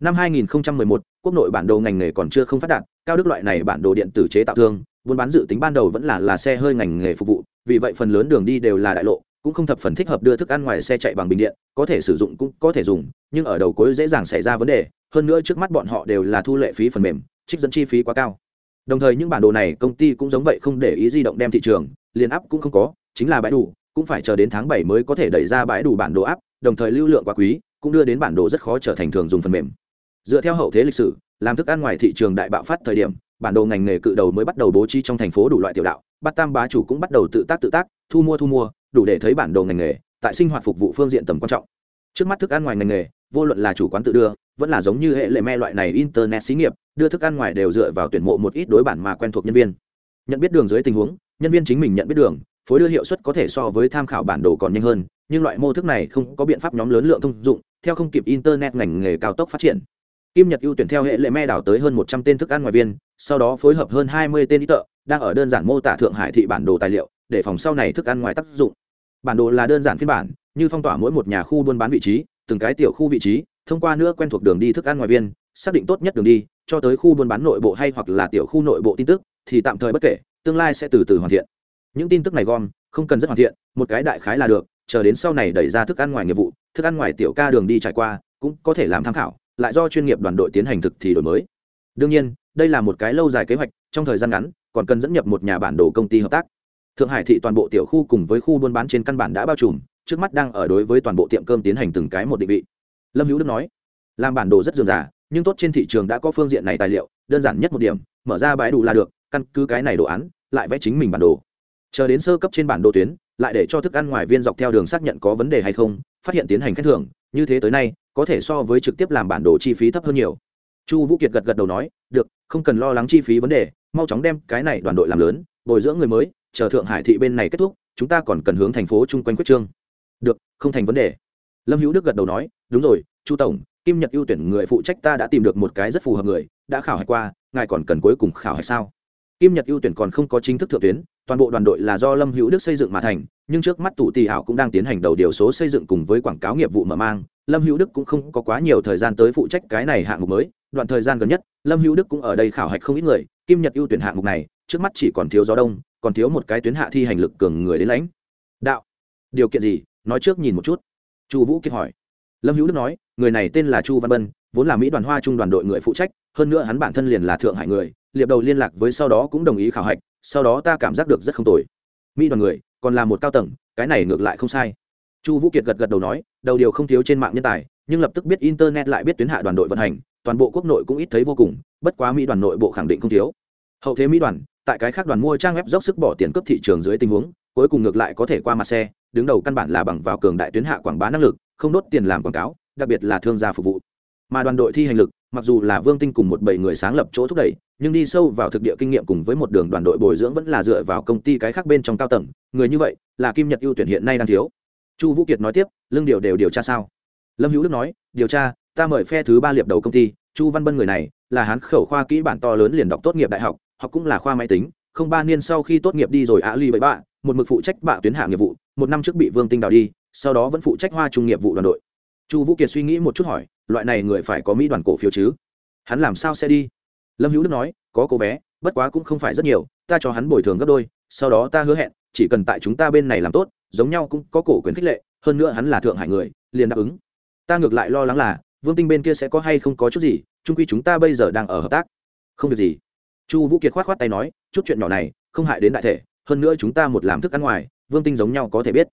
Năm 2011, quốc nội bản đồ ngành nghề còn chưa không phát đạt cao đức loại này bản đồ điện tử chế tạo thương buôn bán dự tính ban đầu vẫn là là xe hơi ngành nghề phục vụ vì vậy phần lớn đường đi đều là đại lộ cũng không thập phần thích hợp đưa thức ăn ngoài xe chạy bằng bình điện có thể sử dụng cũng có thể dùng nhưng ở đầu cuối dễ dàng xảy ra vấn đề hơn nữa trước mắt bọn họ đều là thu lệ phí phần mềm trích dẫn chi phí quá cao. Đồng thời những bản đồ này công ty cũng giống vậy không để ý di động đem thị trường liền áp cũng không có, chính là bãi đủ, cũng phải chờ đến tháng bảy mới có thể đẩy ra bãi đủ bản đồ áp, đồng thời lưu lượng quá quý, cũng đưa đến bản đồ rất khó trở thành thường dùng phần mềm. Dựa theo hậu thế lịch sử, làm thức ăn ngoài thị trường đại bạo phát thời điểm, bản đồ ngành nghề cự đầu mới bắt đầu bố trí trong thành phố đủ loại tiểu đạo bát tam bá chủ cũng bắt đầu tự tác tự tác, thu mua thu mua, đủ để thấy bản đồ ngành nghề, tại sinh hoạt phục vụ phương diện tầm quan trọng. Trước mắt thức ăn ngoài ngành nghề, vô luận là chủ quán tự đưa, vẫn là giống như hệ lệ me loại này internet xí nghiệp, đưa thức ăn ngoài đều dựa vào tuyển mộ một ít đối bản mà quen thuộc nhân viên. Nhận biết đường dưới tình huống nhân viên chính mình nhận biết đường, phối đưa hiệu suất có thể so với tham khảo bản đồ còn nhanh hơn, nhưng loại mô thức này không có biện pháp nhóm lớn lượng thông dụng, theo không kịp internet ngành nghề cao tốc phát triển. Kim nhật ưu tuyển theo hệ lệ me đảo tới hơn một trăm tên thức ăn ngoài viên, sau đó phối hợp hơn hai mươi tên ý tợ, đang ở đơn giản mô tả thượng hải thị bản đồ tài liệu, để phòng sau này thức ăn ngoài tác dụng. Bản đồ là đơn giản phiên bản, như phong tỏa mỗi một nhà khu buôn bán vị trí, từng cái tiểu khu vị trí, thông qua nữa quen thuộc đường đi thức ăn ngoài viên, xác định tốt nhất đường đi, cho tới khu buôn bán nội bộ hay hoặc là tiểu khu nội bộ tin tức, thì tạm thời bất kể tương lai sẽ từ từ hoàn thiện. Những tin tức này gom không cần rất hoàn thiện một cái đại khái là được chờ đến sau này đẩy ra thức ăn ngoài nghiệp vụ thức ăn ngoài tiểu ca đường đi trải qua cũng có thể làm tham khảo lại do chuyên nghiệp đoàn đội tiến hành thực thì đổi mới. Đương nhiên đây là một cái lâu dài kế hoạch trong thời gian ngắn còn cần dẫn nhập một nhà bản đồ công ty hợp tác. Thượng hải thị toàn bộ tiểu khu cùng với khu buôn bán trên căn bản đã bao trùm trước mắt đang ở đối với toàn bộ tiệm cơm tiến hành từng cái một định vị. Lâm hữu đức nói làm bản đồ rất dườm giả, nhưng tốt trên thị trường đã có phương diện này tài liệu đơn giản nhất một điểm mở ra bãi đủ là được căn cứ cái này đồ án lại vẽ chính mình bản đồ. Chờ đến sơ cấp trên bản đồ tuyến, lại để cho thức ăn ngoài viên dọc theo đường xác nhận có vấn đề hay không, phát hiện tiến hành khen thưởng, như thế tới nay, có thể so với trực tiếp làm bản đồ chi phí thấp hơn nhiều. Chu vũ kiệt gật gật đầu nói, được, không cần lo lắng chi phí vấn đề, mau chóng đem cái này đoàn đội làm lớn, bồi dưỡng người mới, chờ thượng hải thị bên này kết thúc, chúng ta còn cần hướng thành phố chung quanh quyết trương. Được, không thành vấn đề. Lâm hữu đức gật đầu nói, đúng rồi, chu tổng, kim nhật ưu tuyển người phụ trách ta đã tìm được một cái rất phù hợp người, đã khảo hạch qua, ngài còn cần cuối cùng khảo hạch sao? Kim nhật ưu tuyển còn không có chính thức thượng tuyến, toàn bộ đoàn đội là do lâm hữu đức xây dựng mà thành, nhưng trước mắt tụ tỷ hảo cũng đang tiến hành đầu điều số xây dựng cùng với quảng cáo nghiệp vụ mở mang. Lâm hữu đức cũng không có quá nhiều thời gian tới phụ trách cái này hạng mục mới. Đoạn thời gian gần nhất, lâm hữu đức cũng ở đây khảo hạch không ít người. Kim nhật ưu tuyển hạng mục này, trước mắt chỉ còn thiếu gió đông, còn thiếu một cái tuyến hạ thi hành lực cường người đến lãnh. Đạo, điều kiện gì? Nói trước nhìn một chút. Chu vũ kiệt hỏi. Lâm hữu đức nói, người này tên là chu văn bân, vốn là mỹ đoàn hoa trung đoàn đội người phụ trách, hơn nữa hắn bản thân liền là thượng hải người liệp đầu liên lạc với sau đó cũng đồng ý khảo hạch, sau đó ta cảm giác được rất không tồi. Mỹ đoàn người, còn là một cao tầng, cái này ngược lại không sai. Chu vũ kiệt gật gật đầu nói, đầu điều không thiếu trên mạng nhân tài, nhưng lập tức biết internet lại biết tuyến hạ đoàn đội vận hành, toàn bộ quốc nội cũng ít thấy vô cùng, bất quá mỹ đoàn nội bộ khẳng định không thiếu. Hậu thế mỹ đoàn, tại cái khác đoàn mua trang web dốc sức bỏ tiền cấp thị trường dưới tình huống, cuối cùng ngược lại có thể qua mặt xe, đứng đầu căn bản là bằng vào cường đại tuyến hạ quảng bá năng lực, không đốt tiền làm quảng cáo, đặc biệt là thương gia phục vụ. Mà đoàn đội thi hành lực mặc dù là vương tinh cùng một bảy người sáng lập chỗ thúc đẩy, nhưng đi sâu vào thực địa kinh nghiệm cùng với một đường đoàn đội bồi dưỡng vẫn là dựa vào công ty cái khác bên trong cao tầng. Người như vậy, là kim nhật ưu tuyển hiện nay đang thiếu. Chu vũ kiệt nói tiếp, lương điều đều điều tra sao? Lâm hữu đức nói, điều tra, ta mời phe thứ ba liệp đầu công ty, chu văn bân người này, là hán khẩu khoa kỹ bản to lớn liền đọc tốt nghiệp đại học học cũng là khoa máy tính, không ba niên sau khi tốt nghiệp đi rồi ạ ly bảy bạ, một mực phụ trách bạ tuyến hạ nghiệp vụ, một năm trước bị vương tinh đào đi, sau đó vẫn phụ trách hoa trung nghiệp vụ đoàn đội. Chu vũ kiệt suy nghĩ một chút hỏi loại này người phải có mỹ đoàn cổ phiếu chứ? Hắn làm sao sẽ đi? Lâm hữu đức nói, có cô vé bất quá cũng không phải rất nhiều, ta cho hắn bồi thường gấp đôi, sau đó ta hứa hẹn, chỉ cần tại chúng ta bên này làm tốt, giống nhau cũng có cổ quyền khích lệ, hơn nữa hắn là thượng hải người, liền đáp ứng. Ta ngược lại lo lắng là, vương tinh bên kia sẽ có hay không có chút gì trung quy chúng ta bây giờ đang ở hợp tác. Không việc gì. Chu vũ kiệt k h o á t k h o á t tay nói, chút chuyện nhỏ này, không hại đến đại thể, hơn nữa chúng ta một làm thức ăn ngoài, vương tinh giống nhau có thể biết.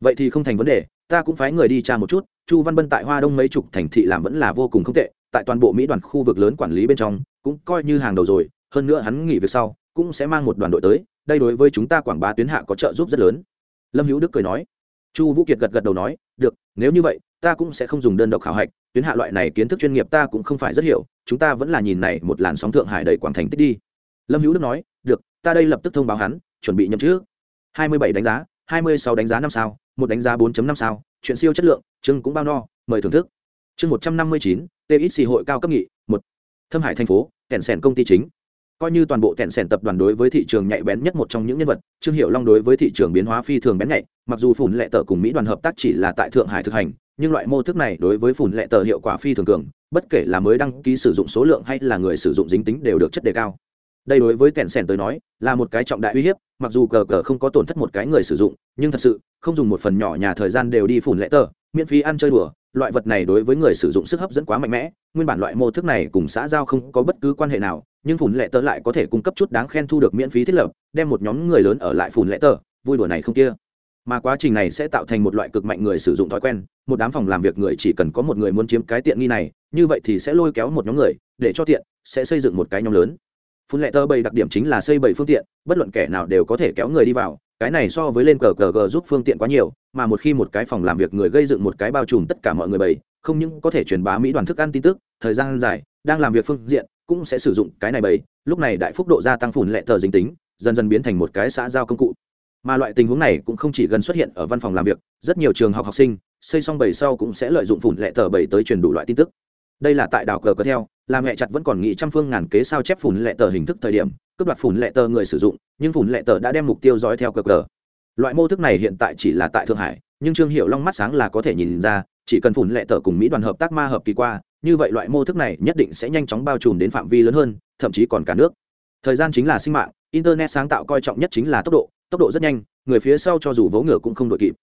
Vậy thì không thành vấn đề ta cũng phái người đi tra một chút, chu văn bân tại hoa đông mấy chục thành thị làm vẫn là vô cùng không tệ, tại toàn bộ mỹ đoàn khu vực lớn quản lý bên trong, cũng coi như hàng đầu rồi, hơn nữa hắn nghỉ việc sau, cũng sẽ mang một đoàn đội tới, đây đối với chúng ta quảng bá tuyến hạ có trợ giúp rất lớn. Lâm hữu đức cười nói. Chu vũ kiệt gật gật đầu nói, được, nếu như vậy, ta cũng sẽ không dùng đơn độc khảo hạch, tuyến hạ loại này kiến thức chuyên nghiệp ta cũng không phải rất hiểu, chúng ta vẫn là nhìn này một làn sóng thượng hải đầy quảng thành tích đi. Lâm hữu đức nói, được, ta đây lập tức thông báo hắn, chuẩn bị nhậm trước hai mươi bảy đánh giá, hai mươi sáu đánh giá năm sao một đánh giá 4 năm sao, chuyện siêu chất lượng, chương cũng bao no, mời thưởng thức. Chương một trăm năm mươi chín txc hội cao cấp nghị, một. Thâm hải thành phố kèn sèn công ty chính. Coi như toàn bộ kẹn sẻn tập đoàn đối với thị trường nhạy bén nhất một trong những nhân vật, trương hiệu long đối với thị trường biến hóa phi thường bén nhạy, mặc dù phủn lệ tờ cùng mỹ đoàn hợp tác chỉ là tại thượng hải thực hành, nhưng loại mô thức này đối với phủn lệ tờ hiệu quả phi thường cường, bất kể là mới đăng ký sử dụng số lượng hay là người sử dụng dính tính đều được chất đề cao đây đối với tèn sèn tới nói, là một cái trọng đại uy hiếp, mặc dù cờ cờ không có tổn thất một cái người sử dụng, nhưng thật sự, không dùng một phần nhỏ nhà thời gian đều đi phủn lệ tờ, miễn phí ăn chơi đùa, loại vật này đối với người sử dụng sức hấp dẫn quá mạnh mẽ, nguyên bản loại mô thức này cùng xã giao không có bất cứ quan hệ nào, nhưng phủn lệ tờ lại có thể cung cấp chút đáng khen thu được miễn phí thiết lập, đem một nhóm người lớn ở lại phủn lệ tờ, vui đùa này không kia. Mà quá trình này sẽ tạo thành một loại cực mạnh người sử dụng thói quen, một đám phòng làm việc người chỉ cần có một người muốn chiếm cái tiện nghi này, như vậy thì sẽ lôi kéo một nhóm người, để cho tiện, sẽ xây dựng một cái nhóm lớn phun lệ tờ bầy đặc điểm chính là xây bảy phương tiện bất luận kẻ nào đều có thể kéo người đi vào cái này so với lên cờ cờ gờ giúp phương tiện quá nhiều mà một khi một cái phòng làm việc người gây dựng một cái bao trùm tất cả mọi người bầy, không những có thể truyền bá mỹ đoàn thức ăn tin tức thời gian dài đang làm việc phương diện cũng sẽ sử dụng cái này bầy. lúc này đại phúc độ gia tăng phủn lệ tờ dính tính dần dần biến thành một cái xã giao công cụ mà loại tình huống này cũng không chỉ gần xuất hiện ở văn phòng làm việc rất nhiều trường học học sinh xây xong bầy sau cũng sẽ lợi dụng phủn lệ tờ bầy tới truyền đủ loại tin tức đây là tại đảo cờ cờ theo, là mẹ chặt vẫn còn nghĩ trăm phương ngàn kế sao chép phủn lệ tờ hình thức thời điểm, cướp đoạt phủn lệ tờ người sử dụng, nhưng phủn lệ tờ đã đem mục tiêu dõi theo cờ cờ. Loại mô thức này hiện tại chỉ là tại thượng hải, nhưng trương hiệu long mắt sáng là có thể nhìn ra, chỉ cần phủn lệ tờ cùng mỹ đoàn hợp tác ma hợp kỳ qua, như vậy loại mô thức này nhất định sẽ nhanh chóng bao trùm đến phạm vi lớn hơn, thậm chí còn cả nước. Thời gian chính là sinh mạng, internet sáng tạo coi trọng nhất chính là tốc độ tốc độ rất nhanh, người phía sau cho dù vỗ ngựa cũng không đội kịp.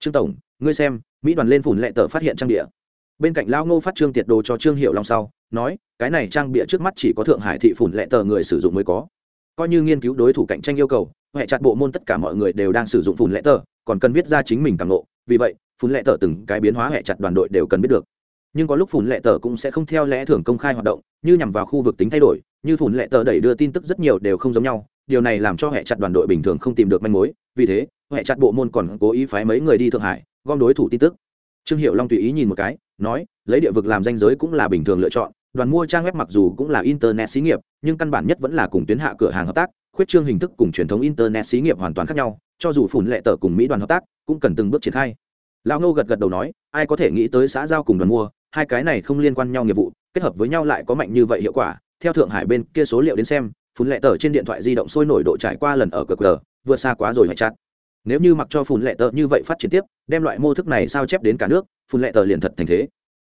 Trương tổng, ngươi xem, mỹ đoàn lên phủn lệ tờ phát hiện trang địa bên cạnh lao ngô phát trương tiệt đồ cho trương hiệu long sau, nói, cái này trang bịa trước mắt chỉ có thượng hải thị phủn lệ tờ người sử dụng mới có. Coi như nghiên cứu đối thủ cạnh tranh yêu cầu, hệ chặt bộ môn tất cả mọi người đều đang sử dụng phủn lệ tờ, còn cần viết ra chính mình càng lộ. Vì vậy, phủn lệ tờ từng cái biến hóa hệ chặt đoàn đội đều cần biết được. Nhưng có lúc phủn lệ tờ cũng sẽ không theo lẽ thường công khai hoạt động, như nhằm vào khu vực tính thay đổi, như phủn lệ tờ đẩy đưa tin tức rất nhiều đều không giống nhau, điều này làm cho hệ chặt đoàn đội bình thường không tìm được manh mối, vì thế, hệ chặt bộ môn còn cố ý phái mấy người đi thượng hải, gom đối thủ tin tức. Trương hiệu long tùy ý nhìn một cái nói, lấy địa vực làm danh giới cũng là bình thường lựa chọn, đoàn mua trang web mặc dù cũng là internet xí nghiệp, nhưng căn bản nhất vẫn là cùng tuyến hạ cửa hàng hợp tác, khuyết trương hình thức cùng truyền thống internet xí nghiệp hoàn toàn khác nhau, cho dù phủn lệ tờ cùng mỹ đoàn hợp tác, cũng cần từng bước triển khai. Lão nô gật gật đầu nói, ai có thể nghĩ tới xã giao cùng đoàn mua, hai cái này không liên quan nhau nghiệp vụ, kết hợp với nhau lại có mạnh như vậy hiệu quả, theo thượng hải bên kia số liệu đến xem phun lệ tờ trên điện thoại di động sôi nổi độ trải qua lần ở cờ cờ vượt xa quá rồi hay chặt nếu như mặc cho phùn lệ tờ như vậy phát triển tiếp, đem loại mô thức này sao chép đến cả nước, phùn lệ tờ liền thật thành thế.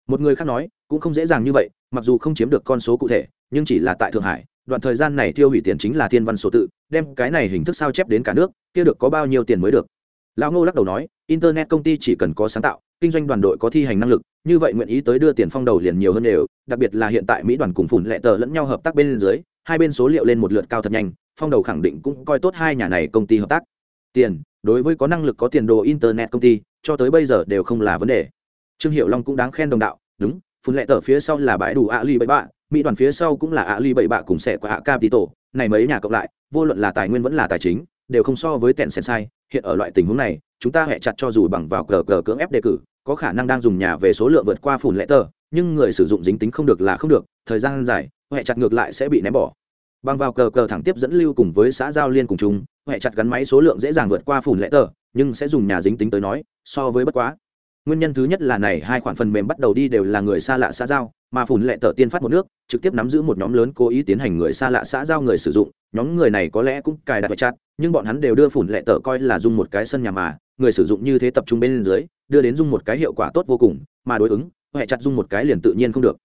Một người khác nói, cũng không dễ dàng như vậy, mặc dù không chiếm được con số cụ thể, nhưng chỉ là tại thượng hải, đoạn thời gian này tiêu hủy tiền chính là thiên văn số tự, đem cái này hình thức sao chép đến cả nước, kia được có bao nhiêu tiền mới được? Lão ngô lắc đầu nói, internet công ty chỉ cần có sáng tạo, kinh doanh đoàn đội có thi hành năng lực, như vậy nguyện ý tới đưa tiền phong đầu liền nhiều hơn đều, đặc biệt là hiện tại mỹ đoàn cùng phủn lệ tờ lẫn nhau hợp tác bên dưới, hai bên số liệu lên một lượt cao thật nhanh, phong đầu khẳng định cũng coi tốt hai nhà này công ty hợp tác tiền, đối với có năng lực có tiền đồ internet công ty, cho tới bây giờ đều không là vấn đề. Trương hiệu long cũng đáng khen đồng đạo, đúng, phun lệ tờ phía sau là bãi đủ ạ ly bảy bạ mỹ đoàn phía sau cũng là ạ ly bảy bạ cùng sẽ của ạ capital. Này mấy nhà cộng lại, vô luận là tài nguyên vẫn là tài chính, đều không so với tẹn sen sai. Hiện ở loại tình huống này, chúng ta hẹ chặt cho dù bằng vào cờ cờ cưỡng ép đề cử, có khả năng đang dùng nhà về số lượng vượt qua phủn lệ tờ nhưng người sử dụng dính tính không được là không được, thời gian dài, hẹ chặt ngược lại sẽ bị ném bỏ bằng vào cờ cờ thẳng tiếp dẫn lưu cùng với xã giao liên cùng chúng huệ chặt gắn máy số lượng dễ dàng vượt qua phủn lệ tờ, nhưng sẽ dùng nhà dính tính tới nói, so với bất quá. Nguyên nhân thứ nhất là này, hai khoản phần mềm bắt đầu đi đều là người xa lạ xã giao, mà phủn lệ tờ tiên phát một nước, trực tiếp nắm giữ một nhóm lớn cố ý tiến hành người xa lạ xã giao người sử dụng. Nhóm người này có lẽ cũng cài đặt chặt, nhưng bọn hắn đều đưa phủn lệ tờ coi là dùng một cái sân nhà mà, người sử dụng như thế tập trung bên dưới, đưa đến dùng một cái hiệu quả tốt vô cùng, mà đối ứng hệ chặt dùng một cái liền tự nhiên không được.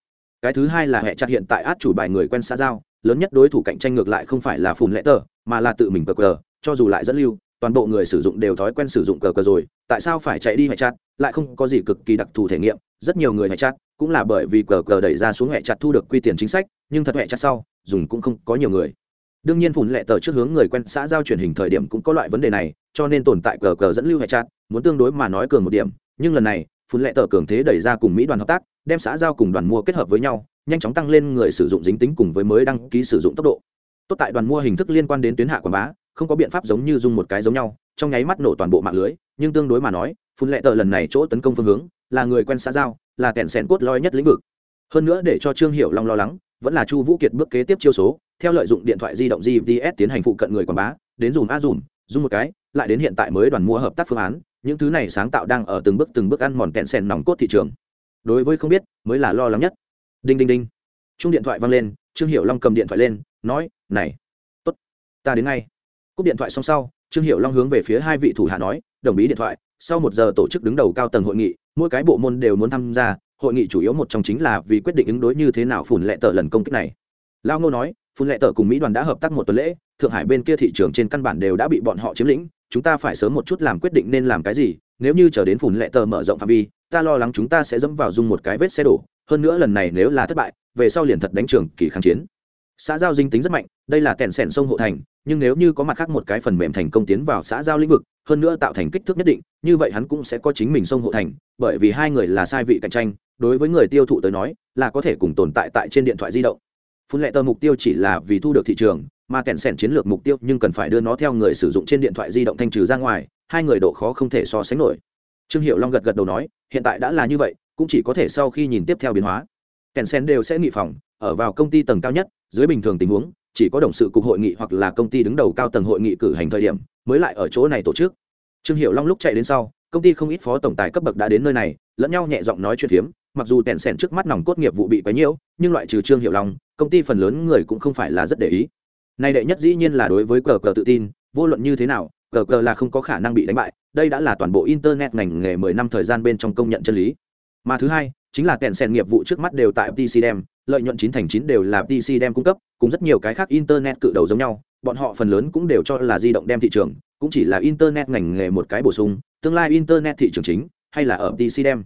Cái thứ hai là hệ chặt hiện tại át chủ bài người quen xã giao lớn nhất đối thủ cạnh tranh ngược lại không phải là Phùn lệ tờ, mà là tự mình cờ cờ. Cho dù lại dẫn lưu, toàn bộ người sử dụng đều thói quen sử dụng cờ cờ rồi, tại sao phải chạy đi hệ chặt lại không có gì cực kỳ đặc thù thể nghiệm, rất nhiều người hệ chặt cũng là bởi vì cờ cờ đẩy ra xuống hệ chặt thu được quy tiền chính sách, nhưng thật hệ chặt sau, dùng cũng không có nhiều người. Đương nhiên Phùn lệ tờ trước hướng người quen xã giao truyền hình thời điểm cũng có loại vấn đề này, cho nên tồn tại cờ cờ dẫn lưu hệ chặt muốn tương đối mà nói cường một điểm. Nhưng lần này, Phùn lệ tờ cường thế đẩy ra cùng mỹ đoàn hợp tác đem xã giao cùng đoàn mua kết hợp với nhau, nhanh chóng tăng lên người sử dụng dính tính cùng với mới đăng ký sử dụng tốc độ. Tốt tại đoàn mua hình thức liên quan đến tuyến hạ quảng bá, không có biện pháp giống như dùng một cái giống nhau, trong nháy mắt nổ toàn bộ mạng lưới, nhưng tương đối mà nói, phun lệ tờ lần này chỗ tấn công phương hướng, là người quen xã giao, là kẻn sẻn cốt loi nhất lĩnh vực. Hơn nữa để cho trương hiệu long lo lắng, vẫn là chu vũ kiệt bước kế tiếp chiêu số, theo lợi dụng điện thoại di động gps tiến hành phụ cận người quảng bá, đến dùm a dùm dùng một cái, lại đến hiện tại mới đoàn mua hợp tác phương án, những thứ này sáng tạo đang ở từng bước từng bước ăn mòn kẹn sen nòng cốt thị trường đối với không biết, mới là lo lắng nhất. Đinh đinh đinh. Chung điện thoại vang lên, trương hiệu long cầm điện thoại lên, nói, này, tốt, ta đến ngay. Cúp điện thoại xong sau, trương hiệu long hướng về phía hai vị thủ hạ nói, đồng ý điện thoại, sau một giờ tổ chức đứng đầu cao tầng hội nghị, mỗi cái bộ môn đều muốn tham gia, hội nghị chủ yếu một trong chính là vì quyết định ứng đối như thế nào phủn lệ tờ lần công kích này. Lao ngô nói phun lệ tờ cùng mỹ đoàn đã hợp tác một tuần lễ, thượng hải bên kia thị trường trên căn bản đều đã bị bọn họ chiếm lĩnh chúng ta phải sớm một chút làm quyết định nên làm cái gì, nếu như chờ đến phủn lệ tờ mở rộng phạm vi, ta lo lắng chúng ta sẽ dẫm vào dung một cái vết xe đổ. Hơn nữa lần này nếu là thất bại, về sau liền thật đánh trường kỳ kháng chiến. Xã giao dinh tính rất mạnh, đây là kẹn sẻn sông hộ thành, nhưng nếu như có mặt khác một cái phần mềm thành công tiến vào xã giao lĩnh vực, hơn nữa tạo thành kích thước nhất định, như vậy hắn cũng sẽ có chính mình sông hộ thành, bởi vì hai người là sai vị cạnh tranh, đối với người tiêu thụ tới nói, là có thể cùng tồn tại tại trên điện thoại di động. Phun lệ tờ mục tiêu chỉ là vì thu được thị trường mà kẹn sẻn chiến lược mục tiêu nhưng cần phải đưa nó theo người sử dụng trên điện thoại di động thanh trừ ra ngoài, hai người độ khó không thể so sánh nổi. Trương hiệu long gật gật đầu nói, hiện tại đã là như vậy, cũng chỉ có thể sau khi nhìn tiếp theo biến hóa. Kẹn sẻn đều sẽ nghị phòng, ở vào công ty tầng cao nhất, dưới bình thường tình huống, chỉ có đồng sự cục hội nghị hoặc là công ty đứng đầu cao tầng hội nghị cử hành thời điểm, mới lại ở chỗ này tổ chức. Trương hiệu long lúc chạy đến sau, công ty không ít phó tổng tài cấp bậc đã đến nơi này, lẫn nhau nhẹ giọng nói chuyện phiếm, mặc dù tèn sèn trước mắt nòng cốt nghiệp vụ bị quấy nhiễu, nhưng loại trừ trương hiệu long, công ty phần lớn người cũng không phải là rất để ý nay đệ nhất dĩ nhiên là đối với cờ cờ tự tin, vô luận như thế nào, cờ cờ là không có khả năng bị đánh bại, đây đã là toàn bộ internet ngành nghề mười năm thời gian bên trong công nhận chân lý. Mà thứ hai, chính là kèn sen nghiệp vụ trước mắt đều tại pc đem, lợi nhuận chín thành chín đều là pc đem cung cấp, cùng rất nhiều cái khác internet cự đầu giống nhau, bọn họ phần lớn cũng đều cho là di động đem thị trường, cũng chỉ là internet ngành nghề một cái bổ sung, tương lai internet thị trường chính, hay là ở pc đem.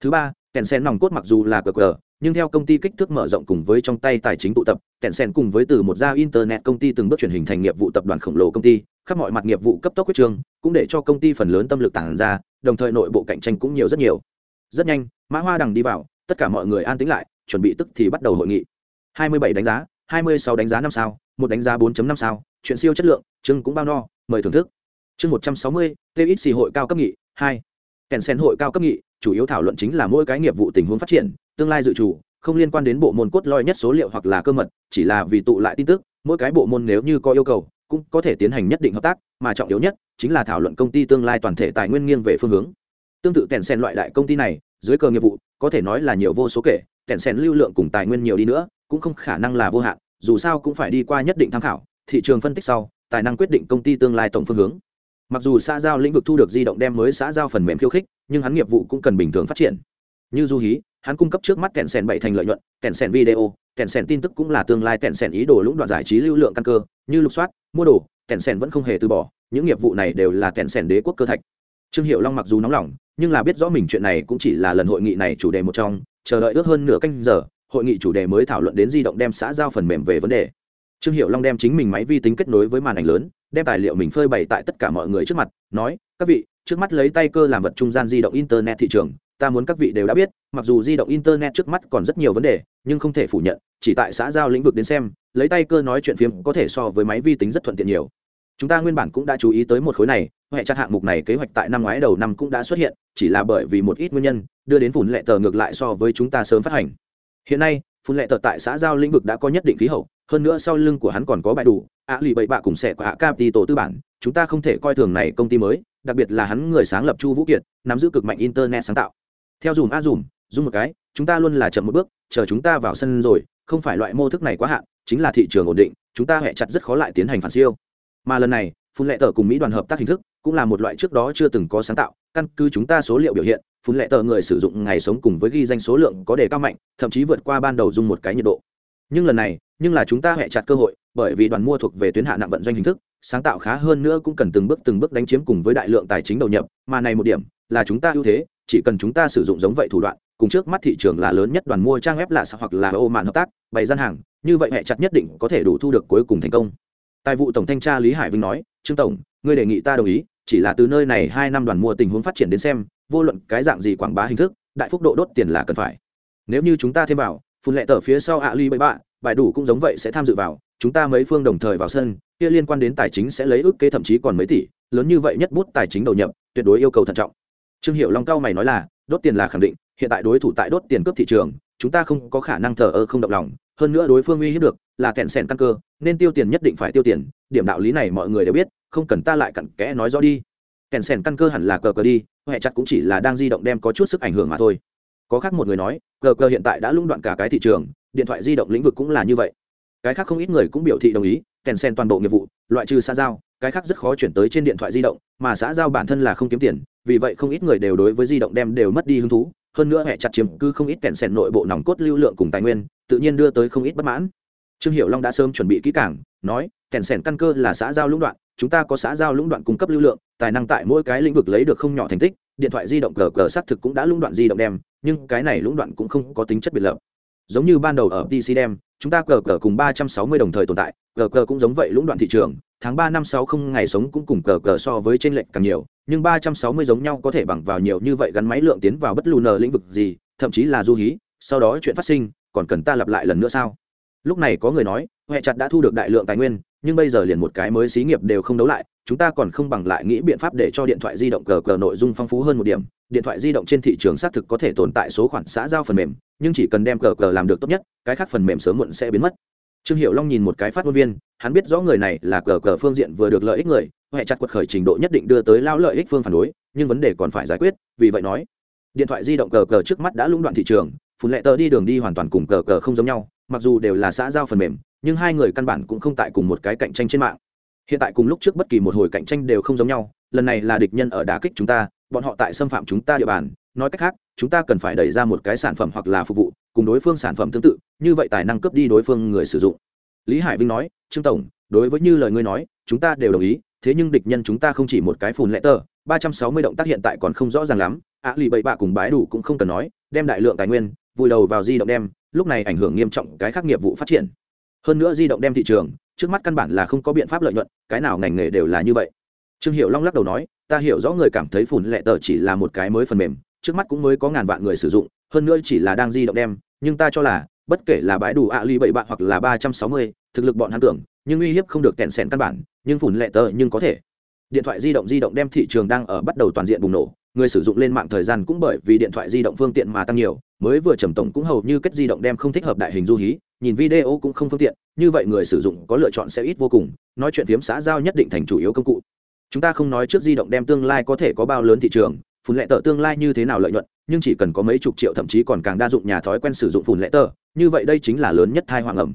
Thứ ba kèn sen nòng cốt mặc dù là cờ cờ, nhưng theo công ty kích thước mở rộng cùng với trong tay tài chính tụ tập kẹn sen cùng với từ một gia internet công ty từng bước chuyển hình thành nghiệp vụ tập đoàn khổng lồ công ty khắp mọi mặt nghiệp vụ cấp tốc quyết trương cũng để cho công ty phần lớn tâm lực tản ra đồng thời nội bộ cạnh tranh cũng nhiều rất nhiều. Rất nhanh mã hoa đằng đi vào tất cả mọi người an tĩnh lại chuẩn bị tức thì bắt đầu hội nghị. 27 đánh giá 26 đánh giá năm sao một đánh giá 4.5 sao chuyện siêu chất lượng chưng cũng bao no mời thưởng thức. Chương 160, TXC hội cao cấp nghị 2. kèn sen hội cao cấp nghị chủ yếu thảo luận chính là mỗi cái nghiệp vụ tình huống phát triển tương lai dự chủ không liên quan đến bộ môn cốt lõi nhất số liệu hoặc là cơ mật, chỉ là vì tụ lại tin tức, mỗi cái bộ môn nếu như có yêu cầu, cũng có thể tiến hành nhất định hợp tác, mà trọng yếu nhất chính là thảo luận công ty tương lai toàn thể tài nguyên nghiêng về phương hướng. Tương tự kèn sen loại đại công ty này, dưới cờ nghiệp vụ, có thể nói là nhiều vô số kể kèn sen lưu lượng cùng tài nguyên nhiều đi nữa, cũng không khả năng là vô hạn, dù sao cũng phải đi qua nhất định tham khảo, thị trường phân tích sau, tài năng quyết định công ty tương lai tổng phương hướng. Mặc dù xã giao lĩnh vực thu được di động đem mới xã giao phần mềm khiêu khích, nhưng hắn nghiệp vụ cũng cần bình thường phát triển. Như du hí hắn cung cấp trước mắt kẹn sèn bảy thành lợi nhuận, kẹn sèn video, kẹn sèn tin tức cũng là tương lai kẹn sèn ý đồ lũng đoạn giải trí lưu lượng căn cơ, như lục soát, mua đồ, kẹn sèn vẫn không hề từ bỏ, những nghiệp vụ này đều là kẹn sèn đế quốc cơ thạch. Trương hiệu long mặc dù nóng lòng, nhưng là biết rõ mình chuyện này cũng chỉ là lần hội nghị này chủ đề một trong, chờ đợi ước hơn nửa canh giờ, hội nghị chủ đề mới thảo luận đến di động đem xã giao phần mềm về vấn đề. Trương hiệu long đem chính mình máy vi tính kết nối với màn ảnh lớn, đem tài liệu mình phơi bày tại tất cả mọi người trước mặt, nói, các vị, trước mắt lấy tay cơ làm vật trung gian di động internet thị trường ta muốn các vị đều đã biết, mặc dù di động internet trước mắt còn rất nhiều vấn đề, nhưng không thể phủ nhận, chỉ tại xã giao lĩnh vực đến xem, lấy tay cơ nói chuyện phiếm có thể so với máy vi tính rất thuận tiện nhiều. Chúng ta nguyên bản cũng đã chú ý tới một khối này, hệ chặt hạng mục này kế hoạch tại năm ngoái đầu năm cũng đã xuất hiện, chỉ là bởi vì một ít nguyên nhân, đưa đến phủn lệ tờ ngược lại so với chúng ta sớm phát hành. Hiện nay phun lệ tờ tại xã giao lĩnh vực đã có nhất định khí hậu, hơn nữa sau lưng của hắn còn có bài đủ, ạ lì bậy bạ cùng sẻ của hạ cap đi tổ tư bản, chúng ta không thể coi thường này công ty mới, đặc biệt là hắn người sáng lập chu vũ kiệt, nắm giữ cực mạnh internet sáng tạo theo dùm a dùm dùng một cái, chúng ta luôn là chậm một bước, chờ chúng ta vào sân rồi, không phải loại mô thức này quá hạn, chính là thị trường ổn định, chúng ta hẹ chặt rất khó lại tiến hành phản siêu. Mà lần này, phun lệ tờ cùng mỹ đoàn hợp tác hình thức cũng là một loại trước đó chưa từng có sáng tạo, căn cứ chúng ta số liệu biểu hiện, phun lệ tờ người sử dụng ngày sống cùng với ghi danh số lượng có đề cao mạnh, thậm chí vượt qua ban đầu dùng một cái nhiệt độ. Nhưng lần này, nhưng là chúng ta hẹ chặt cơ hội, bởi vì đoàn mua thuộc về tuyến hạ nặng vận doanh hình thức, sáng tạo khá hơn nữa cũng cần từng bước từng bước đánh chiếm cùng với đại lượng tài chính đầu nhập, mà này một điểm là chúng ta ưu thế, chỉ cần chúng ta sử dụng giống vậy thủ đoạn, cùng trước mắt thị trường là lớn nhất đoàn mua trang web lạ hoặc là ô mạn hợp tác, bày gian hàng, như vậy hệ chặt nhất định có thể đủ thu được cuối cùng thành công. Tài vụ tổng thanh tra lý hải vinh nói, trương tổng, ngươi đề nghị ta đồng ý, chỉ là từ nơi này hai năm đoàn mua tình huống phát triển đến xem, vô luận cái dạng gì quảng bá hình thức, đại phúc độ đốt tiền là cần phải. Nếu như chúng ta thêm vào, phun lệ tờ phía sau ạ ly bậy bạ, bài đủ cũng giống vậy sẽ tham dự vào, chúng ta mấy phương đồng thời vào sân, kia liên quan đến tài chính sẽ lấy ước kế thậm chí còn mấy tỷ, lớn như vậy nhất bút tài chính đầu nhập, tuyệt đối yêu cầu thận trọng trương hiệu long cao mày nói là, đốt tiền là khẳng định, hiện tại đối thủ tại đốt tiền cướp thị trường, chúng ta không có khả năng thờ ơ không động lòng. Hơn nữa đối phương uy hiếp được, là kẹn sẻn căn cơ, nên tiêu tiền nhất định phải tiêu tiền. Điểm đạo lý này mọi người đều biết, không cần ta lại cặn kẽ nói rõ đi. Kẹn sèn căn cơ hẳn là cờ cờ đi huệ chặt cũng chỉ là đang di động đem có chút sức ảnh hưởng mà thôi. Có khác một người nói, cờ cờ hiện tại đã lũng đoạn cả cái thị trường, điện thoại di động lĩnh vực cũng là như vậy. Cái khác không ít người cũng biểu thị đồng ý kèn sen toàn bộ nghiệp vụ, loại trừ xã giao, cái khác rất khó chuyển tới trên điện thoại di động, mà xã giao bản thân là không kiếm tiền vì vậy không ít người đều đối với di động đem đều mất đi hứng thú, hơn nữa hệ chặt chiếm cứ không ít kẹn sen nội bộ nòng cốt lưu lượng cùng tài nguyên, tự nhiên đưa tới không ít bất mãn. Trương hiệu long đã sớm chuẩn bị kỹ cảng nói, kẹn sen căn cơ là xã giao lũng đoạn, chúng ta có xã giao lũng đoạn cung cấp lưu lượng, tài năng tại mỗi cái lĩnh vực lấy được không nhỏ thành tích, điện thoại di động cờ cờ xác thực cũng đã lũng đoạn di động đem, nhưng cái này lũng đoạn cũng không có tính chất biệt lập. Giống như ban đầu ở pc đem, chúng ta cờ cờ cùng ba trăm sáu mươi đồng thời tồn tại cờ cờ cũng giống vậy lũng đoạn thị trường, tháng ba năm sáu không ngày sống cũng cùng cờ cờ so với t r ê n lệch càng nhiều, nhưng ba trăm sáu mươi giống nhau có thể bằng vào nhiều như vậy gắn máy lượng tiến vào bất lù nờ lĩnh vực gì, thậm chí là du hí, sau đó chuyện phát sinh, còn cần ta lặp lại lần nữa sao? Lúc này có người nói, huệ chặt đã thu được đại lượng tài nguyên, nhưng bây giờ liền một cái mới xí nghiệp đều không đấu lại, chúng ta còn không bằng lại nghĩ biện pháp để cho điện thoại di động cờ cờ nội dung phong phú hơn một điểm. Điện thoại di động trên thị trường xác thực có thể tồn tại số khoản xã giao phần mềm, nhưng chỉ cần đem cờ cờ làm được tốt nhất, cái khác phần mềm sớm muộn sẽ biến mất trương hiệu long nhìn một cái phát ngôn viên, hắn biết rõ người này là cờ cờ phương diện vừa được lợi ích người, huệ chặt quật khởi trình độ nhất định đưa tới lao lợi ích phương phản đối, nhưng vấn đề còn phải giải quyết, vì vậy nói, điện thoại di động cờ cờ trước mắt đã lũng đoạn thị trường, phun lệ tờ đi đường đi hoàn toàn cùng cờ cờ không giống nhau, mặc dù đều là xã giao phần mềm, nhưng hai người căn bản cũng không tại cùng một cái cạnh tranh trên mạng. Hiện tại cùng lúc trước bất kỳ một hồi cạnh tranh đều không giống nhau, lần này là địch nhân ở đà kích chúng ta, bọn họ tại xâm phạm chúng ta địa bàn, nói cách khác, chúng ta cần phải đẩy ra một cái sản phẩm hoặc là phục vụ cùng đối phương sản phẩm tương tự, như vậy tài năng cướp đi đối phương người sử dụng. Lý hải vinh nói, trương tổng, đối với như lời ngươi nói, chúng ta đều đồng ý, thế nhưng địch nhân chúng ta không chỉ một cái phùn lệ tờ, ba trăm sáu mươi động tác hiện tại còn không rõ ràng lắm. Ạ lì bậy bạ cùng bái đủ cũng không cần nói, đem đại lượng tài nguyên, vùi đầu vào di động đem, lúc này ảnh hưởng nghiêm trọng cái khác nghiệp vụ phát triển. Hơn nữa di động đem thị trường, trước mắt căn bản là không có biện pháp lợi nhuận, cái nào ngành nghề đều là như vậy. Trương hiệu long lắc đầu nói, ta hiểu rõ người cảm thấy phùn lệ tờ chỉ là một cái mới phần mềm, trước mắt cũng mới có ngàn vạn người sử dụng hơn nữa chỉ là đang di động đem, nhưng ta cho là, bất kể là bãi đủ ạ ly bảy bạn hoặc là ba trăm sáu mươi, thực lực bọn hắn tưởng, nhưng uy hiếp không được kẹn sẻn căn bản, nhưng phủn lệ tờ nhưng có thể. Điện thoại di động di động đem thị trường đang ở bắt đầu toàn diện bùng nổ, người sử dụng lên mạng thời gian cũng bởi vì điện thoại di động phương tiện mà tăng nhiều, mới vừa trầm tổng cũng hầu như kết di động đem không thích hợp đại hình du hí, nhìn video cũng không phương tiện, như vậy người sử dụng có lựa chọn sẽ ít vô cùng, nói chuyện phiếm xã giao nhất định thành chủ yếu công cụ. Chúng ta không nói trước di động đem tương lai có thể có bao lớn thị trường phun lệ tờ tương lai như thế nào lợi nhuận, nhưng chỉ cần có mấy chục triệu, thậm chí còn càng đa dụng nhà thói quen sử dụng phun lệ tờ, như vậy đây chính là lớn nhất thai hoàng ẩm.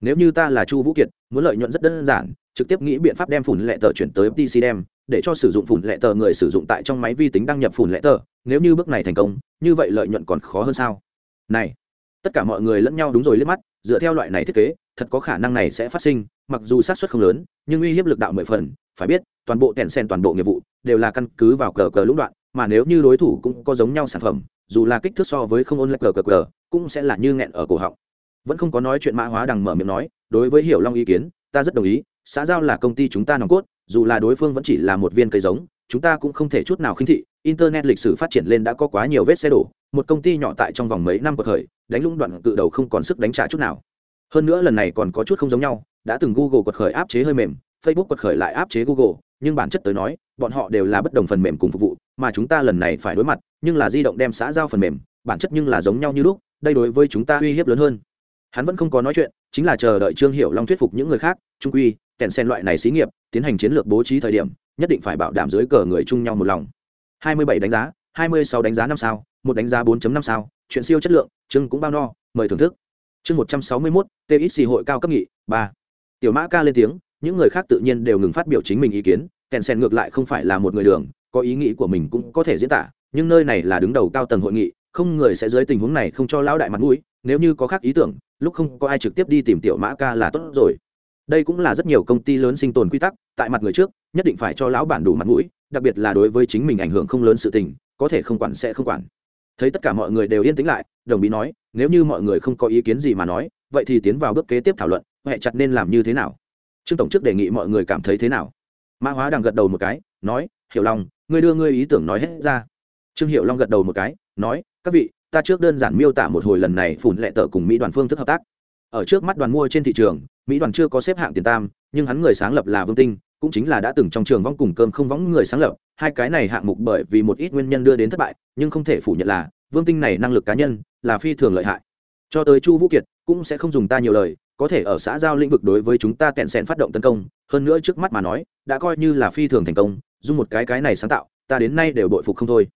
Nếu như ta là chu vũ kiệt, muốn lợi nhuận rất đơn giản, trực tiếp nghĩ biện pháp đem phùn lệ tờ chuyển tới FTC đem để cho sử dụng phùn lệ tờ người sử dụng tại trong máy vi tính đăng nhập phùn lệ tờ, nếu như bước này thành công, như vậy lợi nhuận còn khó hơn sao? Này, tất cả mọi người lẫn nhau đúng rồi liếc mắt, dựa theo loại này thiết kế, thật có khả năng này sẽ phát sinh, mặc dù xác suất không lớn, nhưng uy hiếp lực đạo mười phần, phải biết, toàn bộ tèn sen toàn bộ nghiệp vụ đều là căn cứ vào cờ cờ lũng đoạn mà nếu như đối thủ cũng có giống nhau sản phẩm, dù là kích thước so với không ôn lệch cờ cờ cờ, cũng sẽ là như nghẹn ở cổ họng. Vẫn không có nói chuyện mã hóa đằng mở miệng nói, đối với hiểu long ý kiến, ta rất đồng ý, xã giao là công ty chúng ta nòng cốt, dù là đối phương vẫn chỉ là một viên cây giống, chúng ta cũng không thể chút nào khinh thị, internet lịch sử phát triển lên đã có quá nhiều vết xe đổ, một công ty nhỏ tại trong vòng mấy năm cuộc khởi đánh lũng đoạn cự đầu không còn sức đánh trả chút nào. Hơn nữa lần này còn có chút không giống nhau, đã từng google quật khởi áp chế hơi mềm, facebook quật khởi lại áp chế google nhưng bản chất tới nói bọn họ đều là bất đồng phần mềm cùng phục vụ mà chúng ta lần này phải đối mặt nhưng là di động đem xã giao phần mềm bản chất nhưng là giống nhau như lúc đây đối với chúng ta uy hiếp lớn hơn. Hắn vẫn không có nói chuyện chính là chờ đợi trương hiểu long thuyết phục những người khác trung quy kèn sen loại này xí nghiệp tiến hành chiến lược bố trí thời điểm nhất định phải bảo đảm dưới cờ người chung nhau một lòng. 27 đánh giá 26 đánh giá năm sao một đánh giá 4.5 sao chuyện siêu chất lượng chương cũng bao no mời thưởng thức. Chương 161, TXC hội cao cấp nghị ba. Tiểu mã ca lên tiếng những người khác tự nhiên đều ngừng phát biểu chính mình ý kiến, kèn sen ngược lại không phải là một người đường, có ý nghĩ của mình cũng có thể diễn tả, nhưng nơi này là đứng đầu cao tầng hội nghị, không người sẽ dưới tình huống này không cho lão đại mặt mũi, nếu như có khác ý tưởng, lúc không có ai trực tiếp đi tìm tiểu mã ca là tốt rồi. Đây cũng là rất nhiều công ty lớn sinh tồn quy tắc, tại mặt người trước, nhất định phải cho lão bản đủ mặt mũi, đặc biệt là đối với chính mình ảnh hưởng không lớn sự tình, có thể không quản sẽ không quản. Thấy tất cả mọi người đều yên tĩnh lại, đồng bí nói, nếu như mọi người không có ý kiến gì mà nói, vậy thì tiến vào bước kế tiếp thảo luận huệ chặt nên làm như thế nào? Trương tổng chức đề nghị mọi người cảm thấy thế nào? Mã hóa đang gật đầu một cái, nói, hiểu long ngươi đưa ngươi ý tưởng nói hết ra. Trương Hiệu long gật đầu một cái, nói, các vị, ta trước đơn giản miêu tả một hồi lần này phủn lệ tờ cùng mỹ đoàn phương thức hợp tác. Ở trước mắt đoàn mua trên thị trường, mỹ đoàn chưa có xếp hạng tiền tam, nhưng hắn người sáng lập là vương tinh, cũng chính là đã từng trong trường vong cùng cơm không vóng người sáng lập. Hai cái này hạng mục bởi vì một ít nguyên nhân đưa đến thất bại, nhưng không thể phủ nhận là vương tinh này năng lực cá nhân là phi thường lợi hại. Cho tới chu vũ kiệt, cũng sẽ không dùng ta nhiều lời có thể ở xã giao lĩnh vực đối với chúng ta kẹn xẹn phát động tấn công, hơn nữa trước mắt mà nói, đã coi như là phi thường thành công, dùng một cái cái này sáng tạo, ta đến nay đều bội phục không thôi.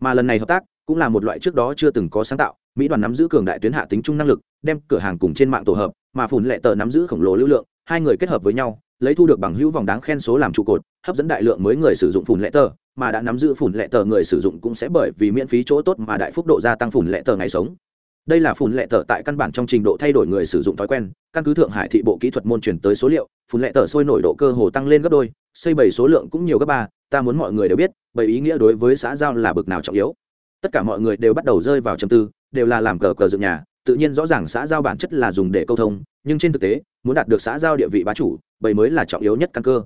Mà lần này hợp tác, cũng là một loại trước đó chưa từng có sáng tạo, mỹ đoàn nắm giữ cường đại tuyến hạ tính trung năng lực, đem cửa hàng cùng trên mạng tổ hợp, mà phùn lệ tờ nắm giữ khổng lồ lưu lượng, hai người kết hợp với nhau, lấy thu được bằng hữu vòng đáng khen số làm trụ cột, hấp dẫn đại lượng mới người sử dụng phùn lệ tờ, mà đã nắm giữ phùn lệ tờ người sử dụng cũng sẽ bởi vì miễn phí chỗ tốt mà đại phúc độ gia tăng phùn lệ tờ ngày sống đây là phùn lệ tờ tại căn bản trong trình độ thay đổi người sử dụng thói quen, căn cứ thượng hải thị bộ kỹ thuật môn truyền tới số liệu phùn lệ tờ sôi nổi độ cơ hồ tăng lên gấp đôi, xây bảy số lượng cũng nhiều gấp ba, ta muốn mọi người đều biết bởi ý nghĩa đối với xã giao là bực nào trọng yếu. Tất cả mọi người đều bắt đầu rơi vào trầm tư, đều là làm cờ cờ dựng nhà, tự nhiên rõ ràng xã giao bản chất là dùng để câu thông, nhưng trên thực tế, muốn đạt được xã giao địa vị bá chủ, bầy mới là trọng yếu nhất căn cơ.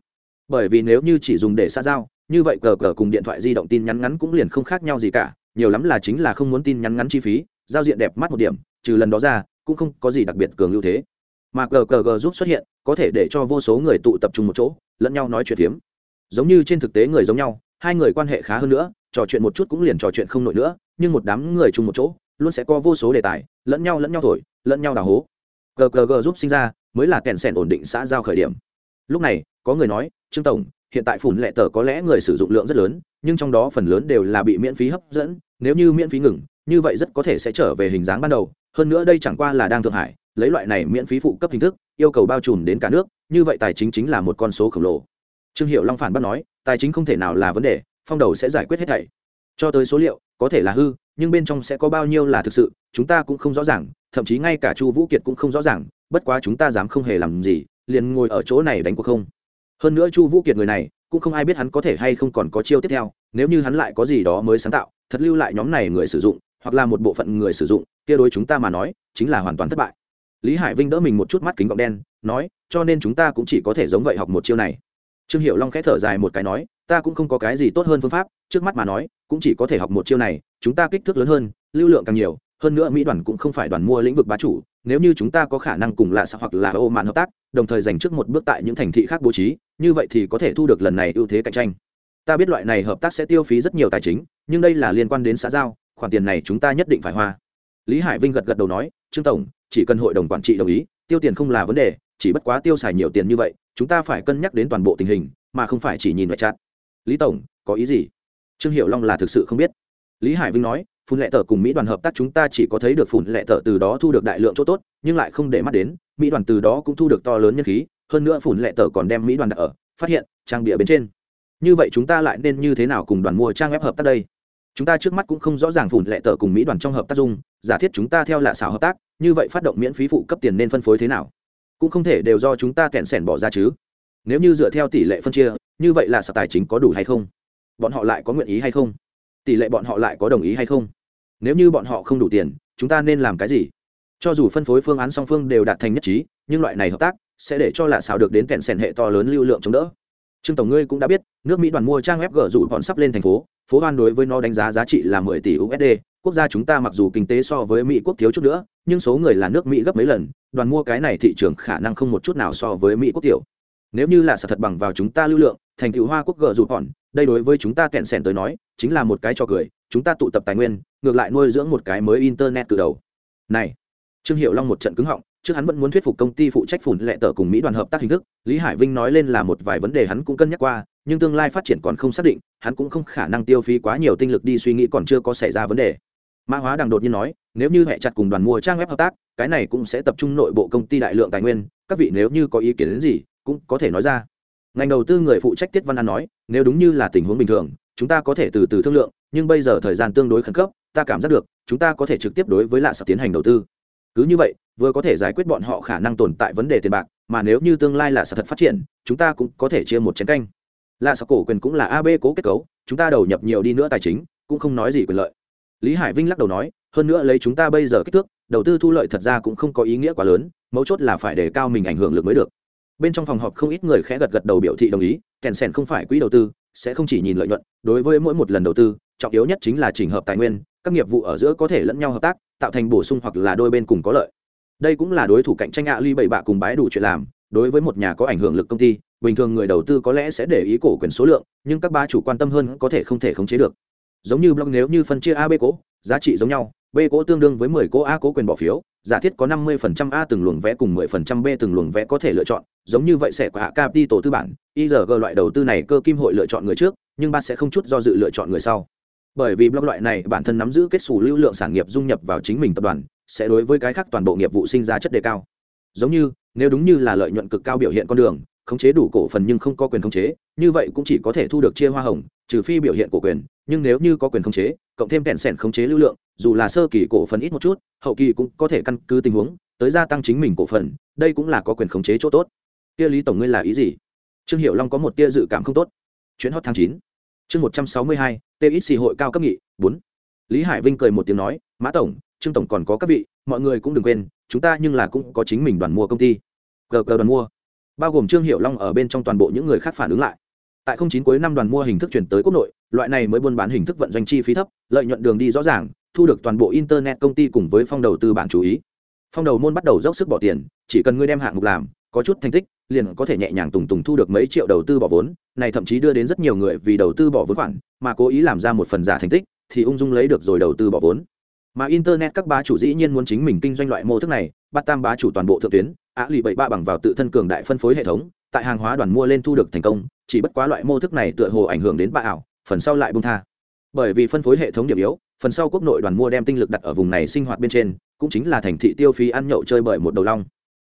Bởi vì nếu như chỉ dùng để xã giao, như vậy cờ cờ cùng điện thoại di động tin nhắn ngắn cũng liền không khác nhau gì cả, nhiều lắm là chính là không muốn tin nhắn ngắn chi phí giao diện đẹp mắt một điểm, trừ lần đó ra, cũng không có gì đặc biệt cường ưu thế. Mà gg giúp xuất hiện, có thể để cho vô số người tụ tập trung một chỗ, lẫn nhau nói chuyện phiếm. Giống như trên thực tế người giống nhau, hai người quan hệ khá hơn nữa, trò chuyện một chút cũng liền trò chuyện không nổi nữa, nhưng một đám người chung một chỗ, luôn sẽ có vô số đề tài, lẫn nhau lẫn nhau thổi, lẫn nhau đào hố. Gg giúp sinh ra, mới là kèn sèn ổn định xã giao khởi điểm. Lúc này, có người nói, trương tổng, hiện tại phủn lệ tờ có lẽ người sử dụng lượng rất lớn, nhưng trong đó phần lớn đều là bị miễn phí hấp dẫn, nếu như miễn phí ngừng như vậy rất có thể sẽ trở về hình dáng ban đầu, hơn nữa đây chẳng qua là đang thượng hải, lấy loại này miễn phí phụ cấp hình thức, yêu cầu bao trùm đến cả nước, như vậy tài chính chính là một con số khổng lồ. Trương hiệu long phản bác nói, tài chính không thể nào là vấn đề, phong đầu sẽ giải quyết hết thảy. Cho tới số liệu, có thể là hư, nhưng bên trong sẽ có bao nhiêu là thực sự, chúng ta cũng không rõ ràng, thậm chí ngay cả chu vũ kiệt cũng không rõ ràng, bất quá chúng ta dám không hề làm gì, liền ngồi ở chỗ này đánh cuộc không. Hơn nữa chu vũ kiệt người này, cũng không ai biết hắn có thể hay không còn có chiêu tiếp theo, nếu như hắn lại có gì đó mới sáng tạo, thật lưu lại nhóm này người sử dụng hoặc là một bộ phận người sử dụng, kia đối chúng ta mà nói, chính là hoàn toàn thất bại. Lý hải vinh đỡ mình một chút mắt kính gọng đen, nói, cho nên chúng ta cũng chỉ có thể giống vậy học một chiêu này. Trương hiệu long khẽ thở dài một cái nói, ta cũng không có cái gì tốt hơn phương pháp, trước mắt mà nói, cũng chỉ có thể học một chiêu này, chúng ta kích thước lớn hơn, lưu lượng càng nhiều, hơn nữa mỹ đoàn cũng không phải đoàn mua lĩnh vực bá chủ, nếu như chúng ta có khả năng cùng lạ xã hoặc là ô mạn hợp tác, đồng thời dành trước một bước tại những thành thị khác bố trí, như vậy thì có thể thu được lần này ưu thế cạnh tranh. Ta biết loại này hợp tác sẽ tiêu phí rất nhiều tài chính, nhưng đây là liên quan đến xã giao khoản tiền này chúng ta nhất định phải hoa. Lý hải vinh gật gật đầu nói, trương tổng, chỉ cần hội đồng quản trị đồng ý, tiêu tiền không là vấn đề, chỉ bất quá tiêu xài nhiều tiền như vậy, chúng ta phải cân nhắc đến toàn bộ tình hình, mà không phải chỉ nhìn ngoại chát lý tổng, có ý gì? Trương hiệu long là thực sự không biết. Lý hải vinh nói, phun lệ tờ cùng mỹ đoàn hợp tác chúng ta chỉ có thấy được phun lệ tờ từ đó thu được đại lượng chỗ tốt, nhưng lại không để mắt đến, mỹ đoàn từ đó cũng thu được to lớn nhân khí, hơn nữa phun lệ tờ còn đem mỹ đoàn đặt ở, phát hiện, trang bịa bên trên. Như vậy chúng ta lại nên như thế nào cùng đoàn mua trang web hợp tác đây? Chúng ta trước mắt cũng không rõ ràng phủn lệ tờ cùng mỹ đoàn trong hợp tác dung, giả thiết chúng ta theo lạ xảo hợp tác, như vậy phát động miễn phí phụ cấp tiền nên phân phối thế nào? Cũng không thể đều do chúng ta kẹn sẻn bỏ ra chứ. Nếu như dựa theo tỷ lệ phân chia, như vậy là sở tài chính có đủ hay không? Bọn họ lại có nguyện ý hay không? Tỷ lệ bọn họ lại có đồng ý hay không? Nếu như bọn họ không đủ tiền, chúng ta nên làm cái gì? Cho dù phân phối phương án song phương đều đạt thành nhất trí, nhưng loại này hợp tác sẽ để cho lạ xảo được đến kẹn sẻn hệ to lớn lưu lượng chống đỡ. Trương tổng ngươi cũng đã biết, nước mỹ đoàn mua trang web gỡ rủ bọn sắp lên thành phố phố hoan đối với nó đánh giá giá trị là mười tỷ usd quốc gia chúng ta mặc dù kinh tế so với mỹ quốc thiếu chút nữa, nhưng số người là nước mỹ gấp mấy lần, đoàn mua cái này thị trường khả năng không một chút nào so với mỹ quốc tiểu. Nếu như là sự thật bằng vào chúng ta lưu lượng, thành tựu hoa quốc gỡ rụt hòn, đây đối với chúng ta kẹn sẻn tới nói, chính là một cái cho cười, chúng ta tụ tập tài nguyên, ngược lại nuôi dưỡng một cái mới internet từ đầu. Này, trương hiệu long một trận cứng họng trước hắn vẫn muốn thuyết phục công ty phụ trách phủn lệ tờ cùng mỹ đoàn hợp tác hình thức, lý hải vinh nói lên là một vài vấn đề hắn cũng cân nhắc qua, nhưng tương lai phát triển còn không xác định, hắn cũng không khả năng tiêu phí quá nhiều tinh lực đi suy nghĩ còn chưa có xảy ra vấn đề. Mã hóa đằng đột nhiên nói, nếu như hệ chặt cùng đoàn mua trang web hợp tác, cái này cũng sẽ tập trung nội bộ công ty đại lượng tài nguyên, các vị nếu như có ý kiến đến gì, cũng có thể nói ra. Ngành đầu tư người phụ trách tiết văn an nói, nếu đúng như là tình huống bình thường, chúng ta có thể từ từ thương lượng, nhưng bây giờ thời gian tương đối khẩn cấp, ta cảm giác được, chúng ta có thể trực tiếp đối với lạ sập tiến hành đầu tư cứ như vậy, vừa có thể giải quyết bọn họ khả năng tồn tại vấn đề tiền bạc, mà nếu như tương lai là sự thật phát triển, chúng ta cũng có thể chia một chén canh. Lạ sở cổ quyền cũng là ab cố kết cấu, chúng ta đầu nhập nhiều đi nữa tài chính, cũng không nói gì quyền lợi. Lý hải vinh lắc đầu nói, hơn nữa lấy chúng ta bây giờ kích thước, đầu tư thu lợi thật ra cũng không có ý nghĩa quá lớn, mấu chốt là phải để cao mình ảnh hưởng lực mới được. Bên trong phòng họp không ít người khẽ gật gật đầu biểu thị đồng ý, kèn sèn không phải quỹ đầu tư, sẽ không chỉ nhìn lợi nhuận, đối với mỗi một lần đầu tư, trọng yếu nhất chính là chỉnh hợp tài nguyên, các nghiệp vụ ở giữa có thể lẫn nhau hợp tác tạo thành bổ sung hoặc là đôi bên cùng có lợi. Đây cũng là đối thủ cạnh tranh ạ ly bảy bạ cùng bái đủ chuyện làm. Đối với một nhà có ảnh hưởng lực công ty, bình thường người đầu tư có lẽ sẽ để ý cổ quyền số lượng, nhưng các ba chủ quan tâm hơn có thể không thể khống chế được. Giống như blog nếu như phân chia a b cố, giá trị giống nhau, b cố tương đương với mười cố a cố quyền bỏ phiếu, giả thiết có năm mươi phần trăm a từng luồng vẽ cùng mười phần trăm b từng luồng vẽ có thể lựa chọn, giống như vậy sẽ của hạ capital tư bản igg loại đầu tư này cơ kim hội lựa chọn người trước, nhưng ba sẽ không chút do dự lựa chọn người sau bởi vì blog loại này, bản thân nắm giữ kết xù lưu lượng sản nghiệp dung nhập vào chính mình tập đoàn, sẽ đối với cái khác toàn bộ nghiệp vụ sinh ra chất đề cao. Giống như, nếu đúng như là lợi nhuận cực cao biểu hiện con đường, khống chế đủ cổ phần nhưng không có quyền khống chế, như vậy cũng chỉ có thể thu được chia hoa hồng, trừ phi biểu hiện cổ quyền, nhưng nếu như có quyền khống chế, cộng thêm kẹn sẻn khống chế lưu lượng, dù là sơ kỳ cổ phần ít một chút, hậu kỳ cũng có thể căn cứ tình huống, tới gia tăng chính mình cổ phần, đây cũng là có quyền khống chế chỗ tốt. Kia lý tổng ngươi là ý gì? Trương hiệu long có một tia dự cảm không tốt. Chuyến hot tháng chín. Chương một trăm sáu mươi hai txc hội cao cấp nghị, bốn. Lý hải vinh cười một tiếng nói, mã tổng, trương tổng còn có các vị, mọi người cũng đừng quên, chúng ta nhưng là cũng có chính mình đoàn mua công ty. Gờ gờ đoàn mua. Bao gồm trương hiệu long ở bên trong toàn bộ những người khác phản ứng lại. Tại không chín cuối năm đoàn mua hình thức chuyển tới quốc nội, loại này mới buôn bán hình thức vận doanh chi phí thấp, lợi nhuận đường đi rõ ràng, thu được toàn bộ internet công ty cùng với phong đầu tư bản chú ý. Phong đầu môn bắt đầu dốc sức bỏ tiền, chỉ cần ngươi đem hạng mục làm, có chút thành tích liền có thể nhẹ nhàng tùng tùng thu được mấy triệu đầu tư bỏ vốn, này thậm chí đưa đến rất nhiều người vì đầu tư bỏ vốn khoản, mà cố ý làm ra một phần giả thành tích, thì ung dung lấy được rồi đầu tư bỏ vốn. Mà internet các bá chủ dĩ nhiên muốn chính mình kinh doanh loại mô thức này, bắt tam bá chủ toàn bộ thượng tuyến, á lì bảy ba bằng vào tự thân cường đại phân phối hệ thống, tại hàng hóa đoàn mua lên thu được thành công, chỉ bất quá loại mô thức này tựa hồ ảnh hưởng đến bà ảo, phần sau lại bung tha. Bởi vì phân phối hệ thống điểm yếu, phần sau quốc nội đoàn mua đem tinh lực đặt ở vùng này sinh hoạt bên trên, cũng chính là thành thị tiêu phí ăn nhậu chơi bởi một đầu long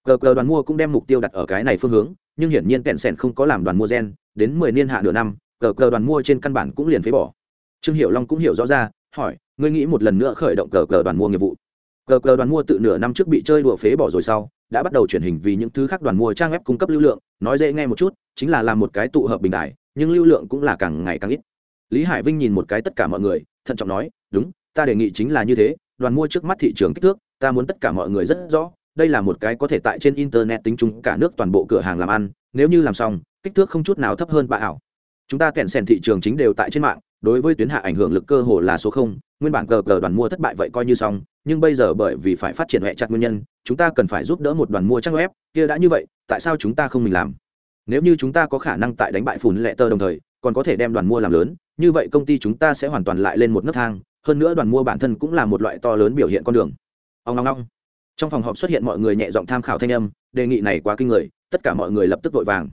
cờ cờ đoàn mua cũng đem mục tiêu đặt ở cái này phương hướng, nhưng hiển nhiên kẹn sẻn không có làm đoàn mua gen, đến mười niên hạ nửa năm, cờ cờ đoàn mua trên căn bản cũng liền phế bỏ. Trương hiệu long cũng hiểu rõ ra, hỏi, ngươi nghĩ một lần nữa khởi động cờ cờ đoàn mua nghiệp vụ? Cờ cờ đoàn mua tự nửa năm trước bị chơi đùa phế bỏ rồi sau, đã bắt đầu chuyển hình vì những thứ khác đoàn mua trang web cung cấp lưu lượng, nói dễ nghe một chút, chính là làm một cái tụ hợp bình đại nhưng lưu lượng cũng là càng ngày càng ít. Lý hải vinh nhìn một cái tất cả mọi người, thận trọng nói, đúng, ta đề nghị chính là như thế, đoàn mua trước mắt thị trường kích thước, ta muốn tất cả mọi người rất rõ đây là một cái có thể tại trên internet tính chung cả nước toàn bộ cửa hàng làm ăn, nếu như làm xong, kích thước không chút nào thấp hơn bà ảo. Chúng ta kẹn sèn thị trường chính đều tại trên mạng, đối với tuyến hạ ảnh hưởng lực cơ hồ là số không, nguyên bản cờ cờ đoàn mua thất bại vậy coi như xong, nhưng bây giờ bởi vì phải phát triển hệ chặt nguyên nhân, chúng ta cần phải giúp đỡ một đoàn mua trang web, kia đã như vậy, tại sao chúng ta không mình làm? Nếu như chúng ta có khả năng tại đánh bại phùn lệ tơ đồng thời, còn có thể đem đoàn mua làm lớn, như vậy công ty chúng ta sẽ hoàn toàn lại lên một nấc thang, hơn nữa đoàn mua bản thân cũng là một loại to lớn biểu hiện con đường. Ông long long trong phòng họp xuất hiện mọi người nhẹ giọng tham khảo thanh âm, đề nghị này quá kinh người, tất cả mọi người lập tức vội vàng.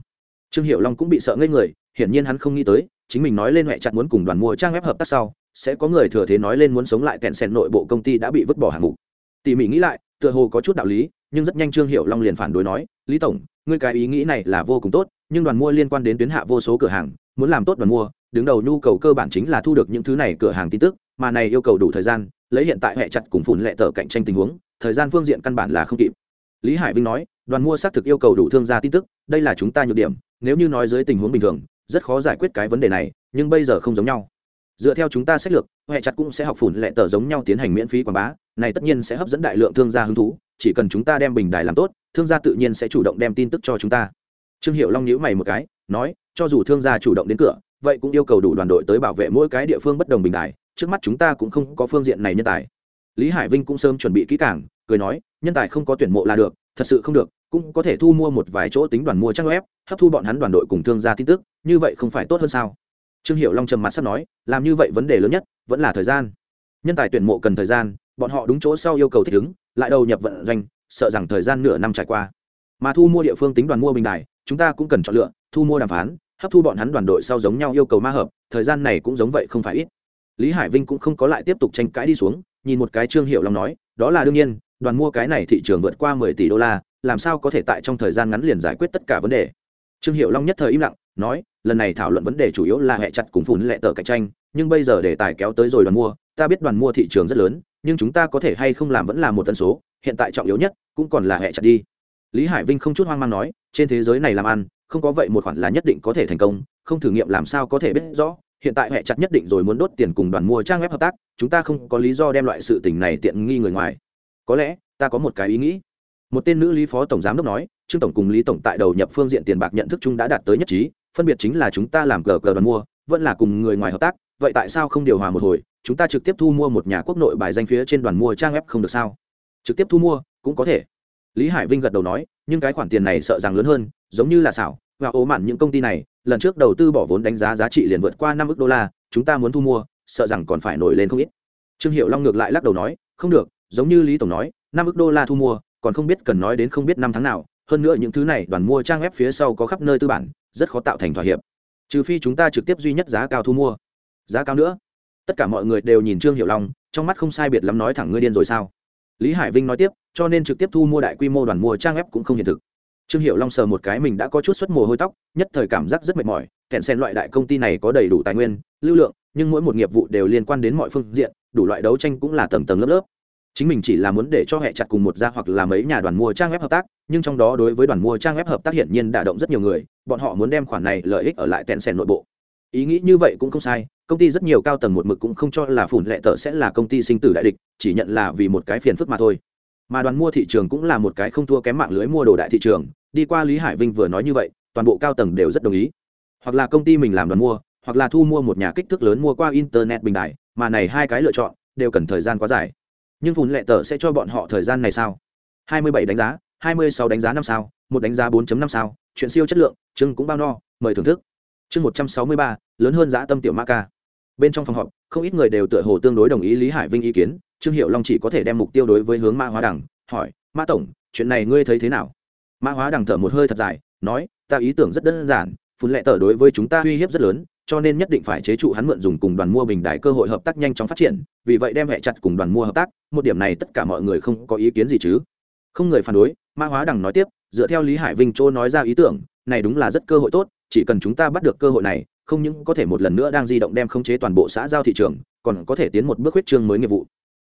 Trương hiệu long cũng bị sợ ngây người, hiển nhiên hắn không nghĩ tới, chính mình nói lên huệ chặt muốn cùng đoàn mua trang web hợp tác sau, sẽ có người thừa thế nói lên muốn sống lại kẹn sen nội bộ công ty đã bị vứt bỏ hạng mục. Tỉ mỉ nghĩ lại, tựa hồ có chút đạo lý, nhưng rất nhanh trương hiệu long liền phản đối nói, lý tổng, ngươi cái ý nghĩ này là vô cùng tốt, nhưng đoàn mua liên quan đến tuyến hạ vô số cửa hàng, muốn làm tốt đoàn mua, đứng đầu nhu cầu cơ bản chính là thu được những thứ này cửa hàng tin tức, mà này yêu cầu đủ thời gian lấy hiện tại hệ chặt cùng phủn lệ tờ cạnh tranh tình huống, thời gian phương diện căn bản là không kịp. Lý hải vinh nói, đoàn mua xác thực yêu cầu đủ thương gia tin tức, đây là chúng ta nhược điểm, nếu như nói dưới tình huống bình thường, rất khó giải quyết cái vấn đề này, nhưng bây giờ không giống nhau. Dựa theo chúng ta sách lược, hệ chặt cũng sẽ học phủn lệ tờ giống nhau tiến hành miễn phí quảng bá, này tất nhiên sẽ hấp dẫn đại lượng thương gia hứng thú, chỉ cần chúng ta đem bình đài làm tốt, thương gia tự nhiên sẽ chủ động đem tin tức cho chúng ta. Trương hiệu long nhíu mày một cái, nói, cho dù thương gia chủ động đến cửa, vậy cũng yêu cầu đủ đoàn đội tới bảo vệ mỗi cái địa phương bất đồng bình đài trước mắt chúng ta cũng không có phương diện này nhân tài. Lý hải vinh cũng sớm chuẩn bị kỹ cảng cười nói, nhân tài không có tuyển mộ là được, thật sự không được, cũng có thể thu mua một vài chỗ tính đoàn mua trang web, hấp thu bọn hắn đoàn đội cùng thương gia tin tức, như vậy không phải tốt hơn sao? Trương hiệu long trầm mặt sắp nói, làm như vậy vấn đề lớn nhất, vẫn là thời gian. Nhân tài tuyển mộ cần thời gian, bọn họ đúng chỗ sau yêu cầu thích ứng, lại đầu nhập vận doanh, sợ rằng thời gian nửa năm trải qua. Mà thu mua địa phương tính đoàn mua bình đài, chúng ta cũng cần chọn lựa, thu mua đàm phán, hấp thu bọn hắn đoàn đội sau giống nhau yêu cầu ma hợp, thời gian này cũng giống vậy không phải ít lý hải vinh cũng không có lại tiếp tục tranh cãi đi xuống, nhìn một cái trương hiệu long nói, đó là đương nhiên, đoàn mua cái này thị trường vượt qua mười tỷ đô la, làm sao có thể tại trong thời gian ngắn liền giải quyết tất cả vấn đề? Trương hiệu long nhất thời im lặng, nói, lần này thảo luận vấn đề chủ yếu là hệ chặt cùng phùn lệ tờ cạnh tranh, nhưng bây giờ để tài kéo tới rồi đoàn mua, ta biết đoàn mua thị trường rất lớn, nhưng chúng ta có thể hay không làm vẫn là một tân số, hiện tại trọng yếu nhất cũng còn là hệ chặt đi. Lý hải vinh không chút hoang mang nói, trên thế giới này làm ăn, không có vậy một khoản là nhất định có thể thành công, không thử nghiệm làm sao có thể biết rõ hiện tại hệ chặt nhất định rồi muốn đốt tiền cùng đoàn mua trang web hợp tác, chúng ta không có lý do đem loại sự tình này tiện nghi người ngoài. Có lẽ, ta có một cái ý nghĩ. Một tên nữ lý phó tổng giám đốc nói, trương tổng cùng lý tổng tại đầu nhập phương diện tiền bạc nhận thức chung đã đạt tới nhất trí, phân biệt chính là chúng ta làm cờ cờ đoàn mua, vẫn là cùng người ngoài hợp tác, vậy tại sao không điều hòa một hồi, chúng ta trực tiếp thu mua một nhà quốc nội bài danh phía trên đoàn mua trang web không được sao? Trực tiếp thu mua, cũng có thể. Lý hải vinh gật đầu nói, nhưng cái khoản tiền này sợ rằng lớn hơn, giống như là xảo và ố mặn những công ty này, lần trước đầu tư bỏ vốn đánh giá giá trị liền vượt qua năm ước đô la, chúng ta muốn thu mua, sợ rằng còn phải nổi lên không ít. Trương hiệu long ngược lại lắc đầu nói, không được, giống như lý tổng nói, năm ước đô la thu mua, còn không biết cần nói đến không biết năm tháng nào, hơn nữa những thứ này đoàn mua trang web phía sau có khắp nơi tư bản, rất khó tạo thành thỏa hiệp. Trừ phi chúng ta trực tiếp duy nhất giá cao thu mua. Giá cao nữa. Tất cả mọi người đều nhìn trương hiệu long, trong mắt không sai biệt lắm nói thẳng ngươi điên rồi sao? Lý hải vinh nói tiếp, cho nên trực tiếp thu mua đại quy mô đoàn mua trang web cũng không hiện thực trương hiệu long sờ một cái mình đã có chút xuất mồ hôi tóc, nhất thời cảm giác rất mệt mỏi, kẹn sen loại đại công ty này có đầy đủ tài nguyên, lưu lượng, nhưng mỗi một nghiệp vụ đều liên quan đến mọi phương diện, đủ loại đấu tranh cũng là tầng tầng lớp lớp. Chính mình chỉ là muốn để cho hệ chặt cùng một gia hoặc là mấy nhà đoàn mua trang web hợp tác, nhưng trong đó đối với đoàn mua trang web hợp tác hiển nhiên đả động rất nhiều người, bọn họ muốn đem khoản này lợi ích ở lại tẹn sèn nội bộ. Ý nghĩ như vậy cũng không sai, công ty rất nhiều cao tầng một mực cũng không cho là phủn lệ tờ sẽ là công ty sinh tử đại địch, chỉ nhận là vì một cái phiền phức mà thôi mà đoàn mua thị trường cũng là một cái không thua kém mạng lưới mua đồ đại thị trường đi qua lý hải vinh vừa nói như vậy toàn bộ cao tầng đều rất đồng ý. Hoặc là công ty mình làm đoàn mua hoặc là thu mua một nhà kích thước lớn mua qua internet bình đại mà này hai cái lựa chọn đều cần thời gian quá dài. Nhưng phùn lệ tờ sẽ cho bọn họ thời gian này sao? 27 đánh giá 26 đánh giá năm sao một đánh giá 4.5 sao chuyện siêu chất lượng chưng cũng bao no mời thưởng thức. Chương 163, lớn hơn giá tâm tiểu ma ca. Bên trong phòng họp không ít người đều tựa hồ tương đối đồng ý lý hải vinh ý kiến trương hiệu long chỉ có thể đem mục tiêu đối với hướng mã hóa đẳng hỏi, mã tổng, chuyện này ngươi thấy thế nào? Mã hóa đẳng thở một hơi thật dài, nói, ta ý tưởng rất đơn giản, phun lệ tờ đối với chúng ta uy hiếp rất lớn, cho nên nhất định phải chế trụ hắn mượn dùng cùng đoàn mua bình đại cơ hội hợp tác nhanh chóng phát triển, vì vậy đem hẹ chặt cùng đoàn mua hợp tác, một điểm này tất cả mọi người không có ý kiến gì chứ? Không người phản đối, mã hóa đằng nói tiếp, dựa theo lý hải vinh châu nói ra ý tưởng, này đúng là rất cơ hội tốt, chỉ cần chúng ta bắt được cơ hội này, không những có thể một lần nữa đang di động đem khống chế toàn bộ xã giao thị trường, còn có thể tiến một bước huyết trương mới nghiệp vụ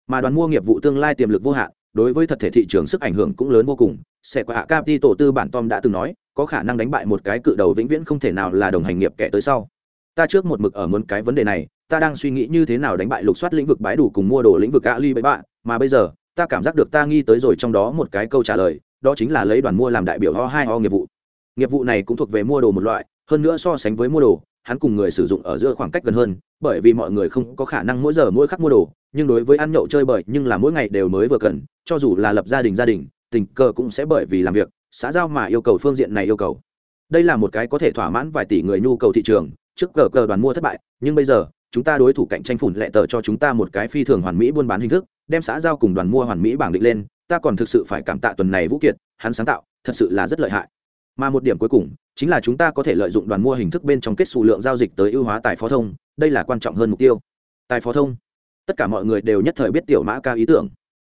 mà đoàn mua nghiệp vụ tương lai tiềm lực vô hạn, đối với thật thể thị trường sức ảnh hưởng cũng lớn vô cùng. Sẽ qua hạ tổ tư bản tom đã từng nói, có khả năng đánh bại một cái cự đầu vĩnh viễn không thể nào là đồng hành nghiệp kẻ tới sau. Ta trước một mực ở muốn cái vấn đề này, ta đang suy nghĩ như thế nào đánh bại lục soát lĩnh vực bái đủ cùng mua đồ lĩnh vực ali bậy bạ mà bây giờ, ta cảm giác được ta nghi tới rồi trong đó một cái câu trả lời, đó chính là lấy đoàn mua làm đại biểu ho hai ho nghiệp vụ. Nghiệp vụ này cũng thuộc về mua đồ một loại, hơn nữa so sánh với mua đồ hắn cùng người sử dụng ở giữa khoảng cách gần hơn, bởi vì mọi người không có khả năng mỗi giờ mỗi khắc mua đồ, nhưng đối với ăn nhậu chơi bời, nhưng là mỗi ngày đều mới vừa cần, cho dù là lập gia đình gia đình, tình cờ cũng sẽ bởi vì làm việc, xã giao mà yêu cầu phương diện này yêu cầu. Đây là một cái có thể thỏa mãn vài tỷ người nhu cầu thị trường, trước cờ cờ đoàn mua thất bại, nhưng bây giờ, chúng ta đối thủ cạnh tranh phủn lệ tờ cho chúng ta một cái phi thường hoàn mỹ buôn bán hình thức, đem xã giao cùng đoàn mua hoàn mỹ bảng định lên, ta còn thực sự phải cảm tạ tuần này vũ kiệt, hắn sáng tạo, thật sự là rất lợi hại mà một điểm cuối cùng chính là chúng ta có thể lợi dụng đoàn mua hình thức bên trong kết số lượng giao dịch tới ưu hóa tài phó thông, đây là quan trọng hơn mục tiêu. Tài phó thông. Tất cả mọi người đều nhất thời biết tiểu mã ca ý tưởng.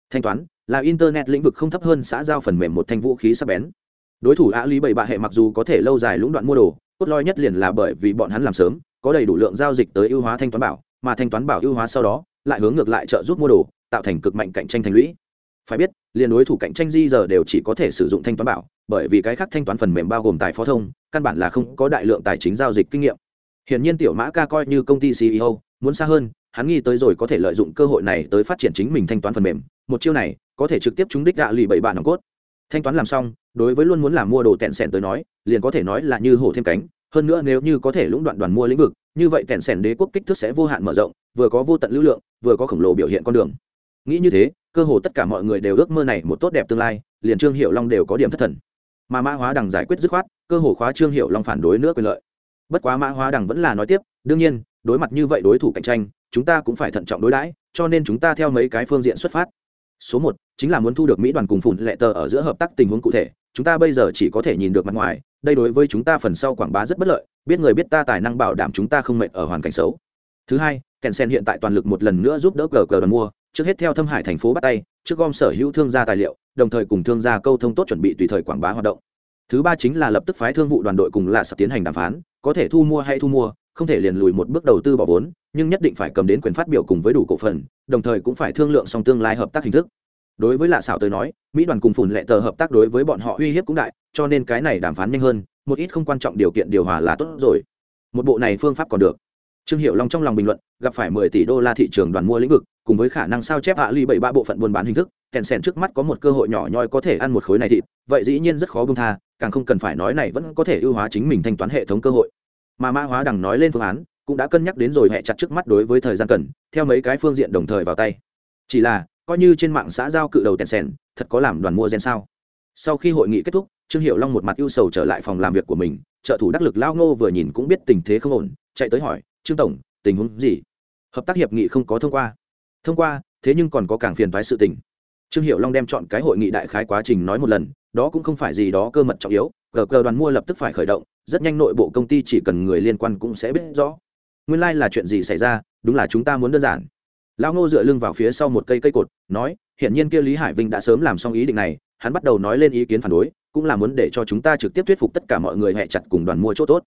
Thanh toán, là internet lĩnh vực không thấp hơn xã giao phần mềm một thanh vũ khí sắc bén. Đối thủ á lý bảy bạ hệ mặc dù có thể lâu dài lũng đoạn mua đồ, cốt lõi nhất liền là bởi vì bọn hắn làm sớm, có đầy đủ lượng giao dịch tới ưu hóa thanh toán bảo, mà thanh toán bảo ưu hóa sau đó, lại hướng ngược lại trợ giúp mua đồ, tạo thành cực mạnh cạnh tranh thành lũy phải biết, liền đối thủ cạnh tranh di giờ đều chỉ có thể sử dụng thanh toán bảo, bởi vì cái khác thanh toán phần mềm bao gồm tài phó thông, căn bản là không có đại lượng tài chính giao dịch kinh nghiệm. Hiển nhiên tiểu mã ca coi như công ty ceo muốn xa hơn, hắn nghĩ tới rồi có thể lợi dụng cơ hội này tới phát triển chính mình thanh toán phần mềm. Một chiêu này, có thể trực tiếp trúng đích gạ lì bảy bạn nòng cốt. Thanh toán làm xong, đối với luôn muốn làm mua đồ tẹn sẻn tới nói, liền có thể nói là như hổ thêm cánh. Hơn nữa nếu như có thể lũng đoạn đoàn mua lĩnh vực, như vậy tẹn sẻn đế quốc kích thước sẽ vô hạn mở rộng, vừa có vô tận lưu lượng, vừa có khổng lồ biểu hiện con đường. Nghĩ như thế cơ hồ tất cả mọi người đều ước mơ này một tốt đẹp tương lai, liền trương hiệu long đều có điểm thất thần. Mà mã hóa đằng giải quyết dứt khoát, cơ hồ khóa trương hiệu long phản đối nữa quyền lợi. Bất quá mã hóa đằng vẫn là nói tiếp, đương nhiên, đối mặt như vậy đối thủ cạnh tranh, chúng ta cũng phải thận trọng đối đãi, cho nên chúng ta theo mấy cái phương diện xuất phát. Số một, chính là muốn thu được mỹ đoàn cùng phủn lệ tờ ở giữa hợp tác tình huống cụ thể, chúng ta bây giờ chỉ có thể nhìn được mặt ngoài, đây đối với chúng ta phần sau quảng bá rất bất lợi, biết người biết ta tài năng bảo đảm chúng ta không mệt ở hoàn cảnh xấu. Thứ hai, kèn sen hiện tại toàn lực một lần nữa giúp đỡ cờ cờ đoàn mua trước hết theo thâm hải thành phố bắt tay, trước gom sở hữu thương gia tài liệu, đồng thời cùng thương gia câu thông tốt chuẩn bị tùy thời quảng bá hoạt động. Thứ ba chính là lập tức phái thương vụ đoàn đội cùng là sập tiến hành đàm phán, có thể thu mua hay thu mua, không thể liền lùi một bước đầu tư bỏ vốn, nhưng nhất định phải cầm đến quyền phát biểu cùng với đủ cổ phần, đồng thời cũng phải thương lượng song tương lai hợp tác hình thức. Đối với lạ xảo tới nói, mỹ đoàn cùng phủn lệ tờ hợp tác đối với bọn họ uy hiếp cũng đại, cho nên cái này đàm phán nhanh hơn, một ít không quan trọng điều kiện điều hòa là tốt rồi. Một bộ này phương pháp còn được trương Hiểu long trong lòng bình luận, gặp phải mười tỷ đô la thị trường đoàn mua lĩnh vực, cùng với khả năng sao chép hạ ly bảy ba bộ phận buôn bán hình thức, kèn sèn trước mắt có một cơ hội nhỏ nhoi có thể ăn một khối này thịt, vậy dĩ nhiên rất khó buông tha, càng không cần phải nói này vẫn có thể ưu hóa chính mình thanh toán hệ thống cơ hội. Mà mã hóa đằng nói lên phương án, cũng đã cân nhắc đến rồi hệ chặt trước mắt đối với thời gian cần, theo mấy cái phương diện đồng thời vào tay. Chỉ là, coi như trên mạng xã giao cự đầu tèn sèn, thật có làm đoàn mua gen sao? Sau khi hội nghị kết thúc, trương Hiểu long một mặt ưu sầu trở lại phòng làm việc của mình, trợ thủ đắc lực lao ngô vừa nhìn cũng biết tình thế không ổn, chạy tới hỏi trương tổng, tình huống gì? Hợp tác hiệp nghị không có thông qua. Thông qua, thế nhưng còn có càng phiền thoái sự tình. Trương hiệu long đem chọn cái hội nghị đại khái quá trình nói một lần, đó cũng không phải gì đó cơ mật trọng yếu. Gờ gờ đoàn mua lập tức phải khởi động, rất nhanh nội bộ công ty chỉ cần người liên quan cũng sẽ biết rõ. Nguyên lai、like、là chuyện gì xảy ra, đúng là chúng ta muốn đơn giản. Lão ngô dựa lưng vào phía sau một cây cây cột, nói, hiển nhiên kia lý hải vinh đã sớm làm xong ý định này, hắn bắt đầu nói lên ý kiến phản đối, cũng là muốn để cho chúng ta trực tiếp thuyết phục tất cả mọi người hẹ chặt cùng đoàn mua chỗ tốt.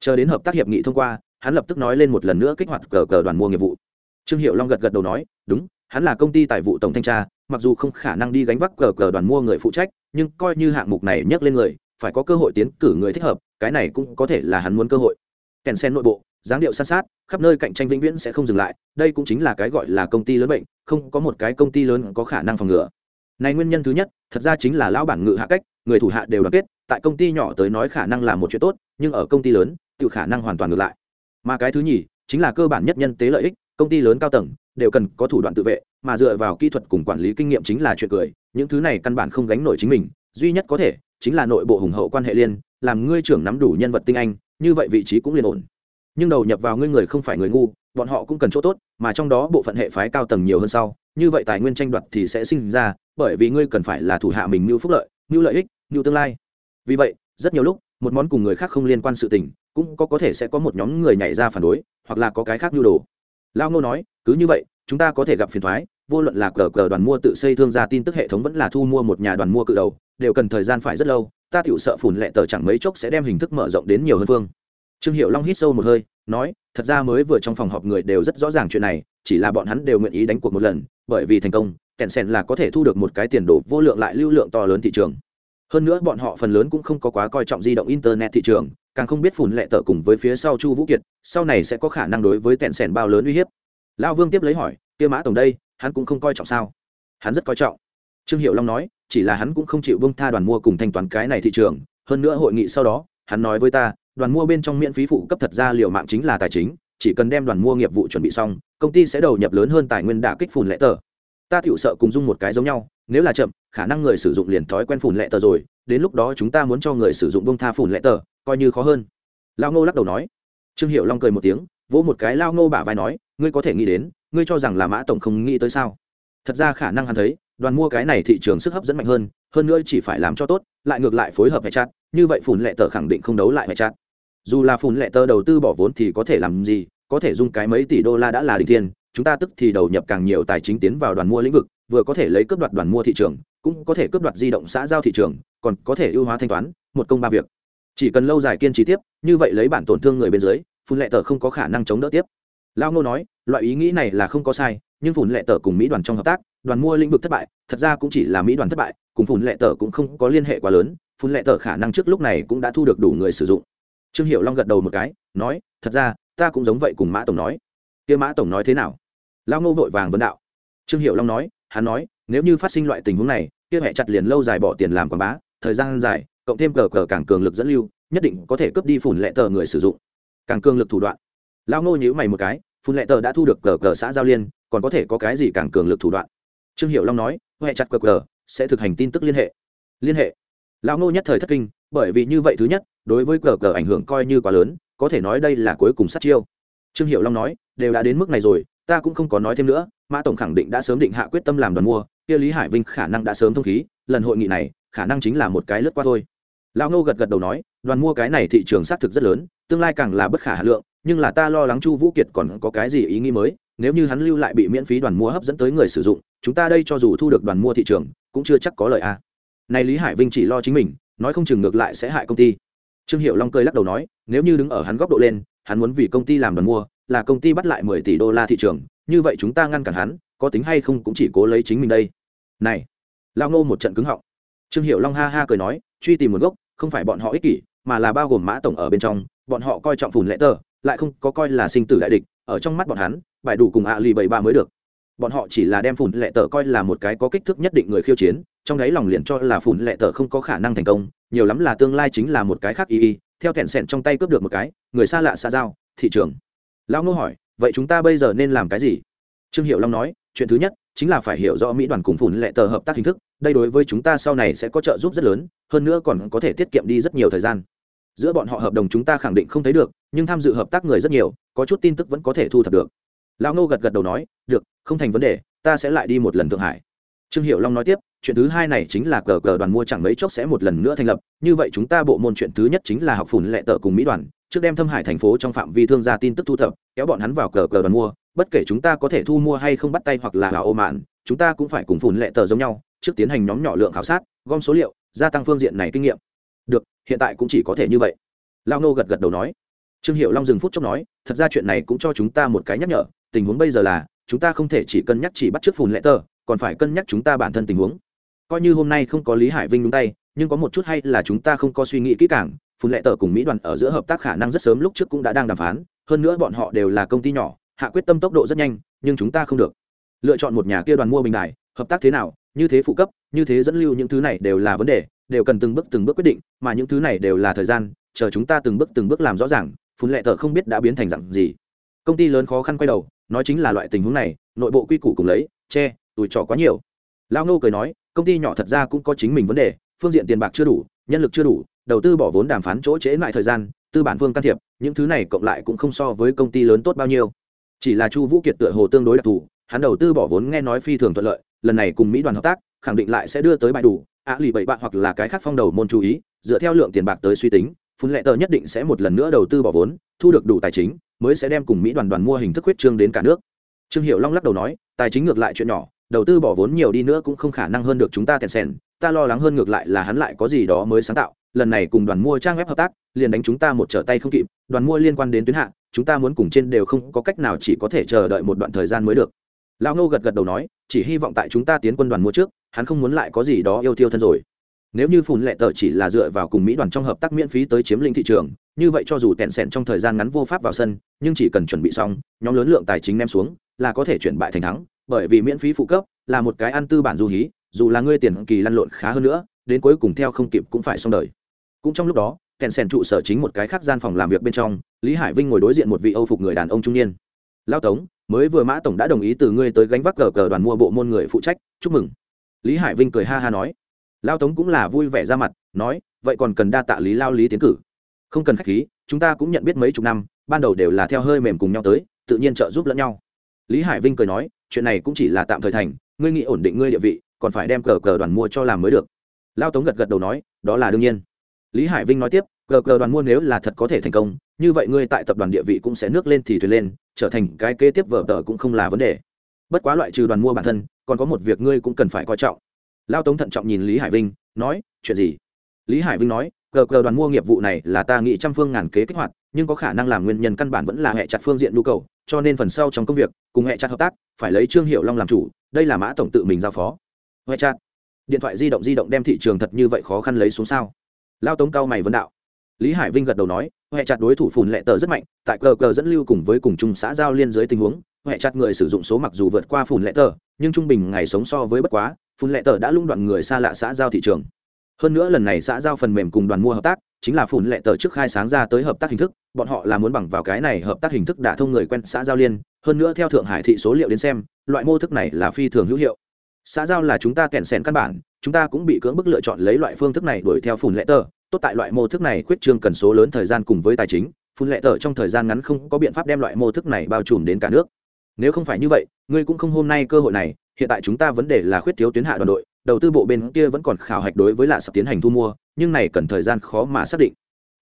Chờ đến hợp tác hiệp nghị thông qua hắn lập tức nói lên một lần nữa kích hoạt cờ cờ đoàn mua nghiệp vụ. Trương hiệu long gật gật đầu nói, đúng, hắn là công ty tài vụ tổng thanh tra, mặc dù không khả năng đi gánh vác cờ cờ đoàn mua người phụ trách, nhưng coi như hạng mục này nhắc lên người, phải có cơ hội tiến cử người thích hợp, cái này cũng có thể là hắn muốn cơ hội. Kèn sen nội bộ, dáng điệu san sát, khắp nơi cạnh tranh vĩnh viễn sẽ không dừng lại, đây cũng chính là cái gọi là công ty lớn bệnh, không có một cái công ty lớn có khả năng phòng ngừa. Này nguyên nhân thứ nhất, thật ra chính là lão bản ngự hạ cách, người thủ hạ đều đoàn kết, tại công ty nhỏ tới nói khả năng là một chuyện tốt, nhưng ở công ty lớn tự khả năng hoàn toàn ngược lại mà cái thứ nhì chính là cơ bản nhất nhân tế lợi ích, công ty lớn cao tầng đều cần có thủ đoạn tự vệ, mà dựa vào kỹ thuật cùng quản lý kinh nghiệm chính là chuyện cười, những thứ này căn bản không gánh nổi chính mình, duy nhất có thể chính là nội bộ hùng hậu quan hệ liên, làm ngươi trưởng nắm đủ nhân vật tinh anh, như vậy vị trí cũng liền ổn. Nhưng đầu nhập vào ngươi người không phải người ngu, bọn họ cũng cần chỗ tốt, mà trong đó bộ phận hệ phái cao tầng nhiều hơn sau, như vậy tài nguyên tranh đoạt thì sẽ sinh ra, bởi vì ngươi cần phải là thủ hạ mình mưu phúc lợi, mưu lợi ích, mưu tương lai. Vì vậy, rất nhiều lúc một món cùng người khác không liên quan sự tình, cũng có có thể sẽ có một nhóm người nhảy ra phản đối, hoặc là có cái khác nhu đồ. Lao ngô nói, cứ như vậy, chúng ta có thể gặp phiền thoái, vô luận là cờ cờ đoàn mua tự xây thương gia tin tức hệ thống vẫn là thu mua một nhà đoàn mua cự đầu, đều cần thời gian phải rất lâu, ta tựu sợ phủn lệ tờ chẳng mấy chốc sẽ đem hình thức mở rộng đến nhiều hơn phương. Trương hiệu long hít sâu một hơi, nói, thật ra mới vừa trong phòng họp người đều rất rõ ràng chuyện này, chỉ là bọn hắn đều nguyện ý đánh cuộc một lần, bởi vì thành công, kẹn sen là có thể thu được một cái tiền đồ vô lượng lại lưu lượng to lớn thị trường hơn nữa bọn họ phần lớn cũng không có quá coi trọng di động internet thị trường, càng không biết phùn lệ tở cùng với phía sau chu vũ kiệt, sau này sẽ có khả năng đối với tẹn sẻn bao lớn uy hiếp. Lao vương tiếp lấy hỏi, kia mã tổng đây, hắn cũng không coi trọng sao? Hắn rất coi trọng. Trương hiệu long nói, chỉ là hắn cũng không chịu bông tha đoàn mua cùng thanh toán cái này thị trường, hơn nữa hội nghị sau đó, hắn nói với ta, đoàn mua bên trong miễn phí phụ cấp thật ra liệu mạng chính là tài chính, chỉ cần đem đoàn mua nghiệp vụ chuẩn bị xong, công ty sẽ đầu nhập lớn hơn tài nguyên đả kích phùn lệ tờ ta tựu sợ cùng dung một cái giống nhau nếu là chậm, khả năng người sử dụng liền thói quen phùn lệ tờ rồi, đến lúc đó chúng ta muốn cho người sử dụng bông tha phùn lệ tờ, coi như khó hơn. Lao ngô lắc đầu nói. Trương hiệu long cười một tiếng, vỗ một cái lao ngô bả vai nói, ngươi có thể nghĩ đến, ngươi cho rằng là mã tổng không nghĩ tới sao? Thật ra khả năng hắn thấy, đoàn mua cái này thị trường sức hấp dẫn mạnh hơn hơn nữa chỉ phải làm cho tốt, lại ngược lại phối hợp hệ chặt, như vậy phùn lệ tờ khẳng định không đấu lại hệ chặt. Dù là phùn lệ tờ đầu tư bỏ vốn thì có thể làm gì, có thể dùng cái mấy tỷ đô la đã là đình thiên chúng ta tức thì đầu nhập càng nhiều tài chính tiến vào đoàn mua lĩnh vực vừa có thể lấy cướp đoạt đoàn mua thị trường, cũng có thể cướp đoạt di động xã giao thị trường, còn có thể ưu hóa thanh toán, một công ba việc. Chỉ cần lâu dài kiên trì tiếp, như vậy lấy bản tổn thương người bên dưới, phun lệ tờ không có khả năng chống đỡ tiếp. Lao ngô nói, loại ý nghĩ này là không có sai, nhưng phun lệ tờ cùng mỹ đoàn trong hợp tác, đoàn mua lĩnh vực thất bại, thật ra cũng chỉ là mỹ đoàn thất bại, cùng phun lệ tờ cũng không có liên hệ quá lớn, phun lệ tờ khả năng trước lúc này cũng đã thu được đủ người sử dụng. Trương hiệu long gật đầu một cái, nói, thật ra, ta cũng giống vậy cùng mã tổng nói. Kia mã tổng nói thế nào? Lao ngô vội vàng vấn đạo. Trương hiệu long nói hắn nói, nếu như phát sinh loại tình huống này, kia hẹ chặt liền lâu dài bỏ tiền làm quảng bá, thời gian dài, cộng thêm cờ cờ càng cường lực dẫn lưu, nhất định có thể cướp đi phủn lệ tờ người sử dụng. Càng cường lực thủ đoạn. Lao ngô nhữ mày một cái phủn lệ tờ đã thu được cờ cờ xã giao liên, còn có thể có cái gì càng cường lực thủ đoạn? Trương hiệu long nói hẹ chặt cờ cờ, sẽ thực hành tin tức liên hệ. Liên hệ. Lao ngô nhất thời thất kinh, bởi vì như vậy thứ nhất, đối với cờ cờ ảnh hưởng coi như quá lớn, có thể nói đây là cuối cùng sát chiêu. Trương hiệu long nói, đều đã đến mức này rồi ta cũng không có nói thêm nữa, mã tổng khẳng định đã sớm định hạ quyết tâm làm đoàn mua, kia lý hải vinh khả năng đã sớm thông khí, lần hội nghị này, khả năng chính là một cái lướt qua thôi lão ngô gật gật đầu nói, đoàn mua cái này thị trường xác thực rất lớn, tương lai càng là bất khả hà lượng, nhưng là ta lo lắng chu vũ kiệt còn có cái gì ý nghĩ mới, nếu như hắn lưu lại bị miễn phí đoàn mua hấp dẫn tới người sử dụng, chúng ta đây cho dù thu được đoàn mua thị trường, cũng chưa chắc có lợi a à. này lý hải vinh chỉ lo chính mình, nói không chừng ngược lại sẽ hại công ty trương hiệu long cười lắc đầu nói, nếu như đứng ở hắn góc độ lên, hắn muốn vì công ty làm đoàn mua là công ty bắt lại mười tỷ đô la thị trường, như vậy chúng ta ngăn cản hắn, có tính hay không cũng chỉ cố lấy chính mình đây. Này lao ngô một trận cứng họng. Trương hiệu long ha ha cười nói, truy tìm nguồn gốc, không phải bọn họ ích kỷ, mà là bao gồm mã tổng ở bên trong, bọn họ coi trọng phùn lệ tờ, lại không có coi là sinh tử đại địch, ở trong mắt bọn hắn, bài đủ cùng ạ lì bảy ba mới được. Bọn họ chỉ là đem phùn lệ tờ coi là một cái có kích thước nhất định người khiêu chiến, trong đấy lòng liền cho là phùn lệ tờ không có khả năng thành công, nhiều lắm là tương lai chính là một cái khác y y, theo kẹn sẹn trong tay cướp được một cái, người xa lạ xa giao, thị trường lão ngô hỏi, vậy chúng ta bây giờ nên làm cái gì? Trương hiệu long nói, chuyện thứ nhất chính là phải hiểu rõ mỹ đoàn cùng phùn lệ tờ hợp tác hình thức, đây đối với chúng ta sau này sẽ có trợ giúp rất lớn, hơn nữa còn có thể tiết kiệm đi rất nhiều thời gian. Giữa bọn họ hợp đồng chúng ta khẳng định không thấy được, nhưng tham dự hợp tác người rất nhiều, có chút tin tức vẫn có thể thu thập được. Lão ngô gật gật đầu nói, được, không thành vấn đề, ta sẽ lại đi một lần thượng hải. Trương hiệu long nói tiếp, chuyện thứ hai này chính là cờ cờ đoàn mua chẳng mấy chốc sẽ một lần nữa thành lập, như vậy chúng ta bộ môn chuyện thứ nhất chính là học phùn lệ tờ cùng mỹ đoàn trước đem thâm hải thành phố trong phạm vi thương gia tin tức thu thập, kéo bọn hắn vào cờ cờ đoàn mua, bất kể chúng ta có thể thu mua hay không bắt tay hoặc là hảo ô mạn, chúng ta cũng phải cùng phùn lệ tờ giống nhau, trước tiến hành nhóm nhỏ lượng khảo sát, gom số liệu, gia tăng phương diện này kinh nghiệm. Được, hiện tại cũng chỉ có thể như vậy. Lao nô gật gật đầu nói. Trương hiệu long dừng phút chốc nói, thật ra chuyện này cũng cho chúng ta một cái nhắc nhở, tình huống bây giờ là, chúng ta không thể chỉ cân nhắc chỉ bắt t r ư ớ c phùn lệ tờ, còn phải cân nhắc chúng ta bản thân tình huống. Coi như hôm nay không có lý hải vinh đúng tay, nhưng có một chút hay là chúng ta không có suy nghĩ kỹ càng phun lệ tờ cùng mỹ đoàn ở giữa hợp tác khả năng rất sớm lúc trước cũng đã đang đàm phán, hơn nữa bọn họ đều là công ty nhỏ, hạ quyết tâm tốc độ rất nhanh, nhưng chúng ta không được. Lựa chọn một nhà kia đoàn mua bình đài, hợp tác thế nào, như thế phụ cấp, như thế dẫn lưu những thứ này đều là vấn đề, đều cần từng bước từng bước quyết định, mà những thứ này đều là thời gian, chờ chúng ta từng bước từng bước làm rõ ràng, phun lệ tờ không biết đã biến thành dặn gì. Công ty lớn khó khăn quay đầu, nói chính là loại tình huống này, nội bộ quy củ cùng lấy, che, tuổi trọ quá nhiều. Lao ngô cười nói, công ty nhỏ thật ra cũng có chính mình vấn đề, phương diện tiền bạc chưa đủ nhân lực chưa đủ, đầu tư bỏ vốn đàm phán chỗ trễ lại thời gian, tư bản phương can thiệp, những thứ này cộng lại cũng không so với công ty lớn tốt bao nhiêu. Chỉ là chu vũ kiệt tựa hồ tương đối đặc thù, hắn đầu tư bỏ vốn nghe nói phi thường thuận lợi, lần này cùng mỹ đoàn hợp tác, khẳng định lại sẽ đưa tới bãi đủ, ạ lì bảy bạn hoặc là cái khác phong đầu môn chú ý, dựa theo lượng tiền bạc tới suy tính, phun lệ tờ nhất định sẽ một lần nữa đầu tư bỏ vốn, thu được đủ tài chính, mới sẽ đem cùng mỹ đoàn đoàn mua hình thức huyết trương đến cả nước. Trương hiệu long lắc đầu nói, tài chính ngược lại chuyện nhỏ đầu tư bỏ vốn nhiều đi nữa cũng không khả năng hơn được chúng ta tèn sèn. Ta lo lắng hơn ngược lại là hắn lại có gì đó mới sáng tạo. Lần này cùng đoàn mua trang web hợp tác, liền đánh chúng ta một trở tay không kịp. Đoàn mua liên quan đến tuyến hạ, chúng ta muốn cùng trên đều không có cách nào chỉ có thể chờ đợi một đoạn thời gian mới được. Lão ngô gật gật đầu nói, chỉ hy vọng tại chúng ta tiến quân đoàn mua trước, hắn không muốn lại có gì đó yêu thiêu thân rồi. Nếu như phùn lệ tờ chỉ là dựa vào cùng mỹ đoàn trong hợp tác miễn phí tới chiếm lĩnh thị trường, như vậy cho dù tẹn sẹn trong thời gian ngắn vô pháp vào sân, nhưng chỉ cần chuẩn bị xong, nhóm lớn lượng tài chính ném xuống, là có thể chuyển bại thành thắng bởi vì miễn phí phụ cấp, là một cái ăn tư bản du hí, dù là ngươi tiền kỳ lăn lộn khá hơn nữa, đến cuối cùng theo không kịp cũng phải xong đời. Cũng trong lúc đó, kèn sèn trụ sở chính một cái khác gian phòng làm việc bên trong, lý hải vinh ngồi đối diện một vị âu phục người đàn ông trung niên. Lao tống, mới vừa mã tổng đã đồng ý từ ngươi tới gánh vác cờ cờ đoàn mua bộ môn người phụ trách, chúc mừng. Lý hải vinh cười ha ha nói. Lao tống cũng là vui vẻ ra mặt, nói, vậy còn cần đa tạ lý lao lý tiến cử. Không cần k h á c h khí, chúng ta cũng nhận biết mấy chục năm, ban đầu đều là theo hơi mềm cùng nhau tới, tự nhiên trợ giúp lẫn nhau. Lý hải vinh cười nói chuyện này cũng chỉ là tạm thời thành, ngươi nghĩ ổn định ngươi địa vị, còn phải đem cờ cờ đoàn mua cho làm mới được. Lao tống gật gật đầu nói, đó là đương nhiên. Lý hải vinh nói tiếp, cờ cờ đoàn mua nếu là thật có thể thành công, như vậy ngươi tại tập đoàn địa vị cũng sẽ nước lên thì thuyền lên, trở thành cái kế tiếp vở tờ cũng không là vấn đề. Bất quá loại trừ đoàn mua bản thân, còn có một việc ngươi cũng cần phải coi trọng. Lao tống thận trọng nhìn lý hải vinh, nói, chuyện gì? Lý hải vinh nói, cờ cờ đoàn mua nghiệp vụ này là ta nghĩ trăm phương ngàn kế kích hoạt nhưng có khả năng làm nguyên nhân căn bản vẫn là hệ chặt phương diện nhu cầu, cho nên phần sau trong công việc, cùng hệ chặt hợp tác, phải lấy trương hiệu long làm chủ, đây là mã tổng tự mình giao phó. Hệ chặt. Điện thoại di động di động đem thị trường thật như vậy khó khăn lấy xuống sao? Lao tống cao mày vấn đạo. Lý hải vinh gật đầu nói, hệ chặt đối thủ phùn lệ tờ rất mạnh, tại cờ cờ dẫn lưu cùng với cùng chung xã giao liên dưới tình huống, hệ chặt người sử dụng số mặc dù vượt qua phùn lệ tờ, nhưng trung bình ngày sống so với bất quá, phùn lệ tờ đã lung đoạn người xa lạ xã giao thị trường. Hơn nữa lần này xã giao phần mềm cùng đoàn mua hợp tác chính là phủn lệ tờ trước khai sáng ra tới hợp tác hình thức, bọn họ là muốn bằng vào cái này hợp tác hình thức đả thông người quen xã giao liên, hơn nữa theo thượng hải thị số liệu đến xem, loại mô thức này là phi thường hữu hiệu. Xã giao là chúng ta kèn sẻn căn bản, chúng ta cũng bị cưỡng bức lựa chọn lấy loại phương thức này đuổi theo phủn lệ tờ. Tốt tại loại mô thức này khuyết trương cần số lớn thời gian cùng với tài chính phun lệ tờ trong thời gian ngắn không có biện pháp đem loại mô thức này bao trùm đến cả nước. Nếu không phải như vậy, ngươi cũng không hôm nay cơ hội này, hiện tại chúng ta vấn đề là khuyết thiếu tuyến hạ đoàn đội đầu tư bộ bên kia vẫn còn khảo hạch đối với lạ sắp tiến hành thu mua, nhưng này cần thời gian khó mà xác định.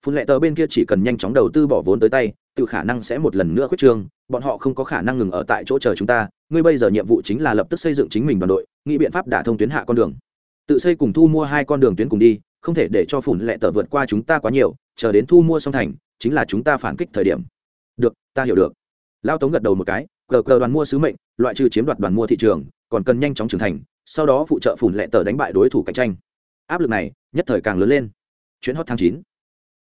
Phun lệ tờ bên kia chỉ cần nhanh chóng đầu tư bỏ vốn tới tay, tự khả năng sẽ một lần nữa khuyết trương, bọn họ không có khả năng ngừng ở tại chỗ chờ chúng ta, ngươi bây giờ nhiệm vụ chính là lập tức xây dựng chính mình đoàn đội, nghĩ biện pháp đả thông tuyến hạ con đường. Tự xây cùng thu mua hai con đường tuyến cùng đi, không thể để cho phủn lệ tờ vượt qua chúng ta quá nhiều, chờ đến thu mua xong thành, chính là chúng ta phản kích thời điểm. Được, ta hiểu được. Lao tống gật đầu một cái cờ cờ đoàn mua sứ mệnh, loại trừ chiếm đoạt đoàn mua thị trường, còn cần nhanh chóng trưởng thành, sau đó phụ trợ phủn lệ tờ đánh bại đối thủ cạnh tranh. Áp lực này nhất thời càng lớn lên. Chuyến hot tháng chín.